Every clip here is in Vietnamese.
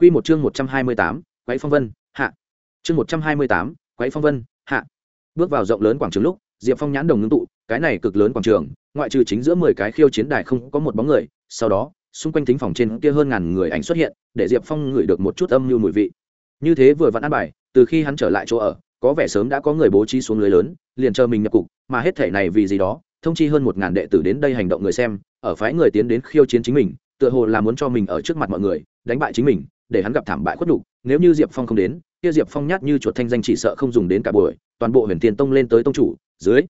Quy một chương 128, Quái Phong Vân, hạ. Chương 128, Quái Phong Vân, hạ. Bước vào rộng lớn quảng trường lúc, Diệp Phong nhãn đồng ngưng tụ, cái này cực lớn quảng trường, ngoại trừ chính giữa 10 cái khiêu chiến đài không có một bóng người, sau đó, xung quanh thính phòng trên kia hơn ngàn người ảnh xuất hiện, để Diệp Phong ngửi được một chút âm nhu mùi vị. Như thế vừa vặn ăn bài, từ khi hắn trở lại chỗ ở, có vẻ sớm đã có người bố trí xuống lưới lớn, liền chờ mình nhập cục, mà hết thể này vì gì đó, thông chi hơn 1000 đệ tử đến đây hành động người xem, ở phái người tiến đến khiêu chiến chính mình, tựa hồ là muốn cho mình ở trước mặt mọi người, đánh bại chính mình, để hắn gặp thảm bại khuất nhục, nếu như diệp phong không đến, kia diệp phong nhát như chuột thanh danh chỉ sợ không dùng đến cả buổi, toàn bộ huyền tiên tông lên tới tông chủ, dưới,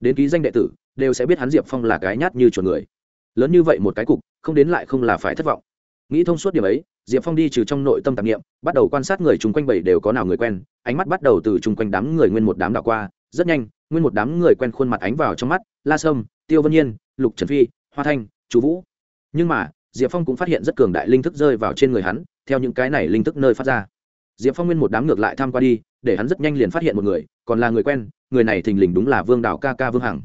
đến ký danh đệ tử, đều sẽ biết hắn diệp phong là cái nhát như chuột người. Lớn như vậy một cái cục, không đến lại không là phải thất vọng. Nghĩ thông suốt điểm ấy, diệp phong đi trừ trong nội tâm tạp nghiệm bắt đầu quan sát người chung quanh bảy đều có nào người quen, ánh mắt bắt đầu từ chung quanh đám người nguyên một đám đảo qua, rất nhanh, nguyên một đám người quen khuôn mặt ánh vào trong mắt, la sâm, tiêu vân nhiên, lục trần phi, hoa thanh chú vũ. Nhưng mà diệp phong cũng phát hiện rất cường đại linh thức rơi vào trên người hắn, theo những cái này linh thức nơi phát ra. Diệp phong nguyên một đám ngược lại tham qua đi, để hắn rất nhanh liền phát hiện một người, còn là người quen, người này thình lình đúng là vương đảo ca ca vương hằng.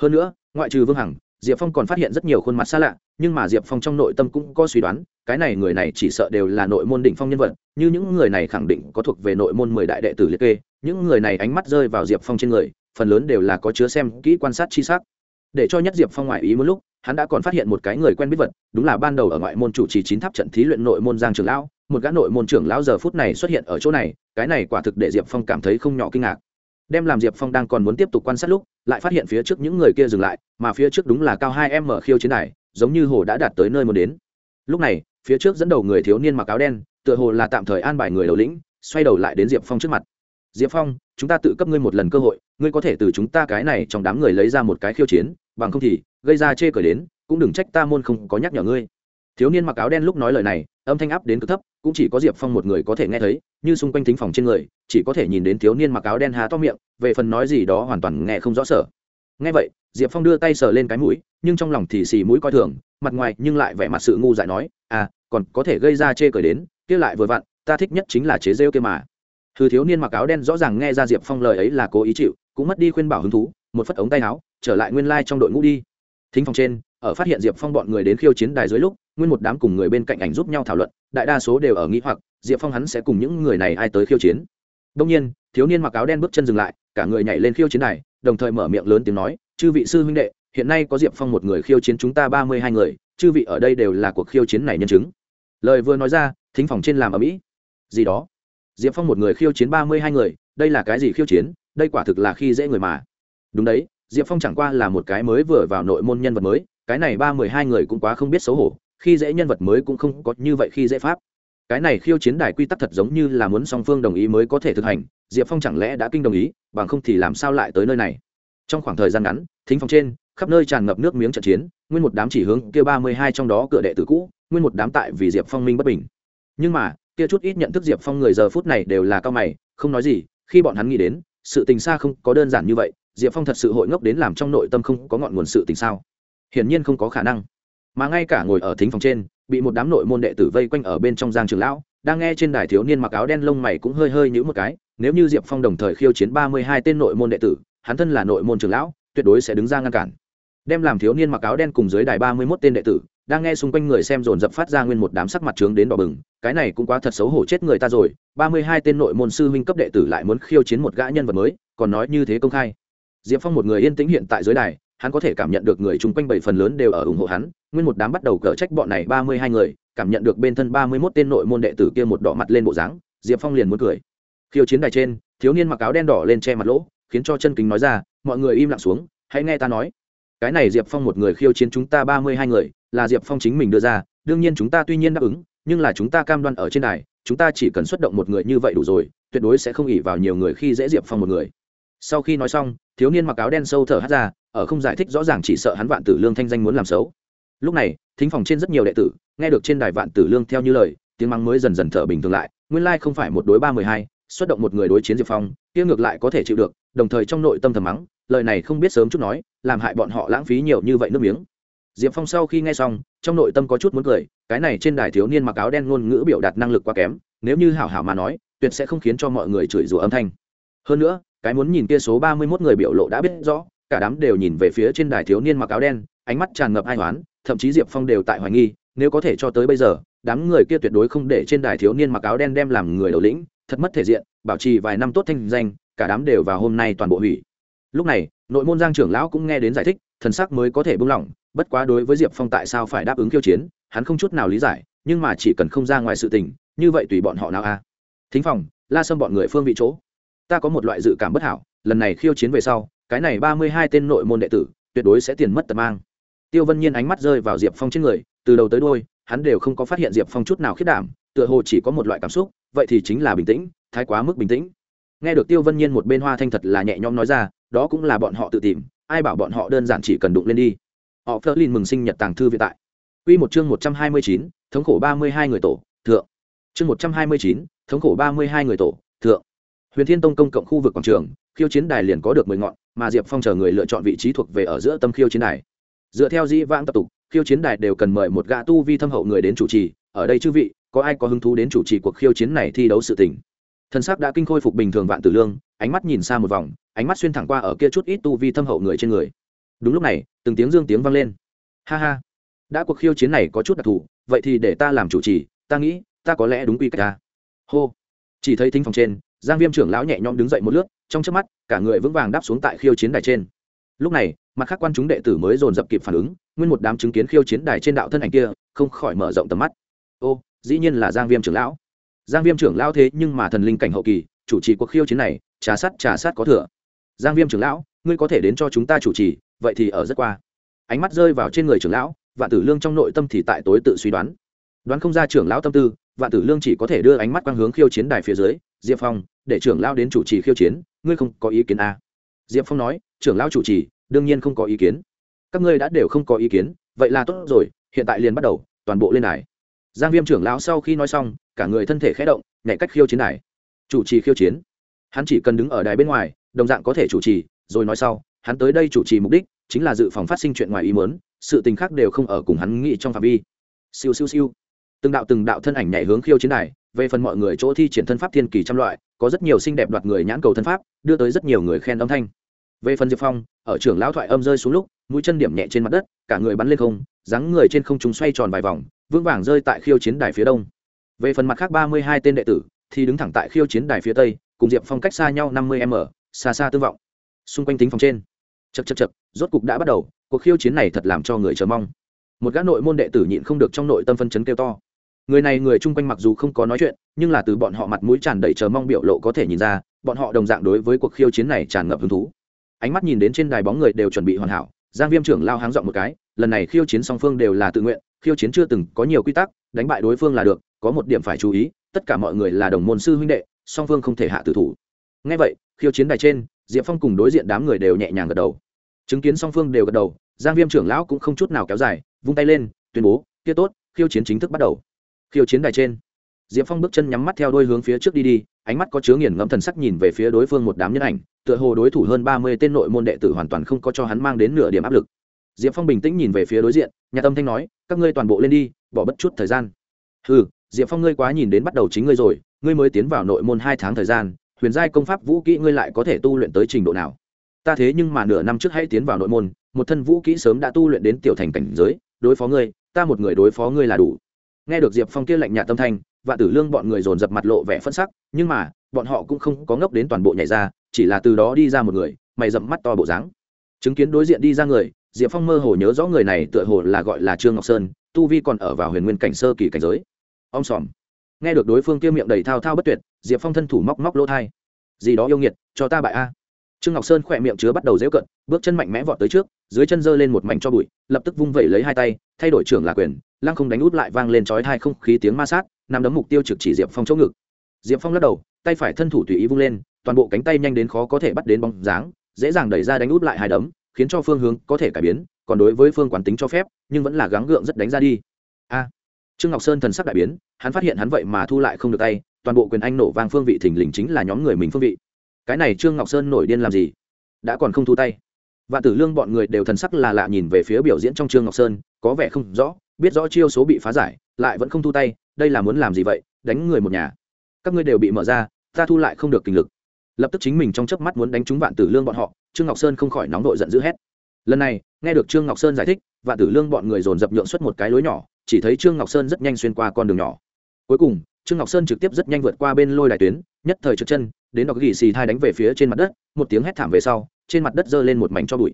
Hơn nữa, ngoại trừ vương hằng, diệp phong còn phát hiện rất nhiều khuôn mặt xa lạ, nhưng mà diệp phong trong nội tâm cũng có suy đoán, cái này người này chỉ sợ đều là nội môn đỉnh phong nhân vật, như những người này khẳng định có thuộc về nội môn mười đại đệ tử liệt kê, những người này ánh mắt rơi vào diệp phong trên người, phần lớn đều là có chứa xem kỹ quan sát chi s ắ c để cho nhất diệp phong ngoại ý một lúc hắn đã còn phát hiện một cái người quen biết vật, đúng là ban đầu ở ngoại môn chủ trì chín tháp trận thí luyện nội môn giang trường lão. Một gã nội môn trưởng lão giờ phút này xuất hiện ở chỗ này, cái này quả thực để diệp phong cảm thấy không nhỏ kinh ngạc. Đem làm diệp phong đang còn muốn tiếp tục quan sát lúc, lại phát hiện phía trước những người kia dừng lại, mà phía trước đúng là cao hai em mở khiêu chiến đài, giống như hồ đã đạt tới nơi muốn đến. Lúc này, phía trước dẫn đầu người thiếu niên mặc áo đen, tựa hồ là tạm thời an bài người đầu lĩnh, xoay đầu lại đến diệp phong trước mặt. Diệp phong, chúng ta tự cấp ngươi một lần cơ hội, ngươi có thể từ chúng ta cái này trong đám người lấy ra một cái khiêu chiến bằng không thì, gây ra chê cởi đến, cũng đừng trách ta môn không có nhắc nhở ngươi. Thiếu niên mặc áo đen lúc nói lời này, âm thanh áp đến cực thấp, cũng chỉ có diệp phong một người có thể nghe thấy, như xung quanh thính phòng trên người, chỉ có thể nhìn đến thiếu niên mặc áo đen há to miệng, về phần nói gì đó hoàn toàn nghe không rõ sở. Nghe vậy, diệp phong đưa tay sờ lên cái mũi, nhưng trong lòng thì xì mũi coi thường, mặt ngoài nhưng lại vẻ mặt sự ngu dại nói à còn có thể gây ra chê cởi đến, kia lại vừa vặn, ta thích nhất chính là chế rêu kia mà. Hư thiếu niên mặc áo đen rõ ràng nghe ra diệp phong lời ấy là cố ý chịu, cũng mất đi khuyên bảo hứng thú, một phất ống tay áo trở lại nguyên lai trong đội ngũ đi. Thính phòng trên, ở phát hiện diệp phong bọn người đến khiêu chiến đài dưới lúc, nguyên một đám cùng người bên cạnh ảnh giúp nhau thảo luận, đại đa số đều ở nghĩ hoặc, diệp phong hắn sẽ cùng những người này ai tới khiêu chiến. Đông nhiên, thiếu niên mặc áo đen bước chân dừng lại, cả người nhảy lên khiêu chiến đài, đồng thời mở miệng lớn tiếng nói, chư vị sư huynh đệ, hiện nay có diệp phong một người khiêu chiến chúng ta ba mươi hai người, chư vị ở đây đều là cuộc khiêu chiến này nhân chứng. Lời vừa nói ra, thính phòng trên làm ở mỹ gì đó? Diệp phong một người khiêu chiến ba mươi hai người, đây là cái gì khiêu chiến? Đây quả thực là khi dễ người mà. Đúng đấy diệp phong chẳng qua là một cái mới vừa vào nội môn nhân vật mới, cái này ba mười hai người cũng quá không biết xấu hổ, khi dễ nhân vật mới cũng không có như vậy khi dễ pháp. Cái này khiêu chiến đài quy tắc thật giống như là muốn song phương đồng ý mới có thể thực hành, diệp phong chẳng lẽ đã kinh đồng ý, bằng không thì làm sao lại tới nơi này? Trong khoảng thời gian ngắn, thính phòng trên, khắp nơi tràn ngập nước miếng trận chiến, nguyên một đám chỉ hướng kia ba mươi hai trong đó cửa đệ tử cũ, nguyên một đám tại vì diệp phong minh bất bình. Nhưng mà, kia chút ít nhận thức diệp phong người giờ phút này đều là cao mày, không nói gì, khi bọn hắn nghĩ đến, sự tình xa không có đơn giản như vậy diệp phong thật sự hội ngốc đến làm trong nội tâm không có ngọn nguồn sự tình sao? Hiển nhiên không có khả năng. Mà ngay cả ngồi ở thính phòng trên, bị một đám nội môn đệ tử vây quanh ở bên trong giang trường lão, đang nghe trên đài thiếu niên mặc áo đen lông mày cũng hơi hơi nhữ một cái, nếu như diệp phong đồng thời khiêu chiến ba mươi hai tên nội môn đệ tử, hắn thân là nội môn trường lão, tuyệt đối sẽ đứng ra ngăn cản. Đem làm thiếu niên mặc áo đen cùng dưới đài ba mươi mốt tên đệ tử, đang nghe xung quanh người xem dồn dập phát ra nguyên một đám sắc mặt trướng đến đỏ bừng, cái này cũng quá thật xấu hổ chết người ta rồi, ba mươi hai tên nội môn sư huynh cấp đệ tử lại muốn khiêu chiến một gã nhân vật mới, còn nói như thế công khai diệp phong một người yên tĩnh hiện tại dưới đài, hắn có thể cảm nhận được người chung quanh bảy phần lớn đều ở ủng hộ hắn, nguyên một đám bắt đầu cở trách bọn này ba mươi hai người, cảm nhận được bên thân ba mươi mốt tên nội môn đệ tử kia một đỏ mặt lên bộ dáng, diệp phong liền muốn cười. Khiêu chiến đài trên, thiếu niên mặc áo đen đỏ lên che mặt lỗ, khiến cho chân kính nói ra, mọi người im lặng xuống, hãy nghe ta nói. Cái này diệp phong một người khiêu chiến chúng ta ba mươi hai người, là diệp phong chính mình đưa ra, đương nhiên chúng ta tuy nhiên đáp ứng, nhưng là chúng ta cam đoan ở trên đài, chúng ta chỉ cần xuất động một người như vậy đủ rồi, tuyệt đối sẽ không ỉ vào nhiều người khi dễ diệp phong một người sau khi nói xong, thiếu niên mặc áo đen sâu thở hát ra, ở không giải thích rõ ràng chỉ sợ hắn vạn tử lương thanh danh muốn làm xấu. Lúc này, thính phòng trên rất nhiều đệ tử, nghe được trên đài vạn tử lương theo như lời, tiếng mắng mới dần dần thở bình thường lại, nguyên lai không phải một đối ba mười hai, xuất động một người đối chiến diệp phong, kia ngược lại có thể chịu được, đồng thời trong nội tâm thầm mắng, lời này không biết sớm chút nói, làm hại bọn họ lãng phí nhiều như vậy nước miếng. Diệp phong sau khi nghe xong, trong nội tâm có chút muốn cười, cái này trên đài thiếu niên mặc áo đen ngôn ngữ biểu đạt năng lực quá kém, nếu như hảo hảo mà nói, tuyệt sẽ không khiến cho mọi người chửi rủa âm thanh. Hơn nữa cái muốn nhìn kia số ba mươi mốt người biểu lộ đã biết rõ cả đám đều nhìn về phía trên đài thiếu niên mặc áo đen ánh mắt tràn ngập ai hoán, thậm chí diệp phong đều tại hoài nghi nếu có thể cho tới bây giờ đám người kia tuyệt đối không để trên đài thiếu niên mặc áo đen đem làm người đầu lĩnh thật mất thể diện bảo trì vài năm tốt thanh danh cả đám đều vào hôm nay toàn bộ hủy. Lúc này nội môn giang trưởng lão cũng nghe đến giải thích thần sắc mới có thể buông lỏng bất quá đối với diệp phong tại sao phải đáp ứng khiêu chiến hắn không chút nào lý giải nhưng mà chỉ cần không ra ngoài sự tình như vậy tùy bọn họ nào a? Thính phòng la Sâm bọn người phương vị chỗ ta có một loại dự cảm bất hảo lần này khiêu chiến về sau cái này ba mươi hai tên nội môn đệ tử tuyệt đối sẽ tiền mất tật mang tiêu vân nhiên ánh mắt rơi vào diệp phong trên người từ đầu tới đôi hắn đều không có phát hiện diệp phong chút nào khiết đảm tựa hồ chỉ có một loại cảm xúc vậy thì chính là bình tĩnh thái quá mức bình tĩnh nghe được tiêu vân nhiên một bên hoa thanh thật là nhẹ nhõm nói ra đó cũng là bọn họ tự tìm ai bảo bọn họ đơn giản chỉ cần đụng lên đi họ phớt lên mừng sinh nhật tàng thư viện tại Quy một chương một trăm hai mươi chín, thống khổ ba mươi hai người tổ, thượng. Chương một trăm hai mươi chín, thống khổ ba mươi hai người tổ, thượng. Huyền Thiên Tông công cộng khu vực quảng trường, khiêu chiến đài liền có được mười ngọn, mà Diệp Phong chờ người lựa chọn vị trí thuộc về ở giữa tâm khiêu chiến đài. Dựa theo dĩ vãng tập tục, khiêu chiến đài đều cần mời một gã tu vi thâm hậu người đến chủ trì, ở đây chư vị, có ai có hứng thú đến chủ trì cuộc khiêu chiến này thi đấu sự tình. Thần sắc đã kinh khôi phục bình thường vạn tử lương, ánh mắt nhìn xa một vòng, ánh mắt xuyên thẳng qua ở kia chút ít tu vi thâm hậu người trên người. Đúng lúc này, từng tiếng dương tiếng vang lên. Ha ha, đã cuộc khiêu chiến này có chút đặc thù, vậy thì để ta làm chủ trì, ta nghĩ, ta có lẽ đúng quy cách ta. Hô. Chỉ thấy thính phòng trên, Giang Viêm trưởng lão nhẹ nhõm đứng dậy một lướt, trong chớp mắt, cả người vững vàng đáp xuống tại khiêu chiến đài trên. Lúc này, mặt khác quan chúng đệ tử mới dồn dập kịp phản ứng, nguyên một đám chứng kiến khiêu chiến đài trên đạo thân ảnh kia, không khỏi mở rộng tầm mắt. Ô, dĩ nhiên là Giang Viêm trưởng lão. Giang Viêm trưởng lão thế nhưng mà thần linh cảnh hậu kỳ, chủ trì cuộc khiêu chiến này, trà sát trà sát có thừa. Giang Viêm trưởng lão, ngươi có thể đến cho chúng ta chủ trì, vậy thì ở rất qua. Ánh mắt rơi vào trên người trưởng lão, Vạn Tử Lương trong nội tâm thì tại tối tự suy đoán. Đoán không ra trưởng lão tâm tư, Vạn Tử Lương chỉ có thể đưa ánh mắt quang hướng khiêu chiến đài phía dưới, Diệp Phong, để trưởng lão đến chủ trì khiêu chiến, ngươi không có ý kiến à? Diệp Phong nói, trưởng lão chủ trì, đương nhiên không có ý kiến. Các ngươi đã đều không có ý kiến, vậy là tốt rồi, hiện tại liền bắt đầu, toàn bộ lên đài. Giang Viêm trưởng lão sau khi nói xong, cả người thân thể khé động, nhảy cách khiêu chiến đài. Chủ trì khiêu chiến. Hắn chỉ cần đứng ở đài bên ngoài, đồng dạng có thể chủ trì, rồi nói sau, hắn tới đây chủ trì mục đích chính là dự phòng phát sinh chuyện ngoài ý muốn, sự tình khác đều không ở cùng hắn nghĩ trong phạm vi. Siêu siêu siêu. Từng đạo từng đạo thân ảnh nhảy hướng khiêu chiến đài, về phần mọi người chỗ thi triển thân pháp thiên kỳ trăm loại, có rất nhiều xinh đẹp đoạt người nhãn cầu thân pháp, đưa tới rất nhiều người khen âm thanh. Về phần Diệp Phong, ở trưởng lão thoại âm rơi xuống lúc, mũi chân điểm nhẹ trên mặt đất, cả người bắn lên không, dáng người trên không trung xoay tròn vài vòng, vững vàng rơi tại khiêu chiến đài phía đông. Về phần mặt khác ba mươi hai tên đệ tử, thì đứng thẳng tại khiêu chiến đài phía tây, cùng Diệp Phong cách xa nhau năm mươi m xa xa tương vọng. Xung quanh tính phòng trên, chật chật chật rốt cục đã bắt đầu cuộc khiêu chiến này thật làm cho người chờ mong một gã nội môn đệ tử nhịn không được trong nội tâm phân chấn kêu to người này người chung quanh mặc dù không có nói chuyện, nhưng là từ bọn họ mặt mũi tràn đầy chờ mong biểu lộ có thể nhìn ra, bọn họ đồng dạng đối với cuộc khiêu chiến này tràn ngập hứng thú. Ánh mắt nhìn đến trên đài bóng người đều chuẩn bị hoàn hảo, giang viêm trưởng lao háng dọn một cái, lần này khiêu chiến song phương đều là tự nguyện, khiêu chiến chưa từng có nhiều quy tắc, đánh bại đối phương là được, có một điểm phải chú ý, tất cả mọi người là đồng môn sư huynh đệ, song phương không thể hạ tử thủ. Ngay vậy, khiêu chiến đài trên, diệp phong cùng đối diện đám người đều nhẹ nhàng gật đầu. Chứng kiến song phương đều gật đầu, giang viêm trưởng lão cũng không chút nào kéo dài, vung tay lên, tuyên bố, kia tốt, khiêu chiến chính thức bắt đầu khiêu chiến đài trên. Diệp phong bước chân nhắm mắt theo đôi hướng phía trước đi đi, ánh mắt có chứa nghiền ngẫm thần sắc nhìn về phía đối phương một đám nhân ảnh, tựa hồ đối thủ hơn ba mươi tên nội môn đệ tử hoàn toàn không có cho hắn mang đến nửa điểm áp lực. Diệp phong bình tĩnh nhìn về phía đối diện nhà tâm thanh nói, các ngươi toàn bộ lên đi, bỏ bất chút thời gian. Ừ diệp phong ngươi quá nhìn đến bắt đầu chính ngươi rồi, ngươi mới tiến vào nội môn hai tháng thời gian, huyền giai công pháp vũ kỹ ngươi lại có thể tu luyện tới trình độ nào? Ta thế nhưng mà nửa năm trước hãy tiến vào nội môn, một thân vũ kỹ sớm đã tu luyện đến tiểu thành cảnh giới, đối phó ngươi, ta một người đối phó ngươi là đủ nghe được diệp phong kia lạnh nhạt tâm thanh và tử lương bọn người dồn dập mặt lộ vẻ phân sắc, nhưng mà, bọn họ cũng không có ngốc đến toàn bộ nhảy ra, chỉ là từ đó đi ra một người, mày dậm mắt to bộ dáng. Chứng kiến đối diện đi ra người, diệp phong mơ hồ nhớ rõ người này tựa hồ là gọi là trương ngọc sơn, tu vi còn ở vào huyền nguyên cảnh sơ kỳ cảnh giới. Ông xòm nghe được đối phương kia miệng đầy thao thao bất tuyệt, diệp phong thân thủ móc móc lỗ thai. Gì đó yêu nghiệt, cho ta bại a. Trương ngọc sơn khỏe miệng chứa bắt đầu dễu cận, bước chân mạnh mẽ vọt tới trước, dưới chân giơ lên một mảnh cho bụi, lập tức vung vẩy lấy hai tay, thay đổi trưởng là quyền lăng không đánh út lại vang lên chói hai không khí tiếng ma sát nằm đấm mục tiêu trực chỉ diệp phong chỗ ngực. Diệp phong lắc đầu, tay phải thân thủ tùy ý vung lên, toàn bộ cánh tay nhanh đến khó có thể bắt đến bóng dáng, dễ dàng đẩy ra đánh út lại hai đấm, khiến cho phương hướng có thể cải biến, còn đối với phương quán tính cho phép, nhưng vẫn là gắng gượng rất đánh ra đi. A. Trương ngọc sơn thần sắc đại biến, hắn phát hiện hắn vậy mà thu lại không được tay, toàn bộ quyền anh nổ vang phương vị thình lình chính là nhóm người mình phương vị. Cái này trương ngọc sơn nổi điên làm gì? Đã còn không thu tay. Vạn tử lương bọn người đều thần sắc là lạ nhìn về phía biểu diễn trong trương ngọc sơn, có vẻ không rõ biết rõ chiêu số bị phá giải, lại vẫn không thu tay, đây là muốn làm gì vậy, đánh người một nhà. Các ngươi đều bị mở ra, ta thu lại không được kinh lực. Lập tức chính mình trong chớp mắt muốn đánh trúng vạn tử lương bọn họ, trương ngọc sơn không khỏi nóng đội giận dữ hét. Lần này, nghe được trương ngọc sơn giải thích, vạn tử lương bọn người dồn dập nhượng xuất một cái lối nhỏ, chỉ thấy trương ngọc sơn rất nhanh xuyên qua con đường nhỏ. Cuối cùng, trương ngọc sơn trực tiếp rất nhanh vượt qua bên lôi đài tuyến, nhất thời trượt chân, đến đọc gỉ xì thai đánh về phía trên mặt đất, một tiếng hét thảm về sau, trên mặt đất giơ lên một mảnh cho bụi.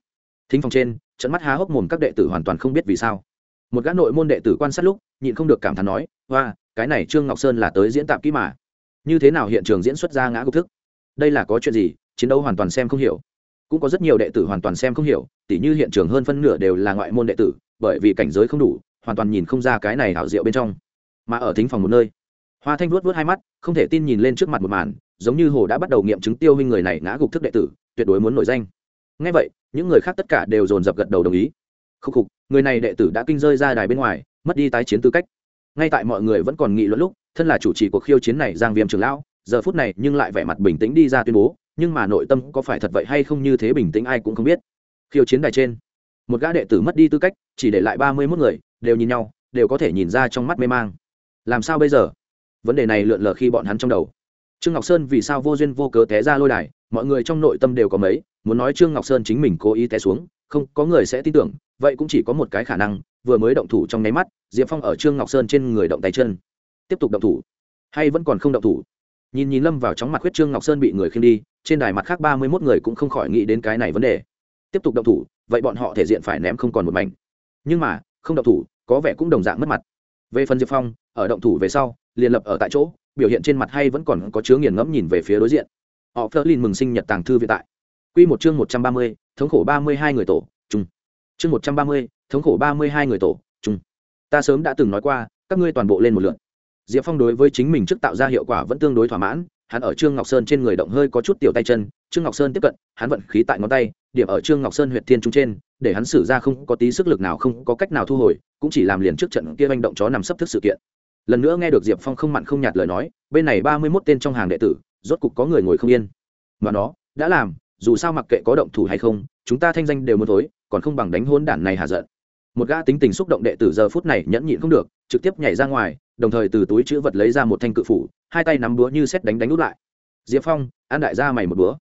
Thính phòng trên, trận mắt há hốc mồm các đệ tử hoàn toàn không biết vì sao một gã nội môn đệ tử quan sát lúc, nhịn không được cảm thán nói hoa cái này trương ngọc sơn là tới diễn tạp kỹ mà. Như thế nào hiện trường diễn xuất ra ngã gục thức? Đây là có chuyện gì? Chiến đấu hoàn toàn xem không hiểu. Cũng có rất nhiều đệ tử hoàn toàn xem không hiểu, tỉ như hiện trường hơn phân nửa đều là ngoại môn đệ tử, bởi vì cảnh giới không đủ, hoàn toàn nhìn không ra cái này hảo diệu bên trong. Mà ở thính phòng một nơi, hoa thanh vuốt vuốt hai mắt, không thể tin nhìn lên trước mặt một màn, giống như hồ đã bắt đầu nghiệm chứng tiêu huynh người này ngã gục thức đệ tử, tuyệt đối muốn nổi danh. Ngay vậy, những người khác tất cả đều dồn dập gật đầu đồng ý khúc khục, người này đệ tử đã kinh rơi ra đài bên ngoài, mất đi tái chiến tư cách. Ngay tại mọi người vẫn còn nghị luận lúc, thân là chủ trì cuộc khiêu chiến này giang viêm trường lão, giờ phút này nhưng lại vẻ mặt bình tĩnh đi ra tuyên bố, nhưng mà nội tâm có phải thật vậy hay không như thế bình tĩnh ai cũng không biết. Khiêu chiến đài trên, một gã đệ tử mất đi tư cách, chỉ để lại ba mươi mốt người, đều nhìn nhau, đều có thể nhìn ra trong mắt mê mang. Làm sao bây giờ? Vấn đề này lượn lờ khi bọn hắn trong đầu. Trương ngọc sơn vì sao vô duyên vô cớ té ra lôi đài? Mọi người trong nội tâm đều có mấy, muốn nói trương ngọc sơn chính mình cố ý té xuống, không, có người sẽ tin tưởng vậy cũng chỉ có một cái khả năng, vừa mới động thủ trong nháy mắt, diệp phong ở trương ngọc sơn trên người động tay chân, tiếp tục động thủ. Hay vẫn còn không động thủ? Nhìn nhìn lâm vào chóng mặt huyết trương ngọc sơn bị người khiêng đi, trên đài mặt khác ba mươi mốt người cũng không khỏi nghĩ đến cái này vấn đề. Tiếp tục động thủ, vậy bọn họ thể diện phải ném không còn một mảnh. Nhưng mà, không động thủ, có vẻ cũng đồng dạng mất mặt. Về phần diệp phong, ở động thủ về sau, liền lập ở tại chỗ, biểu hiện trên mặt hay vẫn còn có chứa nghiền ngẫm nhìn về phía đối diện. Họ phớt lên mừng sinh nhật tàng thư viện tại. Q một chương một trăm ba mươi, thống khổ ba mươi hai người tổ chung chương một trăm ba mươi, thống khổ ba mươi hai người tổ, chung. Ta sớm đã từng nói qua, các ngươi toàn bộ lên một lượt. Diệp phong đối với chính mình trước tạo ra hiệu quả vẫn tương đối thỏa mãn, hắn ở trương ngọc sơn trên người động hơi có chút tiểu tay chân, trương ngọc sơn tiếp cận, hắn vận khí tại ngón tay, điểm ở trương ngọc sơn huyện thiên trung trên, để hắn xử ra không có tí sức lực nào, không có cách nào thu hồi, cũng chỉ làm liền trước trận kia manh động chó nằm sấp thức sự kiện. Lần nữa nghe được diệp phong không mặn không nhạt lời nói, bên này ba mươi mốt tên trong hàng đệ tử, rốt cục có người ngồi không yên. Mà nó, đã làm, dù sao mặc kệ có động thủ hay không, chúng ta thanh danh đều muốn thối còn không bằng đánh hôn đản này hạ giận. Một gã tính tình xúc động đệ tử giờ phút này nhẫn nhịn không được, trực tiếp nhảy ra ngoài, đồng thời từ túi chữ vật lấy ra một thanh cự phủ, hai tay nắm búa như xét đánh đánh út lại. Diệp phong, an đại gia mày một búa.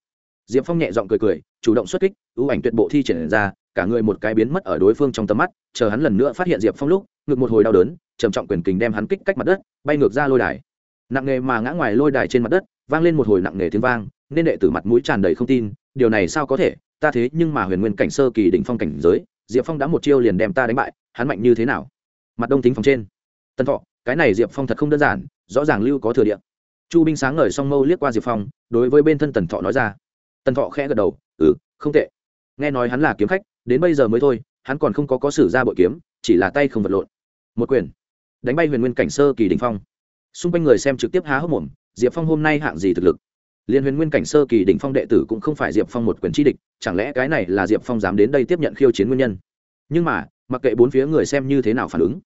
Diệp phong nhẹ giọng cười cười, chủ động xuất kích, ưu ảnh tuyệt bộ thi triển ra, cả người một cái biến mất ở đối phương trong tầm mắt, chờ hắn lần nữa phát hiện diệp phong lúc, ngực một hồi đau đớn, trầm trọng quyền kình đem hắn kích cách mặt đất, bay ngược ra lôi đài. Nặng nghề mà ngã ngoài lôi đài trên mặt đất, vang lên một hồi nặng nghề tiếng vang nên đệ tử mặt mũi tràn đầy không tin, điều này sao có thể, ta thế nhưng mà huyền nguyên cảnh sơ kỳ đỉnh phong cảnh giới, diệp phong đã một chiêu liền đem ta đánh bại, hắn mạnh như thế nào? Mặt đông tính phòng trên. Tân thọ, cái này diệp phong thật không đơn giản, rõ ràng lưu có thừa địa. Chu binh sáng ngời song mâu liếc qua diệp phong, đối với bên thân tần thọ nói ra. Tần thọ khẽ gật đầu ừ không tệ. Nghe nói hắn là kiếm khách, đến bây giờ mới thôi, hắn còn không có có sử ra bội kiếm, chỉ là tay không vật lộn. Một quyền. Đánh bay huyền nguyên cảnh sơ kỳ đình phong. Xung quanh người xem trực tiếp há hốc mồm, diệp phong hôm nay hạng gì thực lực? Liên huyền nguyên cảnh sơ kỳ đỉnh phong đệ tử cũng không phải diệp phong một quyền chi địch, chẳng lẽ cái này là diệp phong dám đến đây tiếp nhận khiêu chiến nguyên nhân? Nhưng mà, mặc kệ bốn phía người xem như thế nào phản ứng,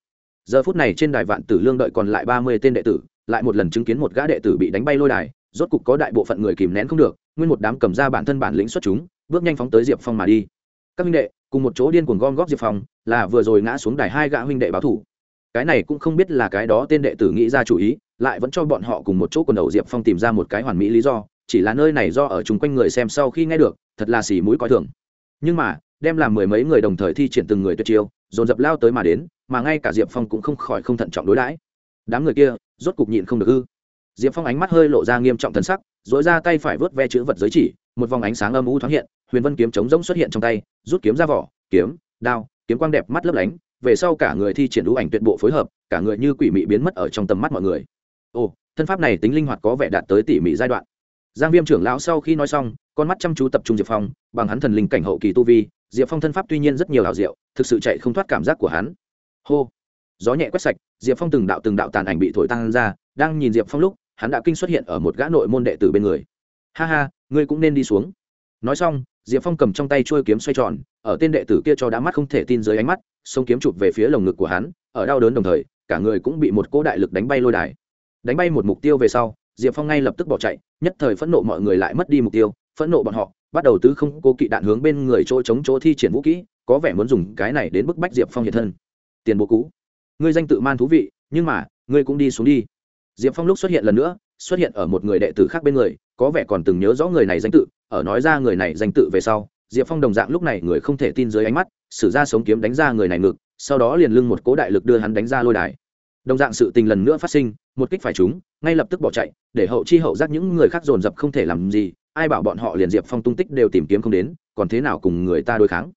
giờ phút này trên đài vạn tử lương đợi còn lại ba mươi tên đệ tử, lại một lần chứng kiến một gã đệ tử bị đánh bay lôi đài, rốt cục có đại bộ phận người kìm nén không được, nguyên một đám cầm ra bản thân bản lĩnh xuất chúng, bước nhanh phóng tới diệp phong mà đi. Các huynh đệ, cùng một chỗ điên cuồng gom góp diệp phong, là vừa rồi ngã xuống đài hai gã huynh đệ báo thủ. Cái này cũng không biết là cái đó tên đệ tử nghĩ ra chủ ý, lại vẫn cho bọn họ cùng một chỗ quần đầu diệp phong tìm ra một cái hoàn mỹ lý do chỉ là nơi này do ở chung quanh người xem sau khi nghe được, thật là xỉ mũi coi thường. Nhưng mà, đem làm mười mấy người đồng thời thi triển từng người tuyệt chiêu, dồn dập lao tới mà đến, mà ngay cả diệp phong cũng không khỏi không thận trọng đối đãi. Đám người kia, rốt cục nhịn không được ư. Diệp phong ánh mắt hơi lộ ra nghiêm trọng thân sắc dội ra tay phải vớt ve chữ vật giới chỉ, một vòng ánh sáng âm u thoáng hiện, huyền vân kiếm chống rỗng xuất hiện trong tay, rút kiếm ra vỏ, kiếm, đao, kiếm quang đẹp mắt lấp lánh, về sau cả người thi triển đủ ảnh tuyệt bộ phối hợp, cả người như quỷ mị biến mất ở trong tầm mắt mọi người. Ồ, thân pháp này tính linh hoạt có vẻ đạt tới tỉ mỉ giai đoạn giang viêm trưởng lão sau khi nói xong, con mắt chăm chú tập trung diệp phong, bằng hắn thần linh cảnh hậu kỳ tu vi, diệp phong thân pháp tuy nhiên rất nhiều ảo diệu, thực sự chạy không thoát cảm giác của hắn. Hô! Gió nhẹ quét sạch, diệp phong từng đạo từng đạo tàn ảnh bị thổi tan ra, đang nhìn diệp phong lúc, hắn đã kinh xuất hiện ở một gã nội môn đệ tử bên người. Ha ha, ngươi cũng nên đi xuống. Nói xong, diệp phong cầm trong tay trôi kiếm xoay tròn, ở tên đệ tử kia cho đã mắt không thể tin dưới ánh mắt sông kiếm chụp về phía lồng ngực của hắn, ở đau đớn đồng thời, cả người cũng bị một cỗ đại lực đánh bay lôi đài. Đánh bay một mục tiêu về sau diệp phong ngay lập tức bỏ chạy, nhất thời phẫn nộ mọi người lại mất đi mục tiêu, phẫn nộ bọn họ, bắt đầu tứ không cố kỵ đạn hướng bên người chỗ chống chỗ thi triển vũ kỹ, có vẻ muốn dùng cái này đến bức bách diệp phong hiện thân. Tiền bố cũ. Ngươi danh tự man thú vị, nhưng mà, ngươi cũng đi xuống đi. Diệp phong lúc xuất hiện lần nữa, xuất hiện ở một người đệ tử khác bên người, có vẻ còn từng nhớ rõ người này danh tự, ở nói ra người này danh tự về sau, diệp phong đồng dạng lúc này người không thể tin dưới ánh mắt, sử ra sống kiếm đánh ra người này ngực, sau đó liền lưng một cố đại lực đưa hắn đánh ra lôi đài. Đồng dạng sự tình lần nữa phát sinh một kích phải chúng ngay lập tức bỏ chạy, để hậu chi hậu giác những người khác dồn dập không thể làm gì, ai bảo bọn họ liền diệp phong tung tích đều tìm kiếm không đến, còn thế nào cùng người ta đối kháng.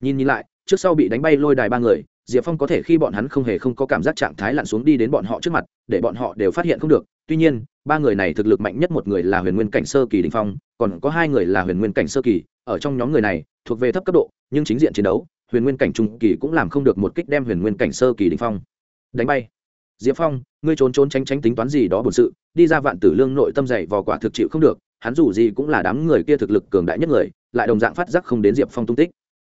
Nhìn nhìn lại, trước sau bị đánh bay lôi đài ba người, diệp phong có thể khi bọn hắn không hề không có cảm giác trạng thái lặn xuống đi đến bọn họ trước mặt, để bọn họ đều phát hiện không được. Tuy nhiên, ba người này thực lực mạnh nhất một người là huyền nguyên cảnh sơ kỳ đình phong, còn có hai người là huyền nguyên cảnh sơ kỳ, ở trong nhóm người này, thuộc về thấp cấp độ, nhưng chính diện chiến đấu, huyền nguyên cảnh trung kỳ cũng làm không được một kích đem huyền nguyên cảnh sơ kỳ đình phong đánh bay diệp phong, ngươi trốn trốn tránh tránh tính toán gì đó bổn sự, đi ra vạn tử lương nội tâm dày vò quả thực chịu không được, hắn dù gì cũng là đám người kia thực lực cường đại nhất người, lại đồng dạng phát giác không đến diệp phong tung tích.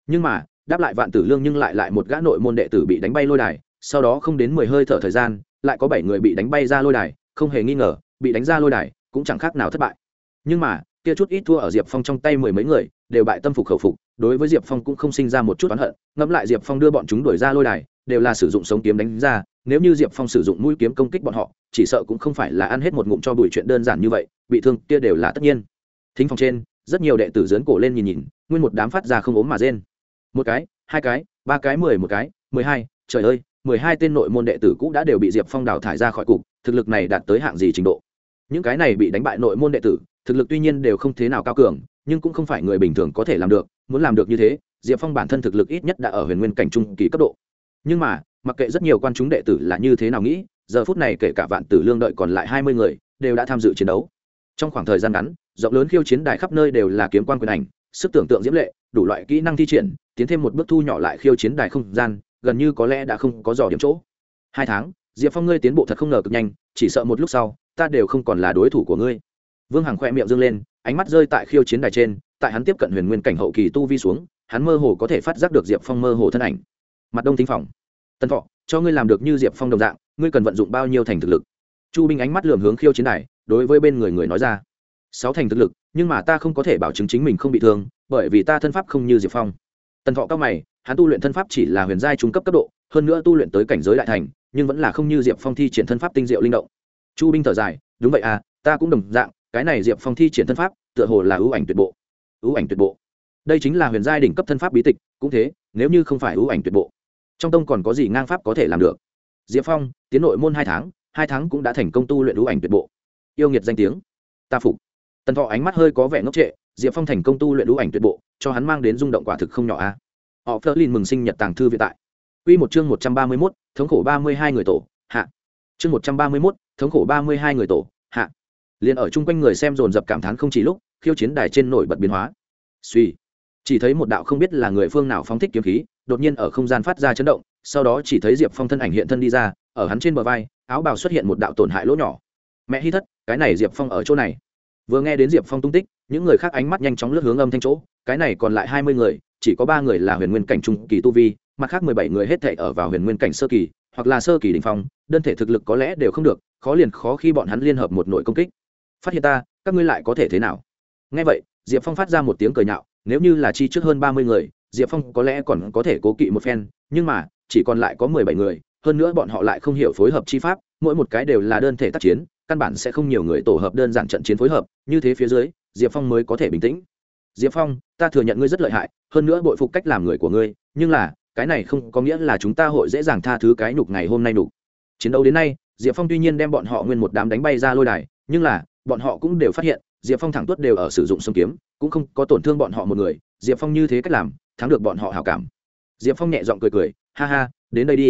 Nhưng mà, đáp lại vạn tử lương nhưng lại lại một gã nội môn đệ tử bị đánh bay lôi đài, sau đó không đến mười hơi thở thời gian, lại có bảy người bị đánh bay ra lôi đài, không hề nghi ngờ, bị đánh ra lôi đài cũng chẳng khác nào thất bại. Nhưng mà, kia chút ít thua ở diệp phong trong tay mười mấy người, đều bại tâm phục khẩu phục, đối với diệp phong cũng không sinh ra một chút oán hận, ngẫm lại diệp phong đưa bọn chúng đuổi ra lôi đài đều là sử dụng sống kiếm đánh ra, nếu như diệp phong sử dụng mũi kiếm công kích bọn họ, chỉ sợ cũng không phải là ăn hết một ngụm cho bụi chuyện đơn giản như vậy, bị thương kia đều là tất nhiên. Thính phòng trên, rất nhiều đệ tử dớn cổ lên nhìn nhìn, nguyên một đám phát ra không ốm mà rên. Một cái, hai cái, ba cái, mười một cái, mười hai, trời ơi, mười hai tên nội môn đệ tử cũ đã đều bị diệp phong đào thải ra khỏi cục, thực lực này đạt tới hạng gì trình độ? Những cái này bị đánh bại nội môn đệ tử, thực lực tuy nhiên đều không thế nào cao cường, nhưng cũng không phải người bình thường có thể làm được, muốn làm được như thế, diệp phong bản thân thực lực ít nhất đã ở huyền nguyên cảnh trung kỳ cấp độ nhưng mà, mặc kệ rất nhiều quan chúng đệ tử là như thế nào nghĩ, giờ phút này kể cả vạn tử lương đợi còn lại hai mươi người, đều đã tham dự chiến đấu. Trong khoảng thời gian ngắn, rộng lớn khiêu chiến đài khắp nơi đều là kiếm quan quyền ảnh, sức tưởng tượng diễm lệ, đủ loại kỹ năng thi triển, tiến thêm một bước thu nhỏ lại khiêu chiến đài không gian, gần như có lẽ đã không có dò điểm chỗ. Hai tháng, diệp phong ngươi tiến bộ thật không ngờ cực nhanh, chỉ sợ một lúc sau, ta đều không còn là đối thủ của ngươi. Vương hằng khoe miệng dâng lên, ánh mắt rơi tại khiêu chiến đài trên, tại hắn tiếp cận huyền nguyên cảnh hậu kỳ tu vi xuống, hắn mơ hồ có thể phát giác được diệp phong mơ hồ thân ảnh mặt đông thính phòng. Tân thọ, cho ngươi làm được như diệp phong đồng dạng, ngươi cần vận dụng bao nhiêu thành thực lực? Chu binh ánh mắt lườm hướng khiêu chiến đài, đối với bên người người nói ra. Sáu thành thực lực, nhưng mà ta không có thể bảo chứng chính mình không bị thương, bởi vì ta thân pháp không như diệp phong. Tần thọ cao mày, hắn tu luyện thân pháp chỉ là huyền giai trung cấp cấp độ, hơn nữa tu luyện tới cảnh giới đại thành, nhưng vẫn là không như diệp phong thi triển thân pháp tinh diệu linh động. Chu binh thở dài, đúng vậy à ta cũng đồng dạng, cái này diệp phong thi triển thân pháp, tựa hồ là ưu ảnh tuyệt bộ. Ưu ảnh tuyệt bộ. Đây chính là huyền giai đỉnh cấp thân pháp bí tịch, cũng thế, nếu như không phải ưu ảnh tuyệt bộ trong tông còn có gì ngang pháp có thể làm được diệp phong tiến nội môn hai tháng hai tháng cũng đã thành công tu luyện đũ ảnh tuyệt bộ yêu nghiệt danh tiếng ta phục tần thọ ánh mắt hơi có vẻ ngốc trệ diệp phong thành công tu luyện đũ ảnh tuyệt bộ cho hắn mang đến rung động quả thực không nhỏ a à. họ phớt lên mừng sinh nhật tàng thư viện tại Quy một chương một trăm ba mươi 131, thống khổ ba mươi hai người tổ, hạ. Chương một trăm ba mươi 131, thống khổ ba mươi hai người tổ, hạ. Liên ở chung quanh người xem dồn dập cảm thán không chỉ lúc, khiêu chiến đài trên nổi bật biến hóa. Suy, chỉ thấy một đạo không biết là người phương nào phóng thích kiếm khí, đột nhiên ở không gian phát ra chấn động, sau đó chỉ thấy Diệp Phong thân ảnh hiện thân đi ra, ở hắn trên bờ vai, áo bào xuất hiện một đạo tổn hại lỗ nhỏ. Mẹ hi thất, cái này Diệp Phong ở chỗ này. Vừa nghe đến diệp phong tung tích những người khác ánh mắt nhanh chóng lướt hướng âm thanh chỗ cái này còn lại hai mươi người chỉ có ba người là huyền nguyên cảnh trung kỳ tu vi mặt khác mười bảy người hết thể ở vào huyền nguyên cảnh sơ kỳ hoặc là sơ kỳ đình phong đơn thể thực lực có lẽ đều không được khó liền khó khi bọn hắn liên hợp một nội công kích. Phát hiện ta các ngươi lại có thể thế nào? Nghe vậy diệp phong phát ra một tiếng cười nhạo nếu như là chi trước hơn ba mươi người diệp phong có lẽ còn có thể cố kỵ một phen, nhưng mà, chỉ còn lại có mười bảy người, hơn nữa bọn họ lại không hiểu phối hợp chi pháp, mỗi một cái đều là đơn thể tác chiến, căn bản sẽ không nhiều người tổ hợp đơn giản trận chiến phối hợp, như thế phía dưới, diệp phong mới có thể bình tĩnh. Diệp phong, ta thừa nhận ngươi rất lợi hại, hơn nữa bội phục cách làm người của ngươi, nhưng là, cái này không có nghĩa là chúng ta hội dễ dàng tha thứ cái nhục ngày hôm nay nhục. Chiến đấu đến nay, diệp phong tuy nhiên đem bọn họ nguyên một đám đánh bay ra lôi đài, nhưng là, bọn họ cũng đều phát hiện, diệp phong thẳng tuất đều ở sử dụng sông kiếm, cũng không có tổn thương bọn họ một người, diệp phong như thế cách làm thắng được bọn họ hào cảm. Diệp phong nhẹ g i ọ n g cười cười, ha ha, đến đây đi.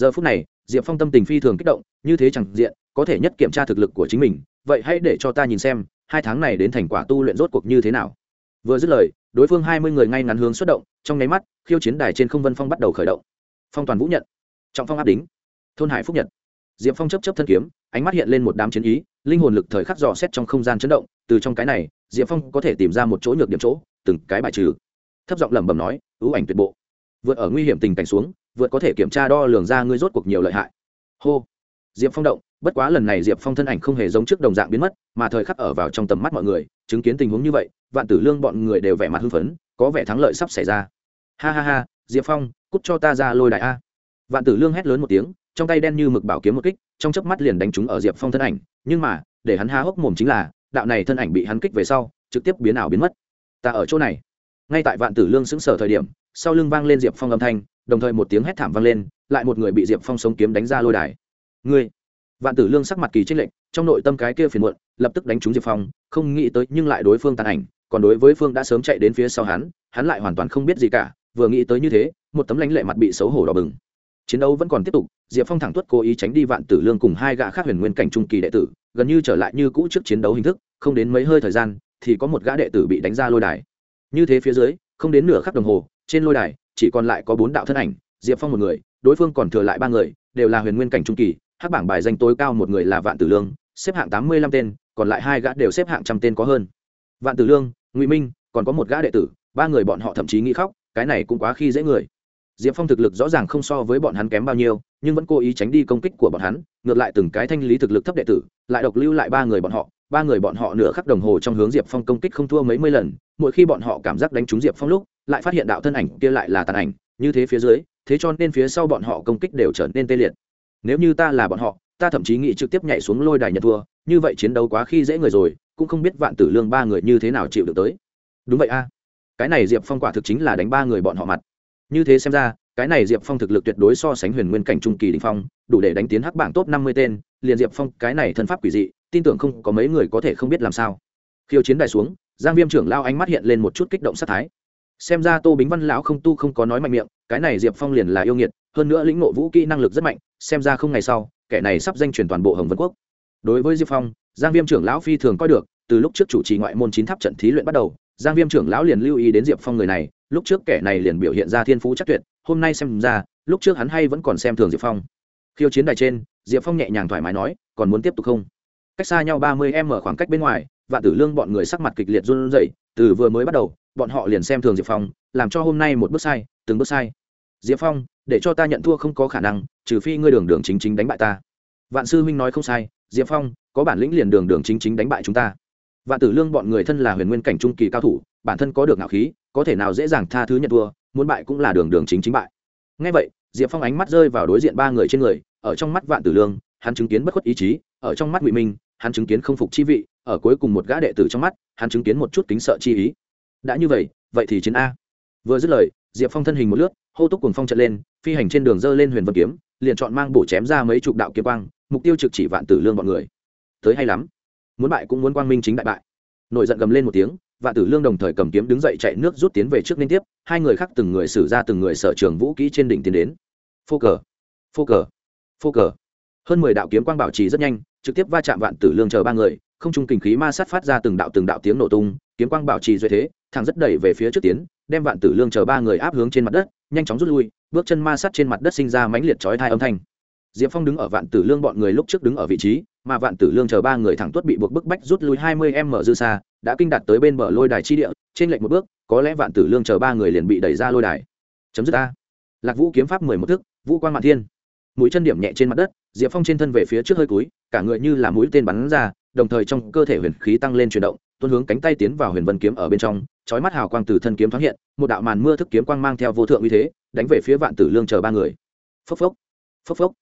Giờ phút này, diệp phong tâm tình phi thường kích động, như thế chẳng diện, có thể nhất kiểm tra thực lực của chính mình, vậy hãy để cho ta nhìn xem, hai tháng này đến thành quả tu luyện rốt cuộc như thế nào. Vừa dứt lời, đối phương hai mươi người ngay ngắn hướng xuất động, trong nháy mắt, khiêu chiến đài trên không vân phong bắt đầu khởi động. Phong toàn vũ nhận, trọng phong áp đính, thôn hải phúc nhật. Diệp phong chấp chấp thân kiếm, ánh mắt hiện lên một đám chiến ý, linh hồn lực thời khắc dò xét trong không gian chấn động, từ trong cái này, diệp phong có thể tìm ra một chỗ nhược điểm chỗ, từng cái bài trừ thấp giọng lẩm bẩm nói, ưu ảnh tuyệt bộ. Vượt ở nguy hiểm tình cảnh xuống, vượt có thể kiểm tra đo lường ra ngươi rốt cuộc nhiều lợi hại. Hô. Diệp phong động, bất quá lần này diệp phong thân ảnh không hề giống trước đồng dạng biến mất, mà thời khắc ở vào trong tầm mắt mọi người, chứng kiến tình huống như vậy, vạn tử lương bọn người đều vẻ mặt hưng phấn, có vẻ thắng lợi sắp xảy ra. Ha ha ha, diệp phong, cút cho ta ra lôi đại a. Vạn tử lương hét lớn một tiếng, trong tay đen như mực bảo kiếm một kích, trong chớp mắt liền đánh trúng ở diệp phong thân ảnh, nhưng mà, để hắn há hốc mồm chính là, đạo này thân ảnh bị hắn kích về sau, trực tiếp biến ảo biến mất. Ta ở chỗ này ngay tại vạn tử lương xứng sở thời điểm, sau lưng vang lên diệp phong âm thanh, đồng thời một tiếng hét thảm vang lên, lại một người bị diệp phong sống kiếm đánh ra lôi đài. Ngươi! Vạn tử lương sắc mặt kỳ trích lệnh trong nội tâm cái kia phiền muộn, lập tức đánh trúng diệp phong, không nghĩ tới nhưng lại đối phương tàn ảnh, còn đối với phương đã sớm chạy đến phía sau hắn hắn lại hoàn toàn không biết gì cả, vừa nghĩ tới như thế, một tấm lãnh lệ mặt bị xấu hổ đỏ bừng. Chiến đấu vẫn còn tiếp tục, diệp phong thẳng tuất cố ý tránh đi vạn tử lương cùng hai gã khác huyền nguyên cảnh trung kỳ đệ tử, gần như trở lại như cũ trước chiến đấu hình thức, không đến mấy hơi thời gian, thì có một gã đệ tử bị đánh ra lôi đài như thế phía dưới, không đến nửa khắc đồng hồ, trên lôi đài, chỉ còn lại có bốn đạo thân ảnh, diệp phong một người, đối phương còn thừa lại ba người, đều là huyền nguyên cảnh trung kỳ, hắc bảng bài danh tối cao một người là vạn tử lương, xếp hạng tám mươi lăm tên, còn lại hai gã đều xếp hạng trăm tên có hơn. Vạn tử lương, ngụy minh, còn có một gã đệ tử, ba người bọn họ thậm chí nghĩ khóc, cái này cũng quá khi dễ người. Diệp phong thực lực rõ ràng không so với bọn hắn kém bao nhiêu, nhưng vẫn cố ý tránh đi công kích của bọn hắn, ngược lại từng cái thanh lý thực lực thấp đệ tử, lại độc lưu lại ba người bọn họ, ba người bọn họ nửa khắc đồng hồ trong hướng diệp phong công kích không thua mấy mươi lần mỗi khi bọn họ cảm giác đánh trúng diệp phong lúc, lại phát hiện đạo thân ảnh kia lại là tàn ảnh, như thế phía dưới, thế cho nên phía sau bọn họ công kích đều trở nên tê liệt. Nếu như ta là bọn họ, ta thậm chí nghĩ trực tiếp nhảy xuống lôi đài nhật thua, như vậy chiến đấu quá khi dễ người rồi, cũng không biết vạn tử lương ba người như thế nào chịu được tới. Đúng vậy a. Cái này diệp phong quả thực chính là đánh ba người bọn họ mặt. Như thế xem ra, cái này diệp phong thực lực tuyệt đối so sánh huyền nguyên cảnh trung kỳ đình phong, đủ để đánh tiến hắc bảng top năm mươi tên, liền diệp phong cái này thân pháp quỷ dị, tin tưởng không có mấy người có thể không biết làm sao. Khiêu chiến đài xuống giang viêm trưởng lao ánh mắt hiện lên một chút kích động sát thái. Xem ra tô bính văn lão không tu không có nói mạnh miệng, cái này diệp phong liền là yêu nghiệt, hơn nữa lĩnh ngộ vũ kỹ năng lực rất mạnh, xem ra không ngày sau, kẻ này sắp danh truyền toàn bộ hồng vân quốc. Đối với diệp phong, giang viêm trưởng lão phi thường coi được, từ lúc trước chủ trì ngoại môn chín tháp trận thí luyện bắt đầu, giang viêm trưởng lão liền lưu ý đến diệp phong người này, lúc trước kẻ này liền biểu hiện ra thiên phú chắc tuyệt, hôm nay xem ra, lúc trước hắn hay vẫn còn xem thường diệp phong. Khiêu chiến đài trên, diệp phong nhẹ nhàng thoải mái nói, còn muốn tiếp tục không? Cách xa nhau ba mươi em ở khoảng cách bên ngoài vạn tử lương bọn người sắc mặt kịch liệt run rẩy, từ vừa mới bắt đầu, bọn họ liền xem thường diệp phong, làm cho hôm nay một bước sai, từng bước sai. Diệp phong, để cho ta nhận thua không có khả năng, trừ phi ngươi đường đường chính chính đánh bại ta. Vạn sư huynh nói không sai, diệp phong, có bản lĩnh liền đường đường chính chính đánh bại chúng ta. Vạn tử lương bọn người thân là huyền nguyên cảnh trung kỳ cao thủ, bản thân có được ngạo khí, có thể nào dễ dàng tha thứ nhận thua, muốn bại cũng là đường đường chính chính bại. Ngay vậy, diệp phong ánh mắt rơi vào đối diện ba người trên người, ở trong mắt vạn tử lương, hắn chứng kiến bất khuất ý chí, ở trong mắt ngụy minh, hắn chứng kiến không phục chi vị ở cuối cùng một gã đệ tử trong mắt, hắn chứng kiến một chút kính sợ chi ý. Đã như vậy vậy thì chiến a. Vừa dứt lời, diệp phong thân hình một lướt, hô túc cùng phong trận lên, phi hành trên đường dơ lên huyền vân kiếm, liền chọn mang bổ chém ra mấy chục đạo kiếm quang, mục tiêu trực chỉ vạn tử lương bọn người. Tới hay lắm. Muốn bại cũng muốn quang minh chính đại bại. Nổi giận gầm lên một tiếng, vạn tử lương đồng thời cầm kiếm đứng dậy chạy nước rút tiến về trước liên tiếp, hai người khác từng người xử ra từng người sở trường vũ kỹ trên đỉnh tiến đến. Phô cờ. Phô cờ. Phô cờ. Hơn mười đạo kiếm quang bảo trì rất nhanh, trực tiếp va chạm vạn tử lương chờ ba người không trung kình khí ma sát phát ra từng đạo từng đạo tiếng nổ tung, kiếm quang bảo trì duy thế, thẳng rất đẩy về phía trước tiến, đem vạn tử lương chờ ba người áp hướng trên mặt đất, nhanh chóng rút lui, bước chân ma sát trên mặt đất sinh ra mãnh liệt chói thai âm thanh. Diệp phong đứng ở vạn tử lương bọn người lúc trước đứng ở vị trí, mà vạn tử lương chờ ba người thẳng tuất bị buộc bức bách rút lui hai mươi m dư xa, đã kinh đạt tới bên bờ lôi đài chi địa, trên lệnh một bước, có lẽ vạn tử lương chờ ba người liền bị đẩy ra lôi đài. Chấm dứt a lạc vũ kiếm pháp mười một thức, vũ quan mạn thiên. Mũi chân điểm nhẹ trên mặt đất, diệp phong trên thân về phía trước hơi cúi, cả người như là mũi tên bắn ra đồng thời trong cơ thể huyền khí tăng lên chuyển động, tuôn hướng cánh tay tiến vào huyền vân kiếm ở bên trong, chói mắt hào quang từ thân kiếm thoáng hiện, một đạo màn mưa thức kiếm quang mang theo vô thượng uy thế, đánh về phía vạn tử lương chờ ba người. Phốc phốc phốc phốc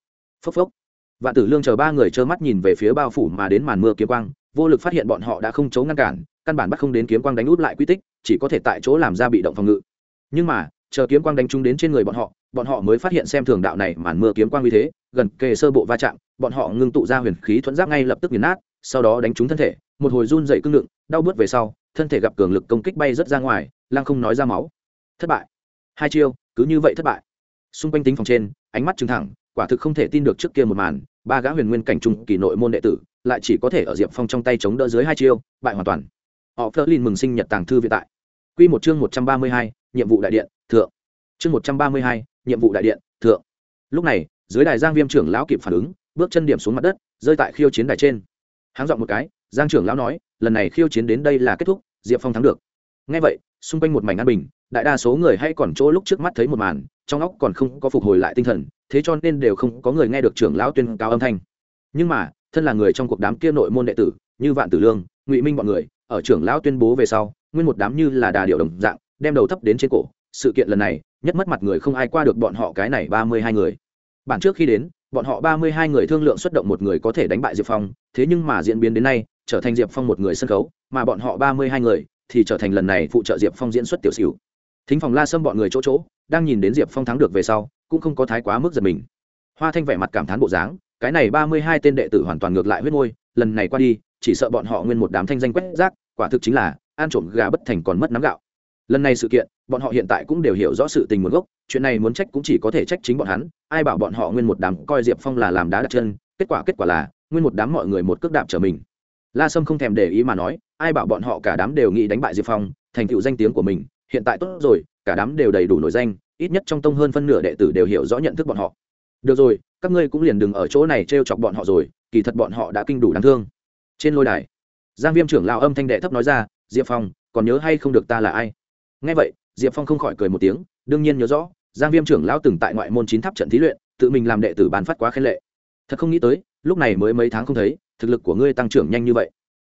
phốc phốc. Vạn tử lương chờ ba người trơ mắt nhìn về phía bao phủ mà đến màn mưa kiếm quang, vô lực phát hiện bọn họ đã không chống ngăn cản, căn bản bắt không đến kiếm quang đánh út lại quy tích, chỉ có thể tại chỗ làm ra bị động phòng ngự. Nhưng mà, chờ kiếm quang đánh trúng đến trên người bọn họ bọn họ mới phát hiện xem thường đạo này màn mưa kiếm quang uy thế, gần kề sơ bộ va chạm, bọn họ ngưng tụ ra huyền khí thuẫn giáp ngay lập tức nghiền nát sau đó đánh trúng thân thể, một hồi run dậy cưng lượng, đau bớt về sau, thân thể gặp cường lực công kích bay rất ra ngoài, lăng không nói ra máu. Thất bại. Hai chiêu, cứ như vậy thất bại. Xung quanh tính phòng trên, ánh mắt trừng thẳng, quả thực không thể tin được trước kia một màn, ba gã huyền nguyên cảnh trung kỳ nội môn đệ tử, lại chỉ có thể ở diệp phong trong tay chống đỡ dưới hai chiêu, bại hoàn toàn. Họ phớt lên mừng sinh nhật tàng thư vĩ tại. Q một chương một trăm ba mươi hai, nhiệm vụ đại điện, thượng. Chương một trăm ba mươi hai, nhiệm vụ đại điện, thượng. Lúc này, dưới đài giang viêm trưởng lão kịp phản ứng, bước chân điểm xuống mặt đất, rơi tại khiêu chiến đài trên háng dọn một cái, giang trưởng lão nói, lần này khiêu chiến đến đây là kết thúc, diệp phong thắng được. Ngay vậy, xung quanh một mảnh an bình, đại đa số người hay còn chỗ lúc trước mắt thấy một màn, trong óc còn không có phục hồi lại tinh thần, thế cho nên đều không có người nghe được trưởng lão tuyên cao âm thanh. Nhưng mà, thân là người trong cuộc đám kia nội môn đệ tử, như vạn tử lương, ngụy minh bọn người, ở trưởng lão tuyên bố về sau, nguyên một đám như là đà điệu đồng dạng, đem đầu thấp đến trên cổ. Sự kiện lần này, nhất mất mặt người không ai qua được bọn họ cái này ba mươi hai người. Bản trước khi đến bọn họ ba mươi hai người thương lượng xuất động một người có thể đánh bại diệp phong, thế nhưng mà diễn biến đến nay, trở thành diệp phong một người sân khấu, mà bọn họ ba mươi hai người thì trở thành lần này phụ trợ diệp phong diễn xuất tiểu xỉu. Thính phòng la sâm bọn người chỗ chỗ, đang nhìn đến diệp phong thắng được về sau, cũng không có thái quá mức giật mình. Hoa thanh vẻ mặt cảm thán bộ dáng, cái này ba mươi hai tên đệ tử hoàn toàn ngược lại huyết ngôi lần này qua đi, chỉ sợ bọn họ nguyên một đám thanh danh quét rác, quả thực chính là ăn trộm gà bất thành còn mất nắm gạo. Lần này sự kiện bọn họ hiện tại cũng đều hiểu rõ sự tình nguồn gốc, chuyện này muốn trách cũng chỉ có thể trách chính bọn hắn, ai bảo bọn họ nguyên một đám coi diệp phong là làm đá đặt chân, kết quả kết quả là, nguyên một đám mọi người một cước đạp trở mình. La sâm không thèm để ý mà nói, ai bảo bọn họ cả đám đều nghĩ đánh bại diệp phong, thành tựu danh tiếng của mình, hiện tại tốt rồi, cả đám đều đầy đủ nổi danh, ít nhất trong tông hơn phân nửa đệ tử đều hiểu rõ nhận thức bọn họ. Được rồi, các ngươi cũng liền đừng ở chỗ này t r e o chọc bọn họ rồi, kỳ thật bọn họ đã kinh đủ đáng thương. Trên lôi đài, giang viêm trưởng lao âm thanh đệ thấp nói ra, diệp phong, còn nhớ hay không được ta là ai? Ngay vậy diệp phong không khỏi cười một tiếng, đương nhiên nhớ rõ, giang viêm trưởng lão từng tại ngoại môn chín tháp trận thí luyện, tự mình làm đệ tử bàn phát quá khen lệ. Thật không nghĩ tới, lúc này mới mấy tháng không thấy, thực lực của ngươi tăng trưởng nhanh như vậy.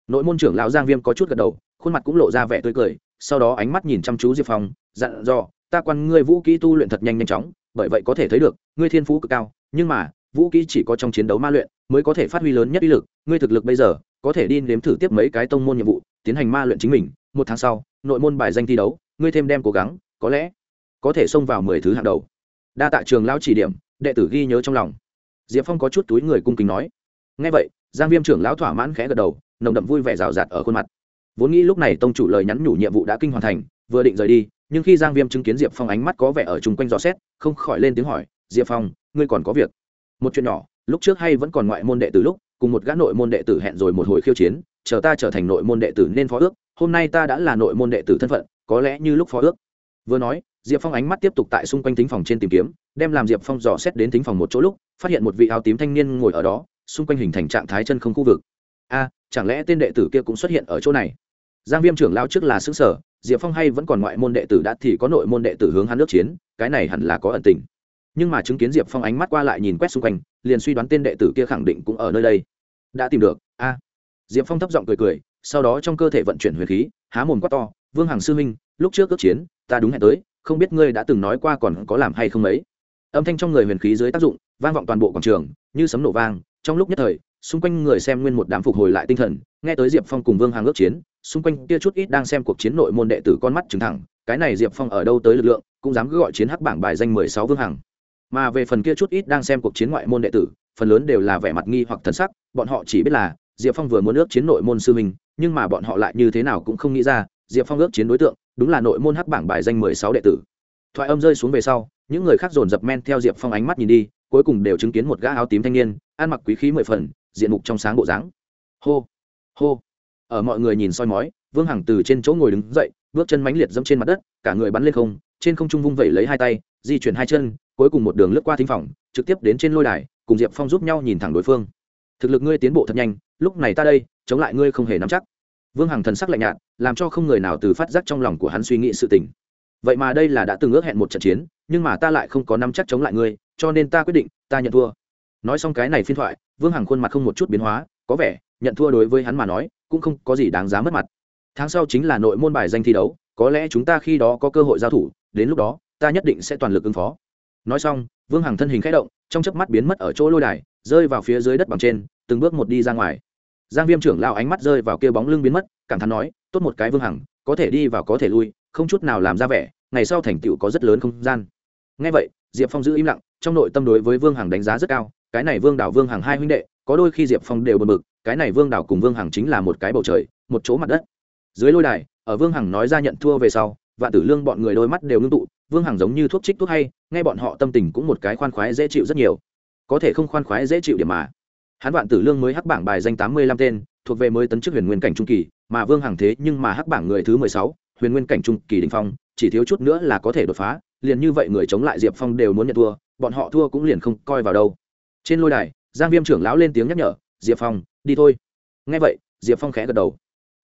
Nội môn trưởng lão giang viêm có chút gật đầu, khuôn mặt cũng lộ ra vẻ tươi cười, sau đó ánh mắt nhìn chăm chú diệp phong, dặn dò, ta quan ngươi vũ kỹ tu luyện thật nhanh nhanh chóng, bởi vậy có thể thấy được, ngươi thiên phú cực cao, nhưng mà, vũ kỹ chỉ có trong chiến đấu ma luyện, mới có thể phát huy lớn nhất uy lực, ngươi thực lực bây giờ, có thể đi nếm thử tiếp mấy cái tông môn nhiệm vụ, tiến hành ma luyện chính mình, một tháng sau, nội môn bài danh thi đấu ngươi thêm đem cố gắng, có lẽ có thể xông vào mười thứ hạng đầu. Đa tạ trường lão chỉ điểm, đệ tử ghi nhớ trong lòng. Diệp phong có chút túi người cung kính nói. Ngay vậy, giang viêm trưởng lão thỏa mãn khẽ gật đầu, nồng đậm vui vẻ rào rạt ở khuôn mặt. Vốn nghĩ lúc này tông chủ lời nhắn nhủ nhiệm vụ đã kinh hoàn thành, vừa định rời đi, nhưng khi giang viêm chứng kiến diệp phong ánh mắt có vẻ ở chung quanh dò xét, không khỏi lên tiếng hỏi, diệp phong, ngươi còn có việc? Một chuyện nhỏ, lúc trước hay vẫn còn ngoại môn đệ tử lúc, cùng một gã nội môn đệ tử hẹn rồi một hồi khiêu chiến, chờ ta trở thành nội môn đệ tử nên phó ước hôm nay ta đã là nội môn đệ tử thân phận, có lẽ như lúc phó ước. Vừa nói, diệp phong ánh mắt tiếp tục tại xung quanh thính phòng trên tìm kiếm, đem làm diệp phong dò xét đến thính phòng một chỗ lúc, phát hiện một vị áo tím thanh niên ngồi ở đó, xung quanh hình thành trạng thái chân không khu vực. A, chẳng lẽ tên đệ tử kia cũng xuất hiện ở chỗ này? Giang viêm trưởng lao trước là xứ sở, diệp phong hay vẫn còn ngoại môn đệ tử đã thì có nội môn đệ tử hướng hắn nước chiến, cái này hẳn là có ẩn tình. Nhưng mà chứng kiến diệp phong ánh mắt qua lại nhìn quét xung quanh, liền suy đoán tên đệ tử kia khẳng định cũng ở nơi đây. Đã tìm được, a. Diệp phong thấp giọng cười cười sau đó trong cơ thể vận chuyển huyền khí, há mồm quát to, vương hằng sư minh lúc trước ước chiến, ta đúng hẹn tới, không biết ngươi đã từng nói qua còn có làm hay không ấy. Âm thanh trong người huyền khí dưới tác dụng, vang vọng toàn bộ quảng trường, như sấm nổ vang, trong lúc nhất thời, xung quanh người xem nguyên một đám phục hồi lại tinh thần, nghe tới diệp phong cùng vương hàng ước chiến, xung quanh kia chút ít đang xem cuộc chiến nội môn đệ tử con mắt trừng thẳng, cái này diệp phong ở đâu tới lực lượng, cũng dám cứ gọi chiến hắc bảng bài danh mười sáu vương hằng. Mà về phần kia chút ít đang xem cuộc chiến ngoại môn đệ tử, phần lớn đều là vẻ mặt nghi hoặc thần sắc, bọn họ chỉ biết là, diệp phong vừa muốn ước chiến nội môn sư mình nhưng mà bọn họ lại như thế nào cũng không nghĩ ra, diệp phong ước chiến đối tượng đúng là nội môn hắc bảng bài danh mười sáu đệ tử. Thoại âm rơi xuống về sau, những người khác dồn dập men theo diệp phong ánh mắt nhìn đi, cuối cùng đều chứng kiến một gã áo tím thanh niên, ăn mặc quý khí mười phần, diện mục trong sáng bộ dáng. Hô hô. Ở mọi người nhìn soi mói, vương hằng từ trên chỗ ngồi đứng dậy, bước chân mãnh liệt dẫm trên mặt đất, cả người bắn lên không, trên không trung vung vẩy lấy hai tay, di chuyển hai chân, cuối cùng một đường lướt qua thính phòng, trực tiếp đến trên lôi đài, cùng diệp phong giúp nhau nhìn thẳng đối phương. Thực lực ngươi tiến bộ thật nhanh lúc này ta đây, chống lại ngươi không hề nắm chắc. Vương hằng thần sắc lạnh nhạt, làm cho không người nào từ phát giác trong lòng của hắn suy nghĩ sự tình. Vậy mà đây là đã từng ước hẹn một trận chiến, nhưng mà ta lại không có nắm chắc chống lại ngươi, cho nên ta quyết định, ta nhận thua. Nói xong cái này phiên thoại, vương hằng khuôn mặt không một chút biến hóa, có vẻ, nhận thua đối với hắn mà nói, cũng không có gì đáng giá mất mặt. Tháng sau chính là nội môn bài danh thi đấu, có lẽ chúng ta khi đó có cơ hội giao thủ, đến lúc đó, ta nhất định sẽ toàn lực ứng phó. Nói xong, vương hằng thân hình k h ẽ động, trong chớp mắt biến mất ở chỗ lôi đài, rơi vào phía dưới đất bằng trên, từng bước một đi ra ngoài giang viêm trưởng lao ánh mắt rơi vào kia bóng lưng biến mất, cảm thán nói, tốt một cái vương hằng, có thể đi vào có thể lui, không chút nào làm ra vẻ, ngày sau thành tựu có rất lớn không gian. Ngay vậy, diệp phong giữ im lặng, trong nội tâm đối với vương hằng đánh giá rất cao, cái này vương đảo vương hằng hai huynh đệ, có đôi khi diệp phong đều bật mực cái này vương đảo cùng vương hằng chính là một cái bầu trời, một chỗ mặt đất. Dưới lôi đài, ở vương hằng nói ra nhận thua về sau, vạn tử lương bọn người đôi mắt đều ngưng tụ, vương hằng giống như thuốc trích thuốc hay, nghe bọn họ tâm tình cũng một cái khoan khoái dễ chịu rất nhiều. Có thể không khoan khoái dễ chịu điểm mà hắn vạn tử lương mới hắc bảng bài danh tám mươi lăm tên, thuộc về mới tấn chức huyền nguyên cảnh trung kỳ, mà vương hằng thế nhưng mà hắc bảng người thứ mười sáu, huyền nguyên cảnh trung kỳ đình phong, chỉ thiếu chút nữa là có thể đột phá, liền như vậy người chống lại diệp phong đều muốn nhận thua, bọn họ thua cũng liền không coi vào đâu. Trên lôi đài, giang viêm trưởng lão lên tiếng nhắc nhở, diệp phong, đi thôi. Ngay vậy, diệp phong khẽ gật đầu.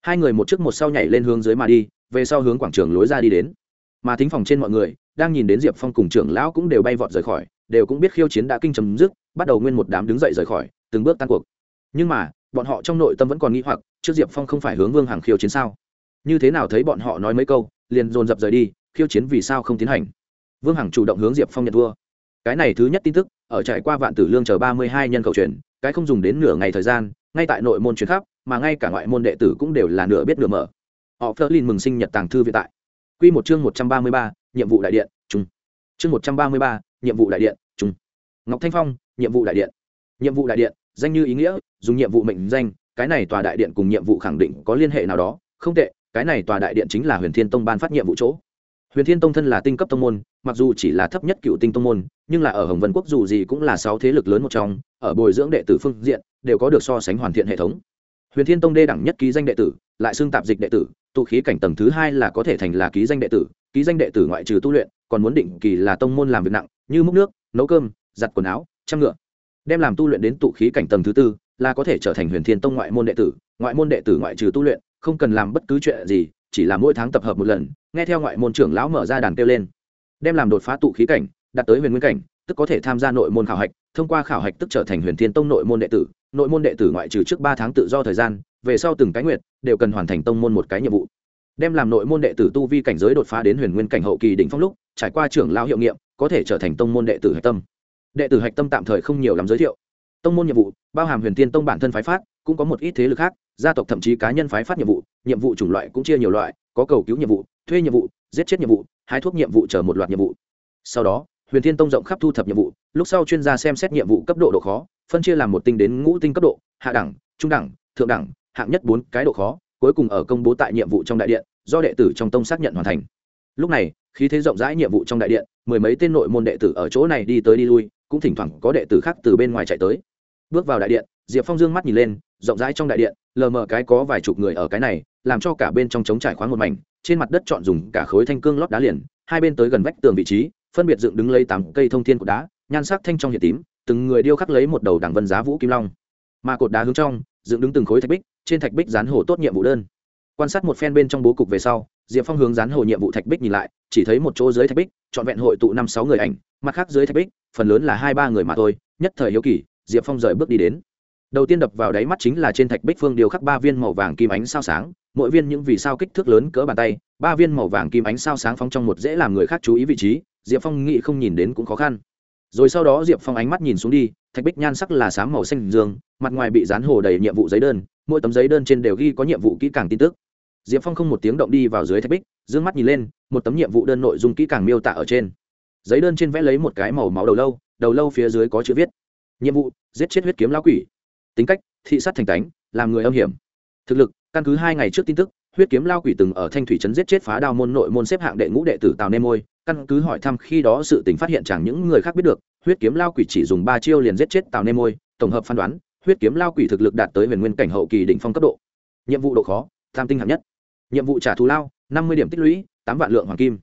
Hai người một trước một sau nhảy lên hướng dưới mà đi, về sau hướng quảng trường lối ra đi đến. Mà thính phòng trên mọi người, đang nhìn đến diệp phong cùng trưởng lão cũng đều bay vọt rời khỏi, đều cũng biết khiêu chiến đã kinh chấm dứt, bắt đầu nguyên một đám đứng dậy rời khỏi từng bước tan cuộc nhưng mà bọn họ trong nội tâm vẫn còn nghĩ hoặc trước diệp phong không phải hướng vương Hằng khiêu chiến sao như thế nào thấy bọn họ nói mấy câu liền dồn dập rời đi khiêu chiến vì sao không tiến hành vương hằng chủ động hướng diệp phong nhận thua cái này thứ nhất tin tức ở trải qua vạn tử lương chờ ba mươi hai nhân khẩu truyền cái không dùng đến nửa ngày thời gian ngay tại nội môn truyền khắp mà ngay cả ngoại môn đệ tử cũng đều là nửa biết nửa mở họ phớt lên mừng sinh nhật tàng thư viện tại Quy một chương 133, nhiệm vụ đại điện, trung. Chương 133, nhiệm vụ đại điện, trung. Ngọc Thanh Phong, nhiệm vụ đại điện. Nhiệm vụ đại điện, danh như ý nghĩa, dùng nhiệm vụ mệnh danh, cái này tòa đại điện cùng nhiệm vụ khẳng định có liên hệ nào đó, không tệ, cái này tòa đại điện chính là Huyền Thiên Tông ban phát nhiệm vụ chỗ. Huyền Thiên Tông thân là tinh cấp tông môn, mặc dù chỉ là thấp nhất cựu tinh tông môn, nhưng là ở Hồng Vân quốc dù gì cũng là sáu thế lực lớn một trong, ở bồi dưỡng đệ tử phương diện đều có được so sánh hoàn thiện hệ thống. Huyền Thiên Tông đê đẳng nhất ký danh đệ tử, lại xưng tạp dịch đệ tử, tụ khí cảnh tầng thứ hai là có thể thành là ký danh đệ tử, ký danh đệ tử ngoại trừ tu luyện, còn muốn định kỳ là tông môn làm việc nặng, như múc nước, nấu cơm, giặt quần áo, chăm ngựa. Đem làm tu luyện đến tụ khí cảnh tầng thứ tư, là có thể trở thành Huyền Thiên Tông ngoại môn đệ tử, ngoại môn đệ tử ngoại trừ tu luyện, không cần làm bất cứ chuyện gì, chỉ là mỗi tháng tập hợp một lần, nghe theo ngoại môn trưởng lão mở ra đàn kêu lên. Đem làm đột phá tụ khí cảnh đạt tới huyền nguyên cảnh tức có thể tham gia nội môn khảo hạch thông qua khảo hạch tức trở thành huyền thiên tông nội môn đệ tử. Nội môn đệ tử ngoại trừ trước ba tháng tự do thời gian về sau từng cái nguyện đều cần hoàn thành tông môn một cái nhiệm vụ. Đem làm nội môn đệ tử tu vi cảnh giới đột phá đến huyền nguyên cảnh hậu kỳ đỉnh phong lúc trải qua trưởng lao hiệu nghiệm có thể trở thành tông môn đệ tử hạch tâm đệ tử hạch tâm tạm thời không nhiều lắm giới thiệu. Tông môn nhiệm vụ, bao hàm huyền thiên tông bản thân phái phát, cũng có một ít thế lực khác, gia tộc thậm chí cá nhân phái phát nhiệm vụ nhiệm vụ chủng loại cũng chia nhiều loại, có cầu cứu nhiệm vụ, thuê nhiệm vụ, giết chết nhiệm vụ, hái thuốc nhiệm vụ chờ một loạt nhiệm vụ. Sau đó, huyền thiên tông rộng khắp thu thập nhiệm vụ, lúc sau chuyên gia xem xét nhiệm vụ cấp độ độ khó, phân chia làm một tinh đến ngũ tinh cấp độ, hạ đẳng, trung đẳng, thượng đẳng, hạng nhất bốn cái độ khó, cuối cùng ở công bố tại nhiệm vụ trong đại điện, do đệ tử trong tông xác nhận hoàn thành. Lúc này, khí thế rộng rãi nhiệm vụ trong đại điện, mười mấy tên nội môn đệ tử ở chỗ này đi tới đi lui cũng thỉnh thoảng có đệ tử khác từ bên ngoài chạy tới. Bước vào đại điện, diệp phong dương mắt nhìn lên, rộng rãi trong đại điện, lờ mờ cái có vài chục người ở cái này, làm cho cả bên trong trống trải khoáng một mảnh, trên mặt đất chọn dùng cả khối thanh cương lót đá liền, hai bên tới gần vách tường vị trí, phân biệt dựng đứng lấy tám cây thông thiên cột đá, nhan sắc thanh trong hiện tím, từng người điêu khắc lấy một đầu đảng vân giá vũ kim long. Mà cột đá hướng trong, dựng đứng từng khối thạch bích, trên thạch bích dán hồ tốt nhiệm vụ đơn. Quan sát một phen bên trong bố cục về sau, diệp phong hướng dán hồ nhiệm vụ thạch bích nhìn lại, chỉ thấy một chỗ dưới thạch bích, trọn vẹn hội tụ năm sáu người ảnh, mặt khác dưới thạch bích phần lớn là hai ba người mà thôi, nhất thời hiếu kỳ, diệp phong rời bước đi đến. Đầu tiên đập vào đáy mắt chính là trên thạch bích phương điều khắc ba viên màu vàng kim ánh sao sáng, mỗi viên những vì sao kích thước lớn cỡ bàn tay, ba viên màu vàng kim ánh sao sáng phóng trong một dễ làm người khác chú ý vị trí, diệp phong nghĩ không nhìn đến cũng khó khăn. Rồi sau đó diệp phong ánh mắt nhìn xuống đi, thạch bích nhan sắc là sáng màu xanh dương, mặt ngoài bị dán hồ đầy nhiệm vụ giấy đơn, mỗi tấm giấy đơn trên đều ghi có nhiệm vụ kỹ càng tin tức. Diệp phong không một tiếng động đi vào dưới thạch bích d ư ơ n g mắt nhìn lên, một tấm nhiệm vụ đơn nội dung kỹ càng miêu tả ở trên giấy đơn trên vẽ lấy một cái màu máu đầu lâu đầu lâu phía dưới có chữ viết. Nhiệm vụ, giết chết huyết kiếm lão quỷ. Tính cách, thị sát thành tánh làm người âm hiểm. Thực lực, căn cứ hai ngày trước tin tức, huyết kiếm lao quỷ từng ở thanh thủy trấn giết chết phá đao môn nội môn xếp hạng đệ ngũ đệ tử tào nê môi. Căn cứ hỏi thăm khi đó sự tình phát hiện chẳng những người khác biết được, huyết kiếm lao quỷ chỉ dùng ba chiêu liền giết chết tào nê môi, tổng hợp phán đoán, huyết kiếm lao quỷ thực lực đạt tới huyền nguyên cảnh hậu kỳ đỉnh phong cấp độ. Nhiệm vụ độ khó, tam tinh hạng nhất. Nhiệm vụ trả thù lao, năm mươi điểm tích lũy, tám vạn lượng hoàng kim.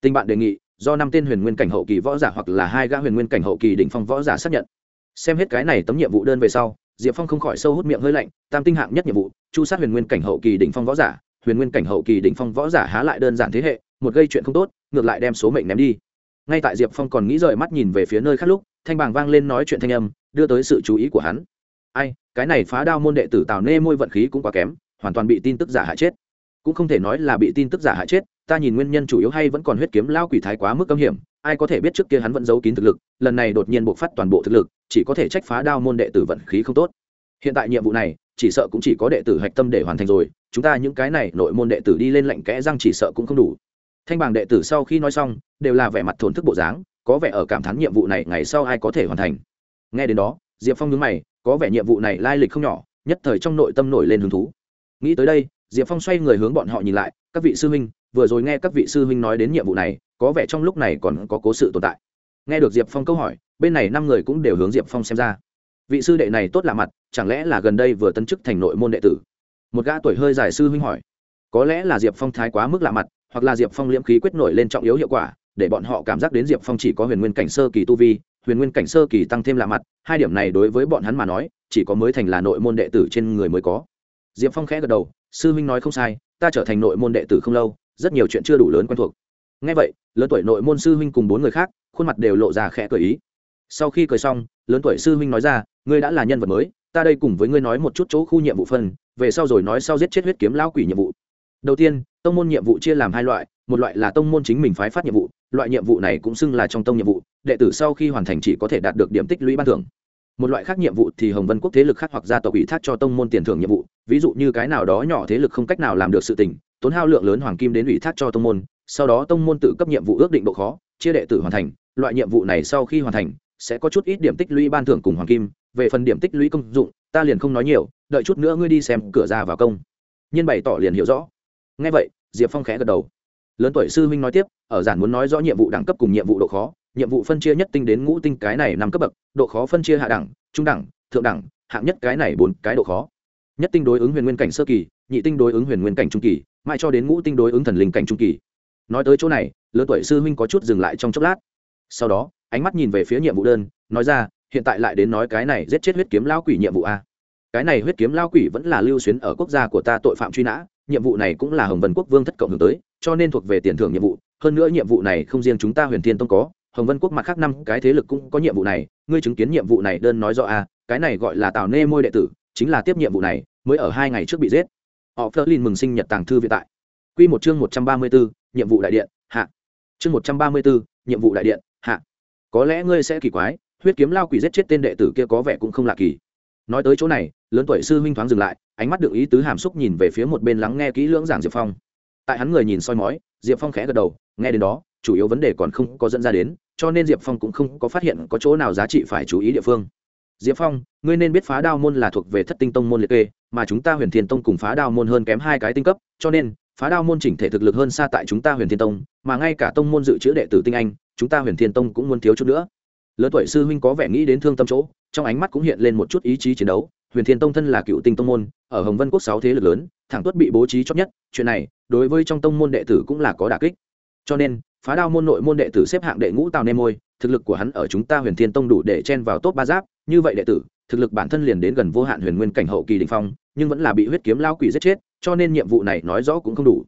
Tình bạn đề nghị do năm tên huyền nguyên cảnh hậu kỳ võ giả hoặc là hai gã huyền nguyên cảnh hậu kỳ đỉnh phong võ giả xác nhận. Xem hết cái này tấm nhiệm vụ đơn về sau, diệp phong không khỏi sâu hút miệng hơi lạnh, tam tinh hạng nhất nhiệm vụ, chu sát huyền nguyên cảnh hậu kỳ đỉnh phong võ giả, huyền nguyên cảnh hậu kỳ đỉnh phong võ giả há lại đơn giản thế hệ, một gây chuyện không tốt, ngược lại đem số mệnh ném đi. Ngay tại diệp phong còn nghĩ rời mắt nhìn về phía nơi khác lúc, thanh bàng vang lên nói chuyện thanh âm, đưa tới sự chú ý của hắn. Ai, cái này phá đao môn đệ tử tào nê môi vận khí cũng quá kém, hoàn toàn bị tin tức giả hại chết. Cũng không thể nói là bị tin tức giả hại chết ta nhìn nguyên nhân chủ yếu hay vẫn còn huyết kiếm lao quỷ thái quá mức âm hiểm, ai có thể biết trước kia hắn vẫn giấu kín thực lực, lần này đột nhiên buộc phát toàn bộ thực lực, chỉ có thể trách phá đao môn đệ tử vận khí không tốt. Hiện tại nhiệm vụ này, chỉ sợ cũng chỉ có đệ tử hạch tâm để hoàn thành rồi, chúng ta những cái này nội môn đệ tử đi lên lệnh kẽ răng chỉ sợ cũng không đủ. Thanh bảng đệ tử sau khi nói xong, đều là vẻ mặt thổn thức bộ dáng, có vẻ ở cảm thán nhiệm vụ này ngày sau ai có thể hoàn thành. Nghe đến đó, diệp phong nhớ mày, có vẻ nhiệm vụ này lai lịch không nhỏ, nhất thời trong nội tâm nổi lên hứng thú. Nghĩ tới đây, diệp phong xoay người hướng bọn họ nhìn lại, các vị sư huynh vừa rồi nghe các vị sư huynh nói đến nhiệm vụ này, có vẻ trong lúc này còn có cố sự tồn tại. Nghe được diệp phong câu hỏi, bên này năm người cũng đều hướng diệp phong xem ra. Vị sư đệ này tốt lạ mặt, chẳng lẽ là gần đây vừa tân chức thành nội môn đệ tử? Một gã tuổi hơi dài sư huynh hỏi. Có lẽ là diệp phong thái quá mức lạ mặt, hoặc là diệp phong liễm khí quyết nổi lên trọng yếu hiệu quả, để bọn họ cảm giác đến diệp phong chỉ có huyền nguyên cảnh sơ kỳ tu vi, huyền nguyên cảnh sơ kỳ tăng thêm lạ mặt, hai điểm này đối với bọn hắn mà nói, chỉ có mới thành là nội môn đệ tử trên người mới có. Diệp phong khẽ gật đầu, sư huynh nói không sai, ta trở thành nội môn đệ tử không lâu rất nhiều chuyện chưa đủ lớn quen thuộc. Ngay vậy, lớn tuổi nội môn sư huynh cùng bốn người khác, khuôn mặt đều lộ ra khẽ cười ý. Sau khi cười xong, lớn tuổi sư huynh nói ra, ngươi đã là nhân vật mới, ta đây cùng với ngươi nói một chút chỗ khu nhiệm vụ phân, về sau rồi nói sau giết chết huyết kiếm lao quỷ nhiệm vụ. Đầu tiên, tông môn nhiệm vụ chia làm hai loại, một loại là tông môn chính mình phái phát nhiệm vụ, loại nhiệm vụ này cũng xưng là trong tông nhiệm vụ, đệ tử sau khi hoàn thành chỉ có thể đạt được điểm tích lũy ban thưởng. Một loại khác nhiệm vụ thì hồng vân quốc thế lực khác hoặc gia tộc ủy thác cho tông môn tiền thưởng nhiệm vụ, ví dụ như cái nào đó nhỏ thế lực không cách nào làm được sự tình tốn hao lượng lớn hoàng kim đến ủy thác cho tông môn, sau đó tông môn tự cấp nhiệm vụ ước định độ khó, chia đệ tử hoàn thành, loại nhiệm vụ này sau khi hoàn thành, sẽ có chút ít điểm tích lũy ban thưởng cùng hoàng kim, về phần điểm tích lũy công dụng, ta liền không nói nhiều, đợi chút nữa ngươi đi xem cửa ra vào công. Nhân bày tỏ liền hiểu rõ. Ngay vậy, diệp phong khẽ gật đầu. Lớn tuổi sư huynh nói tiếp, ở giản muốn nói rõ nhiệm vụ đẳng cấp cùng nhiệm vụ độ khó, nhiệm vụ phân chia nhất tinh đến ngũ tinh cái này năm cấp bậc, độ khó phân chia hạ đẳng, trung đẳng, thượng đẳng, hạng nhất cái này bốn cái độ khó. Nhất tinh đối ứng huyền nguyên cảnh sơ kỳ nhị tinh đối ứng huyền nguyên cảnh trung kỳ, mãi cho đến ngũ tinh đối ứng thần linh cảnh trung kỳ. Nói tới chỗ này, lứa tuổi sư huynh có chút dừng lại trong chốc lát. Sau đó, ánh mắt nhìn về phía nhiệm vụ đơn, nói ra, hiện tại lại đến nói cái này giết chết huyết kiếm lao quỷ nhiệm vụ a. Cái này huyết kiếm lao quỷ vẫn là lưu xuyến ở quốc gia của ta tội phạm truy nã, nhiệm vụ này cũng là hồng vân quốc vương thất cộng hướng tới, cho nên thuộc về tiền thưởng nhiệm vụ. Hơn nữa nhiệm vụ này không riêng chúng ta huyền thiên tông có, hồng vân quốc mặt khác năm cái thế lực cũng có nhiệm vụ này, ngươi chứng kiến nhiệm vụ này đơn nói rõ a, cái này gọi là tào nê môi đệ tử, chính là tiếp nhiệm vụ này, mới ở hai ngày trước bị giết họ phớt lên mừng sinh nhật tàng thư viện tại. Quy một chương một trăm ba mươi 134, nhiệm vụ đại điện hạ. Chương một trăm ba mươi 134, nhiệm vụ đại điện hạ. Có lẽ ngươi sẽ kỳ quái huyết kiếm lao quỷ giết chết tên đệ tử kia có vẻ cũng không lạ kỳ. Nói tới chỗ này lớn tuổi sư huynh thoáng dừng lại ánh mắt được ý tứ hàm xúc nhìn về phía một bên lắng nghe kỹ lưỡng giảng diệp phong. Tại hắn người nhìn soi mói diệp phong khẽ gật đầu nghe đến đó chủ yếu vấn đề còn không có dẫn ra đến cho nên diệp phong cũng không có phát hiện có chỗ nào giá trị phải chú ý địa phương. Diệp phong ngươi nên biết phá đao môn là thuộc về thất tinh tông môn liệt kê mà chúng ta huyền thiên tông cùng phá đao môn hơn kém hai cái tinh cấp, cho nên, phá đao môn chỉnh thể thực lực hơn xa tại chúng ta huyền thiên tông, mà ngay cả tông môn dự trữ đệ tử tinh anh, chúng ta huyền thiên tông cũng muốn thiếu chút nữa. Lớn tuổi sư huynh có vẻ nghĩ đến thương tâm chỗ, trong ánh mắt cũng hiện lên một chút ý chí chiến đấu, huyền thiên tông thân là cựu tinh tông môn, ở hồng vân quốc sáu thế lực lớn, thẳng tuất bị bố trí chót nhất, chuyện này, đối với trong tông môn đệ tử cũng là có đà kích. Cho nên, phá đao môn nội môn đệ tử xếp hạng đệ ngũ tào nê môi, thực lực của hắn ở chúng ta huyền thiên tông đủ để chen vào top ba giáp, như vậy đệ tử thực lực bản thân liền đến gần vô hạn huyền nguyên cảnh hậu kỳ đình phong, nhưng vẫn là bị huyết kiếm lao quỷ giết chết, cho nên nhiệm vụ này nói rõ cũng không đủ.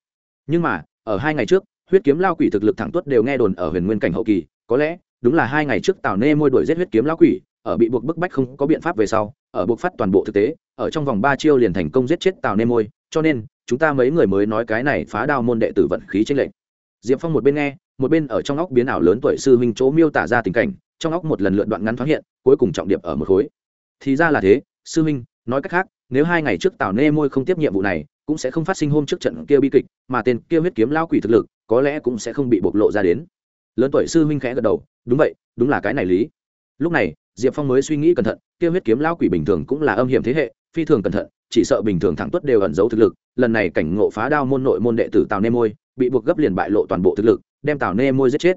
Nhưng mà, ở hai ngày trước, huyết kiếm lao quỷ thực lực thẳng tuất đều nghe đồn ở huyền nguyên cảnh hậu kỳ, có lẽ, đúng là hai ngày trước tào nê môi đuổi giết huyết kiếm lao quỷ, ở bị buộc bức bách không có biện pháp về sau, ở buộc phát toàn bộ thực tế, ở trong vòng ba chiêu liền thành công giết chết tào nê môi, cho nên, chúng ta mấy người mới nói cái này phá đao môn đệ tử vận khí tranh lệch. Diệp phong một bên nghe, một bên ở trong óc biến ảo lớn tuổi sư huynh chỗ miêu tả ra tình cảnh, trong óc một lần lượn đoạn ngắn thoáng hiện, cuối cùng trọng điểm ở một khối thì ra là thế sư minh, nói cách khác nếu hai ngày trước tào nê môi không tiếp nhiệm vụ này cũng sẽ không phát sinh hôm trước trận kia bi kịch mà tên kia huyết kiếm lao quỷ thực lực có lẽ cũng sẽ không bị bộc lộ ra đến. Lớn tuổi sư huynh khẽ gật đầu đúng vậy đúng là cái này lý. Lúc này diệp phong mới suy nghĩ cẩn thận kia huyết kiếm lao quỷ bình thường cũng là âm hiểm thế hệ phi thường cẩn thận chỉ sợ bình thường thẳng tuất đều ẩn giấu thực lực. Lần này cảnh ngộ phá đao môn nội môn đệ tử tào nê môi bị buộc gấp liền bại lộ toàn bộ thực lực đem tào nê môi giết chết.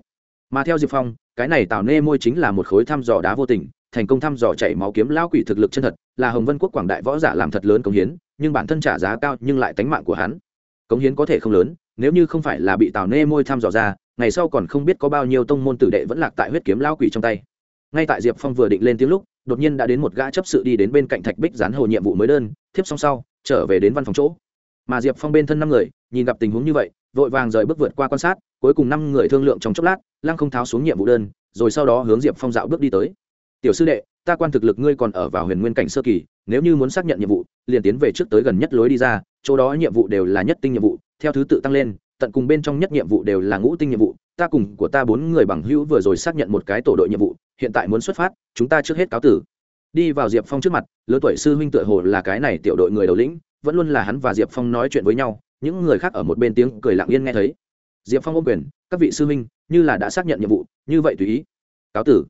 Mà theo diệp phong cái này tào nê môi chính là một khối thăm dò đá vô tình thành công thăm dò chảy máu kiếm lao quỷ thực lực chân thật, là hồng vân quốc quảng đại võ giả làm thật lớn cống hiến, nhưng bản thân trả giá cao nhưng lại tánh mạng của hắn. Cống hiến có thể không lớn, nếu như không phải là bị tào nê môi thăm dò ra, ngày sau còn không biết có bao nhiêu tông môn tử đệ vẫn lạc tại huyết kiếm lao quỷ trong tay. Ngay tại diệp phong vừa định lên tiếng lúc, đột nhiên đã đến một gã chấp sự đi đến bên cạnh thạch bích dán hồ nhiệm vụ mới đơn, thiếp xong sau, trở về đến văn phòng chỗ. Mà diệp phong bên thân năm người, nhìn gặp tình huống như vậy, vội vàng rời bước vượt qua quan sát, cuối cùng năm người thương lượng trong chốc lát, lăng không tháo xuống nhiệm vụ đơn, rồi sau đó hướng diệp phong dạo bước đi tới tiểu sư đệ, ta quan thực lực ngươi còn ở vào huyền nguyên cảnh sơ kỳ, nếu như muốn xác nhận nhiệm vụ, liền tiến về trước tới gần nhất lối đi ra, chỗ đó nhiệm vụ đều là nhất tinh nhiệm vụ, theo thứ tự tăng lên, tận cùng bên trong nhất nhiệm vụ đều là ngũ tinh nhiệm vụ, ta cùng của ta bốn người bằng hữu vừa rồi xác nhận một cái tổ đội nhiệm vụ, hiện tại muốn xuất phát, chúng ta trước hết cáo tử. Đi vào diệp phong trước mặt lớn tuổi sư huynh tựa hồ là cái này tiểu đội người đầu lĩnh, vẫn luôn là hắn và diệp phong nói chuyện với nhau, những người khác ở một bên tiếng cười lặng yên nghe thấy. Diệp phong ôm quyền, các vị sư huynh, như là đã xác nhận nhiệm vụ, như vậy tùy ý. Cáo tử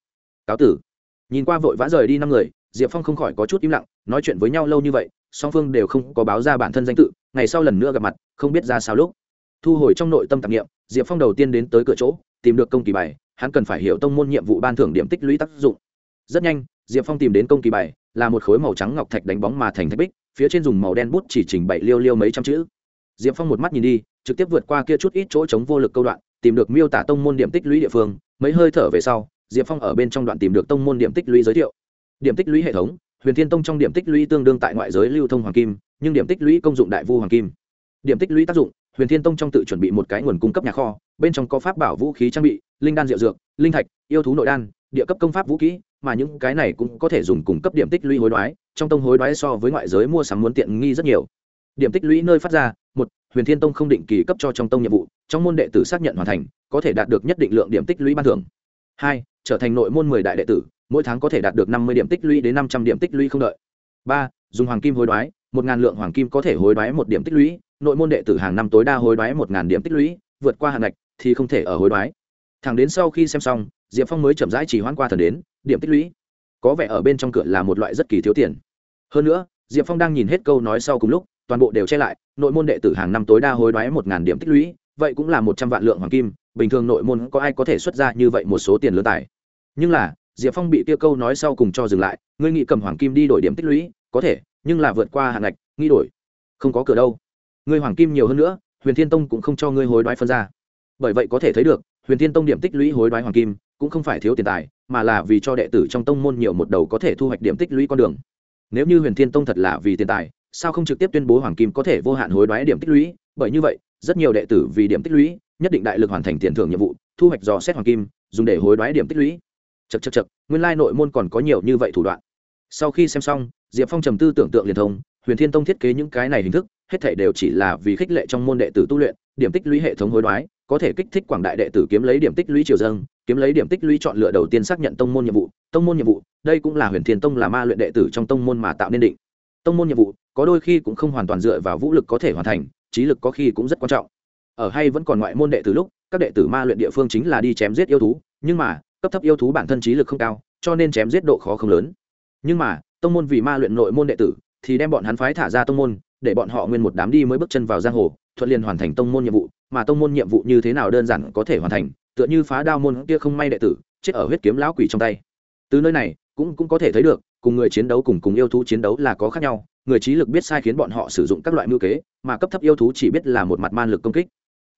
cáo tử nhìn qua vội vã rời đi năm người, diệp phong không khỏi có chút im lặng, nói chuyện với nhau lâu như vậy, song phương đều không có báo ra bản thân danh tự, ngày sau lần nữa gặp mặt, không biết ra sao lúc. Thu hồi trong nội tâm tạp nghiệm diệp phong đầu tiên đến tới cửa chỗ, tìm được công kỳ bài, hắn cần phải hiểu tông môn nhiệm vụ ban thưởng điểm tích lũy tác dụng. Rất nhanh, diệp phong tìm đến công kỳ bài, là một khối màu trắng ngọc thạch đánh bóng mà thành thạch bích, phía trên dùng màu đen bút chỉ trình bày liêu liêu mấy trăm chữ. Diệp phong một mắt nhìn đi, trực tiếp vượt qua kia chút ít chỗ chống vô lực câu đoạn, tìm được miêu tả tông môn điểm tích lũy địa phương, mấy hơi thở về sau diệp phong ở bên trong đoạn tìm được tông môn điểm tích lũy giới thiệu. Điểm tích lũy hệ thống, huyền thiên tông trong điểm tích lũy tương đương tại ngoại giới lưu thông hoàng kim, nhưng điểm tích lũy công dụng đại vu hoàng kim. Điểm tích lũy tác dụng, huyền thiên tông trong tự chuẩn bị một cái nguồn cung cấp nhà kho, bên trong có pháp bảo vũ khí trang bị, linh đan diệu dược, linh thạch, yêu thú nội đan, địa cấp công pháp vũ kỹ mà những cái này cũng có thể dùng cung cấp điểm tích lũy hối đoái, trong tông hối đoái so với ngoại giới mua sắm muốn tiện nghi rất nhiều. Điểm tích lũy nơi phát ra, một, huyền thiên tông không định kỳ cấp cho trong tông nhiệm vụ, trong môn đệ tử xác nhận hoàn thành, có thể đạt được nhất định lượng điểm tích lũy ban thưởng. Hai trở thành nội môn mười đại đệ tử, mỗi tháng có thể đạt được năm mươi điểm tích lũy đến năm trăm điểm tích lũy không đợi. Ba, dùng hoàng kim hối đoái, một ngàn lượng hoàng kim có thể hối đoái một điểm tích lũy, nội môn đệ tử hàng năm tối đa hối đoái một ngàn điểm tích lũy, vượt qua hạn ngạch thì không thể ở hối đoái. Thẳng đến sau khi xem xong, diệp phong mới chậm rãi chỉ hoãn qua thần đến, điểm tích lũy. Có vẻ ở bên trong cửa là một loại rất kỳ thiếu tiền. Hơn nữa, diệp phong đang nhìn hết câu nói sau cùng lúc, toàn bộ đều che lại, nội môn đệ tử hàng năm tối đa hối đoái một ngàn điểm tích lũy, vậy cũng là một trăm vạn lượng hoàng kim, bình thường nội môn có ai có thể xuất ra như vậy một số tiền lớn tài? Nhưng là, diệp phong bị kia câu nói sau cùng cho dừng lại, ngươi nghĩ cầm hoàng kim đi đổi điểm tích lũy, có thể, nhưng là vượt qua hạn ngạch, nghĩ đổi. Không có cửa đâu. Ngươi hoàng kim nhiều hơn nữa, huyền thiên tông cũng không cho ngươi hối đoái phân ra. Bởi vậy có thể thấy được, huyền thiên tông điểm tích lũy hối đoái hoàng kim, cũng không phải thiếu tiền tài, mà là vì cho đệ tử trong tông môn nhiều một đầu có thể thu hoạch điểm tích lũy con đường. Nếu như huyền thiên tông thật là vì tiền tài, sao không trực tiếp tuyên bố hoàng kim có thể vô hạn hối đoái điểm tích lũy? Bởi như vậy, rất nhiều đệ tử vì điểm tích lũy, nhất định đại lực hoàn thành tiền thưởng nhiệm vụ, thu hoạch dò xét hoàng kim, dùng để hối đoái điểm tích lũy chật chật chật, nguyên lai nội môn còn có nhiều như vậy thủ đoạn. Sau khi xem xong, diệp phong trầm tư tưởng tượng liền thông, huyền thiên tông thiết kế những cái này hình thức, hết thể đều chỉ là vì khích lệ trong môn đệ tử tu luyện, điểm tích lũy hệ thống hối đoái, có thể kích thích quảng đại đệ tử kiếm lấy điểm tích lũy triều dâng, kiếm lấy điểm tích lũy chọn lựa đầu tiên xác nhận tông môn nhiệm vụ. Tông môn nhiệm vụ, đây cũng là huyền thiên tông là ma luyện đệ tử trong tông môn mà tạo nên định. Tông môn nhiệm vụ, có đôi khi cũng không hoàn toàn dựa vào vũ lực có thể hoàn thành, trí lực có khi cũng rất quan trọng. Ở hay vẫn còn ngoại môn đệ tử lúc, các đệ tử ma luyện địa phương chính là đi chém giết yêu thú, nhưng mà cấp thấp yêu thú bản thân trí lực không cao, cho nên chém giết độ khó không lớn. Nhưng mà, tông môn vì ma luyện nội môn đệ tử, thì đem bọn hắn phái thả ra tông môn, để bọn họ nguyên một đám đi mới bước chân vào giang hồ, thuận liền hoàn thành tông môn nhiệm vụ, mà tông môn nhiệm vụ như thế nào đơn giản có thể hoàn thành, tựa như phá đao môn kia không may đệ tử, chết ở huyết kiếm lão quỷ trong tay. Từ nơi này, cũng cũng có thể thấy được, cùng người chiến đấu cùng cùng yêu thú chiến đấu là có khác nhau, người trí lực biết sai khiến bọn họ sử dụng các loại mưu kế, mà cấp thấp yêu thú chỉ biết là một mặt man lực công kích.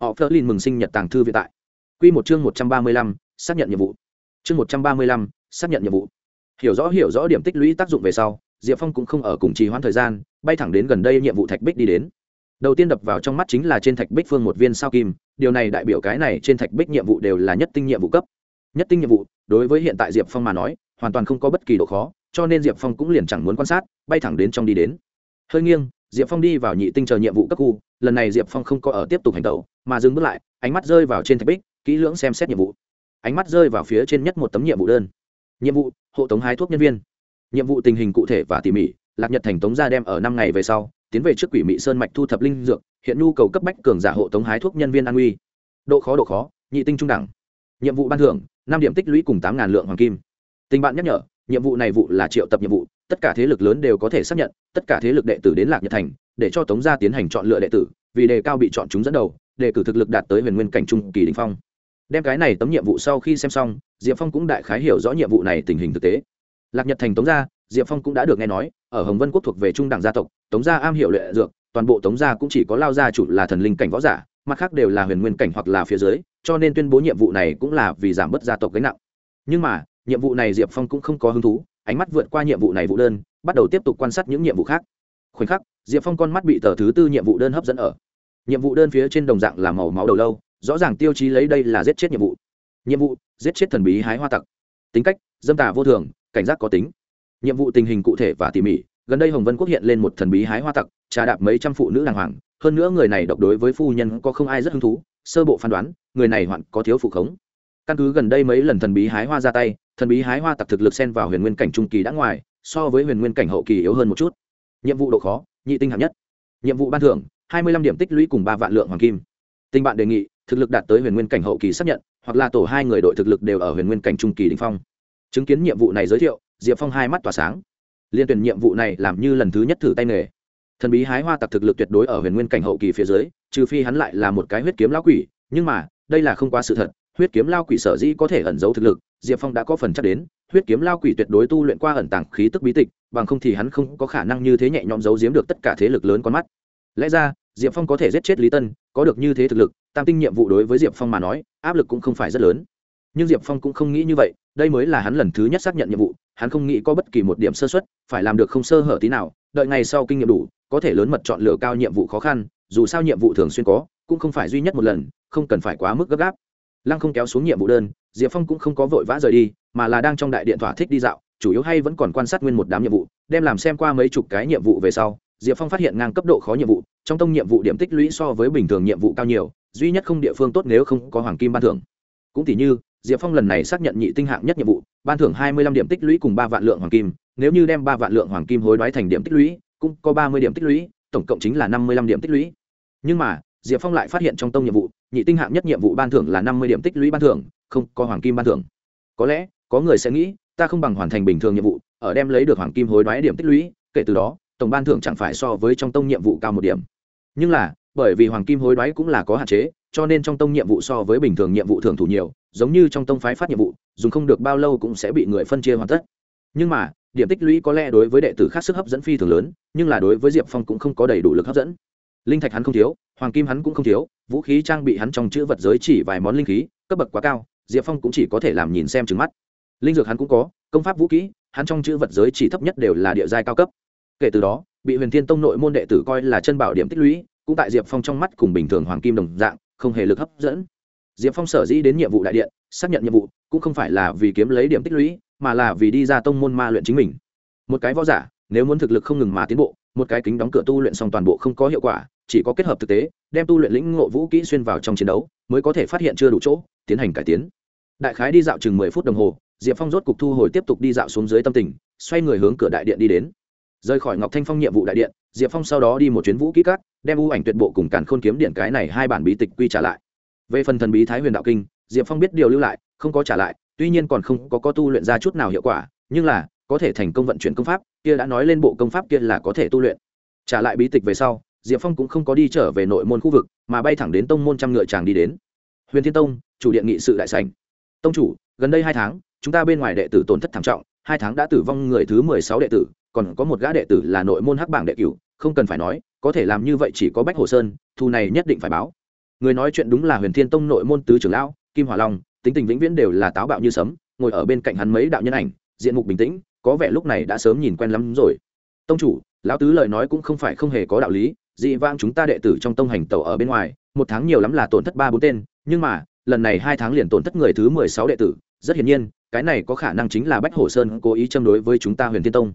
Họ phớt lên mừng sinh nhật tàng thư viện tại. Quy một chương một trăm ba mươi lăm, xác nhận nhiệm vụ chương một trăm ba mươi lăm, xác nhận nhiệm vụ. Hiểu rõ hiểu rõ điểm tích lũy tác dụng về sau, diệp phong cũng không ở cùng trì hoãn thời gian, bay thẳng đến gần đây nhiệm vụ thạch bích đi đến. Đầu tiên đập vào trong mắt chính là trên thạch bích phương một viên sao kim, điều này đại biểu cái này trên thạch bích nhiệm vụ đều là nhất tinh nhiệm vụ cấp. Nhất tinh nhiệm vụ, đối với hiện tại diệp phong mà nói, hoàn toàn không có bất kỳ độ khó, cho nên diệp phong cũng liền chẳng muốn quan sát, bay thẳng đến trong đi đến. Hơi nghiêng, diệp phong đi vào nhị tinh chờ nhiệm vụ cấp khu, lần này diệp phong không có ở tiếp tục hành tẩu, mà dừng bước lại, ánh mắt rơi vào trên thạch bích, kỹ lưỡng xem xét nhiệm vụ ánh mắt rơi vào phía trên nhất một tấm nhiệm vụ đơn. Nhiệm vụ, hộ tống hái thuốc nhân viên. Nhiệm vụ tình hình cụ thể và tỉ mỉ, lạc nhật thành tống ra đem ở năm ngày về sau, tiến về trước quỷ Mị sơn mạch thu thập linh dược, hiện nhu cầu cấp bách cường giả hộ tống hái thuốc nhân viên an uy. Độ khó độ khó, nhị tinh trung đẳng. Nhiệm vụ ban thưởng, năm điểm tích lũy cùng tám ngàn lượng hoàng kim. Tình bạn nhắc nhở, nhiệm vụ này vụ là triệu tập nhiệm vụ, tất cả thế lực lớn đều có thể xác nhận, tất cả thế lực đệ tử đến lạc nhật thành, để cho tống gia tiến hành chọn lựa đệ tử, vì đề cao bị chọn chúng dẫn đầu, đề cử thực lực đạt tới huyền nguyên cảnh trung kỳ đình phong đem cái này tấm nhiệm vụ sau khi xem xong, diệp phong cũng đại khái hiểu rõ nhiệm vụ này tình hình thực tế. Lạc nhật thành tống gia, diệp phong cũng đã được nghe nói, ở hồng vân quốc thuộc về trung đẳng gia tộc, tống gia am hiểu luyện dược, toàn bộ tống gia cũng chỉ có lao gia chủ là thần linh cảnh võ giả, mặt khác đều là huyền nguyên cảnh hoặc là phía dưới, cho nên tuyên bố nhiệm vụ này cũng là vì giảm bớt gia tộc gánh nặng. Nhưng mà, nhiệm vụ này diệp phong cũng không có hứng thú, ánh mắt vượt qua nhiệm vụ này vụ đơn, bắt đầu tiếp tục quan sát những nhiệm vụ khác. Khoảnh khắc, diệp phong con mắt bị tờ thứ tư nhiệm vụ đơn hấp dẫn ở. Nhiệm vụ đơn phía trên đồng dạng là màu máu đầu lâu rõ ràng tiêu chí lấy đây là giết chết nhiệm vụ. Nhiệm vụ, giết chết thần bí hái hoa tặc. Tính cách, dâm tà vô thường, cảnh giác có tính. Nhiệm vụ tình hình cụ thể và tỉ mỉ, gần đây hồng vân quốc hiện lên một thần bí hái hoa tặc, trà đạp mấy trăm phụ nữ đàng hoàng. Hơn nữa người này độc đối với phu nhân có không ai rất hứng thú, sơ bộ phán đoán, người này hoạn có thiếu phụ khống. Căn cứ gần đây mấy lần thần bí hái hoa ra tay, thần bí hái hoa tặc thực lực xen vào huyền nguyên cảnh trung kỳ đã ngoài, so với huyền nguyên cảnh hậu kỳ yếu hơn một chút. Nhiệm vụ độ khó, nhị tinh hạng nhất. Nhiệm vụ ban thưởng, hai mươi lăm điểm tích lũy cùng ba vạn lượng hoàng kim. Tình bạn đề nghị thực lực đạt tới huyền nguyên cảnh hậu kỳ xác nhận, hoặc là tổ hai người đội thực lực đều ở huyền nguyên cảnh trung kỳ đình phong. Chứng kiến nhiệm vụ này giới thiệu, diệp phong hai mắt tỏa sáng. Liên tuyển nhiệm vụ này làm như lần thứ nhất thử tay nghề. Thần bí hái hoa tặc thực lực tuyệt đối ở huyền nguyên cảnh hậu kỳ phía dưới, trừ phi hắn lại là một cái huyết kiếm lao quỷ, nhưng mà, đây là không quá sự thật, huyết kiếm lao quỷ sở dĩ có thể ẩn giấu thực lực, diệp phong đã có phần chắc đến, huyết kiếm lao quỷ tuyệt đối tu luyện qua ẩn tàng khí tức bí tịch, bằng không thì hắn không có khả năng như thế nhẹ nhõm giấu giếm được tất cả thế lực lớn con mắt. Lẽ ra, diệp phong có thể giết chết lý tân, có được như thế thực lực tam tinh nhiệm vụ đối với diệp phong mà nói, áp lực cũng không phải rất lớn. Nhưng diệp phong cũng không nghĩ như vậy, đây mới là hắn lần thứ nhất xác nhận nhiệm vụ, hắn không nghĩ có bất kỳ một điểm sơ xuất phải làm được không sơ hở tí nào, đợi ngày sau kinh nghiệm đủ, có thể lớn mật chọn lựa cao nhiệm vụ khó khăn, dù sao nhiệm vụ thường xuyên có, cũng không phải duy nhất một lần, không cần phải quá mức gấp gáp. Lăng không kéo xuống nhiệm vụ đơn, diệp phong cũng không có vội vã rời đi, mà là đang trong đại điện thỏa thích đi dạo, chủ yếu hay vẫn còn quan sát nguyên một đám nhiệm vụ, đem làm xem qua mấy chục cái nhiệm vụ về sau, diệp phong phát hiện ngang cấp độ khó nhiệm vụ, trong tông nhiệm vụ điểm tích lũy so với bình thường nhiệm vụ cao nhiều duy nhất không địa phương tốt nếu không có hoàng kim ban thưởng. Cũng tỷ như, diệp phong lần này xác nhận nhị tinh hạng nhất nhiệm vụ, ban thưởng hai mươi lăm điểm tích lũy cùng ba vạn lượng hoàng kim. Nếu như đem ba vạn lượng hoàng kim hối đoái thành điểm tích lũy, cũng có ba mươi điểm tích lũy, tổng cộng chính là năm mươi lăm điểm tích lũy. Nhưng mà, diệp phong lại phát hiện trong tông nhiệm vụ, nhị tinh hạng nhất nhiệm vụ ban thưởng là năm mươi điểm tích lũy ban thưởng, không có hoàng kim ban thưởng. Có lẽ, có người sẽ nghĩ, ta không bằng hoàn thành bình thường nhiệm vụ, ở đem lấy được hoàng kim hối đoái điểm tích lũy, kể từ đó, tổng ban thưởng chẳng phải so với trong tông nhiệm vụ cao một điểm. Nhưng là bởi vì hoàng kim hối đoái cũng là có hạn chế, cho nên trong tông nhiệm vụ so với bình thường nhiệm vụ thường thủ nhiều, giống như trong tông phái phát nhiệm vụ, dùng không được bao lâu cũng sẽ bị người phân chia hoàn tất. Nhưng mà, điểm tích lũy có lẽ đối với đệ tử khác sức hấp dẫn phi thường lớn, nhưng là đối với diệp phong cũng không có đầy đủ lực hấp dẫn. Linh thạch hắn không thiếu, hoàng kim hắn cũng không thiếu, vũ khí trang bị hắn trong chữ vật giới chỉ vài món linh khí, cấp bậc quá cao, diệp phong cũng chỉ có thể làm nhìn xem trứng mắt. Linh dược hắn cũng có, công pháp vũ kỹ, hắn trong chữ vật giới chỉ thấp nhất đều là địa giai cao cấp. Kể từ đó, bị huyền thiên tông nội môn đệ tử coi là chân bảo điểm tích lũy cũng tại diệp phong trong mắt cùng bình thường hoàng kim đồng dạng, không hề lực hấp dẫn. Diệp phong sở dĩ đến nhiệm vụ đại điện, xác nhận nhiệm vụ, cũng không phải là vì kiếm lấy điểm tích lũy, mà là vì đi ra tông môn ma luyện chính mình. Một cái võ giả, nếu muốn thực lực không ngừng mà tiến bộ, một cái kính đóng cửa tu luyện xong toàn bộ không có hiệu quả, chỉ có kết hợp thực tế, đem tu luyện lĩnh ngộ vũ kỹ xuyên vào trong chiến đấu, mới có thể phát hiện chưa đủ chỗ, tiến hành cải tiến. Đại khái đi dạo chừng mười phút đồng hồ, diệp phong rốt cục thu hồi tiếp tục đi dạo xuống dưới tâm tình, xoay người hướng cửa đại điện đi đến. Rời khỏi ngọc thanh phong nhiệm vụ đại điện diệp phong sau đó đi một chuyến vũ kỹ cát, đem ưu ảnh tuyệt bộ cùng càn khôn kiếm điện cái này hai bản bí tịch quy trả lại. Về phần thần bí thái huyền đạo kinh diệp phong biết điều lưu lại không có trả lại tuy nhiên còn không có, có tu luyện ra chút nào hiệu quả nhưng là có thể thành công vận chuyển công pháp kia đã nói lên bộ công pháp kia là có thể tu luyện. Trả lại bí tịch về sau diệp phong cũng không có đi trở về nội môn khu vực mà bay thẳng đến tông môn trăm ngựa tràng đi đến. Huyền thiên tông chủ điện nghị sự đại sành tông chủ gần đây hai tháng chúng ta bên ngoài đệ tử tổn thất thảm trọng hai tháng đã tử vong người thứ mười sáu đệ tử còn có một gã đệ tử là nội môn hắc bảng đệ cửu không cần phải nói, có thể làm như vậy chỉ có bách hồ sơn thu này nhất định phải báo. Người nói chuyện đúng là huyền thiên tông nội môn tứ trưởng lão, kim hỏa long, tính tình vĩnh viễn đều là táo bạo như sấm, ngồi ở bên cạnh hắn mấy đạo nhân ảnh, diện mục bình tĩnh, có vẻ lúc này đã sớm nhìn quen lắm rồi. Tông chủ, lão tứ lời nói cũng không phải không hề có đạo lý, dị vãng chúng ta đệ tử trong tông hành tẩu ở bên ngoài, một tháng nhiều lắm là tổn thất ba bốn tên, nhưng mà, lần này hai tháng liền tổn thất người thứ mười sáu đệ tử, rất hiển nhiên, cái này có khả năng chính là bách hổ sơn cố ý châm đối với chúng ta huyền thiên tông.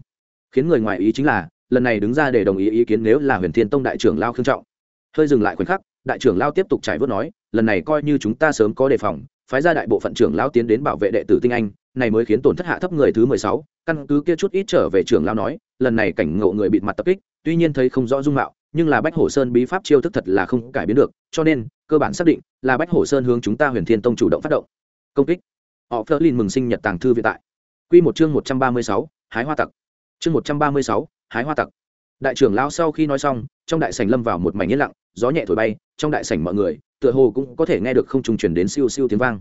Khiến người ngoài ý chính là lần này đứng ra để đồng ý ý kiến nếu là huyền thiên tông đại trưởng lao khương trọng. Hơi dừng lại khoảnh khắc, đại trưởng lao tiếp tục trải vớt nói, lần này coi như chúng ta sớm có đề phòng, phái ra đại bộ phận trưởng lao tiến đến bảo vệ đệ tử tinh anh, này mới khiến tổn thất hạ thấp người thứ mười sáu. Căn cứ kia chút ít trở về trưởng lao nói, lần này cảnh ngộ người bịt mặt tập kích, tuy nhiên thấy không rõ dung mạo, nhưng là bách hổ sơn bí pháp chiêu thức thật là không cải biến được, cho nên, cơ bản xác định là bách hổ sơn hướng chúng ta huyền thiên tông chủ động phát động. Công kích. Họ phớt lên mừng sinh nhật tàng thư viện tại. Q một chương một trăm ba mươi sáu, hái hoa tặc. Chương một trăm ba mươi sáu hái hoa tặc. Đại trưởng lao sau khi nói xong, trong đại sảnh lâm vào một mảnh yên lặng, gió nhẹ thổi bay, trong đại sảnh mọi người, tựa hồ cũng có thể nghe được không trùng chuyển đến siêu siêu tiếng vang.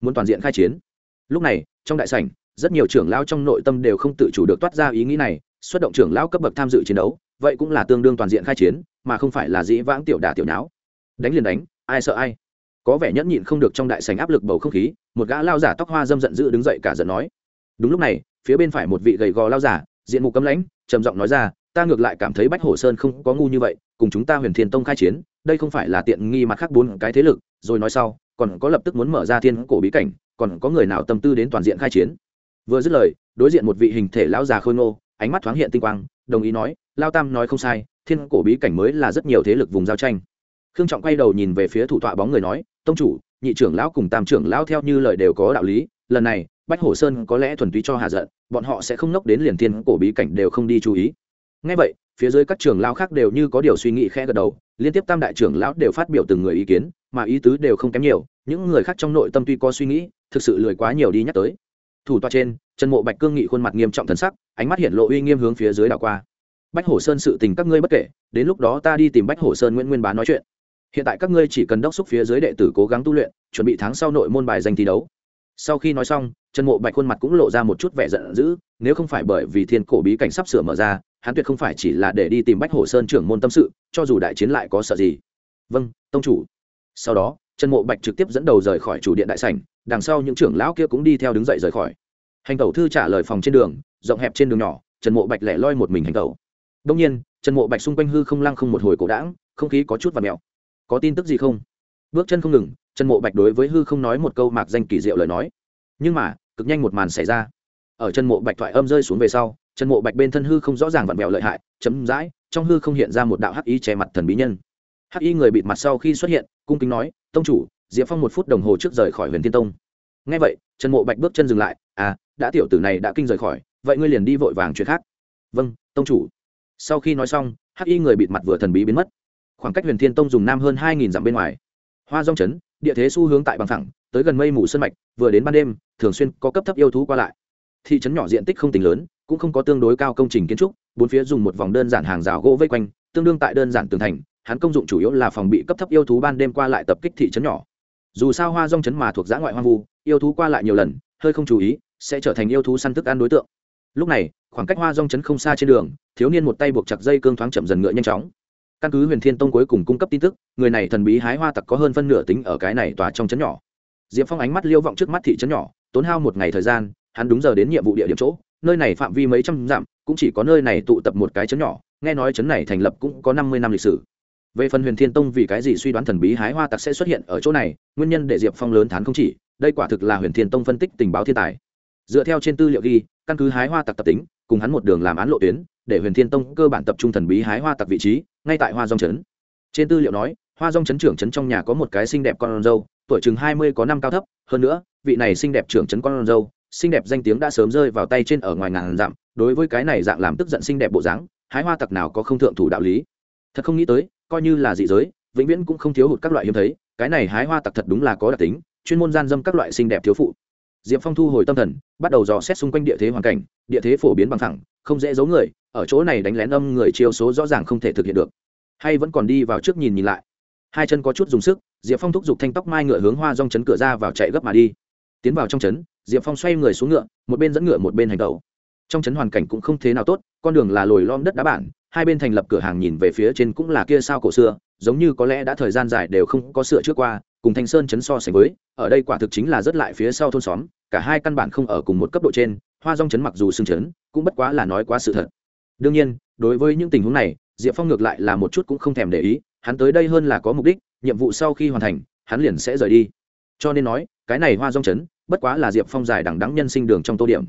Muốn toàn diện khai chiến. Lúc này, trong đại sảnh, rất nhiều trưởng lao trong nội tâm đều không tự chủ được toát ra ý nghĩ này, xuất động trưởng lao cấp bậc tham dự chiến đấu, vậy cũng là tương đương toàn diện khai chiến, mà không phải là dĩ vãng tiểu đả tiểu nháo. Đánh liền đánh, ai sợ ai. Có vẻ nhẫn nhịn không được trong đại sảnh áp lực bầu không khí, một gã lao giả tóc hoa dâm giận dữ đứng dậy cả giận nói. Đúng lúc này, phía bên phải một vị gầy gò lao giả, diện mục cấm lãnh trầm giọng nói ra, ta ngược lại cảm thấy bách hổ sơn không có ngu như vậy, cùng chúng ta huyền thiên tông khai chiến, đây không phải là tiện nghi mặt khác bốn cái thế lực. Rồi nói sau, còn có lập tức muốn mở ra thiên cổ bí cảnh, còn có người nào tâm tư đến toàn diện khai chiến? Vừa dứt lời, đối diện một vị hình thể lão già khôi ngô, ánh mắt thoáng hiện tinh quang, đồng ý nói, lao tam nói không sai, thiên cổ bí cảnh mới là rất nhiều thế lực vùng giao tranh. Khương trọng quay đầu nhìn về phía thủ tọa bóng người nói, tông chủ, nhị trưởng lão cùng tam trưởng lão theo như lời đều có đạo lý, lần này, bách hổ sơn có lẽ thuần túy cho hạ giận bọn họ sẽ không nốc đến liền thiên cổ bí cảnh đều không đi chú ý. Ngay vậy, phía dưới các trưởng lão khác đều như có điều suy nghĩ khẽ gật đầu, liên tiếp tam đại trưởng lão đều phát biểu từng người ý kiến, mà ý tứ đều không kém nhiều, những người khác trong nội tâm tuy có suy nghĩ, thực sự lười quá nhiều đi nhắc tới. Thủ tọa trên, trần mộ bạch cương nghị khuôn mặt nghiêm trọng thần sắc, ánh mắt hiện lộ uy nghiêm hướng phía dưới đảo qua. Bách hổ sơn sự tình các ngươi bất kể, đến lúc đó ta đi tìm bách hổ sơn nguyễn nguyên bán nói chuyện. Hiện tại các ngươi chỉ cần đốc xúc phía dưới đệ tử cố gắng tu luyện, chuẩn bị tháng sau nội môn bài danh thi đấu. Sau khi nói xong trần mộ bạch khuôn mặt cũng lộ ra một chút vẻ giận dữ, nếu không phải bởi vì thiên cổ bí cảnh sắp sửa mở ra, hắn tuyệt không phải chỉ là để đi tìm bách hổ sơn trưởng môn tâm sự, cho dù đại chiến lại có sợ gì. Vâng tông chủ. Sau đó, trần mộ bạch trực tiếp dẫn đầu rời khỏi chủ điện đại sảnh, đằng sau những trưởng lão kia cũng đi theo đứng dậy rời khỏi. Hành tẩu thư trả lời phòng trên đường, rộng hẹp trên đường nhỏ, trần mộ bạch lẻ loi một mình hành tẩu. Đông nhiên, trần mộ bạch xung quanh hư không lăng không một hồi cổ đãng, không khí có chút và mèo. Có tin tức gì không? Bước chân không ngừng, trần mộ bạch đối với hư không nói một câu mạc danh kỳ diệu lời nói nhưng mà, cực nhanh một màn xảy ra. Ở chân mộ bạch thoại âm rơi xuống về sau, chân mộ bạch bên thân hư không rõ ràng vặn vẹo lợi hại, chấm dãi, trong hư không hiện ra một đạo hắc y che mặt thần bí nhân. Hắc y người bịt mặt sau khi xuất hiện, cung kính nói, tông chủ, diệp phong một phút đồng hồ trước rời khỏi huyền thiên tông. Ngay vậy trần mộ bạch bước chân dừng lại à đã tiểu tử này đã kinh rời khỏi, vậy ngươi liền đi vội vàng chuyện khác. Vâng tông chủ. Sau khi nói xong, hắc y người bịt mặt vừa thần bí biến mất. Khoảng cách huyền thiên tông dùng nam hơn hai nghìn dặm bên ngoài. Hoa dông trấn địa thế xu hướng tại bằng thẳng tới gần mây mù sân mạch, vừa đến ban đêm, thường xuyên có cấp thấp yêu thú qua lại. Thị trấn nhỏ diện tích không tính lớn, cũng không có tương đối cao công trình kiến trúc, bốn phía dùng một vòng đơn giản hàng rào gỗ vây quanh, tương đương tại đơn giản tường thành, hắn công dụng chủ yếu là phòng bị cấp thấp yêu thú ban đêm qua lại tập kích thị trấn nhỏ. Dù sao hoa dong trấn mà thuộc giã ngoại hoang vu, yêu thú qua lại nhiều lần, hơi không chú ý, sẽ trở thành yêu thú săn thức ăn đối tượng. Lúc này, khoảng cách hoa dong trấn không xa trên đường, thiếu niên một tay buộc chặt dây cương thoáng chậm dần ngựa nhanh chóng căn cứ huyền thiên tông cuối cùng cung cấp tin tức, người này thần bí hái hoa tặc có hơn phân nửa tính ở cái này tòa trong trấn nhỏ. Diệp phong ánh mắt liêu vọng trước mắt thị trấn nhỏ, tốn hao một ngày thời gian, hắn đúng giờ đến nhiệm vụ địa điểm chỗ, nơi này phạm vi mấy trăm dặm, cũng chỉ có nơi này tụ tập một cái trấn nhỏ, nghe nói trấn này thành lập cũng có năm mươi năm lịch sử. Về phần huyền thiên tông vì cái gì suy đoán thần bí hái hoa tặc sẽ xuất hiện ở chỗ này, nguyên nhân để diệp phong lớn thán không chỉ, đây quả thực là huyền thiên tông phân tích tình báo thiên tài. Dựa theo trên tư liệu ghi căn cứ hái hoa tặc tập tính, cùng hắn một đường làm án lộ tuyến, để huyền thiên tông cơ bản tập trung thần bí hái hoa tặc vị trí, ngay tại hoa dòng trấn. Trên tư liệu nói, hoa dòng trấn trưởng trấn trong nhà có một cái xinh đẹp con dâu, tuổi chừng hai mươi có năm cao thấp, hơn nữa, vị này xinh đẹp trưởng trấn con dâu, xinh đẹp danh tiếng đã sớm rơi vào tay trên ở ngoài ngàn dặm, đối với cái này dạng làm tức giận xinh đẹp bộ dáng, hái hoa tặc nào có không thượng thủ đạo lý. Thật không nghĩ tới, coi như là dị giới, vĩnh viễn cũng không thiếu hụt các loại hiếm thấy, cái này hái hoa tặc thật đúng là có đặc tính, chuyên môn gian dâm các loại xinh đẹp thiếu phụ diệp phong thu hồi tâm thần, bắt đầu dò xét xung quanh địa thế hoàn cảnh, địa thế phổ biến bằng thẳng không dễ giấu người, ở chỗ này đánh lén âm người chiêu số rõ ràng không thể thực hiện được. Hay vẫn còn đi vào trước nhìn nhìn lại. Hai chân có chút dùng sức, diệp phong thúc giục thanh tóc mai ngựa hướng hoa rong chấn cửa ra vào chạy gấp mà đi. Tiến vào trong trấn diệp phong xoay người xuống ngựa, một bên dẫn ngựa một bên hành tẩu. Trong trấn hoàn cảnh cũng không thế nào tốt, con đường là lồi lom đất đá bản, hai bên thành lập cửa hàng nhìn về phía trên cũng là kia sao cổ xưa, giống như có lẽ đã thời gian dài đều không có sửa trước qua cùng thanh sơn chấn so sánh với, ở đây quả thực chính là rất lại phía sau thôn xóm, cả hai căn bản không ở cùng một cấp độ trên, hoa rong chấn mặc dù xương chấn, cũng bất quá là nói quá sự thật. Đương nhiên, đối với những tình huống này, diệp phong ngược lại là một chút cũng không thèm để ý, hắn tới đây hơn là có mục đích, nhiệm vụ sau khi hoàn thành, hắn liền sẽ rời đi. Cho nên nói, cái này hoa rong chấn, bất quá là diệp phong dài đằng đắng nhân sinh đường trong tô điểm.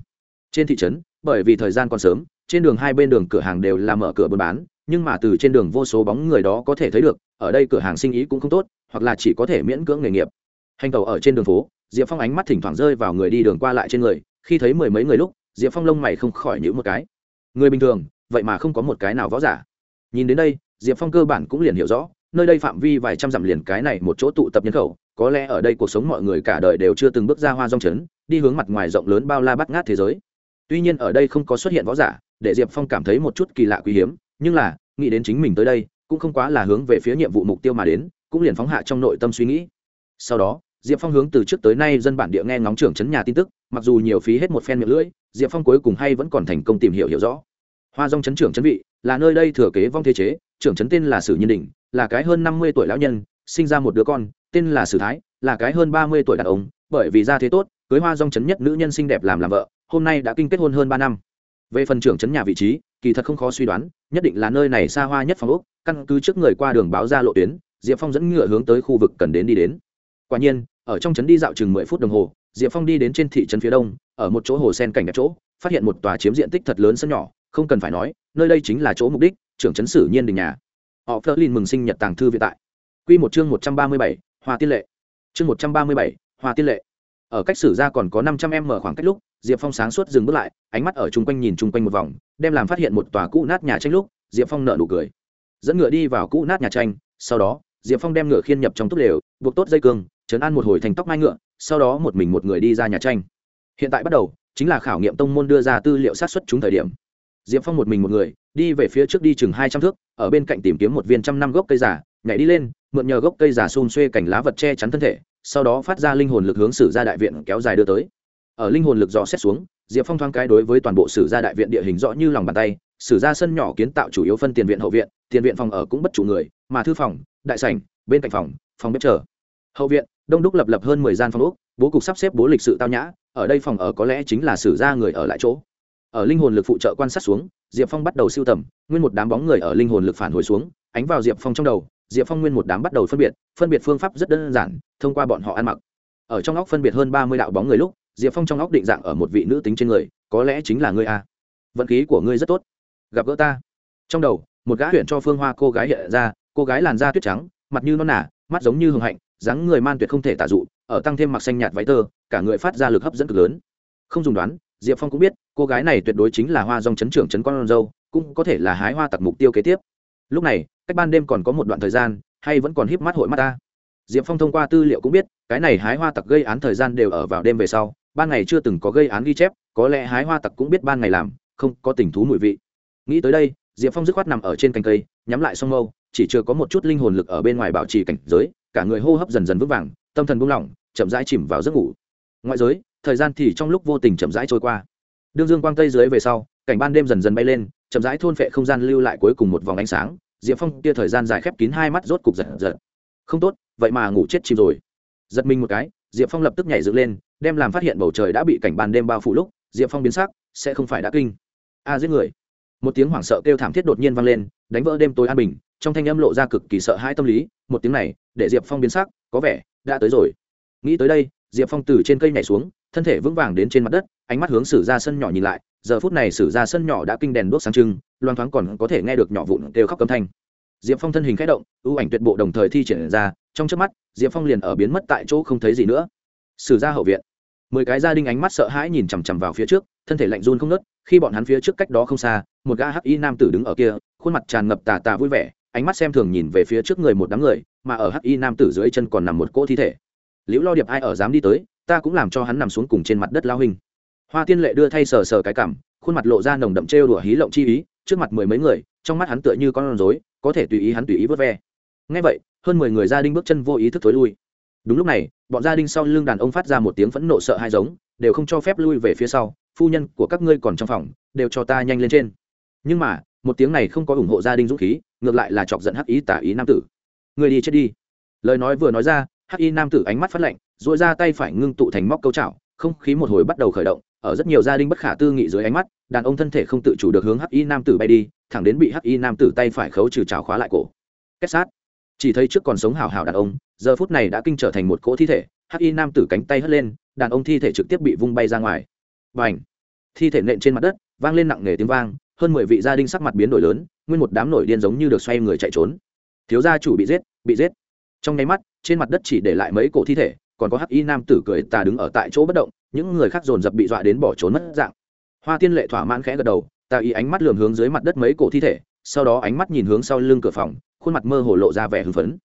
Trên thị trấn, bởi vì thời gian còn sớm, trên đường hai bên đường cửa hàng đều là mở cửa buôn bán, nhưng mà từ trên đường vô số bóng người đó có thể thấy được, ở đây cửa hàng sinh ý cũng không tốt hoặc là chỉ có thể miễn cưỡng nghề nghiệp. Hành tàu ở trên đường phố, diệp phong ánh mắt thỉnh thoảng rơi vào người đi đường qua lại trên người, khi thấy mười mấy người lúc, diệp phong lông mày không khỏi nhữ một cái. Người bình thường, vậy mà không có một cái nào võ giả. Nhìn đến đây, diệp phong cơ bản cũng liền hiểu rõ, nơi đây phạm vi vài trăm dặm liền cái này một chỗ tụ tập nhân khẩu, có lẽ ở đây cuộc sống mọi người cả đời đều chưa từng bước ra hoa rong trấn, đi hướng mặt ngoài rộng lớn bao la bắt ngát thế giới. Tuy nhiên ở đây không có xuất hiện võ giả, để diệp phong cảm thấy một chút kỳ lạ quý hiếm, nhưng là, nghĩ đến chính mình tới đây, cũng không quá là hướng về phía nhiệm vụ mục tiêu mà đến cũng liền phóng hạ trong nội tâm suy nghĩ. Sau đó, diệp phong hướng từ trước tới nay dân bản địa nghe ngóng trưởng chấn nhà tin tức, mặc dù nhiều phí hết một phen miệng lưỡi, diệp phong cuối cùng hay vẫn còn thành công tìm hiểu hiểu rõ. Hoa dòng chấn trưởng chấn vị, là nơi đây thừa kế vong thế chế, trưởng chấn tên là sử nhân đình, là cái hơn năm mươi tuổi lão nhân, sinh ra một đứa con, tên là sử thái, là cái hơn ba mươi tuổi đàn ông, bởi vì gia thế tốt, cưới hoa dòng chấn nhất nữ nhân xinh đẹp làm làm vợ, hôm nay đã kinh kết hôn hơn ba năm. Về phần trưởng chấn nhà vị trí, kỳ thật không khó suy đoán, nhất định là nơi này xa hoa nhất phòng úc căn cứ trước người qua đường báo ra lộ tuyến diệp phong dẫn ngựa hướng tới khu vực cần đến đi đến. Quả nhiên, ở trong trấn đi dạo chừng mười phút đồng hồ, diệp phong đi đến trên thị trấn phía đông, ở một chỗ hồ sen cảnh đẹp chỗ, phát hiện một tòa chiếm diện tích thật lớn sân nhỏ, không cần phải nói, nơi đây chính là chỗ mục đích, trưởng trấn sử nhiên đình nhà. Họ phớt lên mừng sinh nhật tàng thư viện tại. Q một chương một trăm ba mươi bảy, hoa tiên lệ. Chương một trăm ba mươi bảy, hoa tiên lệ. Ở cách sử ra còn có năm trăm em mở khoảng cách lúc, diệp phong sáng suốt dừng bước lại, ánh mắt ở chung quanh nhìn chung quanh một vòng, đem làm phát hiện một tòa cũ nát nhà tranh lúc, diệp phong nợ nụ cười. Dẫn ngựa đi vào cũ nát nhà tranh, sau đó diệp phong đem ngựa khiên nhập trong túp lều, buộc tốt dây cương chấn an một hồi thành tóc mai ngựa, sau đó một mình một người đi ra nhà tranh. Hiện tại bắt đầu, chính là khảo nghiệm tông môn đưa ra tư liệu sát xuất chúng thời điểm. Diệp phong một mình một người, đi về phía trước đi chừng hai trăm thước, ở bên cạnh tìm kiếm một viên trăm năm gốc cây giả nhảy đi lên, mượn nhờ gốc cây giả xôn xuê cành lá vật che chắn thân thể, sau đó phát ra linh hồn lực hướng sử ra đại viện kéo dài đưa tới. Ở linh hồn lực dò xét xuống, diệp phong thoáng cái đối với toàn bộ sử gia đại viện địa hình rõ như lòng bàn tay, sử gia sân nhỏ kiến tạo chủ yếu phân tiền viện hậu viện, tiền viện phòng ở cũng bất chủ người mà thư phòng, đại sảnh, bên cạnh phòng phòng bếp chờ. Hậu viện, đông đúc lập lập hơn mười gian phòng úc bố cục sắp xếp bố lịch sự tao nhã, ở đây phòng ở có lẽ chính là sử gia người ở lại chỗ. Ở linh hồn lực phụ trợ quan sát xuống, diệp phong bắt đầu siêu tầm, nguyên một đám bóng người ở linh hồn lực phản hồi xuống, ánh vào diệp phong trong đầu, diệp phong nguyên một đám bắt đầu phân biệt phân biệt phương pháp rất đơn giản, thông qua bọn họ ăn mặc. Ở trong óc phân biệt hơn ba mươi đạo bóng người lúc, diệp phong trong óc định dạng ở một vị nữ tính trên người, có lẽ chính là ngươi a. Vận khí của ngươi rất tốt. Gặp gỡ ta. Trong đầu, một gã huyện cho phương hoa cô gái hiện ra cô gái làn da tuyết trắng, mặt như non nả mắt giống như hường hạnh, dáng người man tuyệt không thể tả dụ, ở tăng thêm mặc xanh nhạt váy tơ, cả người phát ra lực hấp dẫn cực lớn. Không dùng đoán, diệp phong cũng biết, cô gái này tuyệt đối chính là hoa dòng chấn trưởng chấn con dâu, cũng có thể là hái hoa tặc mục tiêu kế tiếp. Lúc này, cách ban đêm còn có một đoạn thời gian, hay vẫn còn híp mắt hội mắt ta? Diệp phong thông qua tư liệu cũng biết, cái này hái hoa tặc gây án thời gian đều ở vào đêm về sau, ban ngày chưa từng có gây án ghi chép, có lẽ hái hoa tặc cũng biết ban ngày làm, không có tình thú mùi vị. Nghĩ tới đây, diệp phong dứt khoát nằm ở trên cành cây, nhắm lại song mâu chỉ chưa có một chút linh hồn lực ở bên ngoài bảo trì cảnh giới, cả người hô hấp dần dần vững vàng, tâm thần buông lỏng, chậm rãi chìm vào giấc ngủ. Ngoại giới, thời gian thì trong lúc vô tình chậm rãi trôi qua. Đương dương quang tây dưới về sau, cảnh ban đêm dần dần bay lên, chậm rãi thôn phệ không gian lưu lại cuối cùng một vòng ánh sáng, diệp phong kia thời gian dài khép kín hai mắt rốt cục giật giật. Không tốt, vậy mà ngủ chết chìm rồi. Giật mình một cái, diệp phong lập tức nhảy dựng lên, đem làm phát hiện bầu trời đã bị cảnh ban đêm bao phủ lúc, diệp phong biến sắc, sẽ không phải đã kinh. A, giết người. Một tiếng hoảng sợ kêu thảm thiết đột nhiên vang lên, đánh vỡ đêm tối an bình trong thanh âm lộ ra cực kỳ sợ hãi tâm lý, một tiếng này, để diệp phong biến sắc, có vẻ, đã tới rồi. Nghĩ tới đây, diệp phong từ trên cây nhảy xuống, thân thể vững vàng đến trên mặt đất, ánh mắt hướng sử ra sân nhỏ nhìn lại, giờ phút này sử ra sân nhỏ đã kinh đèn đuốc sáng trưng, loang thoáng còn có thể nghe được nhỏ vụn kêu khóc câm thanh. Diệp phong thân hình k h ẽ động, ưu ảnh tuyệt bộ đồng thời thi triển ra, trong trước mắt, diệp phong liền ở biến mất tại chỗ không thấy gì nữa. Sử ra hậu viện. Mười cái gia đình ánh mắt sợ hãi nhìn chằm chằm vào phía trước, thân thể lạnh run không nớt khi bọn hắn phía trước cách đó không xa, một gã hắc y nam tử đứng ở kia, khuôn mặt tràn ngập tà tà vui vẻ ánh mắt xem thường nhìn về phía trước người một đám người, mà ở hắc y nam tử dưới chân còn nằm một cỗ thi thể. Liễu lo điệp ai ở dám đi tới, ta cũng làm cho hắn nằm xuống cùng trên mặt đất lao hình. Hoa tiên lệ đưa thay sờ sờ cái cảm, khuôn mặt lộ ra nồng đậm trêu đùa hí lộng chi ý, trước mặt mười mấy người, trong mắt hắn tựa như con rối, có thể tùy ý hắn tùy ý vớt ve. Ngay vậy, hơn mười người gia đình bước chân vô ý thức thối lui. Đúng lúc này, bọn gia đình sau lưng đàn ông phát ra một tiếng phẫn nộ sợ hai giống, đều không cho phép lui về phía sau, phu nhân của các ngươi còn trong phòng, đều cho ta nhanh lên trên. Nhưng mà, một tiếng này không có ủng hộ gia đình dũng khí ngược lại là chọc giận hắc ý tả ý nam tử. Người đi chết đi. Lời nói vừa nói ra, hắc y nam tử ánh mắt phát lạnh dội ra tay phải ngưng tụ thành móc câu chảo, không khí một hồi bắt đầu khởi động, ở rất nhiều gia đình bất khả tư nghị dưới ánh mắt, đàn ông thân thể không tự chủ được hướng hắc y nam tử bay đi, thẳng đến bị hắc y nam tử tay phải khấu trừ chảo khóa lại cổ. Kết sát. Chỉ thấy trước còn sống hào hào đàn ông, giờ phút này đã kinh trở thành một cỗ thi thể, hắc y nam tử cánh tay hất lên, đàn ông thi thể trực tiếp bị vung bay ra ngoài. Và ảnh thi thể nện trên mặt đất, vang lên nặng nề tiếng vang, hơn mười vị gia đình sắc mặt biến đổi lớn nguyên một đám nổi điên giống như được xoay người chạy trốn. Thiếu gia chủ bị giết bị giết. Trong nháy mắt, trên mặt đất chỉ để lại mấy cổ thi thể, còn có hắc y nam tử cười tà đứng ở tại chỗ bất động, những người khác dồn dập bị dọa đến bỏ trốn mất dạng. Hoa tiên lệ thỏa mãn khẽ gật đầu, tà ý ánh mắt lườm hướng dưới mặt đất mấy cổ thi thể, sau đó ánh mắt nhìn hướng sau lưng cửa phòng, khuôn mặt mơ hồ lộ ra vẻ hưng phấn.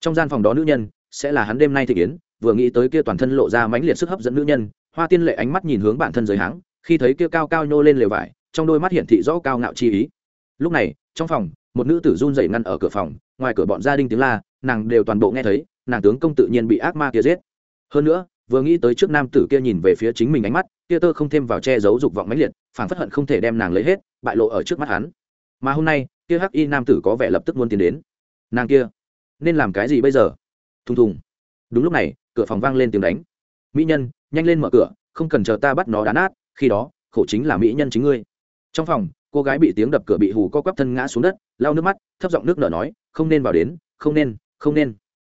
Trong gian phòng đó nữ nhân, sẽ là hắn đêm nay thị kiến, vừa nghĩ tới kia toàn thân lộ ra mãnh liệt sức hấp dẫn nữ nhân, hoa tiên lệ ánh mắt nhìn hướng bản thân giới háng, khi thấy kia cao cao nhô lên lều vải, trong đôi mắt hiển thị rõ cao ngạo chi ý. Lúc này trong phòng, một nữ tử run rẩy ngăn ở cửa phòng, ngoài cửa bọn gia đình tiếng la, nàng đều toàn bộ nghe thấy, nàng tướng công tự nhiên bị ác ma kia giết. Hơn nữa, vừa nghĩ tới trước nam tử kia nhìn về phía chính mình ánh mắt, kia tơ không thêm vào che giấu dục vọng mãnh liệt phản phất hận không thể đem nàng lấy hết, bại lộ ở trước mắt hắn. Mà hôm nay, kia hắc y nam tử có vẻ lập tức muốn tiến đến. Nàng kia, nên làm cái gì bây giờ? Thùng thùng. Đúng lúc này, cửa phòng vang lên tiếng đánh. Mỹ nhân, nhanh lên mở cửa, không cần chờ ta bắt nó đá nát, khi đó, khổ chính là mỹ nhân chính ngươi. Trong phòng cô gái bị tiếng đập cửa bị hù co quắp thân ngã xuống đất, lau nước mắt, thấp giọng nước nở nói, không nên vào đến, không nên không nên.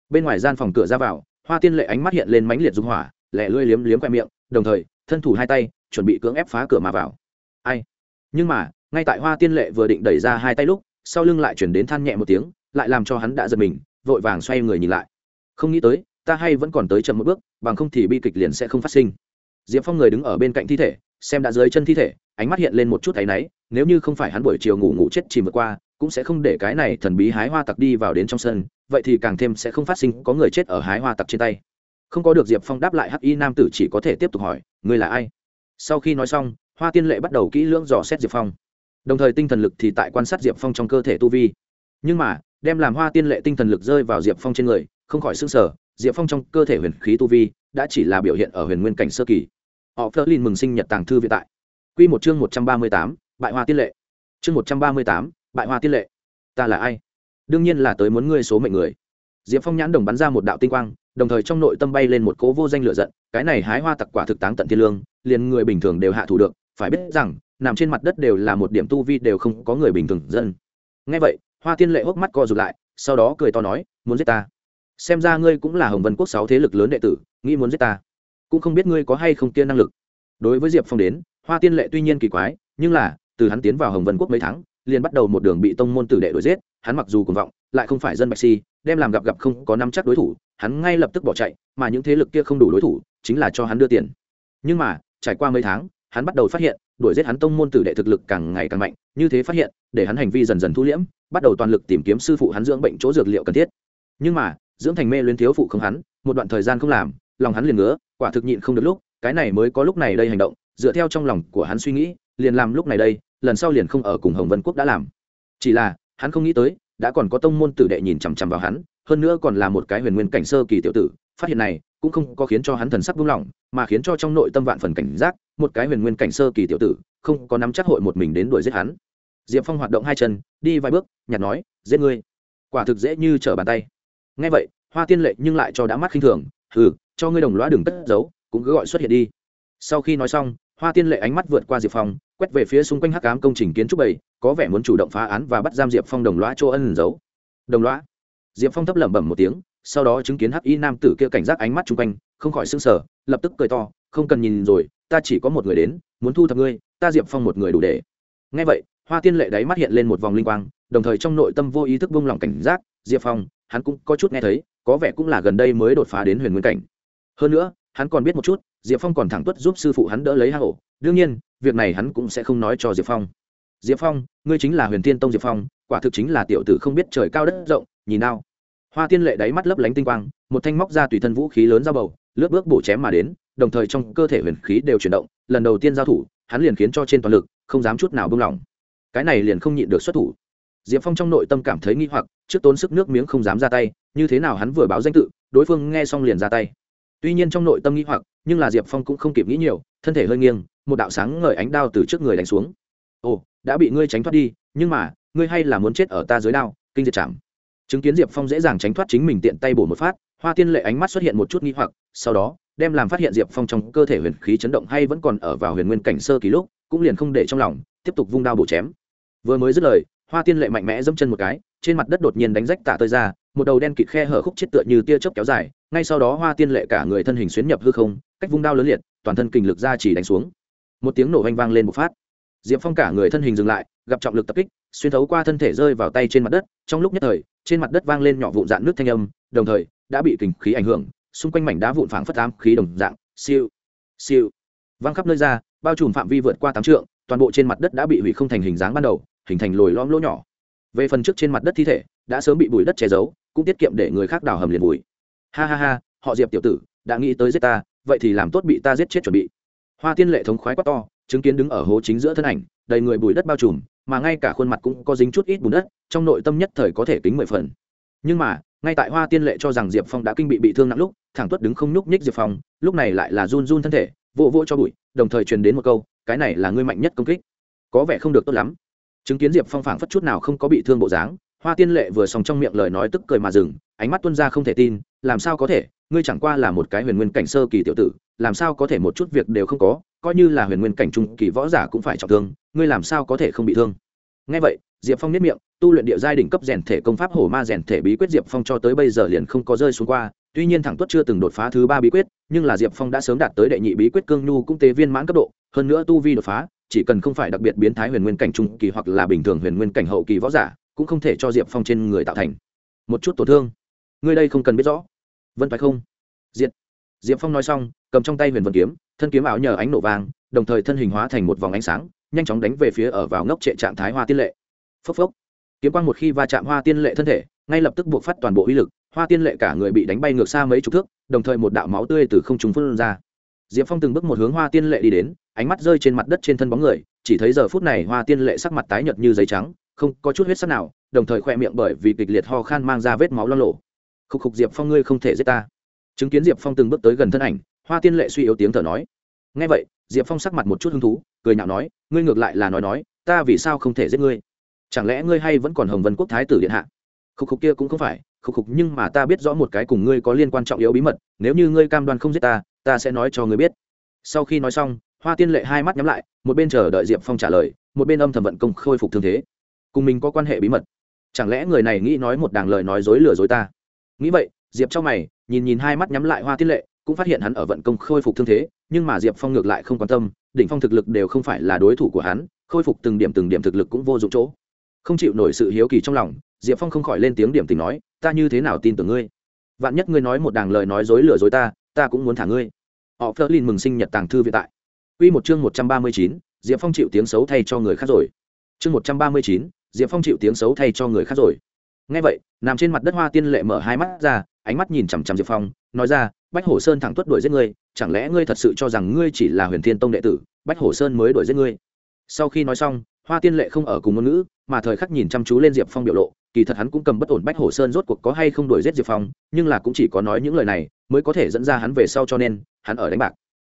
Bên ngoài gian phòng cửa ra vào, hoa tiên lệ ánh mắt hiện lên mãnh liệt dung hỏa lẹ lưỡi liếm liếm khoe miệng, đồng thời, thân thủ hai tay, chuẩn bị cưỡng ép phá cửa mà vào. Ai? Nhưng mà, ngay tại hoa tiên lệ vừa định đẩy ra hai tay lúc, sau lưng lại chuyển đến than nhẹ một tiếng, lại làm cho hắn đã giật mình, vội vàng xoay người nhìn lại. Không nghĩ tới, ta hay vẫn còn tới chậm một bước, bằng không thì bi kịch liền sẽ không phát sinh. Diệp phong người đứng ở bên cạnh thi thể, xem đã dưới chân thi thể, ánh mắt hiện lên một chút áy náy nếu như không phải hắn buổi chiều ngủ ngủ chết chìm vượt qua, cũng sẽ không để cái này thần bí hái hoa tặc đi vào đến trong sân, vậy thì càng thêm sẽ không phát sinh có người chết ở hái hoa tặc trên tay. Không có được diệp phong đáp lại hắc y nam tử chỉ có thể tiếp tục hỏi, ngươi là ai? Sau khi nói xong, hoa tiên lệ bắt đầu kỹ lưỡng dò xét diệp phong. Đồng thời tinh thần lực thì tại quan sát diệp phong trong cơ thể tu vi. Nhưng mà, đem làm hoa tiên lệ tinh thần lực rơi vào diệp phong trên người, không khỏi s ư n g sở diệp phong trong cơ thể huyền khí tu vi đã chỉ là biểu hiện ở huyền nguyên cảnh sơ kỳ. Họ phớt lin mừng sinh nhật tàng thư vĩ tại. Q một chương một trăm ba mươi tám bại hoa tiên lệ. Chương một trăm ba mươi tám, bại hoa tiên lệ. Ta là ai? Đương nhiên là tới muốn ngươi số mệnh người. Diệp phong nhãn đồng bắn ra một đạo tinh quang, đồng thời trong nội tâm bay lên một cố vô danh lựa giận, cái này hái hoa tặc quả thực táng tận thiên lương, liền người bình thường đều hạ thủ được, phải biết rằng, nằm trên mặt đất đều là một điểm tu vi đều không có người bình thường dân. Ngay vậy, hoa tiên lệ hốc mắt co rụt lại, sau đó cười to nói, muốn giết ta? Xem ra ngươi cũng là hồng vân quốc sáu thế lực lớn đệ tử, nghĩ muốn giết ta? Cũng không biết ngươi có hay không kia năng lực. Đối với diệp phong đến, hoa tiên lệ tuy nhiên kỳ quái, nhưng là từ hắn tiến vào hồng vân quốc mấy tháng, liền bắt đầu một đường bị tông môn tử đệ đuổi giết, hắn mặc dù cuồng vọng, lại không phải dân bạch si, đem làm gặp gặp không có năm chắc đối thủ, hắn ngay lập tức bỏ chạy, mà những thế lực kia không đủ đối thủ, chính là cho hắn đưa tiền. Nhưng mà, trải qua mấy tháng, hắn bắt đầu phát hiện, đuổi giết hắn tông môn tử đệ thực lực càng ngày càng mạnh, như thế phát hiện, để hắn hành vi dần dần thu liễm, bắt đầu toàn lực tìm kiếm sư phụ hắn dưỡng bệnh chỗ dược liệu cần thiết. Nhưng mà, dưỡng thành mê luyến thiếu phụ không hắn, một đoạn thời gian không làm, lòng hắn liền ngứa, quả thực nhịn không được lúc, cái này mới có lúc này đây hành động, dựa theo trong lòng của hắn suy nghĩ, liền làm lúc này đây lần sau liền không ở cùng hồng vân quốc đã làm. Chỉ là, hắn không nghĩ tới, đã còn có tông môn tử đệ nhìn chằm chằm vào hắn, hơn nữa còn là một cái huyền nguyên cảnh sơ kỳ tiểu tử, phát hiện này, cũng không có khiến cho hắn thần sắc buông lỏng, mà khiến cho trong nội tâm vạn phần cảnh giác, một cái huyền nguyên cảnh sơ kỳ tiểu tử, không có nắm chắc hội một mình đến đuổi giết hắn. Diệp phong hoạt động hai chân, đi vài bước, nhặt nói, giết ngươi. Quả thực dễ như trở bàn tay. Ngay vậy, hoa tiên lệ nhưng lại cho đã mắt khinh thường ừ cho ngươi đồng loa đừng cất giấu, cũng cứ gọi xuất hiện đi. Sau khi nói xong, hoa tiên lệ ánh mắt vượt qua diệp phong quét về phía xung quanh hắc ám công trình kiến trúc bảy có vẻ muốn chủ động phá án và bắt giam diệp phong đồng lõa chỗ ân giấu. Đồng lõa. diệp phong thấp lẩm bẩm một tiếng, sau đó chứng kiến hắc y nam tử kia cảnh giác ánh mắt chung quanh, không khỏi s ư n g sở lập tức cười to, không cần nhìn rồi, ta chỉ có một người đến, muốn thu thập ngươi, ta diệp phong một người đủ để. Ngay vậy, hoa tiên lệ đáy mắt hiện lên một vòng linh quang, đồng thời trong nội tâm vô ý thức buông lỏng cảnh giác, diệp phong, hắn cũng có chút nghe thấy, có vẻ cũng là gần đây mới đột phá đến huyền nguyên cảnh. Hơn nữa, hắn còn biết một chút, diệp phong còn thẳng tuất giúp sư phụ hắn đỡ lấy hạ hổ đương nhiên việc này hắn cũng sẽ không nói cho diệp phong. Diệp phong, ngươi chính là huyền tiên tông diệp phong, quả thực chính là tiểu tử không biết trời cao đất rộng, nhìn nào. Hoa tiên lệ đáy mắt lấp lánh tinh quang, một thanh móc ra tùy thân vũ khí lớn ra bầu, lướt bước bổ chém mà đến, đồng thời trong cơ thể huyền khí đều chuyển động, lần đầu tiên giao thủ, hắn liền khiến cho trên toàn lực, không dám chút nào buông lỏng. Cái này liền không nhịn được xuất thủ. Diệp phong trong nội tâm cảm thấy nghi hoặc, trước tốn sức nước miếng không dám ra tay, như thế nào hắn vừa báo danh tự, đối phương nghe xong liền ra tay. Tuy nhiên trong nội tâm nghi hoặc, nhưng là diệp phong cũng không kịp nghĩ nhiều, thân thể hơi nghiêng một đạo sáng ngời ánh đao từ trước người đánh xuống. Ồ, đã bị ngươi tránh thoát đi, nhưng mà, ngươi hay là muốn chết ở ta dưới đao, kinh diệt chạm. Chứng kiến diệp phong dễ dàng tránh thoát chính mình tiện tay bổ một phát, hoa tiên lệ ánh mắt xuất hiện một chút nghi hoặc, sau đó, đem làm phát hiện diệp phong trong cơ thể huyền khí chấn động hay vẫn còn ở vào huyền nguyên cảnh sơ kỳ lúc, cũng liền không để trong lòng, tiếp tục vung đao bổ chém. Vừa mới dứt lời, hoa tiên lệ mạnh mẽ dẫm chân một cái, trên mặt đất đột nhiên đánh rách tạ tơi ra, một đầu đen kịt khe hở khúc chết tựa như tia chớp kéo dài, ngay sau đó hoa tiên lệ cả người thân hình xuyến nhập hư không, cách vung đao lớn liệt, toàn thân kình lực ra chỉ đánh xuống một tiếng nổ vang vang lên một phát. Diệp phong cả người thân hình dừng lại, gặp trọng lực tập kích, xuyên thấu qua thân thể rơi vào tay trên mặt đất, trong lúc nhất thời, trên mặt đất vang lên nhỏ vụn dạn nước thanh âm, đồng thời, đã bị kình khí ảnh hưởng, xung quanh mảnh đá vụn phảng phất ám khí đồng dạng, siêu siêu văng khắp nơi ra, bao trùm phạm vi vượt qua tám trượng, toàn bộ trên mặt đất đã bị hủy không thành hình dáng ban đầu, hình thành lồi lõm lỗ nhỏ. Về phần trước trên mặt đất thi thể, đã sớm bị bụi đất che giấu, cũng tiết kiệm để người khác đào hầm liền bụi ha ha ha, họ diệp tiểu tử, đã nghĩ tới giết ta, vậy thì làm tốt bị ta giết chết chuẩn bị hoa tiên lệ thống khoái quá to, chứng kiến đứng ở hố chính giữa thân ảnh, đầy người bụi đất bao trùm, mà ngay cả khuôn mặt cũng có dính chút ít bùn đất, trong nội tâm nhất thời có thể tính mười phần. Nhưng mà, ngay tại hoa tiên lệ cho rằng diệp phong đã kinh bị bị thương nặng lúc, thẳng tuất đứng không nhúc nhích diệp phong, lúc này lại là run run thân thể, vỗ vỗ cho bụi, đồng thời truyền đến một câu, cái này là ngươi mạnh nhất công kích. Có vẻ không được tốt lắm. Chứng kiến diệp phong phảng phất chút nào không có bị thương bộ dáng, hoa tiên lệ vừa xong trong miệng lời nói tức cười mà dừng, ánh mắt tuân ra không thể tin, làm sao có thể? Ngươi chẳng qua là một cái huyền nguyên cảnh sơ kỳ tiểu tử, làm sao có thể một chút việc đều không có, coi như là huyền nguyên cảnh trung kỳ võ giả cũng phải trọng thương, ngươi làm sao có thể không bị thương? Ngay vậy, diệp phong nhất miệng, tu luyện địa giai đỉnh cấp rèn thể công pháp hổ ma rèn thể bí quyết diệp phong cho tới bây giờ liền không có rơi xuống qua, tuy nhiên thẳng tuất chưa từng đột phá thứ ba bí quyết, nhưng là diệp phong đã sớm đạt tới đệ nhị bí quyết cương nhu cũng tế viên mãn cấp độ, hơn nữa tu vi đột phá, chỉ cần không phải đặc biệt biến thái huyền nguyên cảnh trung kỳ hoặc là bình thường huyền nguyên cảnh hậu kỳ võ giả, cũng không thể cho diệp phong trên người tạo thành một chút tổn thương. Ngươi đây không cần biết rõ vân phải không? Diệp. Diệp phong nói xong, cầm trong tay huyền vân kiếm, thân kiếm áo nhờ ánh nổ vàng, đồng thời thân hình hóa thành một vòng ánh sáng, nhanh chóng đánh về phía ở vào ngốc trệ trạng thái hoa tiên lệ. Phốc phốc. Kiếm quang một khi va chạm hoa tiên lệ thân thể, ngay lập tức buộc phát toàn bộ uy lực, hoa tiên lệ cả người bị đánh bay ngược xa mấy chục thước, đồng thời một đạo máu tươi từ không trung phun ra. Diệp phong từng bước một hướng hoa tiên lệ đi đến, ánh mắt rơi trên mặt đất trên thân bóng người, chỉ thấy giờ phút này hoa tiên lệ sắc mặt tái nhợt như giấy trắng, không có chút huyết sắc nào, đồng thời khoe miệng bởi vì kịch liệt ho khan mang ra vết máu lo lộ khúc khục diệp phong ngươi không thể giết ta. Chứng kiến diệp phong từng bước tới gần thân ảnh, hoa tiên lệ suy yếu tiếng thở nói. Ngay vậy, diệp phong sắc mặt một chút hứng thú, cười nhạo nói, ngươi ngược lại là nói nói, ta vì sao không thể giết ngươi? Chẳng lẽ ngươi hay vẫn còn hồng vân quốc thái tử điện hạ? Khúc khục kia cũng không phải, khúc khục nhưng mà ta biết rõ một cái cùng ngươi có liên quan trọng yếu bí mật, nếu như ngươi cam đoan không giết ta ta sẽ nói cho ngươi biết. Sau khi nói xong, hoa tiên lệ hai mắt nhắm lại, một bên chờ đợi diệp phong trả lời, một bên âm thầm vận công khôi phục thương thế. Cùng mình có quan hệ bí mật. Chẳng lẽ người này nghĩ nói một đàng lời nói dối lừa dối ta? Nghĩ vậy, diệp trong mày, nhìn nhìn hai mắt nhắm lại hoa tiên lệ, cũng phát hiện hắn ở vận công khôi phục thương thế, nhưng mà diệp phong ngược lại không quan tâm, đỉnh phong thực lực đều không phải là đối thủ của hắn, khôi phục từng điểm từng điểm thực lực cũng vô dụng chỗ. Không chịu nổi sự hiếu kỳ trong lòng, diệp phong không khỏi lên tiếng điểm tình nói, ta như thế nào tin tưởng ngươi? Vạn nhất ngươi nói một đàng lời nói dối lừa dối ta ta cũng muốn thả ngươi. Họ phớt lên mừng sinh nhật tàng thư viện tại. Quy một chương một trăm ba mươi chín, diệp phong chịu tiếng xấu thay cho người khác rồi. Chương một trăm ba mươi chín, diệp phong chịu tiếng xấu thay cho người khác rồi ngay vậy, nằm trên mặt đất hoa tiên lệ mở hai mắt ra, ánh mắt nhìn chằm chằm diệp phong, nói ra, bách hổ sơn thẳng tuất đuổi giết ngươi, chẳng lẽ ngươi thật sự cho rằng ngươi chỉ là huyền thiên tông đệ tử, bách hổ sơn mới đuổi giết ngươi? Sau khi nói xong, hoa tiên lệ không ở cùng ngôn ngữ, mà thời khắc nhìn chăm chú lên diệp phong biểu lộ, kỳ thật hắn cũng cầm bất ổn bách hổ sơn rốt cuộc có hay không đuổi giết diệp phong, nhưng là cũng chỉ có nói những lời này mới có thể dẫn ra hắn về sau cho nên, hắn ở đánh bạc.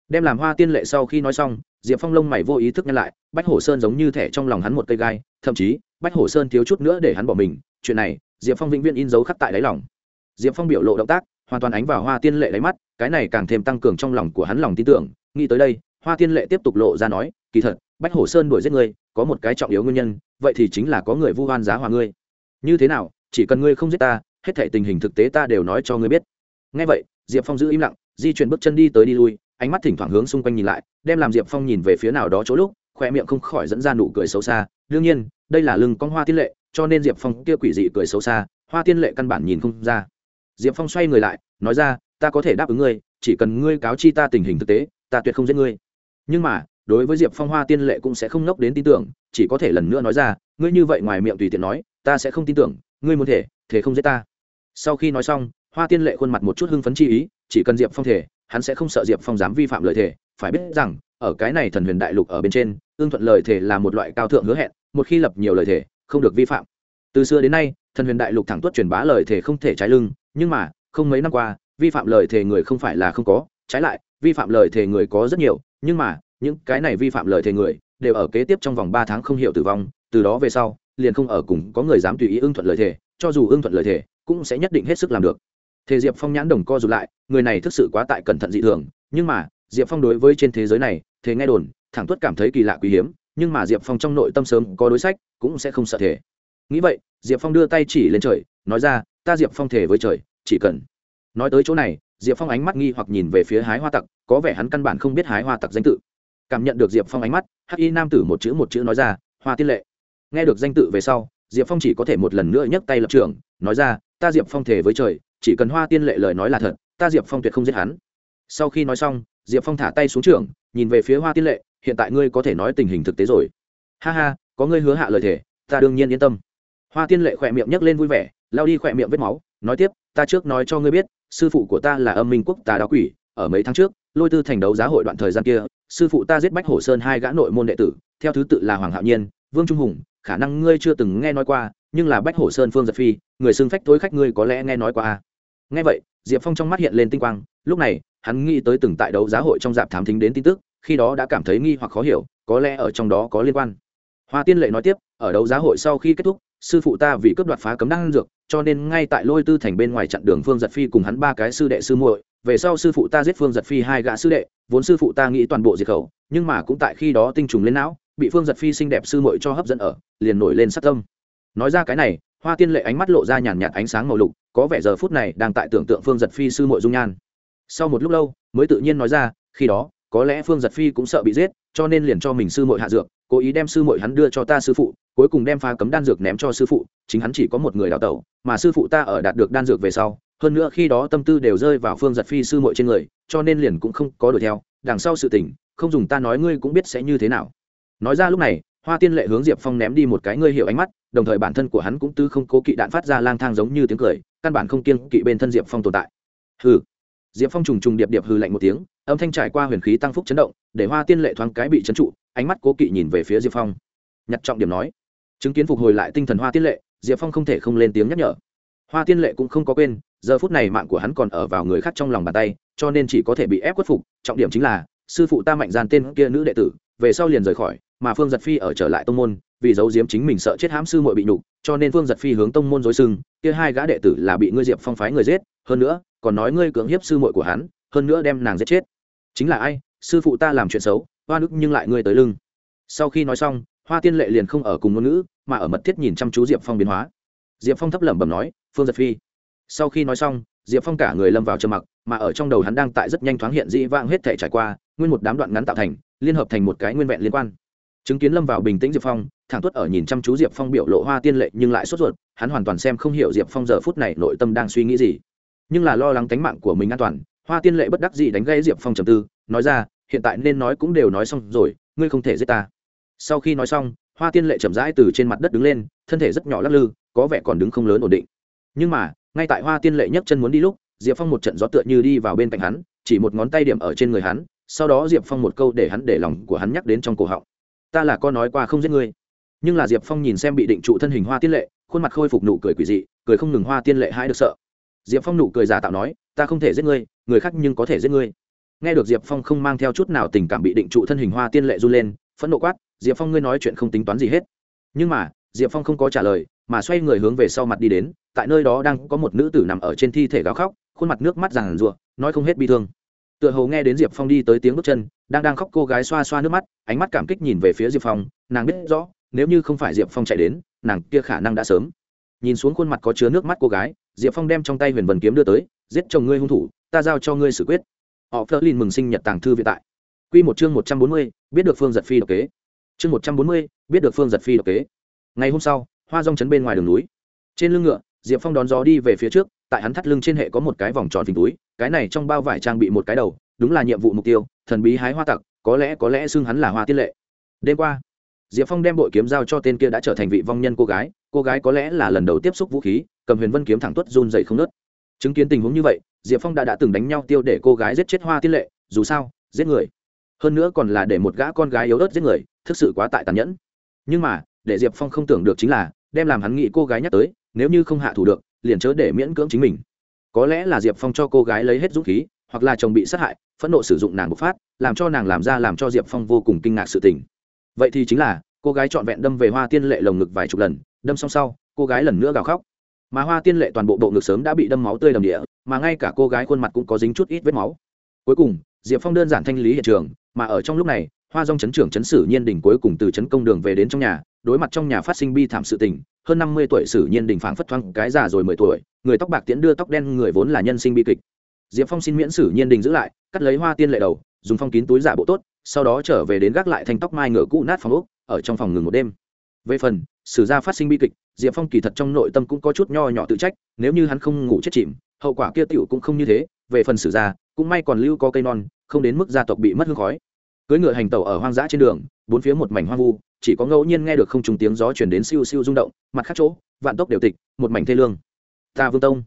Đem làm hoa tiên lệ sau khi nói xong, diệp phong lông mày vô ý thức nhăn lại, bách hổ sơn giống như thẻ trong lòng hắn một cây gai, thậm chí, bách hổ sơn thiếu chút nữa để hắn bỏ mình chuyện này, diệp phong vĩnh viễn in dấu khắc tại đáy lòng. Diệp phong biểu lộ động tác, hoàn toàn ánh vào hoa tiên lệ đáy mắt, cái này càng thêm tăng cường trong lòng của hắn lòng tin tưởng. Nghĩ tới đây, hoa tiên lệ tiếp tục lộ ra nói, kỳ thật, bách hổ sơn đuổi giết ngươi, có một cái trọng yếu nguyên nhân, vậy thì chính là có người vu hoan giá hòa ngươi. Như thế nào, chỉ cần ngươi không giết ta, hết thể tình hình thực tế ta đều nói cho ngươi biết. Ngay vậy, diệp phong giữ im lặng, di chuyển bước chân đi tới đi lui, ánh mắt thỉnh thoảng hướng xung quanh nhìn lại, đem làm diệp phong nhìn về phía nào đó chỗ lúc, khoe miệng không khỏi dẫn ra nụ cười xấu xa. Đương nhiên, đây là lưng con hoa tiên lệ cho nên diệp phong kia quỷ dị cười xấu xa, hoa tiên lệ căn bản nhìn không ra. Diệp phong xoay người lại, nói ra, ta có thể đáp ứng ngươi, chỉ cần ngươi cáo chi ta tình hình thực tế, ta tuyệt không giết ngươi. Nhưng mà, đối với diệp phong, hoa tiên lệ cũng sẽ không nốc đến tin tưởng, chỉ có thể lần nữa nói ra, ngươi như vậy ngoài miệng tùy tiện nói, ta sẽ không tin tưởng, ngươi muốn thể thể không giết ta. Sau khi nói xong, hoa tiên lệ khuôn mặt một chút hưng phấn chi ý, chỉ cần diệp phong thể, hắn sẽ không sợ diệp phong dám vi phạm lời thể. Phải biết rằng, ở cái này thần huyền đại lục ở bên trên ương thuận lời thể là một loại cao thượng hứa hẹn, một khi lập nhiều lời thể không được vi phạm. Từ xưa đến nay, thần huyền đại lục thẳng tuất truyền bá lời thể không thể trái lưng, nhưng mà, không mấy năm qua, vi phạm lời thể người không phải là không có, trái lại, vi phạm lời thể người có rất nhiều, nhưng mà, những cái này vi phạm lời thể người, đều ở kế tiếp trong vòng ba tháng không hiểu tử vong, từ đó về sau, liền không ở cùng có người dám tùy ý ưng thuận lời thể cho dù ưng thuận lời thể cũng sẽ nhất định hết sức làm được. Thế diệp phong nhãn đồng co rụt lại, người này thực sự quá tại cẩn thận dị thường, nhưng mà, diệp phong đối với trên thế giới này thế nghe đồn, thẳng tuất cảm thấy kỳ lạ quý hiếm nhưng mà diệp phong trong nội tâm sớm có đối sách, cũng sẽ không sợ thể nghĩ vậy, diệp phong đưa tay chỉ lên trời, nói ra, ta diệp phong thể với trời, chỉ cần. Nói tới chỗ này, diệp phong ánh mắt nghi hoặc nhìn về phía hái hoa tặc, có vẻ hắn căn bản không biết hái hoa tặc danh tự. Cảm nhận được diệp phong ánh mắt, hắc y nam tử một chữ một chữ nói ra, hoa tiên lệ. Nghe được danh tự về sau, diệp phong chỉ có thể một lần nữa nhấc tay lập trường, nói ra, ta diệp phong thể với trời, chỉ cần hoa tiên lệ lời nói là thật, ta diệp phong tuyệt không giết hắn. Sau khi nói xong, diệp phong thả tay xuống trường, nhìn về phía hoa tiên lệ hiện tại ngươi có thể nói tình hình thực tế rồi. Ha ha có ngươi hứa hạ lời thề, ta đương nhiên yên tâm. Hoa tiên lệ khỏe miệng nhấc lên vui vẻ lao đi khỏe miệng vết máu nói tiếp ta trước nói cho ngươi biết sư phụ của ta là âm minh quốc tà đá quỷ ở mấy tháng trước lôi tư thành đấu giá hội đoạn thời gian kia sư phụ ta giết bách hổ sơn hai gã nội môn đệ tử theo thứ tự là hoàng hạo nhiên vương trung hùng khả năng ngươi chưa từng nghe nói qua nhưng là bách hổ sơn phương giật phi người xưng phách thối khách ngươi có lẽ nghe nói qua à. nghe vậy diệp phong trong mắt hiện lên tinh quang lúc này hắn nghĩ tới từng tại đấu giá hội trong dạp thám thính đến tin tức khi đó đã cảm thấy nghi hoặc khó hiểu, có lẽ ở trong đó có liên quan. Hoa tiên lệ nói tiếp, ở đấu giá hội sau khi kết thúc, sư phụ ta vì cướp đoạt phá cấm đan dược, cho nên ngay tại lôi tư thành bên ngoài chặn đường phương giật phi cùng hắn ba cái sư đệ sư muội. Về sau sư phụ ta giết phương giật phi hai gã sư đệ, vốn sư phụ ta nghĩ toàn bộ diệt khẩu, nhưng mà cũng tại khi đó tinh trùng lên não, bị phương giật phi xinh đẹp sư muội cho hấp dẫn ở, liền nổi lên sát tâm. Nói ra cái này, hoa tiên lệ ánh mắt lộ ra nhàn nhạt ánh sáng màu lục, có vẻ giờ phút này đang tại tưởng tượng phương giật phi sư muội dung nhan. Sau một lúc lâu, mới tự nhiên nói ra, khi đó có lẽ phương giật phi cũng sợ bị giết, cho nên liền cho mình sư muội hạ dược, cố ý đem sư muội hắn đưa cho ta sư phụ, cuối cùng đem pha cấm đan dược ném cho sư phụ, chính hắn chỉ có một người đào tẩu, mà sư phụ ta ở đạt được đan dược về sau, hơn nữa khi đó tâm tư đều rơi vào phương giật phi sư muội trên người, cho nên liền cũng không có đuổi theo, đằng sau sự tình, không dùng ta nói ngươi cũng biết sẽ như thế nào. Nói ra lúc này, hoa tiên lệ hướng diệp phong ném đi một cái ngươi hiểu ánh mắt, đồng thời bản thân của hắn cũng tư không cố kỵ đạn phát ra lang thang giống như tiếng cười, căn bản không kiên kỵ bên thân diệp phong tồn tại. Hừ diệp phong trùng trùng điệp điệp hừ lạnh một tiếng, âm thanh trải qua huyền khí tăng phúc chấn động, để hoa tiên lệ thoáng cái bị chấn trụ, ánh mắt cố kỵ nhìn về phía diệp phong. Nhặt trọng điểm nói, chứng kiến phục hồi lại tinh thần hoa tiên lệ, diệp phong không thể không lên tiếng nhắc nhở. Hoa tiên lệ cũng không có quên, giờ phút này mạng của hắn còn ở vào người khác trong lòng bàn tay, cho nên chỉ có thể bị ép khuất phục, trọng điểm chính là, sư phụ ta mạnh gian tên kia nữ đệ tử, về sau liền rời khỏi, mà phương giật phi ở trở lại tông môn, vì giấu giếm chính mình sợ chết hãm sư muội bị nhục, cho nên phương giật phi hướng tông môn dối sưng, kia hai gã đệ tử là bị ngươi diệp phong phái người giết hơn nữa, còn nói ngươi cưỡng hiếp sư muội của hắn, hơn nữa đem nàng giết chết. Chính là ai? Sư phụ ta làm chuyện xấu, hoa nước nhưng lại ngươi tới lưng. Sau khi nói xong, hoa tiên lệ liền không ở cùng ngôn ngữ, mà ở mật thiết nhìn chăm chú diệp phong biến hóa. Diệp phong thấp lẩm bẩm nói, phương giật phi. Sau khi nói xong, diệp phong cả người lâm vào trầm mặc, mà ở trong đầu hắn đang tại rất nhanh thoáng hiện dĩ vãng hết thể trải qua, nguyên một đám đoạn ngắn tạo thành, liên hợp thành một cái nguyên vẹn liên quan. Chứng kiến lâm vào bình tĩnh diệp phong, thẳng tuất ở nhìn chăm chú diệp phong biểu lộ hoa tiên lệ nhưng lại sốt ruột, hắn hoàn toàn xem không hiểu diệp phong giờ phút này nội tâm đang suy nghĩ gì nhưng là lo lắng tính mạng của mình an toàn, hoa tiên lệ bất đắc dĩ đánh gây diệp phong trầm tư, nói ra, hiện tại nên nói cũng đều nói xong rồi, ngươi không thể giết ta. Sau khi nói xong, hoa tiên lệ chậm rãi từ trên mặt đất đứng lên, thân thể rất nhỏ lắc lư, có vẻ còn đứng không lớn ổn định. Nhưng mà, ngay tại hoa tiên lệ nhấc chân muốn đi lúc, diệp phong một trận gió tựa như đi vào bên cạnh hắn, chỉ một ngón tay điểm ở trên người hắn, sau đó diệp phong một câu để hắn để lòng của hắn nhắc đến trong cổ họng. Ta là con nói qua không giết ngươi. Nhưng là diệp phong nhìn xem bị định trụ thân hình hoa tiên lệ, khuôn mặt khôi phục nụ cười quỷ dị, cười không ngừng hoa tiên lệ hai được sợ diệp phong nụ cười giả tạo nói, ta không thể giết ngươi, người khác nhưng có thể giết ngươi. Nghe được diệp phong không mang theo chút nào tình cảm bị định trụ thân hình hoa tiên lệ run lên, phẫn nộ quát, diệp phong ngươi nói chuyện không tính toán gì hết. Nhưng mà, diệp phong không có trả lời, mà xoay người hướng về sau mặt đi đến, tại nơi đó đang có một nữ tử nằm ở trên thi thể gào khóc, khuôn mặt nước mắt ràn rụa nói không hết bi thương. Tựa hồ nghe đến diệp phong đi tới tiếng bước chân, đang đang khóc cô gái xoa xoa nước mắt, ánh mắt cảm kích nhìn về phía diệp phong, nàng biết rõ, nếu như không phải diệp phong chạy đến, nàng kia khả năng đã sớm. Nhìn xuống khuôn mặt có chứa nước mắt cô gái diệp phong đem trong tay huyền vần kiếm đưa tới, giết chồng ngươi hung thủ, ta giao cho ngươi xử quyết. Họ phơ lin mừng sinh nhật tàng thư viện tại. Q một chương một trăm bốn mươi, biết được phương giật phi độc kế. Chương một trăm bốn mươi, biết được phương giật phi độc kế. Ngày hôm sau, hoa rong chấn bên ngoài đường núi. Trên lưng ngựa, diệp phong đón gió đi về phía trước, tại hắn thắt lưng trên hệ có một cái vòng tròn phình túi, cái này trong bao vải trang bị một cái đầu, đúng là nhiệm vụ mục tiêu, thần bí hái hoa tặc, có lẽ có lẽ xưng hắn là hoa tiên lệ. Đêm qua, diệp phong đem bội kiếm giao cho tên kia đã trở thành vị vong nhân cô gái cô gái có lẽ là lần đầu tiếp xúc vũ khí cầm huyền vân kiếm thẳng tuất run dậy không nớt. Chứng kiến tình huống như vậy, diệp phong đã đã từng đánh nhau tiêu để cô gái giết chết hoa tiên lệ, dù sao, giết người. Hơn nữa còn là để một gã con gái yếu ớt giết người, thực sự quá tại tàn nhẫn. Nhưng mà, để diệp phong không tưởng được chính là, đem làm hắn nghĩ cô gái nhắc tới, nếu như không hạ thủ được, liền chớ để miễn cưỡng chính mình. Có lẽ là diệp phong cho cô gái lấy hết dũng khí, hoặc là chồng bị sát hại, phẫn nộ sử dụng nàng bộc phát, làm cho nàng làm ra làm cho diệp phong vô cùng kinh ngạc sự tình. Vậy thì chính là, cô gái trọn vẹn đâm về hoa tiên lệ lồng ngực vài chục lần, đâm xong sau, cô gái lần nữa gào khóc mà hoa tiên lệ toàn bộ bộ ngực sớm đã bị đâm máu tươi đầm địa, mà ngay cả cô gái khuôn mặt cũng có dính chút ít vết máu. Cuối cùng, diệp phong đơn giản thanh lý hiện trường, mà ở trong lúc này, hoa dong chấn trưởng chấn sử nhiên đình cuối cùng từ chấn công đường về đến trong nhà, đối mặt trong nhà phát sinh bi thảm sự tình, hơn năm mươi tuổi sử nhiên đình phảng phất thoáng cái già rồi mười tuổi, người tóc bạc tiễn đưa tóc đen người vốn là nhân sinh bi kịch. Diệp phong xin miễn sử nhiên đình giữ lại, cắt lấy hoa tiên lệ đầu, dùng phong kín túi giả bộ tốt, sau đó trở về đến gác lại thanh tóc mai ngựa cũ nát phòng úc ở trong phòng ngừng một đêm về phần, sử gia phát sinh bi kịch, diệp phong kỳ thật trong nội tâm cũng có chút nho nhỏ tự trách, nếu như hắn không ngủ chết chìm, hậu quả kia tiểu cũng không như thế. Về phần sử gia, cũng may còn lưu có cây non, không đến mức gia tộc bị mất hương khói. Cưới ngựa hành tàu ở hoang dã trên đường, bốn phía một mảnh hoang vu, chỉ có ngẫu nhiên nghe được không trùng tiếng gió chuyển đến siêu siêu rung động, mặt khác chỗ, vạn tốc đều tịch, một mảnh thê lương. Ta vương tông.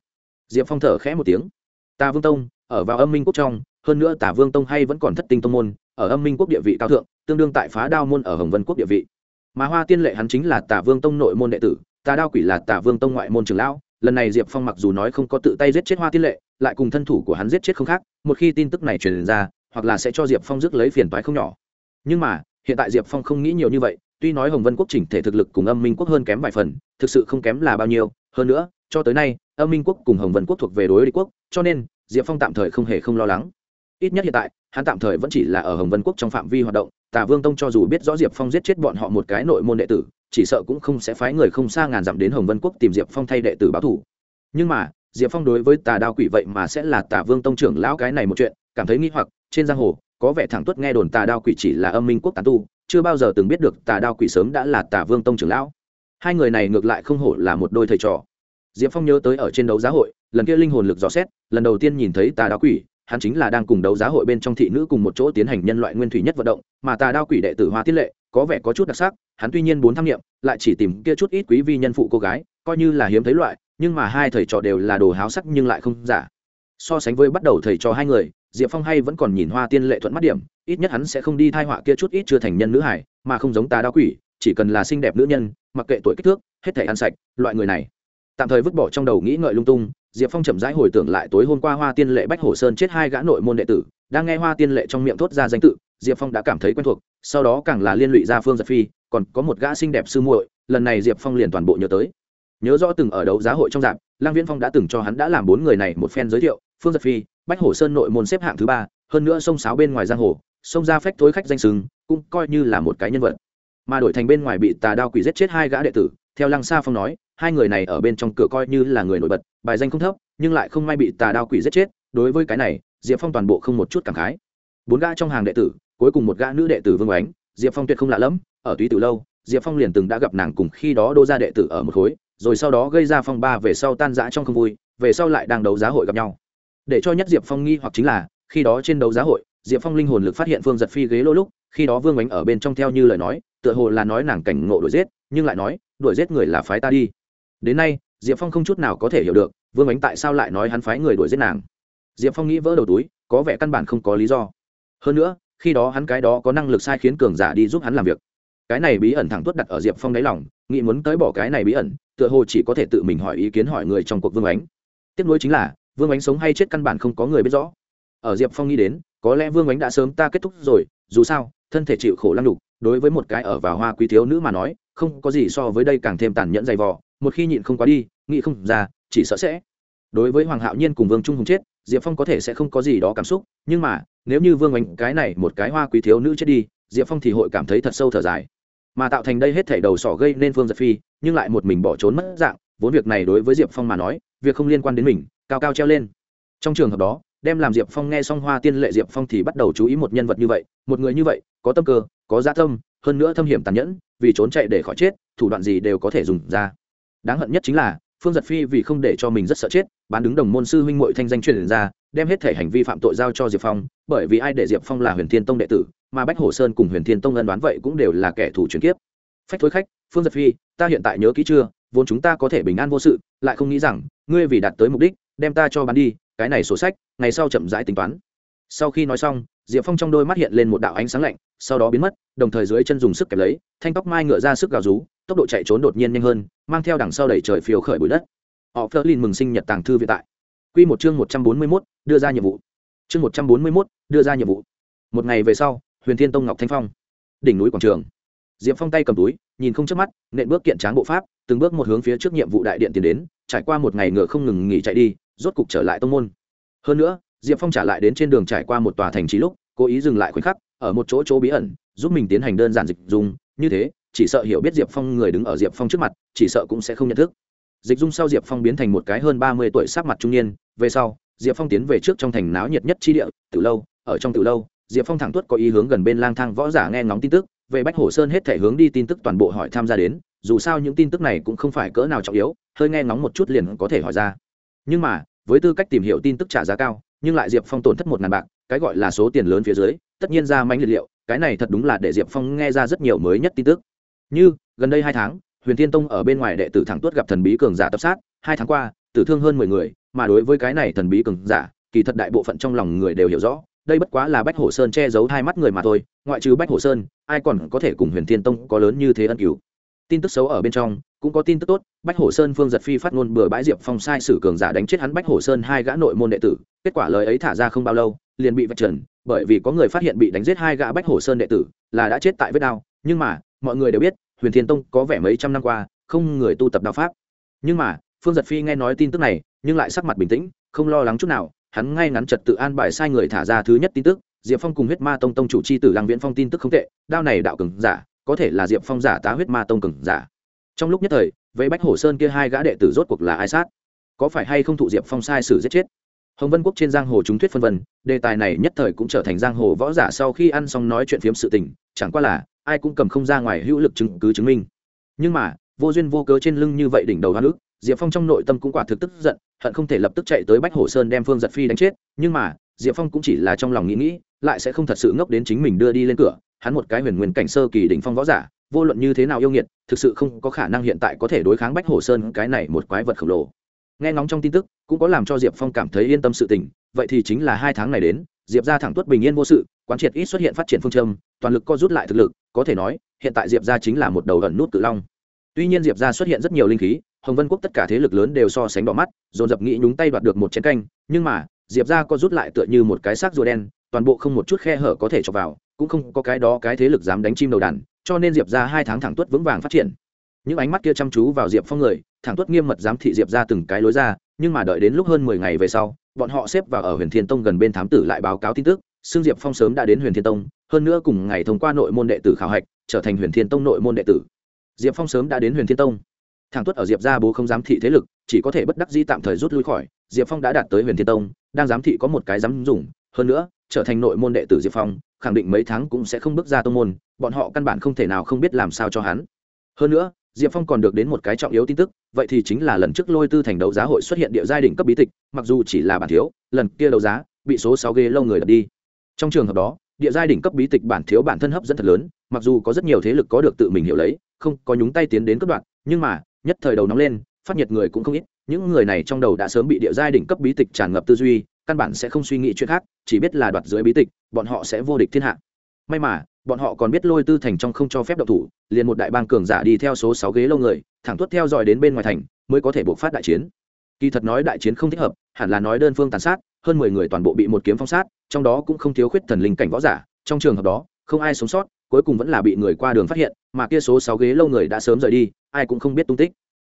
Diệp phong thở khẽ một tiếng. Ta vương tông, ở vào âm minh quốc trong, hơn nữa tả vương tông hay vẫn còn thất tinh tông môn, ở âm minh quốc địa vị cao thượng, tương đương tại phá đao môn ở hồng vân quốc địa vị mà hoa tiên lệ hắn chính là tả vương tông nội môn đệ tử, tà đao quỷ là tả vương tông ngoại môn trường lão, lần này diệp phong mặc dù nói không có tự tay giết chết hoa tiên lệ, lại cùng thân thủ của hắn giết chết không khác, một khi tin tức này truyền ra, hoặc là sẽ cho diệp phong rước lấy phiền toái không nhỏ. Nhưng mà, hiện tại diệp phong không nghĩ nhiều như vậy, tuy nói hồng vân quốc chỉnh thể thực lực cùng âm minh quốc hơn kém vài phần, thực sự không kém là bao nhiêu, hơn nữa, cho tới nay, âm minh quốc cùng hồng vân quốc thuộc về đối địch quốc, cho nên, diệp phong tạm thời không hề không lo lắng ít nhất hiện tại, hắn tạm thời vẫn chỉ là ở hồng vân quốc trong phạm vi hoạt động, tà vương tông cho dù biết rõ diệp phong giết chết bọn họ một cái nội môn đệ tử, chỉ sợ cũng không sẽ phái người không xa ngàn dặm đến hồng vân quốc tìm diệp phong thay đệ tử báo thủ. Nhưng mà, diệp phong đối với tà đao quỷ vậy mà sẽ là tà vương tông trưởng lão cái này một chuyện, cảm thấy nghi hoặc, trên giang hồ, có vẻ thẳng tuất nghe đồn tà đao quỷ chỉ là âm minh quốc tàn tu, chưa bao giờ từng biết được tà đao quỷ sớm đã là tà vương tông trưởng lão. Hai người này ngược lại không hổ là một đôi thầy trò. Diệp phong nhớ tới ở trên đấu giá hội, lần kia linh hồn lực dò xét, lần đầu tiên nhìn thấy tà đao quỷ hắn chính là đang cùng đấu giá hội bên trong thị nữ cùng một chỗ tiến hành nhân loại nguyên thủy nhất vận động, mà tà đao quỷ đệ tử hoa tiết lệ có vẻ có chút đặc sắc, hắn tuy nhiên bốn tham nghiệm lại chỉ tìm kia chút ít quý vi nhân phụ cô gái, coi như là hiếm thấy loại, nhưng mà hai thầy trò đều là đồ háo sắc nhưng lại không giả. So sánh với bắt đầu thầy trò hai người, diệp phong hay vẫn còn nhìn hoa tiên lệ thuận mắt điểm, ít nhất hắn sẽ không đi thai họa kia chút ít chưa thành nhân nữ hải mà không giống tà đao quỷ, chỉ cần là xinh đẹp nữ nhân, mặc kệ tuổi kích thước, hết thể ăn sạch, loại người này. Tạm thời vứt bỏ trong đầu nghĩ ngợi lung tung diệp phong chậm rãi hồi tưởng lại tối hôm qua hoa tiên lệ bách hồ sơn chết hai gã nội môn đệ tử, đang nghe hoa tiên lệ trong miệng thốt ra danh tự, diệp phong đã cảm thấy quen thuộc, sau đó càng là liên lụy ra phương giật phi, còn có một gã xinh đẹp sư muội, lần này diệp phong liền toàn bộ nhớ tới. Nhớ rõ từng ở đấu giá hội trong dạp lang viễn phong đã từng cho hắn đã làm bốn người này một phen giới thiệu, phương giật phi, bách hồ sơn nội môn xếp hạng thứ ba, hơn nữa sông sáo bên ngoài giang hồ, sông ra phách thối khách danh sừng cũng coi như là một cái nhân vật. Mà đổi thành bên ngoài bị tà đao quỷ giết chết hai gã đệ tử theo lăng sa phong nói, hai người này ở bên trong cửa coi như là người nổi bật, bài danh không thấp, nhưng lại không may bị tà đao quỷ giết chết, đối với cái này, diệp phong toàn bộ không một chút cảm khái. Bốn gã trong hàng đệ tử, cuối cùng một gã nữ đệ tử vương ánh diệp phong tuyệt không lạ lẫm, ở túy từ lâu, diệp phong liền từng đã gặp nàng cùng khi đó đô ra đệ tử ở một khối, rồi sau đó gây ra phong ba về sau tan rã trong không vui, về sau lại đang đấu giá hội gặp nhau. Để cho nhất diệp phong nghi hoặc chính là, khi đó trên đấu giá hội, diệp phong linh hồn lực phát hiện phương giật phi ghế lỗ lúc, khi đó vương ánh ở bên trong theo như lời nói, tựa hồ là nói nàng cảnh ngộ đuổi giết nhưng lại nói, đuổi giết người là phái ta đi. Đến nay, diệp phong không chút nào có thể hiểu được, vương ánh tại sao lại nói hắn phái người đuổi giết nàng. Diệp phong nghĩ vỡ đầu túi, có vẻ căn bản không có lý do. Hơn nữa, khi đó hắn cái đó có năng lực sai khiến cường giả đi giúp hắn làm việc. Cái này bí ẩn thẳng tuất đặt ở diệp phong đáy lòng, nghĩ muốn tới bỏ cái này bí ẩn, tựa hồ chỉ có thể tự mình hỏi ý kiến hỏi người trong cuộc vương ánh. Tiếp nối chính là, vương ánh sống hay chết căn bản không có người biết rõ. Ở diệp phong nghĩ đến, có lẽ vương ánh đã sớm ta kết thúc rồi, dù sao, thân thể chịu khổ lăng đục đối với một cái ở vào hoa quý thiếu nữ mà nói không có gì so với đây càng thêm tàn nhẫn dày vò, một khi nhịn không quá đi, nghĩ không ra, chỉ sợ sẽ. Đối với hoàng hạo nhiên cùng vương trung hùng chết, diệp phong có thể sẽ không có gì đó cảm xúc, nhưng mà, nếu như vương oanh cái này một cái hoa quý thiếu nữ chết đi, diệp phong thì hội cảm thấy thật sâu thở dài. Mà tạo thành đây hết thể đầu sỏ gây nên phương giật phi, nhưng lại một mình bỏ trốn mất dạng, vốn việc này đối với diệp phong mà nói, việc không liên quan đến mình, cao cao treo lên. Trong trường hợp đó, đem làm diệp phong nghe xong hoa tiên lệ diệp phong thì bắt đầu chú ý một nhân vật như vậy, một người như vậy, có tâm cơ, có gia tâm hơn nữa thâm hiểm tàn nhẫn, vì trốn chạy để khỏi chết, thủ đoạn gì đều có thể dùng ra. Đáng hận nhất chính là, phương giật phi vì không để cho mình rất sợ chết, bán đứng đồng môn sư huynh mội thanh danh truyền ra, đem hết thể hành vi phạm tội giao cho diệp phong, bởi vì ai để diệp phong là huyền thiên tông đệ tử, mà bách hồ sơn cùng huyền thiên tông ân đoán vậy cũng đều là kẻ thù truyền kiếp. Phách thối khách, phương giật phi, ta hiện tại nhớ kỹ chưa, vốn chúng ta có thể bình an vô sự, lại không nghĩ rằng, ngươi vì đạt tới mục đích, đem ta cho bán đi, cái này sổ sách, ngày sau chậm rãi tính toán. Sau khi nói xong diệp phong trong đôi mắt hiện lên một đạo ánh sáng lạnh, sau đó biến mất, đồng thời dưới chân dùng sức kẹp lấy, thanh tóc mai ngựa ra sức gào rú, tốc độ chạy trốn đột nhiên nhanh hơn, mang theo đằng sau đẩy trời phiêu khởi bụi đất. Họ phơ lin mừng sinh nhật tàng thư viện tại. Q một chương một trăm bốn mươi mốt, đưa ra nhiệm vụ. Chương một trăm bốn mươi mốt, đưa ra nhiệm vụ. Một ngày về sau, huyền thiên tông ngọc thanh phong. Đỉnh núi quảng trường. Diệp phong tay cầm túi, nhìn không chớp mắt, nện bước kiện tráng bộ pháp, từng bước một hướng phía trước nhiệm vụ đại điện tiến đến, trải qua một ngày ngựa không ngừng nghỉ chạy đi, rốt cục trở lại tông môn. Hơn nữa diệp phong trả lại đến trên đường trải qua một tòa thành trí lúc, cố ý dừng lại khoảnh khắc, ở một chỗ chỗ bí ẩn, giúp mình tiến hành đơn giản dịch dùng như thế, chỉ sợ hiểu biết diệp phong người đứng ở diệp phong trước mặt, chỉ sợ cũng sẽ không nhận thức. Dịch dung sau diệp phong biến thành một cái hơn ba mươi tuổi sát mặt trung niên, về sau, diệp phong tiến về trước trong thành náo nhiệt nhất chi địa từ lâu. Ở trong từ lâu, diệp phong thẳng tuất có ý hướng gần bên lang thang võ giả nghe ngóng tin tức, về bách hồ sơn hết thể hướng đi tin tức toàn bộ hỏi tham gia đến, dù sao những tin tức này cũng không phải cỡ nào trọng yếu, hơi nghe ngóng một chút liền có thể hỏi ra. Nhưng mà, với tư cách tìm hiểu tin tức trả giá cao nhưng lại diệp phong tổn thất một ngàn bạc, cái gọi là số tiền lớn phía dưới, tất nhiên ra manh liệt liệu, cái này thật đúng là để diệp phong nghe ra rất nhiều mới nhất tin tức. Như, gần đây hai tháng, huyền thiên tông ở bên ngoài đệ tử thẳng tuất gặp thần bí cường giả tập sát, hai tháng qua, tử thương hơn mười người, mà đối với cái này thần bí cường giả, kỳ thật đại bộ phận trong lòng người đều hiểu rõ, đây bất quá là bách hổ sơn che giấu hai mắt người mà thôi, ngoại trừ bách hổ sơn, ai còn có thể cùng huyền thiên tông có lớn như thế ân cứu. Tin tức xấu ở bên trong cũng có tin tức tốt, bách hổ sơn phương giật phi phát ngôn bừa bãi diệp phong sai sử cường giả đánh chết hắn bách hổ sơn hai gã nội môn đệ tử, kết quả lời ấy thả ra không bao lâu, liền bị vạch trần, bởi vì có người phát hiện bị đánh giết hai gã bách hổ sơn đệ tử là đã chết tại vết đao nhưng mà, mọi người đều biết, huyền thiên tông có vẻ mấy trăm năm qua, không người tu tập đạo pháp. Nhưng mà, phương giật phi nghe nói tin tức này, nhưng lại sắc mặt bình tĩnh, không lo lắng chút nào, hắn ngay ngắn trật tự an bài sai người thả ra thứ nhất tin tức, diệp phong cùng huyết ma tông tông chủ c h i tử lăng viễn phong tin tức không tệ, đao này đạo cường giả, có thể là diệp phong giả tá huyết ma tông cường giả trong lúc nhất thời với bách hổ sơn kia hai gã đệ tử rốt cuộc là ai sát? Có phải hay không thụ diệp phong sai sử giết chết? Hồng vân quốc trên giang hồ chúng thuyết phân vân, đề tài này nhất thời cũng trở thành giang hồ võ giả sau khi ăn xong nói chuyện phiếm sự tình, chẳng qua là, ai cũng cầm không ra ngoài hữu lực chứng cứ chứng minh. Nhưng mà, vô duyên vô cớ trên lưng như vậy đỉnh đầu hoa nước, diệp phong trong nội tâm cũng quả thực tức giận, hận không thể lập tức chạy tới bách hồ sơn đem phương giật phi đánh chết, nhưng mà, diệp phong cũng chỉ là trong lòng nghĩ nghĩ, lại sẽ không thật sự ngốc đến chính mình đưa đi lên cửa, hắn một cái huyền nguyên cảnh sơ kỳ đỉnh phong võ giả vô luận như thế nào yêu nghiệt, thực sự không có khả năng hiện tại có thể đối kháng bách hồ sơn cái này một quái vật khổng lồ. Nghe ngóng trong tin tức, cũng có làm cho diệp phong cảm thấy yên tâm sự tình, vậy thì chính là hai tháng này đến, diệp ra thẳng tuất bình yên vô sự, quán triệt ít xuất hiện phát triển phương châm, toàn lực co rút lại thực lực, có thể nói, hiện tại diệp ra chính là một đầu ẩn nút cự long. Tuy nhiên diệp ra xuất hiện rất nhiều linh khí, hồng vân quốc tất cả thế lực lớn đều so sánh đỏ mắt, dồn dập nghĩ nhúng tay đoạt được một chén canh, nhưng mà, diệp ra co rút lại tựa như một cái xác rùa đen, toàn bộ không một chút khe hở có thể cho vào, cũng không có cái đó cái thế lực dám đánh chim đầu đàn cho nên diệp ra hai tháng thẳng tuất vững vàng phát triển. Những ánh mắt kia chăm chú vào diệp phong người, thẳng tuất nghiêm mật giám thị diệp ra từng cái lối ra, nhưng mà đợi đến lúc hơn mười ngày về sau, bọn họ xếp vào ở huyền thiên tông gần bên thám tử lại báo cáo tin tức xương diệp phong sớm đã đến huyền thiên tông, hơn nữa cùng ngày thông qua nội môn đệ tử khảo hạch, trở thành huyền thiên tông nội môn đệ tử. Diệp phong sớm đã đến huyền thiên tông. Thẳng tuất ở diệp ra bố không giám thị thế lực, chỉ có thể bất đắc di tạm thời rút lui khỏi, diệp phong đã đạt tới huyền thiên tông, đang giám thị có một cái dám dùng, hơn nữa, trở thành nội môn đệ tử diệp phong khẳng định mấy tháng cũng sẽ không bước ra tông môn, bọn họ căn bản không thể nào không biết làm sao cho hắn. Hơn nữa, diệp phong còn được đến một cái trọng yếu tin tức, vậy thì chính là lần trước lôi tư thành đấu giá hội xuất hiện địa giai đỉnh cấp bí tịch, mặc dù chỉ là bản thiếu, lần kia đấu giá, bị số sáu ghê lâu người đập đi. Trong trường hợp đó, địa giai đỉnh cấp bí tịch bản thiếu bản thân hấp dẫn thật lớn, mặc dù có rất nhiều thế lực có được tự mình hiểu lấy, không có nhúng tay tiến đến cấp đoạn nhưng mà, nhất thời đầu nóng lên, phát nhiệt người cũng không ít, những người này trong đầu đã sớm bị địa giai đỉnh cấp bí tịch tràn ngập tư duy căn bản sẽ không suy nghĩ chuyện khác, chỉ biết là đoạt dưới bí tịch, bọn họ sẽ vô địch thiên hạ. May mà, bọn họ còn biết lôi tư thành trong không cho phép độc thủ, liền một đại bang cường giả đi theo số sáu ghế lâu người, thẳng tuốt theo dõi đến bên ngoài thành, mới có thể buộc phát đại chiến. Kỳ thật nói đại chiến không thích hợp, hẳn là nói đơn phương tàn sát, hơn mười người toàn bộ bị một kiếm phong sát, trong đó cũng không thiếu khuyết thần linh cảnh võ giả, trong trường hợp đó, không ai sống sót, cuối cùng vẫn là bị người qua đường phát hiện, mà kia số sáu ghế lâu người đã sớm rời đi, ai cũng không biết tung tích.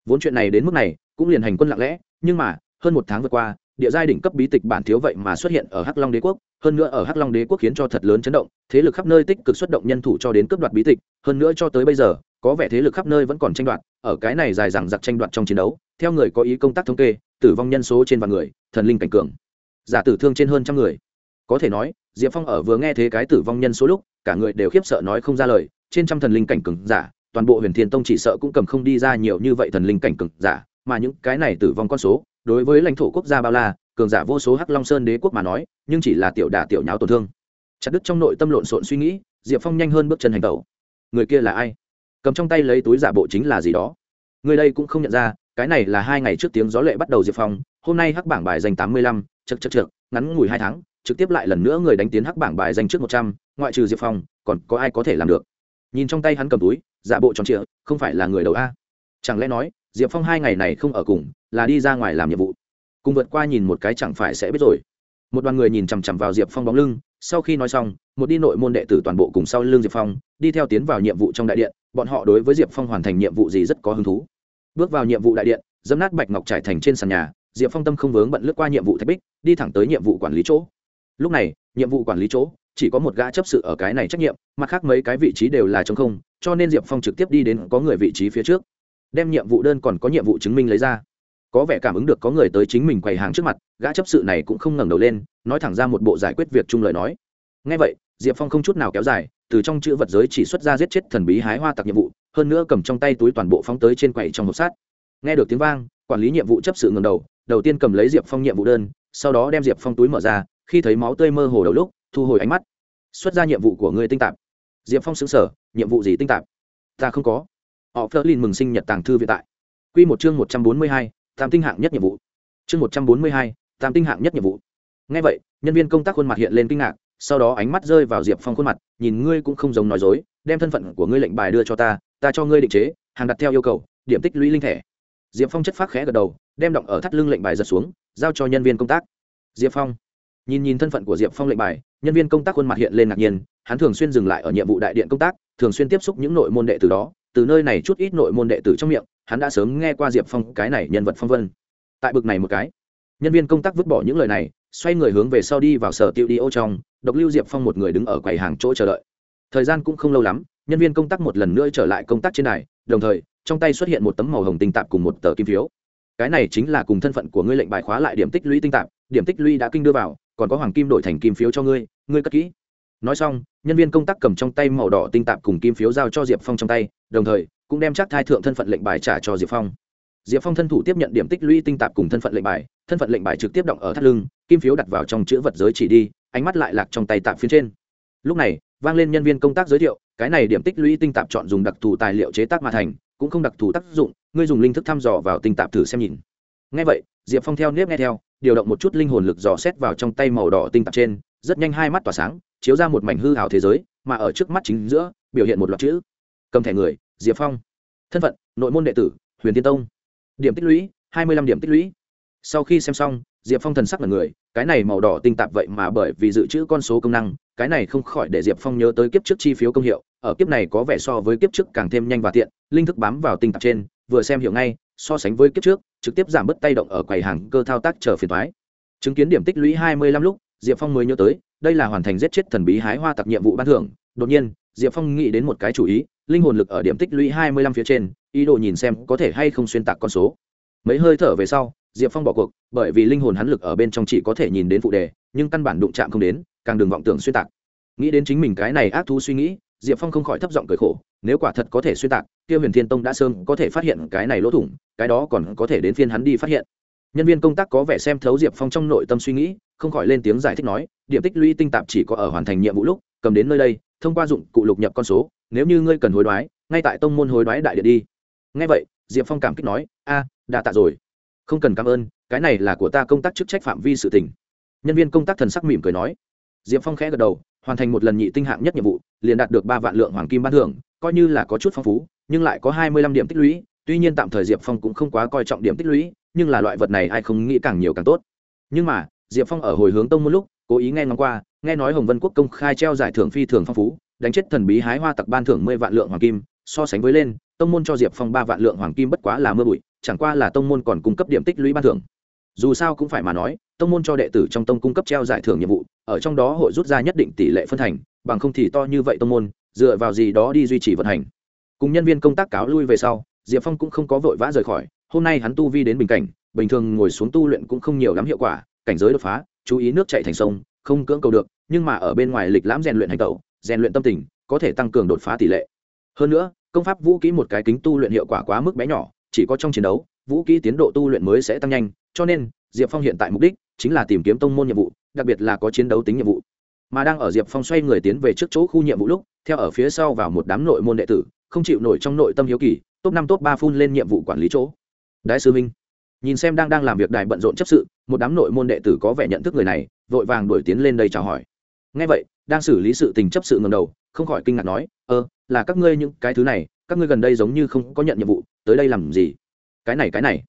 Vốn chuyện này đến mức này, cũng liền hành quân lặng lẽ, nhưng mà, hơn một tháng vừa qua địa giai đỉnh cấp bí tịch bản thiếu vậy mà xuất hiện ở hắc long đế quốc, hơn nữa ở hắc long đế quốc khiến cho thật lớn chấn động, thế lực khắp nơi tích cực xuất động nhân thủ cho đến cướp đoạt bí tịch, hơn nữa cho tới bây giờ, có vẻ thế lực khắp nơi vẫn còn tranh đoạt, ở cái này dài dằng giặc tranh đoạt trong chiến đấu, theo người có ý công tác thống kê, tử vong nhân số trên vạn người, thần linh cảnh cường, giả tử thương trên hơn trăm người. Có thể nói, diệp phong ở vừa nghe thế cái tử vong nhân số lúc, cả người đều khiếp sợ nói không ra lời, trên trăm thần linh cảnh cường giả, toàn bộ huyền thiên tông chỉ sợ cũng cầm không đi ra nhiều như vậy thần linh cảnh cường giả mà những cái này tử vong con số, đối với lãnh thổ quốc gia bao la, cường giả vô số hắc long sơn đế quốc mà nói, nhưng chỉ là tiểu đả tiểu nháo tổn thương. Chặt đứt trong nội tâm lộn xộn suy nghĩ, diệp phong nhanh hơn bước chân hành tẩu. Người kia là ai? Cầm trong tay lấy túi giả bộ chính là gì đó. Người đây cũng không nhận ra, cái này là hai ngày trước tiếng gió lệ bắt đầu diệp phong, hôm nay hắc bảng bài danh tám mươi lăm chật chật chật ngắn ngủi hai tháng, trực tiếp lại lần nữa người đánh tiến hắc bảng bài danh trước một trăm, ngoại trừ diệp phong, còn có ai có thể làm được? Nhìn trong tay hắn cầm túi, giả bộ tròn trịa, không phải là người đầu a. Chẳng lẽ nói diệp phong hai ngày này không ở cùng, là đi ra ngoài làm nhiệm vụ. Cùng vượt qua nhìn một cái chẳng phải sẽ biết rồi. Một đoàn người nhìn chằm chằm vào diệp phong bóng lưng, sau khi nói xong, một đi nội môn đệ tử toàn bộ cùng sau lưng diệp phong, đi theo tiến vào nhiệm vụ trong đại điện, bọn họ đối với diệp phong hoàn thành nhiệm vụ gì rất có hứng thú. Bước vào nhiệm vụ đại điện, dẫm nát bạch ngọc trải thành trên sàn nhà, diệp phong tâm không vướng bận lướt qua nhiệm vụ thạch bích, đi thẳng tới nhiệm vụ quản lý chỗ. Lúc này, nhiệm vụ quản lý chỗ, chỉ có một gã chấp sự ở cái này trách nhiệm, mặt khác mấy cái vị trí đều là t không, cho nên diệp phong trực tiếp đi đến có người vị trí phía trước đem nhiệm vụ đơn còn có nhiệm vụ chứng minh lấy ra. Có vẻ cảm ứng được có người tới chính mình quầy hàng trước mặt, gã chấp sự này cũng không ngẩng đầu lên, nói thẳng ra một bộ giải quyết việc chung lời nói. Ngay vậy, diệp phong không chút nào kéo dài, từ trong chữ vật giới chỉ xuất ra giết chết thần bí hái hoa tặc nhiệm vụ, hơn nữa cầm trong tay túi toàn bộ phóng tới trên quầy trong hộp sát nghe được tiếng vang, quản lý nhiệm vụ chấp sự ngầm đầu đầu tiên cầm lấy diệp phong nhiệm vụ đơn, sau đó đem diệp phong túi mở ra, khi thấy máu tươi mơ hồ đầu lúc, thu hồi ánh mắt. Xuất ra nhiệm vụ của người tinh tạp. Diệp phong xứng sở nhiệm vụ gì tinh tạp? Ta không có họ phớt lên mừng sinh nhật tàng thư viện tại. Q một chương một trăm bốn mươi hai, tam tinh hạng nhất nhiệm vụ. Chương một trăm bốn mươi hai, tam tinh hạng nhất nhiệm vụ. Ngay vậy, nhân viên công tác khuôn mặt hiện lên kinh ngạc, sau đó ánh mắt rơi vào diệp phong khuôn mặt, nhìn ngươi cũng không giống nói dối, đem thân phận của ngươi lệnh bài đưa cho ta ta cho ngươi định chế, hàng đặt theo yêu cầu, điểm tích lũy linh thẻ. Diệp phong chất phác khẽ gật đầu, đem động ở thắt lưng lệnh bài giật xuống, giao cho nhân viên công tác. Diệp phong. Nhìn nhìn thân phận của diệp phong lệnh bài, nhân viên công tác khuôn mặt hiện lên ngạc nhiên, hắn thường xuyên dừng lại ở nhiệm vụ đại điện công tác, thường xuyên tiếp xúc những nội môn đệ từ đó từ nơi này chút ít nội môn đệ tử trong miệng, hắn đã sớm nghe qua diệp phong cái này nhân vật phong vân. Tại bực này một cái, nhân viên công tác vứt bỏ những lời này, xoay người hướng về sau đi vào sở tiêu đi ô trong, độc lưu diệp phong một người đứng ở quầy hàng chỗ chờ đợi. Thời gian cũng không lâu lắm, nhân viên công tác một lần nữa trở lại công tác trên này đồng thời, trong tay xuất hiện một tấm màu hồng tinh tạp cùng một tờ kim phiếu. Cái này chính là cùng thân phận của ngươi lệnh bài khóa lại điểm tích lũy tinh tạp, điểm tích lũy đã kinh đưa vào, còn có hoàng kim đổi thành kim phiếu cho ngươi ngươi cất kỹ. Nói xong, nhân viên công tác cầm trong tay màu đỏ tinh tạp cùng kim phiếu giao cho diệp phong trong tay đồng thời cũng đem chắc thai thượng thân phận lệnh bài trả cho diệp phong. Diệp phong thân thủ tiếp nhận điểm tích lũy tinh tạp cùng thân phận lệnh bài, thân phận lệnh bài trực tiếp động ở thắt lưng, kim phiếu đặt vào trong chữ vật giới chỉ đi, ánh mắt lại lạc trong tay tạp phía trên. Lúc này, vang lên nhân viên công tác giới thiệu, cái này điểm tích lũy tinh tạp chọn dùng đặc thù tài liệu chế tác mà thành, cũng không đặc thù tác dụng, ngươi dùng linh thức thăm dò vào tinh tạp thử xem nhìn. Ngay vậy, diệp phong theo nếp nghe theo, điều động một chút linh hồn lực dò xét vào trong tay màu đỏ tinh tạp trên, rất nhanh hai mắt tỏa sáng, chiếu ra một mảnh hư hào thế giới, mà ở trước mắt chính giữa, biểu hiện một loạt chữ cầm thẻ người, diệp phong. Thân phận, nội môn đệ tử, huyền tiên tông. Điểm tích lũy, hai mươi lăm điểm tích lũy. Sau khi xem xong, diệp phong thần sắc là người, cái này màu đỏ tinh tạp vậy mà bởi vì dự trữ con số công năng, cái này không khỏi để diệp phong nhớ tới kiếp trước chi phiếu công hiệu, ở kiếp này có vẻ so với kiếp trước càng thêm nhanh và tiện, linh thức bám vào tinh tạp trên, vừa xem hiểu ngay, so sánh với kiếp trước, trực tiếp giảm bớt tay động ở quầy hàng cơ thao tác chờ phiền thoái chứng kiến điểm tích lũy hai mươi lăm lúc, diệp phong mới nhớ tới, đây là hoàn thành giết chết thần bí hái hoa tặc nhiệm vụ ban thưởng. Đột nhiên, diệp phong nghĩ đến một cái chủ ý linh hồn lực ở điểm tích lũy hai mươi lăm phía trên, ý đồ nhìn xem có thể hay không xuyên tạc con số. Mấy hơi thở về sau, diệp phong bỏ cuộc, bởi vì linh hồn hắn lực ở bên trong chỉ có thể nhìn đến phụ đề, nhưng căn bản đụng chạm không đến, càng đừng vọng tưởng xuyên tạc. Nghĩ đến chính mình cái này ác thú suy nghĩ, diệp phong không khỏi thấp giọng cười khổ, nếu quả thật có thể xuyên tạc, kia huyền thiên tông đã sơn có thể phát hiện cái này lỗ thủng, cái đó còn có thể đến phiên hắn đi phát hiện. Nhân viên công tác có vẻ xem thấu diệp phong trong nội tâm suy nghĩ, không khỏi lên tiếng giải thích nói, điểm tích lũy tinh tạp chỉ có ở hoàn thành nhiệm vụ lúc, cầm đến nơi đây thông qua dụng cụ lục nhập con số, nếu như ngươi cần hối đoái, ngay tại tông môn hối đoái đại điện đi. Ngay vậy, diệp phong cảm kích nói, a, đa tạ rồi. Không cần cảm ơn, cái này là của ta công tác chức trách phạm vi sự tình. Nhân viên công tác thần sắc mỉm cười nói. Diệp phong khẽ gật đầu, hoàn thành một lần nhị tinh hạng nhất nhiệm vụ, liền đạt được ba vạn lượng hoàng kim ban thưởng, coi như là có chút phong phú, nhưng lại có hai mươi lăm điểm tích lũy, tuy nhiên tạm thời diệp phong cũng không quá coi trọng điểm tích lũy, nhưng là loại vật này ai không nghĩ càng nhiều càng tốt. Nhưng mà, diệp phong ở hồi hướng tông một lúc, cố ý nghe ngóng qua nghe nói hồng vân quốc công khai treo giải thưởng phi thường phong phú, đánh chết thần bí hái hoa tặc ban thưởng mười vạn lượng hoàng kim, so sánh với lên, tông môn cho diệp phong ba vạn lượng hoàng kim bất quá là mưa bụi, chẳng qua là tông môn còn cung cấp điểm tích lũy ban thưởng. Dù sao cũng phải mà nói, tông môn cho đệ tử trong tông cung cấp treo giải thưởng nhiệm vụ, ở trong đó hội rút ra nhất định tỷ lệ phân thành, bằng không thì to như vậy tông môn, dựa vào gì đó đi duy trì vận hành. Cùng nhân viên công tác cáo lui về sau, diệp phong cũng không có vội vã rời khỏi, hôm nay hắn tu vi đến bình cảnh, bình thường ngồi xuống tu luyện cũng không nhiều lắm hiệu quả, cảnh giới đột phá, chú ý nước chạy thành sông, không cưỡng cầu được nhưng mà ở bên ngoài lịch lãm rèn luyện hành tẩu, rèn luyện tâm tình, có thể tăng cường đột phá tỷ lệ. Hơn nữa, công pháp vũ kỹ một cái kính tu luyện hiệu quả quá mức bé nhỏ, chỉ có trong chiến đấu, vũ kỹ tiến độ tu luyện mới sẽ tăng nhanh, cho nên, diệp phong hiện tại mục đích chính là tìm kiếm tông môn nhiệm vụ, đặc biệt là có chiến đấu tính nhiệm vụ. Mà đang ở diệp phong xoay người tiến về trước chỗ khu nhiệm vụ lúc, theo ở phía sau vào một đám nội môn đệ tử, không chịu nổi trong nội tâm hiếu kỳ, top năm top ba phun lên nhiệm vụ quản lý chỗ. Đại sư minh, nhìn xem đang đang làm việc đài bận rộn chấp sự, một đám nội môn đệ tử có vẻ nhận thức người này, vội vàng đuổi tiến lên đây chào hỏi ngay vậy, đang xử lý sự tình chấp sự ngầm đầu, không khỏi kinh ngạc nói ơ là các ngươi những cái thứ này, các ngươi gần đây giống như không có nhận nhiệm vụ, tới đây làm gì? Cái này cái này.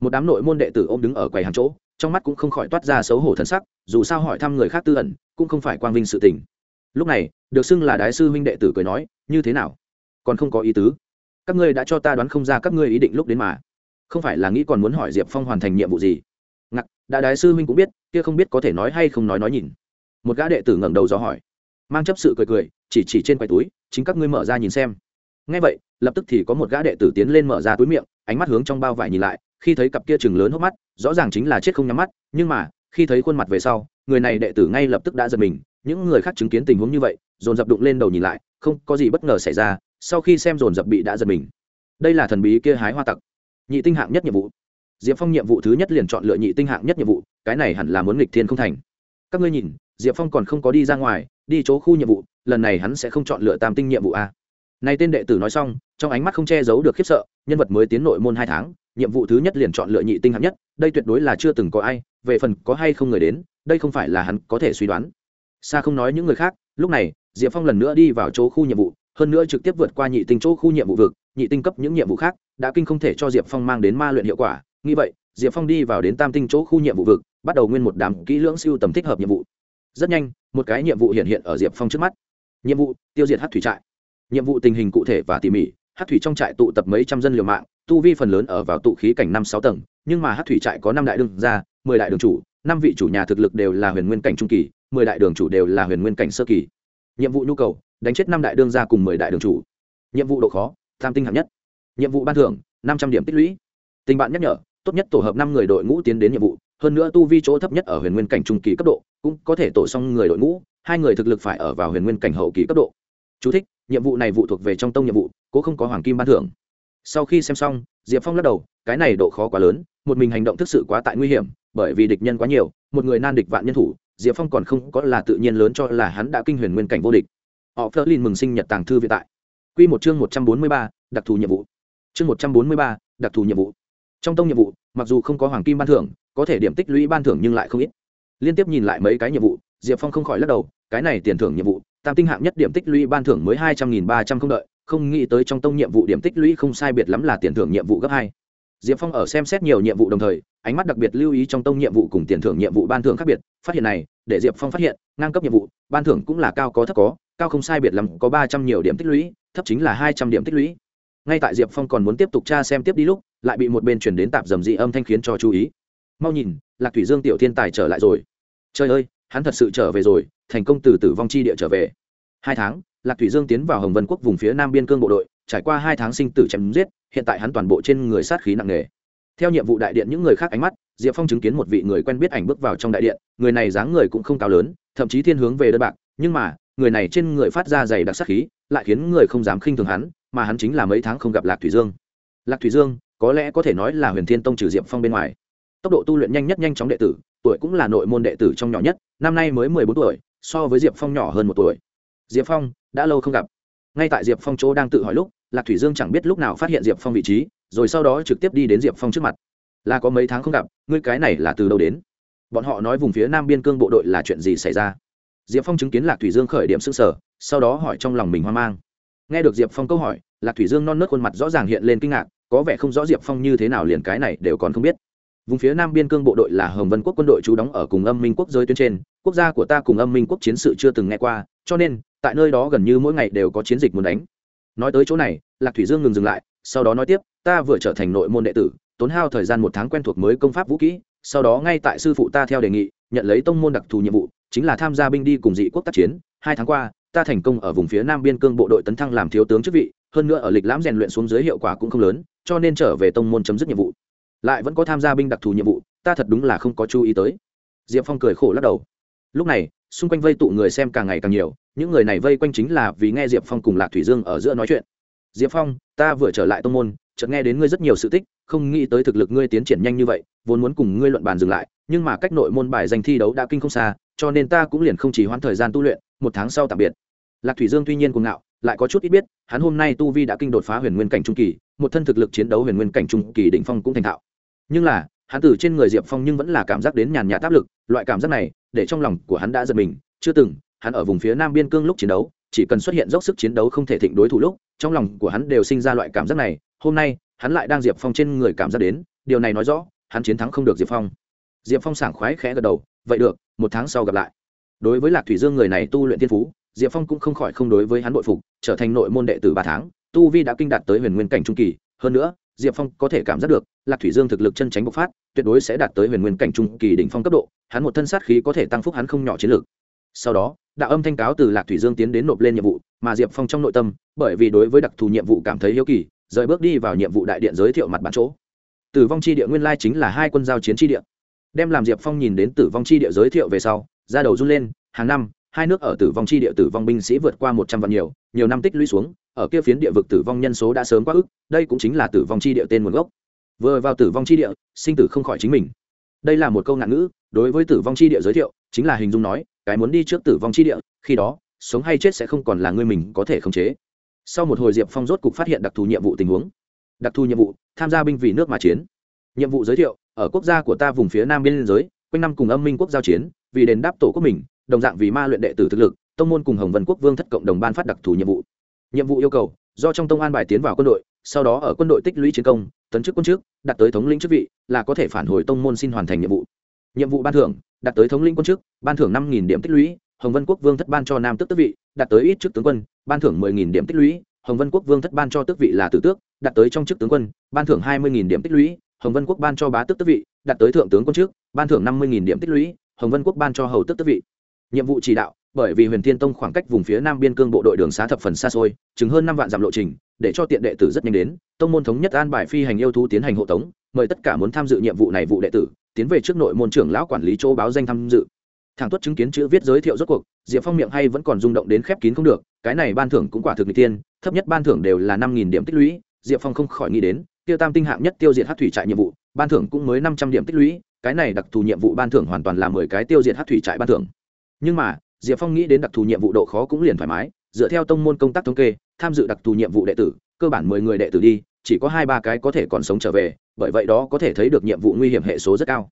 Một đám nội môn đệ tử ôm đứng ở quầy hàng chỗ, trong mắt cũng không khỏi toát ra xấu hổ thân sắc, dù sao hỏi thăm người khác tư ẩn, cũng không phải quang vinh sự tình. Lúc này, được xưng là đái sư huynh đệ tử cười nói, như thế nào? Còn không có ý tứ. Các ngươi đã cho ta đoán không ra các ngươi ý định lúc đến mà. Không phải là nghĩ còn muốn hỏi diệp phong hoàn thành nhiệm vụ gì? Ngặc đã đái sư huynh cũng biết, kia không biết có thể nói hay không nói nói nhìn một gã đệ tử ngẩng đầu dò hỏi. Mang chấp sự cười cười, chỉ chỉ trên quầy túi, chính các ngươi mở ra nhìn xem. Ngay vậy, lập tức thì có một gã đệ tử tiến lên mở ra túi miệng, ánh mắt hướng trong bao vải nhìn lại, khi thấy cặp kia chừng lớn hốc mắt, rõ ràng chính là chết không nhắm mắt, nhưng mà, khi thấy khuôn mặt về sau, người này đệ tử ngay lập tức đã giật mình, những người khác chứng kiến tình huống như vậy, dồn dập đụng lên đầu nhìn lại, không có gì bất ngờ xảy ra, sau khi xem dồn dập bị đã giật mình. Đây là thần bí kia hái hoa tặc. Nhị tinh hạng nhất nhiệm vụ. Diệp phong nhiệm vụ thứ nhất liền chọn lựa nhị tinh hạng nhất nhiệm vụ, cái này hẳn là muốn nghịch thiên không thành. Các ngươi nhìn diệp phong còn không có đi ra ngoài, đi chỗ khu nhiệm vụ, lần này hắn sẽ không chọn lựa tam tinh nhiệm vụ a. Nay tên đệ tử nói xong, trong ánh mắt không che giấu được khiếp sợ, nhân vật mới tiến nội môn hai tháng, nhiệm vụ thứ nhất liền chọn lựa nhị tinh hạng nhất, đây tuyệt đối là chưa từng có ai, về phần có hay không người đến, đây không phải là hắn có thể suy đoán. Xa không nói những người khác, lúc này, diệp phong lần nữa đi vào chỗ khu nhiệm vụ, hơn nữa trực tiếp vượt qua nhị tinh chỗ khu nhiệm vụ vực, nhị tinh cấp những nhiệm vụ khác, đã kinh không thể cho diệp phong mang đến ma luyện hiệu quả. Nghĩ vậy, diệp phong đi vào đến tam tinh chỗ khu nhiệm vụ vực, bắt đầu nguyên một đám kỹ lưỡng siêu tầm thích hợp nhiệm vụ rất nhanh một cái nhiệm vụ hiện hiện ở diệp phong trước mắt. Nhiệm vụ tiêu diệt hát thủy trại. Nhiệm vụ tình hình cụ thể và tỉ mỉ hát thủy trong trại tụ tập mấy trăm dân liều mạng tu vi phần lớn ở vào tụ khí cảnh năm sáu tầng nhưng mà hát thủy trại có năm đại đương gia, mười đại đường chủ năm vị chủ nhà thực lực đều là huyền nguyên cảnh trung kỳ mười đại đường chủ đều là huyền nguyên cảnh sơ kỳ. Nhiệm vụ nhu cầu đánh chết năm đại đương gia cùng mười đại đường chủ. Nhiệm vụ độ khó tam tinh hạng nhất. Nhiệm vụ ban thưởng năm trăm điểm tích lũy. Tình bạn nhắc nhở tốt nhất tổ hợp năm người đội ngũ tiến đến nhiệm vụ hơn nữa tu vi chỗ thấp nhất ở huyền nguyên cảnh trung kỳ cấp độ cũng có thể tổ xong người đội ngũ hai người thực lực phải ở vào huyền nguyên cảnh hậu kỳ cấp độ. Chú thích, nhiệm vụ này vụ thuộc về trong tông nhiệm vụ cố không có hoàng kim ban thưởng. Sau khi xem xong diệp phong lắc đầu cái này độ khó quá lớn một mình hành động thực sự quá tại nguy hiểm bởi vì địch nhân quá nhiều một người nan địch vạn nhân thủ diệp phong còn không có là tự nhiên lớn cho là hắn đã kinh huyền nguyên cảnh vô địch. Họ phớt lên mừng sinh nhật tàng thư vĩ tại. Q một chương một trăm bốn mươi ba đặc thù nhiệm vụ. Chương một trăm bốn mươi ba đặc thù nhiệm vụ. Trong tông nhiệm vụ mặc dù không có hoàng kim ban thưởng có thể điểm tích lũy ban thưởng nhưng lại không ít. Liên tiếp nhìn lại mấy cái nhiệm vụ, diệp phong không khỏi lắc đầu, cái này tiền thưởng nhiệm vụ, tam tinh hạng nhất điểm tích lũy ban thưởng mới hai trăm nghìn ba trăm không đợi, không nghĩ tới trong tông nhiệm vụ điểm tích lũy không sai biệt lắm là tiền thưởng nhiệm vụ gấp hai. Diệp phong ở xem xét nhiều nhiệm vụ đồng thời, ánh mắt đặc biệt lưu ý trong tông nhiệm vụ cùng tiền thưởng nhiệm vụ ban thưởng khác biệt, phát hiện này, để diệp phong phát hiện, ngang cấp nhiệm vụ, ban thưởng cũng là cao có thấp có, cao không sai biệt lắm, có ba trăm nhiều điểm tích lũy, thấp chính là hai trăm điểm tích lũy. Ngay tại diệp phong còn muốn tiếp tục tra xem tiếp đi lúc, lại bị một bên chuyển đến tạp dầm dị âm thanh khiến cho chú ý mau nhìn, lạc thủy dương tiểu thiên tài trở lại rồi. Trời ơi, hắn thật sự trở về rồi, thành công từ tử vong chi địa trở về. Hai tháng, lạc thủy dương tiến vào hồng vân quốc vùng phía nam biên cương bộ đội, trải qua hai tháng sinh tử chém giết, hiện tại hắn toàn bộ trên người sát khí nặng nề. Theo nhiệm vụ đại điện những người khác ánh mắt, diệp phong chứng kiến một vị người quen biết ảnh bước vào trong đại điện, người này dáng người cũng không cao lớn, thậm chí thiên hướng về đơn bạc, nhưng mà, người này trên người phát ra dày đặc sát khí, lại khiến người không dám khinh thường hắn, mà hắn chính là mấy tháng không gặp lạc thủy dương. Lạc thủy dương, có lẽ có thể nói là huyền thiên tông trừ diệp phong bên ngoài tốc độ tu luyện nhanh nhất nhanh chóng đệ tử, tuổi cũng là nội môn đệ tử trong nhỏ nhất, năm nay mới mười bốn tuổi, so với diệp phong nhỏ hơn một tuổi. Diệp phong, đã lâu không gặp. Ngay tại diệp phong chỗ đang tự hỏi lúc, lạc thủy dương chẳng biết lúc nào phát hiện diệp phong vị trí, rồi sau đó trực tiếp đi đến diệp phong trước mặt. Là có mấy tháng không gặp, ngươi cái này là từ đâu đến? Bọn họ nói vùng phía nam biên cương bộ đội là chuyện gì xảy ra? Diệp phong chứng kiến lạc thủy dương khởi điểm s ư sở sau đó hỏi trong lòng mình hoang mang. Nghe được diệp phong câu hỏi, lạc thủy dương non nớt khuôn mặt rõ ràng hiện lên kinh ngạc, có vẻ không rõ diệp phong như thế nào liền cái này đều còn không biết vùng phía nam biên cương bộ đội là hồng vân quốc quân đội trú đóng ở cùng âm minh quốc giới tuyến trên, quốc gia của ta cùng âm minh quốc chiến sự chưa từng nghe qua, cho nên, tại nơi đó gần như mỗi ngày đều có chiến dịch muốn đánh. Nói tới chỗ này, lạc thủy dương ngừng dừng lại, sau đó nói tiếp, ta vừa trở thành nội môn đệ tử, tốn hao thời gian một tháng quen thuộc mới công pháp vũ kỹ, sau đó ngay tại sư phụ ta theo đề nghị, nhận lấy tông môn đặc thù nhiệm vụ, chính là tham gia binh đi cùng dị quốc tác chiến. Hai tháng qua, ta thành công ở vùng phía nam biên cương bộ đội tấn thăng làm thiếu tướng chức vị, hơn nữa ở lịch lãm rèn luyện xuống dưới hiệu quả cũng không lớn, cho nên trở về tông môn chấm dứt nhiệm vụ lại vẫn có tham gia binh đặc thù nhiệm vụ, ta thật đúng là không có chú ý tới. Diệp phong cười khổ lắc đầu. Lúc này, xung quanh vây tụ người xem càng ngày càng nhiều, những người này vây quanh chính là vì nghe diệp phong cùng lạc thủy dương ở giữa nói chuyện. Diệp phong, ta vừa trở lại tông môn, chợt nghe đến ngươi rất nhiều sự tích, không nghĩ tới thực lực ngươi tiến triển nhanh như vậy, vốn muốn cùng ngươi luận bàn dừng lại, nhưng mà cách nội môn bài danh thi đấu đã kinh không xa, cho nên ta cũng liền không chỉ hoãn thời gian tu luyện, một tháng sau tạm biệt. Lạc thủy dương tuy nhiên cuồng ngạo, lại có chút ít biết, hắn hôm nay tu vi đã kinh đột phá huyền nguyên cảnh trung kỳ, một thân thực lực chiến đấu huyền nguyên cảnh trung kỳ đỉnh phong cũng thành thạo nhưng là, hắn từ trên người diệp phong nhưng vẫn là cảm giác đến nhàn nhạt áp lực, loại cảm giác này để trong lòng của hắn đã giật mình. Chưa từng, hắn ở vùng phía nam biên cương lúc chiến đấu, chỉ cần xuất hiện dốc sức chiến đấu không thể thịnh đối thủ lúc, trong lòng của hắn đều sinh ra loại cảm giác này. Hôm nay, hắn lại đang diệp phong trên người cảm giác đến, điều này nói rõ, hắn chiến thắng không được diệp phong. Diệp phong sảng khoái khẽ gật đầu, vậy được, một tháng sau gặp lại. Đối với lạc thủy dương người này tu luyện thiên phú, diệp phong cũng không khỏi không đối với hắn bội phục, trở thành nội môn đệ tử ba tháng, tu vi đã kinh đạt tới huyền nguyên cảnh trung kỳ. Hơn nữa diệp phong có thể cảm giác được, lạc thủy dương thực lực chân tránh bộc phát, tuyệt đối sẽ đạt tới huyền nguyên cảnh trung kỳ đỉnh phong cấp độ, hắn một thân sát khí có thể tăng phúc hắn không nhỏ chiến lược sau đó, đạo âm thanh cáo từ lạc thủy dương tiến đến nộp lên nhiệm vụ, mà diệp phong trong nội tâm, bởi vì đối với đặc thù nhiệm vụ cảm thấy hiếu kỳ, rời bước đi vào nhiệm vụ đại điện giới thiệu mặt bản chỗ. Tử vong chi địa nguyên lai chính là hai quân giao chiến chi địa. Đem làm diệp phong nhìn đến tử vong chi địa giới thiệu về sau ra đầu run lên, hàng năm, hai nước ở tử vong chi địa tử vong binh sĩ vượt qua một trăm vạn nhiều nhiều năm tích lũy xuống ở kia phiến địa vực tử vong nhân số đã sớm quá ức, đây cũng chính là tử vong chi địa tên nguồn gốc. Vừa vào tử vong chi địa, sinh tử không khỏi chính mình. Đây là một câu ngạn ngữ, đối với tử vong chi địa giới thiệu, chính là hình dung nói, cái muốn đi trước tử vong chi địa, khi đó, sống hay chết sẽ không còn là người mình có thể khống chế. Sau một hồi diệp phong rốt cục phát hiện đặc thù nhiệm vụ tình huống. Đặc thù nhiệm vụ, tham gia binh vì nước mà chiến. Nhiệm vụ giới thiệu, ở quốc gia của ta vùng phía nam biên giới, quanh năm cùng âm minh quốc giao chiến, vì đền đáp tổ quốc mình, đồng dạng vì ma luyện đệ tử thực lực, tông môn cùng hồng vân quốc vương thất cộng đồng ban phát đặc thù nhiệm vụ nhiệm vụ yêu cầu, do trong tông an bài tiến vào quân đội, sau đó ở quân đội tích lũy chiến công, tấn chức quân trước đạt tới thống lĩnh chức vị, là có thể phản hồi tông môn xin hoàn thành nhiệm vụ. Nhiệm vụ ban thưởng, đạt tới thống lĩnh quân chức, ban thưởng năm điểm tích lũy, hồng vân quốc vương thất ban cho nam tước tước vị, đạt tới ít chức tướng quân, ban thưởng mười nghìn điểm tích lũy, hồng vân quốc vương thất ban cho tước vị là tử tước, đạt tới trong chức tướng quân, ban thưởng hai mươi nghìn điểm tích lũy, hồng vân quốc ban cho bá tước tước vị, đạt tới thượng tướng quân trước ban thưởng năm mươi nghìn điểm tích lũy, hồng vân quốc ban cho hầu tước tước vị. Nhiệm vụ chỉ đạo bởi vì huyền thiên tông khoảng cách vùng phía nam biên cương bộ đội đường xá thập phần xa xôi, chừng hơn năm vạn dặm lộ trình, để cho tiện đệ tử rất nhanh đến, tông môn thống nhất an bài phi hành yêu thú tiến hành hộ tống, mời tất cả muốn tham dự nhiệm vụ này vụ đệ tử, tiến về trước nội môn trưởng lão quản lý chỗ báo danh tham dự. Thằng tuất chứng kiến chữ viết giới thiệu rốt cuộc, diệp phong miệng hay vẫn còn rung động đến khép kín không được, cái này ban thưởng cũng quả thực n tiên thấp nhất ban thưởng đều là năm nghìn điểm tích lũy, diệp phong không khỏi nghĩ đến, tiêu tam tinh hạng nhất tiêu diệt hát thủy trại nhiệm vụ, ban thưởng cũng mới năm trăm điểm tích lũy, cái này đặc thù nhiệm vụ ban thưởng hoàn toàn là mười cái tiêu diệt hát thủy trại ban thưởng. Nhưng mà diệp phong nghĩ đến đặc thù nhiệm vụ độ khó cũng liền thoải mái, dựa theo tông môn công tác thống kê, tham dự đặc thù nhiệm vụ đệ tử, cơ bản mười người đệ tử đi, chỉ có hai ba cái có thể còn sống trở về, bởi vậy đó có thể thấy được nhiệm vụ nguy hiểm hệ số rất cao.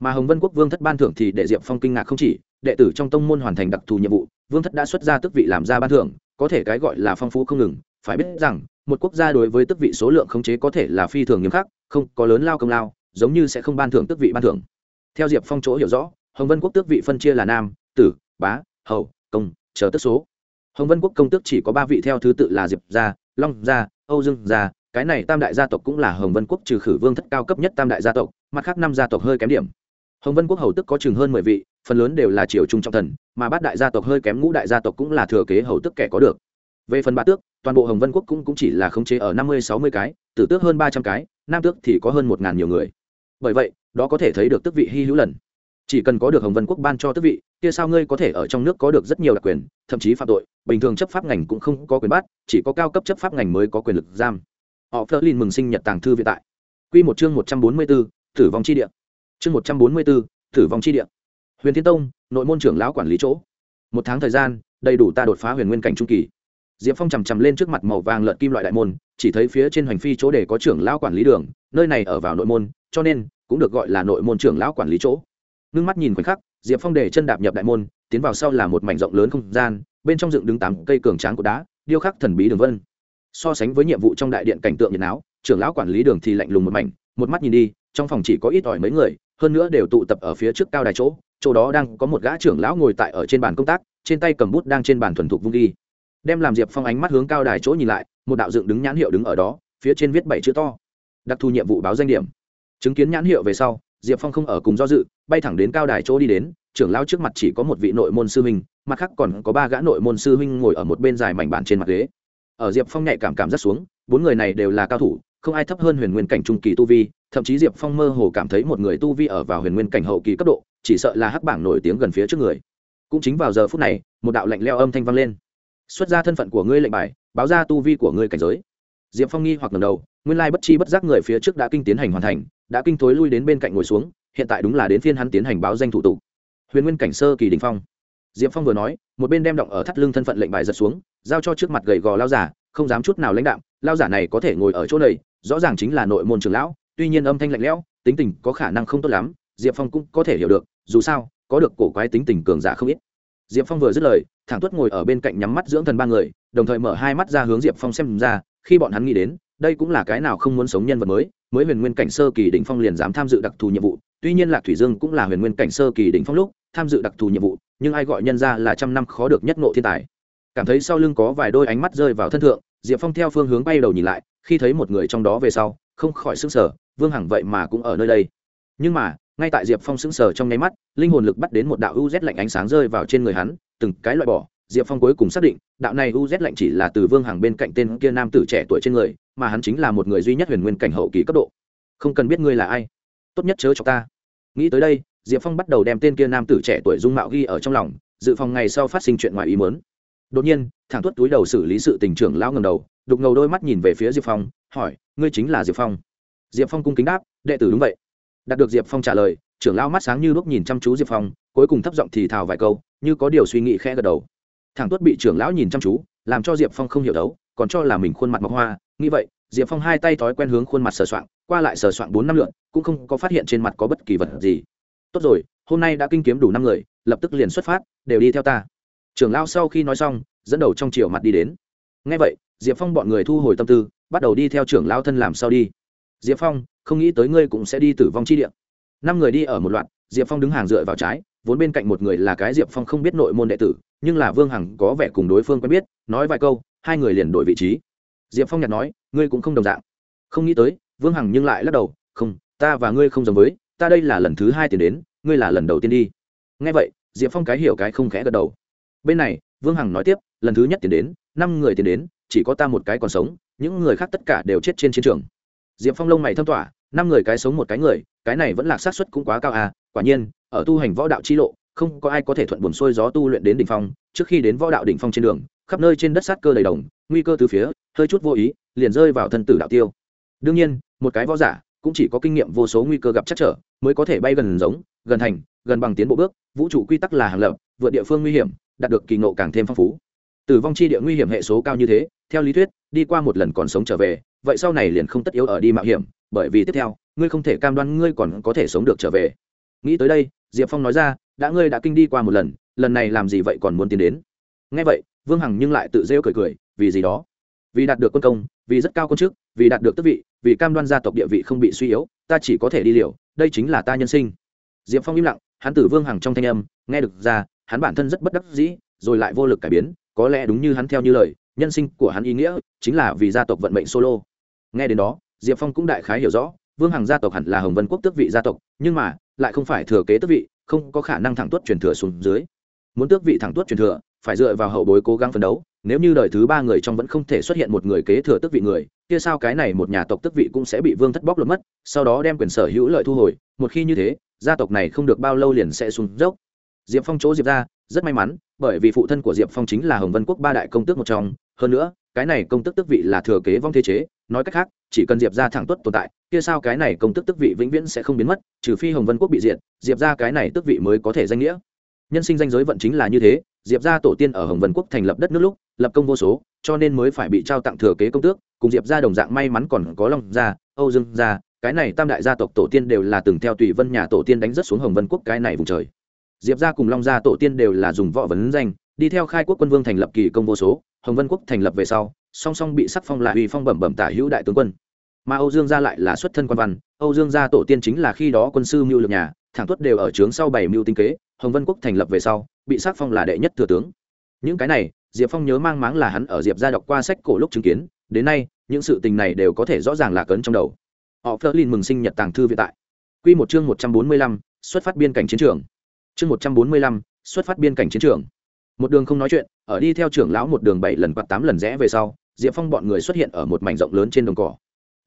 Mà hồng vân quốc vương thất ban thưởng thì để diệp phong kinh ngạc không chỉ, đệ tử trong tông môn hoàn thành đặc thù nhiệm vụ, vương thất đã xuất ra tức vị làm ra ban thưởng, có thể cái gọi là phong phú không ngừng, phải biết rằng, một quốc gia đối với tức vị số lượng khống chế có thể là phi thường nghiêm khắc, không có lớn lao công lao, giống như sẽ không ban thưởng tức vị ban thưởng. Theo diệp phong chỗ hiểu rõ, hồng vân quốc tước vị phân chia là nam, tử, bá hầu công chờ tức số. Hồng vân quốc công tước chỉ có ba vị theo thứ tự là diệp gia long gia âu dương gia. Cái này tam đại gia tộc cũng là hồng vân quốc trừ khử vương thất cao cấp nhất tam đại gia tộc mặt khác năm gia tộc hơi kém điểm. Hồng vân quốc hầu tức có chừng hơn mười vị phần lớn đều là triều trung trọng thần mà bát đại gia tộc hơi kém ngũ đại gia tộc cũng là thừa kế hầu tức kẻ có được. Về phần ba tước toàn bộ hồng vân quốc cũng, cũng chỉ là khống chế ở năm mươi sáu mươi cái tử tước hơn ba trăm cái nam tước thì có hơn một ngàn nhiều người. Bởi vậy đó có thể thấy được tước vị hy hữu lần. Chỉ cần có được hồng vân quốc ban cho tước vị kia sao ngươi có thể ở trong nước có được rất nhiều đặc quyền thậm chí phạm tội bình thường chấp pháp ngành cũng không có quyền bắt chỉ có cao cấp chấp pháp ngành mới có quyền lực giam. Họ phớt lên mừng sinh nhật tàng thư viện tại. Quy một chương một trăm bốn mươi 144, tử vong chi địa. Chương một trăm bốn mươi 144, tử vong chi địa. Huyền thiên tông nội môn trưởng lão quản lý chỗ. Một tháng thời gian đầy đủ ta đột phá huyền nguyên cảnh trung kỳ. Diệp phong chằm chằm lên trước mặt màu vàng lợn kim loại đại môn chỉ thấy phía trên hoành phi chỗ để có trưởng lão quản lý đường nơi này ở vào nội môn cho nên cũng được gọi là nội môn trưởng lão quản lý chỗ. Ngưng mắt nhìn khoảnh khắc diệp phong để chân đạp nhập đại môn, tiến vào sau là một mảnh rộng lớn không gian, bên trong dựng đứng tám cây cường tráng của đá, điêu khắc thần bí đường vân. So sánh với nhiệm vụ trong đại điện cảnh tượng nhiệt áo trưởng lão quản lý đường thì lạnh lùng một mảnh, một mắt nhìn đi, trong phòng chỉ có ít ỏi mấy người, hơn nữa đều tụ tập ở phía trước cao đài chỗ chỗ đó đang có một gã trưởng lão ngồi tại ở trên bàn công tác, trên tay cầm bút đang trên bàn thuần thục vung đi đem làm diệp phong ánh mắt hướng cao đài chỗ nhìn lại, một đạo dựng đứng nhãn hiệu đứng ở đó, phía trên viết bảy chữ to. Đặc thù nhiệm vụ báo danh điểm. Chứng kiến nhãn hiệu về sau diệp phong không ở cùng do dự, bay thẳng đến cao đài chỗ đi đến, trưởng lão trước mặt chỉ có một vị nội môn sư huynh, mặt khác còn có ba gã nội môn sư huynh ngồi ở một bên dài mảnh bản trên mặt ghế. Ở diệp phong nhạy cảm cảm rất xuống, bốn người này đều là cao thủ, không ai thấp hơn huyền nguyên cảnh trung kỳ tu vi, thậm chí diệp phong mơ hồ cảm thấy một người tu vi ở vào huyền nguyên cảnh hậu kỳ cấp độ, chỉ sợ là hắc bảng nổi tiếng gần phía trước người. Cũng chính vào giờ phút này, một đạo lạnh leo âm thanh vang lên. Xuất ra thân phận của ngươi lệnh bài, báo ra tu vi của ngươi cảnh giới. Diệp phong nghi hoặc ngầm đầu, nguyên lai bất chi bất giác người phía trước đã kinh tiến hành hoàn thành đã kinh thối lui đến bên cạnh ngồi xuống, hiện tại đúng là đến phiên hắn tiến hành báo danh thủ tục. Huyền nguyên cảnh sơ kỳ đình phong. Diệp phong vừa nói, một bên đem động ở thắt lưng thân phận lệnh bài giật xuống, giao cho trước mặt gầy gò lao giả, không dám chút nào lãnh đạm lao giả này có thể ngồi ở chỗ này, rõ ràng chính là nội môn trường lão, tuy nhiên âm thanh lạnh lẽo, tính tình có khả năng không tốt lắm, diệp phong cũng có thể hiểu được, dù sao, có được cổ quái tính tình cường giả không ít. Diệp phong vừa dứt lời, thẳng tuất ngồi ở bên cạnh nhắm mắt dưỡng thần ba người, đồng thời mở hai mắt ra hướng diệp phong xem ra, khi bọn hắn nghĩ đến đây cũng là cái nào không muốn sống nhân vật mới mới huyền nguyên cảnh sơ kỳ đỉnh phong liền dám tham dự đặc thù nhiệm vụ. Tuy nhiên lạc thủy dương cũng là huyền nguyên cảnh sơ kỳ đỉnh phong lúc tham dự đặc thù nhiệm vụ, nhưng ai gọi nhân ra là trăm năm khó được nhất ngộ thiên tài. Cảm thấy sau lưng có vài đôi ánh mắt rơi vào thân thượng, diệp phong theo phương hướng bay đầu nhìn lại, khi thấy một người trong đó về sau, không khỏi s ư n g sở vương hằng vậy mà cũng ở nơi đây. Nhưng mà, ngay tại diệp phong s ư n g sở trong nháy mắt, linh hồn lực bắt đến một đạo u z lạnh ánh sáng rơi vào trên người hắn, từng cái loại bỏ. Diệp phong cuối cùng xác định, đạo này u z lạnh chỉ là từ vương hằng bên cạnh tên kia nam tử trẻ tuổi trên người mà hắn chính là một người duy nhất huyền nguyên cảnh hậu kỳ cấp độ. Không cần biết ngươi là ai. Tốt nhất chớ cho ta. Nghĩ tới đây, diệp phong bắt đầu đem tên kia nam tử trẻ tuổi dung mạo ghi ở trong lòng, dự phòng ngày sau phát sinh chuyện ngoài ý mớn đột nhiên, thẳng tuất túi đầu xử lý sự tình trưởng lão ngầm đầu, đục ngầu đôi mắt nhìn về phía diệp phong, hỏi, ngươi chính là diệp phong? Diệp phong cung kính đáp, đệ tử đúng vậy. Đạt được diệp phong trả lời, trưởng lão mắt sáng như lúc nhìn chăm chú diệp phong, cuối cùng thấp giọng thì thào vài câu, như có điều suy nghĩ khẽ gật đầu. Thẳng tuất bị trưởng lão nhìn chăm chú, làm cho diệp phong không hiểu đấu, còn cho là mình khuôn mặt mọc hoa nghĩ vậy, diệp phong hai tay thói quen hướng khuôn mặt sờ soạng, qua lại sờ soạng bốn năm lượn, cũng không có phát hiện trên mặt có bất kỳ vật gì. Tốt rồi, hôm nay đã kinh kiếm đủ năm người, lập tức liền xuất phát, đều đi theo ta. Trưởng lao sau khi nói xong, dẫn đầu trong chiều mặt đi đến. Ngay vậy, diệp phong bọn người thu hồi tâm tư, bắt đầu đi theo trưởng lao thân làm sao đi. Diệp phong, không nghĩ tới ngươi cũng sẽ đi tử vong chi địa. Năm người đi ở một loạt, diệp phong đứng hàng dựa vào trái, vốn bên cạnh một người là cái diệp phong không biết nội môn đệ tử, nhưng là vương hằng có vẻ cùng đối phương quen biết, nói vài câu, hai người liền đổi vị trí diệp phong nhặt nói, ngươi cũng không đồng dạng. Không nghĩ tới, vương hằng nhưng lại lắc đầu, không, ta và ngươi không giống với, ta đây là lần thứ hai tiền đến, ngươi là lần đầu tiên đi. Ngay vậy, diệp phong cái hiểu cái không khẽ gật đầu. Bên này, vương hằng nói tiếp, lần thứ nhất tiến đến, năm người tiến đến, chỉ có ta một cái còn sống, những người khác tất cả đều chết trên chiến trường. Diệp phong lông mày thâm tỏa, năm người cái sống một cái người, cái này vẫn là xác suất cũng quá cao à quả nhiên, ở tu hành võ đạo chi lộ, không có ai có thể thuận buồn xuôi gió tu luyện đến đỉnh phong, trước khi đến võ đạo đỉnh phong trên đường khắp nơi trên đất sát cơ đầy đồng, nguy cơ từ phía, hơi chút vô ý, liền rơi vào thân tử đạo tiêu. Đương nhiên, một cái võ giả cũng chỉ có kinh nghiệm vô số nguy cơ gặp chắc trở, mới có thể bay gần giống, gần thành, gần bằng tiến bộ bước, vũ trụ quy tắc là hàng lập, vượt địa phương nguy hiểm, đạt được kỳ ngộ càng thêm phong phú. Tử vong chi địa nguy hiểm hệ số cao như thế, theo lý thuyết, đi qua một lần còn sống trở về, vậy sau này liền không tất yếu ở đi mạo hiểm, bởi vì tiếp theo, ngươi không thể cam đoan ngươi còn có thể sống được trở về. Nghĩ tới đây, diệp phong nói ra, đã ngươi đã kinh đi qua một lần lần này làm gì vậy còn muốn tiến đến? Ngay vậy vương hằng nhưng lại tự rêu cười cười, vì gì đó? Vì đạt được quân công, vì rất cao quân chức, vì đạt được tước vị, vì cam đoan gia tộc địa vị không bị suy yếu, ta chỉ có thể đi liều, đây chính là ta nhân sinh. Diệp phong im lặng, hắn tử vương hằng trong thanh âm, nghe được ra, hắn bản thân rất bất đắc dĩ, rồi lại vô lực cải biến, có lẽ đúng như hắn theo như lời, nhân sinh của hắn ý nghĩa chính là vì gia tộc vận mệnh solo. Nghe đến đó, diệp phong cũng đại khái hiểu rõ, vương hằng gia tộc hẳn là hồng vân quốc tước vị gia tộc, nhưng mà, lại không phải thừa kế tước vị, không có khả năng thẳng tuất truyền thừa xuống dưới. Muốn tước vị thẳng tuất truyền thừa phải dựa vào hậu bối cố gắng phấn đấu, nếu như đời thứ ba người trong vẫn không thể xuất hiện một người kế thừa tước vị người, kia sao cái này một nhà tộc tước vị cũng sẽ bị vương thất bóc lột mất, sau đó đem quyền sở hữu lợi thu hồi, một khi như thế, gia tộc này không được bao lâu liền sẽ xuống dốc. Diệp phong chỗ diệp ra, rất may mắn, bởi vì phụ thân của diệp phong chính là hồng vân quốc ba đại công tước một trong, hơn nữa, cái này công tước tước vị là thừa kế vong thế chế, nói cách khác, chỉ cần diệp ra thẳng tuất tồn tại, kia sao cái này công tước tước vị vĩnh viễn sẽ không biến mất, trừ phi hồng vân quốc bị diệt, diệp ra cái này tước vị mới có thể danh nghĩa. Nhân sinh danh giới vận chính là như thế diệp gia tổ tiên ở hồng vân quốc thành lập đất nước lúc, lập công vô số, cho nên mới phải bị trao tặng thừa kế công tước, cùng diệp gia đồng dạng may mắn còn có long gia, âu dương gia, cái này tam đại gia tộc tổ tiên đều là từng theo tùy vân nhà tổ tiên đánh rất xuống hồng vân quốc cái này vùng trời. Diệp gia cùng long gia tổ tiên đều là dùng võ vấn danh, đi theo khai quốc quân vương thành lập kỳ công vô số, hồng vân quốc thành lập về sau, song song bị sắc phong lại uy phong bẩm bẩm tả hữu đại tướng quân. Mà âu dương gia lại là xuất thân quan văn, âu dương gia tổ tiên chính là khi đó quân sư mưu lược nhà, thẳng tuất đều ở trướng sau bảy mưu tinh kế, hồng vân quốc thành lập về sau bị sắc phong là đệ nhất thừa tướng. Những cái này, diệp phong nhớ mang máng là hắn ở diệp gia đọc qua sách cổ lúc chứng kiến, đến nay, những sự tình này đều có thể rõ ràng là cấn trong đầu. Họ phớt lên mừng sinh nhật tàng thư viện tại. Q một chương một trăm bốn mươi lăm, xuất phát biên cảnh chiến trường. Chương một trăm bốn mươi lăm, xuất phát biên cảnh chiến trường. Một đường không nói chuyện, ở đi theo trưởng lão một đường bảy lần quạt tám lần rẽ về sau, diệp phong bọn người xuất hiện ở một mảnh rộng lớn trên đồng cỏ.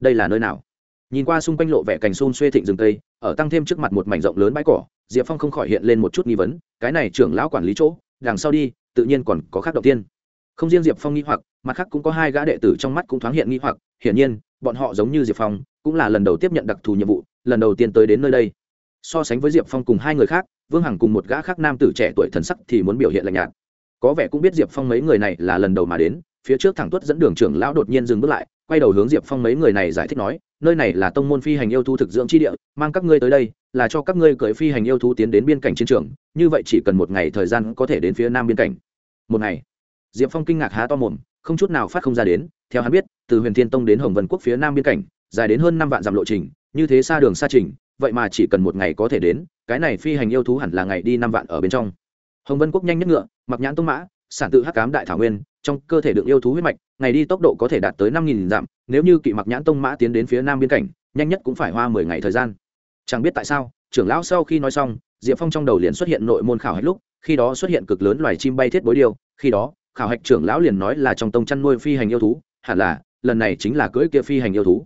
Đây là nơi nào? Nhìn qua xung quanh lộ vẻ cành xôn xuê thịnh rừng tây, ở tăng thêm trước mặt một mảnh rộng lớn bãi cỏ, diệp phong không khỏi hiện lên một chút nghi vấn, cái này trưởng lão quản lý chỗ, đằng sau đi, tự nhiên còn có khác đầu tiên. Không riêng diệp phong nghi hoặc, mặt khác cũng có hai gã đệ tử trong mắt cũng thoáng hiện nghi hoặc, hiển nhiên, bọn họ giống như diệp phong, cũng là lần đầu tiếp nhận đặc thù nhiệm vụ, lần đầu tiên tới đến nơi đây. So sánh với diệp phong cùng hai người khác, vương hằng cùng một gã khác nam tử trẻ tuổi thần sắc thì muốn biểu hiện lạnh nhạt. Có vẻ cũng biết diệp phong mấy người này là lần đầu mà đến, phía trước thẳng tuất dẫn đường trưởng lão đột nhiên dừng bước lại quay đầu hướng diệp phong mấy người này giải thích nói, nơi này là tông môn phi hành yêu thú thực dưỡng chi địa, mang các ngươi tới đây, là cho các ngươi cưỡi phi hành yêu thú tiến đến biên cảnh chiến trường, như vậy chỉ cần một ngày thời gian có thể đến phía nam biên cảnh. Một ngày, diệp phong kinh ngạc há to mồm, không chút nào phát không ra đến, theo hắn biết, từ huyền thiên tông đến hồng vân quốc phía nam biên cảnh, dài đến hơn năm vạn dặm lộ trình, như thế xa đường xa trình, vậy mà chỉ cần một ngày có thể đến, cái này phi hành yêu thú hẳn là ngày đi năm vạn ở bên trong. Hồng vân quốc nhanh nhất ngựa mặc nhãn tông mã, sản tự hắc cám đại thảo nguyên trong cơ thể đựng yêu thú huyết mạch, ngày đi tốc độ có thể đạt tới năm nghìn dặm, nếu như kỵ mặc nhãn tông mã tiến đến phía nam biên cảnh, nhanh nhất cũng phải hoa mười ngày thời gian. Chẳng biết tại sao, trưởng lão sau khi nói xong, diệp phong trong đầu liền xuất hiện nội môn khảo hạch lúc, khi đó xuất hiện cực lớn loài chim bay thiết bối điêu, khi đó, khảo hạch trưởng lão liền nói là trong tông chăn nuôi phi hành yêu thú, hẳn là, lần này chính là cưỡi kia phi hành yêu thú.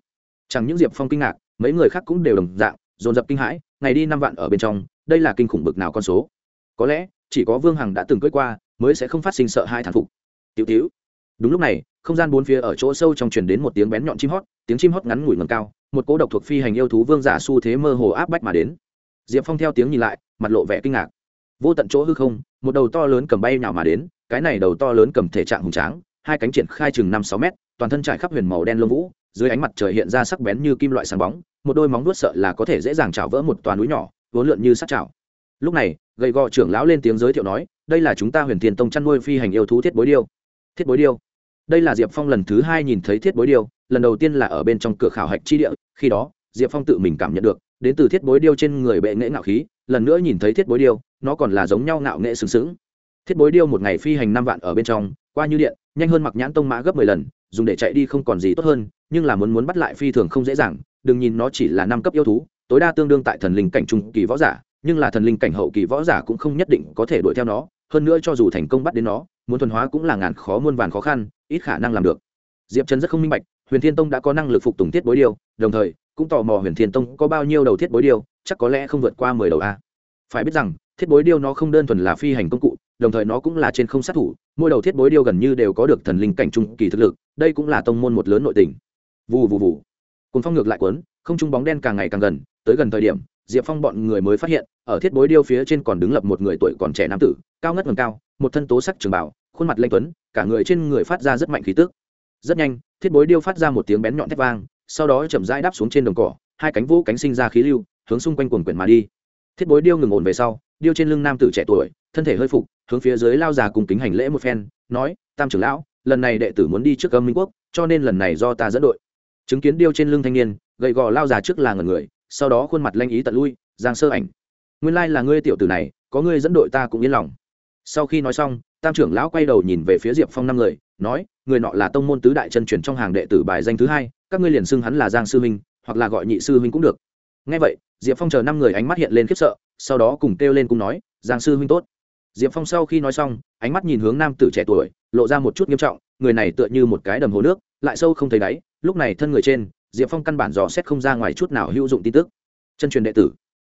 Chẳng những diệp phong kinh ngạc, mấy người khác cũng đều đồng dạng, dồn dập kinh hãi, ngày đi năm vạn ở bên trong, đây là kinh khủng bực nào con số. Có lẽ, chỉ có vương hằng đã từng cưỡi qua, mới sẽ không phát sinh sợ hai thản phục tiểu tiểu. Đúng lúc này, không gian bốn phía ở chỗ sâu trong truyền đến một tiếng bén nhọn chim hót, tiếng chim hót ngắn ngủi ngẩng cao, một cỗ độc thuộc phi hành yêu thú vương giả xu thế mơ hồ áp bách mà đến. Diệp phong theo tiếng nhìn lại, mặt lộ vẻ kinh ngạc. Vô tận chỗ hư không, một đầu to lớn cầm bay nhào mà đến, cái này đầu to lớn cầm thể trạng hùng tráng, hai cánh triển khai chừng năm sáu mét, toàn thân trải khắp huyền màu đen lông vũ, dưới ánh mặt trời hiện ra sắc bén như kim loại sáng bóng, một đôi móng vuốt sợ là có thể dễ dàng chảo vỡ một toàn núi nhỏ, vốn lượn như sắt chảo. Lúc này, gầy gò trưởng lão lên tiếng giới thiệu nói, đây là chúng ta huyền Tiên tông chăn nuôi phi hành yêu thú thiết bối điêu thiết bối điêu. Đây là diệp phong lần thứ hai nhìn thấy thiết bối điêu, lần đầu tiên là ở bên trong cửa khảo hạch chi địa, khi đó, diệp phong tự mình cảm nhận được, đến từ thiết bối điêu trên người bệ nghệ ngạo khí, lần nữa nhìn thấy thiết bối điêu, nó còn là giống nhau ngạo nghệ sừng sững. Thiết bối điêu một ngày phi hành năm vạn ở bên trong, qua như điện, nhanh hơn mặc nhãn tông mã gấp mười lần, dùng để chạy đi không còn gì tốt hơn, nhưng là muốn muốn bắt lại phi thường không dễ dàng, đừng nhìn nó chỉ là năm cấp yêu thú, tối đa tương đương tại thần linh cảnh trung kỳ võ giả, nhưng là thần linh cảnh hậu kỳ võ giả cũng không nhất định có thể đuổi theo nó hơn nữa cho dù thành công bắt đến nó, muốn thuần hóa cũng là ngàn khó muôn vàn khó khăn, ít khả năng làm được. Diệp trần rất không minh bạch, huyền thiên tông đã có năng lực phục tùng thiết bối điều đồng thời, cũng tò mò huyền thiên tông có bao nhiêu đầu thiết bối điều chắc có lẽ không vượt qua mười đầu a. Phải biết rằng, thiết bối điêu nó không đơn thuần là phi hành công cụ, đồng thời nó cũng là trên không sát thủ, mỗi đầu thiết bối điêu gần như đều có được thần linh cảnh trung kỳ thực lực, đây cũng là tông môn một lớn nội tình. Vù vù vù. Cùng phong ngược lại quấn không trung bóng đen càng ngày càng gần, tới gần thời điểm diệp phong bọn người mới phát hiện, ở thiết bối điêu phía trên còn đứng lập một người tuổi còn trẻ nam tử, cao ngất ngầm cao, một thân tố sắc trường bảo khuôn mặt lanh tuấn, cả người trên người phát ra rất mạnh khí tức. Rất nhanh, thiết bối điêu phát ra một tiếng bén nhọn thép vang, sau đó chậm rãi đáp xuống trên đồng cỏ, hai cánh vũ cánh sinh ra khí lưu, hướng xung quanh quần quyển mà đi. Thiết bối điêu ngừng ổn về sau, điêu trên lưng nam tử trẻ tuổi, thân thể hơi phục, hướng phía dưới lao già cùng kính hành lễ một phen, nói, tam trưởng lão, lần này đệ tử muốn đi trước âm minh quốc, cho nên lần này do ta dẫn đội. Chứng kiến điêu trên lưng thanh niên, gầy gò lao già trước là ngần người sau đó khuôn mặt lanh ý tận lui, giang sơ ảnh. Nguyên lai là ngươi tiểu tử này, có ngươi dẫn đội ta cũng yên lòng. Sau khi nói xong, tam trưởng lão quay đầu nhìn về phía diệp phong năm người, nói, người nọ là tông môn tứ đại chân truyền trong hàng đệ tử bài danh thứ hai, các ngươi liền xưng hắn là giang sư huynh hoặc là gọi nhị sư huynh cũng được. Ngay vậy, diệp phong chờ năm người ánh mắt hiện lên khiếp sợ, sau đó cùng kêu lên cùng nói, giang sư huynh tốt. Diệp phong sau khi nói xong, ánh mắt nhìn hướng nam tử trẻ tuổi, lộ ra một chút nghiêm trọng, người này tựa như một cái đầm hồ nước, lại sâu không thấy đáy, lúc này thân người trên diệp phong căn bản dò xét không ra ngoài chút nào hữu dụng tin tức. Chân truyền đệ tử.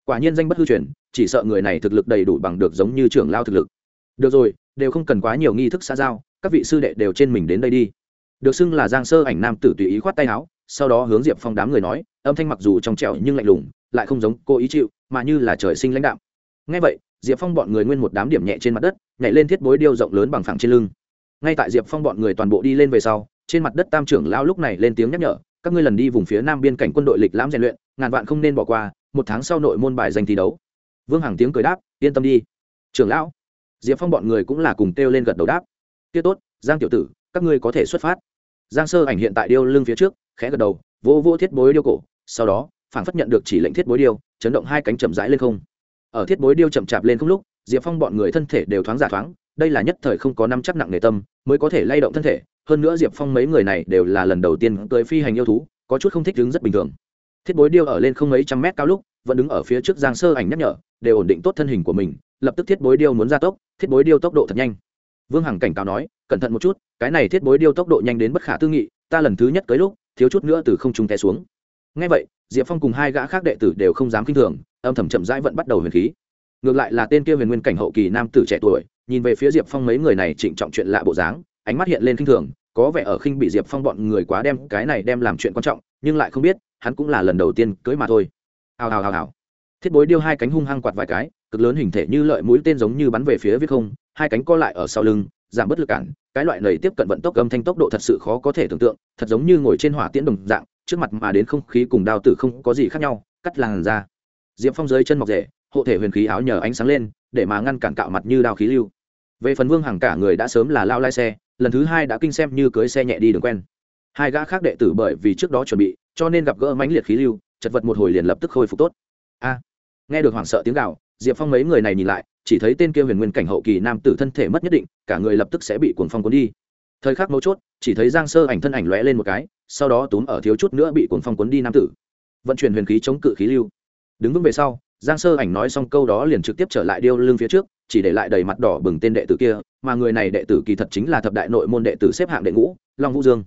Quả nhiên danh bất hư truyền, chỉ sợ người này thực lực đầy đủ bằng được giống như trưởng lao thực lực. Được rồi, đều không cần quá nhiều nghi thức xã giao, các vị sư đệ đều trên mình đến đây đi. Được xưng là giang sơ ảnh nam tử tùy ý khoát tay áo, sau đó hướng diệp phong đám người nói, âm thanh mặc dù trong trẻo nhưng lạnh lùng, lại không giống cô ý chịu, mà như là trời sinh lãnh đạo ngay vậy, diệp phong bọn người nguyên một đám điểm nhẹ trên mặt đất, nhảy lên thiết bối điêu rộng lớn bằng phẳng trên lưng. Ngay tại diệp phong bọn người toàn bộ đi lên về sau, trên mặt đất tam trưởng lao lúc này lên tiếng nhắc nhở các ngươi lần đi vùng phía nam biên cảnh quân đội lịch lãm rèn luyện, ngàn vạn không nên bỏ qua, một tháng sau nội môn bài danh thi đấu. Vương hằng tiếng cười đáp, yên tâm đi. Trưởng lão, diệp phong bọn người cũng là cùng kêu lên gật đầu đáp. Tiết tốt, giang tiểu tử, các ngươi có thể xuất phát. Giang sơ ảnh hiện tại điêu lưng phía trước, khẽ gật đầu vô vô thiết bối điêu cổ, sau đó, phảng phất nhận được chỉ lệnh thiết bối điêu, chấn động hai cánh chậm rãi lên không. Ở thiết bối điêu chậm chạp lên không lúc, diệp phong bọn người thân thể đều thoáng giả thoáng, đây là nhất thời không có năm chắc nặng nề tâm, mới có thể lay động thân thể hơn nữa diệp phong mấy người này đều là lần đầu tiên cưới phi hành yêu thú, có chút không thích đứng rất bình thường. Thiết bối điêu ở lên không mấy trăm mét cao lúc, vẫn đứng ở phía trước giang sơ ảnh nhắc nhở để ổn định tốt thân hình của mình, lập tức thiết bối điêu muốn ra tốc, thiết bối điêu tốc độ thật nhanh. Vương hằng cảnh cáo nói, cẩn thận một chút, cái này thiết bối điêu tốc độ nhanh đến bất khả tư nghị, ta lần thứ nhất cưới lúc, thiếu chút nữa từ không trung té xuống. Ngay vậy, diệp phong cùng hai gã khác đệ tử đều không dám k i n h thường, âm thầm chậm rãi vẫn bắt đầu huyền khí. Ngược lại là tên kia huyền nguyên cảnh hậu kỳ nam tử trẻ tuổi, nhìn về phía diệp phong mấy người này trịnh trọng chuyện lạ bộ dáng ánh mắt hiện lên khinh thường, có vẻ ở khinh bị diệp phong bọn người quá đem cái này đem làm chuyện quan trọng, nhưng lại không biết, hắn cũng là lần đầu tiên cưới mà thôi. Hào hào hào hào. Thiết bối điêu hai cánh hung hăng quạt vài cái, cực lớn hình thể như lợi mũi tên giống như bắn về phía viết không, hai cánh co lại ở sau lưng, giảm bớt lực cản, cái loại này tiếp cận vận tốc âm thanh tốc độ thật sự khó có thể tưởng tượng, thật giống như ngồi trên hỏa tiễn đồng dạng, trước mặt mà đến không khí cùng đao tử không có gì khác nhau, cắt làn ra diệp phong dưới chân mọc rể hộ thể huyền khí áo nhờ ánh sáng lên, để mà ngăn cản cạo mặt như đao khí lưu. Về phần vương hàng cả người đã sớm là lao lai xe lần thứ hai đã kinh xem như cưới xe nhẹ đi đường quen. Hai gã khác đệ tử bởi vì trước đó chuẩn bị cho nên gặp gỡ mãnh liệt khí lưu chật vật một hồi liền lập tức khôi phục tốt. A nghe được hoảng sợ tiếng gào, diệp phong mấy người này nhìn lại chỉ thấy tên kia huyền nguyên cảnh hậu kỳ nam tử thân thể mất nhất định cả người lập tức sẽ bị cuồng phong cuốn đi. Thời khắc mấu chốt chỉ thấy giang sơ ảnh thân ảnh lóe lên một cái sau đó túm ở thiếu chút nữa bị cuồng phong cuốn đi nam tử. Vận chuyển huyền khí chống cự khí lưu. Đứng vững về sau giang sơ ảnh nói xong câu đó liền trực tiếp trở lại điêu lưng phía trước chỉ để lại đầy mặt đỏ bừng tên đệ tử kia, mà người này đệ tử kỳ thật chính là thập đại nội môn đệ tử xếp hạng đệ ngũ, long vũ dương.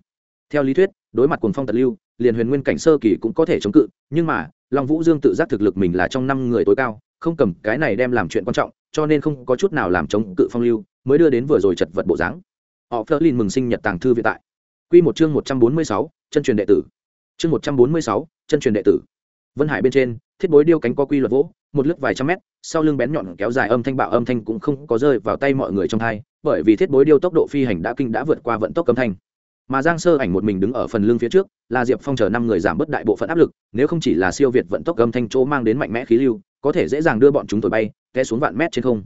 Theo lý thuyết, đối mặt cuồng phong tật lưu, liền huyền nguyên cảnh sơ kỳ cũng có thể chống cự, nhưng mà, long vũ dương tự giác thực lực mình là trong năm người tối cao, không cầm cái này đem làm chuyện quan trọng, cho nên không có chút nào làm chống cự phong lưu, mới đưa đến vừa rồi chật vật bộ dáng. Họ phớt lên mừng sinh nhật tàng thư viện tại. Quy một chương một trăm bốn mươi sáu, chân truyền đệ tử. Chương một trăm bốn mươi sáu, chân truyền đệ tử. Vân hải bên trên thiết bối điêu cánh có quy luật vỗ, một lướt vài trăm mét, sau lưng bén nhọn kéo dài âm thanh bạo âm thanh cũng không có rơi vào tay mọi người trong thai bởi vì thiết bối điêu tốc độ phi hành đã kinh đã vượt qua vận tốc âm thanh. Mà giang sơ ảnh một mình đứng ở phần lưng phía trước, là diệp phong chờ năm người giảm bớt đại bộ phận áp lực, nếu không chỉ là siêu việt vận tốc âm thanh chỗ mang đến mạnh mẽ khí lưu, có thể dễ dàng đưa bọn chúng thổi bay, té xuống vạn mét trên không.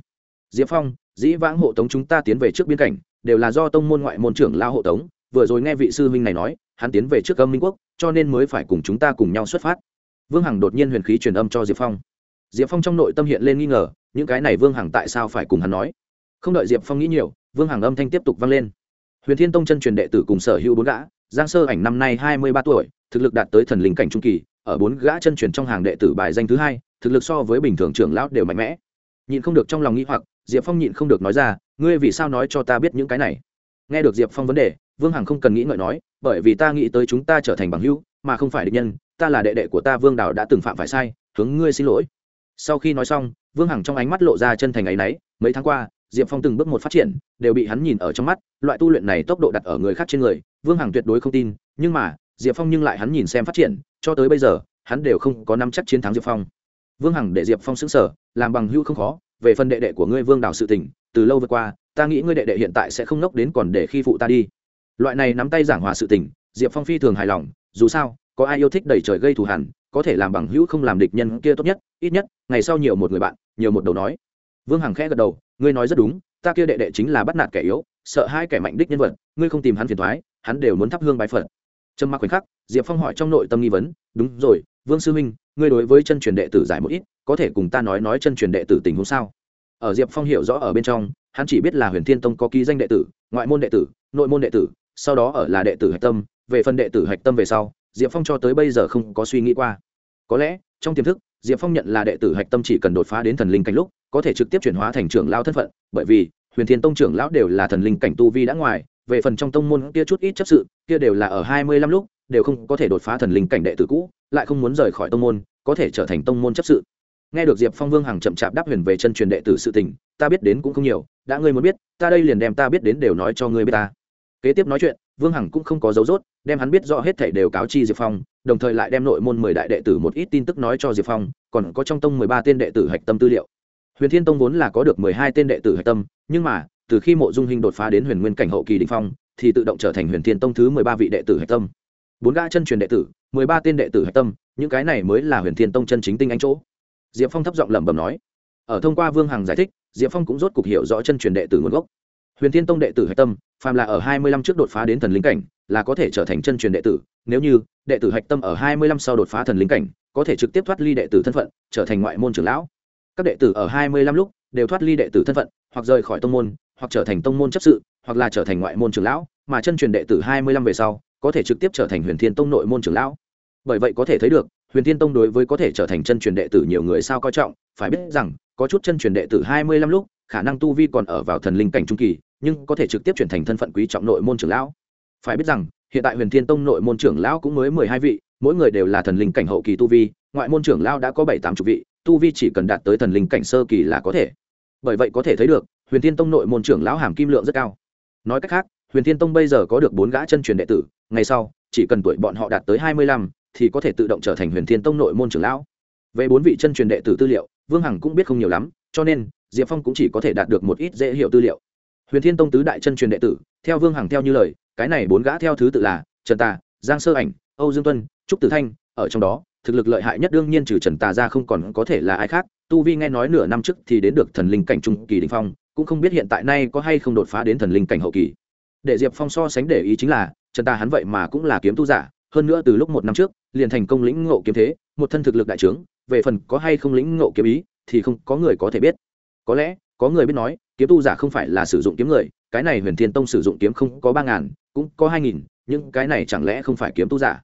Diệp phong, dĩ vãng hộ tống chúng ta tiến về trước biên cảnh, đều là do tông môn ngoại môn trưởng lao hộ tống, vừa rồi nghe vị sư huynh này nói, hắn tiến về trước âm minh quốc, cho nên mới phải cùng chúng ta cùng nhau xuất phát vương hằng đột nhiên huyền khí truyền âm cho diệp phong. Diệp phong trong nội tâm hiện lên nghi ngờ, những cái này vương hằng tại sao phải cùng hắn nói? Không đợi diệp phong nghĩ nhiều, vương hằng âm thanh tiếp tục vang lên. Huyền thiên tông chân truyền đệ tử cùng sở hữu bốn gã, giang sơ ảnh năm nay hai mươi ba tuổi, thực lực đạt tới thần linh cảnh trung kỳ, ở bốn gã chân truyền trong hàng đệ tử bài danh thứ hai, thực lực so với bình thường trưởng lão đều mạnh mẽ. Nhịn không được trong lòng nghĩ hoặc, diệp phong nhịn không được nói ra, ngươi vì sao nói cho ta biết những cái này? Nghe được diệp phong vấn đề, vương hằng không cần nghĩ ngợi nói, bởi vì ta nghĩ tới chúng ta trở thành bằng hữu, mà không phải địch nhân ta là đệ đệ của ta vương đào đã từng phạm phải sai, hướng ngươi xin lỗi. Sau khi nói xong, vương hằng trong ánh mắt lộ ra chân thành ấ y n ấ y mấy tháng qua, diệp phong từng bước một phát triển, đều bị hắn nhìn ở trong mắt, loại tu luyện này tốc độ đặt ở người khác trên người, vương hằng tuyệt đối không tin, nhưng mà, diệp phong nhưng lại hắn nhìn xem phát triển, cho tới bây giờ, hắn đều không có nắm chắc chiến thắng diệp phong. Vương hằng để diệp phong xứng sở làm bằng hưu không khó, về phần đệ đệ của ngươi vương đào sự tình, từ lâu vượt qua, ta nghĩ ngươi đệ đệ hiện tại sẽ không nốc đến còn để khi phụ ta đi. Loại này nắm tay giảng hòa sự tình, diệp phong phi thường hài lòng, dù sao có ai yêu thích đẩy trời gây thù hằn, có thể làm bằng hữu không làm địch nhân kia tốt nhất ít nhất ngày sau nhiều một người bạn nhiều một đầu nói. Vương hằng khẽ gật đầu ngươi nói rất đúng ta kia đệ đệ chính là bắt nạt kẻ yếu sợ hai kẻ mạnh đích nhân vật ngươi không tìm hắn phiền thoái hắn đều muốn thắp hương bái phật. Trâm mặc khoảnh khắc diệp phong hỏi trong nội tâm nghi vấn đúng rồi vương sư minh ngươi đối với chân truyền đệ tử giải một ít có thể cùng ta nói nói chân truyền đệ tử tình huống sao? Ở diệp phong hiểu rõ ở bên trong hắn chỉ biết là huyền thiên tông có ký danh đệ tử ngoại môn đệ tử nội môn đệ tử sau đó ở là đệ tử hạch tâm về phần đệ tử hạch tâm về sau diệp phong cho tới bây giờ không có suy nghĩ qua. Có lẽ, trong tiềm thức, diệp phong nhận là đệ tử hạch tâm chỉ cần đột phá đến thần linh cảnh lúc, có thể trực tiếp chuyển hóa thành trưởng lão thân phận, bởi vì, huyền thiên tông trưởng lão đều là thần linh cảnh tu vi đã ngoài, về phần trong tông môn kia chút ít chấp sự, kia đều là ở hai mươi lăm lúc, đều không có thể đột phá thần linh cảnh đệ tử cũ, lại không muốn rời khỏi tông môn, có thể trở thành tông môn chấp sự. Nghe được diệp phong vương hằng chậm chạp đáp huyền về chân truyền đệ tử sự tình, ta biết đến cũng không nhiều, đã ngươi muốn biết, ta đây liền đem ta biết đến đều nói cho ngươi biết ta. Kế tiếp nói chuyện vương hằng cũng không có dấu dốt đem hắn biết rõ hết thảy đều cáo chi diệp phong, đồng thời lại đem nội môn mười đại đệ tử một ít tin tức nói cho diệp phong, còn có trong tông mười ba tên đệ tử hạch tâm tư liệu. Huyền thiên tông vốn là có được mười hai tên đệ tử hạch tâm, nhưng mà, từ khi mộ dung hình đột phá đến huyền nguyên cảnh hậu kỳ đình phong, thì tự động trở thành huyền thiên tông thứ mười ba vị đệ tử hạch tâm. Bốn gã chân truyền đệ tử, mười ba tên đệ tử hạch tâm, những cái này mới là huyền thiên tông chân chính tinh anh chỗ. Diệp phong thấp giọng lẩm bẩm nói. Ở thông qua vương hằng giải thích, diệp phong cũng rốt cục hiểu rõ chân truyền đệ tử nguồn gốc huyền thiên tông đệ tử hạch tâm, phàm là ở hai mươi lăm trước đột phá đến thần linh cảnh, là có thể trở thành chân truyền đệ tử. Nếu như, đệ tử hạch tâm ở hai mươi lăm sau đột phá thần linh cảnh, có thể trực tiếp thoát ly đệ tử thân phận, trở thành ngoại môn trưởng lão. Các đệ tử ở hai mươi lăm lúc, đều thoát ly đệ tử thân phận, hoặc rời khỏi tông môn, hoặc trở thành tông môn chấp sự, hoặc là trở thành ngoại môn trưởng lão, mà chân truyền đệ tử hai mươi lăm về sau, có thể trực tiếp trở thành huyền thiên tông nội môn trưởng lão. Bởi vậy có thể thấy được, huyền thiên tông đối với có thể trở thành chân truyền đệ tử nhiều người sao coi trọng. Phải biết rằng, có chút chân truyền đệ tử hai mươi lăm lúc, khả năng tu vi còn ở vào thần linh cảnh trung kỳ nhưng có thể trực tiếp chuyển thành thân phận quý trọng nội môn trưởng lão. Phải biết rằng, hiện tại huyền thiên tông nội môn trưởng lão cũng mới mười hai vị, mỗi người đều là thần linh cảnh hậu kỳ tu vi, ngoại môn trưởng lão đã có bảy tám chục vị, tu vi chỉ cần đạt tới thần linh cảnh sơ kỳ là có thể. Bởi vậy có thể thấy được, huyền thiên tông nội môn trưởng lão hàm kim lượng rất cao. Nói cách khác, huyền thiên tông bây giờ có được bốn gã chân truyền đệ tử, ngày sau, chỉ cần tuổi bọn họ đạt tới hai mươi lăm, thì có thể tự động trở thành huyền thiên tông nội môn trưởng lão. Về bốn vị chân truyền đệ tử tư liệu, vương hằng cũng biết không nhiều lắm, cho nên, diệp phong cũng chỉ có thể đạt được một ít dễ hiểu tư liệu huyền thiên tông tứ đại chân truyền đệ tử, theo vương hằng theo như lời, cái này bốn gã theo thứ tự là trần tà, giang sơ ảnh, âu dương tuân, trúc tử thanh, ở trong đó, thực lực lợi hại nhất đương nhiên trừ trần tà ra không còn có thể là ai khác. Tu vi nghe nói nửa năm trước thì đến được thần linh cảnh trung kỳ đình phong, cũng không biết hiện tại nay có hay không đột phá đến thần linh cảnh hậu kỳ. Để diệp phong so sánh để ý chính là, trần tà hắn vậy mà cũng là kiếm tu giả, hơn nữa từ lúc một năm trước, liền thành công lĩnh ngộ kiếm thế, một thân thực lực đại trướng, về phần có hay không lĩnh ngộ kiếm ý, thì không có người có thể biết. Có lẽ, có người biết nói kiếm tu giả không phải là sử dụng kiếm người, cái này huyền thiên tông sử dụng kiếm không có ba ngàn, cũng có hai nghìn, nhưng cái này chẳng lẽ không phải kiếm tu giả?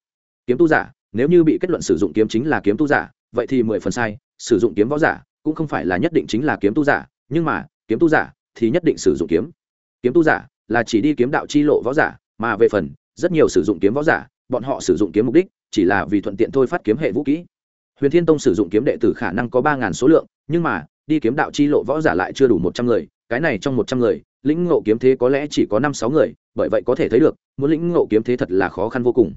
Kiếm tu giả, nếu như bị kết luận sử dụng kiếm chính là kiếm tu giả, vậy thì mười phần sai, sử dụng kiếm võ giả cũng không phải là nhất định chính là kiếm tu giả, nhưng mà, kiếm tu giả thì nhất định sử dụng kiếm. Kiếm tu giả là chỉ đi kiếm đạo chi lộ võ giả, mà về phần, rất nhiều sử dụng kiếm võ giả, bọn họ sử dụng kiếm mục đích chỉ là vì thuận tiện thôi phát kiếm hệ vũ kỹ. Huyền thiên tông sử dụng kiếm đệ tử khả năng có ba ngàn số lượng, nhưng mà, đi kiếm đạo chi lộ võ giả lại chưa đủ một trăm người cái này trong một trăm người, lĩnh ngộ kiếm thế có lẽ chỉ có năm sáu người, bởi vậy có thể thấy được, muốn lĩnh ngộ kiếm thế thật là khó khăn vô cùng.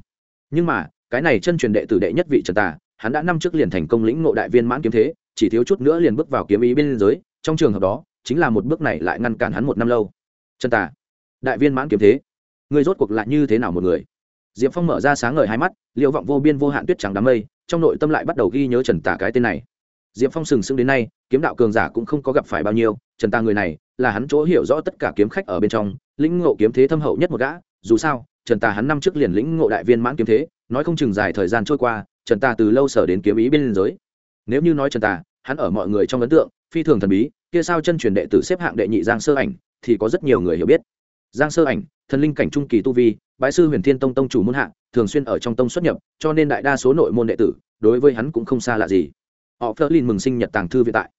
Nhưng mà, cái này chân truyền đệ tử đệ nhất vị trần tà, hắn đã năm trước liền thành công lĩnh ngộ đại viên mãn kiếm thế, chỉ thiếu chút nữa liền bước vào kiếm ý bên giới, trong trường hợp đó, chính là một bước này lại ngăn cản hắn một năm lâu. Trần tà, đại viên mãn kiếm thế người rốt cuộc lại như thế nào một người? Diệp phong mở ra sáng ngời hai mắt liệu vọng vô biên vô hạn tuyết trắng đám mây, trong nội tâm lại bắt đầu ghi nhớ trần tà cái tên này diệp phong sừng sững đến nay, kiếm đạo cường giả cũng không có gặp phải bao nhiêu, trần tà người này là hắn chỗ hiểu rõ tất cả kiếm khách ở bên trong, lĩnh ngộ kiếm thế thâm hậu nhất một gã. Dù sao, trần tà hắn năm trước liền lĩnh ngộ đại viên mãn kiếm thế, nói không chừng dài thời gian trôi qua, trần tà từ lâu sở đến kiếm ý bên giới. Nếu như nói trần tà, hắn ở mọi người trong ấn tượng, phi thường thần bí, kia sao chân truyền đệ tử xếp hạng đệ nhị giang sơ ảnh, thì có rất nhiều người hiểu biết. Giang sơ ảnh, thần linh cảnh trung kỳ tu vi, bái sư huyền thiên tông tông chủ môn hạ, thường xuyên ở trong tông xuất nhập, cho nên đại đa số nội môn đệ tử, đối với hắn cũng không xa lạ gì họ phơ linh mừng sinh nhật tàng thư viện tại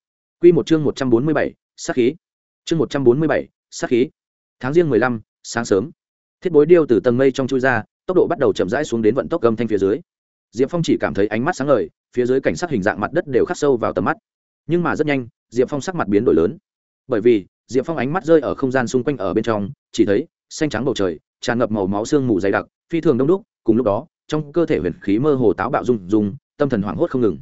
q một chương một trăm bốn mươi bảy, sát khí. Chương một trăm bốn mươi bảy, sát khí. Tháng riêng mười lăm, sáng sớm. Thiết bối điêu từ tầng mây trong chui ra, tốc độ bắt đầu chậm rãi xuống đến vận tốc gầm thanh phía dưới. Diệp phong chỉ cảm thấy ánh mắt sáng ngời, phía dưới cảnh sát hình dạng mặt đất đều khắc sâu vào tầm mắt. Nhưng mà rất nhanh, diệp phong sắc mặt biến đổi lớn. Bởi vì, diệp phong ánh mắt rơi ở không gian xung quanh ở bên trong, chỉ thấy xanh trắng bầu trời, tràn ngập màu máu sương mù dày đặc, phi thường đông đúc, cùng lúc đó, trong cơ thể huyền khí mơ hồ táo bạo rung rung, tâm thần hoảng hốt không ngừng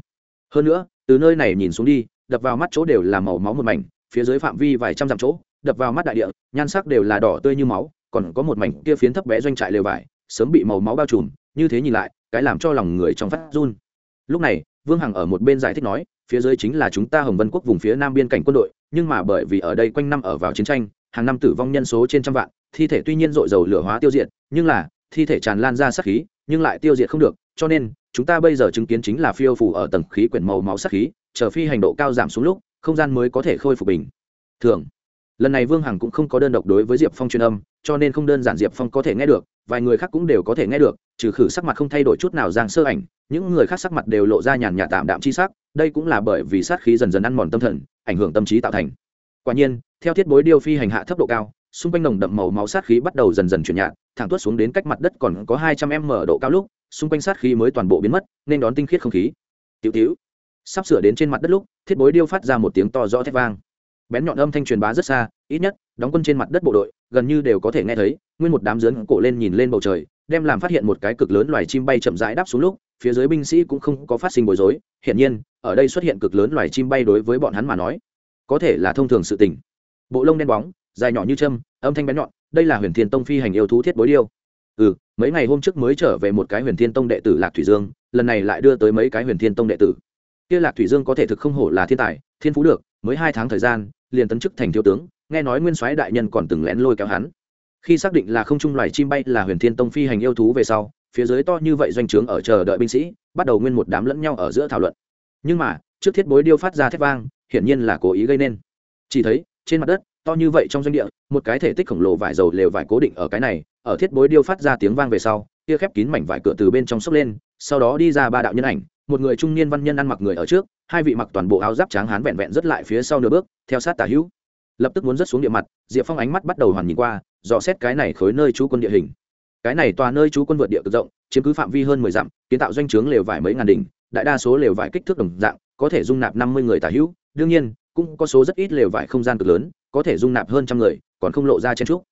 hơn nữa, từ nơi này nhìn xuống đi, đập vào mắt chỗ đều là màu máu một mảnh, phía dưới phạm vi vài trăm dặm chỗ, đập vào mắt đại địa, nhan sắc đều là đỏ tươi như máu, còn có một mảnh kia phiến thấp bé doanh trại lều vải, sớm bị màu máu bao trùm, như thế nhìn lại, cái làm cho lòng người trong phát run. Lúc này, vương hằng ở một bên giải thích nói, phía dưới chính là chúng ta hồng vân quốc vùng phía nam biên cảnh quân đội, nhưng mà bởi vì ở đây quanh năm ở vào chiến tranh, hàng năm tử vong nhân số trên trăm vạn, thi thể tuy nhiên dội dầu lửa hóa tiêu diệt, nhưng là, thi thể tràn lan ra sát khí, nhưng lại tiêu diệt không được cho nên, chúng ta bây giờ chứng kiến chính là phiêu phủ ở tầng khí quyển màu máu sát khí, chờ phi hành độ cao giảm xuống lúc, không gian mới có thể khôi phục bình thường. Lần này vương hằng cũng không có đơn độc đối với diệp phong truyền âm, cho nên không đơn giản diệp phong có thể nghe được, vài người khác cũng đều có thể nghe được, trừ khử sắc mặt không thay đổi chút nào giang sơ ảnh, những người khác sắc mặt đều lộ ra nhàn nhạt tạm đạm chi sắc, đây cũng là bởi vì sát khí dần dần ăn mòn tâm thần, ảnh hưởng tâm trí tạo thành. Quả nhiên, theo thiết bối điêu phi hành hạ thấp độ cao, xung quanh nồng đậm màu máu sát khí bắt đầu dần dần chuyển nhạt, thẳng tuốt xuống đến cách mặt đất còn có hai trăm m độ cao lúc xung quanh sát khí mới toàn bộ biến mất, nên đón tinh khiết không khí. Tiểu tiểu, sắp sửa đến trên mặt đất lúc, thiết bối điêu phát ra một tiếng to rõ thét vang. Bén nhọn âm thanh truyền bá rất xa, ít nhất, đóng quân trên mặt đất bộ đội, gần như đều có thể nghe thấy, nguyên một đám dớn cổ lên nhìn lên bầu trời, đem làm phát hiện một cái cực lớn loài chim bay chậm rãi đáp xuống lúc, phía dưới binh sĩ cũng không có phát sinh bối rối, hiển nhiên, ở đây xuất hiện cực lớn loài chim bay đối với bọn hắn mà nói, có thể là thông thường sự tình. Bộ lông đen bóng, dài nhỏ như châm, âm thanh bén nhọn, đây là huyền thiên tông phi hành yêu thú thiết bối điêu. Ừ mấy ngày hôm trước mới trở về một cái huyền thiên tông đệ tử lạc thủy dương, lần này lại đưa tới mấy cái huyền thiên tông đệ tử. Kia lạc thủy dương có thể thực không hổ là thiên tài, thiên phú được, mới hai tháng thời gian, liền tấn chức thành thiếu tướng, nghe nói nguyên soái đại nhân còn từng lén lôi kéo hắn. Khi xác định là không trung loài chim bay là huyền thiên tông phi hành yêu thú về sau, phía dưới to như vậy doanh trướng ở chờ đợi binh sĩ, bắt đầu nguyên một đám lẫn nhau ở giữa thảo luận. Nhưng mà, trước thiết bối điêu phát ra thép vang, hiển nhiên là cố ý gây nên. Chỉ thấy, trên mặt đất, to như vậy trong doanh địa, một cái thể tích khổng lồ vải dầu lều vải cố định ở cái này ở thiết bối điêu phát ra tiếng vang về sau, kia khép kín mảnh vải cửa từ bên trong sốc lên, sau đó đi ra ba đạo nhân ảnh, một người trung niên văn nhân ăn mặc người ở trước, hai vị mặc toàn bộ áo giáp tráng hán vẹn vẹn rất lại phía sau nửa bước, theo sát tả hữu. Lập tức muốn rớt xuống địa mặt, diệp phong ánh mắt bắt đầu hoàn nhìn qua, dò xét cái này khối nơi trú quân địa hình. Cái này tòa nơi trú quân vượt địa cực rộng, chiếm cứ phạm vi hơn mười dặm, kiến tạo doanh trướng lều vải mấy ngàn đỉnh, đại đa số lều vải kích thước đồng dạng, có thể dung nạp năm mươi người tả hữu, đương nhiên, cũng có số rất ít lều vải không gian cực lớn, có thể dung nạp hơn trăm người, còn không lộ ra chen trúc.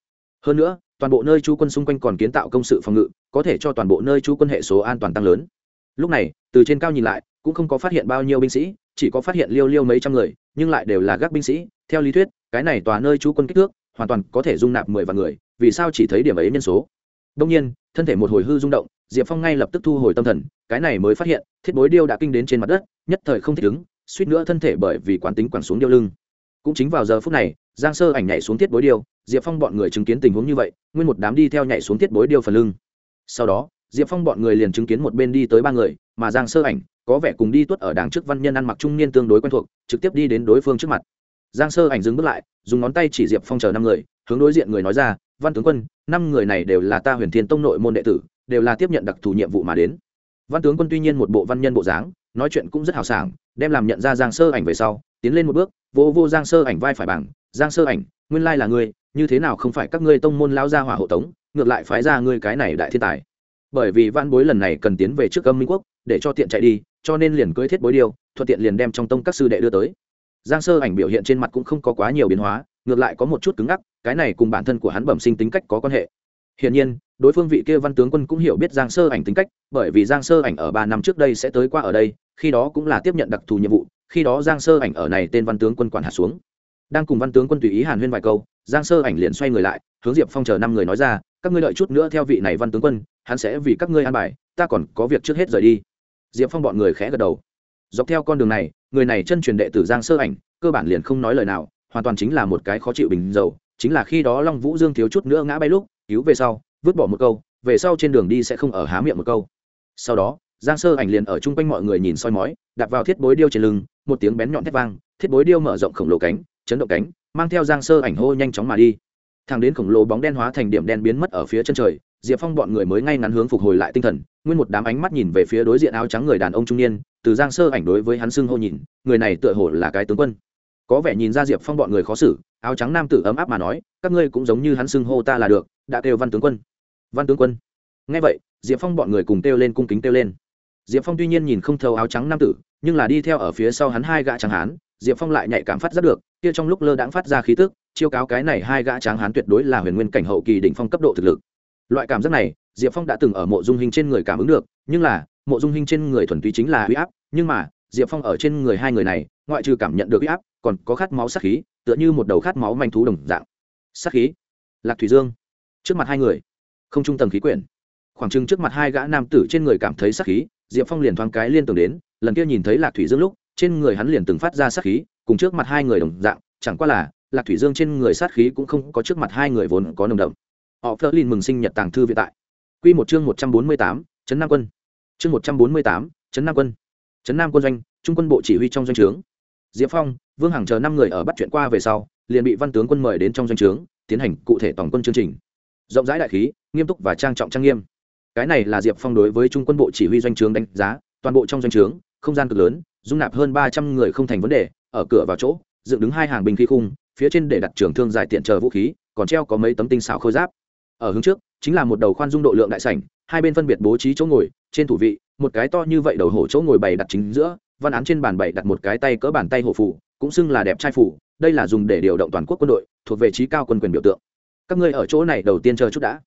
Hơn nữa toàn bộ nơi trú quân xung quanh còn kiến tạo công sự phòng ngự, có thể cho toàn bộ nơi trú quân hệ số an toàn tăng lớn. Lúc này, từ trên cao nhìn lại, cũng không có phát hiện bao nhiêu binh sĩ, chỉ có phát hiện liêu liêu mấy trăm người, nhưng lại đều là gác binh sĩ. Theo lý thuyết, cái này tòa nơi trú quân kích thước, hoàn toàn có thể dung nạp mười vạn người, vì sao chỉ thấy điểm ấy nhân số? Đông nhiên, thân thể một hồi hư rung động, diệp phong ngay lập tức thu hồi tâm thần, cái này mới phát hiện, thiết bối điêu đã kinh đến trên mặt đất, nhất thời không thích ứng, suýt nữa thân thể bởi vì quán tính quẳng xuống điêu lưng. Cũng chính vào giờ phút này, giang sơ ảnh nhảy xuống thiết bối điêu diệp phong bọn người chứng kiến tình huống như vậy, nguyên một đám đi theo nhảy xuống thiết bối điêu phần lưng. Sau đó, diệp phong bọn người liền chứng kiến một bên đi tới ba người, mà giang sơ ảnh có vẻ cùng đi tuất ở đàng trước văn nhân ăn mặc trung niên tương đối quen thuộc, trực tiếp đi đến đối phương trước mặt. Giang sơ ảnh dừng bước lại, dùng ngón tay chỉ diệp phong chờ năm người, hướng đối diện người nói ra, văn tướng quân, năm người này đều là ta huyền thiên tông nội môn đệ tử, đều là tiếp nhận đặc thù nhiệm vụ mà đến. Văn tướng quân tuy nhiên một bộ văn nhân bộ dáng, nói chuyện cũng rất hào sảng, đem làm nhận ra giang sơ ảnh về sau, tiến lên một bước vô vô giang sơ ảnh vai phải bảng giang sơ ảnh, nguyên lai là ngươi như thế nào không phải các ngươi tông môn lao ra hỏa hộ tống, ngược lại phái ra ngươi cái này đại thiên tài. Bởi vì văn bối lần này cần tiến về trước âm minh quốc, để cho tiện chạy đi, cho nên liền cưới thiết bối điêu thuận tiện liền đem trong tông các sư đệ đưa tới. Giang sơ ảnh biểu hiện trên mặt cũng không có quá nhiều biến hóa, ngược lại có một chút cứng ngắc, cái này cùng bản thân của hắn bẩm sinh tính cách có quan hệ. Hiển nhiên, đối phương vị kia văn tướng quân cũng hiểu biết giang sơ ảnh tính cách, bởi vì giang sơ ảnh ở ba năm trước đây sẽ tới qua ở đây, khi đó cũng là tiếp nhận đặc thù nhiệm vụ, khi đó giang sơ ảnh ở này tên văn tướng quân quản hạ xuống đang cùng văn tướng quân tùy ý hàn huyên vài câu, giang sơ ảnh liền xoay người lại, hướng diệp phong chờ năm người nói ra, các ngươi đợi chút nữa theo vị này văn tướng quân, hắn sẽ vì các ngươi an bài, ta còn có việc trước hết rời đi. Diệp phong bọn người khẽ gật đầu. Dọc theo con đường này, người này chân truyền đệ tử giang sơ ảnh, cơ bản liền không nói lời nào, hoàn toàn chính là một cái khó chịu bình dầu, chính là khi đó long vũ dương thiếu chút nữa ngã bay lúc, cứu về sau, vứt bỏ một câu, về sau trên đường đi sẽ không ở há miệng một câu. Sau đó, giang sơ ảnh liền ở chung quanh mọi người nhìn soi mói đặt vào thiết bối điêu trên lưng, một tiếng bén nhọn thép vang, thiết bối điêu mở rộng khổng lồ cánh chấn động cánh, mang theo giang sơ ảnh hô nhanh chóng mà đi. Thằng đến khổng lồ bóng đen hóa thành điểm đen biến mất ở phía chân trời, diệp phong bọn người mới ngay ngắn hướng phục hồi lại tinh thần, nguyên một đám ánh mắt nhìn về phía đối diện áo trắng người đàn ông trung niên, từ giang sơ ảnh đối với hắn xưng hô nhìn, người này tựa hồ là cái tướng quân. Có vẻ nhìn ra diệp phong bọn người khó xử, áo trắng nam tử ấm áp mà nói, các ngươi cũng giống như hắn xưng hô ta là được, đã kêu văn tướng quân. Văn tướng quân. Ngay vậy, diệp phong bọn người cùng kêu lên, cung kính kêu lên. Diệp phong tuy nhiên nhìn không thấu áo trắng nam tử, nhưng là đi theo ở phía sau hắn hai gã trắng hán diệp phong lại nhạy cảm phát rất được, kia trong lúc lơ đãng phát ra khí tức, chiêu cáo cái này hai gã tráng hán tuyệt đối là huyền nguyên cảnh hậu kỳ đỉnh phong cấp độ thực lực. Loại cảm giác này, diệp phong đã từng ở mộ dung hình trên người cảm ứng được, nhưng là, mộ dung hình trên người thuần túy chính là huy áp, nhưng mà, diệp phong ở trên người hai người này, ngoại trừ cảm nhận được huy áp, còn có khát máu sát khí, tựa như một đầu khát máu manh thú đồng dạng. Sát khí? Lạc thủy dương. Trước mặt hai người. Không trung tầng khí quyển. Khoảng trừng trước mặt hai gã nam tử trên người cảm thấy sát khí, diệp phong liền thoáng cái liên tưởng đến, lần kia nhìn thấy lạc thủy dương lúc trên người hắn liền từng phát ra sát khí, cùng trước mặt hai người đồng dạng, chẳng qua là, lạc thủy dương trên người sát khí cũng không có trước mặt hai người vốn có nồng đậm. Họ phớt lên mừng sinh nhật tàng thư viện tại. Q một chương một trăm bốn mươi tám, trấn nam quân. Chương một trăm bốn mươi tám, trấn nam quân. Trấn nam quân doanh, trung quân bộ chỉ huy trong doanh trướng. Diệp phong, vương hằng chờ năm người ở bắt chuyện qua về sau, liền bị văn tướng quân mời đến trong doanh trướng, tiến hành cụ thể tổng quân chương trình. Rộng rãi đại khí, nghiêm túc và trang trọng trang nghiêm. Cái này là diệp phong đối với trung quân bộ chỉ huy doanh trướng đánh giá, toàn bộ trong doanh trướng, không gian cực lớn dung nạp hơn ba trăm người không thành vấn đề, ở cửa vào chỗ, dựng đứng hai hàng binh khí khung, phía trên để đặt trường thương dài tiện chờ vũ khí, còn treo có mấy tấm tinh xảo khôi giáp. Ở hướng trước, chính là một đầu khoan dung độ lượng đại sảnh, hai bên phân biệt bố trí chỗ ngồi, trên thủ vị, một cái to như vậy đầu hổ chỗ ngồi bày đặt chính giữa, văn án trên bàn bày đặt một cái tay cỡ bàn tay hổ phủ, cũng xưng là đẹp trai phủ, đây là dùng để điều động toàn quốc quân đội, thuộc về trí cao quân quyền biểu tượng. Các ngươi ở chỗ này đầu tiên chờ chút đã.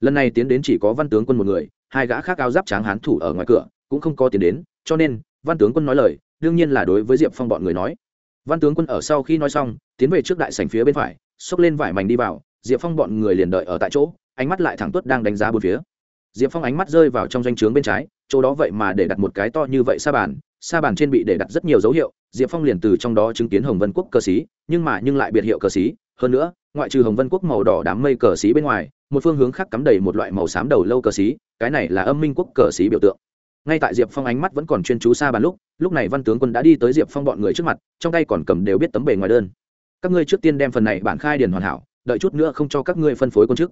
Lần này tiến đến chỉ có văn tướng quân một người, hai gã khác áo giáp tráng hán thủ ở ngoài cửa, cũng không có tiến đến, cho nên, văn tướng quân nói lời đương nhiên là đối với diệp phong bọn người nói. Văn tướng quân ở sau khi nói xong, tiến về trước đại sảnh phía bên phải, xốc lên vải mảnh đi vào, diệp phong bọn người liền đợi ở tại chỗ, ánh mắt lại thẳng tuất đang đánh giá bốn phía. Diệp phong ánh mắt rơi vào trong doanh trướng bên trái, chỗ đó vậy mà để đặt một cái to như vậy sa bàn sa bàn trên bị để đặt rất nhiều dấu hiệu, diệp phong liền từ trong đó chứng kiến hồng vân quốc cờ xí, nhưng mà nhưng lại biệt hiệu cờ xí, hơn nữa, ngoại trừ hồng vân quốc màu đỏ đám mây cờ xí bên ngoài, một phương hướng khác cắm đầy một loại màu xám đầu lâu cờ xí, cái này là âm minh quốc cờ xí biểu tượng ngay tại diệp phong ánh mắt vẫn còn chuyên chú xa bàn lúc lúc này văn tướng quân đã đi tới diệp phong bọn người trước mặt, trong tay còn cầm đều biết tấm bề ngoài đơn. Các ngươi trước tiên đem phần này bản khai điền hoàn hảo, đợi chút nữa không cho các ngươi phân phối quân chức.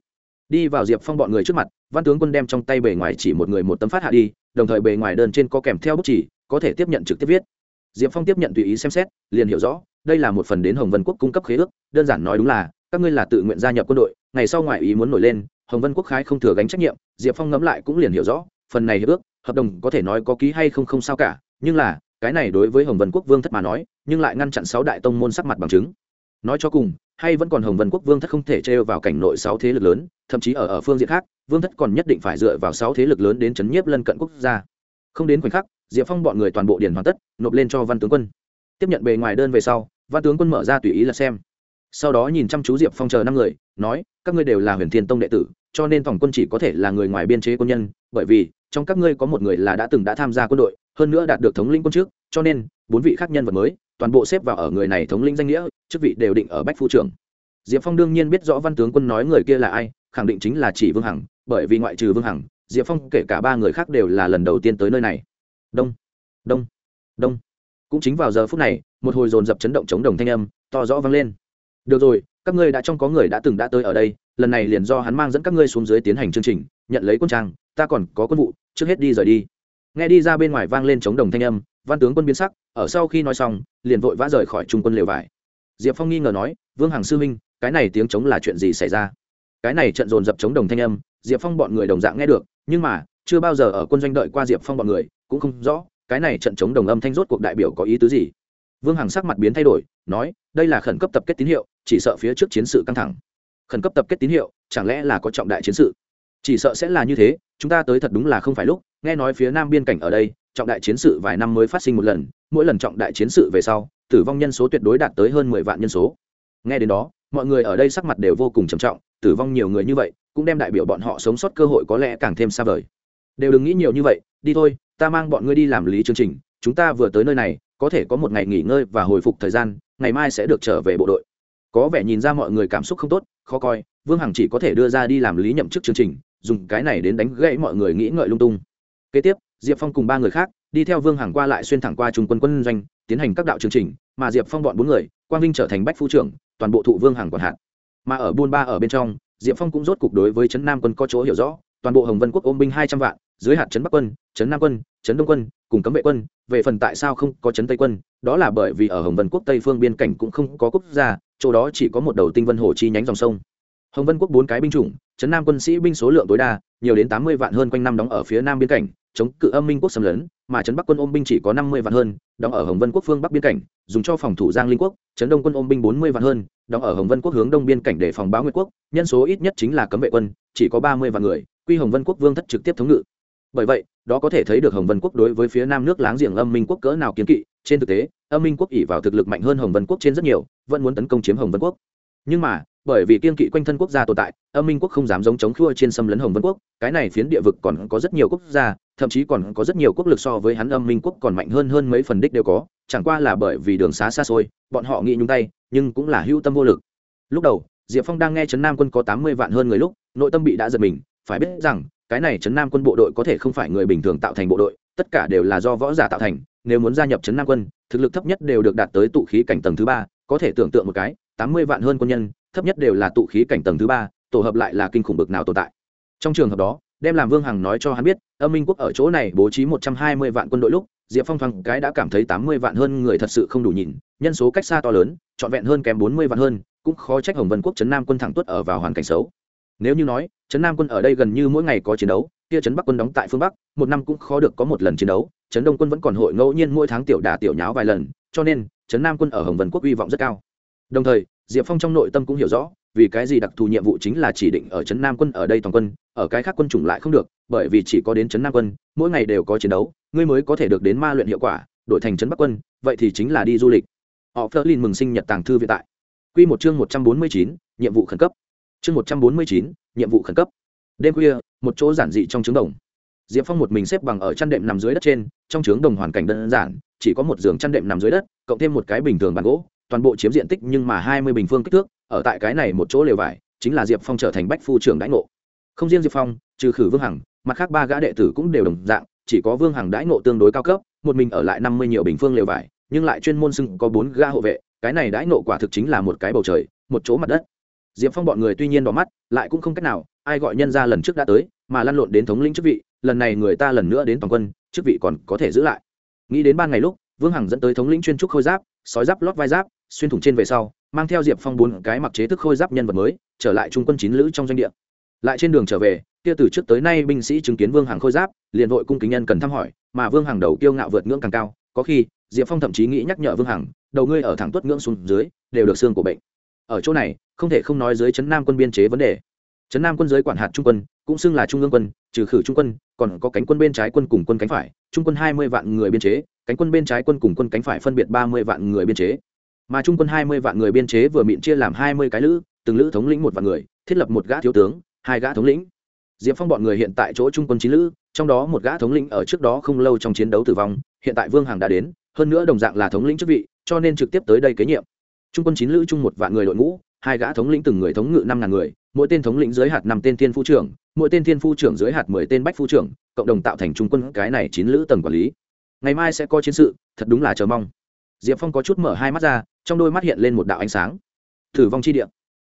Đi vào diệp phong bọn người trước mặt, văn tướng quân đem trong tay bề ngoài chỉ một người một tấm phát hạ đi, đồng thời bề ngoài đơn trên có kèm theo bút chỉ, có thể tiếp nhận trực tiếp viết. Diệp phong tiếp nhận tùy ý xem xét, liền hiểu rõ, đây là một phần đến hồng vân quốc cung cấp khế ước, đơn giản nói đúng là, các ngươi là tự nguyện gia nhập quân đội, ngày sau ngoại ý muốn nổi lên, hồng vân quốc khái không thừa gánh trách nhiệm, diệp phong ngẫm lại cũng liền hiểu rõ, phần này hiệp ước hợp đồng có thể nói có ký hay không không sao cả, nhưng là, cái này đối với hồng vân quốc vương thất mà nói, nhưng lại ngăn chặn sáu đại tông môn sắc mặt bằng chứng. Nói cho cùng, hay vẫn còn hồng vân quốc vương thất không thể trêu vào cảnh nội sáu thế lực lớn, thậm chí ở ở phương diện khác, vương thất còn nhất định phải dựa vào sáu thế lực lớn đến chấn nhiếp lân cận quốc gia. Không đến khoảnh khắc, diệp phong bọn người toàn bộ điền hoàn tất, nộp lên cho văn tướng quân. Tiếp nhận bề ngoài đơn về sau, văn tướng quân mở ra tùy ý là xem. Sau đó nhìn chăm chú diệp phong chờ năm người, nói, các ngươi đều là huyền thiên tông đệ tử cho nên tổng quân chỉ có thể là người ngoài biên chế quân nhân, bởi vì trong các ngươi có một người là đã từng đã tham gia quân đội, hơn nữa đạt được thống lĩnh quân trước, cho nên bốn vị khác nhân vật mới, toàn bộ xếp vào ở người này thống lĩnh danh nghĩa, chức vị đều định ở bách phu trưởng. Diệp phong đương nhiên biết rõ văn tướng quân nói người kia là ai, khẳng định chính là chỉ vương hằng, bởi vì ngoại trừ vương hằng, diệp phong kể cả ba người khác đều là lần đầu tiên tới nơi này. Đông đông đông. Cũng chính vào giờ phút này, một hồi dồn dập chấn động chống đồng thanh âm, to rõ vang lên. Được rồi, các ngươi đã trong có người đã từng đã tới ở đây lần này liền do hắn mang dẫn các ngươi xuống dưới tiến hành chương trình, nhận lấy quân trang, ta còn có quân vụ, trước hết đi rời đi. Nghe đi ra bên ngoài vang lên chống đồng thanh âm, văn tướng quân biến sắc, ở sau khi nói xong, liền vội vã rời khỏi trung quân lều vải. Diệp phong nghi ngờ nói, vương hằng sư minh cái này tiếng chống là chuyện gì xảy ra? Cái này trận dồn dập chống đồng thanh âm, diệp phong bọn người đồng dạng nghe được, nhưng mà, chưa bao giờ ở quân doanh đợi qua diệp phong bọn người, cũng không rõ, cái này trận chống đồng âm thanh rốt cuộc đại biểu có ý tứ gì. Vương hằng sắc mặt biến thay đổi, nói, đây là khẩn cấp tập kết tín hiệu, chỉ sợ phía trước chiến sự căng thẳng khẩn cấp tập kết tín hiệu, chẳng lẽ là có trọng đại chiến sự? Chỉ sợ sẽ là như thế, chúng ta tới thật đúng là không phải lúc. Nghe nói phía nam biên cảnh ở đây, trọng đại chiến sự vài năm mới phát sinh một lần, mỗi lần trọng đại chiến sự về sau, tử vong nhân số tuyệt đối đạt tới hơn mười vạn nhân số. Nghe đến đó, mọi người ở đây sắc mặt đều vô cùng trầm trọng, tử vong nhiều người như vậy, cũng đem đại biểu bọn họ sống sót cơ hội có lẽ càng thêm xa vời. Đều đừng nghĩ nhiều như vậy, đi thôi, ta mang bọn ngươi đi làm lý chương trình, chúng ta vừa tới nơi này, có thể có một ngày nghỉ ngơi và hồi phục thời gian, ngày mai sẽ được trở về bộ đội có vẻ nhìn ra mọi người cảm xúc không tốt, khó coi, vương hằng chỉ có thể đưa ra đi làm lý nhậm chức chương trình, dùng cái này đến đánh gãy mọi người nghĩ ngợi lung tung. Kế tiếp, diệp phong cùng ba người khác đi theo vương hằng qua lại xuyên thẳng qua trung quân quân doanh, tiến hành các đạo chương trình, mà diệp phong bọn bốn người, quang vinh trở thành bách phu trưởng, toàn bộ thụ vương hằng còn hạn mà ở buôn ba ở bên trong, diệp phong cũng rốt cục đối với trấn nam quân có chỗ hiểu rõ, toàn bộ hồng vân quốc ôm binh hai trăm vạn, dưới hạt trấn bắc quân, trấn nam quân, trấn đông quân, cùng cấm vệ quân, về phần tại sao không có trấn tây quân, đó là bởi vì ở hồng vân quốc tây phương biên cảnh cũng không có quốc gia chỗ đó chỉ có một đầu tinh vân hồ chi nhánh dòng sông. Hồng vân quốc bốn cái binh chủng trấn nam quân sĩ binh số lượng tối đa, nhiều đến tám mươi vạn hơn quanh năm đóng ở phía nam biên cảnh, chống cự âm minh quốc xâm lấn, mà trấn bắc quân ôm binh chỉ có năm mươi vạn hơn, đóng ở hồng vân quốc phương bắc biên cảnh, dùng cho phòng thủ giang linh quốc trấn đông quân ôm binh bốn mươi vạn hơn, đóng ở hồng vân quốc hướng đông biên cảnh để phòng báo nguyệt quốc, nhân số ít nhất chính là cấm vệ quân, chỉ có ba mươi vạn người, quy hồng vân quốc vương thất trực tiếp thống ngự. Bởi vậy, đó có thể thấy được hồng vân quốc đối với phía nam nước láng giềng âm minh quốc cỡ nào kiến kỵ trên thực tế, âm minh quốc ỉ vào thực lực mạnh hơn hồng vân quốc trên rất nhiều, vẫn muốn tấn công chiếm hồng vân quốc. Nhưng mà, bởi vì kiên kỵ quanh thân quốc gia tồn tại, âm minh quốc không dám giống chống khua trên xâm lấn hồng vân quốc, cái này phiến địa vực còn có rất nhiều quốc gia, thậm chí còn có rất nhiều quốc lực so với hắn âm minh quốc còn mạnh hơn hơn mấy phần đích đều có, chẳng qua là bởi vì đường xá xa xôi, bọn họ nghĩ nhung tay, nhưng cũng là hữu tâm vô lực. Lúc đầu, diệp phong đang nghe trấn nam quân có tám mươi vạn hơn người lúc, nội tâm bị đã giật mình, phải biết rằng, cái này trấn nam quân bộ đội có thể không phải người bình thường tạo thành bộ đội tất cả đều là do võ giả tạo thành, nếu muốn gia nhập trấn nam quân, thực lực thấp nhất đều được đạt tới tụ khí cảnh tầng thứ ba, có thể tưởng tượng một cái, tám mươi vạn hơn quân nhân, thấp nhất đều là tụ khí cảnh tầng thứ ba, tổ hợp lại là kinh khủng bực nào tồn tại. Trong trường hợp đó, đem làm vương hằng nói cho hắn biết, âm minh quốc ở chỗ này bố trí một trăm hai mươi vạn quân đội lúc, diệp phong thoáng cái đã cảm thấy tám mươi vạn hơn người thật sự không đủ nhìn, nhân số cách xa to lớn, trọn vẹn hơn kém bốn mươi vạn hơn, cũng khó trách hồng vân quốc trấn nam quân thẳng tuất ở vào hoàn cảnh xấu. Nếu như nói, trấn nam quân ở đây gần như mỗi ngày có chiến đấu kia trấn bắc quân đóng tại phương bắc, một năm cũng khó được có một lần chiến đấu, trấn đông quân vẫn còn hội ngẫu nhiên mỗi tháng tiểu đà tiểu nháo vài lần, cho nên, trấn nam quân ở hồng vân quốc hy vọng rất cao. Đồng thời, diệp phong trong nội tâm cũng hiểu rõ, vì cái gì đặc thù nhiệm vụ chính là chỉ định ở trấn nam quân ở đây toàn quân, ở cái khác quân chủng lại không được, bởi vì chỉ có đến trấn nam quân, mỗi ngày đều có chiến đấu, ngươi mới có thể được đến ma luyện hiệu quả, đổi thành trấn bắc quân, vậy thì chính là đi du lịch. Họ phớt lên mừng sinh nhật tàng thư vĩ tại. Q một chương một trăm bốn mươi chín, nhiệm vụ khẩn cấp. Chương một trăm bốn mươi chín, nhiệm vụ khẩn cấp đêm khuya, một chỗ giản dị trong trứng đồng. Diệp phong một mình xếp bằng ở chăn đệm nằm dưới đất trên, trong trứng đồng hoàn cảnh đơn giản, chỉ có một giường chăn đệm nằm dưới đất, cộng thêm một cái bình thường bàn gỗ, toàn bộ chiếm diện tích nhưng mà hai mươi bình phương kích thước, ở tại cái này một chỗ lều vải, chính là diệp phong trở thành bách phu trưởng đãi ngộ. Không riêng diệp phong, trừ khử vương hằng, mặt khác ba gã đệ tử cũng đều đồng dạng, chỉ có vương hằng đãi ngộ tương đối cao cấp, một mình ở lại năm mươi nhiều bình phương lều vải, nhưng lại chuyên môn xưng có bốn gã hộ vệ, cái này đãi ngộ quả thực chính là một cái bầu trời, một chỗ mặt đất. Diệp phong bọn người tuy nhiên đỏ mắt, lại cũng không cách nào ai gọi nhân ra lần trước đã tới, mà lăn lộn đến thống lĩnh chức vị, lần này người ta lần nữa đến toàn quân, chức vị còn có thể giữ lại. Nghĩ đến ban ngày lúc, vương hằng dẫn tới thống lĩnh chuyên trúc khôi giáp, sói giáp lót vai giáp, xuyên thủng trên về sau, mang theo diệp phong bốn cái mặc chế thức khôi giáp nhân vật mới, trở lại trung quân chín lữ trong doanh địa. Lại trên đường trở về, kia từ trước tới nay binh sĩ chứng kiến vương hằng khôi giáp, liền vội cung kính nhân cần thăm hỏi, mà vương hằng đầu kiêu ngạo vượt ngưỡng càng cao, có khi, diệp phong thậm chí nghĩ nhắc nhở vương hằng, đầu ngươi ở thẳng tuất ngưỡng xuống dưới, đều được xương của bệnh. Ở chỗ này, không thể không nói dưới chấn nam quân biên chế vấn đề trấn nam quân giới quản hạt trung quân, cũng xưng là trung ương quân, trừ khử trung quân, còn có cánh quân bên trái quân cùng quân cánh phải, trung quân hai mươi vạn người biên chế, cánh quân bên trái quân cùng quân cánh phải phân biệt ba mươi vạn người biên chế. Mà trung quân hai mươi vạn người biên chế vừa miệng chia làm hai mươi cái lữ, từng lữ thống lĩnh một vạn người, thiết lập một gã thiếu tướng, hai gã thống lĩnh. Diệp phong bọn người hiện tại chỗ trung quân chín lữ, trong đó một gã thống lĩnh ở trước đó không lâu trong chiến đấu tử vong, hiện tại vương hằng đã đến, hơn nữa đồng dạng là thống lĩnh chức vị, cho nên trực tiếp tới đây kế nhiệm. Trung quân chín lữ chung một vạn người đội ngũ, hai gã thống lĩnh từng người thống ngự năm ngàn người mỗi tên thống lĩnh dưới hạt năm tên thiên phu trưởng, mỗi tên thiên phu trưởng dưới hạt mười tên bách phu trưởng, cộng đồng tạo thành trung quân cái này chín lữ tầng quản lý. Ngày mai sẽ có chiến sự, thật đúng là chờ mong. Diệp phong có chút mở hai mắt ra, trong đôi mắt hiện lên một đạo ánh sáng. Thử vong chi địa.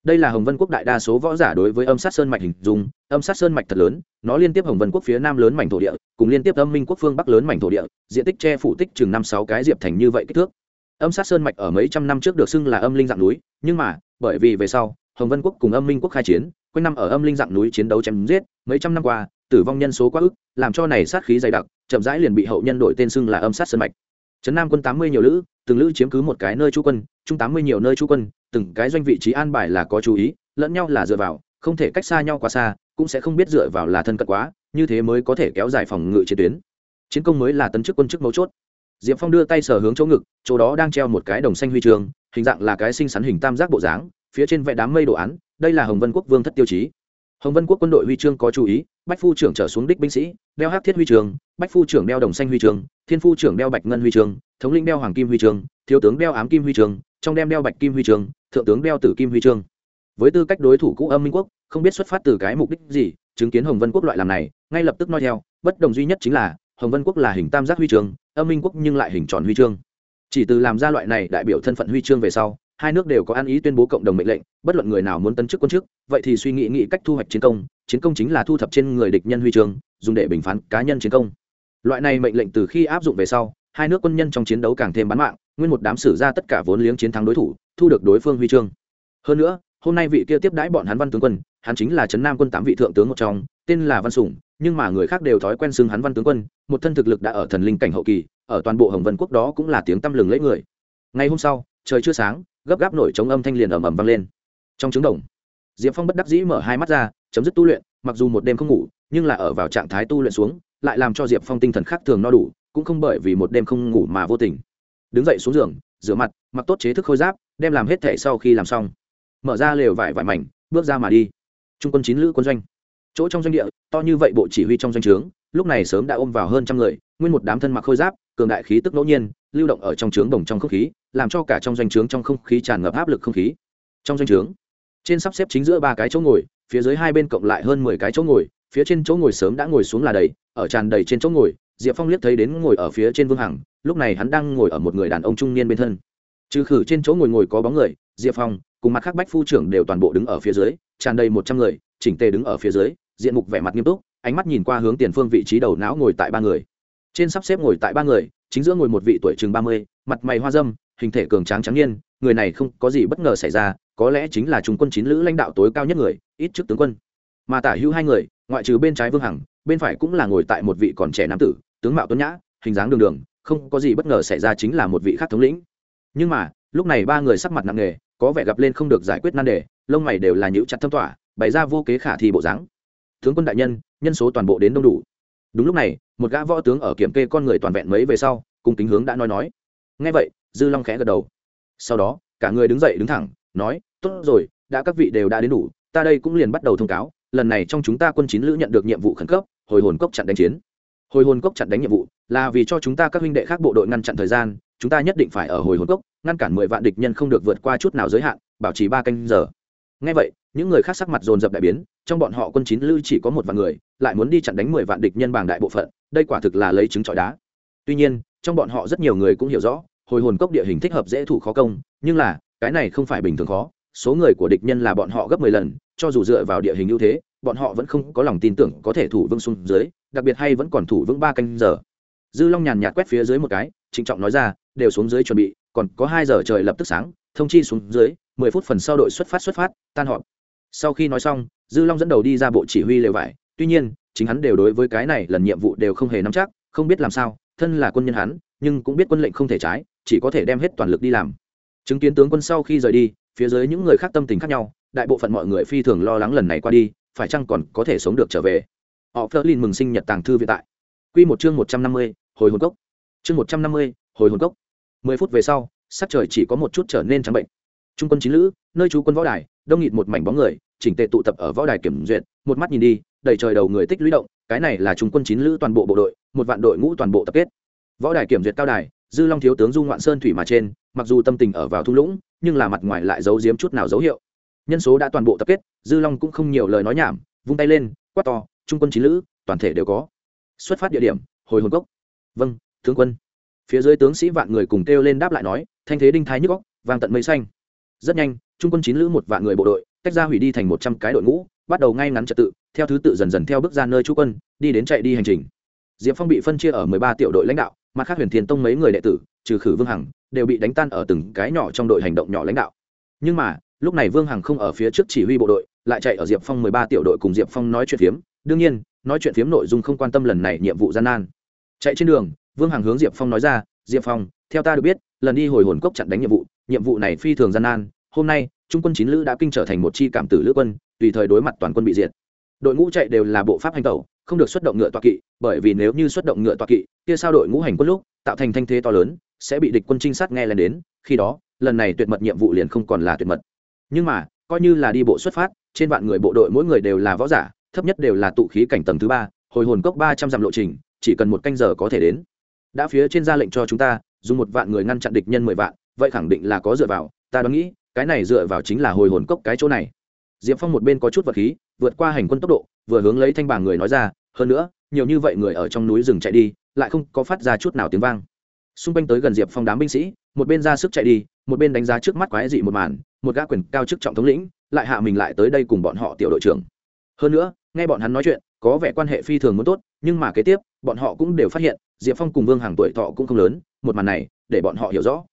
Đây là hồng vân quốc đại đa số võ giả đối với âm sát sơn mạch hình dung, âm sát sơn mạch thật lớn, nó liên tiếp hồng vân quốc phía nam lớn mảnh thổ địa, cùng liên tiếp âm minh quốc phương bắc lớn mảnh thổ địa, diện tích che phủ tích chừng năm sáu cái diệp thành như vậy kích thước. Âm sát sơn mạch ở mấy trăm năm trước được xưng là âm linh dạng núi, nhưng mà, bởi vì về sau hồng vân quốc cùng âm minh quốc khai chiến, quanh năm ở âm linh dạng núi chiến đấu chém giết, mấy trăm năm qua, tử vong nhân số quá ức, làm cho này sát khí dày đặc, chậm rãi liền bị hậu nhân đổi tên xưng là âm sát sơn mạch. Trấn nam quân tám mươi nhiều lữ, từng lữ chiếm cứ một cái nơi trú quân, chung tám mươi nhiều nơi trú quân, từng cái doanh vị trí an bài là có chú ý, lẫn nhau là dựa vào, không thể cách xa nhau quá xa, cũng sẽ không biết dựa vào là thân cận quá, như thế mới có thể kéo dài phòng ngự chiến tuyến. Chiến công mới là tấn chức quân chức mấu chốt. Diệp phong đưa tay sờ hướng chỗ ngực, chỗ đó đang treo một cái đồng xanh huy trường hình dạng là cái sinh sắn hình tam giác bộ dáng phía trên vẽ đám mây đồ án, đây là hồng vân quốc vương thất tiêu chí. Hồng vân quốc quân đội huy chương có chú ý, bách phu trưởng trở xuống đích binh sĩ, đeo hát thiết huy chương, bách phu trưởng đeo đồng xanh huy chương, thiên phu trưởng đeo bạch ngân huy chương, thống lĩnh đeo hoàng kim huy chương, thiếu tướng đeo ám kim huy chương, trong đem đeo bạch kim huy chương, thượng tướng đeo tử kim huy chương. Với tư cách đối thủ cũ âm minh quốc, không biết xuất phát từ cái mục đích gì, chứng kiến hồng vân quốc loại làm này, ngay lập tức nói theo, bất đồng duy nhất chính là, hồng vân quốc là hình tam giác huy chương, âm minh quốc nhưng lại hình tròn huy chương. Chỉ từ làm ra loại này đại biểu thân phận huy chương về sau hai nước đều có ăn ý tuyên bố cộng đồng mệnh lệnh, bất luận người nào muốn tấn chức quân chức, vậy thì suy nghĩ nghĩ cách thu hoạch chiến công chiến công chính là thu thập trên người địch nhân huy chương, dùng để bình phán cá nhân chiến công. Loại này mệnh lệnh từ khi áp dụng về sau, hai nước quân nhân trong chiến đấu càng thêm bán mạng, nguyên một đám sử ra tất cả vốn liếng chiến thắng đối thủ, thu được đối phương huy chương. Hơn nữa, hôm nay vị kia tiếp đãi bọn hắn văn tướng quân, hắn chính là trấn nam quân tám vị thượng tướng một trong, tên là văn sủng, nhưng mà người khác đều thói quen xưng hắn văn tướng quân, một thân thực lực đã ở thần linh cảnh hậu kỳ, ở toàn bộ hồng vân quốc đó cũng là tiếng tăm lừng lấy người. Ngày hôm sau trời chưa sáng, gấp gáp nổi chống âm thanh liền ầm ầm vang lên. Trong trứng đồng, diệp phong bất đắc dĩ mở hai mắt ra, chấm dứt tu luyện, mặc dù một đêm không ngủ, nhưng là ở vào trạng thái tu luyện xuống, lại làm cho diệp phong tinh thần khác thường no đủ, cũng không bởi vì một đêm không ngủ mà vô tình. Đứng dậy xuống giường, rửa mặt, mặc tốt chế thức khôi giáp, đem làm hết thẻ sau khi làm xong. Mở ra lều vải vải mảnh, bước ra mà đi. Trung quân chín lữ quân doanh. Chỗ trong doanh địa, to như vậy bộ chỉ huy trong doanh trướng, lúc này sớm đã ôm vào hơn trăm người, nguyên một đám thân mặc khôi giáp cường đại khí tức ngẫu nhiên, lưu động ở trong trướng đồng trong không khí, làm cho cả trong doanh trướng trong không khí tràn ngập áp lực không khí. Trong doanh trướng, trên sắp xếp chính giữa ba cái chỗ ngồi, phía dưới hai bên cộng lại hơn mười cái chỗ ngồi, phía trên chỗ ngồi sớm đã ngồi xuống là đầy, ở tràn đầy trên chỗ ngồi, diệp phong liếc thấy đến ngồi ở phía trên vương hằng, lúc này hắn đang ngồi ở một người đàn ông trung niên bên thân. Trừ khử trên chỗ ngồi ngồi có bóng người, diệp phong cùng mặt khác bách phu trưởng đều toàn bộ đứng ở phía dưới, tràn đầy một trăm người, chỉnh tề đứng ở phía dưới, diện mục vẻ mặt nghiêm túc, ánh mắt nhìn qua hướng tiền phương vị trí đầu não ngồi tại ba người trên sắp xếp ngồi tại ba người, chính giữa ngồi một vị tuổi chừng ba mươi, mặt mày hoa dâm, hình thể cường tráng trắng niên, người này không có gì bất ngờ xảy ra, có lẽ chính là trung quân chín lữ lãnh đạo tối cao nhất người, ít trước tướng quân. Mà tả hữu hai người, ngoại trừ bên trái vương hằng, bên phải cũng là ngồi tại một vị còn trẻ nam tử, tướng mạo tuấn nhã, hình dáng đường đường, không có gì bất ngờ xảy ra chính là một vị khác thống lĩnh. Nhưng mà, lúc này ba người sắc mặt nặng nề, có vẻ gặp lên không được giải quyết nan đề, lông mày đều là nhũ chặt thâm tỏa bày ra vô kế khả thi bộ dáng. Tướng quân đại nhân nhân số toàn bộ đến đông đủ đúng lúc này, một gã võ tướng ở kiểm kê con người toàn vẹn mấy về sau cùng kính hướng đã nói nói. Ngay vậy, dư long khẽ gật đầu. Sau đó, cả người đứng dậy đứng thẳng, nói, tốt rồi, đã các vị đều đã đến đủ, ta đây cũng liền bắt đầu thông cáo, lần này trong chúng ta quân chín lữ nhận được nhiệm vụ khẩn cấp, hồi hồn cốc chặn đánh chiến. Hồi hồn cốc chặn đánh nhiệm vụ là vì cho chúng ta các huynh đệ khác bộ đội ngăn chặn thời gian, chúng ta nhất định phải ở hồi hồn cốc, ngăn cản mười vạn địch nhân không được vượt qua chút nào giới hạn, bảo trì ba canh giờ. Ngay vậy, những người khác sắc mặt dồn dập đại biến, trong bọn họ quân chín lữ chỉ có một vạn người lại muốn đi chặn đánh mười vạn địch nhân bảng đại bộ phận, đây quả thực là lấy trứng trọi đá. Tuy nhiên, trong bọn họ rất nhiều người cũng hiểu rõ, hồi hồn cốc địa hình thích hợp dễ thủ khó công, nhưng là, cái này không phải bình thường khó. Số người của địch nhân là bọn họ gấp mười lần, cho dù dựa vào địa hình ưu thế, bọn họ vẫn không có lòng tin tưởng có thể thủ vững xuống dưới, đặc biệt hay vẫn còn thủ vững ba canh giờ. Dư long nhàn nhạt quét phía dưới một cái, trịnh trọng nói ra, đều xuống dưới chuẩn bị, còn có hai giờ trời lập tức sáng, thông chi xuống dưới, mười phút phần sau đội xuất phát xuất phát, tan họp. Sau khi nói xong, dư long dẫn đầu đi ra bộ chỉ huy lều vải tuy nhiên, chính hắn đều đối với cái này lần nhiệm vụ đều không hề nắm chắc, không biết làm sao, thân là quân nhân hắn, nhưng cũng biết quân lệnh không thể trái, chỉ có thể đem hết toàn lực đi làm. Chứng kiến tướng quân sau khi rời đi, phía dưới những người khác tâm tình khác nhau, đại bộ phận mọi người phi thường lo lắng lần này qua đi, phải chăng còn có thể sống được trở về. Họ phớt lên mừng sinh nhật tàng thư viện tại. Q một chương một trăm năm mươi, hồi hồn cốc. Chương một trăm năm mươi, hồi hồn cốc. Mười phút về sau, sắc trời chỉ có một chút trở nên trắng bệnh. Trung quân chín lữ, nơi chú quân võ đài, đông nghịt một mảnh bóng người, chỉnh tề tụ tập ở võ đài kiểm duyệt, một mắt nhìn đi đầy trời đầu người tích lũy động, cái này là trung quân chín lữ toàn bộ bộ đội, một vạn đội ngũ toàn bộ tập kết. Võ đài kiểm duyệt cao đài, dư long thiếu tướng du ngoạn sơn thủy mà trên, mặc dù tâm tình ở vào thung lũng, nhưng là mặt ngoài lại giấu giếm chút nào dấu hiệu. Nhân số đã toàn bộ tập kết, dư long cũng không nhiều lời nói nhảm, vung tay lên, quát to, trung quân chín lữ, toàn thể đều có. Xuất phát địa điểm, hồi hồn cốc. Vâng tướng quân. Phía dưới tướng sĩ vạn người cùng kêu lên đáp lại nói, thanh thế đinh thái nhức góc vang tận mây xanh. Rất nhanh, trung quân chín lữ một vạn người bộ đội, tách ra hủy đi thành một trăm cái đội ngũ, bắt đầu ngay ngắn trật tự theo thứ tự dần dần theo bước ra nơi chú quân, đi đến chạy đi hành trình. Diệp phong bị phân chia ở mười ba tiểu đội lãnh đạo, mặt khác huyền thiên tông mấy người đệ tử, trừ khử vương hằng, đều bị đánh tan ở từng cái nhỏ trong đội hành động nhỏ lãnh đạo. Nhưng mà, lúc này vương hằng không ở phía trước chỉ huy bộ đội, lại chạy ở diệp phong mười ba tiểu đội cùng diệp phong nói chuyện phiếm. Đương nhiên, nói chuyện phiếm nội dung không quan tâm lần này nhiệm vụ gian nan. Chạy trên đường, vương hằng hướng diệp phong nói ra, diệp phong, theo ta được biết, lần đi hồi hồn cốc chặn đánh nhiệm vụ nhiệm vụ này phi thường gian nan. Hôm nay, trung quân chín lữ đã kinh trở thành một chi cảm tử lữ quân, tùy thời đối mặt toàn quân bị diệt đội ngũ chạy đều là bộ pháp hành tẩu, không được xuất động ngựa toa kỵ, bởi vì nếu như xuất động ngựa toa kỵ, kia sao đội ngũ hành quân lúc, tạo thành thanh thế to lớn, sẽ bị địch quân trinh sát nghe lên đến, khi đó, lần này tuyệt mật nhiệm vụ liền không còn là tuyệt mật. Nhưng mà, coi như là đi bộ xuất phát, trên vạn người bộ đội mỗi người đều là võ giả, thấp nhất đều là tụ khí cảnh tầng thứ ba, hồi hồn cốc ba trăm dặm lộ trình, chỉ cần một canh giờ có thể đến. Đã phía trên ra lệnh cho chúng ta, dùng một vạn người ngăn chặn địch nhân mười vạn, vậy khẳng định là có dựa vào, ta đoán nghĩ, cái này dựa vào chính là hồi hồn cốc cái chỗ này diệp phong một bên có chút vật khí, vượt qua hành quân tốc độ, vừa hướng lấy thanh bảng người nói ra, hơn nữa, nhiều như vậy người ở trong núi rừng chạy đi, lại không có phát ra chút nào tiếng vang. Xung quanh tới gần diệp phong đám binh sĩ, một bên ra sức chạy đi, một bên đánh giá trước mắt quái dị một màn, một gã quyền cao chức trọng thống lĩnh, lại hạ mình lại tới đây cùng bọn họ tiểu đội trưởng. Hơn nữa, nghe bọn hắn nói chuyện, có vẻ quan hệ phi thường muốn tốt, nhưng mà kế tiếp, bọn họ cũng đều phát hiện, diệp phong cùng vương hàng tuổi thọ cũng không lớn, một màn này, để bọn họ hiểu rõ.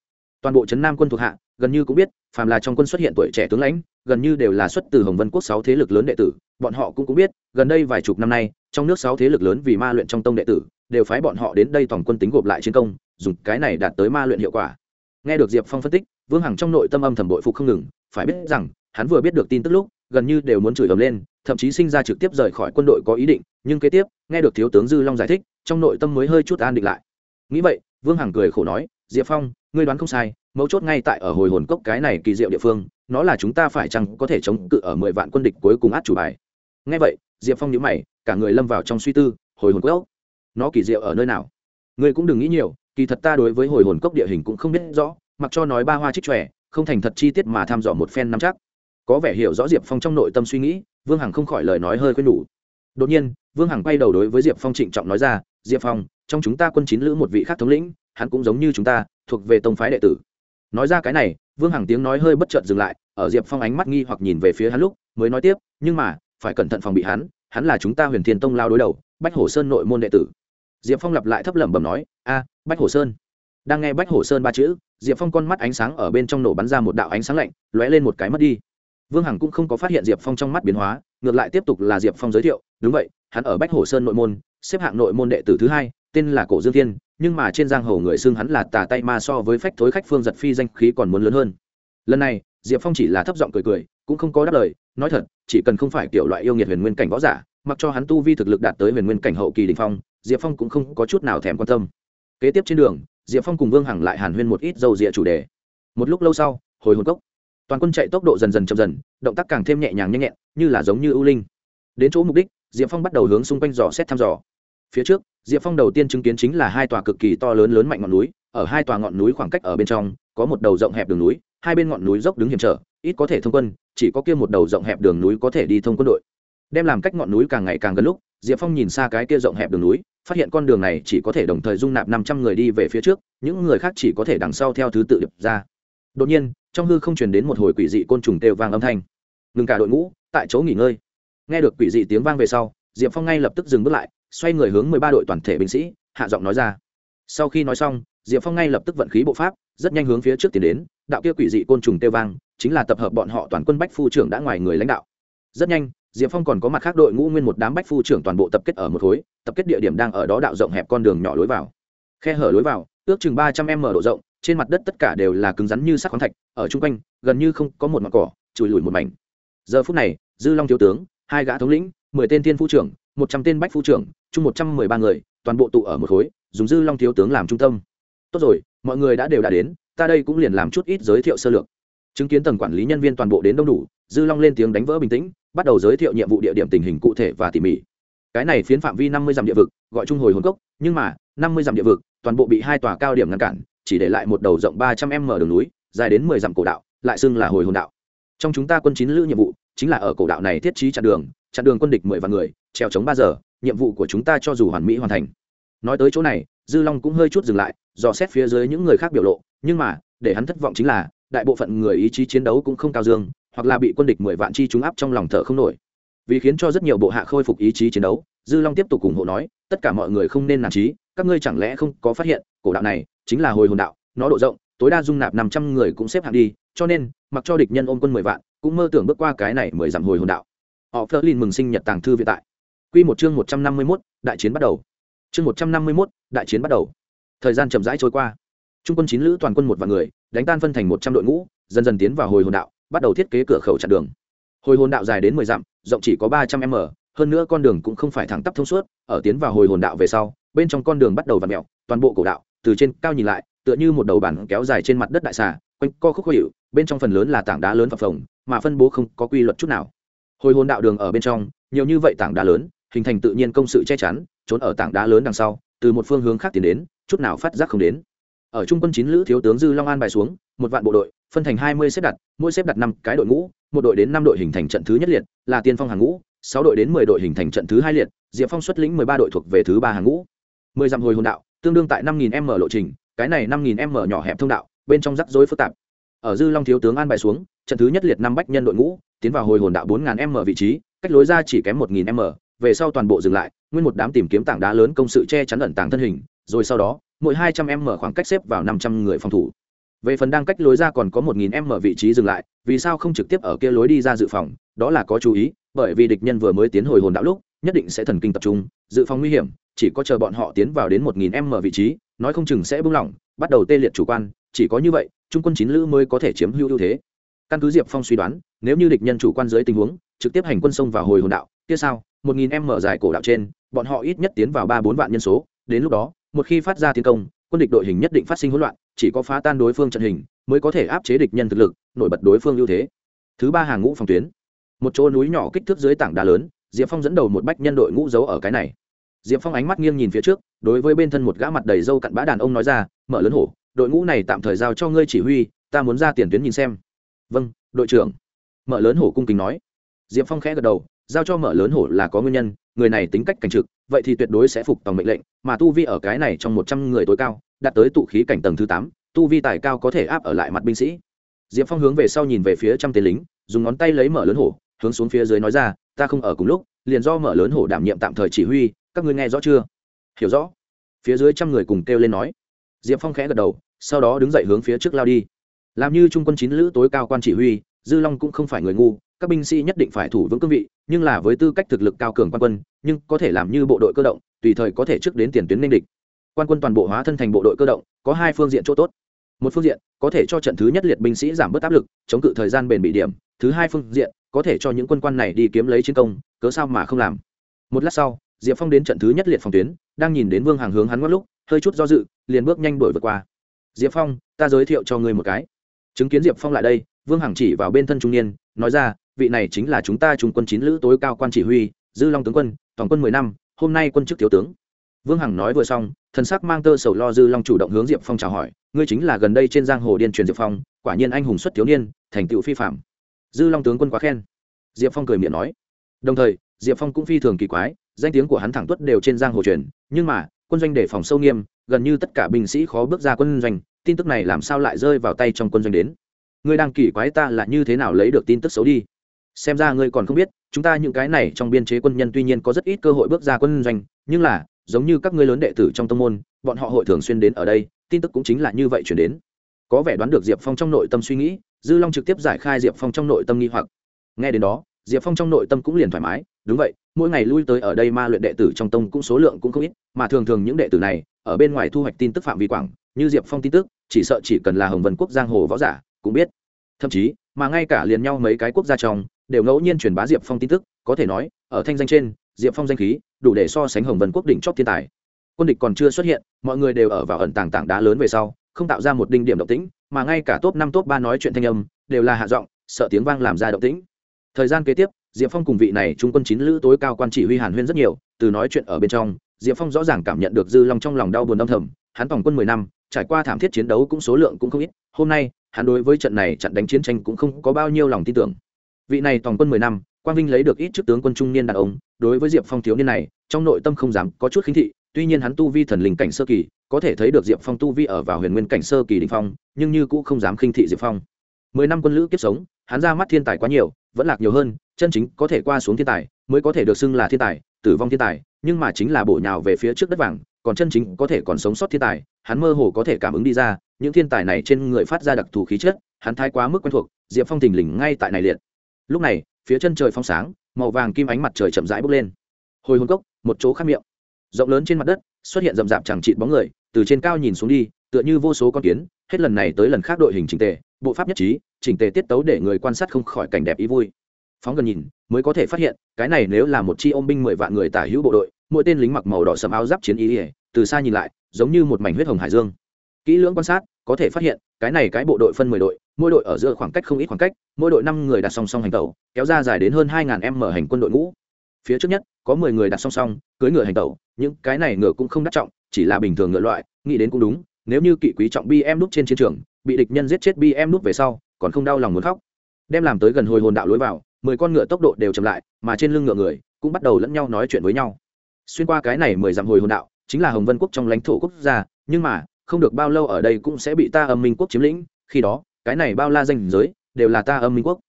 Toàn bộ trấn nam quân thuộc hạ, gần như cũng biết, phàm là trong quân xuất hiện tuổi trẻ tướng lãnh gần như đều là xuất từ hồng vân quốc sáu thế lực lớn đệ tử, bọn họ cũng cũng biết, gần đây vài chục năm nay, trong nước sáu thế lực lớn vì ma luyện trong tông đệ tử, đều phái bọn họ đến đây tổng quân tính gộp lại chiến công, dùng cái này đạt tới ma luyện hiệu quả. Nghe được diệp phong phân tích, vương hằng trong nội tâm âm thầm bội phục không ngừng, phải biết rằng, hắn vừa biết được tin tức lúc, gần như đều muốn chửi ầm lên, thậm chí sinh ra trực tiếp rời khỏi quân đội có ý định, nhưng kế tiếp, nghe được thiếu tướng dư long giải thích, trong nội tâm mới hơi chút an định lại. Nghĩ vậy, vương hằng cười khổ nói, diệp phong, ngươi đoán không sai, mấu chốt ngay tại ở hồi hồn cốc cái này kỳ diệu địa phương nó là chúng ta phải chăng có thể chống cự ở mười vạn quân địch cuối cùng át chủ bài? Ngay vậy, diệp phong nhớ mày, cả người lâm vào trong suy tư, hồi hồn cốc. Nó kỳ diệu ở nơi nào? Ngươi cũng đừng nghĩ nhiều, kỳ thật ta đối với hồi hồn cốc địa hình cũng không biết rõ, mặc cho nói ba hoa trích tròe không thành thật chi tiết mà tham dò một phen nắm chắc. Có vẻ hiểu rõ diệp phong trong nội tâm suy nghĩ, vương hằng không khỏi lời nói hơi quên đủ đột nhiên, vương hằng quay đầu đối với diệp phong trịnh trọng nói ra, diệp phong, trong chúng ta quân chín lữ một vị khác thống lĩnh, hắn cũng giống như chúng ta, thuộc về tông phái đệ tử. Nói ra cái này vương hằng tiếng nói hơi bất chợt dừng lại, ở diệp phong ánh mắt nghi hoặc nhìn về phía hắn lúc, mới nói tiếp, nhưng mà, phải cẩn thận phòng bị hắn hắn là chúng ta huyền thiên tông lao đối đầu, bách hổ sơn nội môn đệ tử. Diệp phong lặp lại thấp lẩm bẩm nói, a, bách hổ sơn. Đang nghe bách hổ sơn ba chữ, diệp phong con mắt ánh sáng ở bên trong nổ bắn ra một đạo ánh sáng lạnh, lóe lên một cái mất đi. Vương hằng cũng không có phát hiện diệp phong trong mắt biến hóa, ngược lại tiếp tục là diệp phong giới thiệu, đúng vậy, hắn ở bách hổ sơn nội môn, xếp hạng nội môn đệ tử thứ hai, tên là cổ dương thiên nhưng mà trên giang hồ người xưng hắn là tà tay ma so với phách thối khách phương giật phi danh khí còn muốn lớn hơn. Lần này, diệp phong chỉ là thấp giọng cười cười, cũng không có đáp lời, nói thật, chỉ cần không phải kiểu loại yêu nghiệt huyền nguyên cảnh võ giả, mặc cho hắn tu vi thực lực đạt tới huyền nguyên cảnh hậu kỳ đình phong, diệp phong cũng không có chút nào thèm quan tâm. Kế tiếp trên đường, diệp phong cùng vương hằng lại hàn huyên một ít dầu rịa chủ đề. Một lúc lâu sau, hồi hồn cốc. Toàn quân chạy tốc độ dần dần chậm dần, động tác càng thêm nhẹ nhàng nhanh nhẹn, như là giống như ưu linh. Đến chỗ mục đích, diệp phong bắt đầu hướng xung quanh dò xét thăm dò. Phía trước diệp phong đầu tiên chứng kiến chính là hai tòa cực kỳ to lớn lớn mạnh ngọn núi, ở hai tòa ngọn núi khoảng cách ở bên trong, có một đầu rộng hẹp đường núi, hai bên ngọn núi dốc đứng hiểm trở, ít có thể thông quân, chỉ có kia một đầu rộng hẹp đường núi có thể đi thông quân đội. Đem làm cách ngọn núi càng ngày càng gần lúc, diệp phong nhìn xa cái kia rộng hẹp đường núi, phát hiện con đường này chỉ có thể đồng thời dung nạp năm trăm người đi về phía trước, những người khác chỉ có thể đằng sau theo thứ tự điệp ra. Đột nhiên, trong hư không truyền đến một hồi quỷ dị côn trùng kêu vang âm thanh. Ngừng cả đội ngũ, tại chỗ nghỉ ngơi. Nghe được quỷ dị tiếng vang về sau, diệp phong ngay lập tức dừng bước lại xoay người hướng mười ba đội toàn thể binh sĩ, hạ giọng nói ra. Sau khi nói xong, diệp phong ngay lập tức vận khí bộ pháp, rất nhanh hướng phía trước tiến đến, đạo kia quỷ dị côn trùng kêu vang, chính là tập hợp bọn họ toàn quân bách phu trưởng đã ngoài người lãnh đạo. Rất nhanh, diệp phong còn có mặt khác đội ngũ nguyên một đám bách phu trưởng toàn bộ tập kết ở một khối, tập kết địa điểm đang ở đó đạo rộng hẹp con đường nhỏ lối vào. Khe hở lối vào, ước chừng ba trăm m độ rộng, trên mặt đất tất cả đều là cứng rắn như sắc khoáng thạch, ở chung quanh, gần như không có một mặt cỏ, chùi lùi một mảnh. Giờ phút này, dư long thiếu tướng, hai gã thống lĩnh mười tên thiên phu trưởng, một trăm tên bách phu trưởng, chung một trăm mười ba người, toàn bộ tụ ở một khối, dùng dư long thiếu tướng làm trung tâm. Tốt rồi, mọi người đã đều đã đến, ta đây cũng liền làm chút ít giới thiệu sơ lược. Chứng kiến tầng quản lý nhân viên toàn bộ đến đông đủ, dư long lên tiếng đánh vỡ bình tĩnh, bắt đầu giới thiệu nhiệm vụ địa điểm tình hình cụ thể và tỉ mỉ. Cái này phiến phạm vi năm mươi dặm địa vực, gọi trung hồi hồn cốc, nhưng mà, năm mươi dặm địa vực, toàn bộ bị hai tòa cao điểm ngăn cản, chỉ để lại một đầu rộng ba trăm m đường núi, dài đến mười dặm cổ đạo, lại xưng là hồi hồn đạo. Trong chúng ta quân chín lữ nhiệm vụ, chính là ở cổ đạo này thiết trí chặn đường chặn đường quân địch mười vạn người treo chống ba giờ, nhiệm vụ của chúng ta cho dù hoàn mỹ hoàn thành. Nói tới chỗ này, dư long cũng hơi chút dừng lại, dò xét phía dưới những người khác biểu lộ, nhưng mà, để hắn thất vọng chính là, đại bộ phận người ý chí chiến đấu cũng không cao dương, hoặc là bị quân địch mười vạn chi trúng áp trong lòng thở không nổi. Vì khiến cho rất nhiều bộ hạ khôi phục ý chí chiến đấu, dư long tiếp tục ủng hộ nói, tất cả mọi người không nên nản trí, các ngươi chẳng lẽ không có phát hiện, cổ đạo này chính là hồi hồn đạo, nó độ rộng, tối đa dung nạp năm trăm người cũng xếp hạng đi, cho nên, mặc cho địch nhân ôm quân mười vạn, cũng mơ tưởng bước qua cái này mười dặm hồi hồn đạo họ phớt lên mừng sinh nhật tàng thư viện tại. Quy một chương một trăm năm mươi 151, đại chiến bắt đầu. Chương một trăm năm mươi 151, đại chiến bắt đầu. Thời gian chậm rãi trôi qua. Trung quân chín lữ toàn quân một vạn người đánh tan phân thành một trăm đội ngũ dần dần tiến vào hồi hồn đạo bắt đầu thiết kế cửa khẩu chặn đường. Hồi hồn đạo dài đến mười dặm rộng chỉ có ba trăm m hơn nữa con đường cũng không phải thẳng tắp thông suốt ở tiến vào hồi hồn đạo về sau bên trong con đường bắt đầu vặn mèo toàn bộ cổ đạo từ trên cao nhìn lại tựa như một đầu bản kéo dài trên mặt đất đại xà quanh co khúc khó hiệu bên trong phần lớn là tảng đá lớn phập phồng mà phân bố không có quy luật chút nào hồi hồn đạo đường ở bên trong, nhiều như vậy tảng đá lớn, hình thành tự nhiên công sự che chắn, trốn ở tảng đá lớn đằng sau, từ một phương hướng khác tiến đến, chút nào phát giác không đến. Ở trung quân chín lữ thiếu tướng dư long an bài xuống, một vạn bộ đội, phân thành hai mươi xếp đặt, mỗi xếp đặt năm cái đội ngũ, một đội đến năm đội hình thành trận thứ nhất liệt, là tiên phong hàng ngũ, sáu đội đến mười đội hình thành trận thứ hai liệt, diệp phong xuất lĩnh mười ba đội thuộc về thứ ba hàng ngũ. Mười dặm hồi hồn đạo, tương đương tại năm nghìn m lộ trình, cái này năm nghìn m nhỏ hẹp thông đạo, bên trong rắc rối phức tạp. Ở dư long thiếu tướng an bài xuống, trận thứ nhất liệt năm bách nhân đội ngũ tiến vào hồi hồn đạo bốn ngàn m vị trí, cách lối ra chỉ kém một nghìn m, về sau toàn bộ dừng lại, nguyên một đám tìm kiếm tảng đá lớn công sự che chắn ẩn tàng thân hình, rồi sau đó, mỗi hai trăm m khoảng cách xếp vào năm trăm người phòng thủ. Về phần đang cách lối ra còn có một nghìn m vị trí dừng lại, vì sao không trực tiếp ở kia lối đi ra dự phòng? Đó là có chú ý, bởi vì địch nhân vừa mới tiến hồi hồn đạo lúc, nhất định sẽ thần kinh tập trung, dự phòng nguy hiểm, chỉ có chờ bọn họ tiến vào đến một nghìn m vị trí, nói không chừng sẽ buông lỏng, bắt đầu tê liệt chủ quan, chỉ có như vậy, trung quân chín lữ mới có thể chiếm hữu ưu thế. Căn cứ diệp phong suy đoán nếu như địch nhân chủ quan dưới tình huống, trực tiếp hành quân sông vào hồi hồn đạo, kia sao? Một nghìn mở dài cổ đạo trên, bọn họ ít nhất tiến vào ba bốn vạn nhân số. Đến lúc đó, một khi phát ra tiến công, quân địch đội hình nhất định phát sinh hỗn loạn, chỉ có phá tan đối phương trận hình, mới có thể áp chế địch nhân thực lực, nổi bật đối phương ưu thế. Thứ ba hàng ngũ phòng tuyến. Một chỗ núi nhỏ kích thước dưới tảng đá lớn, diệp phong dẫn đầu một bách nhân đội ngũ giấu ở cái này. Diệp phong ánh mắt nghiêng nhìn phía trước, đối với bên thân một gã mặt đầy râu cặn bã đàn ông nói ra, mở lớn hổ, đội ngũ này tạm thời giao cho ngươi chỉ huy, ta muốn ra tiền tuyến nhìn xem. Vâng đội trưởng mở lớn hổ cung kính nói. Diệp phong khẽ gật đầu, giao cho mở lớn hổ là có nguyên nhân, người này tính cách cảnh trực, vậy thì tuyệt đối sẽ phục tòng mệnh lệnh, mà tu vi ở cái này trong một trăm người tối cao, đạt tới tụ khí cảnh tầng thứ tám, tu vi tài cao có thể áp ở lại mặt binh sĩ. Diệp phong hướng về sau nhìn về phía trăm tên lính, dùng ngón tay lấy mở lớn hổ, hướng xuống phía dưới nói ra, ta không ở cùng lúc, liền do mở lớn hổ đảm nhiệm tạm thời chỉ huy, các ngươi nghe rõ chưa? Hiểu rõ. Phía dưới trăm người cùng kêu lên nói. Diệp phong khẽ gật đầu, sau đó đứng dậy hướng phía trước lao đi. Làm như trung quân chín lữ tối cao quan chỉ huy dư long cũng không phải người ngu, các binh sĩ nhất định phải thủ vững cương vị, nhưng là với tư cách thực lực cao cường quan quân, nhưng có thể làm như bộ đội cơ động, tùy thời có thể trước đến tiền tuyến ninh địch. Quan quân toàn bộ hóa thân thành bộ đội cơ động, có hai phương diện chỗ tốt. Một phương diện, có thể cho trận thứ nhất liệt binh sĩ giảm bớt áp lực, chống cự thời gian bền bị điểm. Thứ hai phương diện, có thể cho những quân quan này đi kiếm lấy chiến công, cớ sao mà không làm. Một lát sau, diệp phong đến trận thứ nhất liệt phòng tuyến, đang nhìn đến vương hàng hướng hắn mất lúc, hơi chút do dự, liền bước nhanh đuổi vượt qua. Diệp phong, ta giới thiệu cho ngươi một cái. Chứng kiến diệp phong lại đây vương hằng chỉ vào bên thân trung niên, nói ra, vị này chính là chúng ta trung quân chín lữ tối cao quan chỉ huy, dư long tướng quân, toàn quân mười năm, hôm nay quân chức thiếu tướng. Vương hằng nói vừa xong, thần sắc mang tơ sầu lo dư long chủ động hướng diệp phong chào hỏi, ngươi chính là gần đây trên giang hồ điên truyền diệp phong, quả nhiên anh hùng xuất thiếu niên, thành tựu phi phạm. Dư long tướng quân quá khen. Diệp phong cười miệng nói. Đồng thời, diệp phong cũng phi thường kỳ quái, danh tiếng của hắn thẳng tuất đều trên giang hồ truyền, nhưng mà, quân doanh đề phòng sâu nghiêm, gần như tất cả binh sĩ khó bước ra quân doanh, tin tức này làm sao lại rơi vào tay trong quân doanh đến? Ngươi đang kỳ quái ta là như thế nào lấy được tin tức xấu đi? Xem ra ngươi còn không biết, chúng ta những cái này trong biên chế quân nhân tuy nhiên có rất ít cơ hội bước ra quân doanh, nhưng là, giống như các ngươi lớn đệ tử trong tông môn, bọn họ hội thường xuyên đến ở đây, tin tức cũng chính là như vậy chuyển đến. Có vẻ đoán được diệp phong trong nội tâm suy nghĩ, dư long trực tiếp giải khai diệp phong trong nội tâm nghi hoặc. Nghe đến đó, diệp phong trong nội tâm cũng liền thoải mái, đúng vậy, mỗi ngày lui tới ở đây ma luyện đệ tử trong tông cũng số lượng cũng không ít, mà thường thường những đệ tử này, ở bên ngoài thu hoạch tin tức phạm vi quảng, như diệp phong tin tức, chỉ sợ chỉ cần là hồng vân quốc giang hồ võ giả cũng biết. Thậm chí, mà ngay cả liền nhau mấy cái quốc gia trong, đều ngẫu nhiên truyền bá diệp phong tin tức, có thể nói, ở thanh danh trên, diệp phong danh khí đủ để so sánh hồng vân quốc đỉnh chót thiên tài. Quân địch còn chưa xuất hiện, mọi người đều ở vào ẩn tàng tảng đá lớn về sau, không tạo ra một đinh điểm động tĩnh, mà ngay cả top năm, top ba nói chuyện thanh âm, đều là hạ giọng, sợ tiếng vang làm ra động tĩnh. Thời gian kế tiếp, diệp phong cùng vị này trung quân chín lữ tối cao quan chỉ huy hàn huyên rất nhiều, từ nói chuyện ở bên trong, diệp phong rõ ràng cảm nhận được dư long trong lòng đau buồn âm thầm, hắn tổng quân mười năm trải qua thảm thiết chiến đấu cũng số lượng cũng không ít, hôm nay, hắn đối với trận này trận đánh chiến tranh cũng không có bao nhiêu lòng tin tưởng. Vị này tổng quân mười năm, quang vinh lấy được ít chức tướng quân trung niên đàn ông, đối với diệp phong thiếu niên này, trong nội tâm không dám có chút khinh thị, tuy nhiên hắn tu vi thần linh cảnh sơ kỳ, có thể thấy được diệp phong tu vi ở vào huyền nguyên cảnh sơ kỳ đình phong, nhưng như cũng không dám khinh thị diệp phong. Mười năm quân lữ kiếp sống, hắn ra mắt thiên tài quá nhiều, vẫn lạc nhiều hơn, chân chính có thể qua xuống thiên tài, mới có thể được xưng là thiên tài, tử vong thiên tài, nhưng mà chính là bổ nhào về phía trước đất vàng còn chân chính có thể còn sống sót thiên tài, hắn mơ hồ có thể cảm ứng đi ra, những thiên tài này trên người phát ra đặc thù khí chất, hắn thái quá mức quen thuộc, diệp phong thình lình ngay tại này liệt. Lúc này, phía chân trời phong sáng, màu vàng kim ánh mặt trời chậm rãi bốc lên. Hồi hồn cốc, một chỗ khác miệng. Rộng lớn trên mặt đất, xuất hiện rậm rạp chẳng trịt bóng người, từ trên cao nhìn xuống đi, tựa như vô số con kiến, hết lần này tới lần khác đội hình chỉnh tề, bộ pháp nhất trí, chỉnh tề tiết tấu để người quan sát không khỏi cảnh đẹp ý vui. Phóng gần nhìn, mới có thể phát hiện, cái này nếu là một chi ôm binh mười vạn người tả hữu bộ đội mỗi tên lính mặc màu đỏ sầm áo giáp chiến ý ỉa, từ xa nhìn lại, giống như một mảnh huyết hồng hải dương. Kỹ lưỡng quan sát, có thể phát hiện, cái này cái bộ đội phân mười đội, mỗi đội ở giữa khoảng cách không ít khoảng cách, mỗi đội năm người đặt song song hành tẩu, kéo ra dài đến hơn hai ngàn em mở hành quân đội ngũ. Phía trước nhất, có mười người đặt song song, cưỡi ngựa hành tẩu, những cái này ngựa cũng không đắt trọng, chỉ là bình thường ngựa loại, nghĩ đến cũng đúng, nếu như kỵ quý trọng bi em đúc trên chiến trường, bị địch nhân giết chết bi em đúc về sau, còn không đau lòng muốn khóc. Đem làm tới gần hồi hồn đạo lối vào, mười con ngựa tốc độ đều chậm lại, mà trên lưng ngựa người, cũng bắt đầu lẫn nhau nói chuyện với nhau xuyên qua cái này mười dặm hồi hồn đạo, chính là hồng vân quốc trong lãnh thổ quốc gia, nhưng mà, không được bao lâu ở đây cũng sẽ bị ta âm minh quốc chiếm lĩnh, khi đó, cái này bao la danh giới, đều là ta âm minh quốc.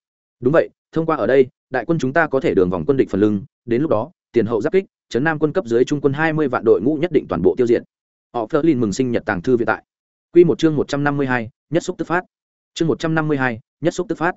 Đúng vậy, thông qua ở đây, đại quân chúng ta có thể đường vòng quân địch phần lưng, đến lúc đó, tiền hậu giáp kích, chấn nam quân cấp dưới trung quân hai mươi vạn đội ngũ nhất định toàn bộ tiêu diệt. Họ phớt lên mừng sinh nhật tàng thư viện tại. Quy một chương một trăm năm mươi hai, nhất xúc tức phát. Chương một trăm năm mươi hai, nhất xúc tức phát.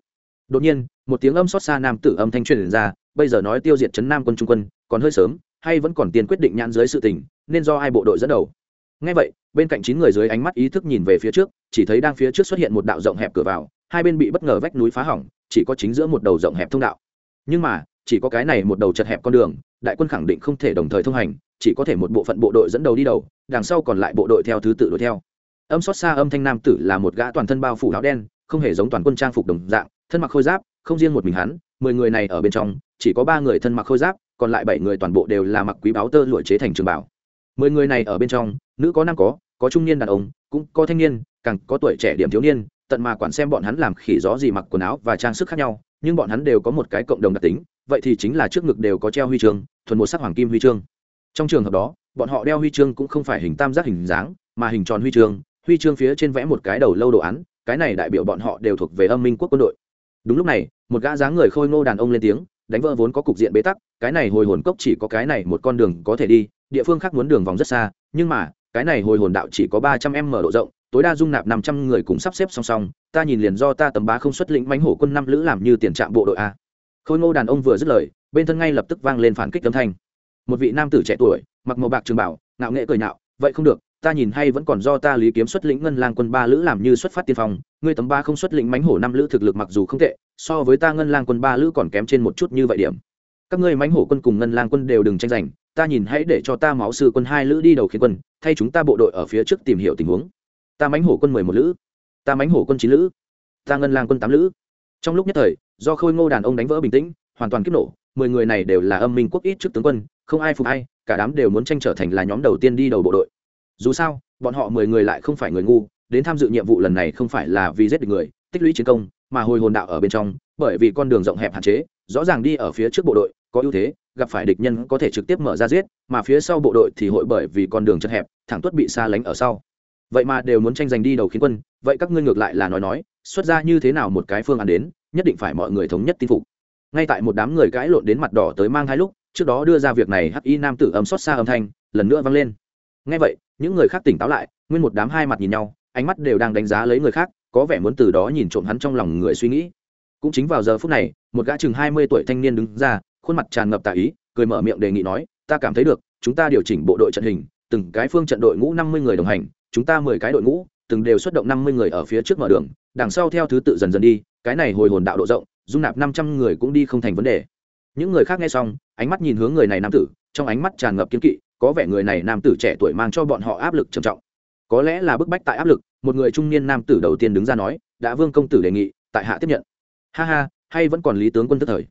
Đột nhiên, một tiếng âm xót xa nam tử âm thanh truyền ra, bây giờ nói tiêu diệt chấn nam quân trung quân còn hơi sớm, hay vẫn còn tiền quyết định nhãn dưới sự tình, nên do hai bộ đội dẫn đầu. Ngay vậy, bên cạnh chín người dưới ánh mắt ý thức nhìn về phía trước, chỉ thấy đang phía trước xuất hiện một đạo rộng hẹp cửa vào, hai bên bị bất ngờ vách núi phá hỏng, chỉ có chính giữa một đầu rộng hẹp thông đạo. Nhưng mà, chỉ có cái này một đầu chật hẹp con đường, đại quân khẳng định không thể đồng thời thông hành, chỉ có thể một bộ phận bộ đội dẫn đầu đi đầu, đằng sau còn lại bộ đội theo thứ tự đuổi theo. Âm xót xa âm thanh nam tử là một gã toàn thân bao phủ áo đen, không hề giống toàn quân trang phục đồng dạng, thân mặc khôi giáp, không riêng một mình hắn, mười người này ở bên trong, chỉ có ba người thân mặc khôi giáp còn lại bảy người toàn bộ đều là mặc quý báo tơ lụa chế thành trường bảo. Mười người này ở bên trong, nữ có nam có có trung niên đàn ông, cũng có thanh niên, càng có tuổi trẻ điểm thiếu niên, tận mà quản xem bọn hắn làm khỉ gió gì mặc quần áo và trang sức khác nhau, nhưng bọn hắn đều có một cái cộng đồng đặc tính, vậy thì chính là trước ngực đều có treo huy chương, thuần một sắc hoàng kim huy chương. Trong trường hợp đó, bọn họ đeo huy chương cũng không phải hình tam giác hình dáng, mà hình tròn huy chương huy chương phía trên vẽ một cái đầu lâu đồ án, cái này đại biểu bọn họ đều thuộc về âm minh quốc quân đội. Đúng lúc này, một gã dáng người khôi ngô đàn ông lên tiếng đánh vỡ vốn có cục diện bế tắc, cái này hồi hồn cốc chỉ có cái này một con đường có thể đi, địa phương khác muốn đường vòng rất xa, nhưng mà, cái này hồi hồn đạo chỉ có ba trăm m độ rộng, tối đa dung nạp năm trăm người cùng sắp xếp song song, ta nhìn liền do ta tầm bá không xuất lĩnh mánh hổ quân năm lữ làm như tiền trạm bộ đội a. Khôi ngô đàn ông vừa dứt lời, bên thân ngay lập tức vang lên phản kích âm thanh. Một vị nam tử trẻ tuổi, mặc màu bạc trường bảo, ngạo nghệ cười nhạo, vậy không được, ta nhìn hay vẫn còn do ta lý kiếm xuất lĩnh ngân lang quân ba lữ làm như xuất phát tiên phong, ngươi tấm ba không xuất lĩnh mánh hổ năm lữ thực lực mặc dù không tệ so với ta ngân lang quân ba lữ còn kém trên một chút như vậy điểm. Các ngươi mãnh hổ quân cùng ngân lang quân đều đừng tranh giành, ta nhìn hãy để cho ta máu sư quân hai lữ đi đầu khiến quân, thay chúng ta bộ đội ở phía trước tìm hiểu tình huống. Ta mãnh hổ quân mười một lữ, ta mãnh hổ quân chín lữ, ta ngân lang quân tám lữ. Trong lúc nhất thời, do khôi ngô đàn ông đánh vỡ bình tĩnh, hoàn toàn kích nổ, mười người này đều là âm minh quốc ít trước tướng quân, không ai phục ai, cả đám đều muốn tranh trở thành là nhóm đầu tiên đi đầu bộ đội. Dù sao, bọn họ mười người lại không phải người ngu, đến tham dự nhiệm vụ lần này không phải là vì giết được người, tích lũy chiến công mà hồi hồn đạo ở bên trong, bởi vì con đường rộng hẹp hạn chế, rõ ràng đi ở phía trước bộ đội, có ưu thế, gặp phải địch nhân có thể trực tiếp mở ra giết, mà phía sau bộ đội thì hội bởi vì con đường chật hẹp, thẳng tuất bị xa lánh ở sau. Vậy mà đều muốn tranh giành đi đầu khiến quân, vậy các ngươi ngược lại là nói nói, xuất ra như thế nào một cái phương án đến, nhất định phải mọi người thống nhất tin phục. Ngay tại một đám người cãi lộn đến mặt đỏ tới mang hai lúc, trước đó đưa ra việc này hắc y nam tử âm xót xa âm thanh, lần nữa vang lên. Ngay vậy, những người khác tỉnh táo lại, nguyên một đám hai mặt nhìn nhau, ánh mắt đều đang đánh giá lấy người khác có vẻ muốn từ đó nhìn trộm hắn trong lòng người suy nghĩ. Cũng chính vào giờ phút này, một gã chừng hai mươi tuổi thanh niên đứng ra, khuôn mặt tràn ngập tà ý, cười mở miệng đề nghị nói, ta cảm thấy được, chúng ta điều chỉnh bộ đội trận hình, từng cái phương trận đội ngũ năm mươi người đồng hành, chúng ta mười cái đội ngũ, từng đều xuất động năm mươi người ở phía trước mở đường, đằng sau theo thứ tự dần dần đi, cái này hồi hồn đạo độ rộng, dung nạp năm trăm người cũng đi không thành vấn đề. Những người khác nghe xong, ánh mắt nhìn hướng người này nam tử, trong ánh mắt tràn ngập kiên kỵ, có vẻ người này nam tử trẻ tuổi mang cho bọn họ áp lực trầm trọng. Có lẽ là bức bách tại áp lực một người trung niên nam tử đầu tiên đứng ra nói, đã vương công tử đề nghị, tại hạ tiếp nhận. Ha ha, hay vẫn còn lý tướng quân tức thời.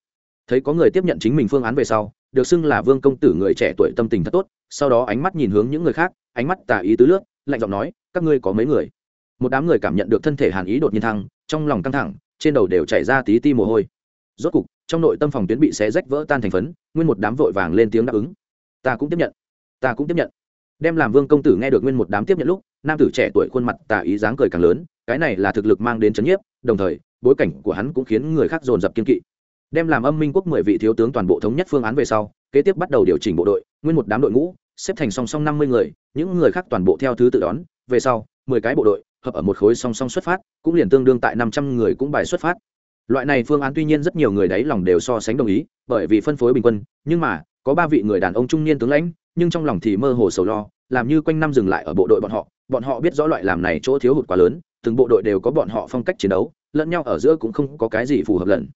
Thấy có người tiếp nhận chính mình phương án về sau, được xưng là vương công tử người trẻ tuổi tâm tình thật tốt, sau đó ánh mắt nhìn hướng những người khác, ánh mắt tà ý tứ lướt, lạnh giọng nói, các ngươi có mấy người? Một đám người cảm nhận được thân thể hàn ý đột nhiên thăng, trong lòng căng thẳng, trên đầu đều chảy ra tí ti mồ hôi. Rốt cục, trong nội tâm phòng tuyến bị xé rách vỡ tan thành phấn, nguyên một đám vội vàng lên tiếng đáp ứng. Ta cũng tiếp nhận, ta cũng tiếp nhận. Đem làm vương công tử nghe được nguyên một đám tiếp nhận lúc nam tử trẻ tuổi khuôn mặt tà ý dáng cười càng lớn, cái này là thực lực mang đến c h ấ n nhiếp, đồng thời, bối cảnh của hắn cũng khiến người khác dồn dập kiên kỵ. Đem làm âm minh quốc mười vị thiếu tướng toàn bộ thống nhất phương án về sau, kế tiếp bắt đầu điều chỉnh bộ đội, nguyên một đám đội ngũ, xếp thành song song năm mươi người, những người khác toàn bộ theo thứ tự đón, về sau, mười cái bộ đội, hợp ở một khối song song xuất phát, cũng liền tương đương tại năm trăm người cũng bài xuất phát. Loại này phương án tuy nhiên rất nhiều người đáy lòng đều so sánh đồng ý, bởi vì phân phối bình quân, nhưng mà, có ba vị người đàn ông trung niên tướng lãnh, nhưng trong lòng thì mơ hồ sầu lo, làm như quanh năm dừng lại ở bộ đội bọn họ bọn họ biết rõ loại làm này chỗ thiếu hụt quá lớn, từng bộ đội đều có bọn họ phong cách chiến đấu, lẫn nhau ở giữa cũng không có cái gì phù hợp lần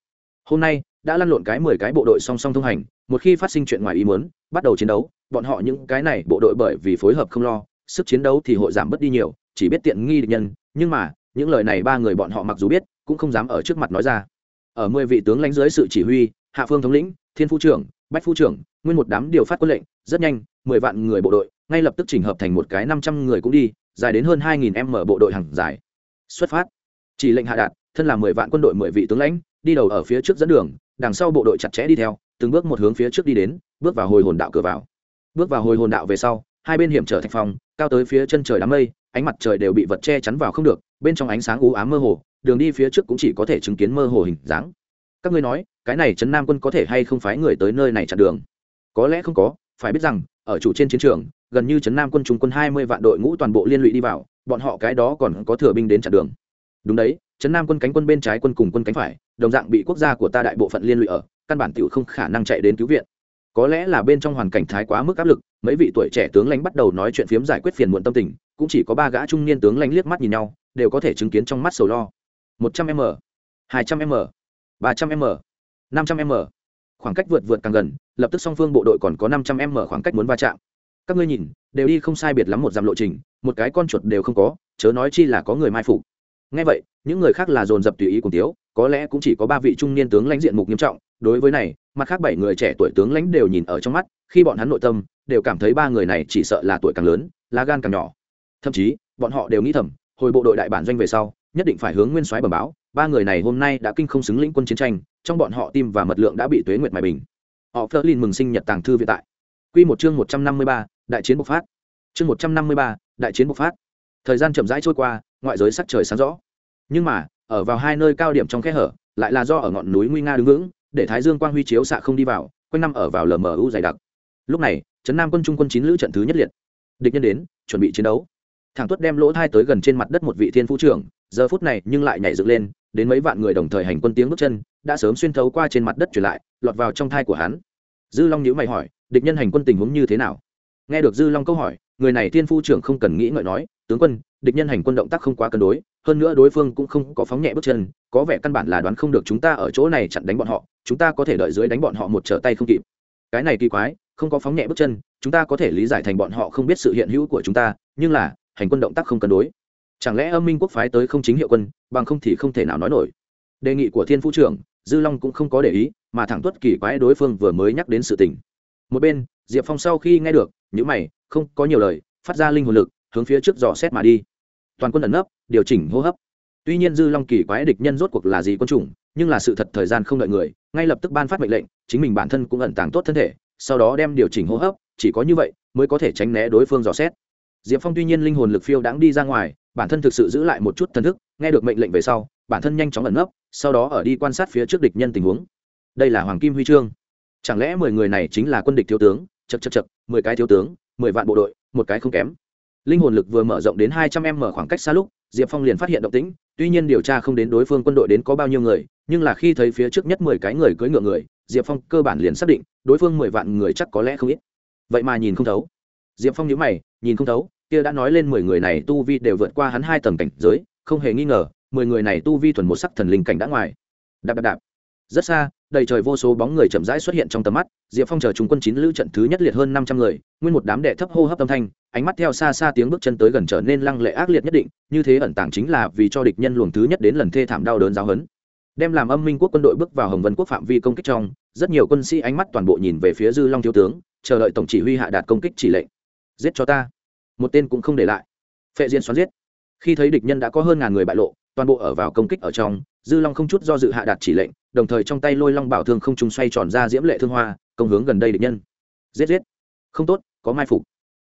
hôm nay, đã lăn lộn cái mười cái bộ đội song song thông hành, một khi phát sinh chuyện ngoài ý muốn, bắt đầu chiến đấu, bọn họ những cái này bộ đội bởi vì phối hợp không lo, sức chiến đấu thì hội giảm bớt đi nhiều, chỉ biết tiện nghi địch nhân, nhưng mà, những lời này ba người bọn họ mặc dù biết, cũng không dám ở trước mặt nói ra. Ở mười vị tướng lãnh dưới sự chỉ huy, hạ phương thống lĩnh, thiên phu trưởng, bách phu trưởng, nguyên một đám điều phát quân lệnh, rất nhanh, mười vạn người bộ đội, ngay lập tức chỉnh hợp thành một cái năm trăm người cũng đi dài đến hơn hai nghìn m bộ đội hàng dài. Xuất phát. Chỉ lệnh hạ đạt, thân là mười vạn quân đội mười vị tướng lãnh, đi đầu ở phía trước dẫn đường, đằng sau bộ đội chặt chẽ đi theo, từng bước một hướng phía trước đi đến, bước vào hồi hồn đạo cửa vào. Bước vào hồi hồn đạo về sau, hai bên hiểm trở thành phòng, cao tới phía chân trời đám mây, ánh mặt trời đều bị vật che chắn vào không được, bên trong ánh sáng u ám mơ hồ, đường đi phía trước cũng chỉ có thể chứng kiến mơ hồ hình dáng. Các ngươi nói, cái này trấn nam quân có thể hay không phái người tới nơi này chặn đường? Có lẽ không có, phải biết rằng ở chủ trên chiến trường, gần như trấn nam quân trung quân hai mươi vạn đội ngũ toàn bộ liên lụy đi vào, bọn họ cái đó còn có thừa binh đến chặn đường. Đúng đấy trấn nam quân cánh quân bên trái quân cùng quân cánh phải, đồng dạng bị quốc gia của ta đại bộ phận liên lụy ở, căn bản tiểu không khả năng chạy đến cứu viện. Có lẽ là bên trong hoàn cảnh thái quá mức áp lực, mấy vị tuổi trẻ tướng lãnh bắt đầu nói chuyện phiếm giải quyết phiền muộn tâm tình, cũng chỉ có ba gã trung niên tướng lãnh liếc mắt nhìn nhau, đều có thể chứng kiến trong mắt sầu lo. Một trăm m, hai trăm m, ba trăm m, năm trăm m khoảng cách vượt vượt càng gần, lập tức song phương bộ đội còn có năm trăm m khoảng cách muốn va chạm. Các ngươi nhìn, đều đi không sai biệt lắm một dặm lộ trình, một cái con chuột đều không có, chớ nói chi là có người mai phục. Ngay vậy, những người khác là dồn dập tùy ý cùng tiếu có lẽ cũng chỉ có ba vị trung niên tướng lãnh diện mục nghiêm trọng, đối với này, mặt khác bảy người trẻ tuổi tướng lãnh đều nhìn ở trong mắt, khi bọn hắn nội tâm, đều cảm thấy ba người này chỉ sợ là tuổi càng lớn, lá gan càng nhỏ. Thậm chí, bọn họ đều nghĩ thầm, hồi bộ đội đại bản doanh về sau, nhất định phải hướng nguyên soái bẩm báo, ba người này hôm nay đã kinh không xứng lĩnh quân chiến tranh trong bọn họ tim và mật lượng đã bị tuế nguyệt mài bình. Họ phơ linh mừng sinh nhật tàng thư viện tại. Q một chương một trăm năm mươi ba, đại chiến bộc phát. Chương một trăm năm mươi ba, đại chiến bộc phát. Thời gian chậm rãi trôi qua, ngoại giới sắc trời sáng rõ. Nhưng mà, ở vào hai nơi cao điểm trong khe hở, lại là do ở ngọn núi nguy nga đứng vững, để thái dương quang huy chiếu xạ không đi vào, quanh năm ở vào lờ mờ u dày đặc. Lúc này, trấn nam quân trung quân chín lữ trận thứ nhất liệt. Địch nhân đến, chuẩn bị chiến đấu. Thằng tuất đem lỗ thai tới gần trên mặt đất một vị thiên phú trưởng, giờ phút này nhưng lại nhảy dựng lên đến mấy vạn người đồng thời hành quân tiếng bước chân, đã sớm xuyên thấu qua trên mặt đất truyền lại, lọt vào trong thai của hắn. Dư long nhữ mày hỏi, địch nhân hành quân tình huống như thế nào? Nghe được dư long câu hỏi, người này thiên phu trưởng không cần nghĩ ngợi nói, tướng quân, địch nhân hành quân động tác không quá cân đối, hơn nữa đối phương cũng không có phóng nhẹ bước chân, có vẻ căn bản là đoán không được chúng ta ở chỗ này chặn đánh bọn họ, chúng ta có thể đợi dưới đánh bọn họ một trở tay không kịp. Cái này kỳ quái, không có phóng nhẹ bước chân, chúng ta có thể lý giải thành bọn họ không biết sự hiện hữu của chúng ta, nhưng là, hành quân động tác không cân đối chẳng lẽ âm minh quốc phái tới không chính hiệu quân, bằng không thì không thể nào nói nổi. Đề nghị của thiên phú trưởng, dư long cũng không có để ý, mà thẳng tuất kỳ quái đối phương vừa mới nhắc đến sự tình. Một bên, diệp phong sau khi nghe được những mày, không có nhiều lời, phát ra linh hồn lực, hướng phía trước dò xét mà đi. Toàn quân ẩn nấp, điều chỉnh hô hấp. Tuy nhiên dư long kỳ quái địch nhân rốt cuộc là gì quân chủng, nhưng là sự thật thời gian không đợi người, ngay lập tức ban phát mệnh lệnh, chính mình bản thân cũng ẩn tàng tốt thân thể, sau đó đem điều chỉnh hô hấp, chỉ có như vậy mới có thể tránh né đối phương dò xét diệp phong tuy nhiên linh hồn lực phiêu đãng đi ra ngoài, bản thân thực sự giữ lại một chút thần thức, nghe được mệnh lệnh về sau, bản thân nhanh chóng ẩn nấp, sau đó ở đi quan sát phía trước địch nhân tình huống. Đây là hoàng kim huy chương. Chẳng lẽ mười người này chính là quân địch thiếu tướng? Chật chật chật mười cái thiếu tướng, mười vạn bộ đội, một cái không kém. Linh hồn lực vừa mở rộng đến hai trăm m khoảng cách xa lúc, diệp phong liền phát hiện động tĩnh, tuy nhiên điều tra không đến đối phương quân đội đến có bao nhiêu người, nhưng là khi thấy phía trước nhất mười cái người cưỡi ngựa người, diệp phong cơ bản liền xác định, đối phương mười vạn người chắc có lẽ không ít. Vậy mà nhìn không thấu diệp phong nhíu mày, nhìn không thấu, kia đã nói lên mười người này tu vi đều vượt qua hắn hai tầng cảnh giới, không hề nghi ngờ, mười người này tu vi thuần một sắc thần linh cảnh đã ngoài. Đạp đạp đạp. Rất xa, đầy trời vô số bóng người chậm rãi xuất hiện trong tầm mắt, diệp phong chờ chúng quân chín lữ trận thứ nhất liệt hơn năm trăm người, nguyên một đám đệ thấp hô hấp âm thanh, ánh mắt theo xa xa tiếng bước chân tới gần trở nên lăng lệ ác liệt nhất định, như thế ẩn tàng chính là vì cho địch nhân luồng thứ nhất đến lần thê thảm đau đớn giáo hấn đem làm âm minh quốc quân đội bước vào hồng vân quốc phạm vi công kích trong, rất nhiều quân sĩ ánh mắt toàn bộ nhìn về phía dư long thiếu tướng, chờ đợi tổng chỉ huy hạ đạt công kích chỉ lệnh giết cho ta. Một tên cũng không để lại. Phệ diện xoắn giết. Khi thấy địch nhân đã có hơn ngàn người bại lộ, toàn bộ ở vào công kích ở trong, dư long không chút do dự hạ đạt chỉ lệnh, đồng thời trong tay lôi long bảo thương không trung xoay tròn ra diễm lệ thương hoa, công hướng gần đây địch nhân. Giết giết. Không tốt, có mai phục.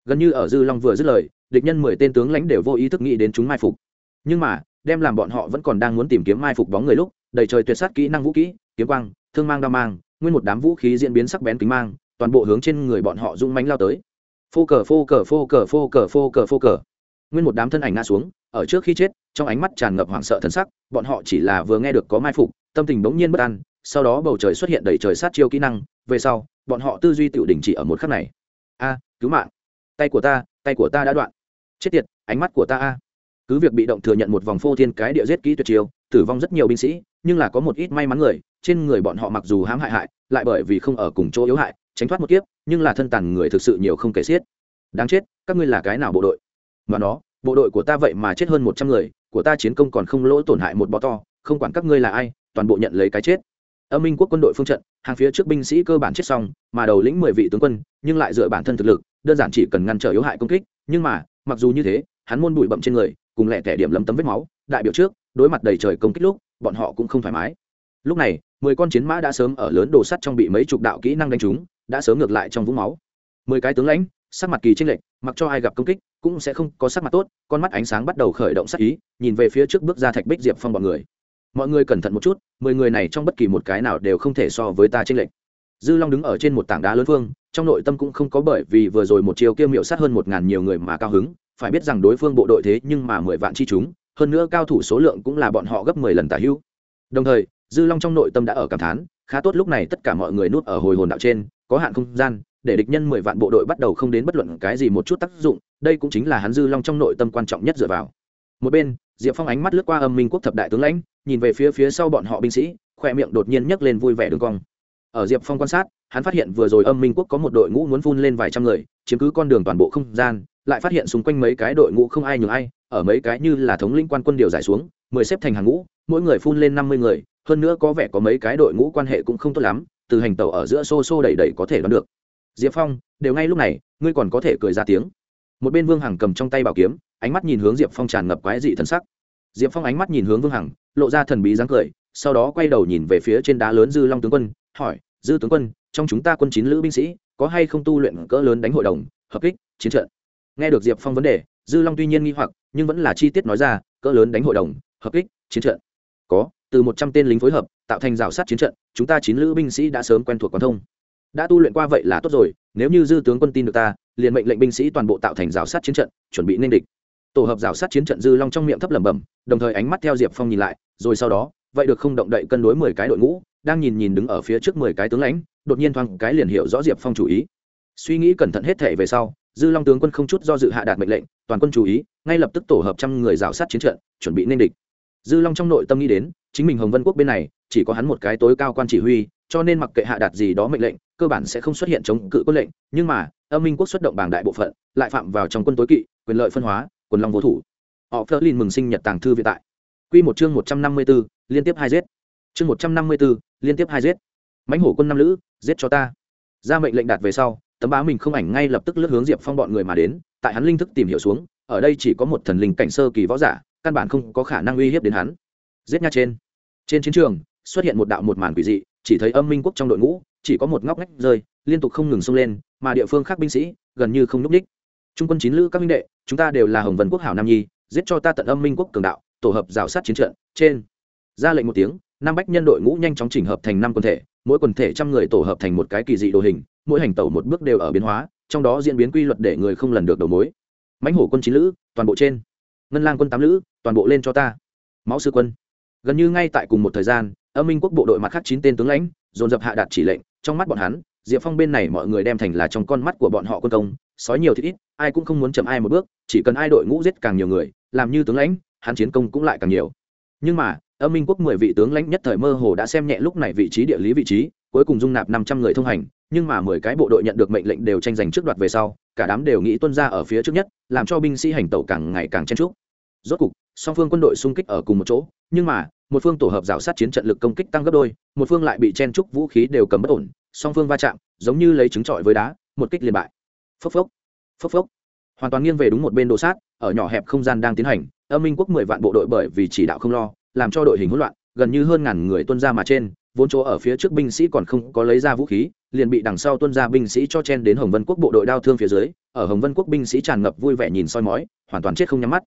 Gần như ở dư long vừa dứt lời, địch nhân mười tên tướng lãnh đều vô ý thức nghĩ đến chúng mai phục. Nhưng mà, đem làm bọn họ vẫn còn đang muốn tìm kiếm mai phục bóng người lúc, đầy trời tuyệt sát kỹ năng vũ kỹ, kiếm quang, thương mang đao mang, nguyên một đám vũ khí diễn biến sắc bén kính mang, toàn bộ hướng trên người bọn họ rung mánh lao tới phô cờ phô cờ phô cờ phô cờ phô cờ phô cờ. Nguyên một đám thân ảnh ngã xuống, ở trước khi chết, trong ánh mắt tràn ngập hoảng sợ thần sắc, bọn họ chỉ là vừa nghe được có mai phục, tâm tình bỗng nhiên bất an, sau đó bầu trời xuất hiện đầy trời sát chiêu kỹ năng, về sau, bọn họ tư duy tự đình chỉ ở một khắc này. A, cứu mạng. Tay của ta, tay của ta đã đoạn. Chết tiệt, ánh mắt của ta a. Cứ việc bị động thừa nhận một vòng phô thiên cái địa giết kỹ tuyệt chiêu, tử vong rất nhiều binh sĩ, nhưng là có một ít may mắn người, trên người bọn họ mặc dù hãm hại hại, lại bởi vì không ở cùng chỗ yếu hại tránh thoát một kiếp, nhưng là thân tàn người thực sự nhiều không kể xiết. Đáng chết, các ngươi là cái nào bộ đội? Mà nó, bộ đội của ta vậy mà chết hơn một trăm người, của ta chiến công còn không lỗ tổn hại một bọ to, không quản các ngươi là ai, toàn bộ nhận lấy cái chết. Âm minh quốc quân đội phương trận, hàng phía trước binh sĩ cơ bản chết xong, mà đầu lĩnh mười vị tướng quân, nhưng lại dựa bản thân thực lực, đơn giản chỉ cần ngăn trở yếu hại công kích, nhưng mà, mặc dù như thế, hắn môn bụi bậm trên người, cùng lẻ tẻ điểm lấm tấm vết máu, đại biểu trước, đối mặt đầy trời công kích lúc, bọn họ cũng không thoải mái lúc này, mười con chiến mã đã sớm ở lớn đồ sắt trong bị mấy chục đạo kỹ năng đánh trúng, đã sớm ngược lại trong vũng máu. Mười cái tướng lãnh, sắc mặt kỳ tranh lệch, mặc cho ai gặp công kích, cũng sẽ không có sắc mặt tốt, con mắt ánh sáng bắt đầu khởi động sắc ý, nhìn về phía trước bước ra thạch bích diệp phong bọn người. Mọi người cẩn thận một chút, mười người này trong bất kỳ một cái nào đều không thể so với ta tranh lệch. Dư long đứng ở trên một tảng đá lớn phương trong nội tâm cũng không có bởi vì vừa rồi một chiều kiêm miệu sát hơn một ngàn nhiều người mà cao hứng, phải biết rằng đối phương bộ đội thế nhưng mà mười vạn chi chúng, hơn nữa cao thủ số lượng cũng là bọn họ gấp mười lần tả hữu đồng thời dư long trong nội tâm đã ở cảm thán, khá tốt lúc này tất cả mọi người nuốt ở hồi hồn đạo trên, có hạn không gian, để địch nhân mười vạn bộ đội bắt đầu không đến bất luận cái gì một chút tác dụng, đây cũng chính là hắn dư long trong nội tâm quan trọng nhất dựa vào. Một bên, diệp phong ánh mắt lướt qua âm minh quốc thập đại tướng lãnh, nhìn về phía phía sau bọn họ binh sĩ khoe miệng đột nhiên nhấc lên vui vẻ đường cong. Ở diệp phong quan sát, hắn phát hiện vừa rồi âm minh quốc có một đội ngũ muốn phun lên vài trăm người, chiếm cứ con đường toàn bộ không gian, lại phát hiện xung quanh mấy cái đội ngũ không ai nhường ai, ở mấy cái như là thống lĩnh quan quân điều giải xuống mười xếp thành hàng ngũ, mỗi người phun lên năm mươi người, hơn nữa có vẻ có mấy cái đội ngũ quan hệ cũng không tốt lắm, từ hành tàu ở giữa xô xô đầy đầy có thể đoán được. Diệp phong, đều ngay lúc này, ngươi còn có thể cười ra tiếng. Một bên vương hằng cầm trong tay bảo kiếm, ánh mắt nhìn hướng diệp phong tràn ngập quái dị thân sắc. Diệp phong ánh mắt nhìn hướng vương hằng, lộ ra thần bí dáng cười, sau đó quay đầu nhìn về phía trên đá lớn dư long tướng quân, hỏi, dư tướng quân, trong chúng ta quân chín lữ binh sĩ, có hay không tu luyện cỡ lớn đánh hội đồng, hợp kích, chiến trận? Nghe được diệp phong vấn đề, dư long tuy nhiên nghi hoặc, nhưng vẫn là chi tiết nói ra, cỡ lớn đánh hội đồng hợp kích, chiến trận. Có, từ một trăm tên lính phối hợp, tạo thành rào sát chiến trận, chúng ta chín lữ binh sĩ đã sớm quen thuộc quán thông. Đã tu luyện qua vậy là tốt rồi, nếu như dư tướng quân tin được ta, liền mệnh lệnh binh sĩ toàn bộ tạo thành rào sát chiến trận, chuẩn bị nên địch. Tổ hợp rào sát chiến trận dư long trong miệng thấp lẩm bẩm, đồng thời ánh mắt theo diệp phong nhìn lại, rồi sau đó, vậy được không động đậy cân đối mười cái đội ngũ, đang nhìn nhìn đứng ở phía trước mười cái tướng lãnh, đột nhiên thoáng cái liền hiểu rõ diệp phong chủ ý. Suy nghĩ cẩn thận hết thể về sau, dư long tướng quân không chút do dự hạ đạt mệnh lệnh, toàn quân chú ý, ngay lập tức tổ hợp trăm người rào sát chiến trận, chuẩn bị nên địch dư long trong nội tâm nghĩ đến chính mình hồng vân quốc bên này chỉ có hắn một cái tối cao quan chỉ huy cho nên mặc kệ hạ đạt gì đó mệnh lệnh cơ bản sẽ không xuất hiện chống cự quân lệnh nhưng mà âm minh quốc xuất động bảng đại bộ phận lại phạm vào trong quân tối kỵ quyền lợi phân hóa quần long vô thủ. Họ phớt lên mừng sinh nhật tàng thư viện tại. Quy một chương một trăm năm mươi 154, liên tiếp hai giết. Chương một trăm năm mươi bốn liên tiếp hai giết. Mãnh hổ quân năm lữ giết cho ta. Ra mệnh lệnh đạt về sau tấm bá mình không ảnh ngay lập tức lướt hướng diệp phong bọn người mà đến tại hắn linh thức tìm hiểu xuống ở đây chỉ có một thần linh cảnh sơ kỳ võ giả căn bản không có khả năng uy hiếp đến hắn. Giết nha trên. Trên chiến trường, xuất hiện một đạo một màn quỷ dị, chỉ thấy âm minh quốc trong đội ngũ, chỉ có một ngóc ngách rơi, liên tục không ngừng xông lên, mà địa phương khác binh sĩ, gần như không n ú c trung quân chín lữ các minh đệ, chúng ta đều là hồng vân quốc hảo nam nhi, giết cho ta tận âm minh quốc cường đạo, tổ hợp rào sát chiến trận, trên. Ra lệnh một tiếng, năm bách nhân đội ngũ nhanh chóng chỉnh hợp thành năm quần thể, mỗi quần thể trăm người tổ hợp thành một cái kỳ dị đồ hình, mỗi hành tẩu một bước đều ở biến hóa, trong đó diễn biến quy luật để người không lần được đầu mối. Mãnh hổ quân chín lữ, toàn bộ trên ngân lang quân tám lữ, toàn bộ lên cho ta. Máu sư quân. Gần như ngay tại cùng một thời gian, âm minh quốc bộ đội mặt khác chín tên tướng lãnh, dồn dập hạ đạt chỉ lệnh, trong mắt bọn hắn, diệp phong bên này mọi người đem thành là trong con mắt của bọn họ quân công, sói nhiều thì ít, ai cũng không muốn chậm ai một bước, chỉ cần ai đội ngũ giết càng nhiều người, làm như tướng lãnh, hắn chiến công cũng lại càng nhiều. Nhưng mà, âm minh quốc mười vị tướng lãnh nhất thời mơ hồ đã xem nhẹ lúc này vị trí địa lý vị trí cuối cùng dung nạp năm trăm người thông hành, nhưng mà mười cái bộ đội nhận được mệnh lệnh đều tranh giành trước đoạt về sau, cả đám đều nghĩ tuân ra ở phía trước nhất, làm cho binh sĩ hành tẩu càng ngày càng chen trúc rốt cục, song phương quân đội xung kích ở cùng một chỗ, nhưng mà, một phương tổ hợp rào sát chiến trận lực công kích tăng gấp đôi, một phương lại bị chen trúc vũ khí đều cầm bất ổn, song phương va chạm, giống như lấy trứng trọi với đá, một kích liền bại. Phốc phốc phốc phốc. Hoàn toàn nghiêng về đúng một bên đồ sát, ở nhỏ hẹp không gian đang tiến hành, âm minh quốc mười vạn bộ đội bởi vì chỉ đạo không lo, làm cho đội hình hỗn loạn, gần như hơn ngàn người tuân ra mà trên vốn chỗ ở phía trước binh sĩ còn không có lấy ra vũ khí, liền bị đằng sau tuân ra binh sĩ cho chen đến hồng vân quốc bộ đội đao thương phía dưới, ở hồng vân quốc binh sĩ tràn ngập vui vẻ nhìn soi mói, hoàn toàn chết không nhắm mắt.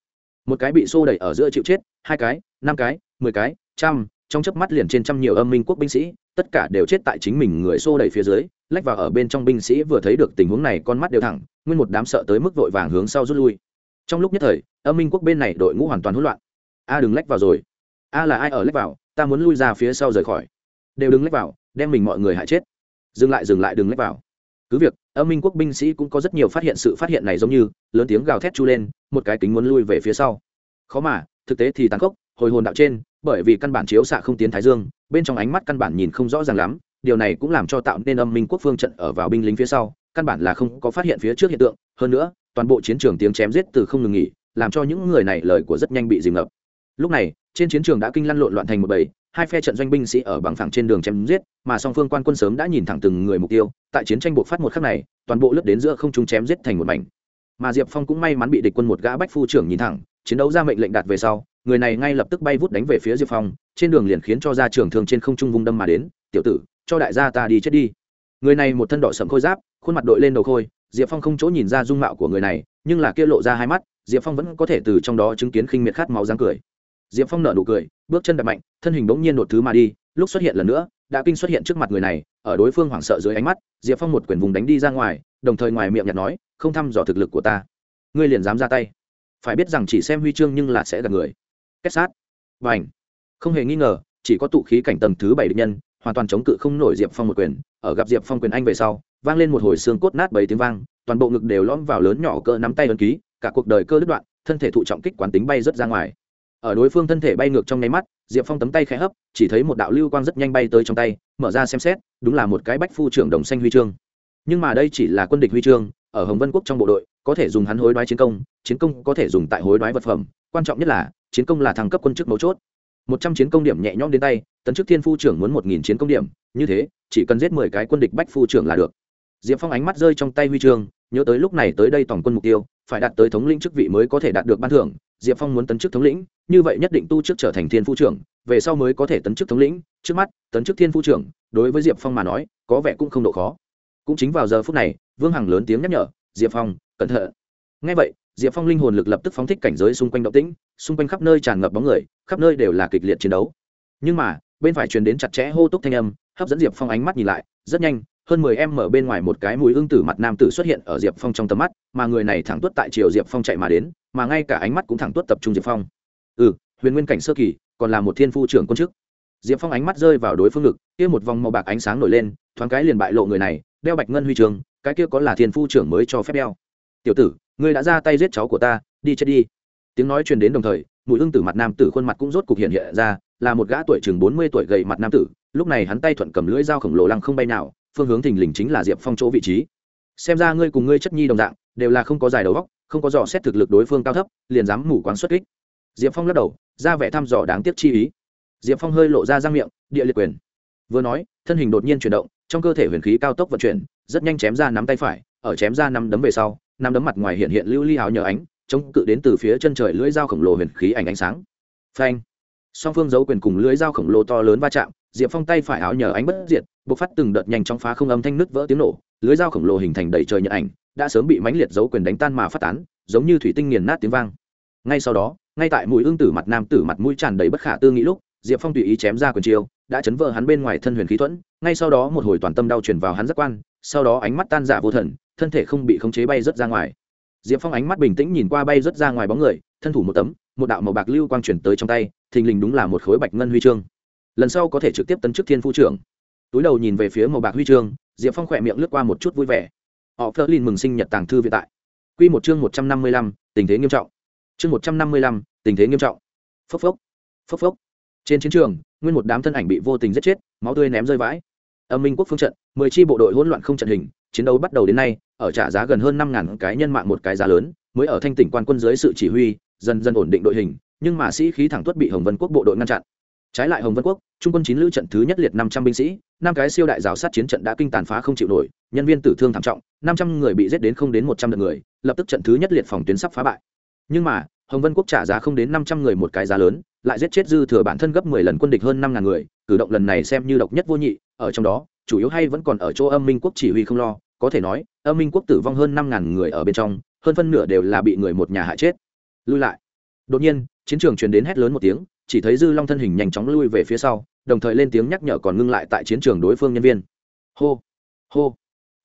Một cái bị xô đẩy ở giữa chịu chết, hai cái, năm cái, mười cái, trăm, trong chớp mắt liền trên trăm nhiều âm minh quốc binh sĩ, tất cả đều chết tại chính mình người xô đẩy phía dưới, lách vào ở bên trong binh sĩ vừa thấy được tình huống này con mắt đều thẳng, nguyên một đám sợ tới mức vội vàng hướng sau rút lui. Trong lúc nhất thời, âm minh quốc bên này đội ngũ hoàn toàn hỗn loạn. A, đừng lách vào rồi. A là ai ở lách vào? Ta muốn lui ra phía sau rời khỏi đều đứng lách vào, đem mình mọi người hại chết. Dừng lại dừng lại đừng lách vào. Cứ việc, âm minh quốc binh sĩ cũng có rất nhiều phát hiện sự phát hiện này giống như, lớn tiếng gào thét chu lên, một cái kính muốn lui về phía sau. Khó mà, thực tế thì tàn khốc, hồi hồn đạo trên, bởi vì căn bản chiếu xạ không tiến thái dương, bên trong ánh mắt căn bản nhìn không rõ ràng lắm, điều này cũng làm cho tạo nên âm minh quốc phương trận ở vào binh lính phía sau, căn bản là không có phát hiện phía trước hiện tượng. Hơn nữa, toàn bộ chiến trường tiếng chém giết từ không ngừng nghỉ, làm cho những người này lời của rất nhanh bị dìm ngập lúc này, trên chiến trường đã kinh lăn lộn loạn thành một bầy, hai phe trận doanh binh sĩ ở bằng phẳng trên đường chém giết, mà song phương quan quân sớm đã nhìn thẳng từng người mục tiêu, tại chiến tranh buộc phát một khắc này, toàn bộ lướt đến giữa không trung chém giết thành một mảnh. Mà diệp phong cũng may mắn bị địch quân một gã bách phu trưởng nhìn thẳng, chiến đấu ra mệnh lệnh đạt về sau, người này ngay lập tức bay vút đánh về phía diệp phong, trên đường liền khiến cho ra trường thường trên không trung vung đâm mà đến, tiểu tử, cho đại gia ta đi chết đi. Người này một thân đỏ sẫm khôi giáp, khuôn mặt đội lên đầu khôi, diệp phong không chỗ nhìn ra dung mạo của người này, nhưng là kia lộ ra hai mắt, diệp phong vẫn có thể từ trong đó chứng kiến khinh miệt khát máu dáng cười diệp phong nở nụ cười, bước chân đập mạnh, thân hình bỗng nhiên đột thứ mà đi, lúc xuất hiện lần nữa, đã kinh xuất hiện trước mặt người này, ở đối phương hoảng sợ dưới ánh mắt, diệp phong một quyển vùng đánh đi ra ngoài, đồng thời ngoài miệng nhặt nói, không thăm dò thực lực của ta, ngươi liền dám ra tay. Phải biết rằng chỉ xem huy chương nhưng là sẽ gặp người. Kết sát. Và ảnh không hề nghi ngờ, chỉ có tụ khí cảnh tầng thứ bảy địch nhân, hoàn toàn chống cự không nổi diệp phong một quyền, ở gặp diệp phong quyền anh về sau, vang lên một hồi xương cốt nát bảy tiếng vang, toàn bộ ngực đều lõm vào lớn nhỏ cỡ nắm tay ấn ký, cả cuộc đời cơ đứt đoạn, thân thể thụ trọng kích quán tính bay rất ra ngoài ở đối phương thân thể bay ngược trong nháy mắt, diệp phong tấm tay khẽ hấp, chỉ thấy một đạo lưu quang rất nhanh bay tới trong tay, mở ra xem xét, đúng là một cái bách phu trưởng đồng xanh huy chương. Nhưng mà đây chỉ là quân địch huy chương, ở hồng vân quốc trong bộ đội, có thể dùng hắn hối đoái chiến công chiến công có thể dùng tại hối đoái vật phẩm, quan trọng nhất là, chiến công là thăng cấp quân chức mấu chốt. Một trăm chiến công điểm nhẹ nhõm đến tay, tấn chức thiên phu trưởng muốn một nghìn chiến công điểm, như thế, chỉ cần giết mười cái quân địch bách phu trưởng là được. Diệp phong ánh mắt rơi trong tay huy chương, nhớ tới lúc này tới đây tổng quân mục tiêu, phải đạt tới thống lĩnh chức vị mới có thể đạt được ban thưởng diệp phong muốn tấn chức thống lĩnh, như vậy nhất định tu chức trở thành thiên phu trưởng, về sau mới có thể tấn chức thống lĩnh. Trước mắt, tấn chức thiên phu trưởng, đối với diệp phong mà nói, có vẻ cũng không độ khó. Cũng chính vào giờ phút này, vương hằng lớn tiếng nhắc nhở, diệp phong, cẩn thận. Ngay vậy, diệp phong linh hồn lực lập tức phóng thích cảnh giới xung quanh động tĩnh, xung quanh khắp nơi tràn ngập bóng người, khắp nơi đều là kịch liệt chiến đấu. Nhưng mà, bên phải truyền đến chặt chẽ hô túc thanh âm, hấp dẫn diệp phong ánh mắt nhìn lại, rất nhanh, hơn mười em mở bên ngoài một cái mùi ưng tử mặt nam tử xuất hiện ở diệp phong trong tầm mắt, mà người này thẳng tuất tại chiều diệp phong chạy mà đến mà ngay cả ánh mắt cũng thẳng tuốt tập trung diệp phong. Ừ huyền nguyên cảnh sơ kỳ, còn là một thiên phu trưởng quân chức. Diệp phong ánh mắt rơi vào đối phương ngực, kia một vòng màu bạc ánh sáng nổi lên, thoáng cái liền bại lộ người này, đeo bạch ngân huy trường, cái kia có là thiên phu trưởng mới cho phép đeo. Tiểu tử, ngươi đã ra tay giết cháu của ta, đi chết đi. Tiếng nói truyền đến đồng thời, mùi hương tử mặt nam tử khuôn mặt cũng rốt cục hiện hiện ra, là một gã tuổi chừng bốn mươi tuổi gầy mặt nam tử, lúc này hắn tay thuận cầm lưỡi dao khổng lồ lăng không bay nào, phương hướng thình lình chính là diệp phong chỗ vị trí. Xem ra ngươi cùng ngươi chất nhi đồng dạng, đều là không có giải đầu góc không có dò xét thực lực đối phương cao thấp, liền dám ngủ quáng xuất kích. Diệp phong lắc đầu, ra vẻ thăm dò đáng tiếc chi ý. Diệp phong hơi lộ ra răng miệng, địa liệt quyền. Vừa nói, thân hình đột nhiên chuyển động, trong cơ thể huyền khí cao tốc vận chuyển, rất nhanh chém ra nắm tay phải, ở chém ra nắm đấm về sau, nắm đấm mặt ngoài hiện hiện lưu ly áo nhờ ánh, chống cự đến từ phía chân trời lưỡi dao khổng lồ huyền khí ảnh ánh sáng. Phanh! Song phương giấu quyền cùng lưỡi dao khổng lồ to lớn va chạm, diệp phong tay phải áo nhờ ánh bất diệt b ộ c phát từng đợt nhanh trong phá không âm thanh nứt vỡ tiếng nổ lưới dao khổng lồ hình thành đầy trời nhận ảnh, đã sớm bị mãnh liệt giấu quyền đánh tan mà phát tán, giống như thủy tinh nghiền nát tiếng vang. Ngay sau đó, ngay tại mũi ương tử mặt nam tử mặt mũi tràn đầy bất khả tư nghĩ lúc, diệp phong tùy ý chém ra quyền chiêu, đã chấn vỡ hắn bên ngoài thân huyền khí thuẫn, ngay sau đó một hồi toàn tâm đau chuyển vào hắn giác quan, sau đó ánh mắt tan giả vô thần, thân thể không bị khống chế bay rớt ra ngoài. Diệp phong ánh mắt bình tĩnh nhìn qua bay rớt ra ngoài bóng người, thân thủ một tấm, một đạo màu bạc lưu quang chuyển tới trong tay, thình lình đúng là một khối bạch ngân huy chương. Lần sau có thể trực tiếp tấn chức thiên phu trưởng. Túi đầu nhìn về phía màu bạc huy chương diệp phong khỏe miệng lướt qua một chút vui vẻ. Họ phớt lên mừng sinh nhật tàng thư viện tại. Q một chương một trăm năm mươi lăm, tình thế nghiêm trọng. Chương một trăm năm mươi lăm, tình thế nghiêm trọng. Phốc phốc. Phốc phốc. Trên chiến trường, nguyên một đám thân ảnh bị vô tình giết chết, máu tươi ném rơi vãi. Âm minh quốc phương trận, mười chi bộ đội hỗn loạn không trận hình, chiến đấu bắt đầu đến nay, ở trả giá gần hơn năm ngàn cái nhân mạng một cái giá lớn, mới ở thanh tỉnh quan quân dưới sự chỉ huy, dần dần ổn định đội hình, nhưng mà sĩ khí thẳng tuất bị hồng vân quốc bộ đội ngăn chặn. Trái lại hồng vân quốc, trung quân chín lữ trận thứ nhất liệt năm trăm binh sĩ năm cái siêu đại giáo sát chiến trận đã kinh tàn phá không chịu nổi, nhân viên tử thương thảm trọng, năm trăm người bị giết đến không đến một trăm lượt người, lập tức trận thứ nhất liệt phòng tuyến sắp phá bại. Nhưng mà, hồng vân quốc trả giá không đến năm trăm người một cái giá lớn, lại giết chết dư thừa bản thân gấp mười lần quân địch hơn năm ngàn người, cử động lần này xem như độc nhất vô nhị, ở trong đó, chủ yếu hay vẫn còn ở chỗ âm minh quốc chỉ huy không lo, có thể nói, âm minh quốc tử vong hơn năm ngàn người ở bên trong, hơn phân nửa đều là bị người một nhà hại chết. Lui lại. Đột nhiên, chiến trường truyền đến hét lớn một tiếng, chỉ thấy dư long thân hình nhanh chóng lui về phía sau đồng thời lên tiếng nhắc nhở còn ngưng lại tại chiến trường đối phương nhân viên. Hô hô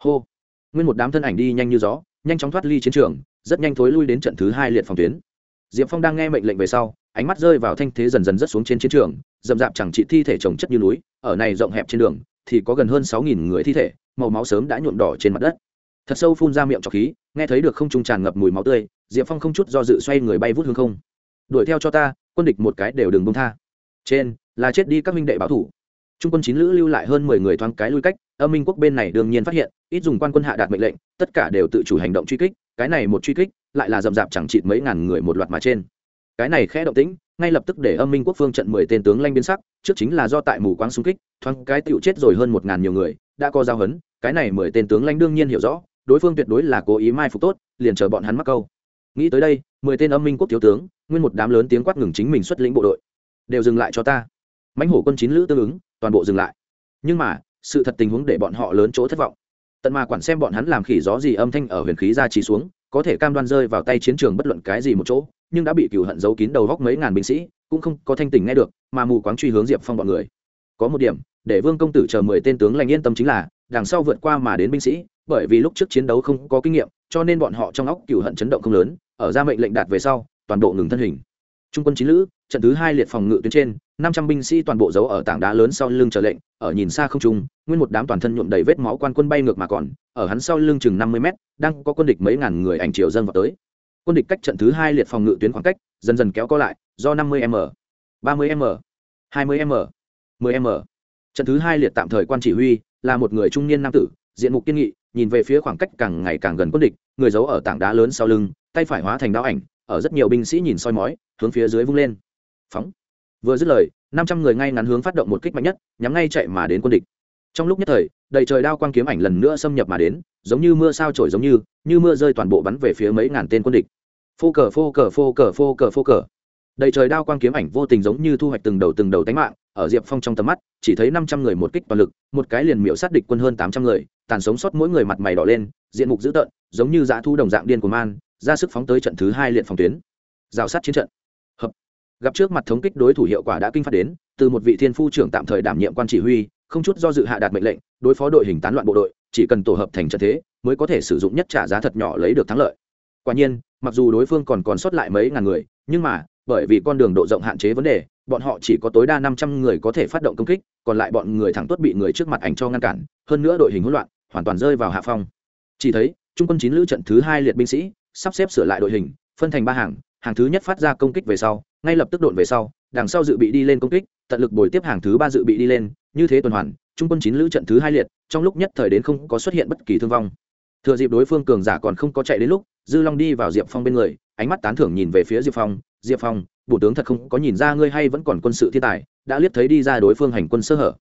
hô. Nguyên một đám thân ảnh đi nhanh như gió, nhanh chóng thoát ly chiến trường, rất nhanh thối lui đến trận thứ hai liệt phòng tuyến. Diệp phong đang nghe mệnh lệnh về sau, ánh mắt rơi vào thanh thế dần dần rất xuống trên chiến trường dầm p chẳng trị thi thể trồng chất như núi, ở này rộng hẹp trên đường, thì có gần hơn sáu nghìn người thi thể, màu máu sớm đã nhuộm đỏ trên mặt đất. Thật sâu phun ra miệng trọc khí, nghe thấy được không trung tràn ngập mùi máu tươi, diệp phong không chút do dự xoay người bay vút hương không. Đuổi theo cho ta, quân địch một cái đều đừng bông tha. Trên là chết đi các minh đệ báo thủ. Trung quân chín lữ lưu lại hơn mười người thoáng cái lui cách, âm minh quốc bên này đương nhiên phát hiện, ít dùng quan quân hạ đạt mệnh lệnh, tất cả đều tự chủ hành động truy kích, cái này một truy kích, lại là rậm rạp chẳng chịt mấy ngàn người một loạt mà trên. Cái này khẽ động tĩnh, ngay lập tức để âm minh quốc phương trận mười tên tướng lanh biến sắc, trước chính là do tại mù quáng xung kích, thoáng cái tựu chết rồi hơn một ngàn nhiều người, đã có giao hấn, cái này mười tên tướng lanh đương nhiên hiểu rõ, đối phương tuyệt đối là cố ý mai phục tốt, liền chờ bọn hắn mắc câu. Nghĩ tới đây, mười tên âm minh quốc thiếu tướng, nguyên một đám lớn tiếng quát ngừng chính mình xuất lĩnh bộ đội. Đều dừng lại cho ta mãnh hổ quân chín lữ tương ứng, toàn bộ dừng lại. Nhưng mà, sự thật tình huống để bọn họ lớn chỗ thất vọng. Tận mà quản xem bọn hắn làm khỉ gió gì âm thanh ở huyền khí ra trí xuống, có thể cam đoan rơi vào tay chiến trường bất luận cái gì một chỗ, nhưng đã bị cửu hận giấu kín đầu góc mấy ngàn binh sĩ, cũng không có thanh tình nghe được, mà mù quáng truy hướng diệp phong bọn người. Có một điểm, để vương công tử chờ mười tên tướng lành yên tâm chính là, đằng sau vượt qua mà đến binh sĩ, bởi vì lúc trước chiến đấu không có kinh nghiệm, cho nên bọn họ trong óc cửu hận chấn động không lớn, ở ra mệnh lệnh đạt về sau, toàn bộ ngừng thân hình. Trung quân chín lữ, trận thứ hai liệt phòng ngự tuyến trên năm trăm binh sĩ toàn bộ giấu ở tảng đá lớn sau lưng chờ lệnh, ở nhìn xa không trung, nguyên một đám toàn thân nhuộm đầy vết máu quan quân bay ngược mà còn, ở hắn sau lưng chừng năm mươi mét, đang có quân địch mấy ngàn người ảnh triệu dân vào tới. Quân địch cách trận thứ hai liệt phòng ngự tuyến khoảng cách, dần dần kéo co lại, do năm mươi m, ba mươi m, hai mươi m, mười m. Trận thứ hai liệt tạm thời quan chỉ huy, là một người trung niên nam tử, diện mục kiên nghị, nhìn về phía khoảng cách càng ngày càng gần quân địch, người giấu ở tảng đá lớn sau lưng, tay phải hóa thành đao ảnh, ở rất nhiều binh sĩ nhìn soi mói, hướng phía dưới vung lên. Phóng vừa dứt lời, năm trăm người ngay ngắn hướng phát động một kích mạnh nhất, nhắm ngay chạy mà đến quân địch. Trong lúc nhất thời, đầy trời đao quang kiếm ảnh lần nữa xâm nhập mà đến, giống như mưa sao trổi giống như như mưa rơi toàn bộ bắn về phía mấy ngàn tên quân địch. Phô cờ phô cờ phô cờ phô cờ phô cờ. Đầy trời đao quang kiếm ảnh vô tình giống như thu hoạch từng đầu từng đầu tánh mạng, ở diệp phong trong tầm mắt, chỉ thấy năm trăm người một kích toàn lực, một cái liền miễu sát địch quân hơn tám trăm người, tàn sống sót mỗi người mặt mày đỏ lên, diện mục dữ tợn, giống như dã thu đồng dạng điên của man, ra sức phóng tới trận thứ hai liệt phòng tuyến. Rào sát chiến trận gặp trước mặt thống kích đối thủ hiệu quả đã kinh phát đến, từ một vị thiên phu trưởng tạm thời đảm nhiệm quan chỉ huy, không chút do dự hạ đạt mệnh lệnh, đối phó đội hình tán loạn bộ đội, chỉ cần tổ hợp thành trận thế, mới có thể sử dụng nhất trả giá thật nhỏ lấy được thắng lợi. Quả nhiên, mặc dù đối phương còn còn sót lại mấy ngàn người, nhưng mà, bởi vì con đường độ rộng hạn chế vấn đề, bọn họ chỉ có tối đa năm trăm người có thể phát động công kích, còn lại bọn người thẳng tuất bị người trước mặt ảnh cho ngăn cản, hơn nữa đội hình hỗn loạn, hoàn toàn rơi vào hạ phong. Chỉ thấy, trung quân chín lữ trận thứ hai liệt binh sĩ, sắp xếp sửa lại đội hình, phân thành ba hàng hàng thứ nhất phát ra công kích về sau ngay lập tức đột về sau, đằng sau dự bị đi lên công kích, tận lực bồi tiếp hàng thứ ba dự bị đi lên, như thế tuần hoàn, trung quân chín lữ trận thứ hai liệt, trong lúc nhất thời đến không có xuất hiện bất kỳ thương vong. Thừa dịp đối phương cường giả còn không có chạy đến lúc, dư long đi vào diệp phong bên người, ánh mắt tán thưởng nhìn về phía diệp phong diệp phong bổ tướng thật không có nhìn ra ngươi hay vẫn còn quân sự thiên tài, đã liếc thấy đi ra đối phương hành quân sơ hở.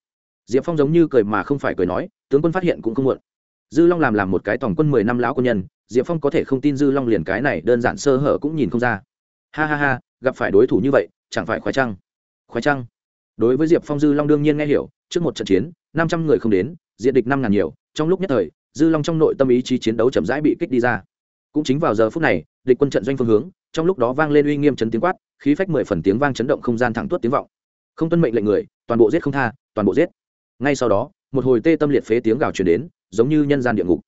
Diệp phong giống như cười mà không phải cười nói, tướng quân phát hiện cũng không muộn. Dư long làm làm một cái tổng quân mười năm lão quân nhân, diệp phong có thể không tin dư long liền cái này đơn giản sơ hở cũng nhìn không ra. Ha ha ha gặp phải đối thủ như vậy, chẳng phải khoái trăng? Khoái trăng? Đối với diệp phong, dư long đương nhiên nghe hiểu, trước một trận chiến, năm trăm người không đến, diện địch năm ngàn nhiều, trong lúc nhất thời, dư long trong nội tâm ý chí chiến đấu chậm rãi bị kích đi ra. Cũng chính vào giờ phút này, địch quân trận doanh phương hướng, trong lúc đó vang lên uy nghiêm chấn tiếng quát, khí phách mười phần tiếng vang chấn động không gian thẳng tuốt tiếng vọng. Không tuân mệnh lệnh người, toàn bộ giết không tha, toàn bộ giết. Ngay sau đó, một hồi tê tâm liệt phế tiếng gào truyền đến, giống như nhân gian địa ngục.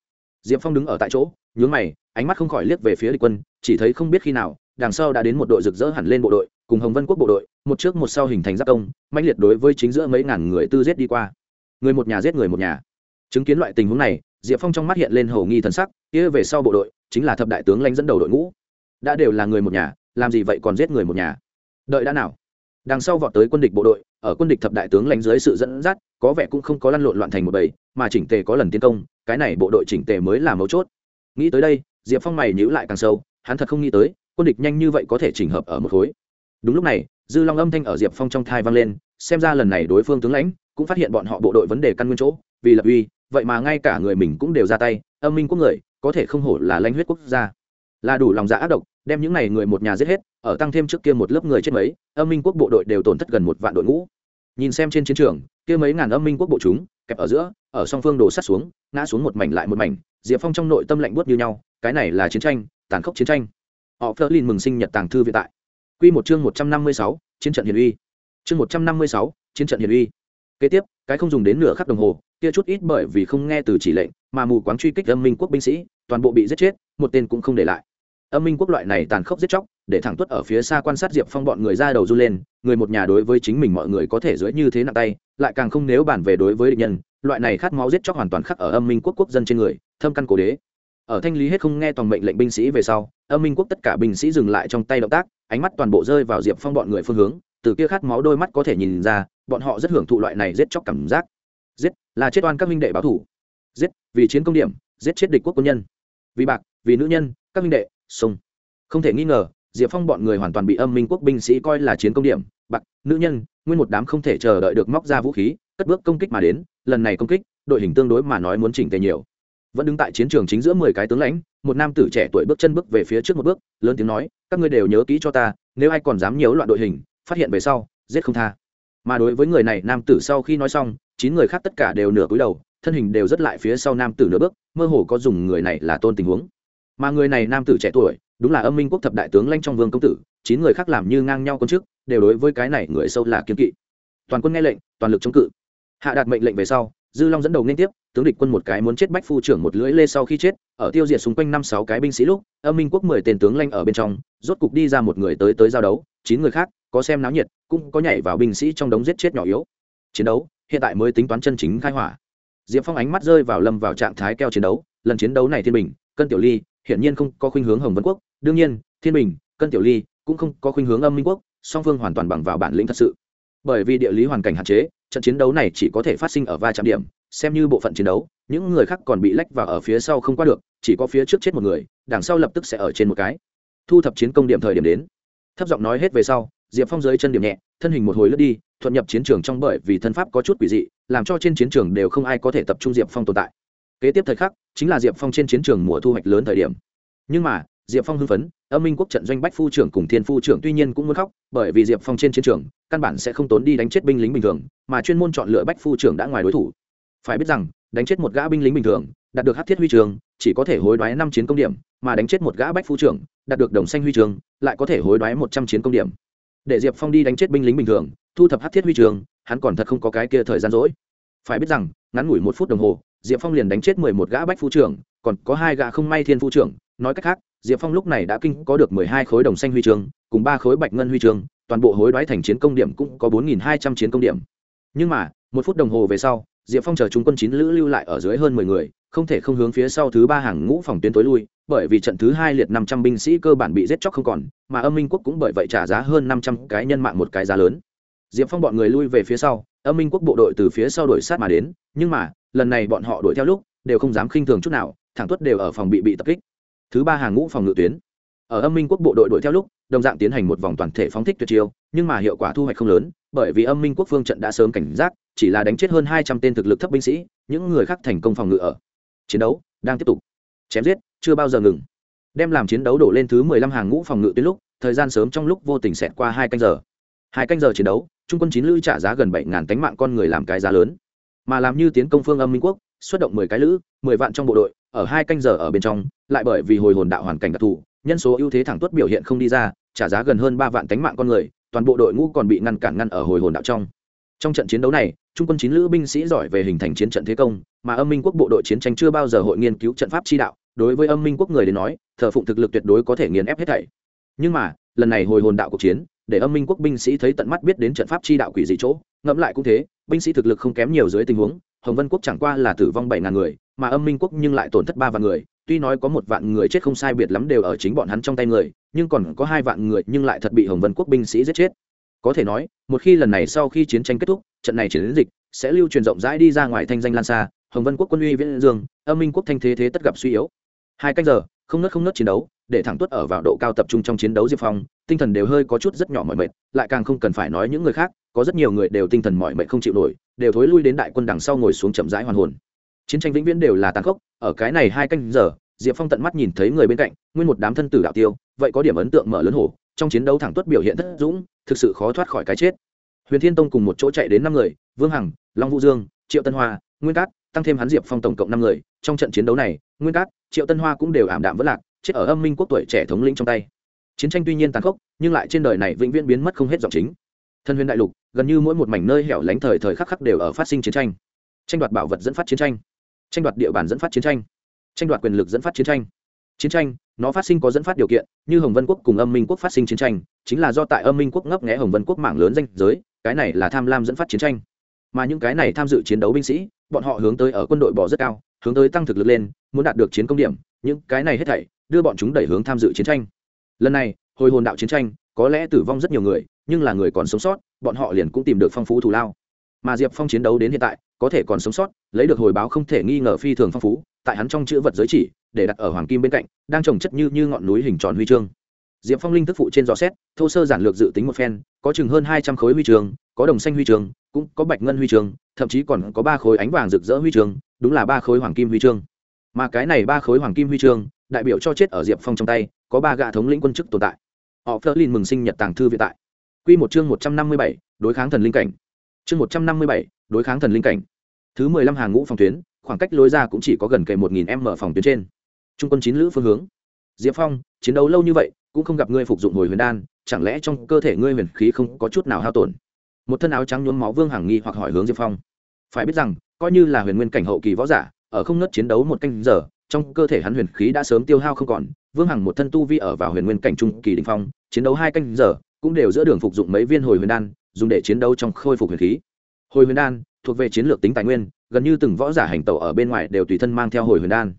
Diệp phong đứng ở tại chỗ, nhướng mày ánh mắt không khỏi liếc về phía địch quân, chỉ thấy không biết khi nào, đằng sau đã đến một đội rực rỡ hẳn lên bộ đội, cùng hồng vân quốc bộ đội, một trước một sau hình thành giáp công mạnh liệt đối với chính giữa mấy ngàn người tư giết đi qua. Người một nhà giết người một nhà. Chứng kiến loại tình huống này, diệp phong trong mắt hiện lên hầu nghi thần sắc, kia về sau bộ đội, chính là thập đại tướng lãnh dẫn đầu đội ngũ. Đã đều là người một nhà, làm gì vậy còn giết người một nhà? Đợi đã nào? Đằng sau vọt tới quân địch bộ đội, ở quân địch thập đại tướng lãnh dưới sự dẫn dắt, có vẻ cũng không có lăn lộn loạn thành một bầy, mà chỉnh tề có lần tiến công, cái này bộ đội chỉnh tề mới là mấu chốt. Nghĩ tới đây diệp phong mày nhữ lại càng sâu, hắn thật không nghĩ tới, quân địch nhanh như vậy có thể chỉnh hợp ở một khối. Đúng lúc này, dư long âm thanh ở diệp phong trong thai vang lên, xem ra lần này đối phương tướng lãnh, cũng phát hiện bọn họ bộ đội vấn đề căn nguyên chỗ, vì lập uy, vậy mà ngay cả người mình cũng đều ra tay, âm minh quốc người, có thể không hổ là lãnh huyết quốc gia. Là đủ lòng dạ ác độc, đem những này người một nhà giết hết, ở tăng thêm trước kia một lớp người chết mấy, âm minh quốc bộ đội đều tổn thất gần một vạn đội ngũ. Nhìn xem trên chiến trường, kia mấy ngàn âm minh quốc bộ chúng, kẹp ở giữa, ở song phương đổ sát xuống, ngã xuống một mảnh lại một mảnh diệp phong trong nội tâm lạnh buốt như nhau, cái này là chiến tranh, tàn khốc chiến tranh. Họ phớt lên mừng sinh nhật tàng thư viện tại. Q một chương một trăm năm mươi sáu, chiến trận hiền uy. Chương một trăm năm mươi sáu, chiến trận hiền uy. Kế tiếp, cái không dùng đến nửa khắc đồng hồ, kia chút ít bởi vì không nghe từ chỉ lệnh, mà mù quáng truy kích âm minh quốc binh sĩ, toàn bộ bị giết chết, một tên cũng không để lại. Âm minh quốc loại này tàn khốc giết chóc, để thẳng tuất ở phía xa quan sát diệp phong bọn người ra đầu run lên, người một nhà đối với chính mình mọi người có thể dưới như thế nặng tay, lại càng không nếu bàn về đối với địch nhân loại này khát máu giết chóc hoàn toàn khắc ở âm minh quốc quốc dân trên người, thâm căn cổ đế. Ở thanh lý hết không nghe toàn mệnh lệnh binh sĩ về sau, âm minh quốc tất cả binh sĩ dừng lại trong tay động tác, ánh mắt toàn bộ rơi vào diệp phong bọn người phương hướng, từ kia khát máu đôi mắt có thể nhìn ra, bọn họ rất hưởng thụ loại này giết chóc cảm giác. Giết, là chết oan các minh đệ báo thủ. Giết, vì chiến công điểm, giết chết địch quốc quân nhân. Vì bạc, vì nữ nhân, các minh đệ sông không thể nghi ngờ diệp phong bọn người hoàn toàn bị âm minh quốc binh sĩ coi là chiến công điểm. Bạc, nữ nhân, nguyên một đám không thể chờ đợi được móc ra vũ khí, cất bước công kích mà đến, lần này công kích, đội hình tương đối mà nói muốn chỉnh tề nhiều. Vẫn đứng tại chiến trường chính giữa mười cái tướng lãnh, một nam tử trẻ tuổi bước chân bước về phía trước một bước, lớn tiếng nói, các ngươi đều nhớ kỹ cho ta, nếu ai còn dám nhiễu loạn đội hình, phát hiện về sau, giết không tha. Mà đối với người này, nam tử sau khi nói xong, chín người khác tất cả đều nửa cúi đầu, thân hình đều rất lại phía sau nam tử nửa bước, mơ hồ có dùng người này là tôn tình huống mà người này nam tử trẻ tuổi đúng là âm minh quốc thập đại tướng lanh trong vương công tử chín người khác làm như ngang nhau con chức, đều đối với cái này người sâu là kiên kỵ. Toàn quân nghe lệnh toàn lực chống cự. Hạ đạt mệnh lệnh về sau dư long dẫn đầu liên tiếp tướng địch quân một cái muốn chết bách phu trưởng một lưỡi lê sau khi chết ở tiêu diệt xung quanh năm sáu cái binh sĩ lúc âm minh quốc mười tên tướng lanh ở bên trong rốt cục đi ra một người tới tới giao đấu chín người khác có xem náo nhiệt cũng có nhảy vào binh sĩ trong đống giết chết nhỏ yếu. Chiến đấu hiện tại mới tính toán chân chính khai hỏa. Diệp phong ánh mắt rơi vào lâm vào trạng thái keo chiến đấu lần chiến đấu này thiên bình cân tiểu ly hiển nhiên không có khuynh hướng hồng vân quốc. Đương nhiên, thiên bình, cân tiểu ly cũng không có khuynh hướng âm minh quốc, song phương hoàn toàn bằng vào bản lĩnh thật sự. Bởi vì địa lý hoàn cảnh hạn chế, trận chiến đấu này chỉ có thể phát sinh ở va chạm điểm, xem như bộ phận chiến đấu, những người khác còn bị lách vào ở phía sau không qua được, chỉ có phía trước chết một người, đằng sau lập tức sẽ ở trên một cái. Thu thập chiến công điểm thời điểm đến. Thấp giọng nói hết về sau, diệp phong dưới chân điểm nhẹ, thân hình một hồi lướt đi, thuận nhập chiến trường trong bởi vì thân pháp có chút quỷ dị, làm cho trên chiến trường đều không ai có thể tập trung diệp phong tồn tại kế tiếp thời khắc, chính là diệp phong trên chiến trường mùa thu hoạch lớn thời điểm. Nhưng mà, diệp phong hưng phấn, âm minh quốc trận doanh bách phu trưởng cùng thiên phu trưởng tuy nhiên cũng muốn khóc, bởi vì diệp phong trên chiến trường, căn bản sẽ không tốn đi đánh chết binh lính bình thường, mà chuyên môn chọn lựa bách phu trưởng đã ngoài đối thủ. Phải biết rằng, đánh chết một gã binh lính bình thường, đạt được hát thiết huy trường, chỉ có thể hối đoái năm chiến công điểm, mà đánh chết một gã bách phu trưởng, đạt được đồng xanh huy trường, lại có thể hối đoái một trăm chiến công điểm. Để diệp phong đi đánh chết binh lính bình thường, thu thập hát thiết huy trường, hắn còn thật không có cái kia thời gian rỗi. Phải biết rằng, ngắn ngủi một phút đồng hồ diệp phong liền đánh chết mười một gã bách phu trưởng, còn có hai gã không may thiên phu trưởng. Nói cách khác, diệp phong lúc này đã kinh có được mười hai khối đồng xanh huy chương, cùng ba khối bạch ngân huy chương, toàn bộ hối đoái thành chiến công điểm cũng có bốn nghìn hai trăm chiến công điểm. Nhưng mà, một phút đồng hồ về sau, diệp phong chờ chúng quân chín lữ lưu lại ở dưới hơn mười người, không thể không hướng phía sau thứ ba hàng ngũ phòng tuyến tối lui, bởi vì trận thứ hai liệt năm trăm binh sĩ cơ bản bị giết chóc không còn, mà âm minh quốc cũng bởi vậy trả giá hơn năm trăm cái nhân mạng một cái giá lớn. Diệp phong bọn người lui về phía sau, âm minh quốc bộ đội từ phía sau đuổi sát mà đến, nhưng mà lần này bọn họ đuổi theo lúc, đều không dám khinh thường chút nào, thẳng tuất đều ở phòng bị bị tập kích. Thứ ba hàng ngũ phòng ngự tuyến. Ở âm minh quốc bộ đội đuổi theo lúc, đồng dạng tiến hành một vòng toàn thể phóng thích tuyệt chiêu, nhưng mà hiệu quả thu hoạch không lớn, bởi vì âm minh quốc phương trận đã sớm cảnh giác, chỉ là đánh chết hơn hai trăm tên thực lực thấp binh sĩ, những người khác thành công phòng ngự ở. Chiến đấu đang tiếp tục. Chém giết chưa bao giờ ngừng. Đem làm chiến đấu đổ lên thứ mười lăm hàng ngũ phòng ngự tuyến lúc, thời gian sớm trong lúc vô tình xẹt qua hai canh giờ. Hai canh giờ chiến đấu, trung quân chín lữ trả giá gần bảy ngàn tánh mạng con người làm cái giá lớn mà làm như tiến công phương âm minh quốc, xuất động mười cái lữ, mười vạn trong bộ đội, ở hai canh giờ ở bên trong, lại bởi vì hồi hồn đạo hoàn cảnh đặc thù, nhân số ưu thế thẳng tuất biểu hiện không đi ra, trả giá gần hơn ba vạn tánh mạng con người, toàn bộ đội ngũ còn bị ngăn cản ngăn ở hồi hồn đạo trong. Trong trận chiến đấu này, trung quân chín lữ binh sĩ giỏi về hình thành chiến trận thế công, mà âm minh quốc bộ đội chiến tranh chưa bao giờ hội nghiên cứu trận pháp chi đạo, đối với âm minh quốc người đến nói, thờ phụng thực lực tuyệt đối có thể nghiền ép hết thảy. Nhưng mà, lần này hồi hồn đạo cuộc chiến, để âm minh quốc binh sĩ thấy tận mắt biết đến trận pháp chi đạo quỷ dị chỗ ngẫm lại cũng thế, binh sĩ thực lực không kém nhiều dưới tình huống, hồng vân quốc chẳng qua là tử vong bảy ngàn người, mà âm minh quốc nhưng lại tổn thất ba vạn người. Tuy nói có một vạn người chết không sai biệt lắm đều ở chính bọn hắn trong tay người, nhưng còn có hai vạn người nhưng lại thật bị hồng vân quốc binh sĩ giết chết. Có thể nói, một khi lần này sau khi chiến tranh kết thúc, trận này chiến dịch sẽ lưu truyền rộng rãi đi ra ngoài thanh danh lan xa, hồng vân quốc quân uy viễn dương, âm minh quốc thanh thế thế tất gặp suy yếu. Hai cách giờ, không nớt không nớt chiến đấu, để thẳng tuất ở vào độ cao tập trung trong chiến đấu diệp phong, tinh thần đều hơi có chút rất nhỏ mọi mệt, lại càng không cần phải nói những người khác có rất nhiều người đều tinh thần mỏi mệt không chịu nổi, đều thối lui đến đại quân đằng sau ngồi xuống chậm rãi hoàn hồn. Chiến tranh vĩnh viễn đều là tàn khốc, ở cái này hai canh giờ, diệp phong tận mắt nhìn thấy người bên cạnh, nguyên một đám thân tử đạo tiêu, vậy có điểm ấn tượng mở lớn hổ, trong chiến đấu thẳng tuất biểu hiện thất dũng, thực sự khó thoát khỏi cái chết. Huyền thiên tông cùng một chỗ chạy đến năm người, vương hằng, long vũ dương, triệu tân hoa, nguyên cát, tăng thêm hắn diệp phong tổng cộng năm người, trong trận chiến đấu này, nguyên cát, triệu tân hoa cũng đều ảm đạm vất lạc, chết ở âm minh quốc tuổi trẻ thống lĩnh trong tay. Chiến tranh tuy nhiên tàn khốc, nhưng lại trên đời này vĩnh viễn biến mất không hết giọng chính. Thân huyền đại lục gần như mỗi một mảnh nơi hẻo lánh thời thời khắc khắc đều ở phát sinh chiến tranh. Tranh đoạt bảo vật dẫn phát chiến tranh. Tranh đoạt địa bàn dẫn phát chiến tranh. Tranh đoạt quyền lực dẫn phát chiến tranh. Chiến tranh, nó phát sinh có dẫn phát điều kiện, như hồng vân quốc cùng âm minh quốc phát sinh chiến tranh, chính là do tại âm minh quốc ngấp nghẽ hồng vân quốc mạng lớn danh giới, cái này là tham lam dẫn phát chiến tranh. Mà những cái này tham dự chiến đấu binh sĩ, bọn họ hướng tới ở quân đội bỏ rất cao, hướng tới tăng thực lực lên, muốn đạt được chiến công điểm, những cái này hết thảy, đưa bọn chúng đẩy hướng tham dự chiến tranh. Lần này, hồi hồn đạo chiến tranh, có lẽ tử vong rất nhiều người, nhưng là người còn sống sót bọn họ liền cũng tìm được phong phú thù lao. Mà diệp phong chiến đấu đến hiện tại, có thể còn sống sót, lấy được hồi báo không thể nghi ngờ phi thường phong phú, tại hắn trong chữ vật giới chỉ, để đặt ở hoàng kim bên cạnh, đang trồng chất như như ngọn núi hình tròn huy chương. Diệp phong linh thức phụ trên dò xét, thô sơ giản lược dự tính một phen, có chừng hơn hai trăm khối huy chương, có đồng xanh huy chương, cũng có bạch ngân huy chương, thậm chí còn có ba khối ánh vàng rực rỡ huy chương, đúng là ba khối hoàng kim huy chương. Mà cái này ba khối hoàng kim huy chương, đại biểu cho chết ở diệp phong trong tay, có ba gạ thống lĩnh quân chức tồn tại. Họ phớt lên mừng sinh nhật tàng thư vĩ tại. Quy một chương một trăm năm mươi bảy, đối kháng thần linh cảnh. Chương một trăm năm mươi bảy, đối kháng thần linh cảnh. Thứ mười lăm hàng ngũ phòng tuyến, khoảng cách lối ra cũng chỉ có gần kề một nghìn m phòng tuyến trên. Trung quân chín lữ phương hướng. Diệp phong, chiến đấu lâu như vậy, cũng không gặp ngươi phục dụng hồi huyền đan, chẳng lẽ trong cơ thể ngươi huyền khí không có chút nào hao tổn? Một thân áo trắng nhuốm máu vương hằng nghi hoặc hỏi hướng diệp phong. Phải biết rằng, coi như là huyền nguyên cảnh hậu kỳ võ giả, ở không nớt chiến đấu một canh giờ, trong cơ thể hắn huyền khí đã sớm tiêu hao không còn. Vương hằng một thân tu vi ở vào huyền nguyên cảnh trung kỳ đỉnh phong, chiến đấu hai canh giờ cũng đều giữa đường phục dụng mấy viên hồi huyền đan, dùng để chiến đấu trong khôi phục huyền khí. Hồi huyền đan thuộc về chiến lược tính tài nguyên, gần như từng võ giả hành tẩu ở bên ngoài đều tùy thân mang theo hồi huyền đan.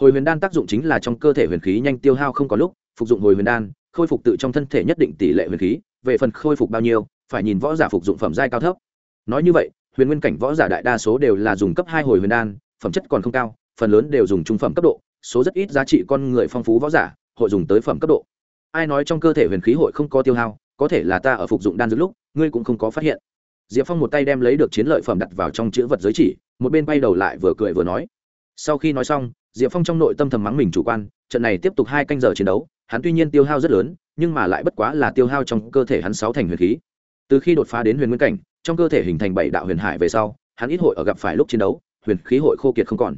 Hồi huyền đan tác dụng chính là trong cơ thể huyền khí nhanh tiêu hao không có lúc, phục dụng hồi huyền đan, khôi phục tự trong thân thể nhất định tỷ lệ huyền khí, về phần khôi phục bao nhiêu, phải nhìn võ giả phục dụng phẩm giai cao thấp. Nói như vậy, huyền nguyên cảnh võ giả đại đa số đều là dùng cấp hai hồi huyền đan, phẩm chất còn không cao, phần lớn đều dùng trung phẩm cấp độ, số rất ít giá trị con người phong phú võ giả, hội dùng tới phẩm cấp độ. Ai nói trong cơ thể huyền khí hội không có tiêu hao có thể là ta ở phục dụng đan dược lúc, ngươi cũng không có phát hiện. Diệp phong một tay đem lấy được chiến lợi phẩm đặt vào trong chữ vật giới chỉ, một bên bay đầu lại vừa cười vừa nói. Sau khi nói xong, diệp phong trong nội tâm thầm mắng mình chủ quan, trận này tiếp tục hai canh giờ chiến đấu, hắn tuy nhiên tiêu hao rất lớn, nhưng mà lại bất quá là tiêu hao trong cơ thể hắn sáu thành huyền khí. Từ khi đột phá đến huyền nguyên cảnh, trong cơ thể hình thành bảy đạo huyền hải về sau, hắn ít hội ở gặp phải lúc chiến đấu, huyền khí hội khô kiệt không còn.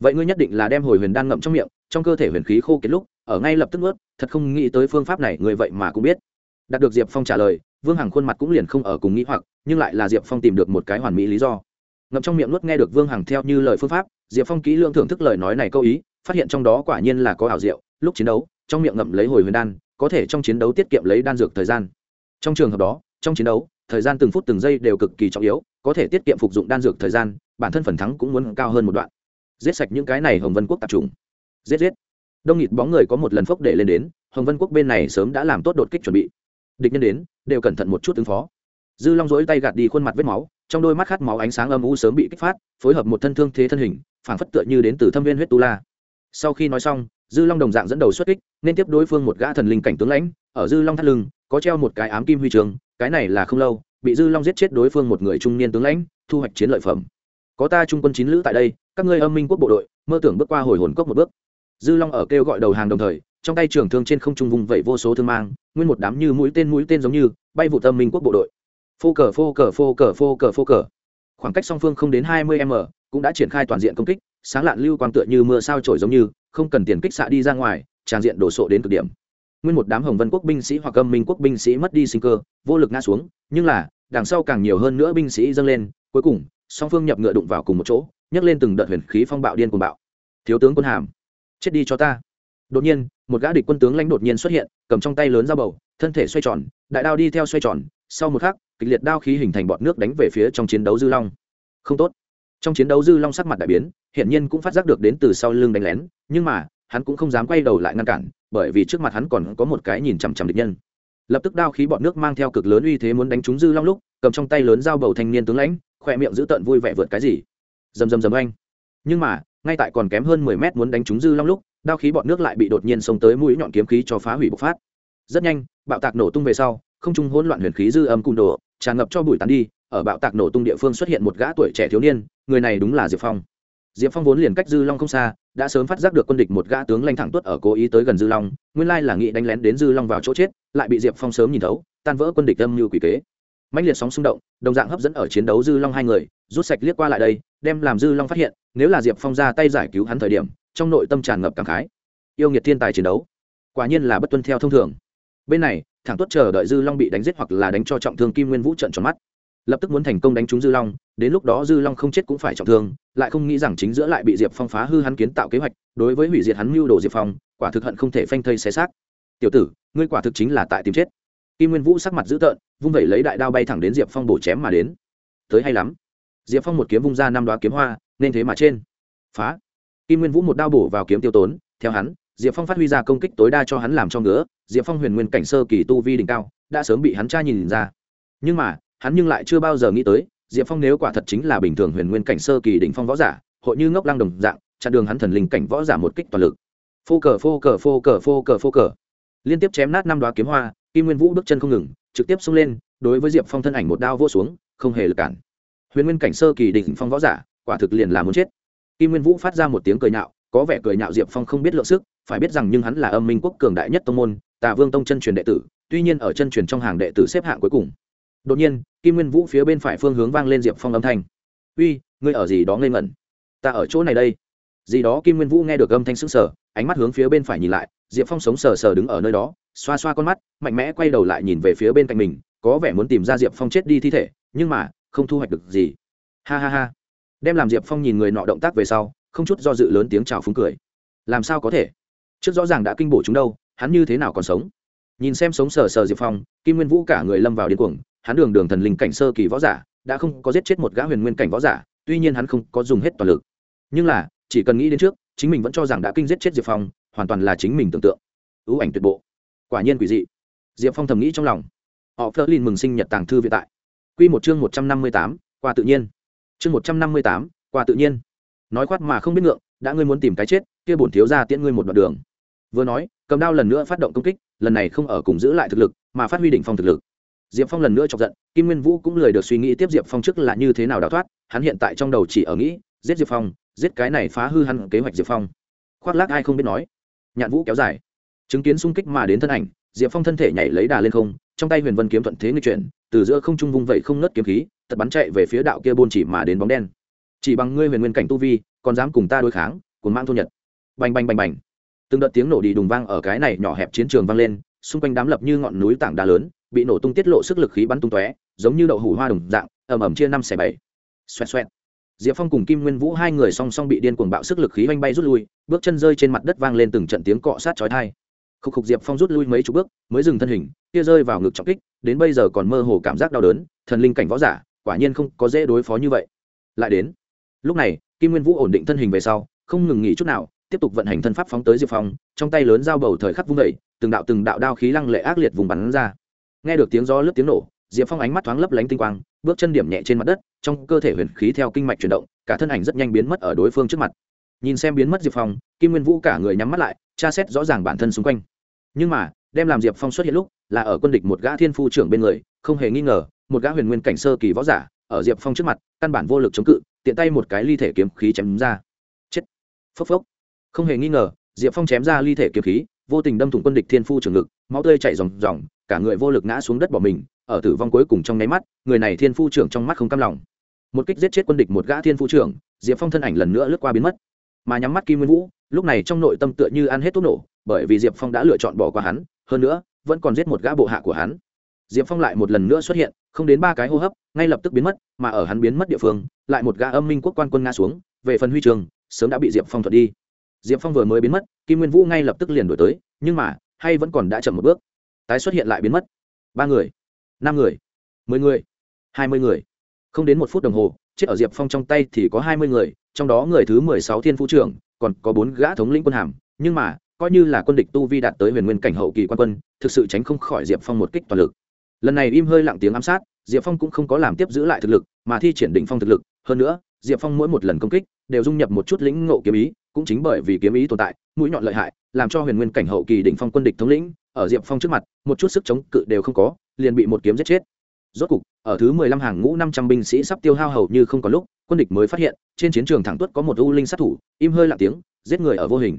Vậy ngươi nhất định là đem hồi huyền đan ngậm trong miệng, trong cơ thể huyền khí khô kiệt lúc, ở ngay lập tức ướt thật không nghĩ tới phương pháp này người vậy mà cũng biết đạt được diệp phong trả lời, vương hằng khuôn mặt cũng liền không ở cùng nghĩ hoặc, nhưng lại là diệp phong tìm được một cái hoàn mỹ lý do. Ngậm trong miệng nuốt nghe được vương hằng theo như lời phương pháp, diệp phong kỹ lưỡng thưởng thức lời nói này câu ý, phát hiện trong đó quả nhiên là có ảo diệu, lúc chiến đấu, trong miệng ngậm lấy hồi huyền đan, có thể trong chiến đấu tiết kiệm lấy đan dược thời gian. Trong trường hợp đó, trong chiến đấu, thời gian từng phút từng giây đều cực kỳ trọng yếu, có thể tiết kiệm phục dụng đan dược thời gian, bản thân phần thắng cũng muốn cao hơn một đoạn. Giết sạch những cái này hồng vân quốc tập trung giết giết. Đông nghịt bóng người có một lần phốc để lên đến, hồng vân quốc bên này sớm đã làm tốt đột kích chuẩn bị địch nhân đến, đều cẩn thận một chút ứng phó. Dư long dỗi tay gạt đi khuôn mặt vết máu, trong đôi mắt khát máu ánh sáng âm u sớm bị kích phát, phối hợp một thân thương thế thân hình, phảng phất tựa như đến từ thâm viên huyết tu la. Sau khi nói xong, dư long đồng dạng dẫn đầu xuất kích, nên tiếp đối phương một gã thần linh cảnh tướng lãnh, ở dư long thắt lưng, có treo một cái ám kim huy trường, cái này là không lâu, bị dư long giết chết đối phương một người trung niên tướng lãnh, thu hoạch chiến lợi phẩm. Có ta trung quân chín lữ tại đây, các ngươi âm minh quốc bộ đội, mơ tưởng bước qua hồi hồn cốc một bước. Dư long ở kêu gọi đầu hàng đồng thời trong tay trường thương trên không trung vùng vẫy vô số thương mang, nguyên một đám như mũi tên mũi tên giống như bay vụ tâm minh quốc bộ đội. Phô cờ phô cờ phô cờ phô cờ phô cờ. Khoảng cách song phương không đến hai mươi m, cũng đã triển khai toàn diện công kích, sáng lạn lưu quang tựa như mưa sao trổi giống như, không cần tiền kích xạ đi ra ngoài, tràn diện đổ sộ đến cực điểm. Nguyên một đám hồng vân quốc binh sĩ hoặc âm minh quốc binh sĩ mất đi sinh cơ, vô lực ngã xuống, nhưng là, đằng sau càng nhiều hơn nữa binh sĩ dâng lên, cuối cùng, song phương nhập ngựa đụng vào cùng một chỗ, nhấc lên từng đợt huyền khí phong bạo điên cuồng bạo. Thiếu tướng quân hàm, chết đi cho ta đột nhiên, một gã địch quân tướng lãnh đột nhiên xuất hiện, cầm trong tay lớn dao bầu, thân thể xoay tròn, đại đao đi theo xoay tròn, sau một khắc, kịch liệt đao khí hình thành bọt nước đánh về phía trong chiến đấu dư long. Không tốt. Trong chiến đấu dư long sắc mặt đại biến, hiển nhiên cũng phát giác được đến từ sau lưng đánh lén, nhưng mà, hắn cũng không dám quay đầu lại ngăn cản, bởi vì trước mặt hắn còn có một cái nhìn chằm chằm địch nhân. Lập tức đao khí bọt nước mang theo cực lớn uy thế muốn đánh trúng dư long lúc, cầm trong tay lớn dao bầu thanh niên tướng lãnh, khoe miệng giữ tận vui vẻ vượt cái gì. Rầm rầm rầm anh nhưng mà, ngay tại còn kém hơn mười mét muốn đánh trúng dư long lúc đao khí bọt nước lại bị đột nhiên xông tới mũi nhọn kiếm khí cho phá hủy bộc phát. Rất nhanh, bạo tạc nổ tung về sau, không trung hỗn loạn huyền khí dư âm cung đồ, tràn ngập cho bụi tán đi, ở bạo tạc nổ tung địa phương xuất hiện một gã tuổi trẻ thiếu niên, người này đúng là diệp phong. Diệp phong vốn liền cách dư long không xa, đã sớm phát giác được quân địch một gã tướng lanh thẳng tuất ở cố ý tới gần dư long, nguyên lai là nghĩ đánh lén đến dư long vào chỗ chết, lại bị diệp phong sớm nhìn thấu, tan vỡ quân địch âm như quỷ kế. Mạnh liệt sóng xung động, đồng dạng hấp dẫn ở chiến đấu dư long hai người, rút sạch liếc qua lại đây, đem làm dư long phát hiện, nếu là diệp phong ra tay giải cứu hắn thời điểm trong nội tâm tràn ngập cảm khái. Yêu nghiệt thiên tài chiến đấu, quả nhiên là bất tuân theo thông thường. Bên này, thẳng tuất chờ đợi dư long bị đánh giết hoặc là đánh cho trọng thương kim nguyên vũ trận tròn mắt. Lập tức muốn thành công đánh trúng dư long, đến lúc đó dư long không chết cũng phải trọng thương, lại không nghĩ rằng chính giữa lại bị diệp phong phá hư hắn kiến tạo kế hoạch, đối với hủy diệt hắn mưu đồ diệp phong, quả thực hận không thể phanh thây xé xác. Tiểu tử, ngươi quả thực chính là tại tìm chết. Kim nguyên vũ sắc mặt dữ tợn, vung vẩy lấy đại đao bay thẳng đến diệp phong bổ chém mà đến. Tới hay lắm. Diệp phong một kiếm vung ra năm đoá kiếm hoa, nên thế mà trên. Phá! Kim nguyên vũ một đao bổ vào kiếm tiêu tốn, theo hắn, diệp phong phát huy ra công kích tối đa cho hắn làm cho ngứa, diệp phong huyền nguyên cảnh sơ kỳ tu vi đỉnh cao, đã sớm bị hắn tra nhìn ra. Nhưng mà, hắn nhưng lại chưa bao giờ nghĩ tới, diệp phong nếu quả thật chính là bình thường huyền nguyên cảnh sơ kỳ đỉnh phong võ giả, hội như ngốc lăng đồng dạng, chặn đường hắn thần linh cảnh võ giả một kích toàn lực. Phô cờ phô cờ phô cờ phô cờ phô cờ. Liên tiếp chém nát năm đoá kiếm hoa, kim nguyên vũ bước chân không ngừng, trực tiếp xông lên, đối với diệp phong thân ảnh một đao vô xuống, không hề lực cản. Huyền nguyên cảnh sơ kỳ đỉnh phong võ giả, quả thực liền là muốn chết kim nguyên vũ phát ra một tiếng cười nhạo, có vẻ cười nhạo diệp phong không biết lượng sức, phải biết rằng nhưng hắn là âm minh quốc cường đại nhất tông môn, tà vương tông chân truyền đệ tử, tuy nhiên ở chân truyền trong hàng đệ tử xếp hạng cuối cùng. Đột nhiên, kim nguyên vũ phía bên phải phương hướng vang lên diệp phong âm thanh. Uy, ngươi ở gì đó ngây ngẩn? Ta ở chỗ này đây. Gì đó kim nguyên vũ nghe được âm thanh s ứ n g sở ánh mắt hướng phía bên phải nhìn lại, diệp phong sống sờ sờ đứng ở nơi đó, xoa xoa con mắt, mạnh mẽ quay đầu lại nhìn về phía bên cạnh mình, có vẻ muốn tìm ra diệp phong chết đi thi thể, nhưng mà không thu hoạch được gì. Ha ha ha đem làm diệp phong nhìn người nọ động tác về sau không chút do dự lớn tiếng chào phúng cười làm sao có thể trước rõ ràng đã kinh bổ chúng đâu hắn như thế nào còn sống nhìn xem sống sờ sờ diệp phong kim nguyên vũ cả người lâm vào điên cuồng hắn đường đường thần linh cảnh sơ kỳ võ giả đã không có giết chết một gã huyền nguyên cảnh võ giả tuy nhiên hắn không có dùng hết toàn lực nhưng là chỉ cần nghĩ đến trước chính mình vẫn cho rằng đã kinh giết chết diệp phong hoàn toàn là chính mình tưởng tượng ưu ảnh tuyệt bộ quả nhiên quỷ dị diệp phong thầm nghĩ trong lòng họ phớt lên mừng sinh nhật tàng thư viện tại q một chương một trăm năm mươi tám, qua tự nhiên chương một trăm năm mươi tám, qua tự nhiên. Nói khoát mà không biết ngượng, đã ngươi muốn tìm cái chết, kia bổn thiếu ra tiễn ngươi một đoạn đường. Vừa nói, cầm đao lần nữa phát động công kích, lần này không ở cùng giữ lại thực lực, mà phát huy đỉnh phong thực lực. Diệp phong lần nữa chọc giận, kim nguyên vũ cũng lười được suy nghĩ tiếp diệp phong trước là như thế nào đào thoát, hắn hiện tại trong đầu chỉ ở nghĩ, giết diệp phong, giết cái này phá hư hắn kế hoạch diệp phong. Khoác lác ai không biết nói. Nhạn vũ kéo dài. Chứng kiến xung kích mà đến thân ảnh, diệp phong thân thể nhảy lấy đà lên không, trong tay huyền vân kiếm thuận thế người chuyển từ giữa không trung vung vậy không nớt kiếm khí tật bắn chạy về phía đạo kia bôn chỉ mà đến bóng đen. Chỉ bằng ngươi huyền nguyên cảnh tu vi, còn dám cùng ta đối kháng cùng mang thu nhật. Bành bành bành bành. Từng đợt tiếng nổ đi đùng vang ở cái này nhỏ hẹp chiến trường vang lên, xung quanh đám lập như ngọn núi tảng đá lớn, bị nổ tung tiết lộ sức lực khí bắn tung tóe, giống như đậu hủ hoa đồng dạng, ầm ầm chia năm xẻ bảy. Xoẹt xoẹt. Diệp phong cùng kim nguyên vũ hai người song song bị điên cuồng bạo sức lực khí oanh bay rút lui, bước chân rơi trên mặt đất vang lên từng trận tiếng cọ sát chói tai. Khục khục diệp phong rút lui mấy chục bước, mới dừng thân hình, kia rơi vào ngực trọng kích đến bây giờ còn mơ hồ cảm giác đau đớn, thần linh cảnh võ giả, quả nhiên không có dễ đối phó như vậy. Lại đến, lúc này, kim nguyên vũ ổn định thân hình về sau, không ngừng nghỉ chút nào, tiếp tục vận hành thân pháp phóng tới diệp phong, trong tay lớn dao bầu thời khắc vung vẩy từng đạo từng đạo đao khí lăng lệ ác liệt vùng bắn ra. Nghe được tiếng gió lướt tiếng nổ, diệp phong ánh mắt thoáng lấp lánh tinh quang, bước chân điểm nhẹ trên mặt đất, trong cơ thể huyền khí theo kinh mạch chuyển động, cả thân ảnh rất nhanh biến mất ở đối phương trước mặt. Nhìn xem biến mất diệp phong, kim nguyên vũ cả người nhắm mắt lại, tra xét rõ ràng bản thân xung quanh. Nhưng mà đem làm diệp phong xuất hiện lúc là ở quân địch một gã thiên phu trưởng bên người, không hề nghi ngờ, một gã huyền nguyên cảnh sơ kỳ võ giả ở diệp phong trước mặt, căn bản vô lực chống cự, tiện tay một cái ly thể kiếm khí chém ra. Chết. Phốc phốc. Không hề nghi ngờ, diệp phong chém ra ly thể kiếm khí, vô tình đâm thủng quân địch thiên phu trưởng ngực, máu tươi chảy ròng ròng, cả người vô lực ngã xuống đất bỏ mình, ở tử vong cuối cùng trong nháy mắt, người này thiên phu trưởng trong mắt không cam lòng. Một kích giết chết quân địch một gã thiên phu trưởng, diệp phong thân ảnh lần nữa lướt qua biến mất. Mà nhắm mắt kim nguyên vũ, lúc này trong nội tâm tựa như ăn hết thuốc nổ, bởi vì diệp phong đã lựa chọn bỏ qua hắn hơn nữa, vẫn còn giết một gã bộ hạ của hắn. Diệp phong lại một lần nữa xuất hiện, không đến ba cái hô hấp, ngay lập tức biến mất, mà ở hắn biến mất địa phương, lại một gã âm minh quốc quan quân nga xuống, về phần huy trường, sớm đã bị diệp phong thuật đi. Diệp phong vừa mới biến mất, kim nguyên vũ ngay lập tức liền đổi tới, nhưng mà, hay vẫn còn đã chậm một bước. Tái xuất hiện lại biến mất. Ba người, năm người, mười người, hai mươi người. Không đến một phút đồng hồ, chết ở diệp phong trong tay thì có hai mươi người, trong đó người thứ mười sáu thiên phú trưởng, còn có bốn gã thống lĩnh quân hàm, nhưng mà coi như là quân địch tu vi đạt tới huyền nguyên cảnh hậu kỳ quan quân, thực sự tránh không khỏi diệp phong một kích toàn lực. Lần này im hơi lặng tiếng ám sát, diệp phong cũng không có làm tiếp giữ lại thực lực, mà thi triển định phong thực lực. Hơn nữa, diệp phong mỗi một lần công kích đều dung nhập một chút lĩnh ngộ kiếm ý, cũng chính bởi vì kiếm ý tồn tại, mũi nhọn lợi hại, làm cho huyền nguyên cảnh hậu kỳ đỉnh phong quân địch thống lĩnh ở diệp phong trước mặt, một chút sức chống cự đều không có, liền bị một kiếm giết chết. Rốt cục, ở thứ mười lăm hàng ngũ năm trăm binh sĩ sắp tiêu hao hầu như không có lúc, quân địch mới phát hiện, trên chiến trường thẳng tuất có một u linh sát thủ, im hơi lặng tiếng, giết người ở vô hình.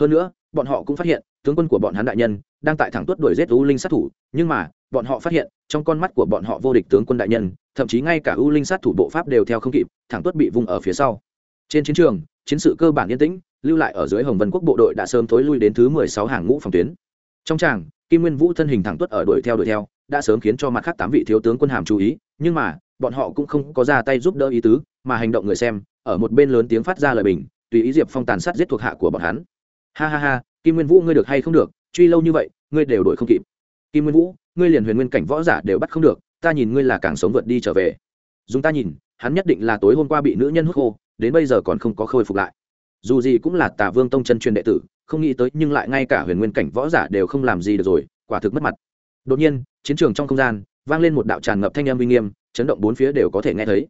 Hơn nữa bọn họ cũng phát hiện, tướng quân của bọn hắn đại nhân đang tại thẳng tuất đuổi giết u linh sát thủ, nhưng mà, bọn họ phát hiện, trong con mắt của bọn họ vô địch tướng quân đại nhân, thậm chí ngay cả u linh sát thủ bộ pháp đều theo không kịp, thẳng tuất bị vung ở phía sau. Trên chiến trường, chiến sự cơ bản yên tĩnh, lưu lại ở dưới hồng vân quốc bộ đội đã sớm thối lui đến thứ mười sáu hàng ngũ phòng tuyến. Trong tràng, kim nguyên vũ thân hình thẳng tuất ở đuổi theo đuổi theo, đã sớm khiến cho mặt khác tám vị thiếu tướng quân hàm chú ý, nhưng mà, bọn họ cũng không có ra tay giúp đỡ ý tứ, mà hành động người xem, ở một bên lớn tiếng phát ra lời bình, tùy ý diệp phong tàn sát giết thuộc hạ của bọn hắn ha ha ha, kim nguyên vũ ngươi được hay không được, truy lâu như vậy, ngươi đều đuổi không kịp. Kim nguyên vũ, ngươi liền huyền nguyên cảnh võ giả đều bắt không được, ta nhìn ngươi là càng sống vượt đi trở về. Dùng ta nhìn, hắn nhất định là tối hôm qua bị nữ nhân hút khô, đến bây giờ còn không có khôi phục lại. Dù gì cũng là tà vương tông chân truyền đệ tử, không nghĩ tới nhưng lại ngay cả huyền nguyên cảnh võ giả đều không làm gì được rồi, quả thực mất mặt. Đột nhiên, chiến trường trong không gian, vang lên một đạo tràn ngập thanh âm uy nghiêm, chấn động bốn phía đều có thể nghe thấy.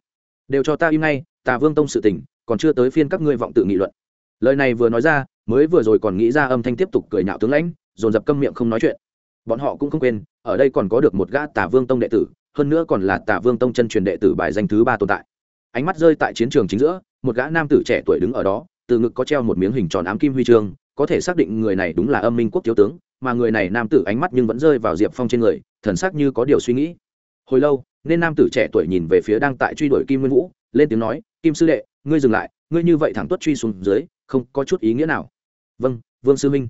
Đều cho ta im ngay, tà vương tông sự tình, còn chưa tới phiên các ngươi vọng tự nghị luận. Lời này vừa nói ra mới vừa rồi còn nghĩ ra âm thanh tiếp tục cười nhạo tướng lãnh, dồn dập câm miệng không nói chuyện. Bọn họ cũng không quên, ở đây còn có được một gã Tả vương tông đệ tử, hơn nữa còn là Tả vương tông chân truyền đệ tử bài danh thứ ba tồn tại. Ánh mắt rơi tại chiến trường chính giữa, một gã nam tử trẻ tuổi đứng ở đó, từ ngực có treo một miếng hình tròn ám kim huy chương, có thể xác định người này đúng là âm minh quốc thiếu tướng, mà người này nam tử ánh mắt nhưng vẫn rơi vào diệp phong trên người, thần sắc như có điều suy nghĩ. Hồi lâu, nên nam tử trẻ tuổi nhìn về phía đang tại truy đuổi kim nguyên vũ, lên tiếng nói, kim sư đệ, ngươi dừng lại, ngươi như vậy thẳng tuất truy xuống dưới, không có chút ý nghĩa nào vâng vương sư minh.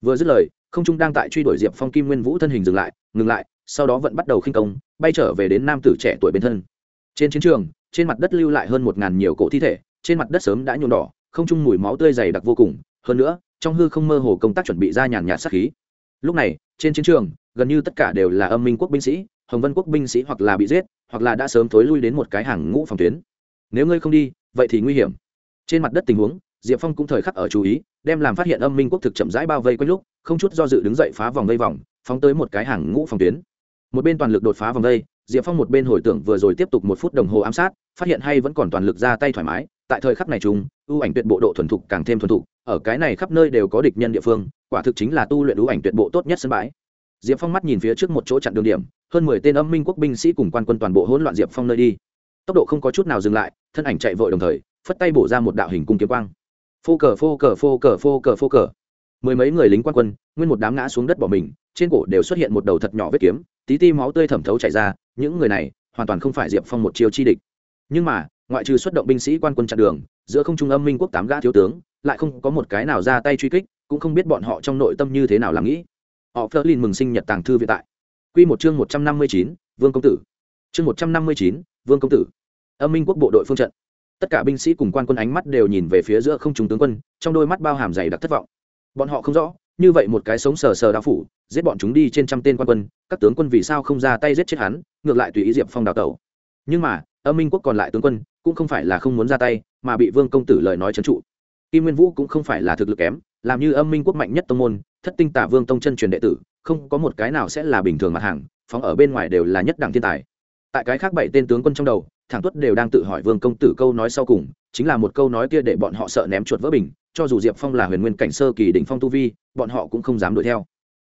Vừa dứt lời, không trung đang tại truy đuổi diệp phong kim nguyên vũ thân hình dừng lại, ngừng lại, sau đó vẫn bắt đầu khinh công, bay trở về đến nam tử trẻ tuổi bên thân. Trên chiến trường, trên mặt đất lưu lại hơn một ngàn nhiều cổ thi thể, trên mặt đất sớm đã nhuộm đỏ, không trung mùi máu tươi dày đặc vô cùng. Hơn nữa, trong hư không mơ hồ công tác chuẩn bị ra nhàn nhạt sát khí. Lúc này, trên chiến trường, gần như tất cả đều là âm minh quốc binh sĩ, hồng vân quốc binh sĩ hoặc là bị giết, hoặc là đã sớm thối lui đến một cái hàng ngũ phòng tuyến. Nếu ngươi không đi, vậy thì nguy hiểm. Trên mặt đất tình huống diệp phong cũng thời khắc ở chú ý, đem làm phát hiện âm minh quốc thực chậm rãi bao vây quanh lúc, không chút do dự đứng dậy phá vòng vây vòng, phóng tới một cái hàng ngũ phòng tuyến. Một bên toàn lực đột phá vòng vây, diệp phong một bên hồi tưởng vừa rồi tiếp tục một phút đồng hồ ám sát, phát hiện hay vẫn còn toàn lực ra tay thoải mái, tại thời khắc này chúng ưu ảnh tuyệt bộ độ thuần thục càng thêm thuần thục, ở cái này khắp nơi đều có địch nhân địa phương, quả thực chính là tu luyện ưu ảnh tuyệt bộ tốt nhất sân bãi. Diệp phong mắt nhìn phía trước một chỗ chặn đường điểm, hơn mười tên âm minh quốc binh sĩ cùng quan quân toàn bộ hỗn loạn diệp phong nơi đi. Tốc độ không có chút nào dừng lại, thân ảnh chạy vội đồng thời, phất tay bổ ra một đạo hình cung kiếm quang phô cờ phô cờ phô cờ phô cờ phô cờ. Mười mấy người lính quan quân, nguyên một đám ngã xuống đất bỏ mình, trên cổ đều xuất hiện một đầu thật nhỏ vết kiếm, tí ti máu tươi thẩm thấu chảy ra, những người này hoàn toàn không phải diệp phong một chiêu chi địch. Nhưng mà, ngoại trừ xuất động binh sĩ quan quân chặn đường, giữa không trung âm minh quốc tám gã thiếu tướng, lại không có một cái nào ra tay truy kích, cũng không biết bọn họ trong nội tâm như thế nào làm nghĩ. Họ phớt lên mừng sinh nhật tàng thư viện tại. Q một chương một trăm năm mươi chín, vương công tử. Chương một trăm năm mươi chín, vương công tử. Âm minh quốc bộ đội phương trận tất cả binh sĩ cùng quan quân ánh mắt đều nhìn về phía giữa không trung tướng quân, trong đôi mắt bao hàm dày đặc thất vọng. Bọn họ không rõ, như vậy một cái sống sờ sờ đao phủ, giết bọn chúng đi trên trăm tên quan quân, các tướng quân vì sao không ra tay giết chết hắn, ngược lại tùy ý diệp phong đào tẩu. Nhưng mà, âm minh quốc còn lại tướng quân, cũng không phải là không muốn ra tay, mà bị vương công tử lời nói trấn trụ. Kim nguyên vũ cũng không phải là thực lực kém, làm như âm minh quốc mạnh nhất tông môn, thất tinh tả vương tông chân truyền đệ tử, không có một cái nào sẽ là bình thường mặt hàng, phóng ở bên ngoài đều là nhất đẳng thiên tài tại cái khác bảy tên tướng quân trong đầu, thẳng tuất đều đang tự hỏi vương công tử câu nói sau cùng, chính là một câu nói kia để bọn họ sợ ném chuột vỡ bình, cho dù diệp phong là huyền nguyên cảnh sơ kỳ đỉnh phong tu vi, bọn họ cũng không dám đuổi theo.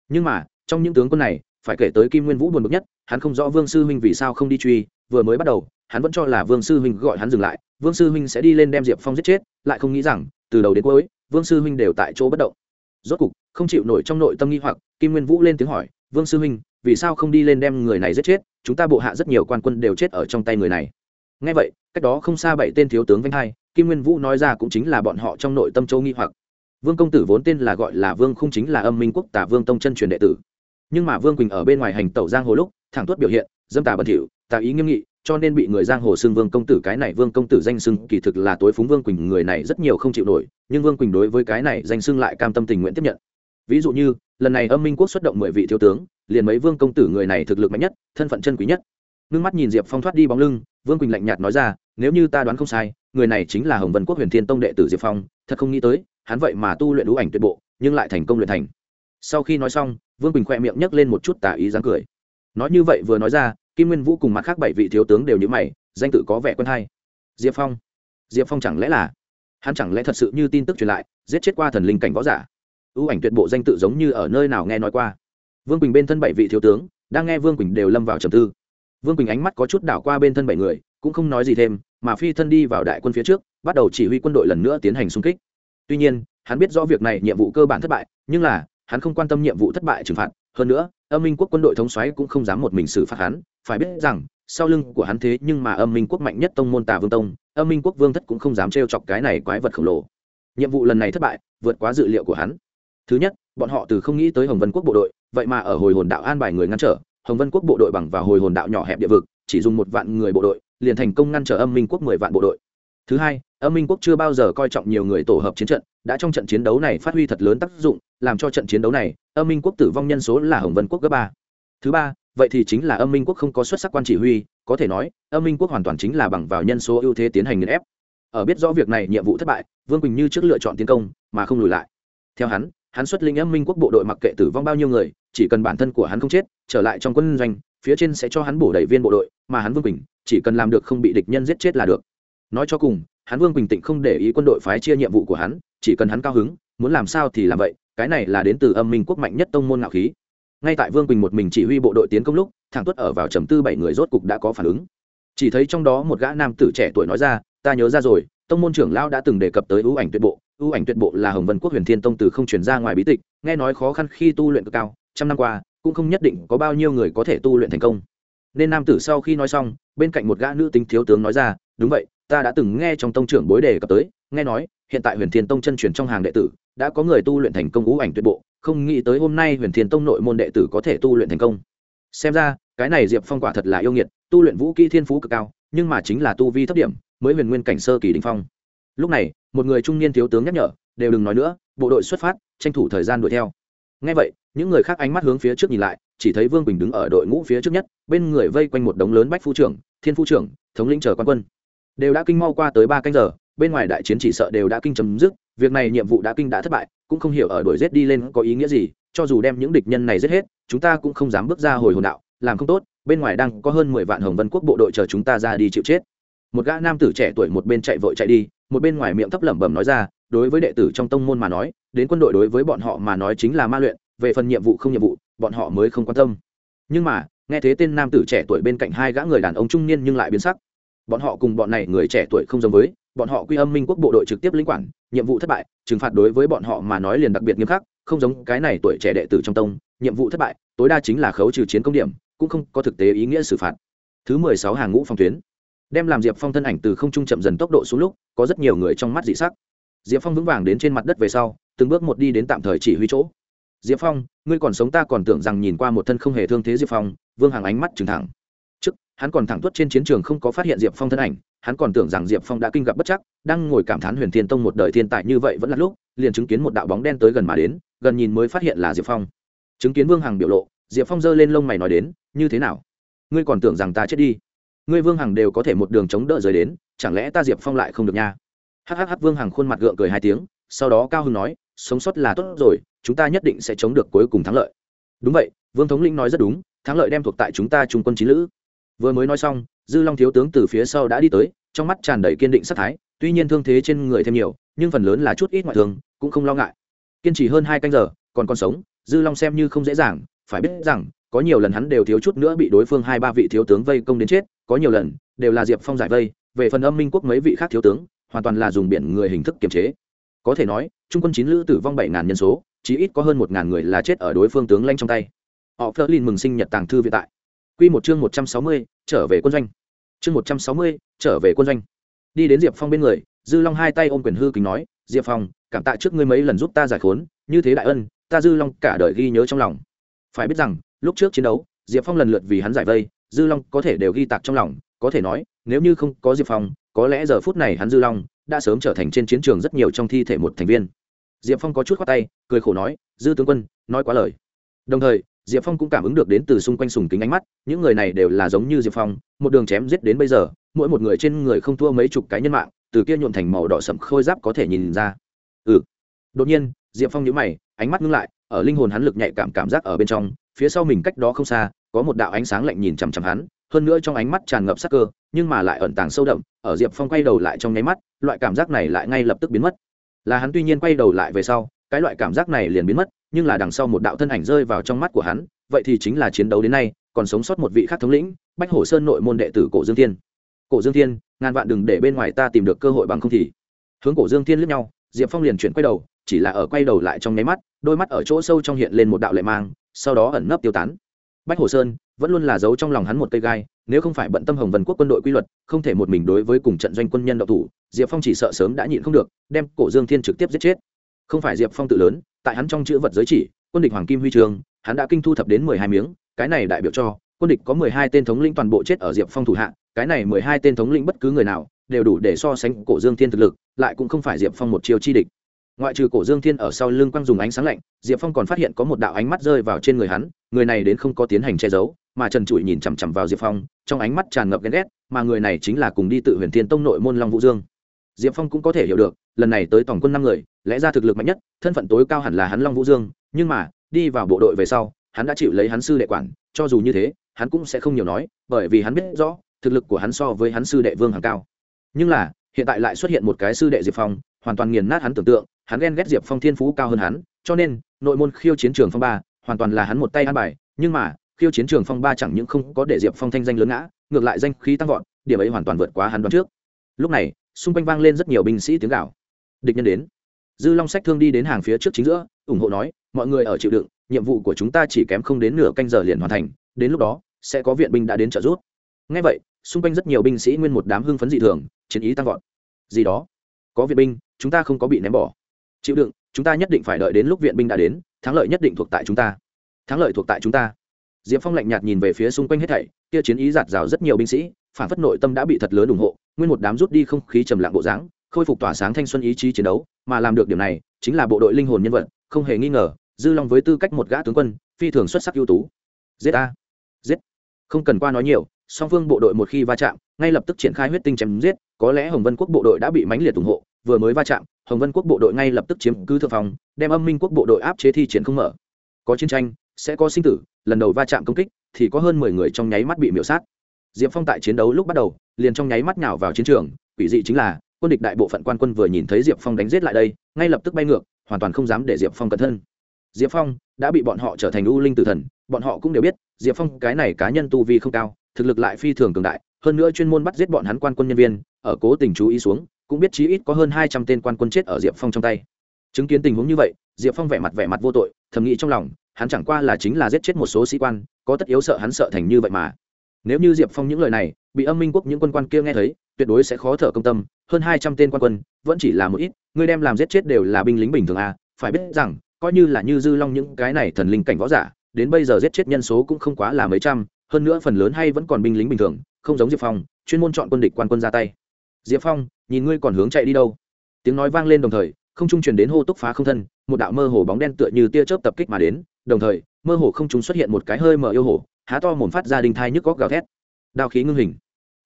Nhưng mà, trong những tướng quân này, phải kể tới kim nguyên vũ buồn bực nhất, hắn không rõ vương sư huynh vì sao không đi truy, vừa mới bắt đầu, hắn vẫn cho là vương sư huynh gọi hắn dừng lại, vương sư huynh sẽ đi lên đem diệp phong giết chết, lại không nghĩ rằng, từ đầu đến cuối, vương sư huynh đều tại chỗ bất động. Rốt cục, không chịu nổi trong nội tâm nghi hoặc, kim nguyên vũ lên tiếng hỏi, vương sư huynh, vì sao không đi lên đem người này giết chết? Chúng ta bộ hạ rất nhiều quan quân đều chết ở trong tay người này. Ngay vậy, cách đó không xa bảy tên thiếu tướng vanh hai, kim nguyên vũ nói ra cũng chính là bọn họ trong nội tâm châu nghi hoặc. Vương công tử vốn tên là gọi là vương không chính là âm minh quốc tả vương tông chân truyền đệ tử. Nhưng mà vương quỳnh ở bên ngoài hành tẩu giang hồ lúc, thẳng tuất biểu hiện, dâm tà bẩn thỉu, tà ý nghiêm nghị, cho nên bị người giang hồ xưng vương công tử, cái này vương công tử danh xưng kỳ thực là tối phúng vương quỳnh, người này rất nhiều không chịu nổi, nhưng vương quỳnh đối với cái này danh xưng lại cam tâm tình nguyện tiếp nhận ví dụ như, lần này âm minh quốc xuất động mười vị thiếu tướng, liền mấy vương công tử người này thực lực mạnh nhất, thân phận chân quý nhất. Ngưng mắt nhìn diệp phong thoát đi bóng lưng, vương quỳnh lạnh nhạt nói ra, nếu như ta đoán không sai, người này chính là hồng vân quốc huyền thiên tông đệ tử diệp phong, thật không nghĩ tới, hắn vậy mà tu luyện đũ ảnh tuyệt bộ, nhưng lại thành công luyện thành. Sau khi nói xong, vương quỳnh khoe miệng nhấc lên một chút tả ý dáng cười. Nói như vậy vừa nói ra, kim nguyên vũ cùng mặt khác bảy vị thiếu tướng đều nhữ mày, danh tự có vẻ quen hay. Diệp phong. Diệp phong chẳng lẽ là? Hắn chẳng lẽ thật sự như tin tức truyền lại, giết chết qua thần linh cảnh võ giả? Ưu ảnh tuyệt bộ danh tự giống như ở nơi nào nghe nói qua. Vương quỳnh bên thân bảy vị thiếu tướng, đang nghe vương quỳnh đều lâm vào trầm tư. Vương quỳnh ánh mắt có chút đảo qua bên thân bảy người, cũng không nói gì thêm, mà phi thân đi vào đại quân phía trước, bắt đầu chỉ huy quân đội lần nữa tiến hành xung kích. Tuy nhiên, hắn biết rõ việc này nhiệm vụ cơ bản thất bại, nhưng là, hắn không quan tâm nhiệm vụ thất bại trừng phạt. Hơn nữa, âm minh quốc quân đội thống xoáy cũng không dám một mình xử phạt hắn. Phải biết rằng, sau lưng của hắn thế nhưng mà âm minh quốc mạnh nhất tông môn tà vương tông, âm minh quốc vương thất cũng không dám trêu chọc cái này quái vật khổng lồ. Nhiệm vụ lần này thất bại, vượt quá dự liệu của hắn thứ nhất, bọn họ từ không nghĩ tới hồng vân quốc bộ đội, vậy mà ở hồi hồn đạo an bài người ngăn trở, hồng vân quốc bộ đội bằng vào hồi hồn đạo nhỏ hẹp địa vực, chỉ dùng một vạn người bộ đội, liền thành công ngăn trở âm minh quốc mười vạn bộ đội. Thứ hai, âm minh quốc chưa bao giờ coi trọng nhiều người tổ hợp chiến trận, đã trong trận chiến đấu này phát huy thật lớn tác dụng, làm cho trận chiến đấu này, âm minh quốc tử vong nhân số là hồng vân quốc gấp ba. Thứ ba, vậy thì chính là âm minh quốc không có xuất sắc quan chỉ huy, có thể nói, âm minh quốc hoàn toàn chính là bằng vào nhân số ưu thế tiến hành nghiền ép. Ở biết rõ việc này nhiệm vụ thất bại, vương quỳnh như trước lựa chọn tiến công, mà không lùi lại. Theo hắn hắn xuất linh âm minh quốc bộ đội mặc kệ tử vong bao nhiêu người, chỉ cần bản thân của hắn không chết, trở lại trong quân doanh, phía trên sẽ cho hắn bổ đầy viên bộ đội, mà hắn vương quỳnh, chỉ cần làm được không bị địch nhân giết chết là được. Nói cho cùng, hắn vương bình tĩnh không để ý quân đội phái chia nhiệm vụ của hắn, chỉ cần hắn cao hứng, muốn làm sao thì làm vậy, cái này là đến từ âm minh quốc mạnh nhất tông môn ngạo khí. Ngay tại vương quỳnh một mình chỉ huy bộ đội tiến công lúc, thằng tuất ở vào trầm tư bảy người rốt cục đã có phản ứng. Chỉ thấy trong đó một gã nam tử trẻ tuổi nói ra, ta nhớ ra rồi, tông môn trưởng lao đã từng đề cập tới ưu ảnh tuyệt bộ ưu ảnh tuyệt bộ là hồng vân quốc huyền thiên tông từ không chuyển ra ngoài bí tịch, nghe nói khó khăn khi tu luyện cực cao, trăm năm qua, cũng không nhất định có bao nhiêu người có thể tu luyện thành công. Nên nam tử sau khi nói xong, bên cạnh một gã nữ tính thiếu tướng nói ra, đúng vậy, ta đã từng nghe trong tông trưởng bối đề cập tới, nghe nói, hiện tại huyền thiên tông chân truyền trong hàng đệ tử, đã có người tu luyện thành công ưu ảnh tuyệt bộ, không nghĩ tới hôm nay huyền thiên tông nội môn đệ tử có thể tu luyện thành công. Xem ra, cái này diệp phong quả thật là yêu nghiệt, tu luyện vũ kỹ thiên phú cực cao, nhưng mà chính là tu vi thấp điểm, mới huyền nguyên cảnh sơ kỳ đình phong lúc này, một người trung niên thiếu tướng nhắc nhở, đều đừng nói nữa, bộ đội xuất phát, tranh thủ thời gian đuổi theo. Ngay vậy, những người khác ánh mắt hướng phía trước nhìn lại, chỉ thấy vương quỳnh đứng ở đội ngũ phía trước nhất, bên người vây quanh một đống lớn bách phu trưởng, thiên phu trưởng, thống lĩnh chờ quan quân. Đều đã kinh mau qua tới ba canh giờ, bên ngoài đại chiến chỉ sợ đều đã kinh chấm dứt, việc này nhiệm vụ đã kinh đã thất bại, cũng không hiểu ở đuổi rết đi lên có ý nghĩa gì, cho dù đem những địch nhân này giết hết, chúng ta cũng không dám bước ra hồi hồn đạo, làm không tốt, bên ngoài đang có hơn mười vạn hồng vân quốc bộ đội chờ chúng ta ra đi chịu chết một gã nam tử trẻ tuổi một bên chạy vội chạy đi, một bên ngoài miệng thấp lẩm bẩm nói ra, đối với đệ tử trong tông môn mà nói, đến quân đội đối với bọn họ mà nói chính là ma luyện, về phần nhiệm vụ không nhiệm vụ, bọn họ mới không quan tâm. Nhưng mà, nghe thế tên nam tử trẻ tuổi bên cạnh hai gã người đàn ông trung niên nhưng lại biến sắc. Bọn họ cùng bọn này người trẻ tuổi không giống với, bọn họ quy âm minh quốc bộ đội trực tiếp lĩnh quản, nhiệm vụ thất bại, trừng phạt đối với bọn họ mà nói liền đặc biệt nghiêm khắc, không giống cái này tuổi trẻ đệ tử trong tông, nhiệm vụ thất bại, tối đa chính là khấu trừ chiến công điểm, cũng không có thực tế ý nghĩa xử phạt. Thứ mười sáu hàng ngũ phong tuyến đem làm diệp phong thân ảnh từ không trung chậm dần tốc độ xuống lúc, có rất nhiều người trong mắt dị sắc. Diệp phong vững vàng đến trên mặt đất về sau, từng bước một đi đến tạm thời chỉ huy chỗ. Diệp phong, ngươi còn sống ta còn tưởng rằng nhìn qua một thân không hề thương thế diệp phong. Vương hàng ánh mắt trừng thẳng. Trước, hắn còn thẳng tuất trên chiến trường không có phát hiện diệp phong thân ảnh, hắn còn tưởng rằng diệp phong đã kinh gặp bất chắc, đang ngồi cảm thán huyền thiên tông một đời thiên tài như vậy vẫn là lúc, liền chứng kiến một đạo bóng đen tới gần mà đến, gần nhìn mới phát hiện là diệp phong. Chứng kiến vương hằng biểu lộ, diệp phong giơ lên lông mày nói đến, như thế nào? Ngươi còn tưởng rằng ta chết đi? Ngươi vương hằng đều có thể một đường chống đỡ rời đến, chẳng lẽ ta diệp phong lại không được nha? Hhh vương hằng khuôn mặt gượng cười hai tiếng, sau đó cao hưng nói, sống sót là tốt rồi, chúng ta nhất định sẽ chống được cuối cùng thắng lợi. Đúng vậy, vương thống linh nói rất đúng, thắng lợi đem thuộc tại chúng ta trung quân chín lữ. Vừa mới nói xong, dư long thiếu tướng từ phía sau đã đi tới, trong mắt tràn đầy kiên định sắc thái, tuy nhiên thương thế trên người thêm nhiều, nhưng phần lớn là chút ít ngoại thương, cũng không lo ngại. Kiên trì hơn hai canh giờ, còn còn sống, dư long xem như không dễ dàng, phải biết rằng có nhiều lần hắn đều thiếu chút nữa bị đối phương hai ba vị thiếu tướng vây công đến chết, có nhiều lần đều là diệp phong giải vây, về phần âm minh quốc mấy vị khác thiếu tướng, hoàn toàn là dùng biển người hình thức kiềm chế. Có thể nói, trung quân chín lữ tử vong bảy ngàn nhân số chỉ ít có hơn một ngàn người là chết ở đối phương tướng lanh trong tay. Họ phớt lên mừng sinh nhật tàng thư viện tại. Quy một chương một trăm sáu mươi, trở về quân doanh. Chương một trăm sáu mươi, trở về quân doanh. Đi đến diệp phong bên người, dư long hai tay ôm quyền hư kính nói, diệp phong, cảm tạ trước ngươi mấy lần giúp ta giải khốn, như thế đại ân, ta dư long cả đời ghi nhớ trong lòng. Phải biết rằng lúc trước chiến đấu, diệp phong lần lượt vì hắn giải vây, dư long có thể đều ghi tạc trong lòng, có thể nói, nếu như không có diệp phong, có lẽ giờ phút này hắn dư long đã sớm trở thành trên chiến trường rất nhiều trong thi thể một thành viên. Diệp phong có chút khoát tay, cười khổ nói, dư tướng quân, nói quá lời. Đồng thời, diệp phong cũng cảm ứng được đến từ xung quanh sùng kính ánh mắt, những người này đều là giống như diệp phong, một đường chém giết đến bây giờ, mỗi một người trên người không thua mấy chục cái nhân mạng, từ kia nhuộn thành màu đỏ sậm khôi giáp có thể nhìn ra. Ừ. Đột nhiên, diệp phong nhữ mày, ánh mắt ngưng lại, ở linh hồn hắn lực nhạy cảm cảm giác ở bên trong phía sau mình cách đó không xa, có một đạo ánh sáng lạnh nhìn chằm chằm hắn, hơn nữa trong ánh mắt tràn ngập sắc cơ, nhưng mà lại ẩn tàng sâu đậm, ở diệp phong quay đầu lại trong nháy mắt, loại cảm giác này lại ngay lập tức biến mất. Là hắn tuy nhiên quay đầu lại về sau, cái loại cảm giác này liền biến mất, nhưng là đằng sau một đạo thân ảnh rơi vào trong mắt của hắn, vậy thì chính là chiến đấu đến nay, còn sống sót một vị khác thống lĩnh, bách hổ sơn nội môn đệ tử cổ dương thiên. Cổ dương thiên, ngàn vạn đừng để bên ngoài ta tìm được cơ hội bằng không thì. Hướng cổ dương thiên lướt nhau, diệp phong liền chuyển quay đầu, chỉ là ở quay đầu lại trong nháy mắt, đôi mắt ở chỗ sâu trong hiện lên một đạo lệ mang sau đó ẩn nấp tiêu tán. Bách hồ sơn vẫn luôn là giấu trong lòng hắn một cây gai, nếu không phải bận tâm hồng vân quốc quân đội quy luật, không thể một mình đối với cùng trận doanh quân nhân đậu thủ, diệp phong chỉ sợ sớm đã nhịn không được, đem cổ dương thiên trực tiếp giết chết. Không phải diệp phong tự lớn, tại hắn trong chữ vật giới chỉ, quân địch hoàng kim huy trường, hắn đã kinh thu thập đến mười hai miếng, cái này đại biểu cho, quân địch có mười hai tên thống lĩnh toàn bộ chết ở diệp phong thủ hạ, cái này mười hai tên thống lĩnh bất cứ người nào, đều đủ để so sánh cổ dương thiên thực lực, lại cũng không phải diệp phong một chiêu chi địch ngoại trừ cổ dương thiên ở sau lưng quang dùng ánh sáng lạnh, diệp phong còn phát hiện có một đạo ánh mắt rơi vào trên người hắn, người này đến không có tiến hành che giấu, mà trần trụi nhìn chằm chằm vào diệp phong, trong ánh mắt tràn ngập ghen ghét, mà người này chính là cùng đi tự huyền thiên tông nội môn long vũ dương. Diệp phong cũng có thể hiểu được, lần này tới tổng quân năm người, lẽ ra thực lực mạnh nhất, thân phận tối cao hẳn là hắn long vũ dương, nhưng mà, đi vào bộ đội về sau, hắn đã chịu lấy hắn sư đệ quản, cho dù như thế, hắn cũng sẽ không nhiều nói, bởi vì hắn biết rõ, thực lực của hắn so với hắn sư đệ vương hàng cao. Nhưng là, hiện tại lại xuất hiện một cái sư đệ diệp phong, hoàn toàn nghiền nát hắn tưởng tượng hắn ghen ghét diệp phong thiên phú cao hơn hắn, cho nên, nội môn khiêu chiến trường phong ba, hoàn toàn là hắn một tay ăn bài, nhưng mà, khiêu chiến trường phong ba chẳng những không có để diệp phong thanh danh lớn ngã, ngược lại danh khí tăng vọt, điểm ấy hoàn toàn vượt quá hắn đoán trước. Lúc này, xung quanh vang lên rất nhiều binh sĩ tiếng gạo địch nhân đến. Dư long sách thương đi đến hàng phía trước chính giữa, ủng hộ nói, mọi người ở chịu đựng, nhiệm vụ của chúng ta chỉ kém không đến nửa canh giờ liền hoàn thành, đến lúc đó, sẽ có viện binh đã đến trợ giúp. Ngay vậy, xung quanh rất nhiều binh sĩ nguyên một đám hưng phấn dị thường, chiến ý tăng vọt. Gì đó? Có viện binh, chúng ta không có bị ném bỏ chịu đựng, chúng ta nhất định phải đợi đến lúc viện binh đã đến, thắng lợi nhất định thuộc tại chúng ta. Thắng lợi thuộc tại chúng ta. Diệp phong lạnh nhạt nhìn về phía xung quanh hết thảy, kia chiến ý giạt rào rất nhiều binh sĩ, phản phất nội tâm đã bị thật lớn ủng hộ, nguyên một đám rút đi không khí trầm lặng bộ dáng, khôi phục tỏa sáng thanh xuân ý chí chiến đấu, mà làm được điểm này chính là bộ đội linh hồn nhân vật, không hề nghi ngờ, dư long với tư cách một gã tướng quân, phi thường xuất sắc ưu tú. Giết a giết. Không cần qua nói nhiều, song phương bộ đội một khi va chạm, ngay lập tức triển khai huyết tinh chém giết, có lẽ hồng vân quốc bộ đội đã bị mãnh liệt ủng hộ, vừa mới va chạm hồng vân quốc bộ đội ngay lập tức chiếm cứ thượng phòng đem âm minh quốc bộ đội áp chế thi triển không mở. Có chiến tranh, sẽ có sinh tử, lần đầu va chạm công kích thì có hơn mười người trong nháy mắt bị miễu sát. Diệp phong tại chiến đấu lúc bắt đầu, liền trong nháy mắt nhào vào chiến trường, quỷ dị chính là, quân địch đại bộ phận quan quân vừa nhìn thấy diệp phong đánh giết lại đây, ngay lập tức bay ngược, hoàn toàn không dám để diệp phong cẩn thân. Diệp phong đã bị bọn họ trở thành u linh tử thần, bọn họ cũng đều biết, diệp phong cái này cá nhân tu vi không cao, thực lực lại phi thường cường đại, hơn nữa chuyên môn bắt giết bọn hắn quan quân nhân viên, ở cố tình chú ý xuống cũng biết chí ít có hơn hai trăm tên quan quân chết ở diệp phong trong tay. Chứng kiến tình huống như vậy, diệp phong vẻ mặt vẻ mặt vô tội, thầm nghĩ trong lòng, hắn chẳng qua là chính là giết chết một số sĩ quan, có tất yếu sợ hắn sợ thành như vậy mà. Nếu như diệp phong những lời này, bị âm minh quốc những quân quan kia nghe thấy, tuyệt đối sẽ khó thở công tâm, hơn hai trăm tên quan quân, vẫn chỉ là một ít, người đem làm giết chết đều là binh lính bình thường à phải biết rằng, coi như là như dư long những cái này thần linh cảnh võ giả, đến bây giờ giết chết nhân số cũng không quá là mấy trăm, hơn nữa phần lớn hay vẫn còn binh lính bình thường, không giống diệp phong, chuyên môn chọn quân địch quan quân ra tay. Diệp phong nhìn ngươi còn hướng chạy đi đâu. Tiếng nói vang lên đồng thời, không trung truyền đến hô túc phá không thân, một đạo mơ hồ bóng đen tựa như tia chớp tập kích mà đến, đồng thời, mơ hồ không trung xuất hiện một cái hơi mở yêu hồ, há to mồm phát ra đình thai nhức góc gào thét. Đao khí ngưng hình.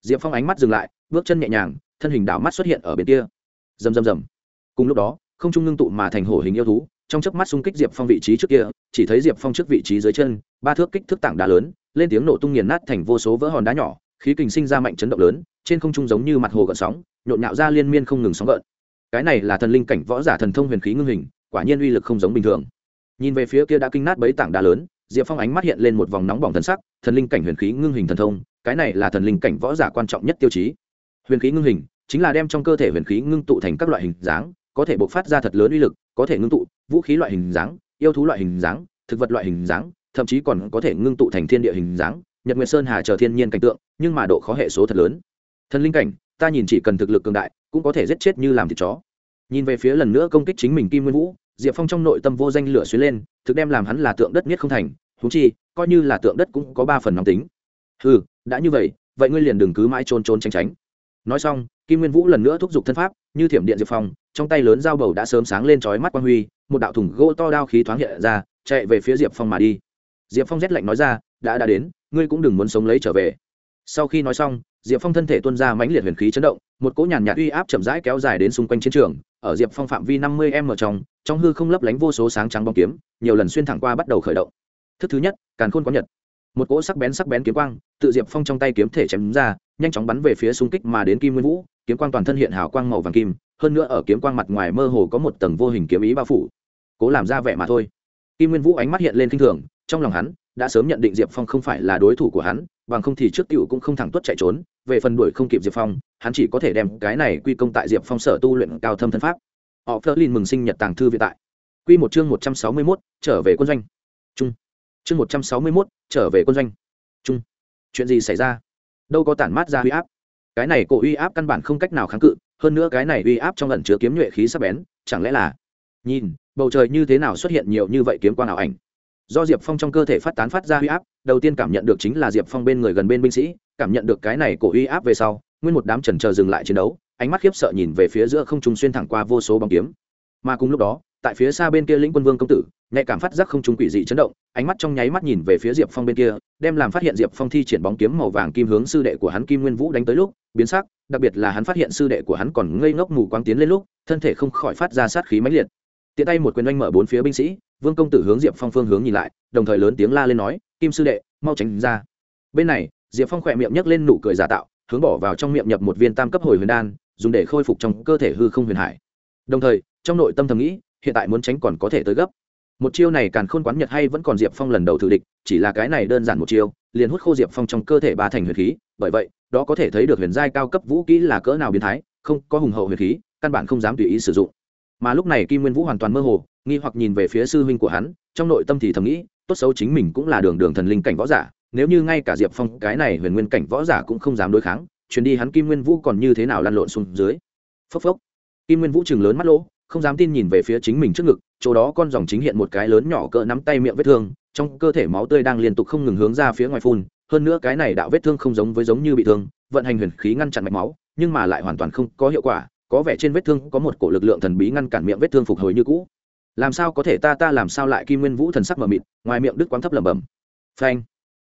Diệp phong ánh mắt dừng lại, bước chân nhẹ nhàng, thân hình đảo mắt xuất hiện ở bên kia. Rầm rầm rầm. Cùng lúc đó, không trung ngưng tụ mà thành hổ hình yêu thú, trong chớp mắt xung kích diệp phong vị trí trước kia, chỉ thấy diệp phong trước vị trí dưới chân, ba thước kích thước tảng đá lớn, lên tiếng nổ tung nghiền nát thành vô số vỡ hòn đá nhỏ, khí kình sinh ra mạnh chấn động lớn trên không trung giống như mặt hồ gợn sóng, nhộn nhạo ra liên miên không ngừng sóng gợn. Cái này là thần linh cảnh võ giả thần thông huyền khí ngưng hình, quả nhiên uy lực không giống bình thường. Nhìn về phía kia đã kinh nát bấy tảng đá lớn, diệp phong ánh mắt hiện lên một vòng nóng bỏng thần sắc, thần linh cảnh huyền khí ngưng hình thần thông, cái này là thần linh cảnh võ giả quan trọng nhất tiêu chí. Huyền khí ngưng hình chính là đem trong cơ thể huyền khí ngưng tụ thành các loại hình dáng, có thể bộc phát ra thật lớn uy lực, có thể ngưng tụ vũ khí loại hình dáng, yêu thú loại hình dáng, thực vật loại hình dáng, thậm chí còn có thể ngưng tụ thành thiên địa hình dáng. Nhật nguyệt sơn hà chờ thiên nhiên cảnh tượng, nhưng mà độ khó hệ số thật lớn thần linh cảnh, ta nhìn chỉ cần thực lực cường đại, cũng có thể giết chết như làm thịt chó. Nhìn về phía lần nữa công kích chính mình kim nguyên vũ, diệp phong trong nội tâm vô danh lửa xuyến lên, thực đem làm hắn là tượng đất nhất không thành thú chi, coi như là tượng đất cũng có ba phần nóng tính. Ừ đã như vậy vậy ngươi liền đừng cứ mãi trôn trôn tránh tránh. Nói xong, kim nguyên vũ lần nữa thúc giục thân pháp, như thiểm điện diệp phong, trong tay lớn dao bầu đã sớm sáng lên trói mắt quang huy, một đạo thùng gỗ to đao khí thoáng hiện ra, chạy về phía diệp phong mà đi. Diệp phong rét lạnh nói ra, đã đã đến, ngươi cũng đừng muốn sống lấy trở về sau khi nói xong, diệp phong thân thể tuân ra mãnh liệt huyền khí chấn động, một cỗ nhàn nhạt uy áp chậm rãi kéo dài đến xung quanh chiến trường, ở diệp phong phạm vi năm mươi m trong trong hư không lấp lánh vô số sáng trắng bóng kiếm, nhiều lần xuyên thẳng qua bắt đầu khởi động. Thức thứ nhất, càn khôn có nhật. Một cỗ sắc bén sắc bén kiếm quang, tự diệp phong trong tay kiếm thể chém ra, nhanh chóng bắn về phía xung kích mà đến kim nguyên vũ, kiếm quang toàn thân hiện hào quang màu vàng kim, hơn nữa ở kiếm quang mặt ngoài mơ hồ có một tầng vô hình kiếm ý bao phủ. Cố làm ra vẻ mà thôi. Kim nguyên vũ ánh mắt hiện lên kinh thường, trong lòng hắn đã sớm nhận định diệp phong không phải là đối thủ của hắn, bằng không thì trước cựu cũng không thẳng tuất chạy trốn, về phần đuổi không kịp diệp phong, hắn chỉ có thể đem cái này quy công tại diệp phong sở tu luyện cao thâm thân pháp. Họ phơ lin mừng sinh nhật tàng thư viện tại. Q một chương một trăm sáu mươi mốt, trở về quân doanh. Trung. Chương một trăm sáu mươi mốt, trở về quân doanh. Trung. Chuyện gì xảy ra? Đâu có tản mát ra uy áp. Cái này cổ uy áp căn bản không cách nào kháng cự, hơn nữa cái này uy áp trong lần chứa kiếm nhuệ khí sắp bén, chẳng lẽ là? Nhìn, bầu trời như thế nào xuất hiện nhiều như vậy kiếm quang ảo ảnh? Do diệp phong trong cơ thể phát tán phát ra uy áp, đầu tiên cảm nhận được chính là diệp phong bên người gần bên binh sĩ, cảm nhận được cái này cổ uy áp về sau, nguyên một đám trần chờ dừng lại chiến đấu, ánh mắt khiếp sợ nhìn về phía giữa không trung xuyên thẳng qua vô số bóng kiếm. Mà cùng lúc đó, tại phía xa bên kia lĩnh quân vương công tử, nhạy cảm phát giác không trung quỷ dị chấn động, ánh mắt trong nháy mắt nhìn về phía diệp phong bên kia, đem làm phát hiện diệp phong thi triển bóng kiếm màu vàng kim hướng sư đệ của hắn kim nguyên vũ đánh tới lúc, biến sắc, đặc biệt là hắn phát hiện sư đệ của hắn còn ngây ngốc mù quáng tiến lên lúc, thân thể không khỏi phát ra sát khí mãnh liệt. Tiện tay một quyền oanh mở bốn phía binh sĩ vương công tử hướng diệp phong phương hướng nhìn lại, đồng thời lớn tiếng la lên nói, kim sư đệ, mau tránh ra. Bên này, diệp phong khỏe miệng nhấc lên nụ cười giả tạo, hướng bỏ vào trong miệng nhập một viên tam cấp hồi huyền đan, dùng để khôi phục trong cơ thể hư không huyền hải. Đồng thời, trong nội tâm thầm nghĩ, hiện tại muốn tránh còn có thể tới gấp. Một chiêu này càng khôn quán nhật hay vẫn còn diệp phong lần đầu thử địch, chỉ là cái này đơn giản một chiêu, liền hút khô diệp phong trong cơ thể ba thành huyền khí, bởi vậy, đó có thể thấy được huyền giai cao cấp vũ kỹ là cỡ nào biến thái, không có hùng hậu huyền khí, căn bản không dám tùy ý sử dụng mà lúc này kim nguyên vũ hoàn toàn mơ hồ, nghi hoặc nhìn về phía sư huynh của hắn, trong nội tâm thì thầm nghĩ, tốt xấu chính mình cũng là đường đường thần linh cảnh võ giả, nếu như ngay cả diệp phong, cái này huyền nguyên cảnh võ giả cũng không dám đối kháng, chuyến đi hắn kim nguyên vũ còn như thế nào lăn lộn xuống dưới. Phốc phốc. Kim nguyên vũ chừng lớn mắt lỗ, không dám tin nhìn về phía chính mình trước ngực, chỗ đó con dòng chính hiện một cái lớn nhỏ cỡ nắm tay miệng vết thương, trong cơ thể máu tươi đang liên tục không ngừng hướng ra phía ngoài phun, hơn nữa cái này đạo vết thương không giống với giống như bị thương, vận hành huyền khí ngăn chặn mạch máu, nhưng mà lại hoàn toàn không có hiệu quả có vẻ trên vết thương có một cổ lực lượng thần bí ngăn cản miệng vết thương phục hồi như cũ. Làm sao có thể ta ta làm sao lại kim nguyên vũ thần sắc mờ mịt, ngoài miệng đức quáng thấp lẩm bẩm. Phanh.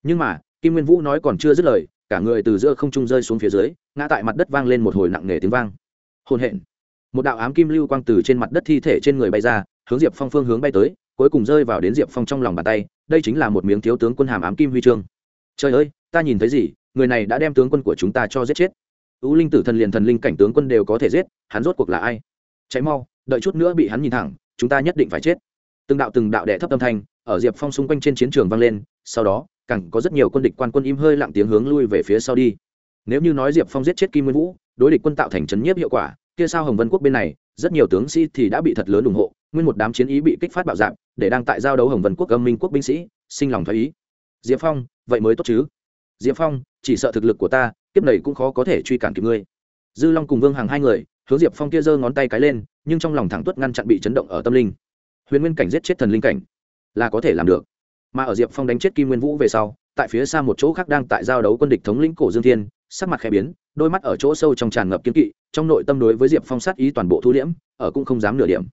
Nhưng mà, kim nguyên vũ nói còn chưa dứt lời, cả người từ giữa không trung rơi xuống phía dưới, ngã tại mặt đất vang lên một hồi nặng nề tiếng vang. Hôn hẹn một đạo ám kim lưu quang từ trên mặt đất thi thể trên người bay ra, hướng diệp phong phương hướng bay tới, cuối cùng rơi vào đến diệp phong trong lòng bàn tay, đây chính là một miếng thiếu tướng quân hàm ám kim huy chương. Trời ơi, ta nhìn thấy gì, người này đã đem tướng quân của chúng ta cho giết chết u linh tử thần liền thần linh cảnh tướng quân đều có thể giết, hắn rốt cuộc là ai? Cháy mau, đợi chút nữa bị hắn nhìn thẳng, chúng ta nhất định phải chết. Từng đạo từng đạo đệ thấp âm thanh, ở diệp phong xung quanh trên chiến trường vang lên, sau đó, càng có rất nhiều quân địch quan quân im hơi lặng tiếng hướng lui về phía sau đi. Nếu như nói diệp phong giết chết kim nguyên vũ, đối địch quân tạo thành chấn nhiếp hiệu quả, kia sao hồng vân quốc bên này, rất nhiều tướng sĩ thì đã bị thật lớn ủng hộ, nguyên một đám chiến ý bị kích phát bạo dạn, để đang tại giao đấu hồng vân quốc âm minh quốc binh sĩ, sinh lòng thái ý. Diệp phong, vậy mới tốt chứ? Diệp phong, chỉ sợ thực lực của ta kiếp này cũng khó có thể truy cản kịp ngươi. Dư long cùng vương hàng hai người, hướng diệp phong kia giơ ngón tay cái lên, nhưng trong lòng thẳng tuất ngăn chặn bị chấn động ở tâm linh. Huyền nguyên cảnh giết chết thần linh cảnh, là có thể làm được. Mà ở diệp phong đánh chết kim nguyên vũ về sau, tại phía xa một chỗ khác đang tại giao đấu quân địch thống lĩnh cổ dương thiên, sắc mặt khẽ biến, đôi mắt ở chỗ sâu trong tràn ngập kiếm kỵ, trong nội tâm đối với diệp phong sát ý toàn bộ thu liễm, ở cũng không dám nửa điểm.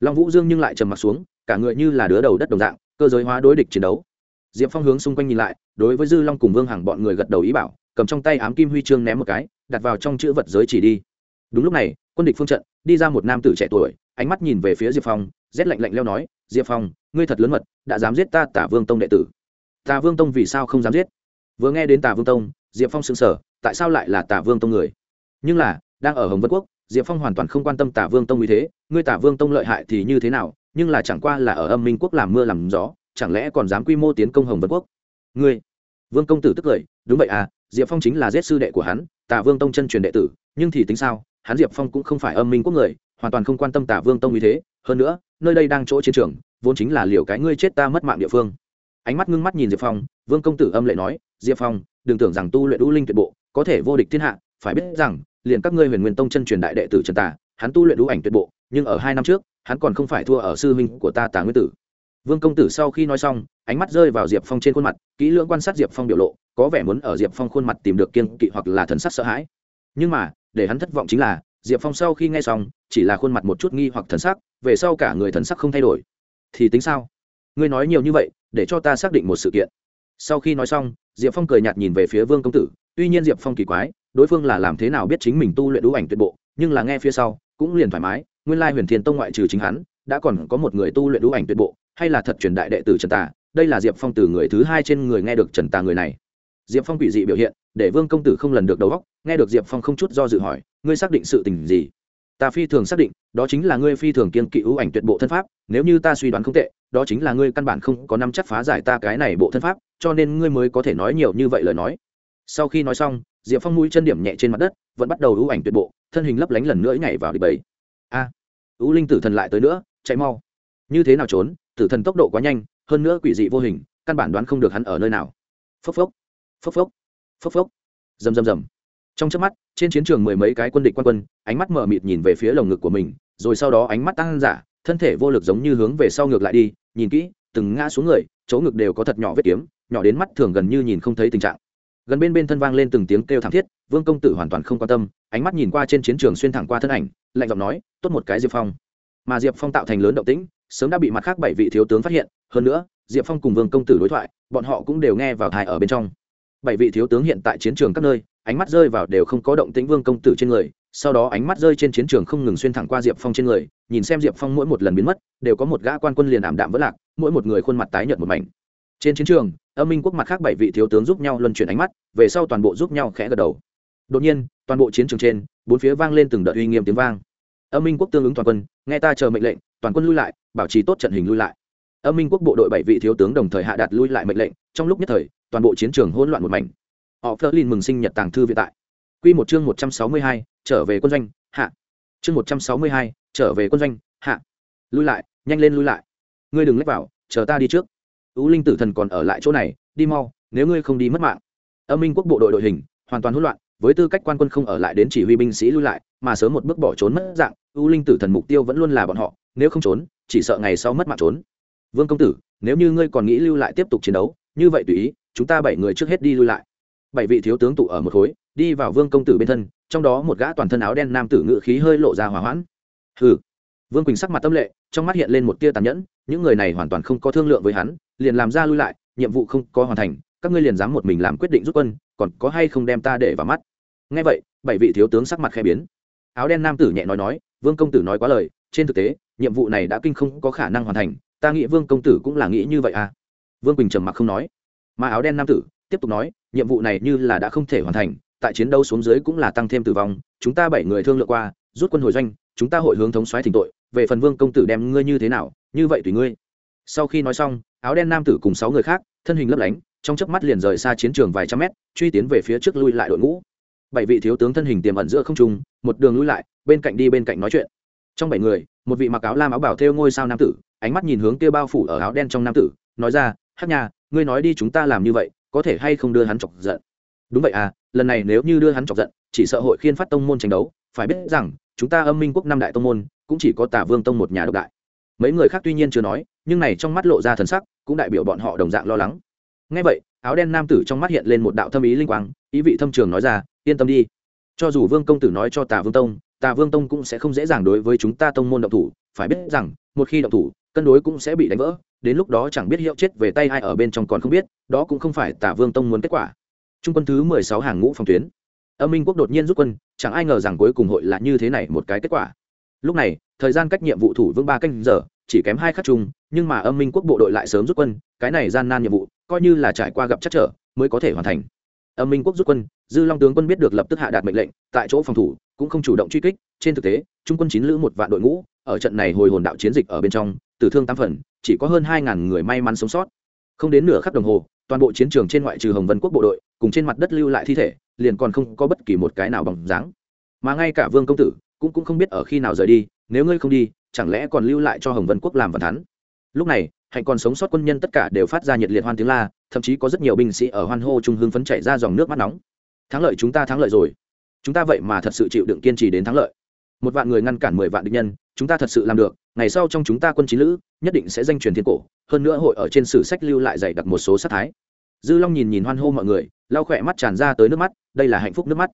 Long vũ dương nhưng lại trầm mặt xuống, cả người như là đứa đầu đất đồng dạng, cơ giới hóa đối địch chiến đấu. Diệp phong hướng xung quanh nhìn lại, đối với dư long cùng vương hàng bọn người gật đầu ý bảo cầm trong tay ám kim huy chương ném một cái, đặt vào trong chữ vật giới chỉ đi. Đúng lúc này, quân địch phương trận, đi ra một nam tử trẻ tuổi, ánh mắt nhìn về phía diệp phong, rét lạnh lạnh leo nói, diệp phong, ngươi thật lớn mật, đã dám giết ta tả vương tông đệ tử. Tả vương tông vì sao không dám giết? Vừa nghe đến tả vương tông, diệp phong xứng sở tại sao lại là tả vương tông người? Nhưng là, đang ở hồng vân quốc, diệp phong hoàn toàn không quan tâm tả vương tông như thế, ngươi tả vương tông lợi hại thì như thế nào, nhưng là chẳng qua là ở âm minh quốc làm mưa làm gió, chẳng lẽ còn dám quy mô tiến công hồng vân quốc? Ngươi, vương công tử tức cười, đúng vậy à diệp phong chính là giết sư đệ của hắn, tả vương tông chân truyền đệ tử, nhưng thì tính sao, hắn diệp phong cũng không phải âm minh quốc người, hoàn toàn không quan tâm tả vương tông như thế. Hơn nữa, nơi đây đang chỗ chiến trường, vốn chính là liều cái ngươi chết ta mất mạng địa phương. Ánh mắt ngưng mắt nhìn diệp phong, vương công tử âm lệ nói, diệp phong, đừng tưởng rằng tu luyện u linh tuyệt bộ, có thể vô địch thiên hạ, phải biết rằng, liền các ngươi huyền nguyên tông chân truyền đại đệ tử trần tà, hắn tu luyện u ảnh tuyệt bộ, nhưng ở hai năm trước, hắn còn không phải thua ở sư huynh của ta tà nguyên tử vương công tử sau khi nói xong, ánh mắt rơi vào diệp phong trên khuôn mặt, kỹ lưỡng quan sát diệp phong biểu lộ, có vẻ muốn ở diệp phong khuôn mặt tìm được kiên kỵ hoặc là thần sắc sợ hãi. Nhưng mà, để hắn thất vọng chính là, diệp phong sau khi nghe xong, chỉ là khuôn mặt một chút nghi hoặc thần sắc, về sau cả người thần sắc không thay đổi. Thì tính sao? Ngươi nói nhiều như vậy, để cho ta xác định một sự kiện. Sau khi nói xong, diệp phong cười nhạt nhìn về phía vương công tử, tuy nhiên diệp phong kỳ quái, đối phương là làm thế nào biết chính mình tu luyện đũ ảnh tuyệt bộ, nhưng là nghe phía sau, cũng liền thoải mái, nguyên lai huyền thiên tông ngoại trừ chính hắn đã còn có một người tu luyện đũ ảnh tuyệt bộ, hay là thật truyền đại đệ tử trần tà, đây là diệp phong từ người thứ hai trên người nghe được trần tà người này. Diệp phong quỷ dị biểu hiện, để vương công tử không lần được đầu góc nghe được diệp phong không chút do dự hỏi, ngươi xác định sự tình gì? Ta phi thường xác định, đó chính là ngươi phi thường kiên kỵ ưu ảnh tuyệt bộ thân pháp, nếu như ta suy đoán không tệ, đó chính là ngươi căn bản không có năm chắc phá giải ta cái này bộ thân pháp, cho nên ngươi mới có thể nói nhiều như vậy lời nói. Sau khi nói xong, diệp phong mũi chân điểm nhẹ trên mặt đất, vẫn bắt đầu ưu ảnh tuyệt bộ, thân hình lấp lánh lần nữa nhảy vào đi bầy. A ưu linh tử thần lại tới nữa chạy mau. Như thế nào trốn? Tử thần tốc độ quá nhanh, hơn nữa quỷ dị vô hình, căn bản đoán không được hắn ở nơi nào. Phốc phốc phốc phốc phốc phốc. Rầm rầm rầm. Trong chớp mắt, trên chiến trường mười mấy cái quân địch quan quân, ánh mắt mở mịt nhìn về phía lồng ngực của mình, rồi sau đó ánh mắt tăng giả, thân thể vô lực giống như hướng về sau ngược lại đi, nhìn kỹ, từng ngã xuống người, chỗ ngực đều có thật nhỏ vết kiếm, nhỏ đến mắt thường gần như nhìn không thấy tình trạng. Gần bên bên thân vang lên từng tiếng kêu thảm thiết, vương công tử hoàn toàn không quan tâm, ánh mắt nhìn qua trên chiến trường xuyên thẳng qua thân ảnh, lạnh giọng nói, tốt một cái diệp phong mà diệp phong tạo thành lớn động tĩnh, sớm đã bị mặt khác bảy vị thiếu tướng phát hiện. Hơn nữa, diệp phong cùng vương công tử đối thoại, bọn họ cũng đều nghe vào thai ở bên trong. Bảy vị thiếu tướng hiện tại chiến trường các nơi, ánh mắt rơi vào đều không có động tĩnh vương công tử trên người, sau đó ánh mắt rơi trên chiến trường không ngừng xuyên thẳng qua diệp phong trên người, nhìn xem diệp phong mỗi một lần biến mất, đều có một gã quan quân liền ảm đạm vỡ lạc, mỗi một người khuôn mặt tái nhợt một mảnh. Trên chiến trường, âm minh quốc mặt khác bảy vị thiếu tướng giúp nhau luân chuyển ánh mắt, về sau toàn bộ giúp nhau khẽ gật đầu. Đột nhiên, toàn bộ chiến trường trên, bốn phía vang lên từng đợt uy nghiêm tiếng vang. Âm minh quốc tương ứng toàn quân nghe ta chờ mệnh lệnh, toàn quân lui lại, bảo trì tốt trận hình lui lại. Âm minh quốc bộ đội bảy vị thiếu tướng đồng thời hạ đạt lui lại mệnh lệnh, trong lúc nhất thời, toàn bộ chiến trường hỗn loạn một mảnh. Họ phớt lên mừng sinh nhật tàng thư viện tại. Quy một chương một trăm sáu mươi hai, trở về quân doanh, hạ. Chương một trăm sáu mươi hai, trở về quân doanh, hạ. Lui lại, nhanh lên lui lại. Ngươi đừng lách vào, chờ ta đi trước. U linh tử thần còn ở lại chỗ này, đi mau, nếu ngươi không đi mất mạng. Âm minh quốc bộ đội đội hình, hoàn toàn hỗn loạn với tư cách quan quân không ở lại đến chỉ huy binh sĩ lui lại, mà sớm một bước bỏ trốn mất dạng ưu linh tử thần mục tiêu vẫn luôn là bọn họ, nếu không trốn, chỉ sợ ngày sau mất mạng trốn. Vương công tử, nếu như ngươi còn nghĩ lưu lại tiếp tục chiến đấu, như vậy tùy ý, chúng ta bảy người trước hết đi lui lại. Bảy vị thiếu tướng tụ ở một khối, đi vào vương công tử bên thân, trong đó một gã toàn thân áo đen nam tử ngự khí hơi lộ ra hỏa hoãn. Hừ. Vương quỳnh sắc mặt tâm lệ, trong mắt hiện lên một tia tàn nhẫn, những người này hoàn toàn không có thương lượng với hắn, liền làm ra lui lại, nhiệm vụ không có hoàn thành các ngươi liền dám một mình làm quyết định rút quân, còn có hay không đem ta để vào mắt? Ngay vậy, bảy vị thiếu tướng sắc mặt khe biến. Áo đen nam tử nhẹ nói nói, vương công tử nói quá lời, trên thực tế, nhiệm vụ này đã kinh không có khả năng hoàn thành, ta nghĩ vương công tử cũng là nghĩ như vậy à? Vương quỳnh trầm mặc không nói. Mà áo đen nam tử tiếp tục nói, nhiệm vụ này như là đã không thể hoàn thành, tại chiến đấu xuống dưới cũng là tăng thêm tử vong, chúng ta bảy người thương lượng qua, rút quân hồi doanh, chúng ta hội hướng thống xoáy thỉnh tội, về phần vương công tử đem ngươi như thế nào, như vậy tùy ngươi. Sau khi nói xong, áo đen nam tử cùng sáu người khác, thân hình lấp lánh trong chớp mắt liền rời xa chiến trường vài trăm mét, truy tiến về phía trước lui lại đội ngũ. Bảy vị thiếu tướng thân hình tiềm ẩn giữa không trung, một đường lui lại, bên cạnh đi bên cạnh nói chuyện. Trong bảy người, một vị mặc áo lam áo bảo thêu ngôi sao nam tử, ánh mắt nhìn hướng kia bao phủ ở áo đen trong nam tử, nói ra, hắc nhà ngươi nói đi chúng ta làm như vậy, có thể hay không đưa hắn chọc giận? Đúng vậy à lần này nếu như đưa hắn chọc giận, chỉ sợ hội khiên phát tông môn tranh đấu, phải biết rằng, chúng ta âm minh quốc năm đại tông môn, cũng chỉ có tả vương tông một nhà độc đại. Mấy người khác tuy nhiên chưa nói, nhưng này trong mắt lộ ra thần sắc, cũng đại biểu bọn họ đồng dạng lo lắng ngay vậy, áo đen nam tử trong mắt hiện lên một đạo thâm ý linh quang, ý vị thâm trường nói ra, yên tâm đi. Cho dù vương công tử nói cho tà vương tông, tà vương tông cũng sẽ không dễ dàng đối với chúng ta tông môn động thủ, phải biết rằng, một khi động thủ, cân đối cũng sẽ bị đánh vỡ, đến lúc đó chẳng biết hiệu chết về tay ai ở bên trong còn không biết, đó cũng không phải tà vương tông muốn kết quả. Trung quân thứ mười sáu hàng ngũ phòng tuyến. Âm minh quốc đột nhiên rút quân, chẳng ai ngờ rằng cuối cùng hội là như thế này một cái kết quả. Lúc này, thời gian cách nhiệm vụ thủ vương ba canh giờ, chỉ kém hai khắc chung, nhưng mà âm minh quốc bộ đội lại sớm rút quân, cái này gian nan nhiệm vụ coi như là trải qua gặp chắc trở, mới có thể hoàn thành. Âm minh quốc rút quân, dư long tướng quân biết được lập tức hạ đạt mệnh lệnh, tại chỗ phòng thủ, cũng không chủ động truy kích. Trên thực tế, trung quân chín lữ một vạn đội ngũ, ở trận này hồi hồn đạo chiến dịch ở bên trong, tử thương tam phần, chỉ có hơn hai ngàn người may mắn sống sót. Không đến nửa khắc đồng hồ, toàn bộ chiến trường trên ngoại trừ hồng vân quốc bộ đội, cùng trên mặt đất lưu lại thi thể, liền còn không có bất kỳ một cái nào bằng dáng. Mà ngay cả vương công tử, cũng cũng không biết ở khi nào rời đi, nếu ngươi không đi, chẳng lẽ còn lưu lại cho hồng vân quốc làm văn thắn? Lúc này, hạnh còn sống sót quân nhân tất cả đều phát ra nhiệt liệt hoan tiếng la, thậm chí có rất nhiều binh sĩ ở hoan hô trung hưng phấn chảy ra dòng nước mắt nóng. Thắng lợi chúng ta thắng lợi rồi. Chúng ta vậy mà thật sự chịu đựng kiên trì đến thắng lợi. Một vạn người ngăn cản mười vạn địch nhân, chúng ta thật sự làm được. Ngày sau trong chúng ta quân chính lữ, nhất định sẽ danh truyền thiên cổ. Hơn nữa hội ở trên sử sách lưu lại dày đặt một số sát thái. Dư long nhìn nhìn hoan hô mọi người, lau khỏe mắt tràn ra tới nước mắt, đây là hạnh phúc nước mắt.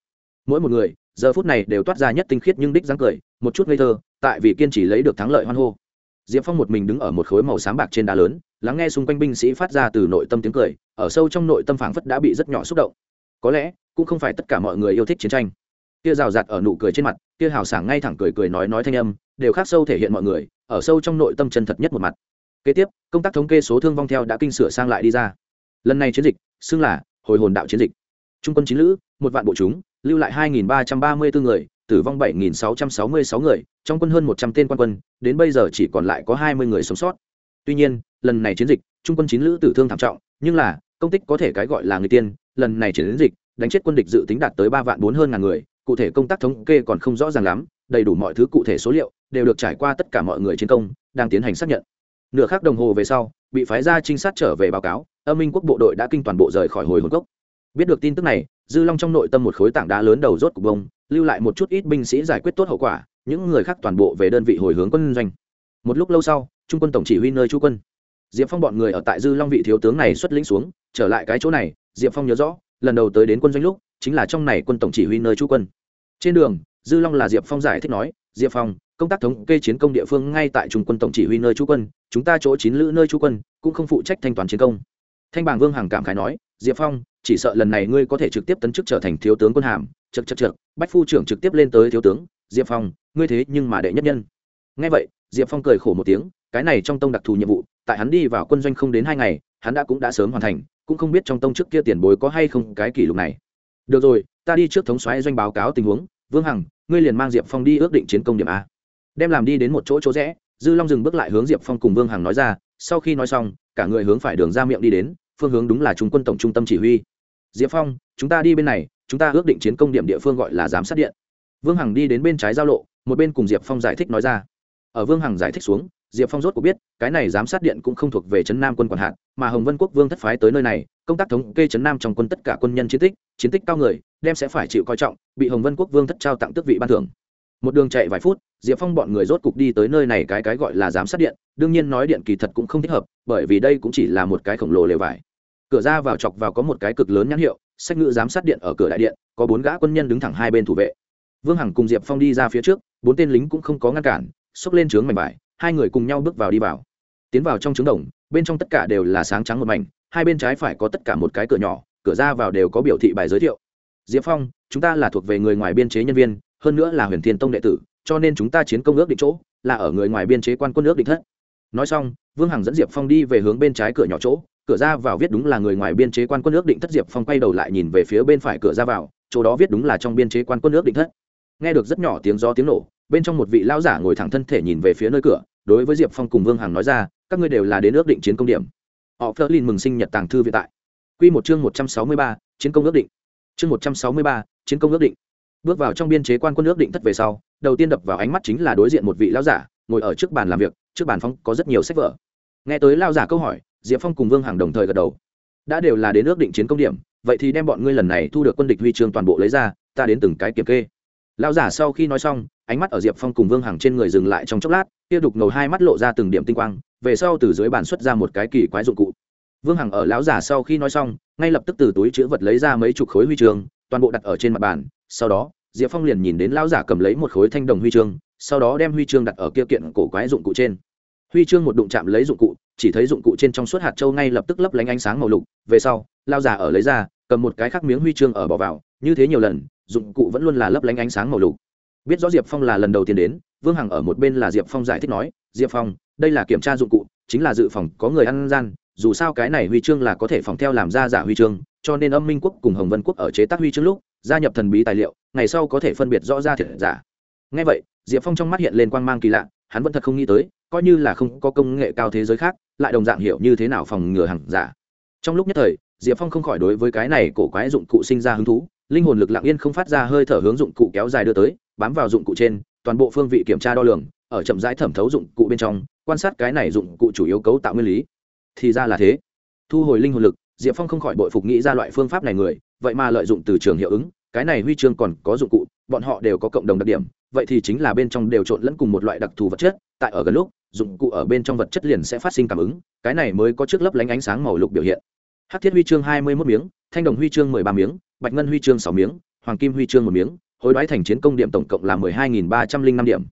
Mỗi một người, giờ phút này đều toát ra nhất tinh khiết nhưng đích dáng cười, một chút ngây thơ, tại vì kiên trì lấy được thắng lợi hoan hô diệp phong một mình đứng ở một khối màu sáng bạc trên đá lớn, lắng nghe xung quanh binh sĩ phát ra từ nội tâm tiếng cười, ở sâu trong nội tâm phảng phất đã bị rất nhỏ xúc động. Có lẽ, cũng không phải tất cả mọi người yêu thích chiến tranh. Kia rào rạt ở nụ cười trên mặt, kia hào sảng ngay thẳng cười cười nói nói thanh âm, đều khác sâu thể hiện mọi người, ở sâu trong nội tâm chân thật nhất một mặt. Kế tiếp, công tác thống kê số thương vong theo đã kinh sửa sang lại đi ra. Lần này chiến dịch, xưng là hồi hồn đạo chiến dịch. Trung quân chín lữ, một vạn bộ chúng, lưu lại hai nghìn ba trăm ba mươi bốn người tử vong bảy nghìn sáu trăm sáu mươi sáu người, trong quân hơn một trăm tên quan quân, đến bây giờ chỉ còn lại có hai mươi người sống sót. Tuy nhiên, lần này chiến dịch, trung quân chín lữ tử thương thảm trọng, nhưng là, công tích có thể cái gọi là người tiên, lần này chiến dịch, đánh chết quân địch dự tính đạt tới ba vạn bốn hơn ngàn người, cụ thể công tác thống kê còn không rõ ràng lắm, đầy đủ mọi thứ cụ thể số liệu, đều được trải qua tất cả mọi người chiến công, đang tiến hành xác nhận. Nửa khắc đồng hồ về sau, bị phái ra trinh sát trở về báo cáo, âm minh quốc bộ đội đã kinh toàn bộ rời khỏi hồi hồn cốc. Biết được tin tức này, dư long trong nội tâm một khối tảng đá lớn đầu rốt cục bông lưu lại một chút ít binh sĩ giải quyết tốt hậu quả, những người khác toàn bộ về đơn vị hồi hướng quân doanh. Một lúc lâu sau, trung quân tổng chỉ huy nơi chú quân. Diệp phong bọn người ở tại dư long vị thiếu tướng này xuất lĩnh xuống, trở lại cái chỗ này, diệp phong nhớ rõ, lần đầu tới đến quân doanh lúc, chính là trong này quân tổng chỉ huy nơi chú quân. Trên đường, dư long là diệp phong giải thích nói, diệp phong, công tác thống kê chiến công địa phương ngay tại trung quân tổng chỉ huy nơi chú quân, chúng ta chỗ chín lữ nơi chú quân, cũng không phụ trách thanh toán chiến công. Thanh bàng vương hằng cảm khái nói, diệp phong, chỉ sợ lần này ngươi có thể trực tiếp tấn chức trở thành thiếu tướng quân hàm chật chật chật bách phu trưởng trực tiếp lên tới thiếu tướng, diệp phong, ngươi thế nhưng mà đệ nhất nhân. Ngay vậy, diệp phong cười khổ một tiếng, cái này trong tông đặc thù nhiệm vụ, tại hắn đi vào quân doanh không đến hai ngày, hắn đã cũng đã sớm hoàn thành, cũng không biết trong tông trước kia tiền bối có hay không cái kỷ lục này. Được rồi, ta đi trước thống xoáy doanh báo cáo tình huống, vương hằng, ngươi liền mang diệp phong đi ước định chiến công điểm a. Đem làm đi đến một chỗ chỗ rẽ, dư long dừng bước lại hướng diệp phong cùng vương hằng nói ra, sau khi nói xong, cả người hướng phải đường ra miệng đi đến, phương hướng đúng là trung quân tổng trung tâm chỉ huy. Diệp phong, chúng ta đi bên này chúng ta ước định chiến công điểm địa phương gọi là giám sát điện. Vương hằng đi đến bên trái giao lộ, một bên cùng diệp phong giải thích nói ra. Ở vương hằng giải thích xuống, diệp phong rốt cũng biết, cái này giám sát điện cũng không thuộc về trấn nam quân quản hạt, mà hồng vân quốc vương thất phái tới nơi này, công tác thống kê trấn nam trong quân tất cả quân nhân chiến tích chiến tích cao người, đem sẽ phải chịu coi trọng, bị hồng vân quốc vương thất trao tặng tước vị ban thưởng. Một đường chạy vài phút, diệp phong bọn người rốt cục đi tới nơi này cái cái gọi là giám sát điện, đương nhiên nói điện kỳ thật cũng không thích hợp, bởi vì đây cũng chỉ là một cái khổng lồ lều vải. Cửa ra vào chọc vào có một cái cực lớn nhãn hiệu sách ngữ giám sát điện ở cửa đại điện, có bốn gã quân nhân đứng thẳng hai bên thủ vệ. Vương hằng cùng diệp phong đi ra phía trước, bốn tên lính cũng không có ngăn cản, xốc lên trướng mảnh vải, hai người cùng nhau bước vào đi vào. Tiến vào trong trướng đồng, bên trong tất cả đều là sáng trắng một mảnh, hai bên trái phải có tất cả một cái cửa nhỏ, cửa ra vào đều có biểu thị bài giới thiệu. Diệp phong, chúng ta là thuộc về người ngoài biên chế nhân viên, hơn nữa là huyền thiên tông đệ tử, cho nên chúng ta chiến công ước định chỗ, là ở người ngoài biên chế quan quân ước định thất. Nói xong, vương hằng dẫn diệp phong đi về hướng bên trái cửa nhỏ chỗ cửa ra vào viết đúng là người ngoài biên chế quan quân nước định thất diệp phong quay đầu lại nhìn về phía bên phải cửa ra vào, chỗ đó viết đúng là trong biên chế quan quân nước định thất. Nghe được rất nhỏ tiếng gió tiếng nổ, bên trong một vị lão giả ngồi thẳng thân thể nhìn về phía nơi cửa, đối với diệp phong cùng vương hằng nói ra, các ngươi đều là đến ước định chiến công điểm. Họ phớt lên mừng sinh nhật tàng thư viện tại. Q một chương một trăm sáu mươi ba, chiến công ước định. Chương một trăm sáu mươi ba, chiến công ước định. Bước vào trong biên chế quan quân ước định thất về sau, đầu tiên đập vào ánh mắt chính là đối diện một vị lão giả, ngồi ở trước bàn làm việc, trước bàn phong có rất nhiều sách vở. Nghe tới lao giả câu hỏi diệp phong cùng vương Hằng đồng thời gật đầu. Đã đều là đến ước định chiến công điểm, vậy thì đem bọn ngươi lần này thu được quân địch huy chương toàn bộ lấy ra, ta đến từng cái kiểm kê. Lao giả sau khi nói xong, ánh mắt ở diệp phong cùng vương Hằng trên người dừng lại trong chốc lát, kia đục ngầu hai mắt lộ ra từng điểm tinh quang, về sau từ dưới bàn xuất ra một cái kỳ quái dụng cụ. Vương hằng ở lão giả sau khi nói xong, ngay lập tức từ túi chữ vật lấy ra mấy chục khối huy chương, toàn bộ đặt ở trên mặt bàn, sau đó, diệp phong liền nhìn đến lão giả cầm lấy một khối thanh đồng huy chương, sau đó đem huy chương đặt ở kia kiện cổ quái dụng cụ trên. Huy chương một đụng chạm lấy dụng cụ chỉ thấy dụng cụ trên trong suốt hạt châu ngay lập tức lấp lánh ánh sáng màu lục, về sau, lao giả ở lấy ra, cầm một cái khác miếng huy chương ở bỏ vào, như thế nhiều lần, dụng cụ vẫn luôn là lấp lánh ánh sáng màu lục. Biết rõ diệp phong là lần đầu tiên đến, vương hằng ở một bên là diệp phong giải thích nói, diệp phong, đây là kiểm tra dụng cụ, chính là dự phòng có người ăn gian, dù sao cái này huy chương là có thể phòng theo làm ra giả huy chương, cho nên âm minh quốc cùng hồng vân quốc ở chế tác huy chương lúc, gia nhập thần bí tài liệu, ngày sau có thể phân biệt rõ ra thiệt giả. Ngay vậy, diệp phong trong mắt hiện lên quang mang kỳ lạ, hắn vẫn thật không nghĩ tới coi như là không có công nghệ cao thế giới khác, lại đồng dạng hiểu như thế nào phòng ngừa hàng giả. Trong lúc nhất thời, diệp phong không khỏi đối với cái này cổ quái dụng cụ sinh ra hứng thú, linh hồn lực lặng yên không phát ra hơi thở hướng dụng cụ kéo dài đưa tới, bám vào dụng cụ trên, toàn bộ phương vị kiểm tra đo lường, ở chậm rãi thẩm thấu dụng cụ bên trong, quan sát cái này dụng cụ chủ yếu cấu tạo nguyên lý. Thì ra là thế. Thu hồi linh hồn lực, diệp phong không khỏi bội phục nghĩ ra loại phương pháp này người, vậy mà lợi dụng từ trường hiệu ứng, cái này huy chương còn có dụng cụ, bọn họ đều có cộng đồng đặc điểm, vậy thì chính là bên trong đều trộn lẫn cùng một loại đặc thù vật chất, tại ở gần lúc dụng cụ ở bên trong vật chất liền sẽ phát sinh cảm ứng, cái này mới có trước lấp lánh ánh sáng màu lục biểu hiện. Hát thiết huy chương hai mươi mốt miếng, thanh đồng huy chương mười ba miếng, bạch ngân huy chương sáu miếng, hoàng kim huy chương một miếng, hối đoái thành chiến công điểm tổng cộng là mười hai nghìn ba trăm linh năm điểm.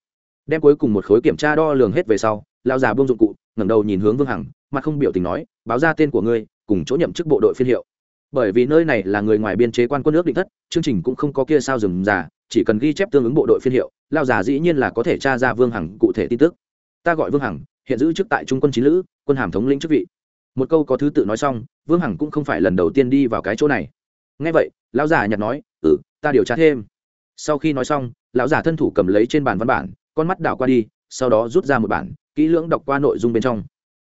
Đem cuối cùng một khối kiểm tra đo lường hết về sau lao già buông dụng cụ, ngẩng đầu nhìn hướng vương hằng, mặt không biểu tình nói, báo ra tên của ngươi, cùng chỗ nhậm chức bộ đội phiên hiệu. Bởi vì nơi này là người ngoài biên chế quan quân nước định thất, chương trình cũng không có kia sao dừng già, chỉ cần ghi chép tương ứng bộ đội phiên hiệu lao già dĩ nhiên là có thể tra ra vương hằng cụ thể tin tức ta gọi vương hằng, hiện giữ chức tại trung quân chín lữ, quân hàm thống lĩnh chức vị. Một câu có thứ tự nói xong, vương hằng cũng không phải lần đầu tiên đi vào cái chỗ này. Ngay vậy, lão già nhặt nói ừ ta điều tra thêm. Sau khi nói xong, lão già thân thủ cầm lấy trên bàn văn bản, con mắt đảo qua đi, sau đó rút ra một bản, kỹ lưỡng đọc qua nội dung bên trong.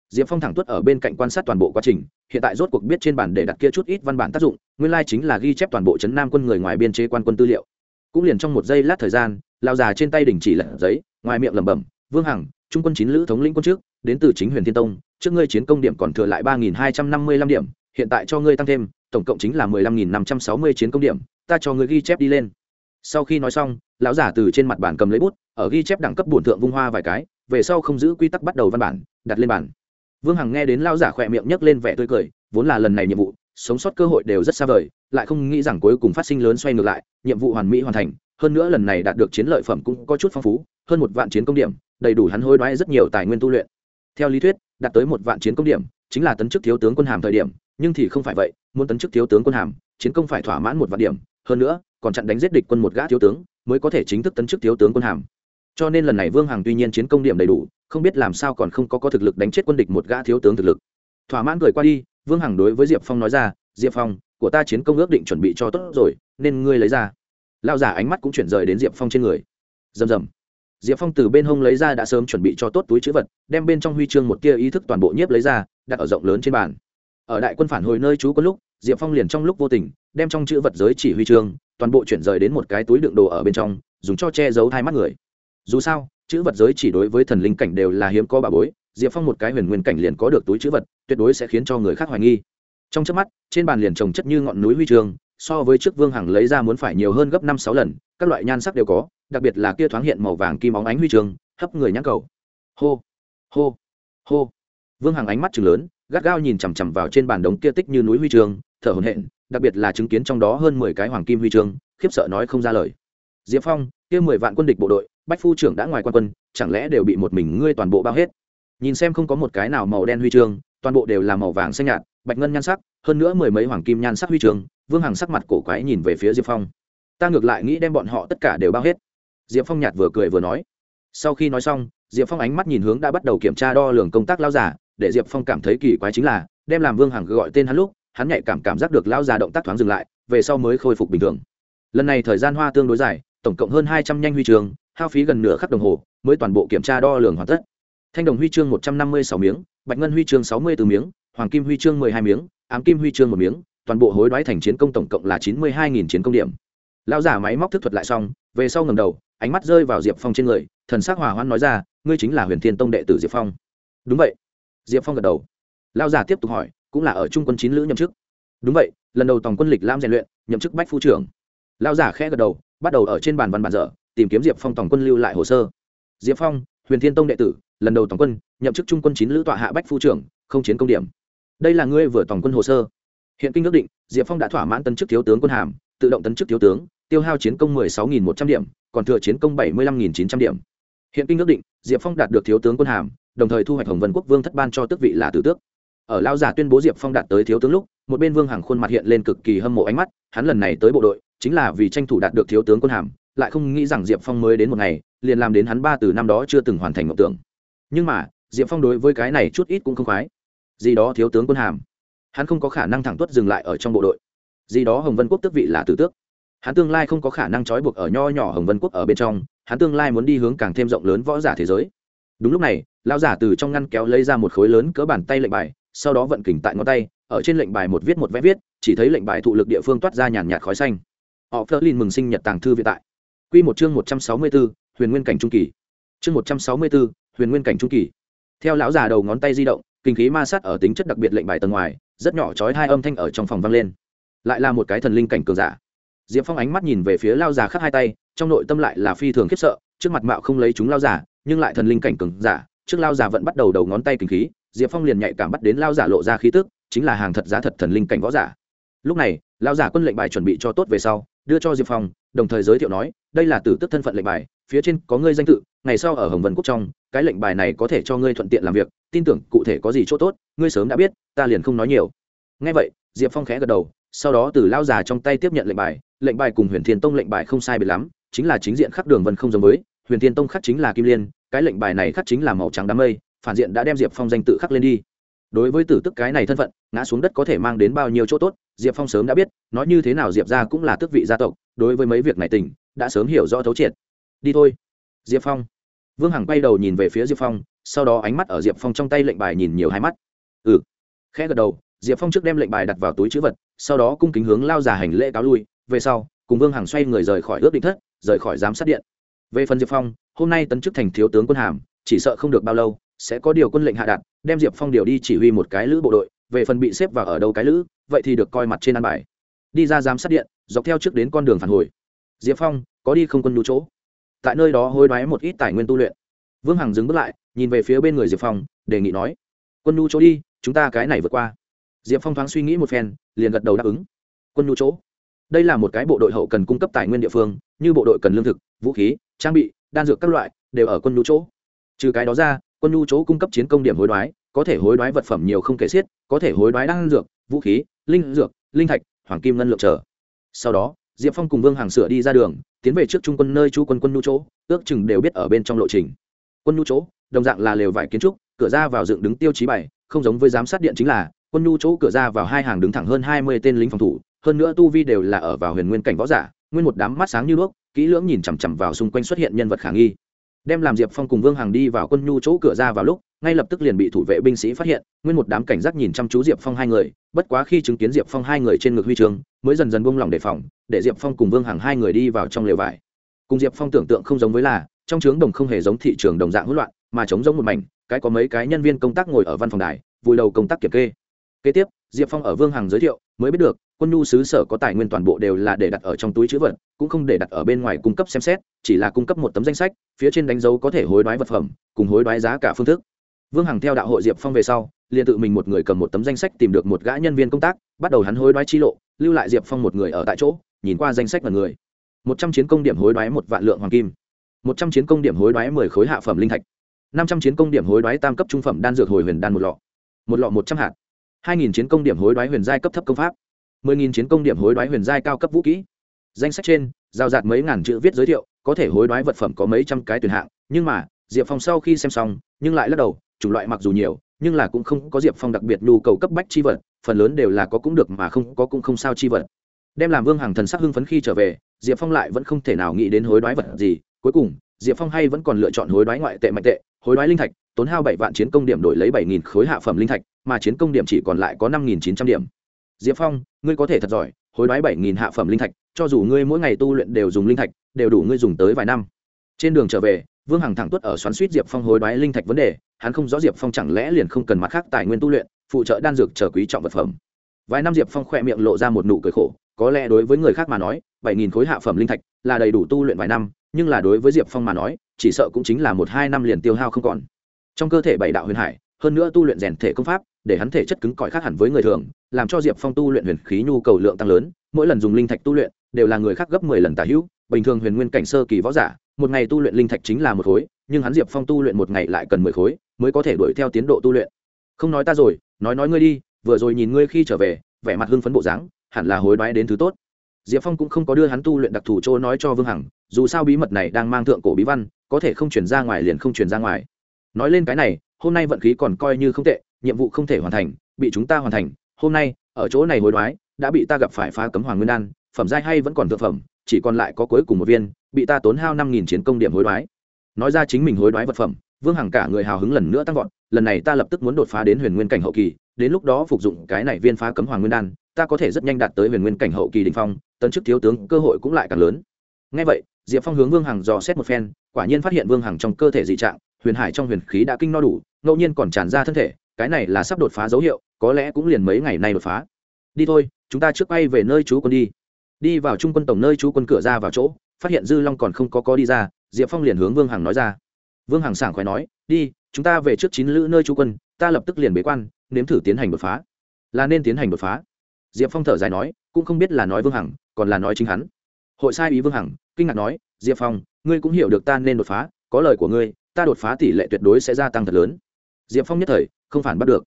Diệp phong thẳng tuất ở bên cạnh quan sát toàn bộ quá trình, hiện tại rốt cuộc biết trên bản để đặt kia chút ít văn bản tác dụng, nguyên lai chính là ghi chép toàn bộ chấn nam quân người ngoài biên chế quan quân tư liệu. Cũng liền trong một giây lát thời gian lao già trên tay đình chỉ lật giấy, ngoài miệng lẩm bẩm, vương hằng trung quân chín lữ thống lĩnh quân trước, đến từ chính huyền thiên tông, trước ngươi chiến công điểm còn thừa lại ba nghìn hai trăm năm mươi lăm điểm, hiện tại cho ngươi tăng thêm, tổng cộng chính là mười lăm nghìn năm trăm sáu mươi chiến công điểm, ta cho ngươi ghi chép đi lên. Sau khi nói xong, lão giả từ trên mặt bản cầm lấy bút, ở ghi chép đẳng cấp bổn thượng vung hoa vài cái, về sau không giữ quy tắc bắt đầu văn bản, đặt lên bản vương hằng nghe đến lão giả khỏe miệng nhấc lên vẻ tươi cười, vốn là lần này nhiệm vụ, sống sót cơ hội đều rất xa vời, lại không nghĩ rằng cuối cùng phát sinh lớn xoay ngược lại, nhiệm vụ hoàn mỹ hoàn thành hơn nữa lần này đạt được chiến lợi phẩm cũng có chút phong phú, hơn một vạn chiến công điểm, đầy đủ hắn hối đoái rất nhiều tài nguyên tu luyện. Theo lý thuyết, đạt tới một vạn chiến công điểm chính là tấn chức thiếu tướng quân hàm thời điểm, nhưng thì không phải vậy, muốn tấn chức thiếu tướng quân hàm, chiến công phải thỏa mãn một vạn điểm, hơn nữa, còn chặn đánh giết địch quân một gã thiếu tướng, mới có thể chính thức tấn chức thiếu tướng quân hàm. Cho nên lần này vương hằng tuy nhiên chiến công điểm đầy đủ, không biết làm sao còn không có có thực lực đánh chết quân địch một gã thiếu tướng thực lực. Thỏa mãn cười qua đi, vương hằng đối với diệp phong nói ra, diệp phong, của ta chiến công ước định chuẩn bị cho tốt rồi, nên ngươi lấy ra lao giả ánh mắt cũng chuyển rời đến diệp phong trên người. Rầm rầm. Diệp phong từ bên hông lấy ra đã sớm chuẩn bị cho tốt túi chữ vật, đem bên trong huy chương một tia ý thức toàn bộ nhiếp lấy ra, đặt ở rộng lớn trên bàn. Ở đại quân phản hồi nơi trú có lúc, diệp phong liền trong lúc vô tình, đem trong chữ vật giới chỉ huy chương, toàn bộ chuyển rời đến một cái túi đựng đồ ở bên trong, dùng cho che giấu hai mắt người. Dù sao, chữ vật giới chỉ đối với thần linh cảnh đều là hiếm có bà bối, diệp phong một cái huyền nguyên cảnh liền có được túi chữ vật, tuyệt đối sẽ khiến cho người khác hoài nghi. Trong trước mắt, trên bàn liền trồng chất như ngọn núi huy chương so với trước vương hằng lấy ra muốn phải nhiều hơn gấp năm sáu lần, các loại nhan sắc đều có, đặc biệt là kia thoáng hiện màu vàng kim óng ánh huy chương hấp người nhãn cầu. Hô hô hô. Vương hằng ánh mắt chừng lớn, gắt gao nhìn chằm chằm vào trên bàn đống kia tích như núi huy chương thở hồn hện đặc biệt là chứng kiến trong đó hơn mười cái hoàng kim huy chương khiếp sợ nói không ra lời. Diệp phong, kia mười vạn quân địch bộ đội, bách phu trưởng đã ngoài quan quân, chẳng lẽ đều bị một mình ngươi toàn bộ bao hết? Nhìn xem không có một cái nào màu đen huy chương toàn bộ đều là màu vàng xanh nhạt, bạch ngân nhan sắc hơn nữa mười mấy hoàng kim nhan sắc huy trường, vương hằng sắc mặt cổ quái nhìn về phía diệp phong. Ta ngược lại nghĩ đem bọn họ tất cả đều bao hết. Diệp phong nhạt vừa cười vừa nói. Sau khi nói xong, diệp phong ánh mắt nhìn hướng đã bắt đầu kiểm tra đo lường công tác lao giả để diệp phong cảm thấy kỳ quái chính là, đem làm vương hằng gọi tên hắn lúc, hắn nhạy cảm cảm giác được lao già động tác thoáng dừng lại, về sau mới khôi phục bình thường. Lần này thời gian hoa tương đối dài, tổng cộng hơn hai trăm nhanh huy chương hao phí gần nửa khắc đồng hồ, mới toàn bộ kiểm tra đo lường hoàn tất. Thanh đồng huy chương một trăm năm mươi sáu miếng, bạch ngân huy chương sáu mươi từ miếng, hoàng kim huy chương mười hai miếng ám kim huy chương một miếng, toàn bộ hối đoái thành chiến công tổng cộng là chín mươi hai nghìn chiến công điểm. Lão giả máy móc thức thuật lại xong, về sau ngầm đầu, ánh mắt rơi vào diệp phong trên người, thần s c hòa hoan nói ra, ngươi chính là huyền thiên tông đệ tử diệp phong. Đúng vậy. Diệp phong gật đầu. Lão giả tiếp tục hỏi, cũng là ở trung quân chín lữ nhậm chức? Đúng vậy, lần đầu tổng quân lịch lam rèn luyện, nhậm chức bách phu trưởng. Lão giả khẽ gật đầu, bắt đầu ở trên bàn văn bản dở, tìm kiếm diệp phong tổng quân lưu lại hồ sơ. Diệp phong, huyền thiên tông đệ tử, lần đầu tổng quân, nhậm chức trung quân chín lữ tọa hạ bách phu trưởng, không chiến công điểm đây là ngươi vừa tổng quân hồ sơ. Hiện kinh ước định, diệp phong đã thỏa mãn tân chức thiếu tướng quân hàm, tự động tấn chức thiếu tướng, tiêu hao chiến công mười sáu nghìn một trăm điểm, còn thừa chiến công bảy mươi lăm nghìn chín trăm điểm. Hiện kinh ước định, diệp phong đạt được thiếu tướng quân hàm, đồng thời thu hoạch hồng vân quốc vương thất ban cho tước vị là tử tước. Ở lao giả tuyên bố diệp phong đạt tới thiếu tướng lúc, một bên vương hàng khuôn mặt hiện lên cực kỳ hâm mộ ánh mắt, hắn lần này tới bộ đội, chính là vì tranh thủ đạt được thiếu tướng quân hàm, lại không nghĩ rằng diệp phong mới đến một ngày, liền làm đến hắn ba từ năm đó chưa từng hoàn thành mộng tưởng. Nhưng mà, diệp phong đối với cái này chút ít cũng không khoái gì đó thiếu tướng quân hàm. Hắn không có khả năng thẳng tuất dừng lại ở trong bộ đội. Gì đó hồng vân quốc tước vị là tử tước. Hắn tương lai không có khả năng trói buộc ở nho nhỏ hồng vân quốc ở bên trong, hắn tương lai muốn đi hướng càng thêm rộng lớn võ giả thế giới. Đúng lúc này lao giả từ trong ngăn kéo lấy ra một khối lớn cỡ bàn tay lệnh bài, sau đó vận kình tại ngón tay, ở trên lệnh bài một viết một vẽ viết, chỉ thấy lệnh bài thụ lực địa phương toát ra nhàn nhạt khói xanh. Họ phớt lên mừng sinh nhật tàng thư vĩ tại. Quy một chương một trăm sáu mươi b ố huyền nguyên cảnh trung kỳ. Chương một trăm sáu mươi b ố huyền nguyên cảnh trung kỳ. Theo lão già đầu ngón tay di động kinh khí ma sát ở tính chất đặc biệt lệnh bài tầng ngoài, rất nhỏ chói hai âm thanh ở trong phòng vang lên. Lại là một cái thần linh cảnh cường giả. Diệp phong ánh mắt nhìn về phía lao già khắc hai tay, trong nội tâm lại là phi thường khiếp sợ, trước mặt mạo không lấy chúng lao giả, nhưng lại thần linh cảnh cường giả, trước lao giả vẫn bắt đầu đầu ngón tay kinh khí, diệp phong liền nhạy cảm bắt đến lao giả lộ ra khí tức, chính là hàng thật giá thật thần linh cảnh võ giả. Lúc này, lao giả quân lệnh bài chuẩn bị cho tốt về sau, đưa cho diệp phong, đồng thời giới thiệu nói, đây là tử tức thân phận lệnh bài, phía trên có ngươi danh tự, ngày sau ở hồng vân quốc trong, cái lệnh bài này có thể cho ngươi thuận tiện làm việc tin tưởng cụ thể có gì chỗ tốt, ngươi sớm đã biết, ta liền không nói nhiều. Ngay vậy, diệp phong khẽ gật đầu, sau đó từ lao già trong tay tiếp nhận lệnh bài. Lệnh bài cùng huyền thiên tông lệnh bài không sai biệt lắm, chính là chính diện khắc đường vân không giống với, huyền thiên tông khắc chính là kim liên, cái lệnh bài này khắc chính là màu trắng đám mây, phản diện đã đem diệp phong danh tự khắc lên đi. Đối với tử tức cái này thân phận, ngã xuống đất có thể mang đến bao nhiêu chỗ tốt, diệp phong sớm đã biết, nói như thế nào diệp ra cũng là tước vị gia tộc, đối với mấy việc này tình, đã sớm hiểu rõ thấu triệt. Đi thôi, diệp phong. Vương hằng quay đầu nhìn về phía diệp phong sau đó ánh mắt ở diệp phong trong tay lệnh bài nhìn nhiều hai mắt. Ừ. Khẽ gật đầu, diệp phong trước đem lệnh bài đặt vào túi chữ vật, sau đó cung kính hướng lao già hành lễ cáo lui. Về sau, cùng vương hằng xoay người rời khỏi ước định thất, rời khỏi giám sát điện. Về phần diệp phong, hôm nay tấn chức thành thiếu tướng quân hàm, chỉ sợ không được bao lâu, sẽ có điều quân lệnh hạ đạt, đem diệp phong điều đi chỉ huy một cái lữ bộ đội, về phần bị xếp vào ở đâu cái lữ, vậy thì được coi mặt trên ăn bài. Đi ra giám sát điện, dọc theo trước đến con đường phản hồi. Diệp phong, có đi không quân đủ chỗ? Tại nơi đó hối đoái một ít tài nguyên tu luyện. Vương hằng dừng bước lại nhìn về phía bên người diệp phong đề nghị nói quân nhu chỗ đi chúng ta cái này vượt qua diệp phong thoáng suy nghĩ một phen liền gật đầu đáp ứng quân nhu chỗ đây là một cái bộ đội hậu cần cung cấp tài nguyên địa phương như bộ đội cần lương thực vũ khí trang bị đan dược các loại đều ở quân nhu chỗ trừ cái đó ra quân nhu chỗ cung cấp chiến công điểm hối đoái có thể hối đoái vật phẩm nhiều không kể xiết có thể hối đoái đan dược vũ khí linh dược linh thạch hoàng kim ngân lượng trở sau đó diệp phong cùng vương hàng sửa đi ra đường tiến về trước trung quân nơi chu quân quân nhu chỗ ước chừng đều biết ở bên trong lộ trình quân nhu chỗ đồng dạng là lều vải kiến trúc, cửa ra vào dựng đứng tiêu chí bảy, không giống với giám sát điện chính là, quân nhu chỗ cửa ra vào hai hàng đứng thẳng hơn hai mươi tên lính phòng thủ, hơn nữa tu vi đều là ở vào huyền nguyên cảnh võ giả, nguyên một đám mắt sáng như đuốc, kỹ lưỡng nhìn chằm chằm vào xung quanh xuất hiện nhân vật khả nghi. Đem làm diệp phong cùng vương hằng đi vào quân nhu chỗ cửa ra vào lúc, ngay lập tức liền bị thủ vệ binh sĩ phát hiện, nguyên một đám cảnh giác nhìn chăm chú diệp phong hai người, bất quá khi chứng kiến diệp phong hai người trên ngực huy chương, mới dần dần buông lỏng đề phòng, để diệp phong cùng vương hằng hai người đi vào trong lều vải. Cùng diệp phong tưởng tượng không giống với là, trong trướng đồng không hề giống thị trường đồng dạng hỗn loạn mà chống giống một mảnh, cái có mấy cái nhân viên công tác ngồi ở văn phòng đài, vùi đầu công tác kiểm kê. Kế tiếp, diệp phong ở vương hằng giới thiệu, mới biết được, quân nhu xứ sở có tài nguyên toàn bộ đều là để đặt ở trong túi chữ vật, cũng không để đặt ở bên ngoài cung cấp xem xét, chỉ là cung cấp một tấm danh sách, phía trên đánh dấu có thể hối đoái vật phẩm, cùng hối đoái giá cả phương thức. Vương hằng theo đạo hội diệp phong về sau, liền tự mình một người cầm một tấm danh sách tìm được một gã nhân viên công tác, bắt đầu hắn hối đoái chi lộ, lưu lại diệp phong một người ở tại chỗ, nhìn qua danh sách là người. Một trăm chiến công điểm hối đoái một vạn lượng hoàng kim. Một trăm chiến công điểm hối đoái mười khối hạ phẩm linh thạch năm trăm chiến công điểm hối đoái tam cấp trung phẩm đan dược hồi huyền đan một lọ. Một lọ một trăm hạt. Hai nghìn chiến công điểm hối đoái huyền giai cấp thấp công pháp. Mười nghìn chiến công điểm hối đoái huyền giai cao cấp vũ kỹ. Danh sách trên, giao dạt mấy ngàn chữ viết giới thiệu, có thể hối đoái vật phẩm có mấy trăm cái tuyển hạng, nhưng mà, diệp phong sau khi xem xong, nhưng lại lắc đầu, chủng loại mặc dù nhiều, nhưng là cũng không có diệp phong đặc biệt nhu cầu cấp bách chi vật, phần lớn đều là có cũng được mà không có cũng không sao chi vật. Đem làm vương hàng thần sắc hưng phấn khi trở về, diệp phong lại vẫn không thể nào nghĩ đến hối đoái vật gì, cuối cùng diệp phong hay vẫn còn lựa chọn hối đoái ngoại tệ mạnh tệ, hối đoái linh thạch, tốn hao bảy vạn chiến công điểm đổi lấy bảy nghìn khối hạ phẩm linh thạch, mà chiến công điểm chỉ còn lại có năm nghìn chín trăm điểm. Diệp phong, ngươi có thể thật giỏi, hối đoái bảy nghìn hạ phẩm linh thạch, cho dù ngươi mỗi ngày tu luyện đều dùng linh thạch, đều đủ ngươi dùng tới vài năm. Trên đường trở về, vương hằng thẳng tuất ở xoắn suýt diệp phong hối đoái linh thạch vấn đề, hắn không rõ diệp phong chẳng lẽ liền không cần mặt khác tài nguyên tu luyện, phụ trợ đan dược chờ quý trọng vật phẩm. Vài năm diệp phong khỏe miệng lộ ra một nụ cười khổ, có lẽ đối với người khác mà nói, bảy nghìn khối hạ phẩm linh thạch là đầy đủ tu luyện vài năm nhưng là đối với diệp phong mà nói, chỉ sợ cũng chính là một hai năm liền tiêu hao không còn. Trong cơ thể bảy đạo huyền hải, hơn nữa tu luyện rèn thể công pháp, để hắn thể chất cứng cỏi khác hẳn với người thường, làm cho diệp phong tu luyện huyền khí nhu cầu lượng tăng lớn, mỗi lần dùng linh thạch tu luyện, đều là người khác gấp mười lần tả hữu, bình thường huyền nguyên cảnh sơ kỳ võ giả, một ngày tu luyện linh thạch chính là một khối, nhưng hắn diệp phong tu luyện một ngày lại cần mười khối, mới có thể đuổi theo tiến độ tu luyện. Không nói ta rồi, nói nói ngươi đi, vừa rồi nhìn ngươi khi trở về, vẻ mặt hưng phấn bộ dáng, hẳn là hối đoái đến thứ tốt diệp phong cũng không có đưa hắn tu luyện đặc thù chỗ nói cho vương hằng, dù sao bí mật này đang mang thượng cổ bí văn, có thể không chuyển ra ngoài liền không chuyển ra ngoài. Nói lên cái này, hôm nay vận khí còn coi như không tệ, nhiệm vụ không thể hoàn thành, bị chúng ta hoàn thành, hôm nay, ở chỗ này hối đoái, đã bị ta gặp phải phá cấm hoàng nguyên đan, phẩm giai hay vẫn còn thực phẩm, chỉ còn lại có cuối cùng một viên, bị ta tốn hao năm nghìn chiến công điểm hối đoái. Nói ra chính mình hối đoái vật phẩm, vương hằng cả người hào hứng lần nữa tăng vọt, lần này ta lập tức muốn đột phá đến huyền nguyên cảnh hậu kỳ, đến lúc đó phục dụng cái này viên phá cấm hoàng nguyên đan ta có thể rất nhanh đạt tới huyền nguyên cảnh hậu kỳ đình phong, tấn chức thiếu tướng, cơ hội cũng lại càng lớn. Ngay vậy, diệp phong hướng vương hằng dò xét một phen, quả nhiên phát hiện vương hằng trong cơ thể dị trạng, huyền hải trong huyền khí đã kinh no đủ, ngẫu nhiên còn tràn ra thân thể, cái này là sắp đột phá dấu hiệu, có lẽ cũng liền mấy ngày nay đột phá. Đi thôi, chúng ta trước bay về nơi chú quân đi. Đi vào trung quân tổng nơi chú quân cửa ra vào chỗ, phát hiện dư long còn không có có đi ra, diệp phong liền hướng vương hằng nói ra. Vương hằng sảng khoái nói, đi, chúng ta về trước chín lữ nơi chú quân, ta lập tức liền bế quan, nếm thử tiến hành đột phá. Là nên tiến hành đột phá? Diệp phong thở dài nói, cũng không biết là nói vương hằng, còn là nói chính hắn. Hội sai ý vương hằng, kinh ngạc nói, diệp phong, ngươi cũng hiểu được ta nên đột phá, có lời của ngươi, ta đột phá tỷ lệ tuyệt đối sẽ gia tăng thật lớn. Diệp phong nhất thời, không phản bắt được.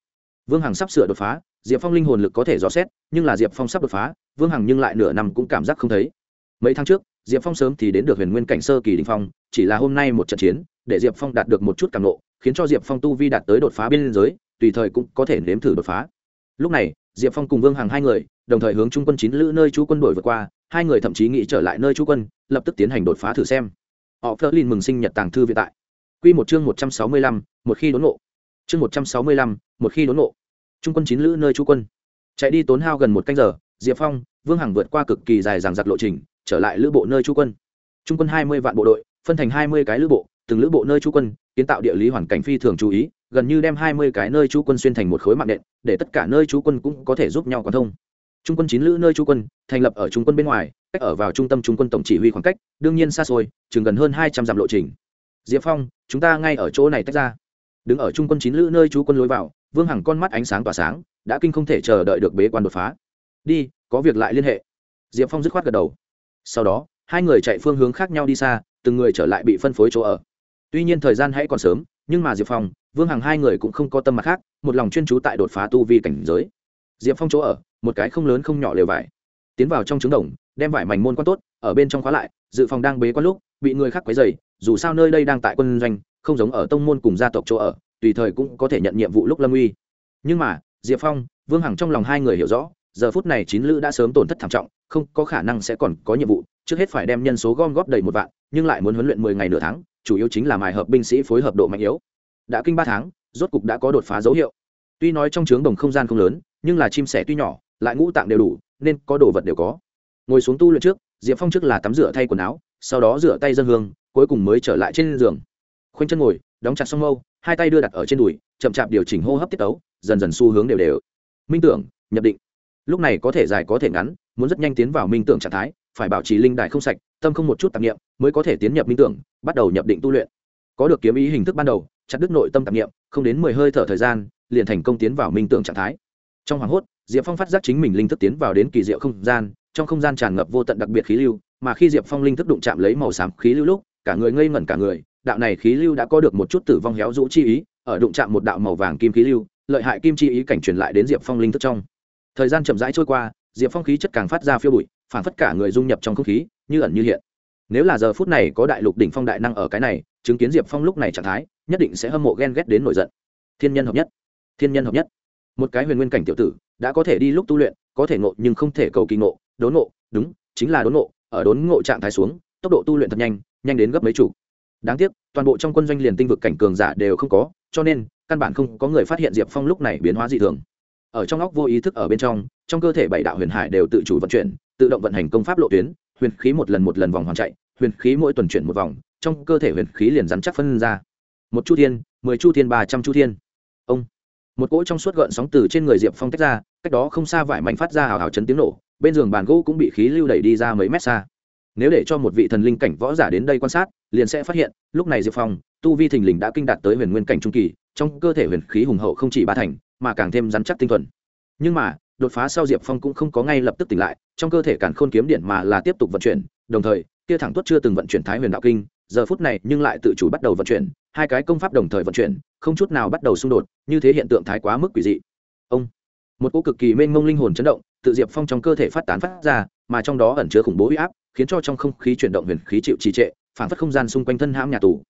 Vương hằng sắp sửa đột phá, diệp phong linh hồn lực có thể dò xét, nhưng là diệp phong sắp đột phá, vương hằng nhưng lại nửa năm cũng cảm giác không thấy. Mấy tháng trước, diệp phong sớm thì đến được huyền nguyên cảnh sơ kỳ đình phong, chỉ là hôm nay một trận chiến, để diệp phong đạt được một chút cảm nộ, khiến cho diệp phong tu vi đạt tới đột phá biên giới tùy thời cũng có thể nếm thử đột phá. Lúc này diệp phong cùng vương hằng hai người, đồng thời hướng trung quân chín lữ nơi chú quân đổi vượt qua, hai người thậm chí nghĩ trở lại nơi chú quân, lập tức tiến hành đột phá thử xem. Họ phớt lên mừng sinh nhật tàng thư viện tại. Q một chương một trăm sáu mươi lăm, một khi đốn nộ chương một trăm sáu mươi lăm, một khi đốn nộ trung quân chín lữ nơi chú quân. Chạy đi tốn hao gần một canh giờ, diệp phong, vương hằng vượt qua cực kỳ dài dằng dặc lộ trình, trở lại lữ bộ nơi chú quân. Trung quân hai mươi vạn bộ đội, phân thành hai mươi cái lữ bộ, từng lữ bộ nơi chú quân, kiến tạo địa lý hoàn cảnh phi thường chú ý gần như đem hai mươi cái nơi chú quân xuyên thành một khối mạng nện, để tất cả nơi chú quân cũng có thể giúp nhau quan thông. Trung quân chín lữ nơi chú quân, thành lập ở trung quân bên ngoài, cách ở vào trung tâm trung quân tổng chỉ huy khoảng cách, đương nhiên xa xôi, chừng gần hơn hai trăm dặm lộ trình. Diệp phong, chúng ta ngay ở chỗ này tách ra. Đứng ở trung quân chín lữ nơi chú quân lối vào, vương hằng con mắt ánh sáng tỏa sáng, đã kinh không thể chờ đợi được bế quan đột phá. Đi, có việc lại liên hệ. Diệp phong dứt khoát gật đầu. Sau đó, hai người chạy phương hướng khác nhau đi xa, từng người trở lại bị phân phối chỗ ở. Tuy nhiên thời gian hãy còn sớm, nhưng mà diệp phong vương hằng hai người cũng không có tâm mặt khác, một lòng chuyên trú tại đột phá tu vi cảnh giới. Diệp phong chỗ ở, một cái không lớn không nhỏ lều vải. Tiến vào trong trứng đồng, đem vải mảnh môn quan tốt, ở bên trong khóa lại, dự phòng đang bế quan lúc, bị người khác quấy dày dù sao nơi đây đang tại quân doanh, không giống ở tông môn cùng gia tộc chỗ ở, tùy thời cũng có thể nhận nhiệm vụ lúc lâm uy. Nhưng mà, diệp phong, vương hằng trong lòng hai người hiểu rõ, giờ phút này chín lữ đã sớm tổn thất thảm trọng, không có khả năng sẽ còn có nhiệm vụ, trước hết phải đem nhân số gom góp đầy một vạn, nhưng lại muốn huấn luyện mười ngày nửa tháng, chủ yếu chính là mài hợp binh sĩ phối hợp độ mạnh yếu đã kinh ba tháng, rốt cục đã có đột phá dấu hiệu. Tuy nói trong trướng đồng không gian không lớn, nhưng là chim sẻ tuy nhỏ, lại ngũ tạng đều đủ, nên có đồ vật đều có. Ngồi xuống tu luyện trước, diệp phong trước là tắm rửa thay quần áo, sau đó rửa tay dân hương, cuối cùng mới trở lại trên giường. Khoanh chân ngồi, đóng chặt song mâu, hai tay đưa đặt ở trên đùi, chậm chạp điều chỉnh hô hấp tiết tấu, dần dần xu hướng đều đều. Minh tưởng, nhập định. Lúc này có thể dài có thể ngắn, muốn rất nhanh tiến vào minh tưởng trạng thái, phải bảo trì linh đại không sạch, tâm không một chút tạp nghiệm mới có thể tiến nhập minh tưởng, bắt đầu nhập định tu luyện. Có được kiếm ý hình thức ban đầu chặt đứt nội tâm tạp nghiệm không đến mười hơi thở thời gian, liền thành công tiến vào minh tưởng trạng thái. Trong hoảng hốt, diệp phong phát giác chính mình linh thức tiến vào đến kỳ diệu không gian, trong không gian tràn ngập vô tận đặc biệt khí lưu, mà khi diệp phong linh thức đụng chạm lấy màu xám khí lưu lúc, cả người ngây ngẩn cả người, đạo này khí lưu đã có được một chút tử vong héo rũ chi ý, ở đụng chạm một đạo màu vàng kim khí lưu, lợi hại kim chi ý cảnh truyền lại đến diệp phong linh thức trong. Thời gian chậm rãi trôi qua, diệp phong khí chất càng phát ra phiêu bụi, phản phất cả người dung nhập trong không khí, như ẩn như hiện. Nếu là giờ phút này có đại lục đỉnh phong đại năng ở cái này, chứng kiến diệp phong lúc này trạng thái nhất định sẽ hâm mộ ghen ghét đến nổi giận. Thiên nhân hợp nhất. Thiên nhân hợp nhất. Một cái huyền nguyên cảnh tiểu tử, đã có thể đi lúc tu luyện, có thể ngộ nhưng không thể cầu kỳ ngộ, đốn ngộ, đúng, chính là đốn ngộ, ở đốn ngộ trạng thái xuống, tốc độ tu luyện thật nhanh nhanh đến gấp mấy chủ đáng tiếc, toàn bộ trong quân doanh liền tinh vực cảnh cường giả đều không có, cho nên, căn bản không có người phát hiện diệp phong lúc này biến hóa dị thường. Ở trong óc vô ý thức ở bên trong trong cơ thể bảy đạo huyền hải đều tự chủ vận chuyển, tự động vận hành công pháp lộ tuyến, huyền khí một lần một lần vòng hoàn chạy, huyền khí mỗi tuần chuyển một vòng, trong cơ thể huyền khí liền rắn chắc phân ra một chu thiên, mười chu thiên, ba trăm chu thiên. Ông. Một cỗ trong suốt gợn sóng từ trên người diệp phong tách ra, cách đó không xa vải mạnh phát ra hào hào chấn tiếng nổ, bên giường bàn gỗ cũng bị khí lưu đẩy đi ra mấy mét xa. Nếu để cho một vị thần linh cảnh võ giả đến đây quan sát, liền sẽ phát hiện, lúc này diệp phong, tu vi thình lình đã kinh đạt tới huyền nguyên cảnh trung kỳ, trong cơ thể huyền khí hùng hậu không chỉ ba thành, mà càng thêm rắn chắc tinh thuần. Nhưng mà, đột phá sau diệp phong cũng không có ngay lập tức tỉnh lại, trong cơ thể càn khôn kiếm điện mà là tiếp tục vận chuyển, đồng thời, kia thẳng tuất chưa từng vận chuyển thái huyền đạo kinh giờ phút này nhưng lại tự chủ bắt đầu vận chuyển, hai cái công pháp đồng thời vận chuyển, không chút nào bắt đầu xung đột, như thế hiện tượng thái quá mức quỷ dị. Ông, một cỗ cực kỳ mênh mông linh hồn chấn động, tự diệp phong trong cơ thể phát tán phát ra, mà trong đó ẩn chứa khủng bố huy áp, khiến cho trong không khí chuyển động huyền khí chịu trì trệ, phản phất không gian xung quanh thân hãm nhà tù.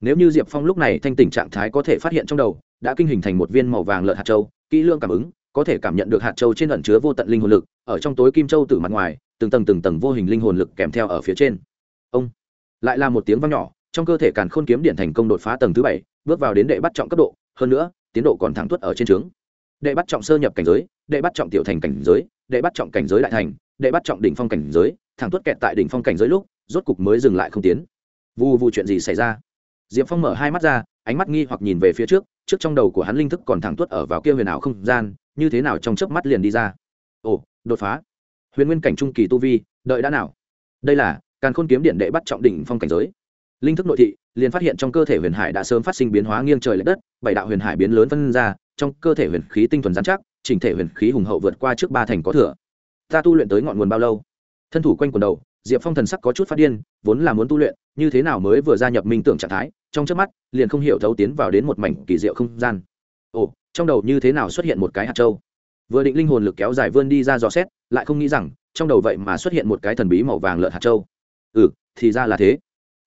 Nếu như diệp phong lúc này thanh tỉnh trạng thái có thể phát hiện trong đầu, đã kinh hình thành một viên màu vàng lợn hạt châu, kỹ lương cảm ứng, có thể cảm nhận được hạt châu trên ẩn chứa vô tận linh hồn lực, ở trong tối kim châu từ mặt ngoài, từng tầng từng tầng vô hình linh hồn lực kèm theo ở phía trên. Ông lại là một tiếng vang nhỏ, trong cơ thể càn khôn kiếm điện thành công đột phá tầng thứ bảy, bước vào đến đệ bắt trọng cấp độ, hơn nữa, tiến độ còn thẳng tuất ở trên trướng. Đệ bắt trọng sơ nhập cảnh giới, đệ bắt trọng tiểu thành cảnh giới, đệ bắt trọng cảnh giới đại thành, đệ bắt trọng đỉnh phong cảnh giới, thẳng tuất kẹt tại đỉnh phong cảnh giới lúc, rốt cục mới dừng lại không tiến. Vu vu chuyện gì xảy ra? Diệp phong mở hai mắt ra, ánh mắt nghi hoặc nhìn về phía trước trước trong đầu của hắn linh thức còn thẳng tuất ở vào kia huyền ảo không gian, như thế nào trong chớp mắt liền đi ra? Ồ, đột phá. Huyền nguyên cảnh trung kỳ tu vi, đợi đã nào? Đây là càn khôn kiếm điện đệ bắt trọng đỉnh phong cảnh giới. Linh thức nội thị, liền phát hiện trong cơ thể huyền hải đã sớm phát sinh biến hóa nghiêng trời l ệ đất, bảy đạo huyền hải biến lớn phân ra, trong cơ thể huyền khí tinh thuần giám chắc, chỉnh thể huyền khí hùng hậu vượt qua trước ba thành có thừa. Ta tu luyện tới ngọn nguồn bao lâu? Thân thủ quanh quần đầu, diệp phong thần sắc có chút phát điên, vốn là muốn tu luyện, như thế nào mới vừa gia nhập minh tưởng trạng thái, trong trước mắt, liền không hiểu thấu tiến vào đến một mảnh kỳ diệu không gian. Ồ, trong đầu như thế nào xuất hiện một cái hạt trâu vừa định linh hồn lực kéo dài vươn đi ra dò xét, lại không nghĩ rằng, trong đầu vậy mà xuất hiện một cái thần bí màu vàng lợn hạt trâu ừ thì ra là thế.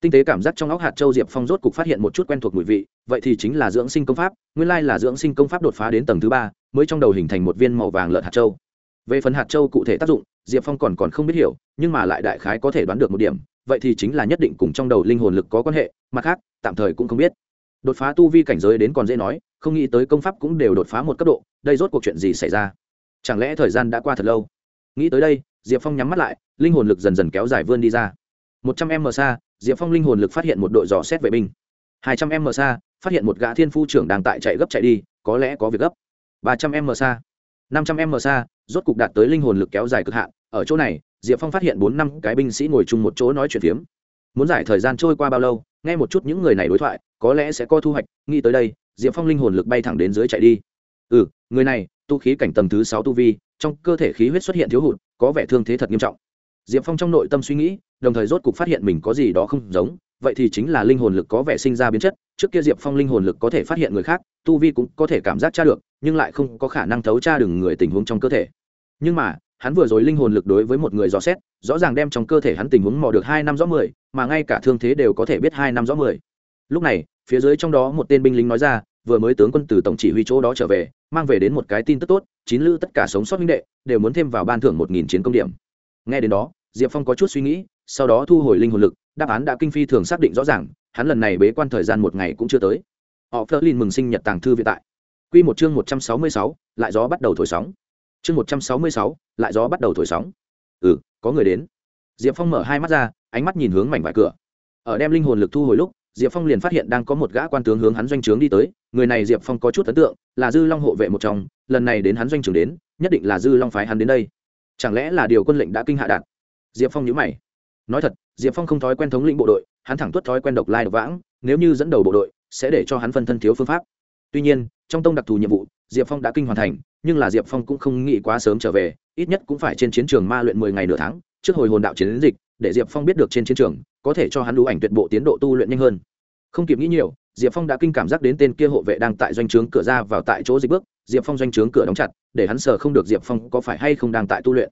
Tinh tế cảm giác trong óc hạt châu diệp phong rốt cục phát hiện một chút quen thuộc mùi vị, vậy thì chính là dưỡng sinh công pháp, nguyên lai là dưỡng sinh công pháp đột phá đến tầng thứ ba, mới trong đầu hình thành một viên màu vàng lợn hạt châu. Về phần hạt châu cụ thể tác dụng, diệp phong còn còn không biết hiểu, nhưng mà lại đại khái có thể đoán được một điểm, vậy thì chính là nhất định cùng trong đầu linh hồn lực có quan hệ, mặt khác, tạm thời cũng không biết. Đột phá tu vi cảnh giới đến còn dễ nói, không nghĩ tới công pháp cũng đều đột phá một cấp độ, đây rốt cuộc chuyện gì xảy ra? Chẳng lẽ thời gian đã qua thật lâu? Nghĩ tới đây, diệp phong nhắm mắt lại, linh hồn lực dần dần kéo dài vươn đi ra một trăm m xa, diệp phong linh hồn lực phát hiện một đội dò xét vệ binh. hai trăm m xa, phát hiện một gã thiên phu trưởng đang tại chạy gấp chạy đi, có lẽ có việc gấp. ba trăm m xa, năm trăm m xa, rốt cục đạt tới linh hồn lực kéo dài cực hạn. Ở chỗ này, diệp phong phát hiện bốn năm cái binh sĩ ngồi chung một chỗ nói chuyện phiếm. Muốn giải thời gian trôi qua bao lâu, nghe một chút những người này đối thoại, có lẽ sẽ có thu hoạch. Nghĩ tới đây, diệp phong linh hồn lực bay thẳng đến dưới chạy đi. Ừ người này, tu khí cảnh tầng thứ sáu tu vi, trong cơ thể khí huyết xuất hiện thiếu hụt, có vẻ thương thế thật nghiêm trọng diệp phong trong nội tâm suy nghĩ, đồng thời rốt cục phát hiện mình có gì đó không giống, vậy thì chính là linh hồn lực có vẻ sinh ra biến chất, trước kia diệp phong linh hồn lực có thể phát hiện người khác, tu vi cũng có thể cảm giác tra được, nhưng lại không có khả năng thấu tra được người tình huống trong cơ thể. Nhưng mà, hắn vừa rồi linh hồn lực đối với một người dò xét, rõ ràng đem trong cơ thể hắn tình huống mò được hai năm rõ mười, mà ngay cả thương thế đều có thể biết hai năm rõ mười. Lúc này, phía dưới trong đó một tên binh lính nói ra, vừa mới tướng quân từ tổng chỉ huy chỗ đó trở về, mang về đến một cái tin tức tốt, chín lữ tất cả sống sót minh đệ, đều muốn thêm vào ban thưởng một nghìn chiến công điểm nghe đến đó, diệp phong có chút suy nghĩ, sau đó thu hồi linh hồn lực, đáp án đã kinh phi thường xác định rõ ràng, hắn lần này bế quan thời gian một ngày cũng chưa tới. Họ phớt lên mừng sinh nhật tàng thư viện tại. Q một chương một trăm sáu mươi sáu, lại gió bắt đầu thổi sóng. Chương một trăm sáu mươi sáu, lại gió bắt đầu thổi sóng. Ừ có người đến. Diệp phong mở hai mắt ra, ánh mắt nhìn hướng mảnh vải cửa. Ở đem linh hồn lực thu hồi lúc, diệp phong liền phát hiện đang có một gã quan tướng hướng hắn doanh trướng đi tới. Người này diệp phong có chút ấn tượng, là dư long hộ vệ một trong. Lần này đến hắn doanh trường đến, nhất định là dư long phái hắn đến đây chẳng lẽ là điều quân lệnh đã kinh hạ đạt? Diệp phong nhớ mày. Nói thật, diệp phong không thói quen thống lĩnh bộ đội, hắn thẳng tuất thói quen độc lai độc vãng, nếu như dẫn đầu bộ đội, sẽ để cho hắn phân thân thiếu phương pháp. Tuy nhiên, trong tông đặc thù nhiệm vụ, diệp phong đã kinh hoàn thành, nhưng là diệp phong cũng không nghĩ quá sớm trở về, ít nhất cũng phải trên chiến trường ma luyện mười ngày nửa tháng, trước hồi hồn đạo chiến dịch, để diệp phong biết được trên chiến trường, có thể cho hắn đủ ảnh tuyệt bộ tiến độ tu luyện nhanh hơn. Không kịp nghĩ nhiều, diệp phong đã kinh cảm giác đến tên kia hộ vệ đang tại doanh trướng cửa ra vào tại chỗ dịch bước diệp phong doanh trướng cửa đóng chặt, để hắn sờ không được diệp phong có phải hay không đang tại tu luyện.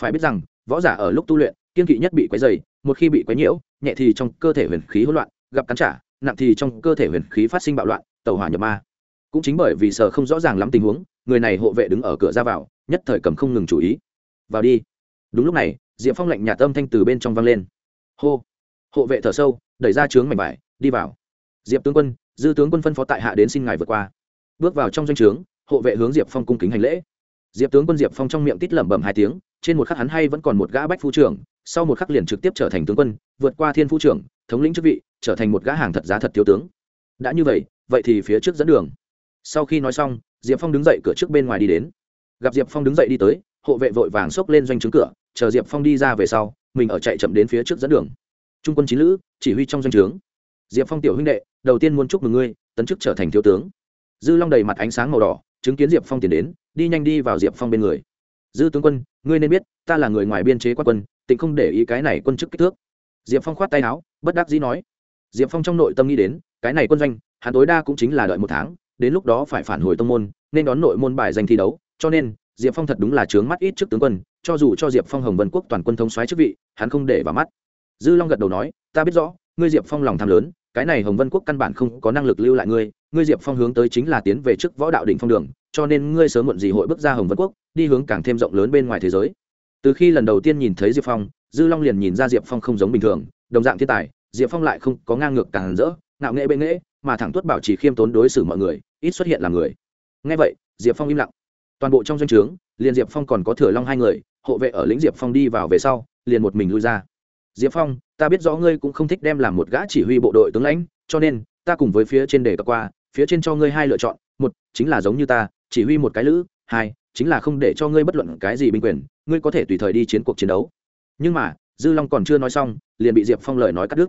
Phải biết rằng, võ giả ở lúc tu luyện, kiên kỵ nhất bị quấy dày một khi bị quấy nhiễu, nhẹ thì trong cơ thể huyền khí hỗn loạn, gặp cắn trả, nặng thì trong cơ thể huyền khí phát sinh bạo loạn tàu hỏa nhập ma. Cũng chính bởi vì sờ không rõ ràng lắm tình huống, người này hộ vệ đứng ở cửa ra vào, nhất thời cầm không ngừng chú ý. Vào đi. Đúng lúc này, diệp phong lạnh nhạt âm thanh từ bên trong vang lên. Hô. Hộ vệ thở sâu, đẩy ra trướng mảnh vải, đi vào. Diệp tướng quân, dư tướng quân phân phó tại hạ đến xin ngài vượt qua. Bước vào trong doanh trướng hộ vệ hướng diệp phong cung kính hành lễ. Diệp tướng quân diệp phong trong miệng tít lẩm bẩm hai tiếng, trên một khắc hắn hay vẫn còn một gã bách phu trưởng, sau một khắc liền trực tiếp trở thành tướng quân, vượt qua thiên phu trưởng, thống lĩnh chức vị, trở thành một gã hàng thật giá thật thiếu tướng. Đã như vậy vậy thì phía trước dẫn đường. Sau khi nói xong, diệp phong đứng dậy cửa trước bên ngoài đi đến. Gặp diệp phong đứng dậy đi tới, hộ vệ vội vàng xốc lên doanh trướng cửa, chờ diệp phong đi ra về sau, mình ở chạy chậm đến phía trước dẫn đường. Trung quân chín lữ, chỉ huy trong doanh trướng. Diệp phong tiểu huynh đệ, đầu tiên muốn chúc mừng ngươi, tấn chức trở thành thiếu tướng. Dư long đầy mặt ánh sáng màu đỏ chứng kiến diệp phong tiến đến, đi nhanh đi vào diệp phong bên người. Dư tướng quân, ngươi nên biết, ta là người ngoài biên chế quan quân, tịnh không để ý cái này quân chức kích thước. Diệp phong khoát tay áo, bất đắc dĩ nói. Diệp phong trong nội tâm nghĩ đến, cái này quân doanh, hắn tối đa cũng chính là đợi một tháng, đến lúc đó phải phản hồi tông môn, nên đón nội môn bài danh thi đấu, cho nên, diệp phong thật đúng là chướng mắt ít trước tướng quân, cho dù cho diệp phong hồng vân quốc toàn quân thống xoáy chức vị, hắn không để vào mắt. Dư long gật đầu nói, ta biết rõ, ngươi diệp phong lòng tham lớn, cái này hồng vân quốc căn bản không có năng lực lưu lại ngươi ngươi diệp phong hướng tới chính là tiến về trước võ đạo đỉnh phong đường, cho nên ngươi sớm muộn gì hội bước ra hồng vân quốc, đi hướng càng thêm rộng lớn bên ngoài thế giới. Từ khi lần đầu tiên nhìn thấy diệp phong, dư long liền nhìn ra diệp phong không giống bình thường, đồng dạng thiên tài, diệp phong lại không có ngang ngược càng rỡ, ngạo nghệ bệ nghễ, mà thẳng tuất bảo chỉ khiêm tốn đối xử mọi người, ít xuất hiện là người. Ngay vậy, diệp phong im lặng. Toàn bộ trong doanh trướng, liền diệp phong còn có thừa long hai người, hộ vệ ở lĩnh diệp phong đi vào về sau, liền một mình lui ra. Diệp phong, ta biết rõ ngươi cũng không thích đem làm một gã chỉ huy bộ đội tướng lãnh, cho nên, ta cùng với phía trên đề cập qua phía trên cho ngươi hai lựa chọn, một, chính là giống như ta, chỉ huy một cái lữ, hai, chính là không để cho ngươi bất luận cái gì binh quyền, ngươi có thể tùy thời đi chiến cuộc chiến đấu. Nhưng mà, dư long còn chưa nói xong, liền bị diệp phong lời nói cắt đứt.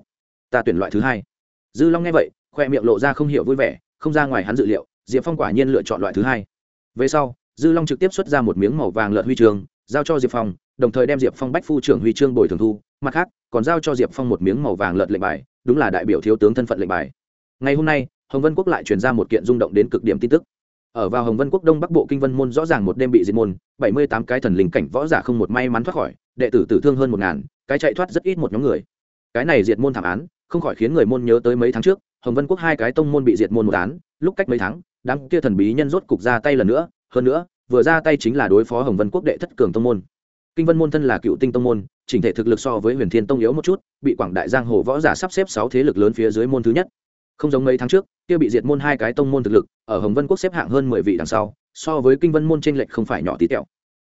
Ta tuyển loại thứ hai. Dư long nghe vậy, khoe miệng lộ ra không hiểu vui vẻ, không ra ngoài hắn dự liệu, diệp phong quả nhiên lựa chọn loại thứ hai. Về sau, dư long trực tiếp xuất ra một miếng màu vàng lợn huy trường, giao cho diệp phong, đồng thời đem diệp phong bách phu trưởng huy chương bồi thường thu, mặt khác, còn giao cho diệp phong một miếng màu vàng lợn lệnh bài, đúng là đại biểu thiếu tướng thân phận lệnh bài. Ngày hôm nay hồng vân quốc lại truyền ra một kiện rung động đến cực điểm tin tức. Ở vào hồng vân quốc đông bắc bộ kinh vân môn rõ ràng một đêm bị diệt môn, bảy mươi tám cái thần linh cảnh võ giả không một may mắn thoát khỏi, đệ tử tử thương hơn một ngàn, cái chạy thoát rất ít một nhóm người. Cái này diệt môn thảm án, không khỏi khiến người môn nhớ tới mấy tháng trước, hồng vân quốc hai cái tông môn bị diệt môn một án, lúc cách mấy tháng, đám kia thần bí nhân rốt cục ra tay lần nữa, hơn nữa, vừa ra tay chính là đối phó hồng vân quốc đệ thất cường tông môn. Kinh vân môn thân là cựu tinh tông môn, chỉnh thể thực lực so với huyền thiên tông yếu một chút, bị quảng đại giang hồ võ giả sắp xếp sáu thế lực lớn phía dưới môn thứ nhất không giống mấy tháng trước, kia bị diệt môn hai cái tông môn thực lực, ở hồng vân quốc xếp hạng hơn mười vị đằng sau, so với kinh vân môn t r ê n lệch không phải nhỏ tí tẹo.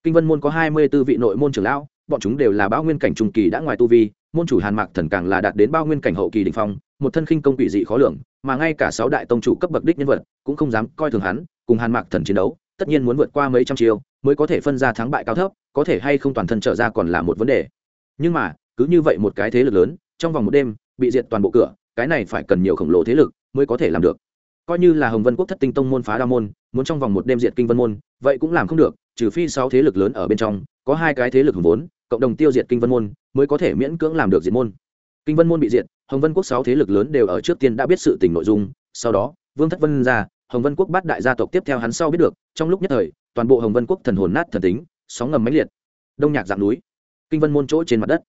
Kinh vân môn có hai mươi b ố vị nội môn trưởng lão, bọn chúng đều là bao nguyên cảnh trung kỳ đã ngoài tu vi, môn chủ hàn mạc thần càng là đạt đến bao nguyên cảnh hậu kỳ đình phong, một thân khinh công quỷ dị khó lường, mà ngay cả sáu đại tông chủ cấp bậc đích nhân vật, cũng không dám coi thường hắn, cùng hàn mạc thần chiến đấu, tất nhiên muốn vượt qua mấy trăm chiêu, mới có thể phân ra thắng bại cao thấp, có thể hay không toàn thân trở ra còn là một vấn đề. Nhưng mà, cứ như vậy một cái thế lực lớn, trong vòng một đêm, bị diệt toàn bộ cửa cái này phải cần nhiều khổng lồ thế lực mới có thể làm được. Coi như là hồng vân quốc thất tinh tông môn phá đa môn, muốn trong vòng một đêm diệt kinh vân môn, vậy cũng làm không được, trừ phi sáu thế lực lớn ở bên trong, có hai cái thế lực hùng vốn, cộng đồng tiêu diệt kinh vân môn, mới có thể miễn cưỡng làm được diệt môn. Kinh vân môn bị diệt, hồng vân quốc sáu thế lực lớn đều ở trước tiên đã biết sự tình nội dung, sau đó, vương thất vân ra, hồng vân quốc bắt đại gia tộc tiếp theo hắn sau biết được, trong lúc nhất thời, toàn bộ hồng vân quốc thần hồn nát thần tính, sóng ngầm mãnh liệt. Đông nhạc dạng núi, kinh vân môn chỗ trên mặt đất,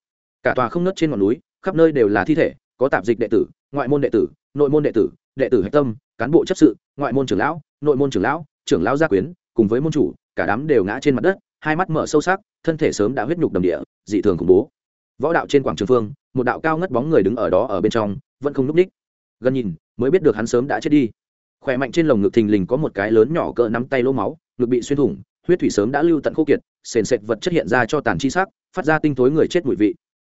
cả tòa không nớt trên ngọn núi, khắp nơi đều là thi thể có tạp dịch đệ tử, ngoại môn đệ tử, nội môn đệ tử đệ tử hạch tâm, cán bộ chấp sự, ngoại môn trưởng lão, nội môn trưởng lão trưởng lão gia quyến, cùng với môn chủ, cả đám đều ngã trên mặt đất, hai mắt mở sâu sắc, thân thể sớm đã huyết nhục đầm địa, dị thường khủng bố. Võ đạo trên quảng trường phương, một đạo cao ngất bóng người đứng ở đó ở bên trong, vẫn không núp ních gần nhìn, mới biết được hắn sớm đã chết đi. Khỏe mạnh trên lồng ngực thình lình có một cái lớn nhỏ cỡ nắm tay lỗ máu, ngực bị xuyên thủng, huyết thủy sớm đã lưu tận khô kiệt, sền sệt vật chất hiện ra cho tàn chi sắc, phát ra tinh thối người chết mùi vị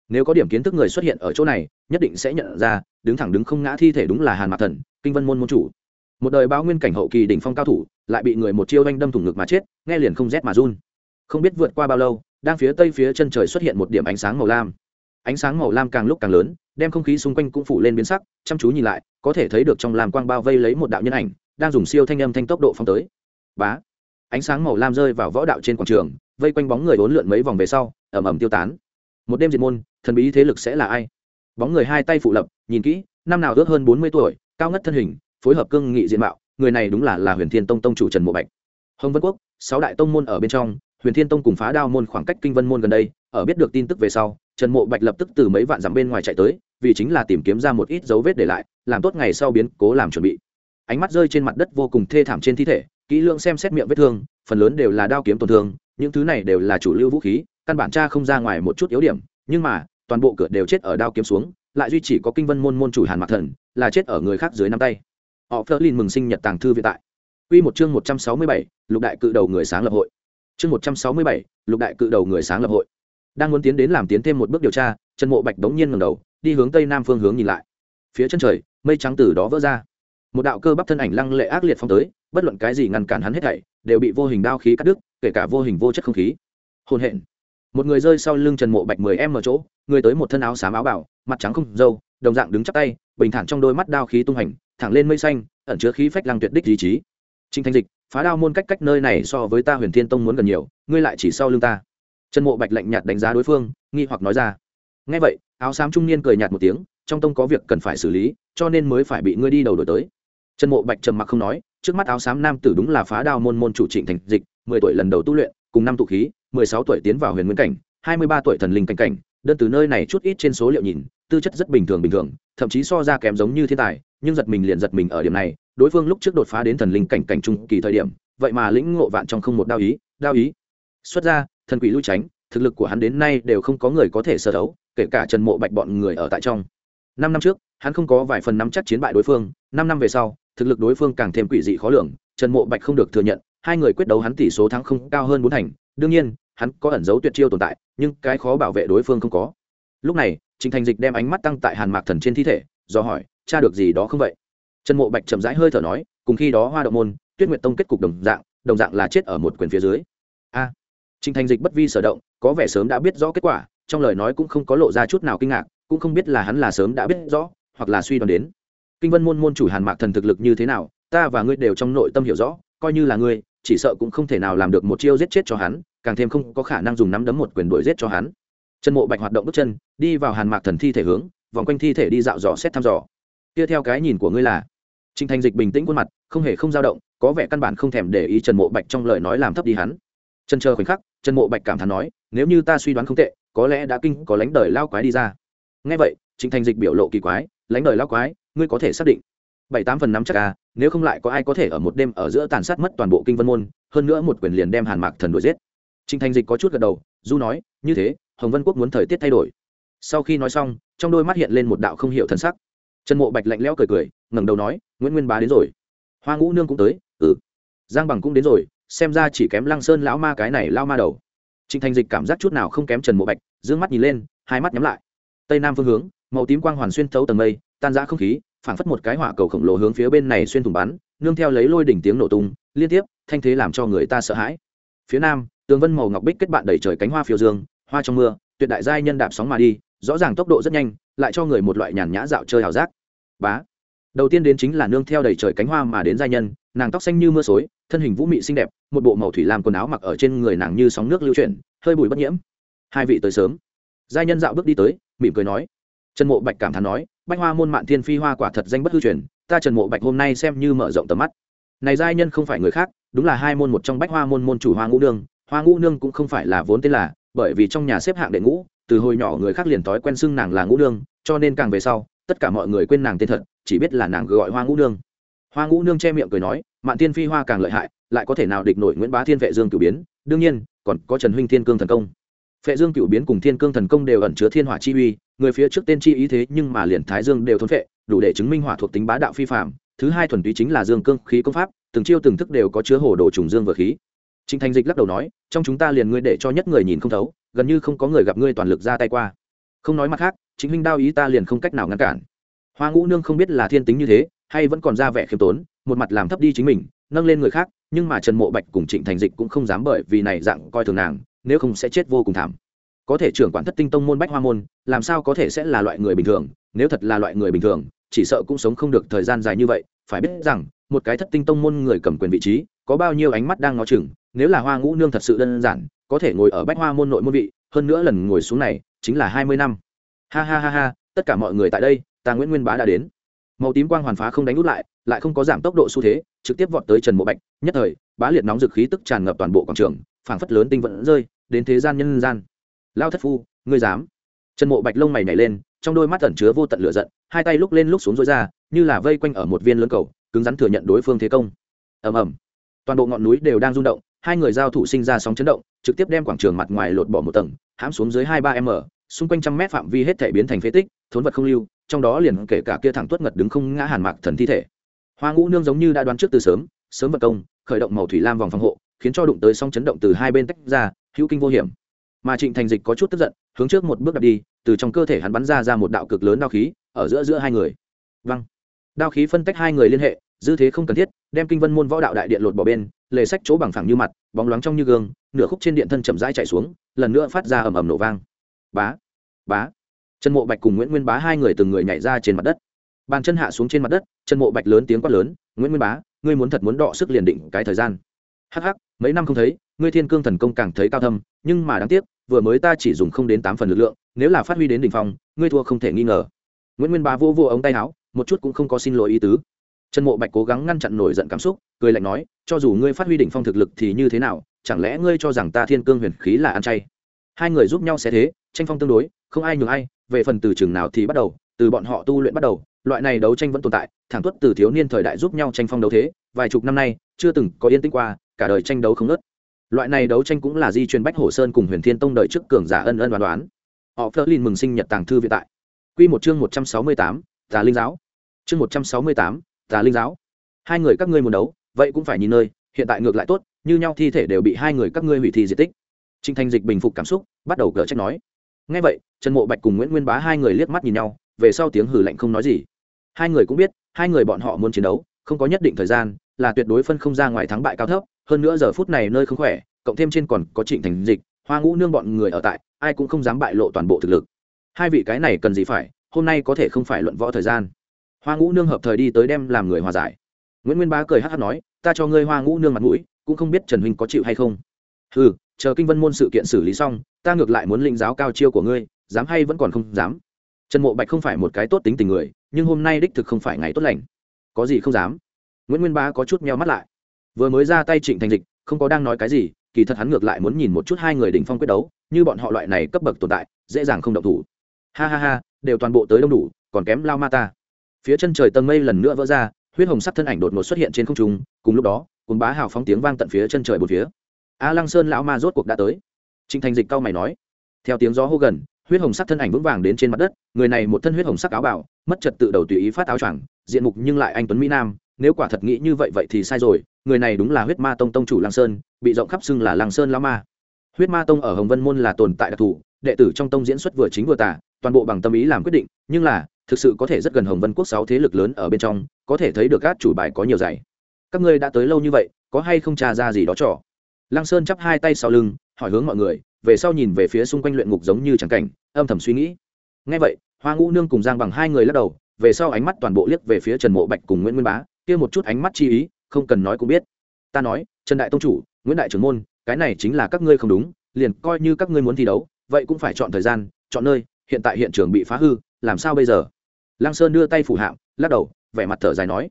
nếu có điểm kiến thức người xuất hiện ở chỗ này, nhất định sẽ nhận ra, đứng thẳng đứng không ngã thi thể đúng là hàn mạc thần, kinh vân môn môn chủ. Một đời bao nguyên cảnh hậu kỳ đỉnh phong cao thủ, lại bị người một chiêu anh đâm thủng ngực mà chết, nghe liền không rét mà run. Không biết vượt qua bao lâu, đang phía tây phía chân trời xuất hiện một điểm ánh sáng màu lam. Ánh sáng màu lam càng lúc càng lớn, đem không khí xung quanh cũng phủ lên biến sắc, chăm chú nhìn lại, có thể thấy được trong lam quang bao vây lấy một đạo nhân ảnh, đang dùng siêu thanh âm thanh tốc độ phong tới. Bá! Ánh sáng màu lam rơi vào võ đạo trên quảng trường, vây quanh bóng người bốn lượn mấy vòng về sau ẩm ẩm tiêu tán. Một đêm diệt môn thần bí thế lực sẽ là ai? Bóng người hai tay phụ lập, nhìn kỹ, năm nào ước hơn bốn mươi tuổi, cao ngất thân hình, phối hợp cương nghị diện mạo, người này đúng là là huyền thiên tông tông chủ trần mộ bạch. Hồng vân quốc, sáu đại tông môn ở bên trong, huyền thiên tông cùng phá đao môn khoảng cách kinh vân môn gần đây, ở biết được tin tức về sau, trần mộ bạch lập tức từ mấy vạn dặm bên ngoài chạy tới, vì chính là tìm kiếm ra một ít dấu vết để lại, làm tốt ngày sau biến cố làm chuẩn bị. Ánh mắt rơi trên mặt đất vô cùng thê thảm trên thi thể, kỹ lượng xem xét miệng vết thương, phần lớn đều là đao kiếm tổn thương, những thứ này đều là chủ lưu vũ khí, căn bản cha không ra ngoài một chút yếu điểm, nhưng mà toàn bộ cửa đều chết ở đao kiếm xuống lại duy chỉ có kinh vân môn môn chủ hàn mạc thần là chết ở người khác dưới năm tay họ phớt lên mừng sinh nhật tàng thư viện tại Quy một chương 167, lục đại cự đầu người sáng lập hội. Chương 167, lục đại cự đầu người sáng lập hội. Đang muốn tiến đến làm tiến thêm một bước điều tra, Trần Mộ Bạch đống nhiên ngẩng đầu, đi hướng tây nam phương hướng nhìn lại. Phía chân trời, mây trắng từ đó vỡ ra. Một đạo cơ bắp thân ảnh lăng lệ ác liệt phong tới, bất luận cái gì ngăn cản hắn hết thảy, đều bị vô hình đao khí cắt đứt, kể cả vô hình vô chất không khí. Hồn hện. Một người rơi sau lưng Trần Mộ Bạch 10 em ở chỗ, người tới một thân áo xám áo bảo, mặt trắng không dâu đồng dạng đứng chắp tay, bình thản trong đôi mắt đao khí tung hành, thẳng lên mây xanh, ẩn chứa khí phách lăng tuyệt đích ý chí. Trinh thanh dịch phá đao môn cách cách nơi này so với ta huyền thiên tông muốn gần nhiều ngươi lại chỉ sau lưng ta. Trần mộ bạch lạnh nhạt đánh giá đối phương nghi hoặc nói ra. Ngay vậy áo xám trung niên cười nhạt một tiếng trong tông có việc cần phải xử lý cho nên mới phải bị ngươi đi đầu đổi tới. Trần mộ bạch trầm mặc không nói trước mắt áo xám nam tử đúng là phá đao môn môn chủ trịnh thành dịch mười tuổi lần đầu tu luyện cùng năm tụ khí mười sáu tuổi tiến vào huyền nguyên cảnh, hai mươi ba tuổi thần linh cảnh cảnh, đơn từ nơi này chút ít trên số liệu nhìn, tư chất rất bình thường bình thường, thậm chí so ra kém giống như thiên tài, nhưng giật mình liền giật mình ở điểm này, đối phương lúc trước đột phá đến thần linh cảnh cảnh trung kỳ thời điểm, vậy mà lĩnh ngộ vạn trong không một đao ý đao ý. Xuất ra, thần quỷ lui tránh, thực lực của hắn đến nay đều không có người có thể sở đấu, kể cả trần mộ bạch bọn người ở tại trong. Năm năm trước, hắn không có vài phần nắm chắc chiến bại đối phương, năm năm về sau, thực lực đối phương càng thêm quỷ dị khó lường, trần mộ bạch không được thừa nhận, hai người quyết đấu hắn tỷ số thắng không cao hơn bốn thành, đương nhiên hắn có ẩn dấu tuyệt chiêu tồn tại nhưng cái khó bảo vệ đối phương không có. Lúc này trịnh thành dịch đem ánh mắt tăng tại hàn mạc thần trên thi thể do hỏi cha được gì đó không vậy? Trần mộ bạch chậm rãi hơi thở nói cùng khi đó hoa động môn tuyết nguyệt tông kết cục đồng dạng đồng dạng là chết ở một quyền phía dưới. A! À, trịnh thành dịch bất vi sở động có vẻ sớm đã biết rõ kết quả trong lời nói cũng không có lộ ra chút nào kinh ngạc cũng không biết là hắn là sớm đã biết rõ hoặc là suy đoán đến. Kinh vân môn môn chủ hàn mạc thần thực lực như thế nào ta và ngươi đều trong nội tâm hiểu rõ coi như là ngươi chỉ sợ cũng không thể nào làm được một chiêu giết chết cho hắn, càng thêm không có khả năng dùng nắm đấm một quyền đuổi giết cho hắn. Chân mộ bạch hoạt động bước chân, đi vào hàn mạc thần thi thể hướng, vòng quanh thi thể đi dạo dò xét thăm dò. Kia theo cái nhìn của ngươi là, Trình thành dịch bình tĩnh khuôn mặt, không hề không dao động, có vẻ căn bản không thèm để ý trần mộ bạch trong lời nói làm thấp đi hắn. Chân chờ khoảnh khắc, trần mộ bạch cảm thán nói, nếu như ta suy đoán không tệ, có lẽ đã kinh có lánh đời lao quái đi ra. Ngay vậy, Trình thành dịch biểu lộ kỳ quái lánh đời lao quái, ngươi có thể xác định. Bảy tám phần năm chắc à nếu không lại có ai có thể ở một đêm ở giữa tàn sát mất toàn bộ kinh vân môn, hơn nữa một quyền liền đem hàn mạc thần đuổi giết. Trịnh thành dịch có chút gật đầu, du nói, như thế, hồng vân quốc muốn thời tiết thay đổi. Sau khi nói xong, trong đôi mắt hiện lên một đạo không hiểu thần sắc. Trần mộ bạch lạnh lẽo cười cười, ngẩng đầu nói, nguyễn nguyên bá đến rồi. Hoa ngũ nương cũng tới ừ. Giang bằng cũng đến rồi, xem ra chỉ kém lăng sơn lão ma cái này lao ma đầu. Trịnh thành dịch cảm giác chút nào không kém trần mộ bạch d ư ơ n g mắt nhìn lên, hai mắt nhắm lại. Tây nam phương hướng, màu tím quang hoàn xuyên thấu tầng mây, tan ra không khí phảng phất một cái hỏa cầu khổng lồ hướng phía bên này xuyên thủng bắn, nương theo lấy lôi đỉnh tiếng nổ tung, liên tiếp, thanh thế làm cho người ta sợ hãi. Phía nam, tường vân màu ngọc bích kết bạn đẩy trời cánh hoa phiêu dương, hoa trong mưa, tuyệt đại giai nhân đạp sóng mà đi, rõ ràng tốc độ rất nhanh, lại cho người một loại nhàn nhã dạo chơi hào giác. Bá. Đầu tiên đến chính là nương theo đầy trời cánh hoa mà đến giai nhân, nàng tóc xanh như mưa xối, thân hình vũ mị xinh đẹp, một bộ màu thủy làm quần áo mặc ở trên người nàng như sóng nước lưu chuyển, hơi bụi bất nhiễm. Hai vị tới sớm. Giai nhân dạo bước đi tới, mỉm cười nói. Trần mộ bạch cảm thán nói bách hoa môn mạn thiên phi hoa quả thật danh bất hư truyền, ta trần mộ bạch hôm nay xem như mở rộng tầm mắt. Này giai nhân không phải người khác, đúng là hai môn một trong bách hoa môn môn chủ hoa ngũ nương. Hoa ngũ nương cũng không phải là vốn tên là, bởi vì trong nhà xếp hạng đệ ngũ, từ hồi nhỏ người khác liền thói quen xưng nàng là ngũ nương, cho nên càng về sau, tất cả mọi người quên nàng tên thật, chỉ biết là nàng gọi hoa ngũ nương. Hoa ngũ nương che miệng cười nói, mạn thiên phi hoa càng lợi hại, lại có thể nào địch nổi nguyễn bá thiên vệ dương cửu biến? Đương nhiên, còn có trần huynh thiên cương thần công phệ dương Cựu biến cùng thiên cương thần công đều ẩn chứa thiên hỏa chi uy người phía trước tên chi ý thế nhưng mà liền thái dương đều thôn phệ đủ để chứng minh hỏa thuộc tính bá đạo phi phạm thứ hai thuần túy chính là dương cương khí công pháp từng chiêu từng thức đều có chứa hồ đồ trùng dương vừa khí. Trình Thành Dịch lắc đầu nói, trong chúng ta liền ngươi để cho nhất người nhìn không thấu, gần như không có người gặp ngươi toàn lực ra tay qua. Không nói mặt khác, chính huynh đao ý ta liền không cách nào ngăn cản. Hoa ngũ nương không biết là thiên tính như thế hay vẫn còn ra vẻ khiêm tốn một mặt làm thấp đi chính mình nâng lên người khác nhưng mà trần mộ bạch cùng trịnh thành dịch cũng không dám bởi vì này dạng coi thường nàng nếu không sẽ chết vô cùng thảm. Có thể trưởng quản thất tinh tông môn bách hoa môn, làm sao có thể sẽ là loại người bình thường? Nếu thật là loại người bình thường, chỉ sợ cũng sống không được thời gian dài như vậy. Phải biết rằng, một cái thất tinh tông môn người cầm quyền vị trí, có bao nhiêu ánh mắt đang ngó chừng, nếu là hoa ngũ nương thật sự đơn giản, có thể ngồi ở bách hoa môn nội môn vị, hơn nữa lần ngồi xuống này, chính là hai mươi năm. Ha ha ha ha, tất cả mọi người tại đây, ta nguyễn nguyên bá đã đến. Màu tím quang hoàn phá không đánh út lại lại không có giảm tốc độ xu thế, trực tiếp vọt tới trần mộ bạch. Nhất thời, bá liệt nóng dực khí tức tràn ngập toàn bộ quảng trường, phảng phất lớn tinh vẫn rơi đến thế gian nhân gian. Lao thất phu, ngươi dám? Trần mộ bạch lông mày nhảy lên, trong đôi mắt ẩn chứa vô tận lửa giận, hai tay lúc lên lúc xuống dối ra, như là vây quanh ở một viên lớn cầu, cứng rắn thừa nhận đối phương thế công. Ầm ầm. Toàn bộ ngọn núi đều đang rung động, hai người giao thủ sinh ra sóng chấn động, trực tiếp đem quảng trường mặt ngoài lột bỏ một tầng, hãm xuống dưới hai ba m, xung quanh trăm mét phạm vi hết thể biến thành phế tích, thốn vật không lưu, trong đó liền kể cả kia thẳng tuất ngật đứng không ngã hàn mạc thần thi thể. Hoa ngũ nương giống như đã đoán trước từ sớm sớm vật công, khởi động màu thủy lam vòng phòng hộ khiến cho đụng tới song chấn động từ hai bên tách ra, hữu kinh vô hiểm. Mà trịnh thành dịch có chút tức giận, hướng trước một bước đặt đi, từ trong cơ thể hắn bắn ra ra một đạo cực lớn đao khí, ở giữa giữa hai người. Văng đao khí phân tách hai người liên hệ, dư thế không cần thiết, đem kinh vân môn võ đạo đại điện lột bỏ bên, lề sách chỗ bằng phẳng như mặt, bóng loáng trong như gương, nửa khúc trên điện thân chậm rãi chạy xuống, lần nữa phát ra ầm ầm nổ vang. Bá bá. Trần mộ bạch cùng nguyễn nguyên bá hai người từng người nhảy ra trên mặt đất. Bàn chân hạ xuống trên mặt đất, trần mộ bạch lớn tiếng quát lớn, nguyễn nguyên bá, ngươi muốn thật muốn đọ sức liền định cái thời gian hắc hắc, mấy năm không thấy, ngươi thiên cương thần công càng thấy cao thâm, nhưng mà đáng tiếc, vừa mới ta chỉ dùng không đến tám phần lực lượng, nếu là phát huy đến đ ỉ n h phong, ngươi thua không thể nghi ngờ. Nguyễn nguyên bá vô vô ống tay áo, một chút cũng không có xin lỗi ý tứ. Trần mộ bạch cố gắng ngăn chặn nổi giận cảm xúc, cười lạnh nói, cho dù ngươi phát huy đỉnh phong thực lực thì như thế nào, chẳng lẽ ngươi cho rằng ta thiên cương huyền khí là ăn chay? Hai người giúp nhau sẽ thế, tranh phong tương đối, không ai nhường ai, về phần từ trường nào thì bắt đầu, từ bọn họ tu luyện bắt đầu, loại này đấu tranh vẫn tồn tại, thẳng tuất từ thiếu niên thời đại giúp nhau tranh phong đấu thế, vài chục năm nay, chưa từng có yên tĩnh qua cả đời tranh đấu không nớt loại này đấu tranh cũng là di truyền bách hổ sơn cùng huyền thiên tông đời trước cường giả ân ân đoán đoán. Họ phơ lin mừng sinh nhật tàng thư viện tại. Q một chương một trăm sáu mươi tám, tà linh giáo. Chương một trăm sáu mươi tám, tà linh giáo. Hai người các ngươi muốn đấu, vậy cũng phải nhìn nơi, hiện tại ngược lại tốt, như nhau thi thể đều bị hai người các ngươi hủy thi di tích. Trinh thanh dịch bình phục cảm xúc, bắt đầu gỡ trách nói. Ngay vậy, trần mộ bạch cùng nguyễn nguyên bá hai người liếc mắt nhìn nhau, về sau tiếng hử lạnh không nói gì. Hai người cũng biết, hai người bọn họ muốn chiến đấu, không có nhất định thời gian, là tuyệt đối phân không ra ngoài thắng bại cao thấp hơn nữa giờ phút này nơi không khỏe, cộng thêm trên còn có trịnh thành dịch, hoa ngũ nương bọn người ở tại, ai cũng không dám bại lộ toàn bộ thực lực. Hai vị cái này cần gì phải, hôm nay có thể không phải luận võ thời gian. Hoa ngũ nương hợp thời đi tới đem làm người hòa giải. Nguyễn nguyên bá cười hát hát nói, ta cho ngươi hoa ngũ nương mặt mũi, cũng không biết trần huynh có chịu hay không. Ừ chờ kinh vân môn sự kiện xử lý xong, ta ngược lại muốn lĩnh giáo cao chiêu của ngươi, dám hay vẫn còn không dám? Trần mộ bạch không phải một cái tốt tính tình người, nhưng hôm nay đích thực không phải ngày tốt lành. Có gì không dám? Nguyễn nguyên bá có chút meo mắt lại vừa mới ra tay trịnh thành dịch, không có đang nói cái gì, kỳ thật hắn ngược lại muốn nhìn một chút hai người đỉnh phong quyết đấu, như bọn họ loại này cấp bậc tồn tại, dễ dàng không động thủ. Ha ha ha, đều toàn bộ tới đông đủ, còn kém lao ma ta. Phía chân trời tầng mây lần nữa vỡ ra, huyết hồng sắc thân ảnh đột ngột xuất hiện trên không trung, cùng lúc đó cùng bá hào phóng tiếng vang tận phía chân trời một phía. A lăng sơn lão ma rốt cuộc đã tới. Trịnh thành dịch cao mày nói, theo tiếng gió hô gần, huyết hồng sắc thân ảnh vững vàng đến trên mặt đất, người này một thân huyết hồng sắc áo bảo mất trật tự đầu tùy ý phát áo choàng, diện mục nhưng lại anh tuấn mỹ nam, nếu quả thật nghĩ như vậy vậy thì sai rồi người này đúng là huyết ma tông tông chủ lăng sơn, bị rộng khắp xưng là lăng sơn lao ma. Huyết ma tông ở hồng vân môn là tồn tại đặc thù, đệ tử trong tông diễn xuất vừa chính vừa tả toàn bộ bằng tâm ý làm quyết định, nhưng là, thực sự có thể rất gần hồng vân quốc sáu thế lực lớn ở bên trong, có thể thấy được các chủ bài có nhiều giải các ngươi đã tới lâu như vậy, có hay không trà ra gì đó trò? Lăng sơn chắp hai tay sau lưng, hỏi hướng mọi người, về sau nhìn về phía xung quanh luyện ngục giống như chẳng cảnh, âm thầm suy nghĩ. Ngay vậy, hoa ngũ nương cùng giang bằng hai người lắc đầu, về sau ánh mắt toàn bộ liếc về phía trần mộ bạch cùng nguyễn nguyên bá, kia một chút ánh mắt chi ý không cần nói cũng biết. Ta nói, trần đại tông chủ, nguyễn đại trưởng môn, cái này chính là các ngươi không đúng, liền coi như các ngươi muốn thi đấu, vậy cũng phải chọn thời gian, chọn nơi, hiện tại hiện trường bị phá hư, làm sao bây giờ? Lăng sơn đưa tay phủ hạm lắc đầu, vẻ mặt thở dài nói.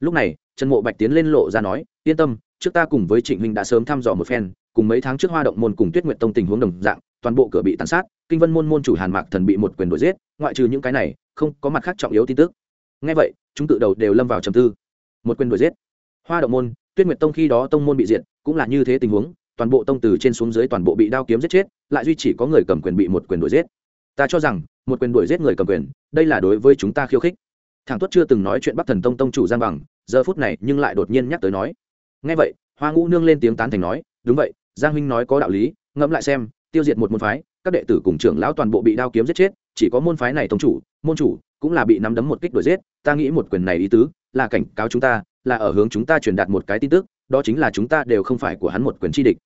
Lúc này, trần mộ bạch tiến lên lộ ra nói, yên tâm, trước ta cùng với trịnh huynh đã sớm thăm dò một phen, cùng mấy tháng trước hoa động môn cùng tuyết nguyện tông tình huống đồng dạng, toàn bộ cửa bị tàn sát, kinh vân môn môn chủ hàn mạc thần bị một quyền đuổi giết, ngoại trừ những cái này, không có mặt khác trọng yếu tin tức. Ngay vậy, chúng tự đầu đều lâm vào trầm tư. Một quyền đuổi giết hoa động môn, tuyết nguyệt tông khi đó tông môn bị diệt, cũng là như thế tình huống, toàn bộ tông từ trên xuống dưới toàn bộ bị đao kiếm giết chết, lại duy chỉ có người cầm quyền bị một quyền đuổi giết. Ta cho rằng, một quyền đuổi giết người cầm quyền, đây là đối với chúng ta khiêu khích. Thằng tuất chưa từng nói chuyện bắc thần tông tông chủ giang bằng, giờ phút này nhưng lại đột nhiên nhắc tới nói. Ngay vậy, hoa ngũ nương lên tiếng tán thành nói, đúng vậy, giang huynh nói có đạo lý, ngẫm lại xem, tiêu diệt một môn phái, các đệ tử cùng trưởng lão toàn bộ bị đao kiếm giết chết, chỉ có môn phái này tông chủ, môn chủ cũng là bị nắm đấm một kích đuổi giết, ta nghĩ một quyền này ý tứ là cảnh cáo chúng ta là ở hướng chúng ta truyền đạt một cái tin tức, đó chính là chúng ta đều không phải của hắn một quyền chi địch.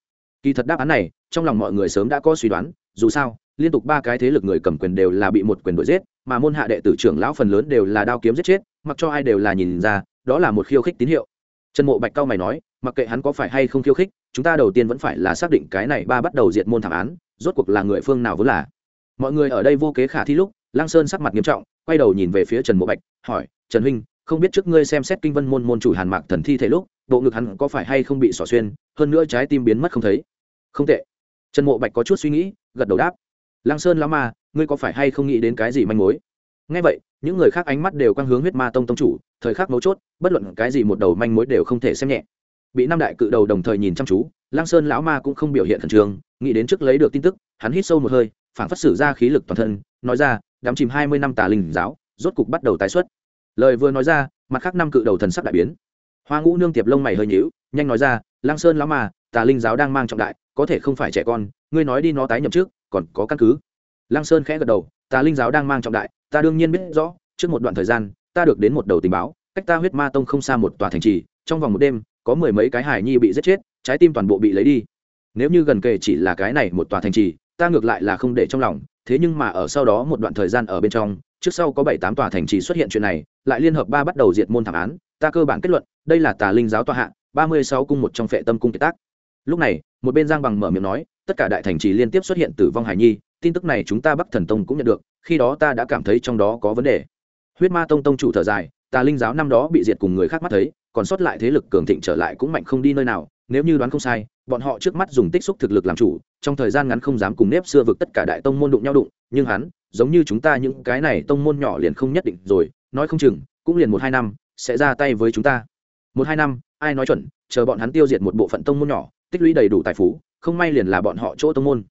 Kỳ thật đáp án này, trong lòng mọi người sớm đã có suy đoán, dù sao, liên tục ba cái thế lực người cầm quyền đều là bị một quyền đội giết, mà môn hạ đệ tử trưởng lão phần lớn đều là đao kiếm giết chết, mặc cho ai đều là nhìn ra, đó là một khiêu khích tín hiệu. Trần mộ bạch cao mày nói, mặc kệ hắn có phải hay không khiêu khích, chúng ta đầu tiên vẫn phải là xác định cái này ba bắt đầu diệt môn thảm án, rốt cuộc là người phương nào vốn là. Mọi người ở đây vô kế khả thi lúc, lăng sơn sắc mặt nghiêm trọng, quay đầu nhìn về phía trần mộ bạch, hỏi, trần huynh không biết trước ngươi xem xét kinh vân môn môn chủ hàn mạc thần thi thể lúc, bộ ngực hắn có phải hay không bị xỏ xuyên, hơn nữa trái tim biến mất không thấy. Không tệ. Trần mộ bạch có chút suy nghĩ, gật đầu đáp. Lăng sơn lão ma, ngươi có phải hay không nghĩ đến cái gì manh mối? Ngay vậy, những người khác ánh mắt đều quang hướng huyết ma tông tông chủ, thời khắc mấu chốt, bất luận cái gì một đầu manh mối đều không thể xem nhẹ. Bị năm đại cự đầu đồng thời nhìn chăm chú, lăng sơn lão ma cũng không biểu hiện khẩn trương, nghĩ đến trước lấy được tin tức, hắn hít sâu một hơi phảng phất sử ra khí lực toàn thân, nói ra đám chìm hai mươi năm tà linh giáo, rốt cục bắt đầu tái xuất lời vừa nói ra mặt khác năm cự đầu thần sắc đại biến. Hoa ngũ nương tiệp lông mày hơi nhíu nhanh nói ra Lang sơn lão mà, tà linh giáo đang mang trọng đại có thể không phải trẻ con ngươi nói đi nó tái nhậm trước còn có căn cứ. Lang sơn khẽ gật đầu tà linh giáo đang mang trọng đại ta đương nhiên biết rõ trước một đoạn thời gian ta được đến một đầu tình báo cách ta huyết ma tông không xa một tòa thành trì trong vòng một đêm có mười mấy cái hải nhi bị giết chết trái tim toàn bộ bị lấy đi. Nếu như gần kề chỉ là cái này một tòa thành trì ta ngược lại là không để trong lòng thế nhưng mà ở sau đó một đoạn thời gian ở bên trong trước sau có bảy tám tòa thành trì xuất hiện chuyện này, lại liên hợp ba bắt đầu diệt môn thảm án, ta cơ bản kết luận, đây là tà linh giáo tòa hạ, ba mươi sáu cung một trong phệ tâm cung kiệt tác. Lúc này, một bên giang bằng mở miệng nói, tất cả đại thành trì liên tiếp xuất hiện tử vong hải nhi, tin tức này chúng ta bắc thần tông cũng nhận được, khi đó ta đã cảm thấy trong đó có vấn đề. Huyết ma tông tông chủ thở dài, tà linh giáo năm đó bị diệt cùng người khác mắt thấy, còn sót lại thế lực cường thịnh trở lại cũng mạnh không đi nơi nào, nếu như đoán không sai, bọn họ trước mắt dùng tích xúc thực lực làm chủ, trong thời gian ngắn không dám cùng nếp xưa vực tất cả đại tông môn đụng nhau đụng, nhưng hắn giống như chúng ta những cái này tông môn nhỏ liền không nhất định rồi, nói không chừng, cũng liền một hai năm, sẽ ra tay với chúng ta. Một hai năm, ai nói chuẩn, chờ bọn hắn tiêu diệt một bộ phận tông môn nhỏ, tích lũy đầy đủ tài phú, không may liền là bọn họ chỗ tông môn.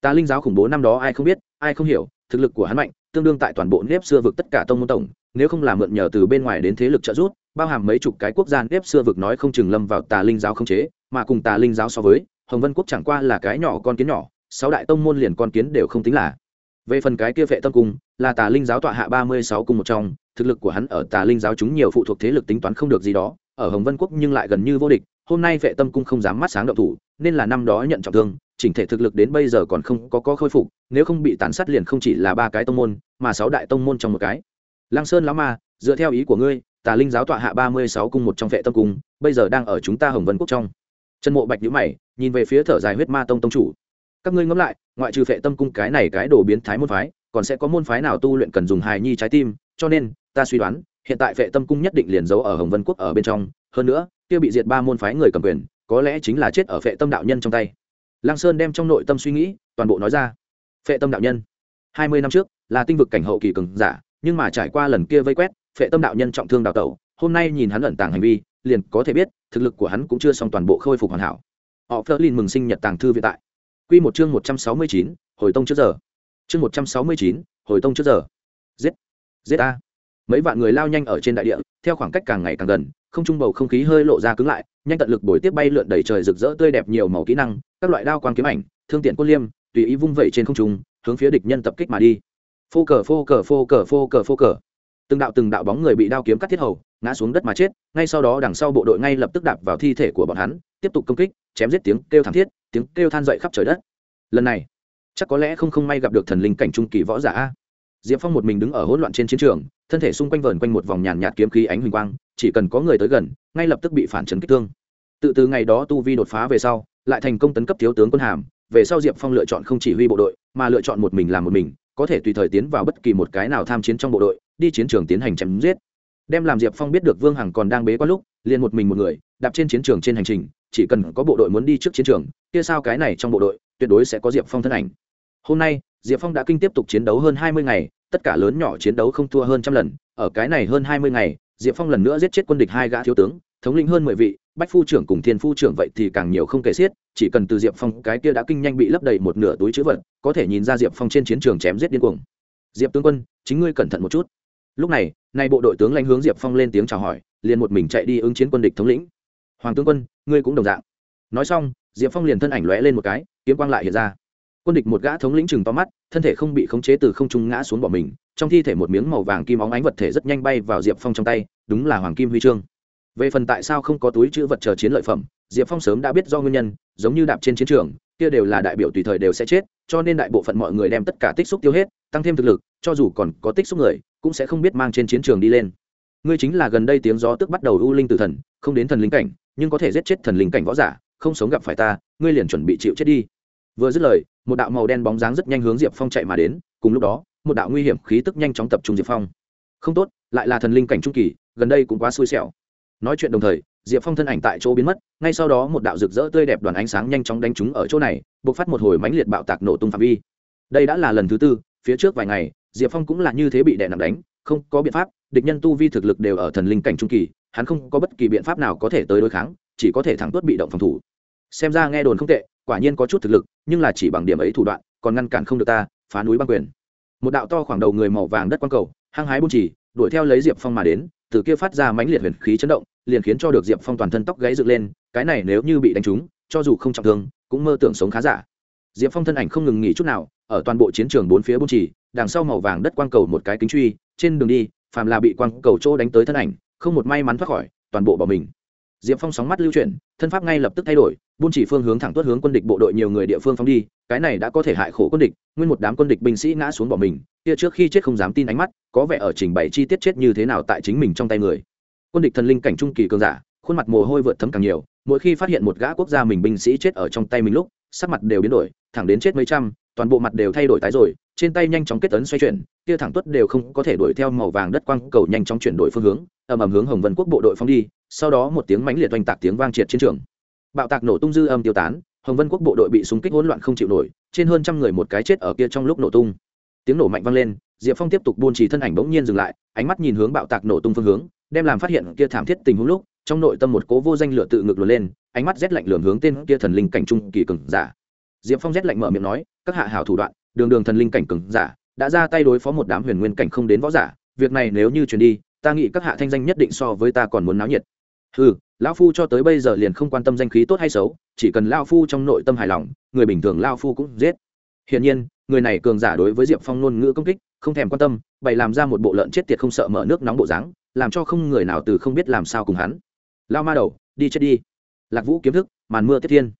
Tà linh giáo khủng bố năm đó ai không biết, ai không hiểu, thực lực của hắn mạnh, tương đương tại toàn bộ nếp xưa vực tất cả tông môn tổng, nếu không làm mượn nhờ từ bên ngoài đến thế lực trợ giúp, bao hàm mấy chục cái quốc gia nếp xưa vực nói không chừng lâm vào tà linh giáo không chế, mà cùng tà linh giáo so với, hồng vân quốc chẳng qua là cái nhỏ con kiến nhỏ, sáu đại tông môn liền con kiến đều không tính là về phần cái kia vệ tâm cung, là tà linh giáo tọa hạ ba mươi sáu cung một trong, thực lực của hắn ở tà linh giáo chúng nhiều phụ thuộc thế lực tính toán không được gì đó, ở hồng vân quốc nhưng lại gần như vô địch, hôm nay vệ tâm cung không dám mắt sáng động thủ, nên là năm đó nhận trọng thương, chỉnh thể thực lực đến bây giờ còn không có có khôi phục, nếu không bị tàn sát liền không chỉ là ba cái tông môn, mà sáu đại tông môn trong một cái. Lăng sơn lão ma, dựa theo ý của ngươi, tà linh giáo tọa hạ ba mươi sáu cung một trong vệ tâm cung, bây giờ đang ở chúng ta hồng vân quốc trong. Trần mộ bạch nhữ mày, nhìn về phía thở dài huyết ma tông tông chủ các ngươi ngẫm lại, ngoại trừ Phệ tâm cung cái này cái đồ biến thái môn phái, còn sẽ có môn phái nào tu luyện cần dùng hài nhi trái tim, cho nên, ta suy đoán, hiện tại Phệ tâm cung nhất định liền giấu ở hồng vân quốc ở bên trong, hơn nữa, kia bị diệt ba môn phái người cầm quyền, có lẽ chính là chết ở Phệ tâm đạo nhân trong tay. Lăng sơn đem trong nội tâm suy nghĩ, toàn bộ nói ra. Phệ tâm đạo nhân. Hai mươi năm trước, là tinh vực cảnh hậu kỳ cường giả, nhưng mà trải qua lần kia vây quét, Phệ tâm đạo nhân trọng thương đào tẩu, hôm nay nhìn hắn ẩn tàng hành vi, liền có thể biết, thực lực của hắn cũng chưa xong toàn bộ khôi phục hoàn hảo. Họ phớt lên mừng sinh nhật tàng thư viện tại. Quy một chương một trăm sáu mươi chín, hồi tông trước giờ. Chương một trăm sáu mươi chín, hồi tông trước giờ. Giết. Giết a. Mấy vạn người lao nhanh ở trên đại địa, theo khoảng cách càng ngày càng gần, không trung bầu không khí hơi lộ ra cứng lại, nhanh tận lực bồi tiếp bay lượn đầy trời rực rỡ tươi đẹp nhiều màu kỹ năng, các loại đao quang kiếm ảnh, thương tiện cốt liêm, tùy ý vung vẩy trên không trung, hướng phía địch nhân tập kích mà đi. Phô cờ phô cờ phô cờ phô cờ phô cờ. Từng đạo từng đạo bóng người bị đao kiếm cắt thiết hầu, ngã xuống đất mà chết, ngay sau đó đằng sau bộ đội ngay lập tức đạp vào thi thể của bọn hắn tiếp tục công kích, chém giết tiếng kêu thảm thiết, tiếng kêu than dậy khắp trời đất. Lần này, chắc có lẽ không không may gặp được thần linh cảnh trung kỳ võ giả a. diệp phong một mình đứng ở hỗn loạn trên chiến trường, thân thể xung quanh vờn quanh một vòng nhàn nhạt kiếm khí ánh huỳnh quang, chỉ cần có người tới gần, ngay lập tức bị phản chấn kích thương. Tự từ ngày đó tu vi đột phá về sau, lại thành công tấn cấp thiếu tướng quân hàm, về sau diệp phong lựa chọn không chỉ huy bộ đội, mà lựa chọn một mình làm một mình, có thể tùy thời tiến vào bất kỳ một cái nào tham chiến trong bộ đội, đi chiến trường tiến hành chém giết đem làm diệp phong biết được vương hằng còn đang bế quan lúc, liền một mình một người, đạp trên chiến trường trên hành trình, chỉ cần có bộ đội muốn đi trước chiến trường, kia sao cái này trong bộ đội, tuyệt đối sẽ có diệp phong thân ảnh. Hôm nay, diệp phong đã kinh tiếp tục chiến đấu hơn hai mươi ngày, tất cả lớn nhỏ chiến đấu không thua hơn trăm lần. Ở cái này hơn hai mươi ngày, diệp phong lần nữa giết chết quân địch hai gã thiếu tướng, thống lĩnh hơn mười vị, bách phu trưởng cùng thiên phu trưởng vậy thì càng nhiều không kể xiết, chỉ cần từ diệp phong, cái kia đã kinh nhanh bị lấp đầy một nửa túi chữ vật, có thể nhìn ra diệp phong trên chiến trường chém giết điên cuồng. Diệp tướng quân, chính ngươi cẩn thận một chút lúc này, nay bộ đội tướng lãnh hướng diệp phong lên tiếng chào hỏi, liền một mình chạy đi ứng chiến quân địch thống lĩnh. Hoàng tướng quân, ngươi cũng đồng dạng. Nói xong, diệp phong liền thân ảnh lóe lên một cái, kiếm quang lại hiện ra. Quân địch một gã thống lĩnh chừng to mắt, thân thể không bị khống chế từ không trung ngã xuống bỏ mình, trong thi thể một miếng màu vàng kim óng ánh vật thể rất nhanh bay vào diệp phong trong tay, đúng là hoàng kim huy chương. Về phần tại sao không có túi chữ vật chờ chiến lợi phẩm, diệp phong sớm đã biết do nguyên nhân, giống như đạp trên chiến trường kia đều là đại biểu tùy thời đều sẽ chết, cho nên đại bộ phận mọi người đem tất cả tích xúc tiêu hết, tăng thêm thực lực, cho dù còn có tích xúc người, cũng sẽ không biết mang trên chiến trường đi lên. Ngươi chính là gần đây tiếng gió tức bắt đầu u linh tử thần, không đến thần linh cảnh, nhưng có thể giết chết thần linh cảnh võ giả, không sống gặp phải ta, ngươi liền chuẩn bị chịu chết đi. Vừa dứt lời, một đạo màu đen bóng dáng rất nhanh hướng diệp phong chạy mà đến, cùng lúc đó, một đạo nguy hiểm khí tức nhanh chóng tập trung diệp phong. Không tốt, lại là thần linh cảnh trung kỳ, gần đây cũng quá xui xẻo nói chuyện đồng thời, diệp phong thân ảnh tại chỗ biến mất, ngay sau đó một đạo rực rỡ tươi đẹp đoàn ánh sáng nhanh chóng đánh trúng ở chỗ này buộc phát một hồi mãnh liệt bạo tạc nổ tung phạm vi. Đây đã là lần thứ tư, phía trước vài ngày, diệp phong cũng là như thế bị đè nặng đánh, không có biện pháp, địch nhân tu vi thực lực đều ở thần linh cảnh trung kỳ, hắn không có bất kỳ biện pháp nào có thể tới đối kháng, chỉ có thể thẳng tuốt bị động phòng thủ. Xem ra nghe đồn không tệ, quả nhiên có chút thực lực, nhưng là chỉ bằng điểm ấy thủ đoạn, còn ngăn cản không được ta, phá núi băng quyền. Một đạo to khoảng đầu người màu vàng đất quang cầu, hăng hái bung chỉ, đuổi theo lấy diệp phong mà đến từ kia phát ra mãnh liệt huyền khí chấn động, liền khiến cho được diệp phong toàn thân tóc gáy dựng lên, cái này nếu như bị đánh trúng, cho dù không trọng thương, cũng mơ tưởng sống khá giả. Diệp phong thân ảnh không ngừng nghỉ chút nào, ở toàn bộ chiến trường bốn phía buôn chỉ, đằng sau màu vàng đất quang cầu một cái kính truy, trên đường đi, phàm là bị quang cầu chỗ đánh tới thân ảnh, không một may mắn thoát khỏi, toàn bộ bỏ mình diệp phong sóng mắt lưu chuyển, thân pháp ngay lập tức thay đổi, buôn chỉ phương hướng thẳng tuất hướng quân địch bộ đội nhiều người địa phương phóng đi, cái này đã có thể hại khổ quân địch, nguyên một đám quân địch binh sĩ ngã xuống bỏ mình, kia trước khi chết không dám tin ánh mắt, có vẻ ở trình bày chi tiết chết như thế nào tại chính mình trong tay người. Quân địch thần linh cảnh trung kỳ cường giả, khuôn mặt mồ hôi vượt thấm càng nhiều, mỗi khi phát hiện một gã quốc gia mình binh sĩ chết ở trong tay mình lúc, sắc mặt đều biến đổi, thẳng đến chết mấy trăm toàn bộ mặt đều thay đổi tái rồi, trên tay nhanh chóng kết tấn xoay chuyển kia thẳng tuất đều không có thể đuổi theo màu vàng đất quang cầu nhanh chóng chuyển đổi phương hướng, ầm ầm hướng hồng vân quốc bộ đội phóng đi, sau đó một tiếng mãnh liệt oanh tạc tiếng vang triệt chiến trường. Bạo tạc nổ tung dư âm tiêu tán, hồng vân quốc bộ đội bị súng kích hỗn loạn không chịu nổi, trên hơn trăm người một cái chết ở kia trong lúc nổ tung. Tiếng nổ mạnh vang lên, diệp phong tiếp tục buôn trì thân ảnh bỗng nhiên dừng lại, ánh mắt nhìn hướng bạo tạc nổ tung phương hướng, đem làm phát hiện kia thảm thiết tình huống lúc, trong nội tâm một cố vô danh lửa tự ngực luồn lên, ánh mắt rét lạnh lường hướng tên kia thần linh cảnh trung kỳ cường giả diệp phong rét lạnh mở miệng nói, các hạ hảo thủ đoạn, đường đường thần linh cảnh cường giả, đã ra tay đối phó một đám huyền nguyên cảnh không đến võ giả, việc này nếu như truyền đi, ta nghĩ các hạ thanh danh nhất định so với ta còn muốn náo nhiệt. Ừ lão phu cho tới bây giờ liền không quan tâm danh khí tốt hay xấu, chỉ cần lao phu trong nội tâm hài lòng, người bình thường lao phu cũng giết. Hiển nhiên, người này cường giả đối với diệp phong ngôn ngữ công kích, không thèm quan tâm, bày làm ra một bộ lợn chết tiệt không sợ mở nước nóng bộ dáng, làm cho không người nào từ không biết làm sao cùng hắn. Lao ma đầu, đi chết đi. Lạc vũ kiếm thức, màn mưa tiếp thiên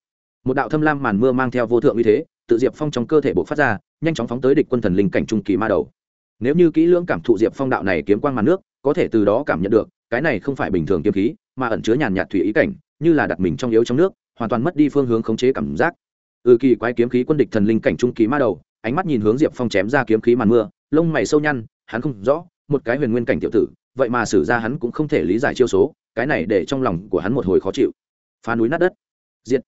một đạo thâm lam màn mưa mang theo vô thượng uy thế, tự diệp phong trong cơ thể bộ phát ra, nhanh chóng phóng tới địch quân thần linh cảnh trung kỳ ma đầu. Nếu như kỹ lưỡng cảm thụ diệp phong đạo này kiếm quang màn nước, có thể từ đó cảm nhận được, cái này không phải bình thường kiếm khí, mà ẩn chứa nhàn nhạt thủy ý cảnh, như là đặt mình trong yếu trong nước, hoàn toàn mất đi phương hướng khống chế cảm giác. Ừ kỳ quái kiếm khí quân địch thần linh cảnh trung kỳ ma đầu, ánh mắt nhìn hướng diệp phong chém ra kiếm khí màn mưa, lông mày sâu nhăn, hắn không rõ, một cái huyền nguyên cảnh tiểu tử, vậy mà xử ra hắn cũng không thể lý giải chiêu số, cái này để trong lòng của hắn một hồi khó chịu. Phá núi nát đất. Diệt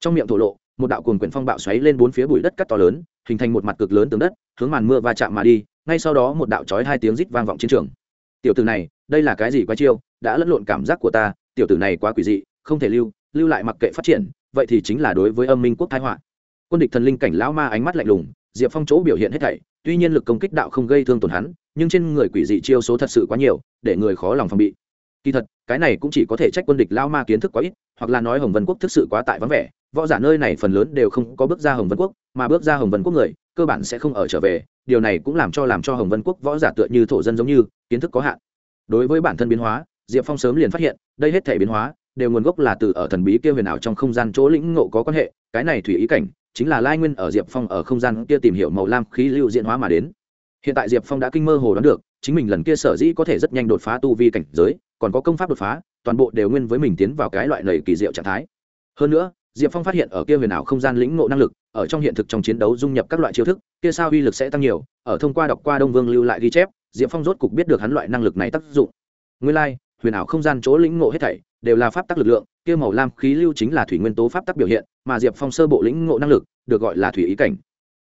trong miệng thổ lộ, một đạo cuồng quyển phong bạo xoáy lên bốn phía bụi đất cắt to lớn, hình thành một mặt cực lớn tường đất, hướng màn mưa va chạm mà đi, ngay sau đó một đạo chói hai tiếng rít vang vọng chiến trường. Tiểu tử này, đây là cái gì quái chiêu? Đã lẫn lộn cảm giác của ta, tiểu tử này quá quỷ dị, không thể lưu lưu lại mặc kệ phát triển, vậy thì chính là đối với âm minh quốc thái họa. Quân địch thần linh cảnh lão ma ánh mắt lạnh lùng, diệp phong chỗ biểu hiện hết thảy, tuy nhiên lực công kích đạo không gây thương tổn hắn, nhưng trên người quỷ dị chiêu số thật sự quá nhiều, để người khó lòng phòng bị. Kỳ thật, cái này cũng chỉ có thể trách quân địch lao ma kiến thức quá ít, hoặc là nói hồng vân quốc thực sự quá tại vắng vẻ võ giả nơi này phần lớn đều không có bước ra hồng vân quốc, mà bước ra hồng vân quốc người, cơ bản sẽ không ở trở về, điều này cũng làm cho làm cho hồng vân quốc võ giả tựa như thổ dân giống như, kiến thức có hạn. Đối với bản thân biến hóa, diệp phong sớm liền phát hiện, đây hết thể biến hóa, đều nguồn gốc là từ ở thần bí kia huyền ảo trong không gian chỗ lĩnh ngộ có quan hệ, cái này thủy ý cảnh, chính là lai nguyên ở diệp phong ở không gian kia tìm hiểu màu lam khí lưu diễn hóa mà đến. Hiện tại diệp phong đã kinh mơ hồ đoán được, chính mình lần kia sở dĩ có thể rất nhanh đột phá tu vi cảnh giới, còn có công pháp đột phá, toàn bộ đều nguyên với mình tiến vào cái loại lầy kỳ diệu trạng thái. Hơn nữa diệp phong phát hiện ở kia huyền ảo không gian lĩnh ngộ năng lực ở trong hiện thực trong chiến đấu dung nhập các loại chiêu thức kia sao uy lực sẽ tăng nhiều ở thông qua đọc qua đông vương lưu lại ghi chép diệp phong rốt cục biết được hắn loại năng lực này tác dụng. Nguyên lai、like, huyền ảo không gian chỗ lĩnh ngộ hết thảy đều là pháp tắc lực lượng kia màu lam khí lưu chính là thủy nguyên tố pháp tắc biểu hiện mà diệp phong sơ bộ lĩnh ngộ năng lực được gọi là thủy ý cảnh.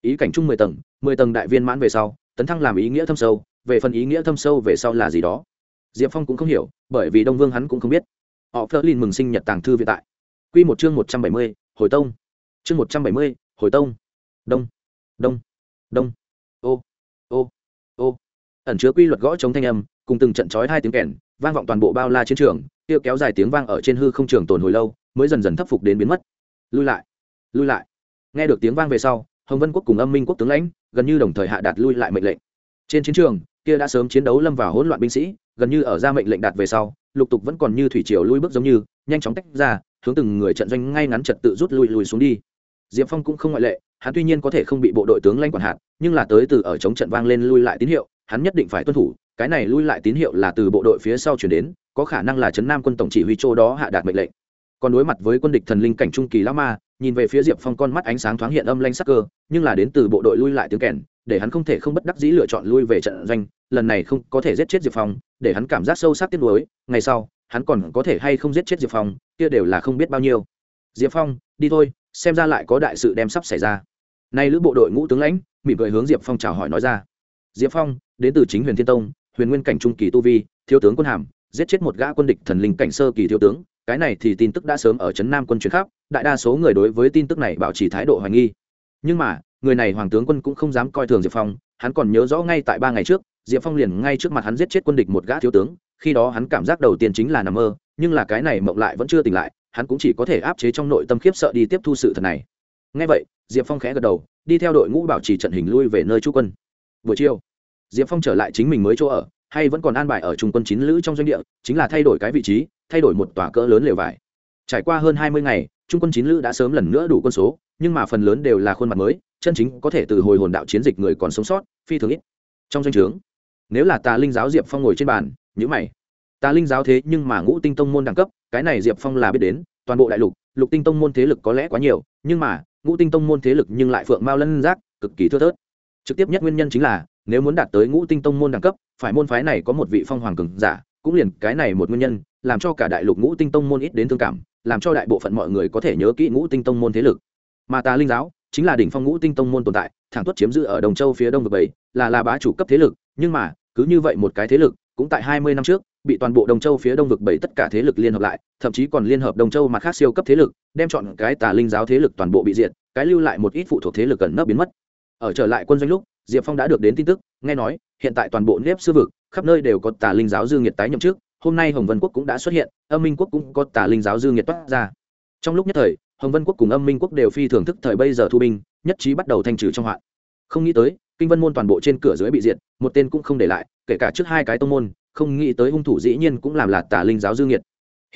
Ý cảnh chung mười tầng mười tầng đại viên mãn về sau tấn thăng làm ý nghĩa thâm sâu về phần ý nghĩa thâm sâu về sau là gì đó? Diệp phong cũng không hiểu bởi vì đông vương hắn cũng không biết. Họ phơ lin mừng sinh nhật tàng thư viện tại. Quy một chương một trăm bảy mươi, hồi tông. Chương một trăm bảy mươi, hồi tông. Đông. Đông. Đông. Ô. Ô. Ô. Ẩn chứa quy luật gõ chống thanh âm, cùng từng trận chói hai tiếng kèn, vang vọng toàn bộ bao la chiến trường, kia kéo dài tiếng vang ở trên hư không trường tồn hồi lâu, mới dần dần thấp phục đến biến mất. Lui lại. Lui lại. Nghe được tiếng vang về sau, hồng vân quốc cùng âm minh quốc tướng lãnh, gần như đồng thời hạ đạt lui lại mệnh lệnh. Trên chiến trường, kia đã sớm chiến đấu lâm vào hỗn loạn binh sĩ, gần như ở ra mệnh lệnh đạt về sau, lục tục vẫn còn như thủy triều lui bước giống như, nhanh chóng tách ra hướng từng người trận doanh ngay ngắn trật tự rút lui lùi xuống đi. Diệp phong cũng không ngoại lệ, hắn tuy nhiên có thể không bị bộ đội tướng lãnh quản hạt, nhưng là tới từ ở chống trận vang lên lui lại tín hiệu, hắn nhất định phải tuân thủ, cái này lui lại tín hiệu là từ bộ đội phía sau chuyển đến, có khả năng là trấn nam quân tổng chỉ huy châu đó hạ đạt mệnh lệnh. Còn đối mặt với quân địch thần linh cảnh trung kỳ lão ma nhìn về phía diệp phong con mắt ánh sáng thoáng hiện âm lanh sắc cơ, nhưng là đến từ bộ đội lui lại tiếng kèn, để hắn không thể không bất đắc dĩ lựa chọn lui về trận doanh, lần này không có thể giết chết diệp phong, để hắn cảm giác sâu sắc tiếc nuối, ngày sau, hắn còn có thể hay không giết chết diệp phong, kia đều là không biết bao nhiêu. Diệp phong, đi thôi, xem ra lại có đại sự đem sắp xảy ra. Nay lữ bộ đội ngũ tướng lãnh, mỉm cười hướng diệp phong chào hỏi nói ra. Diệp phong, đến từ chính huyền thiên tông, huyền nguyên cảnh trung kỳ tu vi, thiếu tướng quân hàm, giết chết một gã quân địch thần linh cảnh sơ kỳ thiếu tướng cái này thì tin tức đã sớm ở trấn nam quân truyền khắp, đại đa số người đối với tin tức này bảo trì thái độ hoài nghi. Nhưng mà, người này hoàng tướng quân cũng không dám coi thường diệp phong, hắn còn nhớ rõ ngay tại ba ngày trước, diệp phong liền ngay trước mặt hắn giết chết quân địch một gã thiếu tướng, khi đó hắn cảm giác đầu tiên chính là nằm mơ, nhưng là cái này mộng lại vẫn chưa tỉnh lại, hắn cũng chỉ có thể áp chế trong nội tâm khiếp sợ đi tiếp thu sự thật này. Ngay vậy, diệp phong khẽ gật đầu, đi theo đội ngũ bảo trì trận hình lui về nơi chú quân. Buổi chiều, diệp phong trở lại chính mình mới chỗ ở, hay vẫn còn an bài ở trung quân chín lữ trong doanh địa, chính là thay đổi cái vị trí thay đổi một tòa cỡ lớn lều vải. Trải qua hơn hai mươi ngày, trung quân chín lữ đã sớm lần nữa đủ quân số, nhưng mà phần lớn đều là khuôn mặt mới, chân chính có thể từ hồi hồn đạo chiến dịch người còn sống sót, phi thường ít. Trong danh o trướng, nếu là tà linh giáo diệp phong ngồi trên bàn nhữ mày. Tà linh giáo thế nhưng mà ngũ tinh tông môn đẳng cấp, cái này diệp phong là biết đến, toàn bộ đại lục lục tinh tông môn thế lực có lẽ quá nhiều, nhưng mà, ngũ tinh tông môn thế lực nhưng lại phượng mao lân giác, cực kỳ thưa thớt. Trực tiếp nhất nguyên nhân chính là, nếu muốn đạt tới ngũ tinh tông môn đẳng cấp, phải môn phái này có một vị phong hoàng cường giả, cũng liền cái này một nguyên nhân làm cho cả đại lục ngũ tinh tông môn ít đến thương cảm, làm cho đại bộ phận mọi người có thể nhớ kỹ ngũ tinh tông môn thế lực. Mà tà linh giáo chính là đỉnh phong ngũ tinh tông môn tồn tại, thẳng tuất chiếm giữ ở đồng châu phía đông vực bảy, là là bá chủ cấp thế lực, nhưng mà, cứ như vậy một cái thế lực, cũng tại hai mươi năm trước, bị toàn bộ đồng châu phía đông vực bảy tất cả thế lực liên hợp lại, thậm chí còn liên hợp đồng châu mặt khác siêu cấp thế lực, đem chọn cái tà linh giáo thế lực toàn bộ bị diệt, cái lưu lại một ít phụ thuộc thế lực gần nấp biến mất. Ở trở lại quân doanh lúc, diệp phong đã được đến tin tức, nghe nói, hiện tại toàn bộ nếp sư vực, khắp nơi đều có tà linh giáo dư nghiệt tái nhậm trước hôm nay hồng vân quốc cũng đã xuất hiện, âm minh quốc cũng có Tả linh giáo dư nghiệt toát ra. Trong lúc nhất thời, hồng vân quốc cùng âm minh quốc đều phi thường thức thời bây giờ thu binh, nhất trí bắt đầu thanh trừ trong hoạn. Không nghĩ tới, kinh vân môn toàn bộ trên cửa dưới bị diệt, một tên cũng không để lại, kể cả trước hai cái tông môn, không nghĩ tới hung thủ dĩ nhiên cũng làm là Tả linh giáo dư nghiệt.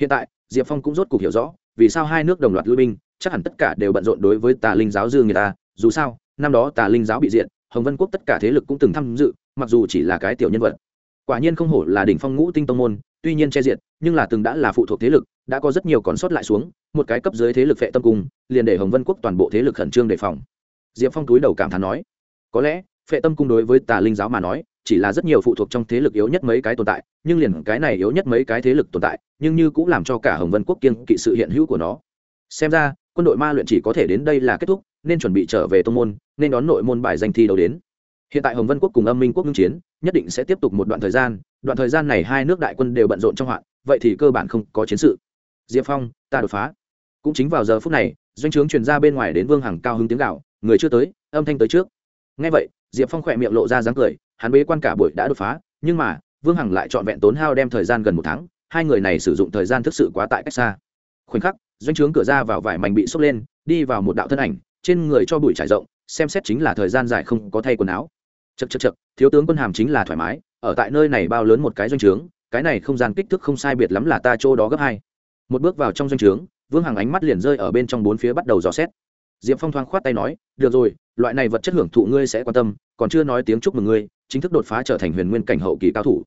Hiện tại, diệp phong cũng rốt cuộc hiểu rõ, vì sao hai nước đồng loạt lui binh, chắc hẳn tất cả đều bận rộn đối với tà linh giáo dư người ta. Dù sao, năm đó tà linh giáo bị diệt, hồng vân quốc tất cả thế lực cũng từng tham dự, mặc dù chỉ là cái tiểu nhân vật quả nhiên không hổ là đỉnh phong ngũ tinh tông môn, tuy nhiên che diệt, nhưng là từng đã là phụ thuộc thế lực, đã có rất nhiều còn sót lại xuống, một cái cấp dưới thế lực phệ tâm cung, liền để hồng vân quốc toàn bộ thế lực khẩn trương đề phòng. Diệp phong túi đầu cảm thán nói, có lẽ, phệ tâm cung đối với tà linh giáo mà nói, chỉ là rất nhiều phụ thuộc trong thế lực yếu nhất mấy cái tồn tại, nhưng liền cái này yếu nhất mấy cái thế lực tồn tại, nhưng như cũng làm cho cả hồng vân quốc kiên kỵ sự hiện hữu của nó. Xem ra, quân đội ma luyện chỉ có thể đến đây là kết thúc, nên chuẩn bị trở về tô n g môn, nên đón nội môn bài danh thi đầu đến hiện tại hồng vân quốc cùng âm minh quốc ngưng chiến, nhất định sẽ tiếp tục một đoạn thời gian, đoạn thời gian này hai nước đại quân đều bận rộn trong hoạn, vậy thì cơ bản không có chiến sự. Diệp phong, ta đột phá. Cũng chính vào giờ phút này, doanh trướng truyền ra bên ngoài đến vương hằng cao hứng tiếng gạo người chưa tới, âm thanh tới trước. Ngay vậy, diệp phong khỏe miệng lộ ra dáng cười, hắn bế quan cả buổi đã đột phá, nhưng mà, vương hằng lại trọn vẹn tốn hao đem thời gian gần một tháng, hai người này sử dụng thời gian thực sự quá tại cách xa. Khoảnh khắc, doanh trướng cửa ra vào vải mảnh bị sốc lên, đi vào một đạo thân ảnh, trên người cho bụi trải rộng xem xét chính là thời gian dài không có thay quần áo. Chật chật chật thiếu tướng quân hàm chính là thoải mái, ở tại nơi này bao lớn một cái doanh trướng, cái này không gian kích thước không sai biệt lắm là ta chỗ đó gấp hai. Một bước vào trong doanh trướng, vương hằng ánh mắt liền rơi ở bên trong bốn phía bắt đầu dò xét. Diệp phong thoáng khoát tay nói, được rồi, loại này vật chất hưởng thụ ngươi sẽ quan tâm, còn chưa nói tiếng chúc mừng ngươi, chính thức đột phá trở thành huyền nguyên cảnh hậu kỳ cao thủ.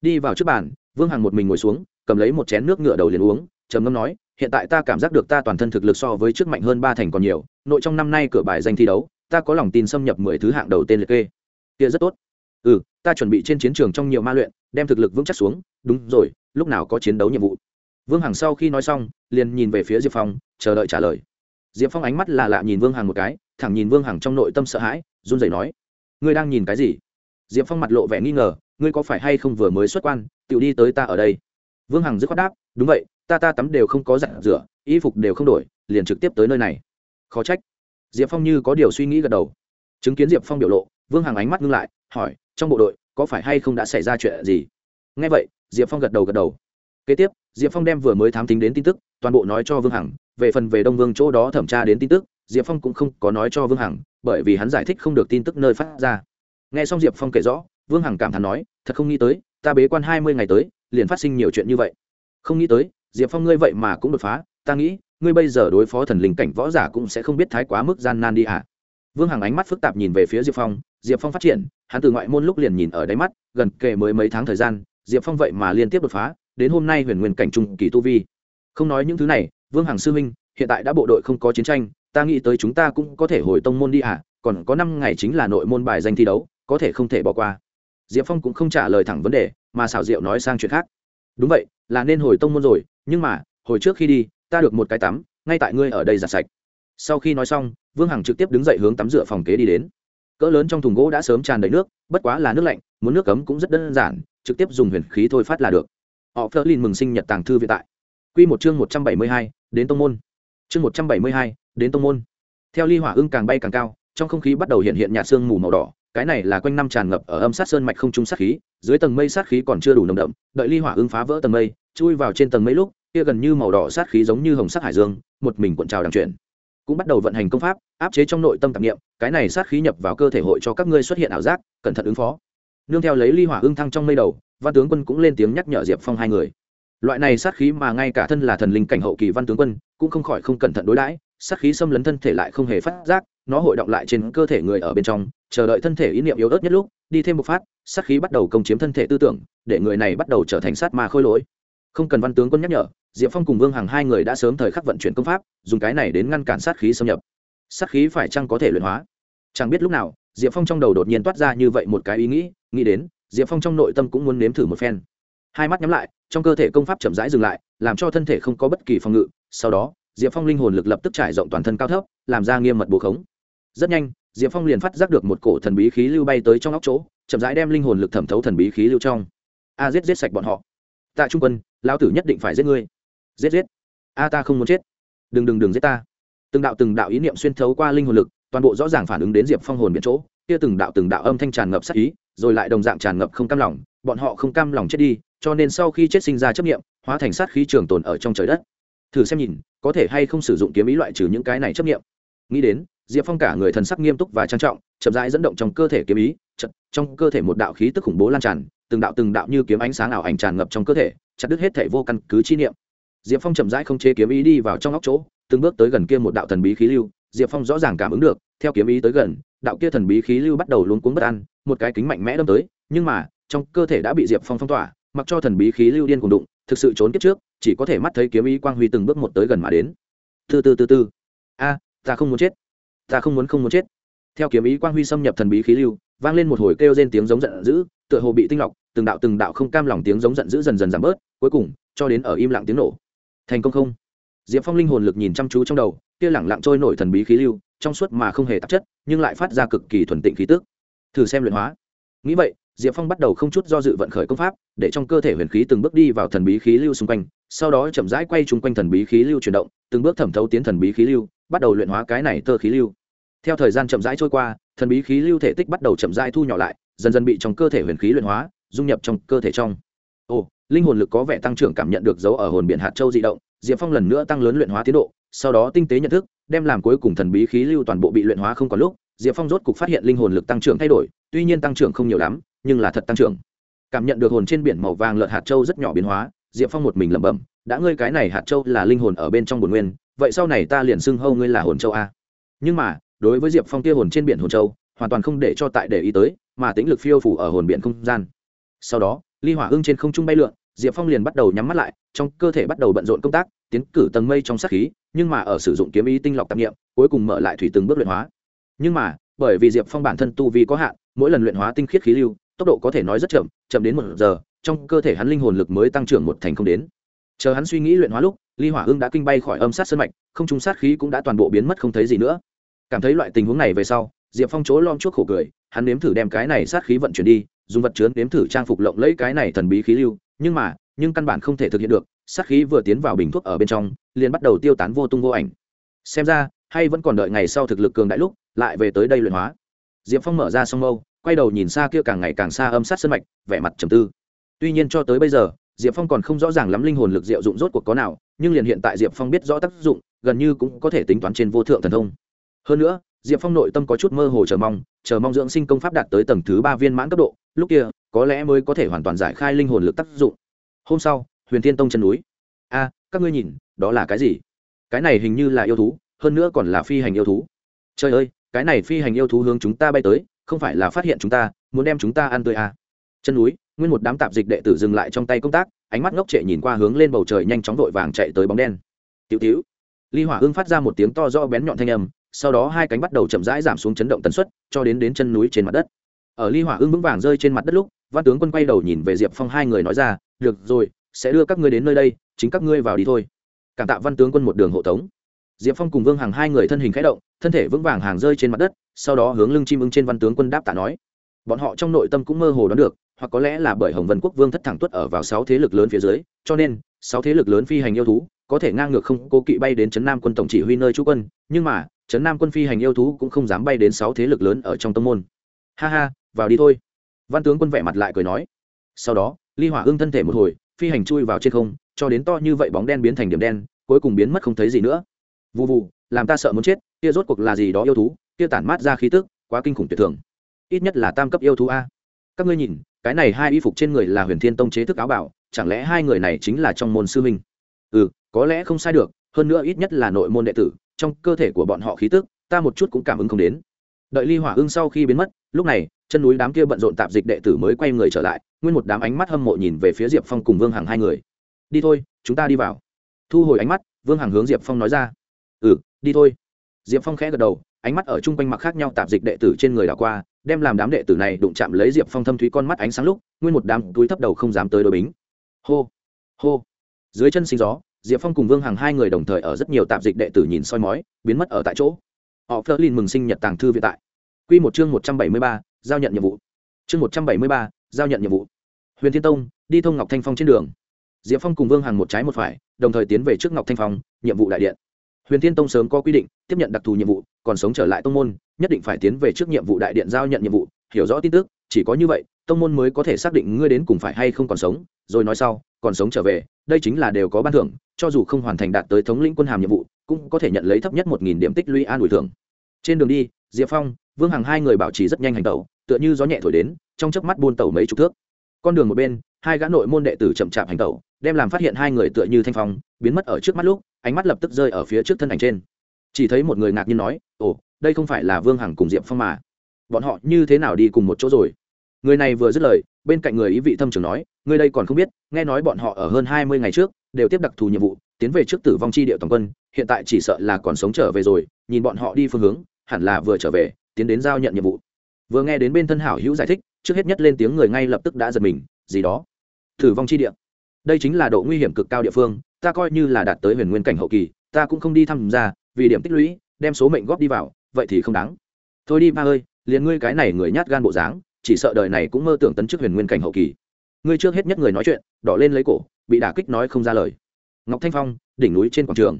Đi vào trước bàn, vương hằng một mình ngồi xuống, cầm lấy một chén nước ngựa đầu liền uống, trầm ngâm nói, hiện tại ta cảm giác được ta toàn thân thực lực so với trước mạnh hơn ba thành còn nhiều, nội trong năm nay cửa bài danh thi đấu ta có lòng tin xâm nhập mười thứ hạng đầu tên liệt kê. Kia rất tốt. Ừ ta chuẩn bị trên chiến trường trong nhiều ma luyện, đem thực lực vững chắc xuống, đúng rồi, lúc nào có chiến đấu nhiệm vụ. Vương hằng sau khi nói xong, liền nhìn về phía diệp phong, chờ đợi trả lời. Diệp phong ánh mắt là lạ nhìn vương hằng một cái, thẳng nhìn vương hằng trong nội tâm sợ hãi, run rẩy nói, ngươi đang nhìn cái gì? Diệp phong mặt lộ vẻ nghi ngờ, ngươi có phải hay không vừa mới xuất quan tự đi tới ta ở đây? Vương hằng dứt khoát đáp, đúng vậy, ta ta tắm đều không có giặt rửa, y phục đều không đổi, liền trực tiếp tới nơi này. Khó trách diệp phong như có điều suy nghĩ gật đầu. Chứng kiến diệp phong biểu lộ, vương hằng ánh mắt ngưng lại, hỏi, trong bộ đội, có phải hay không đã xảy ra chuyện gì? Ngay vậy, diệp phong gật đầu gật đầu. Kế tiếp, diệp phong đem vừa mới thám tính đến tin tức, toàn bộ nói cho vương hằng, về phần về đông vương chỗ đó thẩm tra đến tin tức, diệp phong cũng không có nói cho vương hằng, bởi vì hắn giải thích không được tin tức nơi phát ra. N g h e xong diệp phong kể rõ, vương hằng cảm thán nói, thật không nghĩ tới, ta bế quan hai mươi ngày tới, liền phát sinh nhiều chuyện như vậy. Không nghĩ tới, diệp phong ngươi vậy mà cũng đột phá, ta nghĩ ngươi bây giờ đối phó thần linh cảnh võ giả cũng sẽ không biết thái quá mức gian nan đi ạ à. vương hằng ánh mắt phức tạp nhìn về phía diệp phong diệp phong phát triển hắn từ ngoại môn lúc liền nhìn ở đáy mắt gần kề mới mấy tháng thời gian diệp phong vậy mà liên tiếp đột phá đến hôm nay huyền nguyên cảnh trung kỳ tu vi. Không nói những thứ này vương hằng sư minh hiện tại đã bộ đội không có chiến tranh ta nghĩ tới chúng ta cũng có thể hồi tông môn đi ạ à, còn có năm ngày chính là nội môn bài danh thi đấu có thể không thể bỏ qua. Diệp phong cũng không trả lời thẳng vấn đề mà xảo diệu nói sang chuyện khác. Đúng vậy là nên hồi tông môn rồi nhưng mà hồi trước khi đi ta được một cái tắm, ngay tại ngươi ở đây giặt sạch. Sau khi nói xong, vương hằng trực tiếp đứng dậy hướng tắm rửa phòng kế đi đến. Cỡ lớn trong thùng gỗ đã sớm tràn đầy nước, bất quá là nước lạnh, muốn nước cấm cũng rất đơn giản, trực tiếp dùng huyền khí thôi phát là được. Họ phơ linh mừng sinh nhật tàng thư viện tại. Q một chương một trăm bảy mươi hai, đến tông môn. Chương một trăm bảy mươi hai, đến tông môn. Theo ly hỏa ưng càng bay càng cao, trong không khí bắt đầu hiện hiện nhạt sương mù màu đỏ, cái này là quanh năm tràn ngập ở âm sát sơn mạch không trung sát khí, dưới tầng mây sát khí còn chưa đủ nồng đậm, đợi ly hỏa ưng phá vỡ tầng mây, chui vào trên tầng mây lúc kia gần như màu đỏ sát khí giống như hồng sắc hải dương, một mình cuộn trào đằng chuyển. Cũng bắt đầu vận hành công pháp, áp chế trong nội tâm tạp nghiệm cái này sát khí nhập vào cơ thể hội cho các ngươi xuất hiện ảo giác, cẩn thận ứng phó. Nương theo lấy ly hỏa ưng thăng trong mây đầu, văn tướng quân cũng lên tiếng nhắc nhở diệp phong hai người. Loại này sát khí mà ngay cả thân là thần linh cảnh hậu kỳ văn tướng quân, cũng không khỏi không cẩn thận đối đãi, sát khí xâm lấn thân thể lại không hề phát giác, nó hội động lại trên cơ thể người ở bên trong, chờ đợi thân thể ý niệm yếu ớt nhất lúc, đi thêm một phát, sát khí bắt đầu công chiếm thân thể tư tưởng, để người này bắt đầu trở thành sát ma khôi lỗi không cần văn tướng quân nhắc nhở, diệp phong cùng vương hằng hai người đã sớm thời khắc vận chuyển công pháp, dùng cái này đến ngăn cản sát khí xâm nhập. Sát khí phải chăng có thể luyện hóa? Chẳng biết lúc nào, diệp phong trong đầu đột nhiên toát ra như vậy một cái ý nghĩ nghĩ đến, diệp phong trong nội tâm cũng muốn nếm thử một phen. Hai mắt nhắm lại, trong cơ thể công pháp chậm rãi dừng lại, làm cho thân thể không có bất kỳ phòng ngự. Sau đó, diệp phong linh hồn lực lập tức trải rộng toàn thân cao thấp, làm ra nghiêm mật bồ khống. Rất nhanh, diệp phong liền phát giác được một cổ thần bí khí lưu bay tới trong óc chỗ, chậm rãi đem linh hồn lực thẩm thấu thần bí khí lưu trong. A giết giết sạch bọn họ. Tạ trung quân lao tử nhất định phải giết ngươi. Giết giết. A ta không muốn chết. Đừng đừng đừng giết ta. Từng đạo từng đạo ý niệm xuyên thấu qua linh hồn lực, toàn bộ rõ ràng phản ứng đến diệp phong hồn biển chỗ. Kia từng đạo từng đạo âm thanh tràn ngập sát ý, rồi lại đồng dạng tràn ngập không cam lòng. Bọn họ không cam lòng chết đi, cho nên sau khi chết sinh ra chấp nghiệm hóa thành sát khí trường tồn ở trong trời đất. Thử xem nhìn, có thể hay không sử dụng kiếm ý loại trừ những cái này chấp nghiệm nghĩ đến, diệp phong cả người thần sắc nghiêm túc và trang trọng, chậm rãi dẫn động trong cơ thể kiếm ý chật trong cơ thể một đạo khí tức khủng bố lan tràn từng đạo từng đạo như kiếm ánh sáng ảo ảnh tràn ngập trong cơ thể, chặt đứt hết thể vô căn cứ chi niệm. Diệp phong chậm rãi không chế kiếm ý đi vào trong óc chỗ, từng bước tới gần kia một đạo thần bí khí lưu, diệp phong rõ ràng cảm ứng được, theo kiếm ý tới gần, đạo kia thần bí khí lưu bắt đầu luống cuống bất an, một cái kính mạnh mẽ đâm tới, nhưng mà, trong cơ thể đã bị diệp phong phong tỏa, mặc cho thần bí khí lưu điên cùng đụng, thực sự trốn kiếp trước, chỉ có thể mắt thấy kiếm ý quang huy từng bước một tới gần mà đến. Từ từ từ từ. A, ta không muốn chết. Ta không muốn không muốn chết. Theo kiếm ý quang huy xâm nhập thần bí khí lưu, vang lên một hồi kêu trên tiếng giống giận dữ, tựa hồ bị tinh lọc từng đạo từng đạo không cam lòng tiếng giống giận dữ dần dần giảm bớt, cuối cùng, cho đến ở im lặng tiếng nổ. Thành công không? Diệp phong linh hồn lực nhìn chăm chú trong đầu, kia lẳng lặng trôi nổi thần bí khí lưu, trong suốt mà không hề tạp chất, nhưng lại phát ra cực kỳ thuần tịnh khí tức. Thử xem luyện hóa. Nghĩ vậy, diệp phong bắt đầu không chút do dự vận khởi công pháp, để trong cơ thể huyền khí từng bước đi vào thần bí khí lưu xung quanh, sau đó chậm rãi quay chung quanh thần bí khí lưu chuyển động, từng bước thẩm thấu tiến thần bí khí lưu, bắt đầu luyện hóa cái này tơ khí lưu. Theo thời gian chậm rãi trôi qua, thần bí khí lưu thể tích bắt đầu chậm rãi thu nhỏ lại, dần dần bị trong cơ thể huyền khí luyện hóa dung nhập trong cơ thể trong. Ồ, linh hồn lực có vẻ tăng trưởng cảm nhận được dấu ở hồn biển hạt châu di động, diệp phong lần nữa tăng lớn luyện hóa tiến độ, sau đó tinh tế nhận thức, đem làm cuối cùng thần bí khí lưu toàn bộ bị luyện hóa không còn lúc, diệp phong rốt cục phát hiện linh hồn lực tăng trưởng thay đổi, tuy nhiên tăng trưởng không nhiều lắm, nhưng là thật tăng trưởng. Cảm nhận được hồn trên biển màu vàng lợn hạt châu rất nhỏ biến hóa, diệp phong một mình lẩm bẩm, đã ngươi cái này hạt châu là linh hồn ở bên trong bồn nguyên, vậy sau này ta liền xưng hâu ngươi là hồn châu a. Nhưng mà, đối với diệp phong kia hồn trên biển hồn châu, hoàn toàn không để cho tại để ý tới, mà tính lực phiêu phủ ở hồn biển không gian sau đó, ly hỏa ưng trên không trung bay lượn, diệp phong liền bắt đầu nhắm mắt lại, trong cơ thể bắt đầu bận rộn công tác, tiến cử tầng mây trong sát khí, nhưng mà ở sử dụng kiếm ý tinh lọc tạp nghiệm cuối cùng mở lại thủy từng bước luyện hóa. Nhưng mà, bởi vì diệp phong bản thân tu vi có hạn, mỗi lần luyện hóa tinh khiết khí lưu, tốc độ có thể nói rất chậm chậm đến một giờ, trong cơ thể hắn linh hồn lực mới tăng trưởng một thành không đến. Chờ hắn suy nghĩ luyện hóa lúc, ly hỏa ưng đã kinh bay khỏi âm sát sân mạch, không trung sát khí cũng đã toàn bộ biến mất không thấy gì nữa. Cảm thấy loại tình huống này về sau, diệp phong chỗ lom chuốc khổ cười, hắn nếm thử đem cái này sát khí vận chuyển đi dùng vật chứa nếm thử trang phục lộng lẫy cái này thần bí khí lưu, nhưng mà, nhưng căn bản không thể thực hiện được, sát khí vừa tiến vào bình thuốc ở bên trong, liền bắt đầu tiêu tán vô tung vô ảnh. Xem ra, hay vẫn còn đợi ngày sau thực lực cường đại lúc, lại về tới đây luyện hóa. Diệp phong mở ra song mâu, quay đầu nhìn xa kia càng ngày càng xa âm sát sân mạch, vẻ mặt trầm tư. Tuy nhiên cho tới bây giờ, diệp phong còn không rõ ràng lắm linh hồn lực diệu dụng rốt cuộc có nào, nhưng liền hiện tại diệp phong biết rõ tác dụng, gần như cũng có thể tính toán trên vô thượng thần thông. Hơn nữa diệp phong nội tâm có chút mơ hồ chờ mong chờ mong dưỡng sinh công pháp đạt tới tầng thứ ba viên mãn cấp độ, lúc kia, có lẽ mới có thể hoàn toàn giải khai linh hồn lực tác dụng. Hôm sau, huyền thiên tông chân núi. A, các ngươi nhìn, đó là cái gì? Cái này hình như là yêu thú, hơn nữa còn là phi hành yêu thú. Trời ơi, cái này phi hành yêu thú hướng chúng ta bay tới, không phải là phát hiện chúng ta, muốn đem chúng ta ăn tươi à. chân núi, nguyên một đám tạp dịch đệ tử dừng lại trong tay công tác, ánh mắt ngốc trệ nhìn qua hướng lên bầu trời nhanh chóng vội vàng chạy tới bóng đen. Tiểu tiểu. Ly hỏa ương phát ra một tiếng to do bén nhọn thanh âm sau đó hai cánh bắt đầu chậm rãi giảm xuống chấn động tần suất, cho đến đến chân núi trên mặt đất. Ở ly hỏa ưng vững vàng rơi trên mặt đất lúc, văn tướng quân quay đầu nhìn về diệp phong hai người nói ra, được rồi, sẽ đưa các ngươi đến nơi đây, chính các ngươi vào đi thôi. Cảm tạ văn tướng quân một đường hộ tống. Diệp phong cùng vương hàng hai người thân hình k h ẽ động, thân thể vững vàng hàng rơi trên mặt đất, sau đó hướng lưng chim ưng trên văn tướng quân đáp tạ nói. Bọn họ trong nội tâm cũng mơ hồ đoán được, hoặc có lẽ là bởi hồng vân quốc vương thất thẳng tuất ở vào sáu thế lực lớn phía dưới, cho nên, sáu thế lực lớn phi hành yêu thú, có thể ngang ngược không cố kỵ bay đến trấn nam quân tổng chỉ huy nơi trú quân, nhưng mà trấn nam quân phi hành yêu thú cũng không dám bay đến sáu thế lực lớn ở trong tâm môn. Ha ha, vào đi thôi. Văn tướng quân vẻ mặt lại cười nói. Sau đó, ly hỏa ưng thân thể một hồi, phi hành chui vào trên không, cho đến to như vậy bóng đen biến thành điểm đen, cuối cùng biến mất không thấy gì nữa. Vụ vụ làm ta sợ muốn chết, kia rốt cuộc là gì đó yêu thú, kia tản mát ra khí tức, quá kinh khủng tuyệt thường. Ít nhất là tam cấp yêu thú a. Các ngươi nhìn, cái này hai y phục trên người là huyền thiên tông chế thức áo bảo, chẳng lẽ hai người này chính là trong môn sư minh ừ có lẽ không sai được, hơn nữa ít nhất là nội môn đệ tử trong cơ thể của bọn họ khí tức, ta một chút cũng cảm ứng không đến. Đợi ly hỏa ưng sau khi biến mất, lúc này, chân núi đám kia bận rộn tạp dịch đệ tử mới quay người trở lại, nguyên một đám ánh mắt hâm mộ nhìn về phía diệp phong cùng vương hằng hai người. Đi thôi, chúng ta đi vào. Thu hồi ánh mắt, vương hằng hướng diệp phong nói ra. Ừ đi thôi. Diệp phong khẽ gật đầu, ánh mắt ở chung quanh mặc khác nhau tạp dịch đệ tử trên người đảo qua, đem làm đám đệ tử này đụng chạm lấy diệp phong thâm thúy con mắt ánh sáng lúc, nguyên một đám túi thấp đầu không dám tới đôi bính. Hô hô. Dưới chân sinh gió diệp phong cùng vương hằng hai người đồng thời ở rất nhiều tạp dịch đệ tử nhìn soi mói, biến mất ở tại chỗ. Họ phớt lên mừng sinh nhật tàng thư viện tại. Q một chương một trăm bảy mươi ba, giao nhận nhiệm vụ. Chương một trăm bảy mươi ba, giao nhận nhiệm vụ. Huyền thiên tông, đi thông ngọc thanh phong trên đường. Diệp phong cùng vương hằng một trái một phải, đồng thời tiến về trước ngọc thanh phong, nhiệm vụ đại điện. Huyền thiên tông sớm có quy định, tiếp nhận đặc thù nhiệm vụ, còn sống trở lại tông môn, nhất định phải tiến về trước nhiệm vụ đại điện giao nhận nhiệm vụ. Hiểu rõ tin tức, chỉ có như vậy tông môn mới có thể xác định ngươi đến cùng phải hay không còn sống, rồi nói sau, còn sống trở về, đây chính là đều có ban thưởng, cho dù không hoàn thành đạt tới thống lĩnh quân hàm nhiệm vụ, cũng có thể nhận lấy thấp nhất một nghìn điểm tích lũy an ủi thưởng. Trên đường đi, diệp phong, vương hằng hai người bảo trì rất nhanh hành tẩu, tựa như gió nhẹ thổi đến, trong chớp mắt buôn tẩu mấy chục thước. Con đường một bên, hai gã nội môn đệ tử chậm chạp hành tẩu, đem làm phát hiện hai người tựa như thanh phong, biến mất ở trước mắt lúc, ánh mắt lập tức rơi ở phía trước thân ảnh trên. Chỉ thấy một người ngạc nhiên nói, ồ, đây không phải là vương hằng cùng diệp phong mà. Bọn họ như thế nào đi cùng một chỗ rồi? Người này vừa dứt lời, bên cạnh người ý vị thâm trường nói người đây còn không biết, nghe nói bọn họ ở hơn hai mươi ngày trước, đều tiếp đặc thù nhiệm vụ, tiến về trước tử vong chi địa toàn quân, hiện tại chỉ sợ là còn sống trở về rồi, nhìn bọn họ đi phương hướng, hẳn là vừa trở về, tiến đến giao nhận nhiệm vụ. Vừa nghe đến bên thân hảo hữu giải thích, trước hết nhất lên tiếng người ngay lập tức đã giật mình, gì đó? Tử vong chi địa? Đây chính là độ nguy hiểm cực cao địa phương, ta coi như là đạt tới huyền nguyên cảnh hậu kỳ, ta cũng không đi tham gia, vì điểm tích lũy, đem số mệnh góp đi vào, vậy thì không đáng. Thôi đi ba ơi, liền ngươi cái này người nhát gan bộ dáng chỉ sợ đời này cũng mơ tưởng tấn chức huyền nguyên cảnh hậu kỳ. Ngươi trước hết nhất người nói chuyện, đỏ lên lấy cổ, bị đả kích nói không ra lời. Ngọc thanh phong, đỉnh núi trên quảng trường.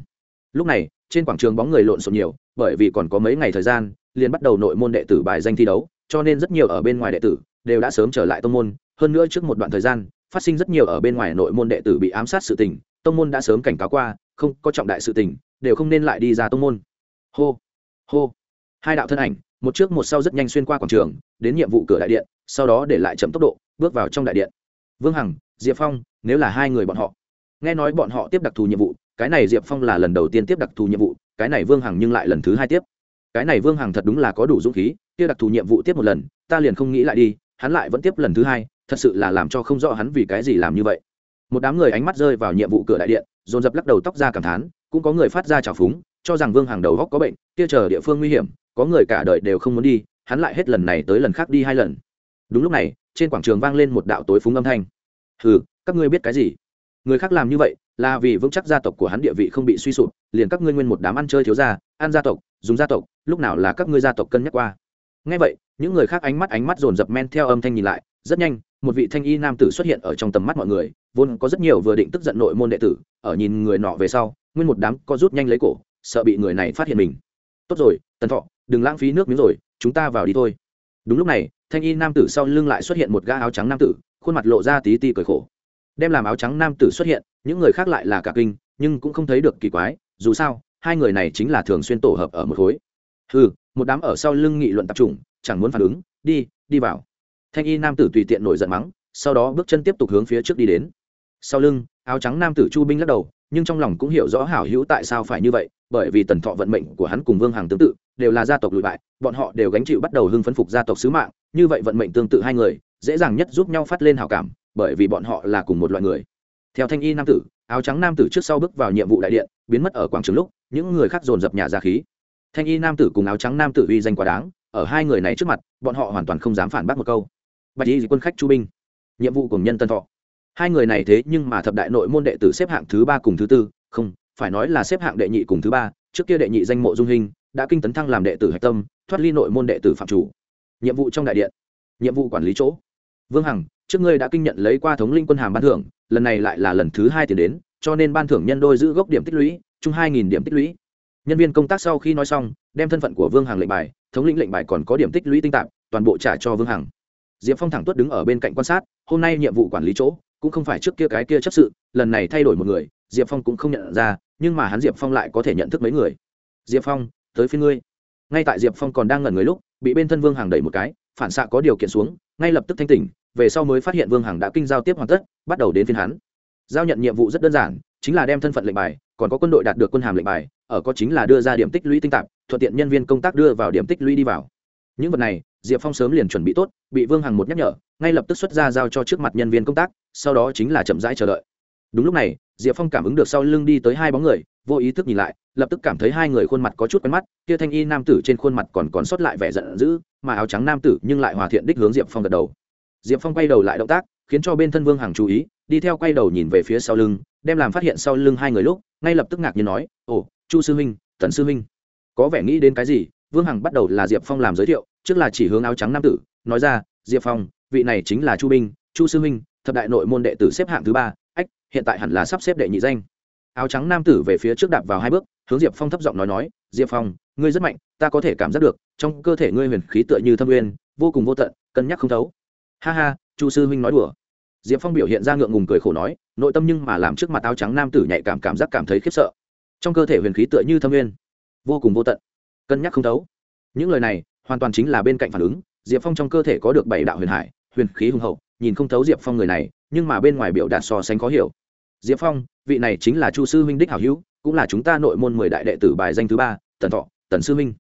Lúc này, trên quảng trường bóng người lộn xộn nhiều, bởi vì còn có mấy ngày thời gian, liền bắt đầu nội môn đệ tử bài danh thi đấu, cho nên rất nhiều ở bên ngoài đệ tử đều đã sớm trở lại tông môn. Hơn nữa trước một đoạn thời gian, phát sinh rất nhiều ở bên ngoài nội môn đệ tử bị ám sát sự tình, tông môn đã sớm cảnh cáo qua, không có trọng đại sự tình, đều không nên lại đi ra tông môn. Hô hô. Hai đạo thân ảnh, một trước một sau rất nhanh xuyên qua quảng trường đến nhiệm vụ cửa đại điện, sau đó để lại chậm tốc độ, bước vào trong đại điện. Vương hằng, diệp phong, nếu là hai người bọn họ. Nghe nói bọn họ tiếp đặc thù nhiệm vụ, cái này diệp phong là lần đầu tiên tiếp đặc thù nhiệm vụ, cái này vương hằng nhưng lại lần thứ hai tiếp. Cái này vương hằng thật đúng là có đủ dũng khí tiếp đặc thù nhiệm vụ tiếp một lần, ta liền không nghĩ lại đi, hắn lại vẫn tiếp lần thứ hai, thật sự là làm cho không rõ hắn vì cái gì làm như vậy. Một đám người ánh mắt rơi vào nhiệm vụ cửa đại điện, dồn dập lắc đầu tóc ra cảm thán, cũng có người phát ra trào phúng, cho rằng vương hàng đầu góc có bệnh, kia chờ địa phương nguy hiểm, có người cả đời đều không muốn đi hắn lại hết lần này tới lần khác đi hai lần. Đúng lúc này, trên quảng trường vang lên một đạo tối phúng âm thanh. Hừ, các ngươi biết cái gì? Người khác làm như vậy là vì vững chắc gia tộc của hắn địa vị không bị suy sụp, liền các ngươi nguyên một đám ăn chơi thiếu gia, ăn gia tộc, dùng gia tộc, lúc nào là các ngươi gia tộc cân nhắc qua. Ngay vậy, những người khác ánh mắt ánh mắt dồn dập men theo âm thanh nhìn lại, rất nhanh, một vị thanh y nam tử xuất hiện ở trong tầm mắt mọi người, vốn có rất nhiều vừa định tức giận nội môn đệ tử, ở nhìn người nọ về sau, nguyên một đám có rút nhanh lấy cổ, sợ bị người này phát hiện mình. Tốt rồi, tần thọ, đừng lãng phí nước miếng rồi chúng ta vào đi thôi. Đúng lúc này, thanh y nam tử sau lưng lại xuất hiện một gã áo trắng nam tử, khuôn mặt lộ ra tí ti cười khổ. Đem làm áo trắng nam tử xuất hiện, những người khác lại là cả kinh, nhưng cũng không thấy được kỳ quái, dù sao, hai người này chính là thường xuyên tổ hợp ở một khối. Ừ một đám ở sau lưng nghị luận tập trung, chẳng muốn phản ứng, đi đi vào. Thanh y nam tử tùy tiện nổi giận mắng, sau đó bước chân tiếp tục hướng phía trước đi đến. Sau lưng, áo trắng nam tử chu binh lắc đầu nhưng trong lòng cũng hiểu rõ hảo hữu tại sao phải như vậy, bởi vì tần thọ vận mệnh của hắn cùng vương hàng tương tự, đều là gia tộc lụi bại, bọn họ đều gánh chịu bắt đầu hưng phấn phục gia tộc sứ mạng, như vậy vận mệnh tương tự hai người, dễ dàng nhất giúp nhau phát lên hảo cảm, bởi vì bọn họ là cùng một loại người. Theo thanh y nam tử, áo trắng nam tử trước sau bước vào nhiệm vụ đại điện, biến mất ở quảng trường lúc, những người khác dồn dập nhà ra khí. Thanh y nam tử cùng áo trắng nam tử uy danh quá đáng, ở hai người này trước mặt, bọn họ hoàn toàn không dám phản bác một câu. Bạch y quân khách chu binh. Nhiệm vụ cùng nhân tân thọ hai người này thế nhưng mà thập đại nội môn đệ tử xếp hạng thứ ba cùng thứ tư, không, phải nói là xếp hạng đệ nhị cùng thứ ba, trước kia đệ nhị danh mộ dung hình, đã kinh tấn thăng làm đệ tử hạch tâm, thoát ly nội môn đệ tử phạm chủ. Nhiệm vụ trong đại điện. Nhiệm vụ quản lý chỗ. Vương hằng, trước ngươi đã kinh nhận lấy qua thống linh quân hàm ban thưởng, lần này lại là lần thứ hai tiền đến, cho nên ban thưởng nhân đôi giữ gốc điểm tích lũy, chung hai nghìn điểm tích lũy. Nhân viên công tác sau khi nói xong, đem thân phận của vương hằng lệnh bài, thống lĩnh lệnh bài còn có điểm tích lũy tinh tạp toàn bộ trả cho vương hằng. Diệp phong thẳng tuất đứng ở bên cạnh quan sát, hôm nay nhiệm vụ quản lý chỗ cũng không phải trước kia cái kia chấp sự, lần này thay đổi một người, diệp phong cũng không nhận ra, nhưng mà hắn diệp phong lại có thể nhận thức mấy người. Diệp phong, tới phía ngươi. Ngay tại diệp phong còn đang ngẩn người lúc, bị bên thân vương hàng đẩy một cái, phản xạ có điều kiện xuống, ngay lập tức thanh tỉnh, về sau mới phát hiện vương Hằng đã kinh giao tiếp hoàn tất, bắt đầu đến phiên hắn. Giao nhận nhiệm vụ rất đơn giản, chính là đem thân phận lệnh bài, còn có quân đội đạt được quân hàm lệnh bài, ở có chính là đưa ra điểm tích lũy tinh tạp, thuận tiện nhân viên công tác đưa vào điểm tích lũy đi vào. Những vật này diệp phong sớm liền chuẩn bị tốt, bị vương hằng một nhắc nhở, ngay lập tức xuất ra giao cho trước mặt nhân viên công tác, sau đó chính là chậm rãi chờ đợi. Đúng lúc này, diệp phong cảm ứng được sau lưng đi tới hai bóng người, vô ý thức nhìn lại, lập tức cảm thấy hai người khuôn mặt có chút quen mắt, kia thanh y nam tử trên khuôn mặt còn còn sót lại vẻ giận dữ, mà áo trắng nam tử nhưng lại hòa thiện đích hướng diệp phong gật đầu. Diệp phong quay đầu lại động tác, khiến cho bên thân vương hằng chú ý, đi theo quay đầu nhìn về phía sau lưng, đem làm phát hiện sau lưng hai người lúc, ngay lập tức ngạc nhiên nói, ồ, chu sư huynh, tần sư huynh, có vẻ nghĩ đến cái gì? Vương hằng bắt đầu là diệp phong làm giới thiệu trước là chỉ hướng áo trắng nam tử, nói ra, diệp phong, vị này chính là chu binh chu sư huynh, thập đại nội môn đệ tử xếp hạng thứ ba, ách, hiện tại hẳn là sắp xếp đệ nhị danh. Áo trắng nam tử về phía trước đạp vào hai bước, hướng diệp phong thấp giọng nói nói, diệp phong, ngươi rất mạnh, ta có thể cảm giác được, trong cơ thể ngươi huyền khí tựa như thâm uyên, vô cùng vô tận, cân nhắc không thấu. Ha ha, chu sư huynh nói đùa. Diệp phong biểu hiện ra ngượng ngùng cười khổ nói, nội tâm nhưng mà làm trước mặt áo trắng nam tử nhạy cảm cảm giác cảm thấy khiếp sợ. Trong cơ thể huyền khí tựa như thâm uyên, vô cùng vô tận, cân nhắc không thấu. Những lời này hoàn toàn chính là bên cạnh phản ứng, diệp phong trong cơ thể có được bảy đạo huyền hải, huyền khí hùng hậu, nhìn không thấu diệp phong người này, nhưng mà bên ngoài biểu đạt so sánh khó hiểu. Diệp phong, vị này chính là chu sư huynh đích hảo hữu, cũng là chúng ta nội môn mười đại đệ tử bài danh thứ ba, tần thọ, tần sư huynh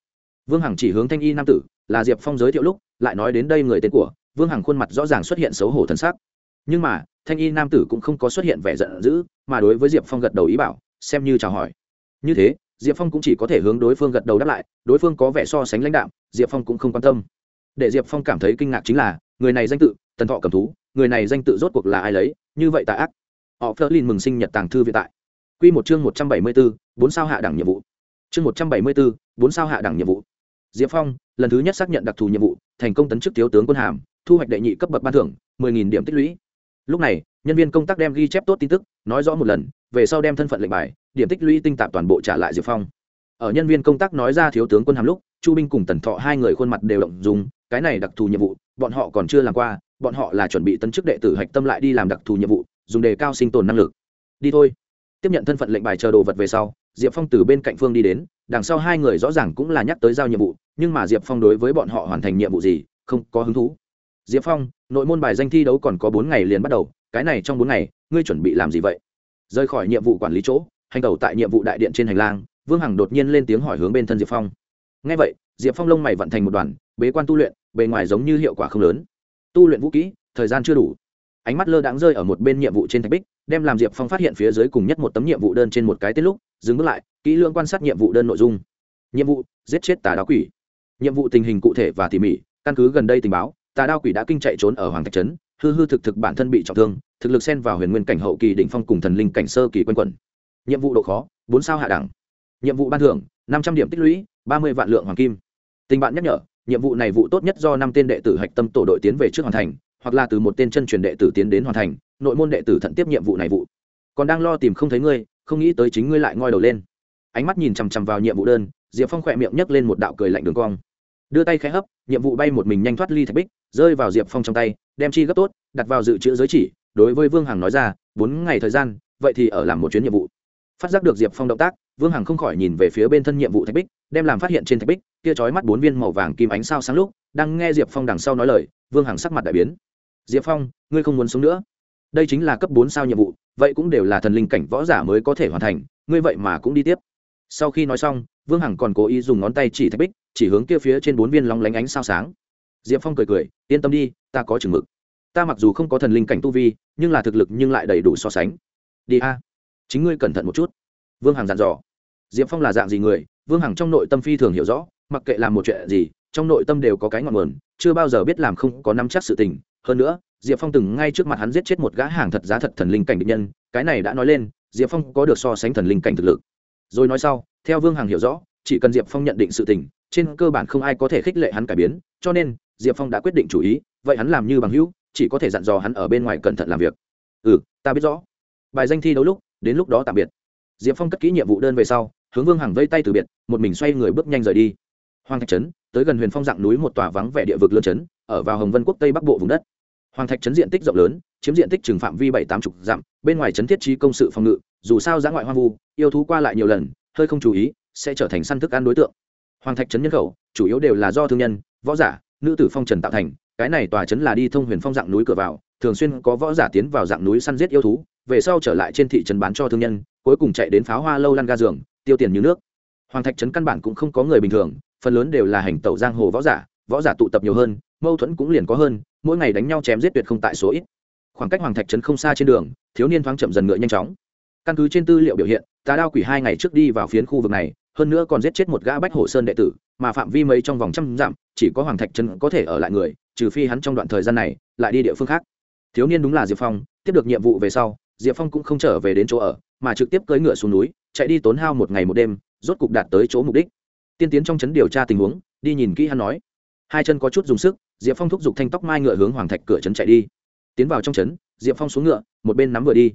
vương hằng chỉ hướng thanh y nam tử, là diệp phong giới thiệu lúc, lại nói đến đây người tên của, vương hằng khuôn mặt rõ ràng xuất hiện xấu hổ thân xác nhưng mà, thanh y nam tử cũng không có xuất hiện vẻ giận dữ, mà đối với diệp phong gật đầu ý bảo, xem như chào hỏi. Như thế diệp phong cũng chỉ có thể hướng đối phương gật đầu đáp lại, đối phương có vẻ so sánh lãnh đạm, diệp phong cũng không quan tâm. Để diệp phong cảm thấy kinh ngạc chính là, người này danh tự, tần thọ cầm thú, người này danh tự rốt cuộc là ai lấy, như vậy tạ ác. Họ phớt lên mừng sinh nhật tàng thư viện tại. Q một chương một trăm bảy mươi bốn bốn sao hạ đẳng nhiệm vụ. Chương một trăm bảy mươi bốn bốn sao hạ đẳng nhiệm vụ. Diệp phong, lần thứ nhất xác nhận đặc thù nhiệm vụ, thành công tấn chức thiếu tướng quân hàm, thu hoạch đệ nhị cấp bậc ban thưởng, mười nghìn điểm tích lũy. Lúc này, nhân viên công tác đem ghi chép tốt tin tức, nói rõ một lần về sau đem thân phận lệnh bài, điểm tích lũy tinh tạp toàn bộ trả lại diệp phong. Ở nhân viên công tác nói ra thiếu tướng quân hàm lúc, chu binh cùng tần thọ hai người khuôn mặt đều động dùng cái này đặc thù nhiệm vụ, bọn họ còn chưa làm qua, bọn họ là chuẩn bị tấn chức đệ tử hạch tâm lại đi làm đặc thù nhiệm vụ, dùng đề cao sinh tồn năng lực. Đi thôi. Tiếp nhận thân phận lệnh bài chờ đồ vật về sau, diệp phong từ bên cạnh phương đi đến, đằng sau hai người rõ ràng cũng là nhắc tới giao nhiệm vụ, nhưng mà diệp phong đối với bọn họ hoàn thành nhiệm vụ gì, không có hứng thú. Diệp phong, nội môn bài danh thi đấu còn có bốn ngày liền bắt đầu, cái này trong bốn ngày, ngươi chuẩn bị làm gì vậy? Rời khỏi nhiệm vụ quản lý chỗ, hành tẩu tại nhiệm vụ đại điện trên hành lang, vương hằng đột nhiên lên tiếng hỏi hướng bên thân diệp phong. Ngay vậy, diệp phong lông mày vận thành một đoàn, bế quan tu luyện, bề ngoài giống như hiệu quả không lớn. Tu luyện vũ kỹ, thời gian chưa đủ. Ánh mắt lơ đáng rơi ở một bên nhiệm vụ trên thạch bích, đem làm diệp phong phát hiện phía dưới cùng nhất một tấm nhiệm vụ đơn trên một cái tên lúc, dừng bước lại, kỹ lưỡng quan sát nhiệm vụ đơn nội dung. Nhiệm vụ, giết chết tà đao quỷ. Nhiệm vụ tình hình cụ thể và tỉ mỉ, căn cứ gần đây tình báo, tà đao quỷ đã kinh chạy trốn ở hoàng thạch trấn hư hư thực thực bản thân bị trọng thương, thực lực xen vào huyền nguyên cảnh hậu kỳ đỉnh phong cùng thần linh cảnh sơ kỳ quân quẩn. Nhiệm vụ độ khó, bốn sao hạ đẳng. Nhiệm vụ ban thưởng, năm trăm điểm tích lũy, ba mươi vạn lượng hoàng kim. Tình bạn nhắc nhở, nhiệm vụ này vụ tốt nhất do năm tên đệ tử hạch tâm tổ đội tiến về trước hoàn thành, hoặc là từ một tên chân truyền đệ tử tiến đến hoàn thành, nội môn đệ tử thận tiếp nhiệm vụ này vụ. Còn đang lo tìm không thấy ngươi, không nghĩ tới chính ngươi lại ngoi đầu lên. Ánh mắt nhìn chằm chằm vào nhiệm vụ đơn, diệp phong khỏe miệng nhấc lên một đạo cười lạnh đường cong. Đưa tay khẽ hấp, nhiệm vụ bay một mình nhanh thoát ly thạch bích, rơi vào diệp phong trong tay đem chi gấp tốt, đặt vào dự trữ giới chỉ, đối với vương hằng nói ra, bốn ngày thời gian, vậy thì ở làm một chuyến nhiệm vụ. Phát giác được diệp phong động tác, vương hằng không khỏi nhìn về phía bên thân nhiệm vụ thạch bích, đem làm phát hiện trên thạch bích, kia trói mắt bốn viên màu vàng kim ánh sao sáng lúc, đang nghe diệp phong đằng sau nói lời, vương hằng sắc mặt đại biến. Diệp phong, ngươi không muốn sống nữa? Đây chính là cấp bốn sao nhiệm vụ, vậy cũng đều là thần linh cảnh võ giả mới có thể hoàn thành, ngươi vậy mà cũng đi tiếp. Sau khi nói xong, vương hằng còn cố ý dùng ngón tay chỉ thạch bích, chỉ hướng kia phía trên bốn viên lóng lánh ánh sao sáng diệp phong cười cười, yên tâm đi, ta có chừng mực. Ta mặc dù không có thần linh cảnh tu vi, nhưng là thực lực nhưng lại đầy đủ so sánh. Đi a, chính ngươi cẩn thận một chút. Vương hằng dặn dò. Diệp phong là dạng gì người? Vương hằng trong nội tâm phi thường hiểu rõ, mặc kệ làm một chuyện gì, trong nội tâm đều có cái ngọn nguồn, chưa bao giờ biết làm không có nắm chắc sự tình. Hơn nữa, diệp phong từng ngay trước mặt hắn giết chết một gã hàng thật giá thật thần linh cảnh định nhân, cái này đã nói lên, diệp phong có được so sánh thần linh cảnh thực lực. Rồi nói sau, theo vương hằng hiểu rõ, chỉ cần diệp phong nhận định sự tình, trên cơ bản không ai có thể khích lệ hắn cải biến, cho nên diệp phong đã quyết định chủ ý, vậy hắn làm như bằng hữu, chỉ có thể dặn dò hắn ở bên ngoài cẩn thận làm việc. Ừ ta biết rõ. Bài danh thi đấu lúc, đến lúc đó tạm biệt. Diệp phong cất kỹ nhiệm vụ đơn về sau, hướng vương hằng vây tay từ biệt, một mình xoay người bước nhanh rời đi. Hoàng thạch trấn, tới gần huyền phong dạng núi một tòa vắng vẻ địa vực lương trấn, ở vào hồng vân quốc tây bắc bộ vùng đất. Hoàng thạch trấn diện tích rộng lớn, chiếm diện tích trừng phạm vi bảy tám chục dặm, bên ngoài trấn thiết trí công sự phòng ngự, dù sao giã ngoại hoang vu, yêu thú qua lại nhiều lần, hơi không chú ý, sẽ trở thành săn thức ăn đối tượng. Hoàng thạch trấn nhân khẩu, chủ yếu đều là do thương nhân, võ giả nữ tử phong trần tạo thành, cái này tòa trấn là đi thông huyền phong dạng núi cửa vào, thường xuyên có võ giả tiến vào dạng núi săn giết yêu thú, về sau trở lại trên thị trấn bán cho thương nhân, cuối cùng chạy đến pháo hoa lâu lăn ga giường, tiêu tiền như nước. Hoàng thạch trấn căn bản cũng không có người bình thường, phần lớn đều là hành tẩu giang hồ võ giả võ giả tụ tập nhiều hơn, mâu thuẫn cũng liền có hơn, mỗi ngày đánh nhau chém giết tuyệt không tại số ít. Khoảng cách hoàng thạch trấn không xa trên đường, thiếu niên thoáng chậm dần ngựa nhanh chóng. Căn cứ trên tư liệu biểu hiện, tà đao quỷ hai ngày trước đi vào phiến khu vực này, hơn nữa còn giết chết một gã bách hồ sơn đệ tử mà phạm vi mấy trong vòng trăm dặm, chỉ có hoàng thạch trấn có thể ở lại người, trừ phi hắn trong đoạn thời gian này lại đi địa phương khác. Thiếu niên đúng là diệp phong, tiếp được nhiệm vụ về sau, diệp phong cũng không trở về đến chỗ ở, mà trực tiếp cưỡi ngựa xuống núi, chạy đi tốn hao một ngày một đêm, rốt cục đạt tới chỗ mục đích. Tiên tiến trong trấn điều tra tình huống, đi nhìn kỹ hắn nói. Hai chân có chút dùng sức, diệp phong thúc giục thanh tóc mai ngựa hướng hoàng thạch cửa trấn chạy đi. Tiến vào trong trấn, diệp phong xuống ngựa, một bên nắm vừa đi.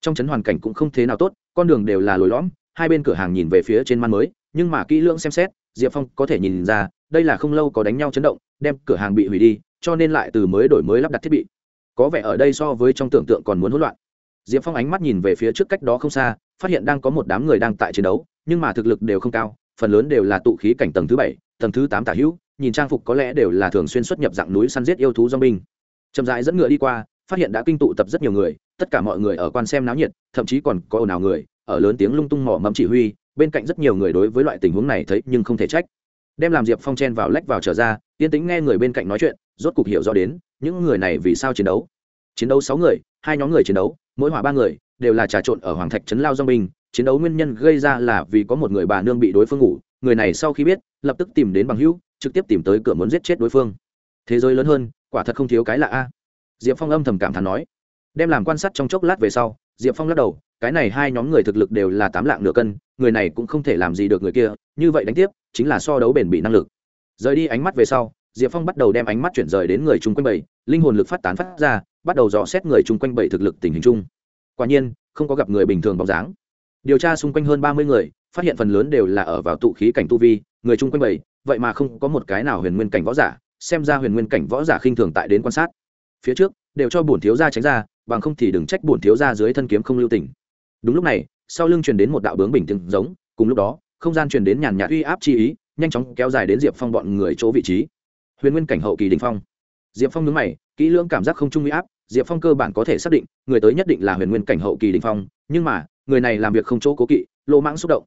Trong trấn hoàn cảnh cũng không thế nào tốt, con đường đều là lồi lõm, hai bên cửa hàng nhìn về phía trên man mới, nhưng mà kỹ lưỡng xem xét diệp phong có thể nhìn ra, đây là không lâu có đánh nhau chấn động, đem cửa hàng bị hủy đi, cho nên lại từ mới đổi mới lắp đặt thiết bị. Có vẻ ở đây so với trong tưởng tượng còn muốn hỗn loạn. Diệp phong ánh mắt nhìn về phía trước cách đó không xa, phát hiện đang có một đám người đang tại chiến đấu, nhưng mà thực lực đều không cao, phần lớn đều là tụ khí cảnh tầng thứ bảy, tầng thứ tám tả hữu, nhìn trang phục có lẽ đều là thường xuyên xuất nhập dạng núi săn giết yêu thú dong binh chậm rãi dẫn ngựa đi qua, phát hiện đã kinh tụ tập rất nhiều người, tất cả mọi người ở quan xem náo nhiệt, thậm chí còn có ồn ào người, ở lớn tiếng lung tung mỏ mẫm chỉ huy bên cạnh rất nhiều người đối với loại tình huống này thấy nhưng không thể trách. Đem làm diệp phong chen vào lách vào trở ra, yên tĩnh nghe người bên cạnh nói chuyện, rốt cục hiểu rõ đến, những người này vì sao chiến đấu. Chiến đấu sáu người, hai nhóm người chiến đấu, mỗi hỏa ba người, đều là trà trộn ở hoàng thạch trấn lao dong binh chiến đấu nguyên nhân gây ra là vì có một người bà nương bị đối phương ngủ, người này sau khi biết, lập tức tìm đến bằng hữu, trực tiếp tìm tới cửa muốn giết chết đối phương. Thế giới lớn hơn, quả thật không thiếu cái lạ a. Diệp phong âm thầm cảm thán nói. Đem làm quan sát trong chốc lát về sau diệp phong lắc đầu, cái này hai nhóm người thực lực đều là tám lạng nửa cân, người này cũng không thể làm gì được người kia, như vậy đánh tiếp, chính là so đấu bền bị năng lực. Rời đi ánh mắt về sau, diệp phong bắt đầu đem ánh mắt chuyển rời đến người chung quanh bảy, linh hồn lực phát tán phát ra, bắt đầu dò xét người chung quanh bảy thực lực tình hình chung. Quả nhiên, không có gặp người bình thường bóng dáng. Điều tra xung quanh hơn ba mươi người, phát hiện phần lớn đều là ở vào tụ khí cảnh tu vi, người chung quanh bảy, vậy mà không có một cái nào huyền nguyên cảnh võ giả, xem ra huyền nguyên cảnh võ giả khinh thường tại đến quan sát. Phía trước, đều cho bổn thiếu gia tránh ra bằng không thì đừng trách bổn thiếu gia dưới thân kiếm không lưu tình. Đúng lúc này, sau lưng truyền đến một đạo bướng bình tiếng giống, cùng lúc đó, không gian truyền đến nhàn nhạt uy áp chi ý, nhanh chóng kéo dài đến diệp phong bọn người chỗ vị trí. Huyền nguyên cảnh hậu kỳ đình phong. Diệp phong nhớ mày, kỹ lưỡng cảm giác không trung uy áp, diệp phong cơ bản có thể xác định, người tới nhất định là huyền nguyên cảnh hậu kỳ đình phong, nhưng mà, người này làm việc không chỗ cố kỵ, lô mãng xúc động.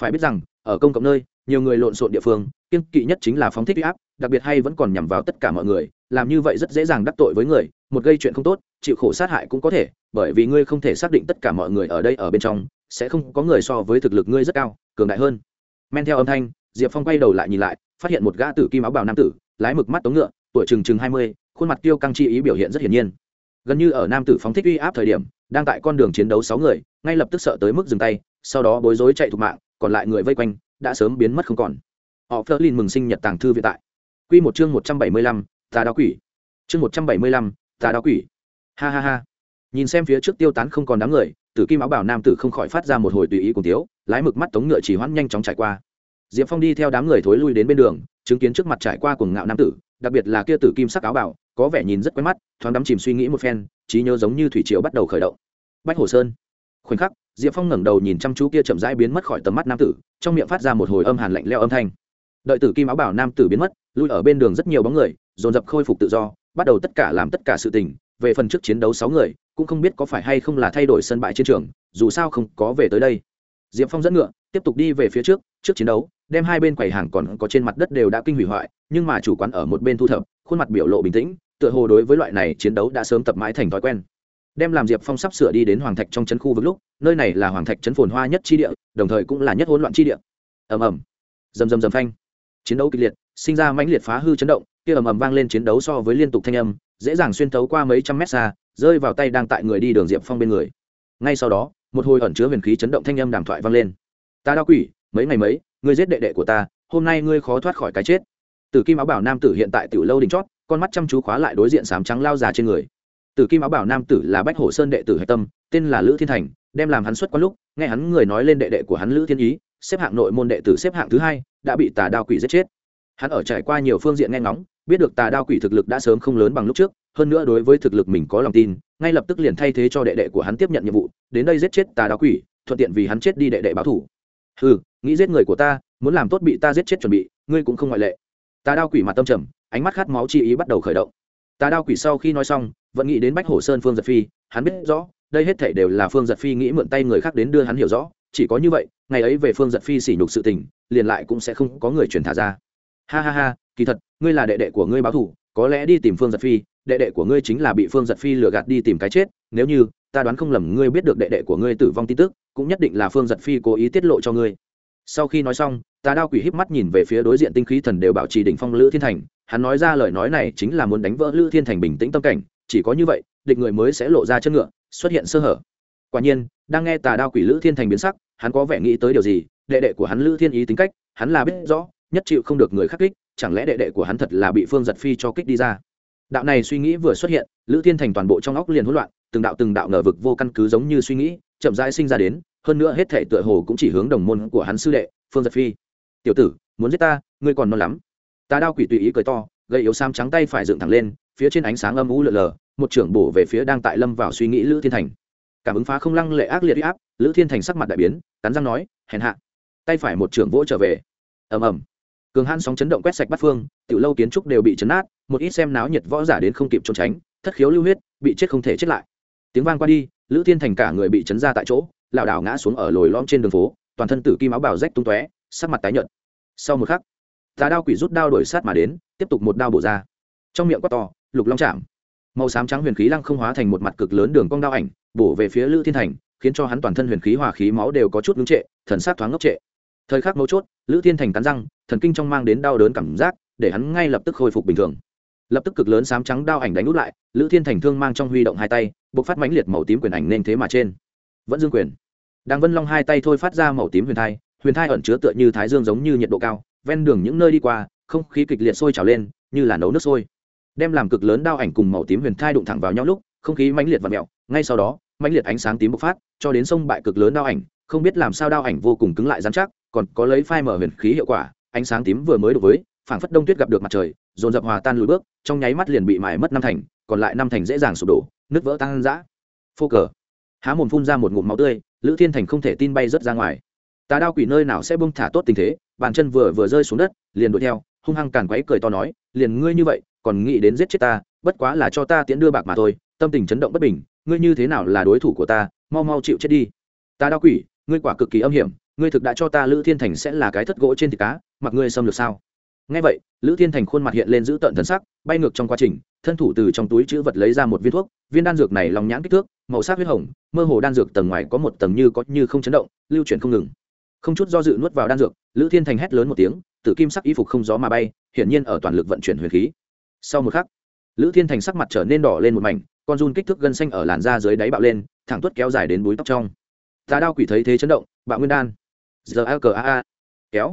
Phải biết rằng, ở công cộng nơi, nhiều người lộn xộn địa phương kiên kỵ nhất chính là phóng thích uy áp, đặc biệt hay vẫn còn nhằm vào tất cả mọi người, làm như vậy rất dễ dàng đắc tội với người một gây chuyện không tốt, chịu khổ sát hại cũng có thể, bởi vì ngươi không thể xác định tất cả mọi người ở đây ở bên trong, sẽ không có người so với thực lực ngươi rất cao, cường đại hơn. Men theo âm thanh, diệp phong quay đầu lại nhìn lại, phát hiện một gã tử kim áo bào nam tử, lái mực mắt tống ngựa, tuổi chừng chừng hai mươi, khuôn mặt tiêu căng chi ý biểu hiện rất hiển nhiên. Gần như ở nam tử phóng thích uy áp thời điểm, đang tại con đường chiến đấu sáu người, ngay lập tức sợ tới mức dừng tay, sau đó bối rối chạy thục mạng, còn lại người vây quanh, đã sớm biến mất không còn. Họ phớt lên mừng sinh nhật tàng thư viện tại. Quy một chương một trăm bảy mươi lăm tà đao quỷ. Chương một trăm bảy mươi lăm tà đao quỷ. Ha ha ha. Nhìn xem phía trước tiêu tán không còn đám người, tử kim áo bảo nam tử không khỏi phát ra một hồi tùy ý cùng tiếu, lái mực mắt tống ngựa chỉ hoãn nhanh chóng trải qua. Diệp phong đi theo đám người thối lui đến bên đường, chứng kiến trước mặt trải qua cùng ngạo nam tử, đặc biệt là kia tử kim sắc áo bảo có vẻ nhìn rất quen mắt, thoáng đắm chìm suy nghĩ một phen, trí nhớ giống như thủy triều bắt đầu khởi động. Bách hồ sơn. Khoảnh khắc, diệp phong ngẩng đầu nhìn chăm chú kia chậm rãi biến mất khỏi tầm mắt nam tử, trong miệng phát ra một hồi âm hàn lạnh leo âm thanh. Đợi tử kim áo bảo nam tử biến mất, lui ở bên đường rất nhiều bóng người, dồn dập khôi phục tự do bắt đầu tất cả làm tất cả sự tình, về phần trước chiến đấu sáu người, cũng không biết có phải hay không là thay đổi sân bãi chiến trường, dù sao không có về tới đây. Diệp phong dẫn ngựa, tiếp tục đi về phía trước trước chiến đấu, đem hai bên quầy hàng còn có trên mặt đất đều đã kinh hủy hoại, nhưng mà chủ quán ở một bên thu thập, khuôn mặt biểu lộ bình tĩnh, tựa hồ đối với loại này chiến đấu đã sớm tập mãi thành thói quen. Đem làm diệp phong sắp sửa đi đến hoàng thạch trong trấn khu vực lúc, nơi này là hoàng thạch trấn phồn hoa nhất chi địa, đồng thời cũng là nhất hỗn loạn chi địa. Ầm ầm. Rầm rầm rầm phanh. Chiến đấu kịch liệt, sinh ra mãnh liệt phá hư chấn động kia ầm ầm vang lên chiến đấu so với liên tục thanh âm, dễ dàng xuyên thấu qua mấy trăm mét xa, rơi vào tay đang tại người đi đường diệp phong bên người. Ngay sau đó, một hồi ẩn chứa huyền khí chấn động thanh âm đàm thoại vang lên. Ta đau quỷ, mấy ngày mấy, ngươi giết đệ đệ của ta, hôm nay ngươi khó thoát khỏi cái chết. Tử kim áo bảo nam tử hiện tại tiểu lâu đỉnh chót, con mắt chăm chú khóa lại đối diện sám trắng lao già trên người. Tử kim áo bảo nam tử là bách hổ sơn đệ tử hạch tâm, tên là lữ thiên thành, đem làm hắn xuất quan lúc, nghe hắn người nói lên đệ đệ của hắn lữ thiên ý, xếp hạng nội môn đệ tử xếp hạng thứ hai, đã bị tà đao quỷ giết chết. Hắn ở trải qua nhiều phương diện nghe ngóng biết được tà đao quỷ thực lực đã sớm không lớn bằng lúc trước, hơn nữa đối với thực lực mình có lòng tin, ngay lập tức liền thay thế cho đệ đệ của hắn tiếp nhận nhiệm vụ, đến đây giết chết tà đao quỷ, thuận tiện vì hắn chết đi đệ đệ báo thủ. Ừ nghĩ giết người của ta, muốn làm tốt bị ta giết chết chuẩn bị, ngươi cũng không ngoại lệ. Tà đao quỷ mặt tâm trầm, ánh mắt khát máu chi ý bắt đầu khởi động. Tà đao quỷ sau khi nói xong, vẫn nghĩ đến bách hồ sơn phương giật phi, hắn biết rõ, đây hết thể đều là phương giật phi nghĩ mượn tay người khác đến đưa hắn hiểu rõ, chỉ có như vậy, ngày ấy về phương giật phi sỉ nhục sự tình, liền lại cũng sẽ không có người truyền thả ra. Ha ha ha kỳ thật, ngươi là đệ đệ của ngươi báo thủ có lẽ đi tìm phương giật phi, đệ đệ của ngươi chính là bị phương giật phi lừa gạt đi tìm cái chết, nếu như, ta đoán không lầm ngươi biết được đệ đệ của ngươi tử vong tin tức, cũng nhất định là phương giật phi cố ý tiết lộ cho ngươi. Sau khi nói xong, Ta đao quỷ híp mắt nhìn về phía đối diện tinh khí thần đều bảo trì đỉnh phong lữ thiên thành, hắn nói ra lời nói này chính là muốn đánh vỡ lữ thiên thành bình tĩnh tâm cảnh, chỉ có như vậy, địch người mới sẽ lộ ra chân ngựa, xuất hiện sơ hở. Quả nhiên, đang nghe tà đao quỷ lữ thiên thành biến sắc, hắn có vẻ nghĩ tới điều gì, đệ đệ của hắn lữ thiên ý tính cách, hắn là biết rõ, nhất chịu không được người khắc kích chẳng lẽ đệ đệ của hắn thật là bị phương giật phi cho kích đi ra? Đạo này suy nghĩ vừa xuất hiện, lữ thiên thành toàn bộ trong óc liền hỗn loạn, từng đạo từng đạo ngờ vực vô căn cứ giống như suy nghĩ, chậm rãi sinh ra đến, hơn nữa hết thể tựa hồ cũng chỉ hướng đồng môn của hắn sư đệ, phương giật phi. Tiểu tử, muốn giết ta, ngươi còn non lắm. Ta đao quỷ tùy ý cười to gây yếu sam trắng tay phải dựng thẳng lên, phía trên ánh sáng âm u lờ lờ, một trưởng bổ về phía đang tại lâm vào suy nghĩ lữ thiên thành. Cảm ứng phá không lăng lệ ác liệt áp, lữ thiên thành sắc mặt đại biến, cắn răng nói, hèn hạ. Tay phải một trưởng vỗ trở về. Ầm ầm cường hãn sóng chấn động quét sạch bắt phương, tiểu lâu kiến trúc đều bị chấn nát, một ít xem náo nhiệt võ giả đến không kịp trốn tránh, thất khiếu lưu huyết, bị chết không thể chết lại. Tiếng vang qua đi, lữ thiên thành cả người bị chấn ra tại chỗ, lảo đảo ngã xuống ở lồi lõm trên đường phố, toàn thân tử kim áo bào rách tung tóe, sắc mặt tái nhợt. Sau một khắc, tà đao quỷ rút đao đổi sát mà đến, tiếp tục một đao bổ ra. Trong miệng quát to, lục long chạm. Màu xám trắng huyền khí lăng không hóa thành một mặt cực lớn đường cong đao ảnh, bổ về phía lữ thiên thành, khiến cho hắn toàn thân huyền khí hòa khí máu đều có chút ngưng trệ, thần sát thoáng ngốc trệ thời khắc mấu chốt, lữ thiên thành cắn răng, thần kinh trong mang đến đau đớn cảm giác, để hắn ngay lập tức khôi phục bình thường. Lập tức cực lớn sám trắng đao ảnh đánh út lại, lữ thiên thành thương mang trong huy động hai tay buộc phát mãnh liệt màu tím quyền ảnh nên thế mà trên. Vẫn dương quyền. Đang vân long hai tay thôi phát ra màu tím huyền thai huyền thai ẩn chứa tựa như thái dương giống như nhiệt độ cao, ven đường những nơi đi qua, không khí kịch liệt sôi trào lên, như là nấu nước sôi. Đem làm cực lớn đao ảnh cùng màu tím huyền thai đụng thẳng vào nhau lúc, không khí mãnh liệt và mẹo ngay sau đó, mãnh liệt ánh sáng tím bộc phát, cho đến sông bại cực lớn đao ảnh, không biết làm sao đao ảnh vô cùng cứng lại dán chắc còn có lấy phai mở huyền khí hiệu quả, ánh sáng tím vừa mới đổ với, phảng phất đông tuyết gặp được mặt trời, dồn dập hòa tan lùi bước, trong nháy mắt liền bị mài mất năm thành, còn lại năm thành dễ dàng sụp đổ nứt vỡ tăng dã phô cờ. Há mồm phun ra một ngụm máu tươi, lữ thiên thành không thể tin bay rớt ra ngoài. Tà đao quỷ nơi nào sẽ bông thả tốt tình thế, bàn chân vừa vừa rơi xuống đất, liền đuổi theo, hung hăng càn quấy cười to nói, liền ngươi như vậy, còn nghĩ đến giết chết ta, bất quá là cho ta tiễn đưa bạc mà thôi, tâm tình chấn động bất bình, ngươi như thế nào là đối thủ của ta, mau mau chịu chết đi. Ta đao quỷ, ngươi quả cực kỳ âm hiểm ngươi thực đã cho ta lữ thiên thành sẽ là cái thất gỗ trên thịt cá, mặc ngươi xâm lược sao? Ngay vậy, lữ thiên thành khuôn mặt hiện lên giữ tợn thần sắc, bay ngược trong quá trình, thân thủ từ trong túi chữ vật lấy ra một viên thuốc, viên đan dược này lòng nhãn kích thước, màu sắc huyết hồng, mơ hồ đan dược tầng ngoài có một tầng như có như không chấn động, lưu chuyển không ngừng. Không chút do dự nuốt vào đan dược, lữ thiên thành hét lớn một tiếng, tử kim sắc y phục không gió mà bay, hiển nhiên ở toàn lực vận chuyển huyền khí. Sau một khắc, lữ thiên thành sắc mặt trở nên đỏ lên một mảnh, con run kích thước gân xanh ở làn da dưới đáy bạo lên, thẳng tuất kéo dài đến búi tóc trong. Tà đao quỷ thấy thế chấn động, bạo nguyên đan giờ a cờ a a. Kéo.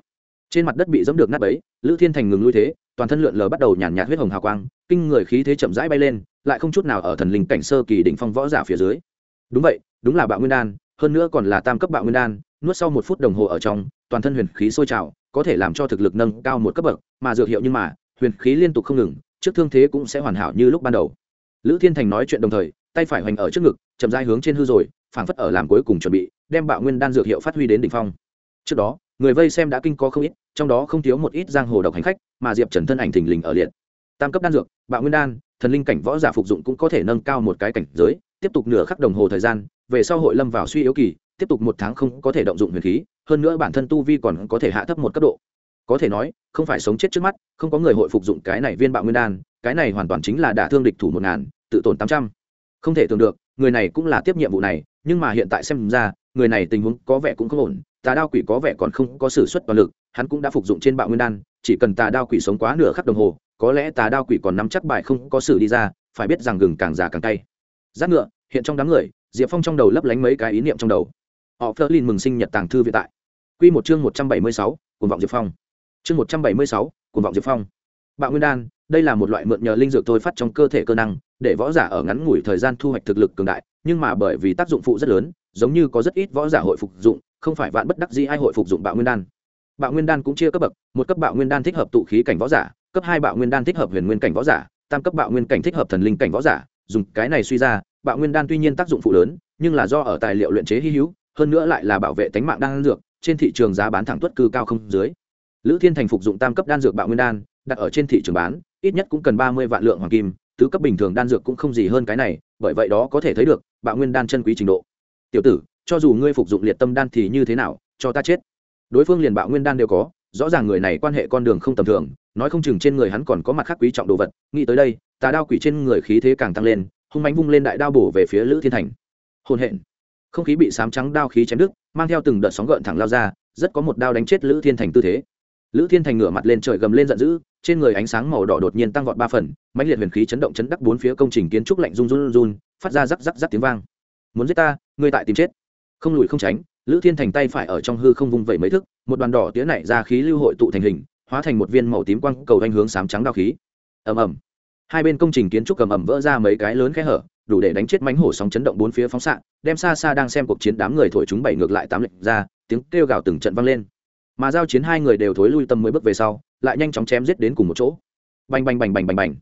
Trên mặt đất bị dẫm được nát bấy, lữ thiên thành ngừng lui thế, toàn thân lượn lờ bắt đầu nhàn nhạt huyết hồng hào quang, kinh người khí thế chậm rãi bay lên, lại không chút nào ở thần linh cảnh sơ kỳ đỉnh phong võ giả phía dưới. Đúng vậy, đúng là bạo nguyên đan, hơn nữa còn là tam cấp bạo nguyên đan, nuốt sau một phút đồng hồ ở trong, toàn thân huyền khí sôi trào, có thể làm cho thực lực nâng cao một cấp bậc, mà dược hiệu nhưng mà, huyền khí liên tục không ngừng, trước thương thế cũng sẽ hoàn hảo như lúc ban đầu. Lữ thiên thành nói chuyện đồng thời, tay phải hoành ở trước ngực, chậm rãi hướng trên hư rồi, phảng phất ở làm cuối cùng chuẩn bị, đem bạo nguyên đan dược hiệu phát huy đến đỉnh phong trước đó, người vây xem đã kinh có không ít, trong đó không thiếu một ít giang hồ độc hành khách, mà diệp trần thân ảnh thình lình ở liệt. Tam cấp đan dược, bạo nguyên đan, thần linh cảnh võ giả phục dụng cũng có thể nâng cao một cái cảnh giới, tiếp tục nửa khắc đồng hồ thời gian, về sau hội lâm vào suy yếu kỳ, tiếp tục một tháng không có thể động dụng huyền khí, hơn nữa bản thân tu vi còn có thể hạ thấp một cấp độ. Có thể nói, không phải sống chết trước mắt, không có người hội phục dụng cái này viên bạo nguyên đan, cái này hoàn toàn chính là đả thương địch thủ một ngàn, tự tổn tám trăm. Không thể tưởng được, người này cũng là tiếp nhiệm vụ này, nhưng mà hiện tại xem ra người này tình huống có vẻ cũng không ổn, tà đao quỷ có vẻ còn không có s ử suất toàn lực, hắn cũng đã phục dụng trên bạo nguyên đan, chỉ cần tà đao quỷ sống quá nửa khắc đồng hồ, có lẽ tà đao quỷ còn nắm chắc bài không có sự đi ra, phải biết rằng gừng càng già càng cay. Giác ngựa hiện trong đám người, diệp phong trong đầu lấp lánh mấy cái ý niệm trong đầu. Họ phớt lên mừng sinh nhật tàng thư viện tại. Q một chương một trăm bảy mươi sáu cùng vọng diệp phong. Chương một trăm bảy mươi sáu cùng vọng diệp phong. Bạo nguyên đan, đây là một loại mượn nhờ linh dược thôi phát trong cơ thể cơ năng, để võ giả ở ngắn ngủi thời gian thu hoạch thực lực cường đại, nhưng mà bởi vì tác dụng phụ rất lớn giống như có rất ít võ giả hội phục dụng, không phải vạn bất đắc dĩ ai hội phục dụng bạo nguyên đan. Bạo nguyên đan cũng chia cấp bậc, một cấp bạo nguyên đan thích hợp tụ khí cảnh võ giả, cấp hai bạo nguyên đan thích hợp huyền nguyên cảnh võ giả, tam cấp bạo nguyên cảnh thích hợp thần linh cảnh võ giả, dùng cái này suy ra, bạo nguyên đan tuy nhiên tác dụng phụ lớn, nhưng là do ở tài liệu luyện chế hy hữu, hơn nữa lại là bảo vệ tính mạng đan dược, trên thị trường giá bán thẳng tuất cư cao không dưới. Lữ thiên thành phục dụng tam cấp đan dược bạo nguyên đan, đặt ở trên thị trường bán, ít nhất cũng cần ba mươi vạn lượng hoàng kim, tứ cấp bình thường đan dược cũng không gì hơn cái này, bởi vậy đó có thể thấy được, bạo nguyên đan chân quý trình độ tiểu tử, cho dù ngươi phục dụng liệt tâm đan thì như thế nào, cho ta chết. Đối phương liền bạo nguyên đan đều có, rõ ràng người này quan hệ con đường không tầm thường, nói không chừng trên người hắn còn có mặt khác quý trọng đồ vật, nghĩ tới đây, tà đao quỷ trên người khí thế càng tăng lên, hung mánh vung lên đại đao bổ về phía lữ thiên thành. Hôn hẹn không khí bị sám trắng đao khí chém đứt, mang theo từng đợt sóng gợn thẳng lao ra, rất có một đao đánh chết lữ thiên thành tư thế. Lữ thiên thành ngửa mặt lên trời gầm lên giận dữ, trên người ánh sáng màu đỏ đột nhiên tăng vọt ba phần, mãnh liệt huyền khí chấn động chấn đắc bốn phía công trình kiến trúc lạnh run run run, phát ra rắc rắc rắc tiếng vang muốn giết ta, ngươi tại tìm chết. Không lùi không tránh, lữ thiên thành tay phải ở trong hư không vung vẩy mấy thức, một đoàn đỏ tía này ra khí lưu hội tụ thành hình, hóa thành một viên màu tím quang cầu anh hướng sám trắng đao khí. Ầm ầm. Hai bên công trình kiến trúc cầm ầm vỡ ra mấy cái lớn khe hở, đủ để đánh chết mánh hổ sóng chấn động bốn phía phóng xạ, đem xa xa đang xem cuộc chiến đám người thổi chúng bảy ngược lại tám lệnh ra, tiếng kêu gào từng trận vang lên. Mà giao chiến hai người đều thối lui tầm mới bước về sau, lại nhanh chóng chém giết đến cùng một chỗ. Bành bành bành bành bành bành.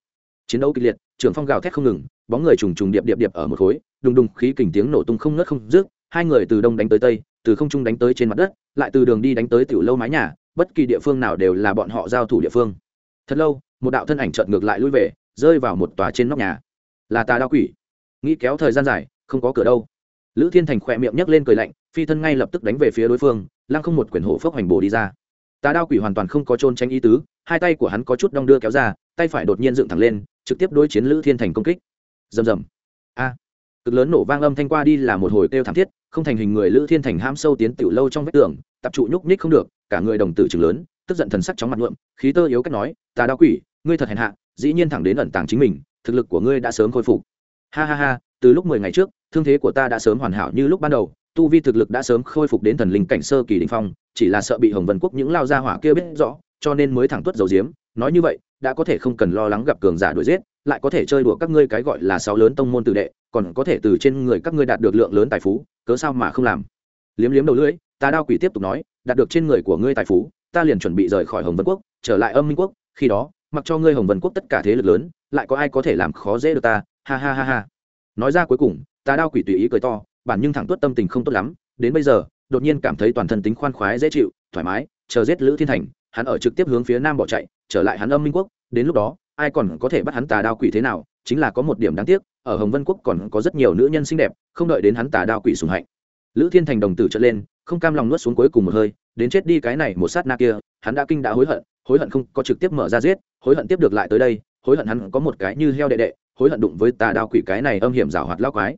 Chiến đấu kịch liệt, trưởng phong gào thét không ngừng, bóng người trùng trùng điệp điệp điệp ở một khối đùng đùng khí kình tiếng nổ tung không ngớt không rước hai người từ đông đánh tới tây, từ không trung đánh tới trên mặt đất, lại từ đường đi đánh tới tiểu lâu mái nhà, bất kỳ địa phương nào đều là bọn họ giao thủ địa phương. Thật lâu, một đạo thân ảnh chợt ngược lại lui về, rơi vào một tòa trên nóc nhà. Là tà đao quỷ. Nghĩ kéo thời gian dài, không có cửa đâu. Lữ thiên thành khỏe miệng nhấc lên cười lạnh, phi thân ngay lập tức đánh về phía đối phương, lăng không một quyển hộ phốc hoành bộ đi ra. Tà đao quỷ hoàn toàn không có trôn tránh ý tứ, hai tay của hắn có chút đong đưa kéo ra, tay phải đột nhiên dựng thẳng lên, trực tiếp đối chiến lữ thiên thành công kích. Rầm rầm cực lớn nổ vang âm thanh qua đi là một hồi kêu thảm thiết, không thành hình người lữ thiên thành ham sâu tiến tiểu lâu trong vách tường, tập trụ nhúc nhích không được, cả người đồng tử chừng lớn, tức giận thần sắc chóng mặt nhuộm, khí tơ yếu cách nói, ta đao quỷ, ngươi thật hèn hạ, dĩ nhiên thẳng đến ẩn tàng chính mình, thực lực của ngươi đã sớm khôi phục. Ha ha ha, từ lúc mười ngày trước, thương thế của ta đã sớm hoàn hảo như lúc ban đầu, tu vi thực lực đã sớm khôi phục đến thần linh cảnh sơ kỳ đình phong, chỉ là sợ bị hồng vân quốc những lao gia hỏa kia biết rõ, cho nên mới thẳng tuất dầu diếm, nói như vậy đã có thể không cần lo lắng gặp cường giả đuổi giết, lại có thể chơi đùa các ngươi cái gọi là sáu lớn tông môn tử đệ, còn có thể từ trên người các ngươi đạt được lượng lớn tài phú, cớ sao mà không làm? Liếm liếm đầu lưỡi, ta đao quỷ tiếp tục nói, đạt được trên người của ngươi tài phú, ta liền chuẩn bị rời khỏi hồng vân quốc, trở lại âm minh quốc, khi đó, mặc cho ngươi hồng vân quốc tất cả thế lực lớn, lại có ai có thể làm khó dễ được ta? Ha ha ha ha. Nói ra cuối cùng, ta đao quỷ tùy ý cười to, bản nhưng thẳng tuất tâm tình không tốt lắm, đến bây giờ, đột nhiên cảm thấy toàn thân tính khoan khoái dễ chịu, thoải mái, chờ giết lữ thiên thành, hắn ở trực tiếp hướng phía nam bỏ chạy trở lại hắn âm minh quốc, đến lúc đó, ai còn có thể bắt hắn tà đao quỷ thế nào, chính là có một điểm đáng tiếc, ở hồng vân quốc còn có rất nhiều nữ nhân xinh đẹp, không đợi đến hắn tà đao quỷ sùng hạnh. Lữ thiên thành đồng tử trở lên, không cam lòng nuốt xuống cuối cùng một hơi, đến chết đi cái này một sát na kia, hắn đã kinh đã hối hận hối hận không có trực tiếp mở ra giết, hối hận tiếp được lại tới đây, hối hận hắn có một cái như heo đệ đệ, hối hận đụng với tà đao quỷ cái này âm hiểm rào hoạt lao quái.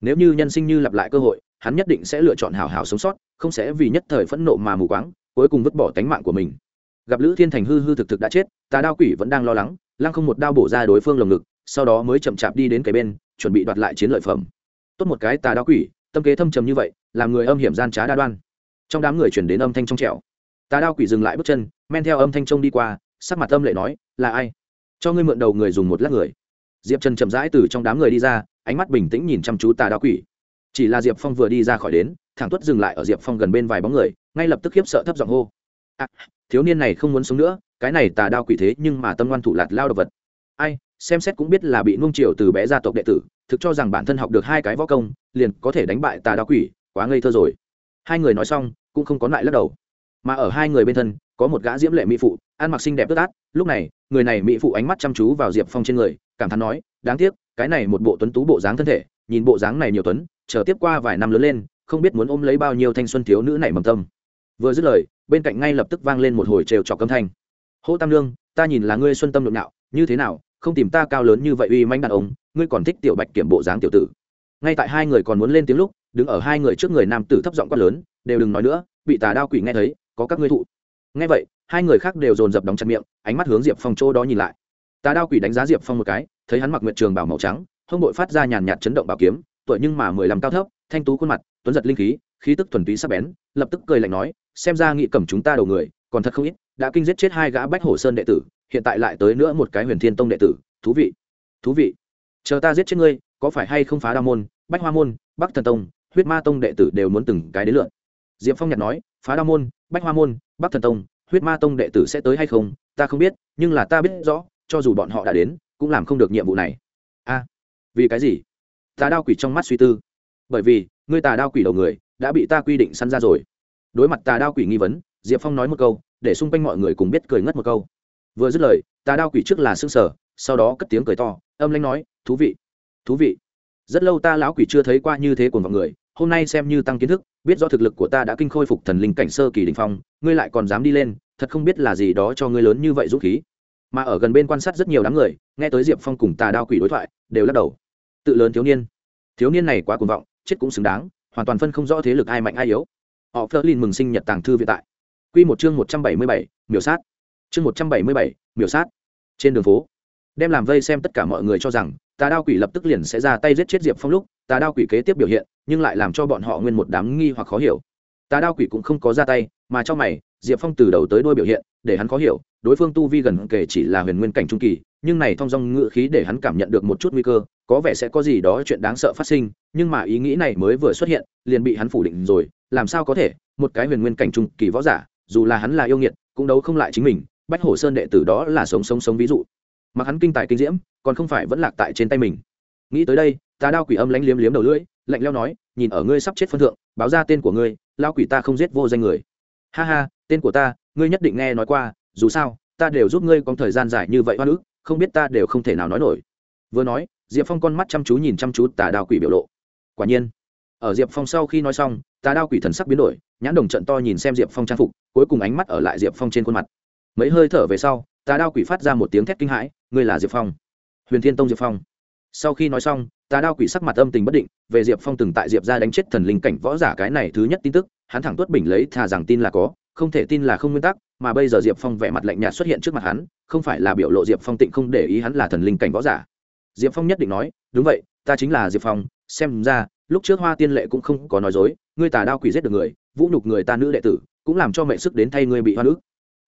Nếu như nhân sinh như lặp lại cơ hội, hắn nhất định sẽ lựa chọn hào hào sống sót, không sẽ vì nhất thời phẫn nộ mà mù quáng, cuối cùng vứt bỏ tánh mạng của mình gặp lữ thiên thành hư hư thực thực đã chết tà đao quỷ vẫn đang lo lắng lăng không một đao bổ ra đối phương lồng ngực sau đó mới chậm chạp đi đến cái bên chuẩn bị đoạt lại chiến lợi phẩm tốt một cái tà đao quỷ tâm kế thâm trầm như vậy làm người âm hiểm gian trá đa đoan trong đám người chuyển đến âm thanh trong trẻo tà đao quỷ dừng lại bước chân men theo âm thanh trông đi qua sắc mặt âm lệ nói là ai cho ngươi mượn đầu người dùng một lát người diệp trần chậm rãi từ trong đám người đi ra ánh mắt bình tĩnh nhìn chăm chú tà đao quỷ chỉ là diệp phong vừa đi ra khỏi đến thẳng tuất dừng lại ở diệp phong gần bên vài bóng người ngay lập tức khiếp sợ thấp giọng hô à, thiếu niên này không muốn sống nữa, cái này tà đao quỷ thế nhưng mà tâm ngoan thủ lạt lao đ ộ vật. Ai, xem xét cũng biết là bị nung chiều từ bé gia tộc đệ tử, thực cho rằng bản thân học được hai cái võ công, liền có thể đánh bại tà đao quỷ, quá ngây thơ rồi. Hai người nói xong, cũng không có lại lắc đầu. Mà ở hai người bên thân, có một gã diễm lệ mỹ phụ, ăn mặc xinh đẹp tức át lúc này, người này mỹ phụ ánh mắt chăm chú vào diệp phong trên người, cảm thán nói, đáng tiếc, cái này một bộ tuấn tú bộ dáng thân thể, nhìn bộ dáng này nhiều tuấn, chờ tiếp qua vài năm lớn lên, không biết muốn ôm lấy bao nhiêu thanh xuân thiếu nữ này mầm tâm vừa dứt lời, bên cạnh ngay lập tức vang lên một hồi trêu trọc âm thanh. Hô tam lương ta nhìn là ngươi xuân tâm nhộn nhạo như thế nào, không tìm ta cao lớn như vậy uy manh đàn ông, ngươi còn thích tiểu bạch kiểm bộ dáng tiểu tử. Ngay tại hai người còn muốn lên tiếng lúc, đứng ở hai người trước người nam tử thấp giọng quát lớn, đều đừng nói nữa, bị tà đao quỷ nghe thấy, có các ngươi thụ. Nghe vậy, hai người khác đều dồn dập đóng chặt miệng, ánh mắt hướng diệp phong chỗ đó nhìn lại. Tà đao quỷ đánh giá diệp phong một cái, thấy hắn mặc nguyện trường bảo màu trắng, hông bội phát ra nhàn nhạt chấn động bảo kiếm, tuổi nhưng mà mười lăm cao thấp, thanh tú khuôn mặt, tuấn giật linh khí khí tức thuần túy sắc bén, lập tức cười lạnh nói, xem ra nghị cầm chúng ta đầu người, còn thật không ít, đã kinh giết chết hai gã bách hổ sơn đệ tử, hiện tại lại tới nữa một cái huyền thiên tông đệ tử, thú vị thú vị. Chờ ta giết chết ngươi, có phải hay không phá đa môn, bách hoa môn, bắc thần tông, huyết ma tông đệ tử đều muốn từng cái đến lượn diệp phong nhặt nói, phá đa môn, bách hoa môn, bắc thần tông, huyết ma tông đệ tử sẽ tới hay không, ta không biết, nhưng là ta biết rõ, cho dù bọn họ đã đến, cũng làm không được nhiệm vụ này. A, vì cái gì? Tà đao quỷ trong mắt suy tư. Bởi vì, ngươi tà đao quỷ đầu người đã bị ta quy định săn ra rồi. Đối mặt tà đao quỷ nghi vấn, diệp phong nói một câu, để xung quanh mọi người cùng biết cười ngất một câu. Vừa dứt lời, tà đao quỷ trước là s ư ơ n g sở sau đó cất tiếng cười to, âm lanh nói, thú vị thú vị. Rất lâu ta lão quỷ chưa thấy qua như thế của mọi người, hôm nay xem như tăng kiến thức, biết do thực lực của ta đã kinh khôi phục thần linh cảnh sơ kỳ đình phong, ngươi lại còn dám đi lên, thật không biết là gì đó cho ngươi lớn như vậy dũng khí. Mà ở gần bên quan sát rất nhiều đám người, nghe tới diệp phong cùng tà đao quỷ đối thoại, đều lắc đầu. Tự lớn thiếu niên. Thiếu niên này quá cuồng vọng, chết cũng xứng đáng hoàn toàn phân không rõ thế lực ai mạnh ai yếu. Họ phơ lin mừng sinh nhật tàng thư viện tại q một chương một trăm bảy mươi bảy, miểu sát. Chương một trăm bảy mươi bảy, miểu sát. Trên đường phố, đem làm vây xem tất cả mọi người cho rằng, tà đao quỷ lập tức liền sẽ ra tay giết chết diệp phong lúc, tà đao quỷ kế tiếp biểu hiện, nhưng lại làm cho bọn họ nguyên một đám nghi hoặc khó hiểu. Tà đao quỷ cũng không có ra tay, mà trong mày, diệp phong từ đầu tới đôi biểu hiện, để hắn khó hiểu, đối phương tu vi gần kể chỉ là huyền nguyên cảnh trung kỳ nhưng này thong dong ngự khí để hắn cảm nhận được một chút nguy cơ, có vẻ sẽ có gì đó chuyện đáng sợ phát sinh, nhưng mà ý nghĩ này mới vừa xuất hiện, liền bị hắn phủ định rồi, làm sao có thể, một cái huyền nguyên cảnh trung kỳ võ giả, dù là hắn là yêu nghiệt, cũng đấu không lại chính mình, bách hổ sơn đệ tử đó là sống sống sống ví dụ. Mặc hắn kinh tài kinh diễm, còn không phải vẫn lạc tại trên tay mình. Nghĩ tới đây, ta đao quỷ âm lánh liếm liếm đầu lưỡi, lạnh leo nói, nhìn ở ngươi sắp chết phân thượng, báo ra tên của ngươi lao quỷ ta không giết vô danh người. Ha ha, tên của ta, ngươi nhất định nghe nói qua, dù sao, ta đều giúp ngươi có thời gian dài như vậy hoa nữ không biết ta đều không thể nào nói nổi. Vừa nói, diệp phong con mắt chăm chú nhìn chăm chú tà đao quỷ biểu lộ. Quả nhiên, ở diệp phong sau khi nói xong, tà đao quỷ thần sắc biến đổi, nhãn đồng trận to nhìn xem diệp phong trang phục, cuối cùng ánh mắt ở lại diệp phong trên khuôn mặt. Mấy hơi thở về sau, tà đao quỷ phát ra một tiếng thét kinh hãi, ngươi là diệp phong? Huyền thiên tông diệp phong. Sau khi nói xong, tà đao quỷ sắc mặt âm tình bất định, về diệp phong từng tại diệp ra đánh chết thần linh cảnh võ giả cái này thứ nhất tin tức hắn thẳng tuất bình lấy thà rằng tin là có, không thể tin là không nguyên tắc, mà bây giờ diệp phong vẻ mặt lạnh nhạt xuất hiện trước mặt hắn, không phải là biểu lộ diệp phong tịnh không để ý hắn là thần linh cảnh võ giả. Diệp phong nhất định nói, đúng vậy, ta chính là diệp phong, xem ra, lúc trước hoa tiên lệ cũng không có nói dối, ngươi tà đao quỷ giết được người, vũ nhục người ta nữ đệ tử, cũng làm cho mẹ sức đến thay ngươi bị hoa nữ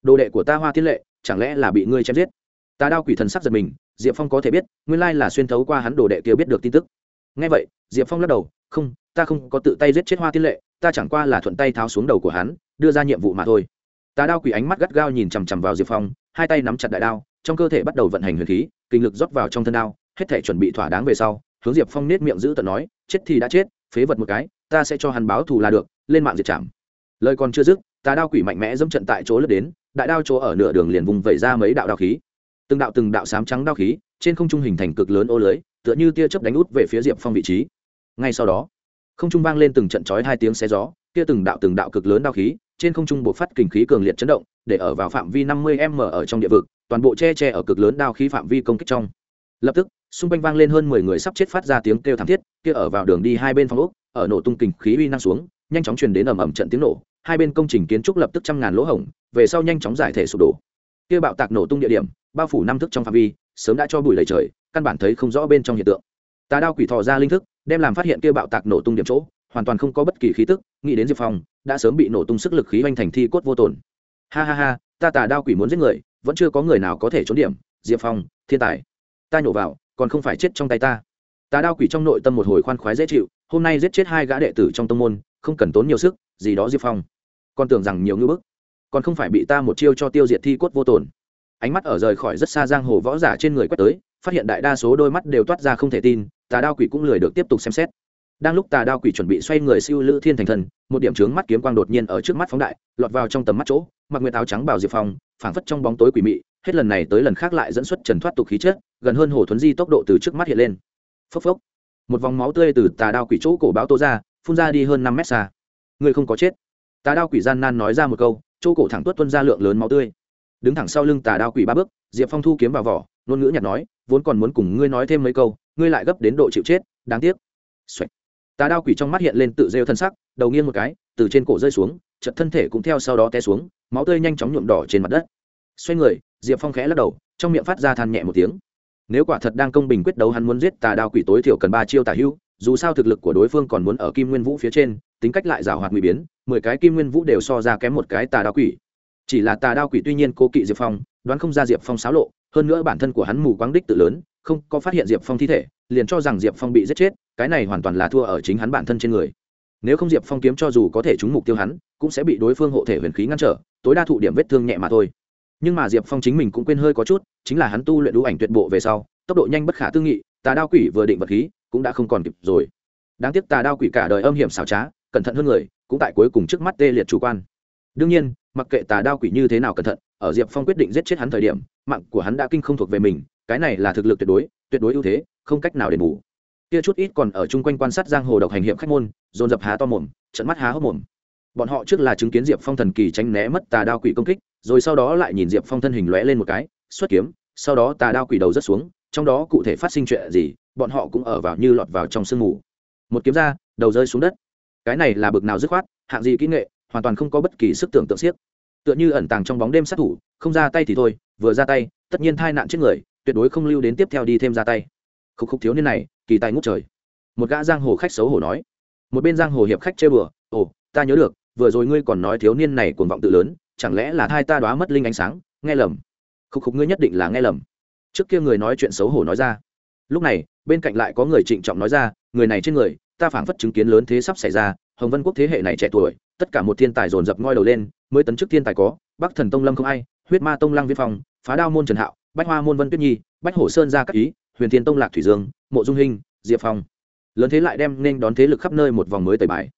đồ đệ của ta hoa tiên lệ, chẳng lẽ là bị ngươi chém giết? Tà đao quỷ thần sắc giật mình, diệp phong có thể biết, nguyên lai là xuyên thấu qua hắn đồ đệ kia biết được tin tức. Ngay vậy, diệp phong lắc đầu, không, ta không có tự tay giết chết hoa tiên lệ ta chẳng qua là thuận tay tháo xuống đầu của hắn, đưa ra nhiệm vụ mà thôi. Tà đao quỷ ánh mắt gắt gao nhìn chằm chằm vào diệp phong, hai tay nắm chặt đại đao, trong cơ thể bắt đầu vận hành huyền khí, kinh lực rót vào trong thân đao, hết thể chuẩn bị thỏa đáng về sau, hướng diệp phong nết miệng giữ tận nói, chết thì đã chết, phế vật một cái, ta sẽ cho hắn báo thù là được, lên mạng diệt chạm lời còn chưa dứt tà đao quỷ mạnh mẽ dẫm trận tại chỗ lướt đến, đại đao chỗ ở nửa đường liền vùng vẩy ra mấy đạo đao khí. Từng đạo từng đạo sám trắng đao khí, trên không trung hình thành cực lớn ô lưới, tựa như tia chớp đánh út về phía diệp phong vị trí. Ngay sau đó không trung vang lên từng trận chói hai tiếng xé gió, kia từng đạo từng đạo cực lớn đao khí, trên không trung buộc phát kinh khí cường liệt chấn động, để ở vào phạm vi năm mươi m ở trong địa vực, toàn bộ che che ở cực lớn đao khí phạm vi công kích trong. Lập tức, xung quanh vang lên hơn mười người sắp chết phát ra tiếng kêu thảm thiết, kia ở vào đường đi hai bên phòng ốc, ở nổ tung kinh khí uy năng xuống, nhanh chóng truyền đến ầm ầm trận tiếng nổ, hai bên công trình kiến trúc lập tức trăm ngàn lỗ hổng, về sau nhanh chóng giải thể sụp đổ. Kia bạo tạc nổ tung địa điểm, bao phủ năm thức trong phạm vi, sớm đã cho bụi lầy trời, căn bản thấy không rõ bên trong hiện tượng. Tà đao quỷ thò ra linh thức đem làm phát hiện kia bạo tạc nổ tung điểm chỗ, hoàn toàn không có bất kỳ khí tức, nghĩ đến diệp phong, đã sớm bị nổ tung sức lực khí oanh thành thi cốt vô tổn ha ha ha, ta tà đao quỷ muốn giết người, vẫn chưa có người nào có thể trốn điểm, diệp phong, thiên tài. Ta nhổ vào, còn không phải chết trong tay ta. Tà đao quỷ trong nội tâm một hồi khoan khoái dễ chịu, hôm nay giết chết hai gã đệ tử trong tông môn, không cần tốn nhiều sức, gì đó diệp phong. Còn tưởng rằng nhiều ngưỡng bức, còn không phải bị ta một chiêu cho tiêu diệt thi cốt vô tổn ánh mắt ở rời khỏi rất xa giang hồ võ giả trên người quét tới, phát hiện đại đa số đôi mắt đều toát ra không thể tin tà đao quỷ cũng lười được tiếp tục xem xét. Đang lúc tà đao quỷ chuẩn bị xoay người siêu lữ thiên thành thần, một điểm trướng mắt kiếm quang đột nhiên ở trước mắt phóng đại, lọt vào trong tầm mắt chỗ, mặc nguyệt áo trắng bảo diệp phong, phảng phất trong bóng tối quỷ mị, hết lần này tới lần khác lại dẫn xuất trần thoát tục khí chết. gần hơn hồ thuấn di tốc độ từ trước mắt hiện lên. Phốc phốc. Một vòng máu tươi từ tà đao quỷ chỗ cổ báo tô ra, phun ra đi hơn năm mét xa. Người không có chết. Tà đao quỷ gian nan nói ra một câu, chỗ cổ thẳng tuất tuân ra lượng lớn máu tươi. Đứng thẳng sau lưng tà đao quỷ ba bước, diệp phong thu kiếm vào vỏ, ngôn ngữ nhặt nói, vốn còn muốn cùng ngươi nói thêm mấy câu ngươi lại gấp đến độ chịu chết, đáng tiếc. Xoạch. tà đao quỷ trong mắt hiện lên tự rêu thân sắc, đầu nghiêng một cái, từ trên cổ rơi xuống chật thân thể cũng theo sau đó té xuống, máu tươi nhanh chóng nhuộm đỏ trên mặt đất. Xoay người, diệp phong khẽ lắc đầu, trong miệng phát ra than nhẹ một tiếng. Nếu quả thật đang công bình quyết đấu hắn muốn giết tà đao quỷ tối thiểu cần ba chiêu tà hưu dù sao thực lực của đối phương còn muốn ở kim nguyên vũ phía trên, tính cách lại rào hoạt nguy biến, mười cái kim nguyên vũ đều so ra kém một cái tà đao quỷ. Chỉ là tà đao quỷ tuy nhiên cô kỵ diệp phong, đoán không ra diệp phong xáo lộ, hơn nữa bản thân của hắn mù quáng đích tự lớn không có phát hiện diệp phong thi thể, liền cho rằng diệp phong bị giết chết, cái này hoàn toàn là thua ở chính hắn bản thân trên người. Nếu không diệp phong kiếm cho dù có thể trúng mục tiêu hắn, cũng sẽ bị đối phương hộ thể huyền khí ngăn trở, tối đa thụ điểm vết thương nhẹ mà thôi. Nhưng mà diệp phong chính mình cũng quên hơi có chút, chính là hắn tu luyện đũ ảnh tuyệt bộ về sau, tốc độ nhanh bất khả tư nghị, tà đao quỷ vừa định vật khí, cũng đã không còn kịp rồi. Đáng tiếc tà đao quỷ cả đời âm hiểm xảo trá, cẩn thận hơn người, cũng tại cuối cùng trước mắt tê liệt chủ quan. Đương nhiên, mặc kệ tà đao quỷ như thế nào cẩn thận, ở diệp phong quyết định giết chết hắn thời điểm, mạng của hắn đã kinh không thuộc về mình cái này là thực lực tuyệt đối tuyệt đối ưu thế, không cách nào đền bù. Kia chút ít còn ở chung quanh quan sát giang hồ độc hành hiệp khách môn, dồn dập há to mồm trận mắt há hốc mồm. Bọn họ trước là chứng kiến diệp phong thần kỳ tránh né mất tà đao quỷ công kích, rồi sau đó lại nhìn diệp phong thân hình lóe lên một cái, xuất kiếm, sau đó tà đao quỷ đầu rất xuống, trong đó cụ thể phát sinh chuyện gì, bọn họ cũng ở vào như lọt vào trong sương mù. Một kiếm ra, đầu rơi xuống đất. Cái này là bực nào dứt khoát, hạng gì kỹ nghệ, hoàn toàn không có bất kỳ sức tưởng tượng xiết. tựa như ẩn tàng trong bóng đêm sát thủ, không ra tay thì thôi, vừa ra tay, tất nhiên thai nạn chết người tuyệt đối không lưu đến tiếp theo đi thêm ra tay. Khúc khúc thiếu niên này, kỳ tài ngút trời. Một gã giang hồ khách xấu hổ nói. Một bên giang hồ hiệp khách chơi bừa, ồ, ta nhớ được, vừa rồi ngươi còn nói thiếu niên này cuồng vọng tự lớn, chẳng lẽ là thai ta đoá mất linh ánh sáng, nghe lầm. Khúc khúc ngươi nhất định là nghe lầm. Trước kia người nói chuyện xấu hổ nói ra. Lúc này, bên cạnh lại có người trịnh trọng nói ra, người này trên người, ta phảng phất chứng kiến lớn thế sắp xảy ra, hồng vân quốc thế hệ này trẻ tuổi, tất cả một thiên tài dồn dập ngoi đầu lên, mới tấn chức thiên tài có, bắc thần tông lâm không ai, huyết ma tông lăng viên phong, phá đao môn trần hạo bách hoa môn vân tuyết nhi, bách hổ sơn gia các ý, huyền thiên tông lạc thủy dương, mộ dung hình diệp phong. Lớn thế lại đem nên đón thế lực khắp nơi một vòng mới tẩy bài.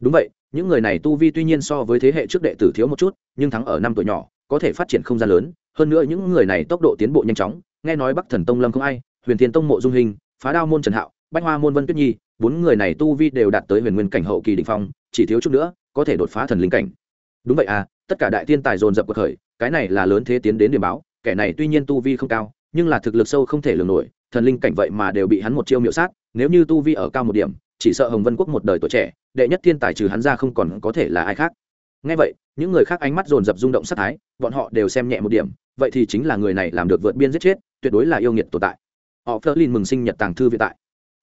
Đúng vậy, những người này tu vi tuy nhiên so với thế hệ trước đệ tử thiếu một chút, nhưng thắng ở năm tuổi nhỏ, có thể phát triển không gian lớn. Hơn nữa những người này tốc độ tiến bộ nhanh chóng, nghe nói bắc thần tông lâm không ai, huyền thiên tông mộ dung hình phá đao môn trần hạo, bách hoa môn vân tuyết nhi, bốn người này tu vi đều đạt tới huyền nguyên cảnh hậu kỳ định phong, chỉ thiếu chút nữa, có thể đột phá thần linh cảnh. Đúng vậy à tất cả đại thiên tài dồn dập cuộc khởi, cái này là lớn thế tiến đến điểm báo kẻ này tuy nhiên tu vi không cao nhưng là thực lực sâu không thể lường nổi thần linh cảnh vậy mà đều bị hắn một chiêu miệu sát nếu như tu vi ở cao một điểm chỉ sợ hồng vân quốc một đời tuổi trẻ đệ nhất thiên tài trừ hắn ra không còn có thể là ai khác ngay vậy những người khác ánh mắt dồn dập rung động sát thái bọn họ đều xem nhẹ một điểm vậy thì chính là người này làm được vượt biên giết chết tuyệt đối là yêu nghiệt tồn tại họ phớt lên mừng sinh nhật tàng thư vĩ tại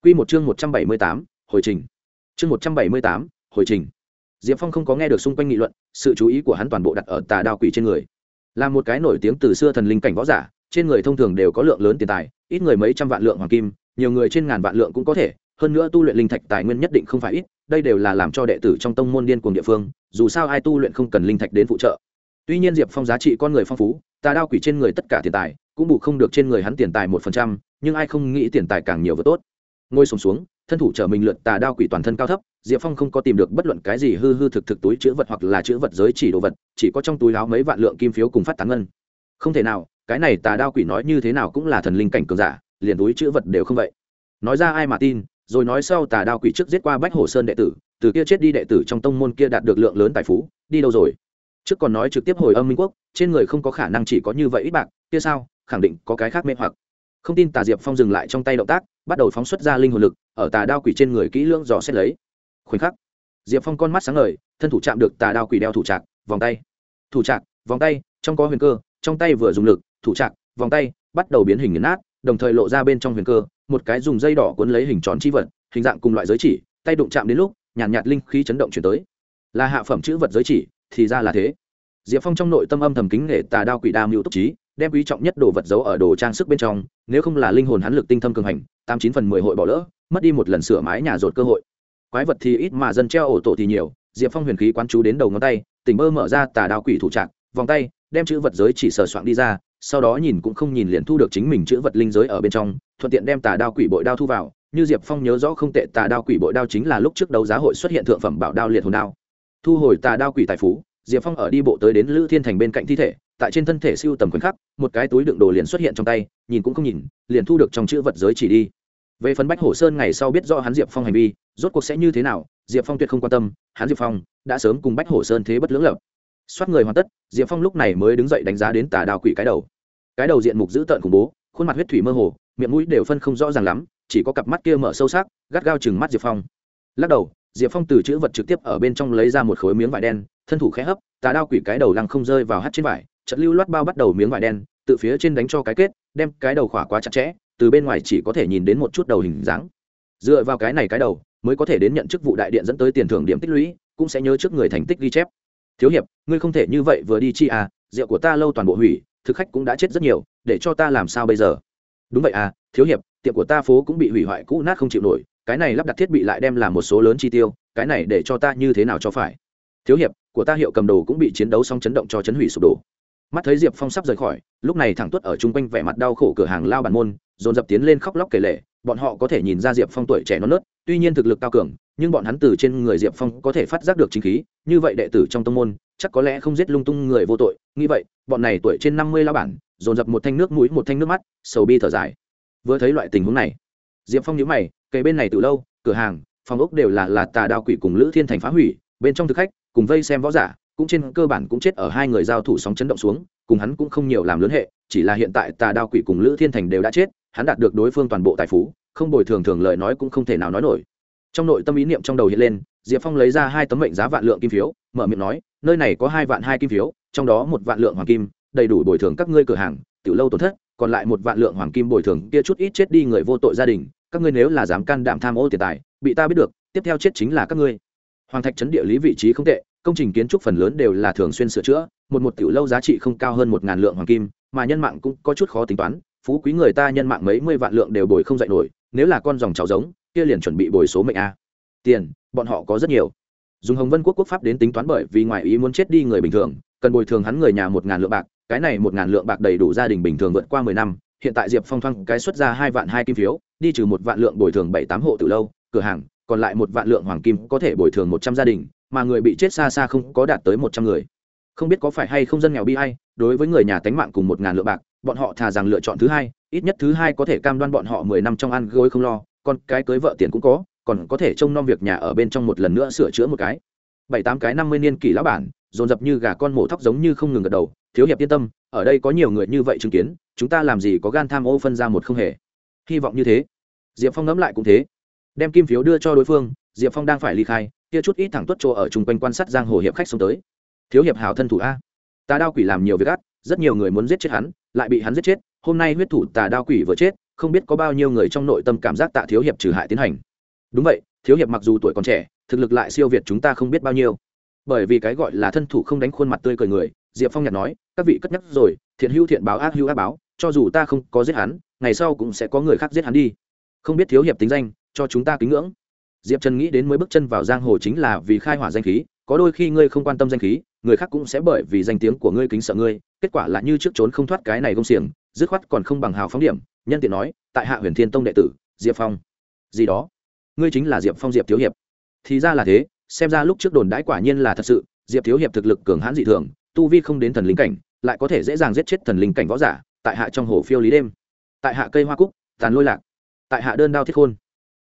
Quy một chương 178, hồi trình. Chương 178, hồi trình. Diệp Phong không có nghe được xung quanh nghị luận, sự chú ý của hắn toàn bộ đặt ở tà đao quỷ trên người. Là một cái nổi tiếng từ xưa thần linh cảnh võ giả, trên người thông thường đều có lượng lớn tiền tài, ít người mấy trăm vạn lượng hoàng kim, nhiều người trên ngàn vạn lượng cũng có thể, hơn nữa tu luyện linh thạch tài nguyên nhất định không phải ít, đây đều là làm cho đệ tử trong tông môn điên cuồng địa phương, dù sao ai tu luyện không cần linh thạch đến phụ trợ. Tuy nhiên Diệp Phong giá trị con người phong phú, ta đao quỷ trên người tất cả tiền tài, cũng bù không được trên người hắn tiền tài một phần trăm, nhưng ai không nghĩ tiền tài càng nhiều vừa tốt ngồi sùng xuống, xuống thân thủ trở mình lượt tà đao quỷ toàn thân cao thấp, diệp phong không có tìm được bất luận cái gì hư hư thực thực túi chữ vật hoặc là chữ vật giới chỉ đồ vật, chỉ có trong túi áo mấy vạn lượng kim phiếu cùng phát tán ngân. Không thể nào, cái này tà đao quỷ nói như thế nào cũng là thần linh cảnh cường giả, liền túi chữ vật đều không vậy. Nói ra ai mà tin, rồi nói sau tà đao quỷ trước giết qua bách hồ sơn đệ tử, từ kia chết đi đệ tử trong tông môn kia đạt được lượng lớn tài phú, đi đâu rồi? Trước còn nói trực tiếp hồi âm minh quốc, trên người không có khả năng chỉ có như vậy ít bạc, kia sao, khẳng định có cái khác mê hoặc. Không tin tà diệp phong dừng lại trong tay động tác, bắt đầu phóng xuất ra linh hồn lực ở tà đao quỷ trên người kỹ lưỡng dò xét lấy. Khoảnh khắc diệp phong con mắt sáng ngời thân thủ chạm được tà đao quỷ đeo thủ trạc vòng tay. Thủ trạc vòng tay trong có huyền cơ trong tay vừa dùng lực thủ trạc vòng tay bắt đầu biến hình nghiền nát đồng thời lộ ra bên trong huyền cơ một cái dùng dây đỏ cuốn lấy hình tròn chi vật hình dạng cùng loại giới chỉ tay đụng chạm đến lúc nhàn nhạt, nhạt linh khí chấn động chuyển tới. Là hạ phẩm chữ vật giới chỉ thì ra là thế. Diệp phong trong nội tâm âm thầm kính nghệ tà đao quỷ đa mưu túc trí đem quý trọng nhất đồ vật giấu ở đồ trang sức bên trong nếu không là linh hồn hắn lực tinh thâm cường hành tám chín phần mười hội bỏ lỡ mất đi một lần sửa mái nhà rột cơ hội. Quái vật thì ít mà dân treo ổ tổ thì nhiều, diệp phong huyền khí quán chú đến đầu ngón tay, tỉnh bơ mở ra tà đao quỷ thủ trạng, vòng tay, đem chữ vật giới chỉ sờ soạn đi ra, sau đó nhìn cũng không nhìn liền thu được chính mình chữ vật linh giới ở bên trong, thuận tiện đem tà đao quỷ bội đao thu vào. Như diệp phong nhớ rõ không tệ, tà đao quỷ bội đao chính là lúc trước đấu giá hội xuất hiện thượng phẩm bảo đao liệt hồn đao. Thu hồi tà đao quỷ tài phú, diệp phong ở đi bộ tới đến lữ thiên thành bên cạnh thi thể, tại trên thân thể siêu tầm khoảnh khắc, một cái túi đựng đồ liền xuất hiện trong tay, nhìn cũng không nhìn, liền thu được trong chữ vật giới chỉ đi về phần bách hổ sơn ngày sau biết do hắn diệp phong hành vi, rốt cuộc sẽ như thế nào, diệp phong tuyệt không quan tâm, hắn diệp phong đã sớm cùng bách hổ sơn thế bất lưỡng lập. Xoát người hoàn tất, diệp phong lúc này mới đứng dậy đánh giá đến tà đào quỷ cái đầu. Cái đầu diện mục dữ tợn khủng bố, khuôn mặt huyết thủy mơ hồ, miệng mũi đều phân không rõ ràng lắm, chỉ có cặp mắt kia mở sâu sắc, gắt gao chừng mắt diệp phong. Lắc đầu, diệp phong từ chữ vật trực tiếp ở bên trong lấy ra một khối miếng vải đen, thân thủ khẽ hấp, tà đao quỷ cái đầu lăng không rơi vào hát trên vải trận lưu loát bao bắt đầu miếng vải đen tự phía trên đánh cho cái kết, đem cái đầu khỏa quá chặt chẽ từ bên ngoài chỉ có thể nhìn đến một chút đầu hình dáng. Dựa vào cái này cái đầu, mới có thể đến nhận chức vụ đại điện dẫn tới tiền thưởng điểm tích lũy, cũng sẽ nhớ trước người thành tích ghi chép. Thiếu hiệp, ngươi không thể như vậy vừa đi chi à rượu của ta lâu toàn bộ hủy, thực khách cũng đã chết rất nhiều, để cho ta làm sao bây giờ? Đúng vậy à thiếu hiệp, tiệm của ta phố cũng bị hủy hoại cũ nát không chịu nổi, cái này lắp đặt thiết bị lại đem làm một số lớn chi tiêu, cái này để cho ta như thế nào cho phải? Thiếu hiệp, của ta hiệu cầm đồ cũng bị chiến đấu xong chấn động cho chấn hủy sụp đổ. Mắt thấy diệp phong sắp rời khỏi, lúc này thẳng tuất ở chung quanh vẻ mặt đau khổ cửa hàng lao bản môn dồn dập tiến lên khóc lóc kể lệ bọn họ có thể nhìn ra diệp phong tuổi trẻ non nớt, tuy nhiên thực lực cao cường, nhưng bọn hắn từ trên người diệp phong có thể phát giác được chính khí, như vậy đệ tử trong tông môn, chắc có lẽ không giết lung tung người vô tội, nghĩ vậy, bọn này tuổi trên năm mươi lao bản, dồn dập một thanh nước mũi, một thanh nước mắt, sầu bi thở dài. Vừa thấy loại tình huống này, diệp phong nhớ mày, kề bên này từ lâu, cửa hàng, phòng ốc đều là là tà đao quỷ cùng lữ thiên thành phá hủy, bên trong thực khách, cùng vây xem võ giả, cũng trên cơ bản cũng chết ở hai người giao thủ sóng chấn động xuống, cùng hắn cũng không nhiều làm lớn hệ, chỉ là hiện tại tà đao quỷ cùng lữ thiên thành đều đã chết hắn đạt được đối phương toàn bộ tài phú, không bồi thường thường lời nói cũng không thể nào nói nổi. Trong nội tâm ý niệm trong đầu hiện lên, diệp phong lấy ra hai tấm mệnh giá vạn lượng kim phiếu, mở miệng nói, nơi này có hai vạn hai kim phiếu, trong đó một vạn lượng hoàng kim, đầy đủ bồi thường các ngươi cửa hàng, tiểu lâu tổn thất, còn lại một vạn lượng hoàng kim bồi thường, kia chút ít chết đi người vô tội gia đình, các ngươi nếu là dám can đảm tham ô tiền tài, bị ta biết được, tiếp theo chết chính là các ngươi. Hoàng thạch trấn địa lý vị trí không tệ, công trình kiến trúc phần lớn đều là thường xuyên sửa chữa, một một tiểu lâu giá trị không cao hơn một ngàn lượng hoàng kim, mà nhân mạng cũng có chút khó tính toán phú quý người ta nhân mạng mấy mươi vạn lượng đều bồi không dạy nổi, nếu là con dòng cháu giống, kia liền chuẩn bị bồi số mệnh a. Tiền, bọn họ có rất nhiều. Dùng hồng vân quốc quốc pháp đến tính toán bởi vì ngoài ý muốn chết đi người bình thường, cần bồi thường hắn người nhà một ngàn lượng bạc, cái này một ngàn lượng bạc đầy đủ gia đình bình thường vượt qua mười năm, hiện tại diệp phong thoang cái xuất ra hai vạn hai kim phiếu, đi trừ một vạn lượng bồi thường bảy tám hộ từ lâu, cửa hàng, còn lại một vạn lượng hoàng kim có thể bồi thường một trăm gia đình, mà người bị chết xa xa không có đạt tới một trăm người. Không biết có phải hay không dân nghèo bi hay đối với người nhà tánh mạng cùng một ngàn lượng bạc bọn họ thà rằng lựa chọn thứ hai, ít nhất thứ hai có thể cam đoan bọn họ mười năm trong ăn gối không lo, còn cái cưới vợ tiền cũng có, còn có thể trông nom việc nhà ở bên trong một lần nữa sửa chữa một cái. Bảy tám cái năm mươi niên kỷ lão bản, dồn dập như gà con mổ thóc giống như không ngừng gật đầu, thiếu hiệp yên tâm, ở đây có nhiều người như vậy chứng kiến, chúng ta làm gì có gan tham ô phân ra một không hề. Hy vọng như thế. Diệp phong ngẫm lại cũng thế. Đem kim phiếu đưa cho đối phương, diệp phong đang phải ly khai, kia chút ít thẳng tuất chỗ ở chung quanh quan sát giang hồ hiệp khách xông tới. Thiếu hiệp hào thân thủ a, ta đao quỷ làm nhiều việc gắt rất nhiều người muốn giết chết hắn lại bị hắn giết chết, hôm nay huyết thủ tà đao quỷ vừa chết, không biết có bao nhiêu người trong nội tâm cảm giác tạ thiếu hiệp trừ hại tiến hành. Đúng vậy, thiếu hiệp mặc dù tuổi còn trẻ, thực lực lại siêu việt chúng ta không biết bao nhiêu. Bởi vì cái gọi là thân thủ không đánh khuôn mặt tươi cười người, diệp phong nhặt nói, các vị cất nhắc rồi, thiện hữu thiện báo ác hữu ác báo, cho dù ta không có giết hắn, ngày sau cũng sẽ có người khác giết hắn đi. Không biết thiếu hiệp tính danh, cho chúng ta kính ngưỡng. Diệp trần nghĩ đến mới bước chân vào giang hồ chính là vì khai hỏa danh khí, có đôi khi ngươi không quan tâm danh khí, người khác cũng sẽ bởi vì danh tiếng của ngươi kính sợ ngươi kết quả là như trước trốn không thoát cái này công xiềng, dứt khoát còn không bằng hào phóng điểm, nhân tiện nói, tại hạ huyền thiên tông đệ tử, diệp phong. Gì đó? Ngươi chính là diệp phong diệp thiếu hiệp. Thì ra là thế, xem ra lúc trước đồn đãi quả nhiên là thật sự, diệp thiếu hiệp thực lực cường hãn dị thường, tu vi không đến thần linh cảnh, lại có thể dễ dàng giết chết thần linh cảnh võ giả, tại hạ trong hồ phiêu lý đêm. Tại hạ cây hoa cúc, tàn lôi lạc. Tại hạ đơn đao thiết khôn.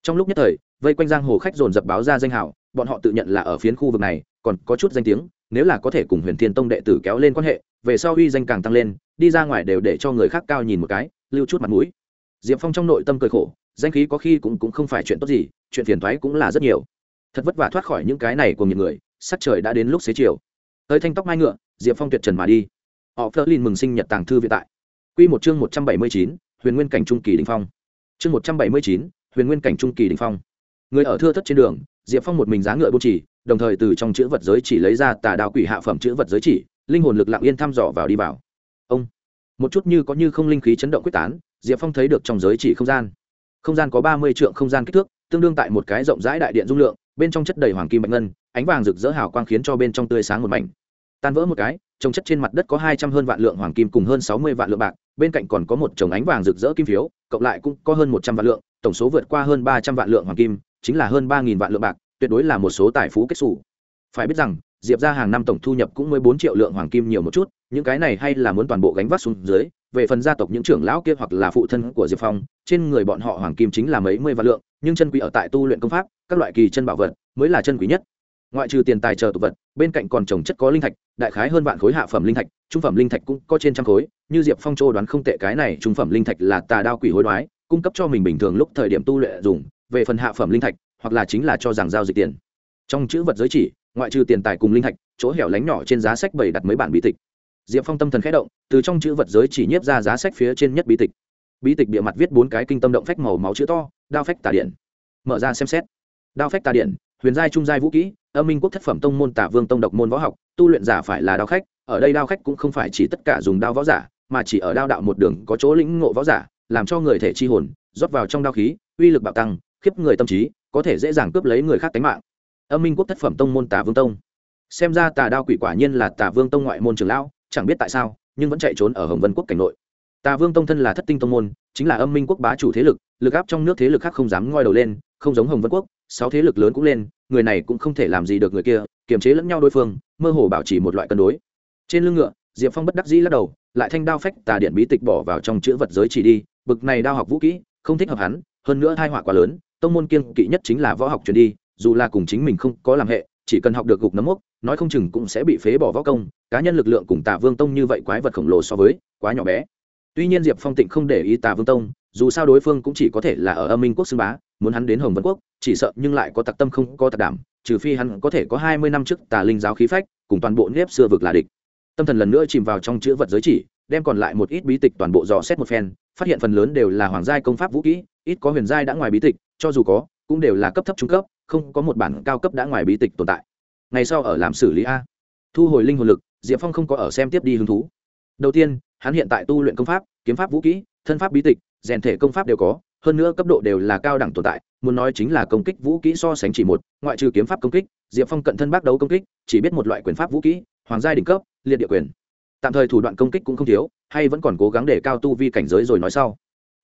Trong lúc nhất thời, vây quanh giang hồ khách dồn dập báo ra danh hào, bọn họ tự nhận là ở phiến khu vực này, còn có chút danh tiếng nếu là có thể cùng huyền thiên tông đệ tử kéo lên quan hệ về sau uy danh càng tăng lên đi ra ngoài đều để cho người khác cao nhìn một cái lưu chút mặt mũi. Diệp phong trong nội tâm cười khổ danh khí có khi cũng, cũng không phải chuyện tốt gì chuyện phiền thoái cũng là rất nhiều. Thật vất vả thoát khỏi những cái này của những người sắc trời đã đến lúc xế chiều. Tới thanh tóc mai ngựa diệp phong tuyệt trần mà đi. Họ phớt lên mừng sinh nhật tàng thư viện tại. Q một chương một trăm bảy mươi chín huyền nguyên cảnh trung kỳ đình phong. Chương một trăm bảy mươi chín huyền nguyên cảnh trung kỳ đình phong. Người ở thưa thất trên đường diệp phong một mình giá ngựa bô chỉ đồng thời từ trong chữ vật giới chỉ lấy ra tà đao quỷ hạ phẩm chữ vật giới chỉ, linh hồn lực lặng yên thăm dò vào đi vào. Ông, một chút như có như không linh khí chấn động quyết tán, diệp phong thấy được trong giới chỉ không gian. Không gian có ba mươi trượng không gian kích thước, tương đương tại một cái rộng rãi đại điện dung lượng, bên trong chất đầy hoàng kim bạch ngân, ánh vàng rực rỡ hào quang khiến cho bên trong tươi sáng một mảnh. Tan vỡ một cái, trồng chất trên mặt đất có hai trăm hơn vạn lượng hoàng kim cùng hơn sáu mươi vạn lượng bạc, bên cạnh còn có một chồng ánh vàng rực rỡ kim phiếu, cộng lại cũng có hơn một trăm vạn lượng, tổng số vượt qua hơn ba trăm vạn lượng hoàng kim, chính là hơn ba nghìn vạn lượng bạc tuyệt đối là một số tài phú kết xù. Phải biết rằng, diệp ra hàng năm tổng thu nhập cũng mới bốn triệu lượng hoàng kim nhiều một chút, những cái này hay là muốn toàn bộ gánh vác xuống dưới, về phần gia tộc những trưởng lão kia hoặc là phụ thân của diệp phong, trên người bọn họ hoàng kim chính là mấy mươi vạn lượng, nhưng chân quý ở tại tu luyện công pháp, các loại kỳ chân bảo vật mới là chân quý nhất. Ngoại trừ tiền tài chờ tục vật, bên cạnh còn trồng chất có linh thạch, đại khái hơn vạn khối hạ phẩm linh thạch, trung phẩm linh thạch cũng có trên trăm khối, như diệp phong châu đoán không tệ cái này trung phẩm linh thạch là tà đao quỷ hối đoái, cung cấp cho mình bình thường lúc thời điểm tu luyện dùng, về phần hạ phẩm linh thạch hoặc là chính là cho rằng giao dịch tiền. Trong chữ vật giới chỉ, ngoại trừ tiền tài cùng linh thạch, chỗ hẻo lánh nhỏ trên giá sách bày đặt mấy bản bí tịch. Diệp phong tâm thần khẽ động, từ trong chữ vật giới chỉ nhiếp ra giá sách phía trên nhất bí tịch. Bí tịch bịa mặt viết bốn cái kinh tâm động phách màu máu chữ to, đao phách tà điện. Mở ra xem xét. Đao phách tà điện, huyền giai, trung giai vũ kỹ, âm minh quốc thất phẩm tông môn tả vương tông độc môn võ học, tu luyện giả phải là đao khách, ở đây đao khách cũng không phải chỉ tất cả dùng đao võ giả, mà chỉ ở đao đạo một đường có chỗ lĩnh ngộ võ giả, làm cho người thể chi hồn, rót vào trong đao khí, uy lực bạo tăng khiếp người tâm trí, có thể dễ dàng cướp lấy người khác tính mạng. Âm minh quốc thất phẩm tông môn tả vương tông. Xem ra tà đao quỷ quả nhiên là tà vương tông ngoại môn trường lão, chẳng biết tại sao, nhưng vẫn chạy trốn ở hồng vân quốc cảnh nội. Tà vương tông thân là thất tinh tông môn, chính là âm minh quốc bá chủ thế lực lực áp trong nước thế lực khác không dám ngoi đầu lên, không giống hồng vân quốc, sáu thế lực lớn cũng lên, người này cũng không thể làm gì được người kia, kiềm chế lẫn nhau đối phương, mơ hồ bảo trì một loại cân đối. Trên lưng ngựa, diệp phong bất đắc dĩ lắc đầu, lại thanh đao phách tà điện bí tịch bỏ vào trong chữ vật giới chỉ đi, bực này đao học vũ kỹ, không thích hợp hắn, hơn nữa hai họa quá lớn tông môn kiên kỵ nhất chính là võ học truyền đi, dù là cùng chính mình không có làm hệ, chỉ cần học được gục nấm mốc, nói không chừng cũng sẽ bị phế bỏ võ công, cá nhân lực lượng cùng tà vương tông như vậy quái vật khổng lồ so với, quá nhỏ bé. Tuy nhiên diệp phong tịnh không để ý tà vương tông, dù sao đối phương cũng chỉ có thể là ở âm minh quốc xưng bá, muốn hắn đến hồng vân quốc, chỉ sợ nhưng lại có tặc tâm không có tặc đảm, trừ phi hắn có thể có hai mươi năm trước tà linh giáo khí phách, cùng toàn bộ nếp xưa vực là địch. Tâm thần lần nữa chìm vào trong chữ vật giới chỉ, đem còn lại một ít bí tịch toàn bộ dò xét một phen, phát hiện phần lớn đều là hoàng giai công pháp vũ kỹ, ít có huyền giai đã ngoài bí tịch cho dù có, cũng đều là cấp thấp trung cấp, không có một bản cao cấp đã ngoài bí tịch tồn tại. Ngày sau ở làm xử lý a. Thu hồi linh hồn lực, diệp phong không có ở xem tiếp đi hứng thú. Đầu tiên, hắn hiện tại tu luyện công pháp, kiếm pháp vũ kỹ, thân pháp bí tịch, rèn thể công pháp đều có, hơn nữa cấp độ đều là cao đẳng tồn tại, muốn nói chính là công kích vũ kỹ so sánh chỉ một, ngoại trừ kiếm pháp công kích, diệp phong cận thân bác đấu công kích, chỉ biết một loại quyền pháp vũ kỹ, hoàng gia đỉnh cấp, liệt địa quyền. Tạm thời thủ đoạn công kích cũng không thiếu, hay vẫn còn cố gắng để cao tu vi cảnh giới rồi nói sau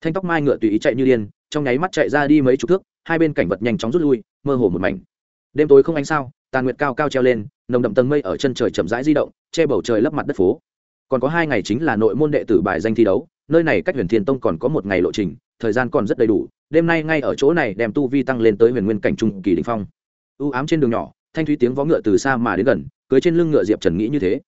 thanh tóc mai ngựa tùy ý chạy như điên, trong nháy mắt chạy ra đi mấy chục thước, hai bên cảnh vật nhanh chóng rút lui, mơ hồ một mảnh. Đêm tối không ánh sao, tàn nguyệt cao cao treo lên, nồng đậm tầng mây ở chân trời chậm rãi di động, che bầu trời lấp mặt đất phố. Còn có hai ngày chính là nội môn đệ tử bài danh thi đấu, nơi này cách huyền thiên tông còn có một ngày lộ trình, thời gian còn rất đầy đủ, đêm nay ngay ở chỗ này đem tu vi tăng lên tới huyền nguyên cảnh trung kỳ đình phong. Ưu ám trên đường nhỏ, thanh thúy tiếng vó ngựa từ xa mà đến gần, cưới trên lưng ngựa diệp trần nghĩ như thế.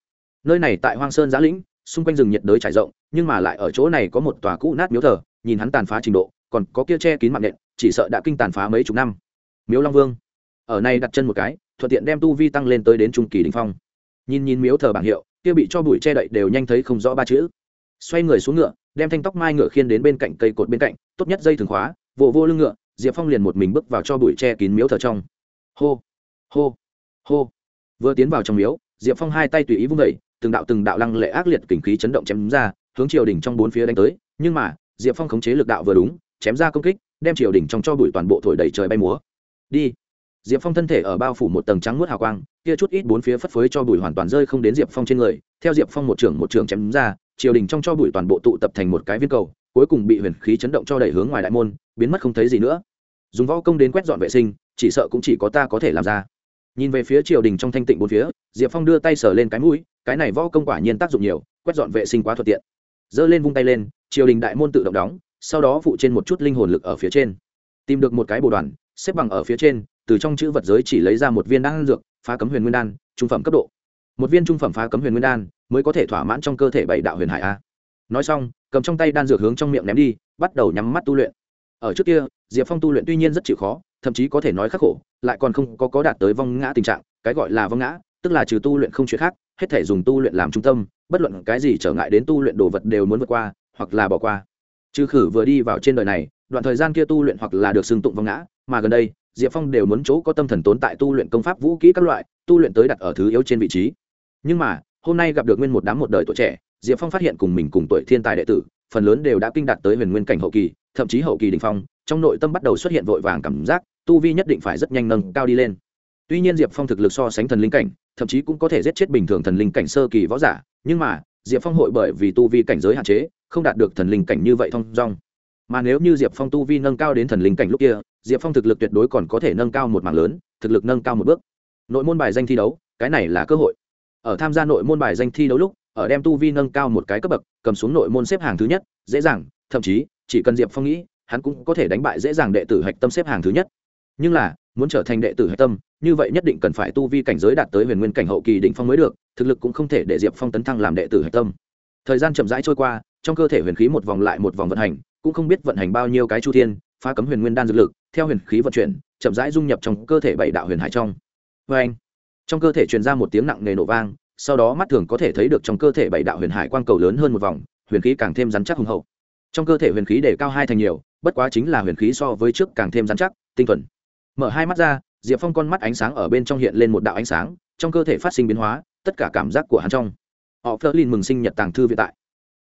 Nơi này tại hoang sơn giã lĩnh, xung quanh rừng nhiệt đới trải rộng, nhưng mà lại ở chỗ này có một tòa cũ nát miếu thờ nhìn hắn tàn phá trình độ, còn có kia che kín mạng nện, chỉ sợ đã kinh tàn phá mấy chục năm. Miếu long vương, ở này đặt chân một cái, thuận tiện đem tu vi tăng lên tới đến trung kỳ đình phong. Nhìn nhìn miếu thờ bảng hiệu, kia bị cho bụi che đậy đều nhanh thấy không rõ ba chữ. Xoay người xuống ngựa, đem thanh tóc mai ngựa khiên đến bên cạnh cây cột bên cạnh, tốt nhất dây thường khóa, vỗ vô lưng ngựa, diệp phong liền một mình bước vào cho bụi che kín miếu thờ trong. Hô hô hô. Vừa tiến vào trong miếu, diệp phong hai tay tùy ý vung vẩy từng đạo từng đạo lăng lệ ác liệt kình khí chấn động chém ra, hướng triều đình trong bốn phía đánh tới, nhưng mà diệp phong khống chế lực đạo vừa đúng, chém ra công kích, đem triều đình trong cho bụi toàn bộ thổi đầy trời bay múa. Đi. Diệp phong thân thể ở bao phủ một tầng trắng nuốt hào quang, kia chút ít bốn phía phất phới cho bụi hoàn toàn rơi không đến diệp phong trên người. Theo diệp phong một trưởng một trưởng chém ra, triều đình trong cho bụi toàn bộ tụ tập thành một cái viên cầu, cuối cùng bị huyền khí chấn động cho đẩy hướng ngoài đại môn, biến mất không thấy gì nữa. Dùng võ công đến quét dọn vệ sinh, chỉ sợ cũng chỉ có ta có thể làm ra. Nhìn về phía triều đình trong thanh tịnh bốn phía, diệp phong đưa tay sờ lên cái mũi, cái này võ công quả nhiên tác dụng nhiều, quét dọn vệ sinh quá thuận tiện giơ lên vung tay lên, triều đình đại môn tự động đóng, sau đó phụ trên một chút linh hồn lực ở phía trên. Tìm được một cái bồ đoàn, xếp bằng ở phía trên, từ trong chữ vật giới chỉ lấy ra một viên đan dược, phá cấm huyền nguyên đan, trung phẩm cấp độ. Một viên trung phẩm phá cấm huyền nguyên đan, mới có thể thỏa mãn trong cơ thể bảy đạo huyền hải a. Nói xong, cầm trong tay đan dược hướng trong miệng ném đi, bắt đầu nhắm mắt tu luyện. Ở trước kia, diệp phong tu luyện tuy nhiên rất chịu khó, thậm chí có thể nói khắc khổ, lại còn không có có đạt tới vong ngã tình trạng, cái gọi là vong ngã, tức là trừ tu luyện không chuyện khác, hết thể dùng tu luyện làm trung tâm bất luận cái gì trở ngại đến tu luyện đồ vật đều muốn vượt qua, hoặc là bỏ qua. Trừ khử vừa đi vào trên đời này, đoạn thời gian kia tu luyện hoặc là được xưng tụng vong ngã, mà gần đây, diệp phong đều muốn chỗ có tâm thần tốn tại tu luyện công pháp vũ kỹ các loại, tu luyện tới đặt ở thứ yếu trên vị trí. Nhưng mà, hôm nay gặp được nguyên một đám một đời tuổi trẻ, diệp phong phát hiện cùng mình cùng tuổi thiên tài đệ tử, phần lớn đều đã kinh đạt tới huyền nguyên cảnh hậu kỳ, thậm chí hậu kỳ đình phong, trong nội tâm bắt đầu xuất hiện vội vàng cảm giác, tu vi nhất định phải rất nhanh nâng cao đi lên. Tuy nhiên diệp phong thực lực so sánh thần linh cảnh thậm chí cũng có thể giết chết bình thường thần linh cảnh sơ kỳ võ giả, nhưng mà, diệp phong hội bởi vì tu vi cảnh giới hạn chế, không đạt được thần linh cảnh như vậy thong dong. Mà nếu như diệp phong tu vi nâng cao đến thần linh cảnh lúc kia, diệp phong thực lực tuyệt đối còn có thể nâng cao một mảng lớn, thực lực nâng cao một bước. Nội môn bài danh thi đấu, cái này là cơ hội. Ở tham gia nội môn bài danh thi đấu lúc, ở đem tu vi nâng cao một cái cấp bậc, cầm xuống nội môn xếp hàng thứ nhất, dễ dàng, thậm chí, chỉ cần diệp phong nghĩ, hắn cũng có thể đánh bại dễ dàng đệ tử hạch tâm xếp hàng thứ nhất. Nhưng là muốn trở thành đệ tử hạch tâm, như vậy nhất định cần phải tu vi cảnh giới đạt tới huyền nguyên cảnh hậu kỳ đỉnh phong mới được, thực lực cũng không thể để diệp phong tấn thăng làm đệ tử hạch tâm. Thời gian chậm rãi trôi qua, trong cơ thể huyền khí một vòng lại một vòng vận hành, cũng không biết vận hành bao nhiêu cái chu thiên, phá cấm huyền nguyên đan dược lực, theo huyền khí vận chuyển, chậm rãi dung nhập trong cơ thể bảy đạo huyền hải trong. Vê anh, trong cơ thể truyền ra một tiếng nặng nề nổ vang, sau đó mắt thường có thể thấy được trong cơ thể bảy đạo huyền hải quang cầu lớn hơn một vòng, huyền khí càng thêm rắn chắc hùng hậu. Trong cơ thể huyền khí để cao hai thành nhiều, bất quá chính là huyền khí so với trước càng thêm rắn chắc, tinh thuần mở hai mắt ra, diệp phong con mắt ánh sáng ở bên trong hiện lên một đạo ánh sáng, trong cơ thể phát sinh biến hóa, tất cả cảm giác của hắn trong. Họ phớt lên mừng sinh nhật tàng thư viện tại.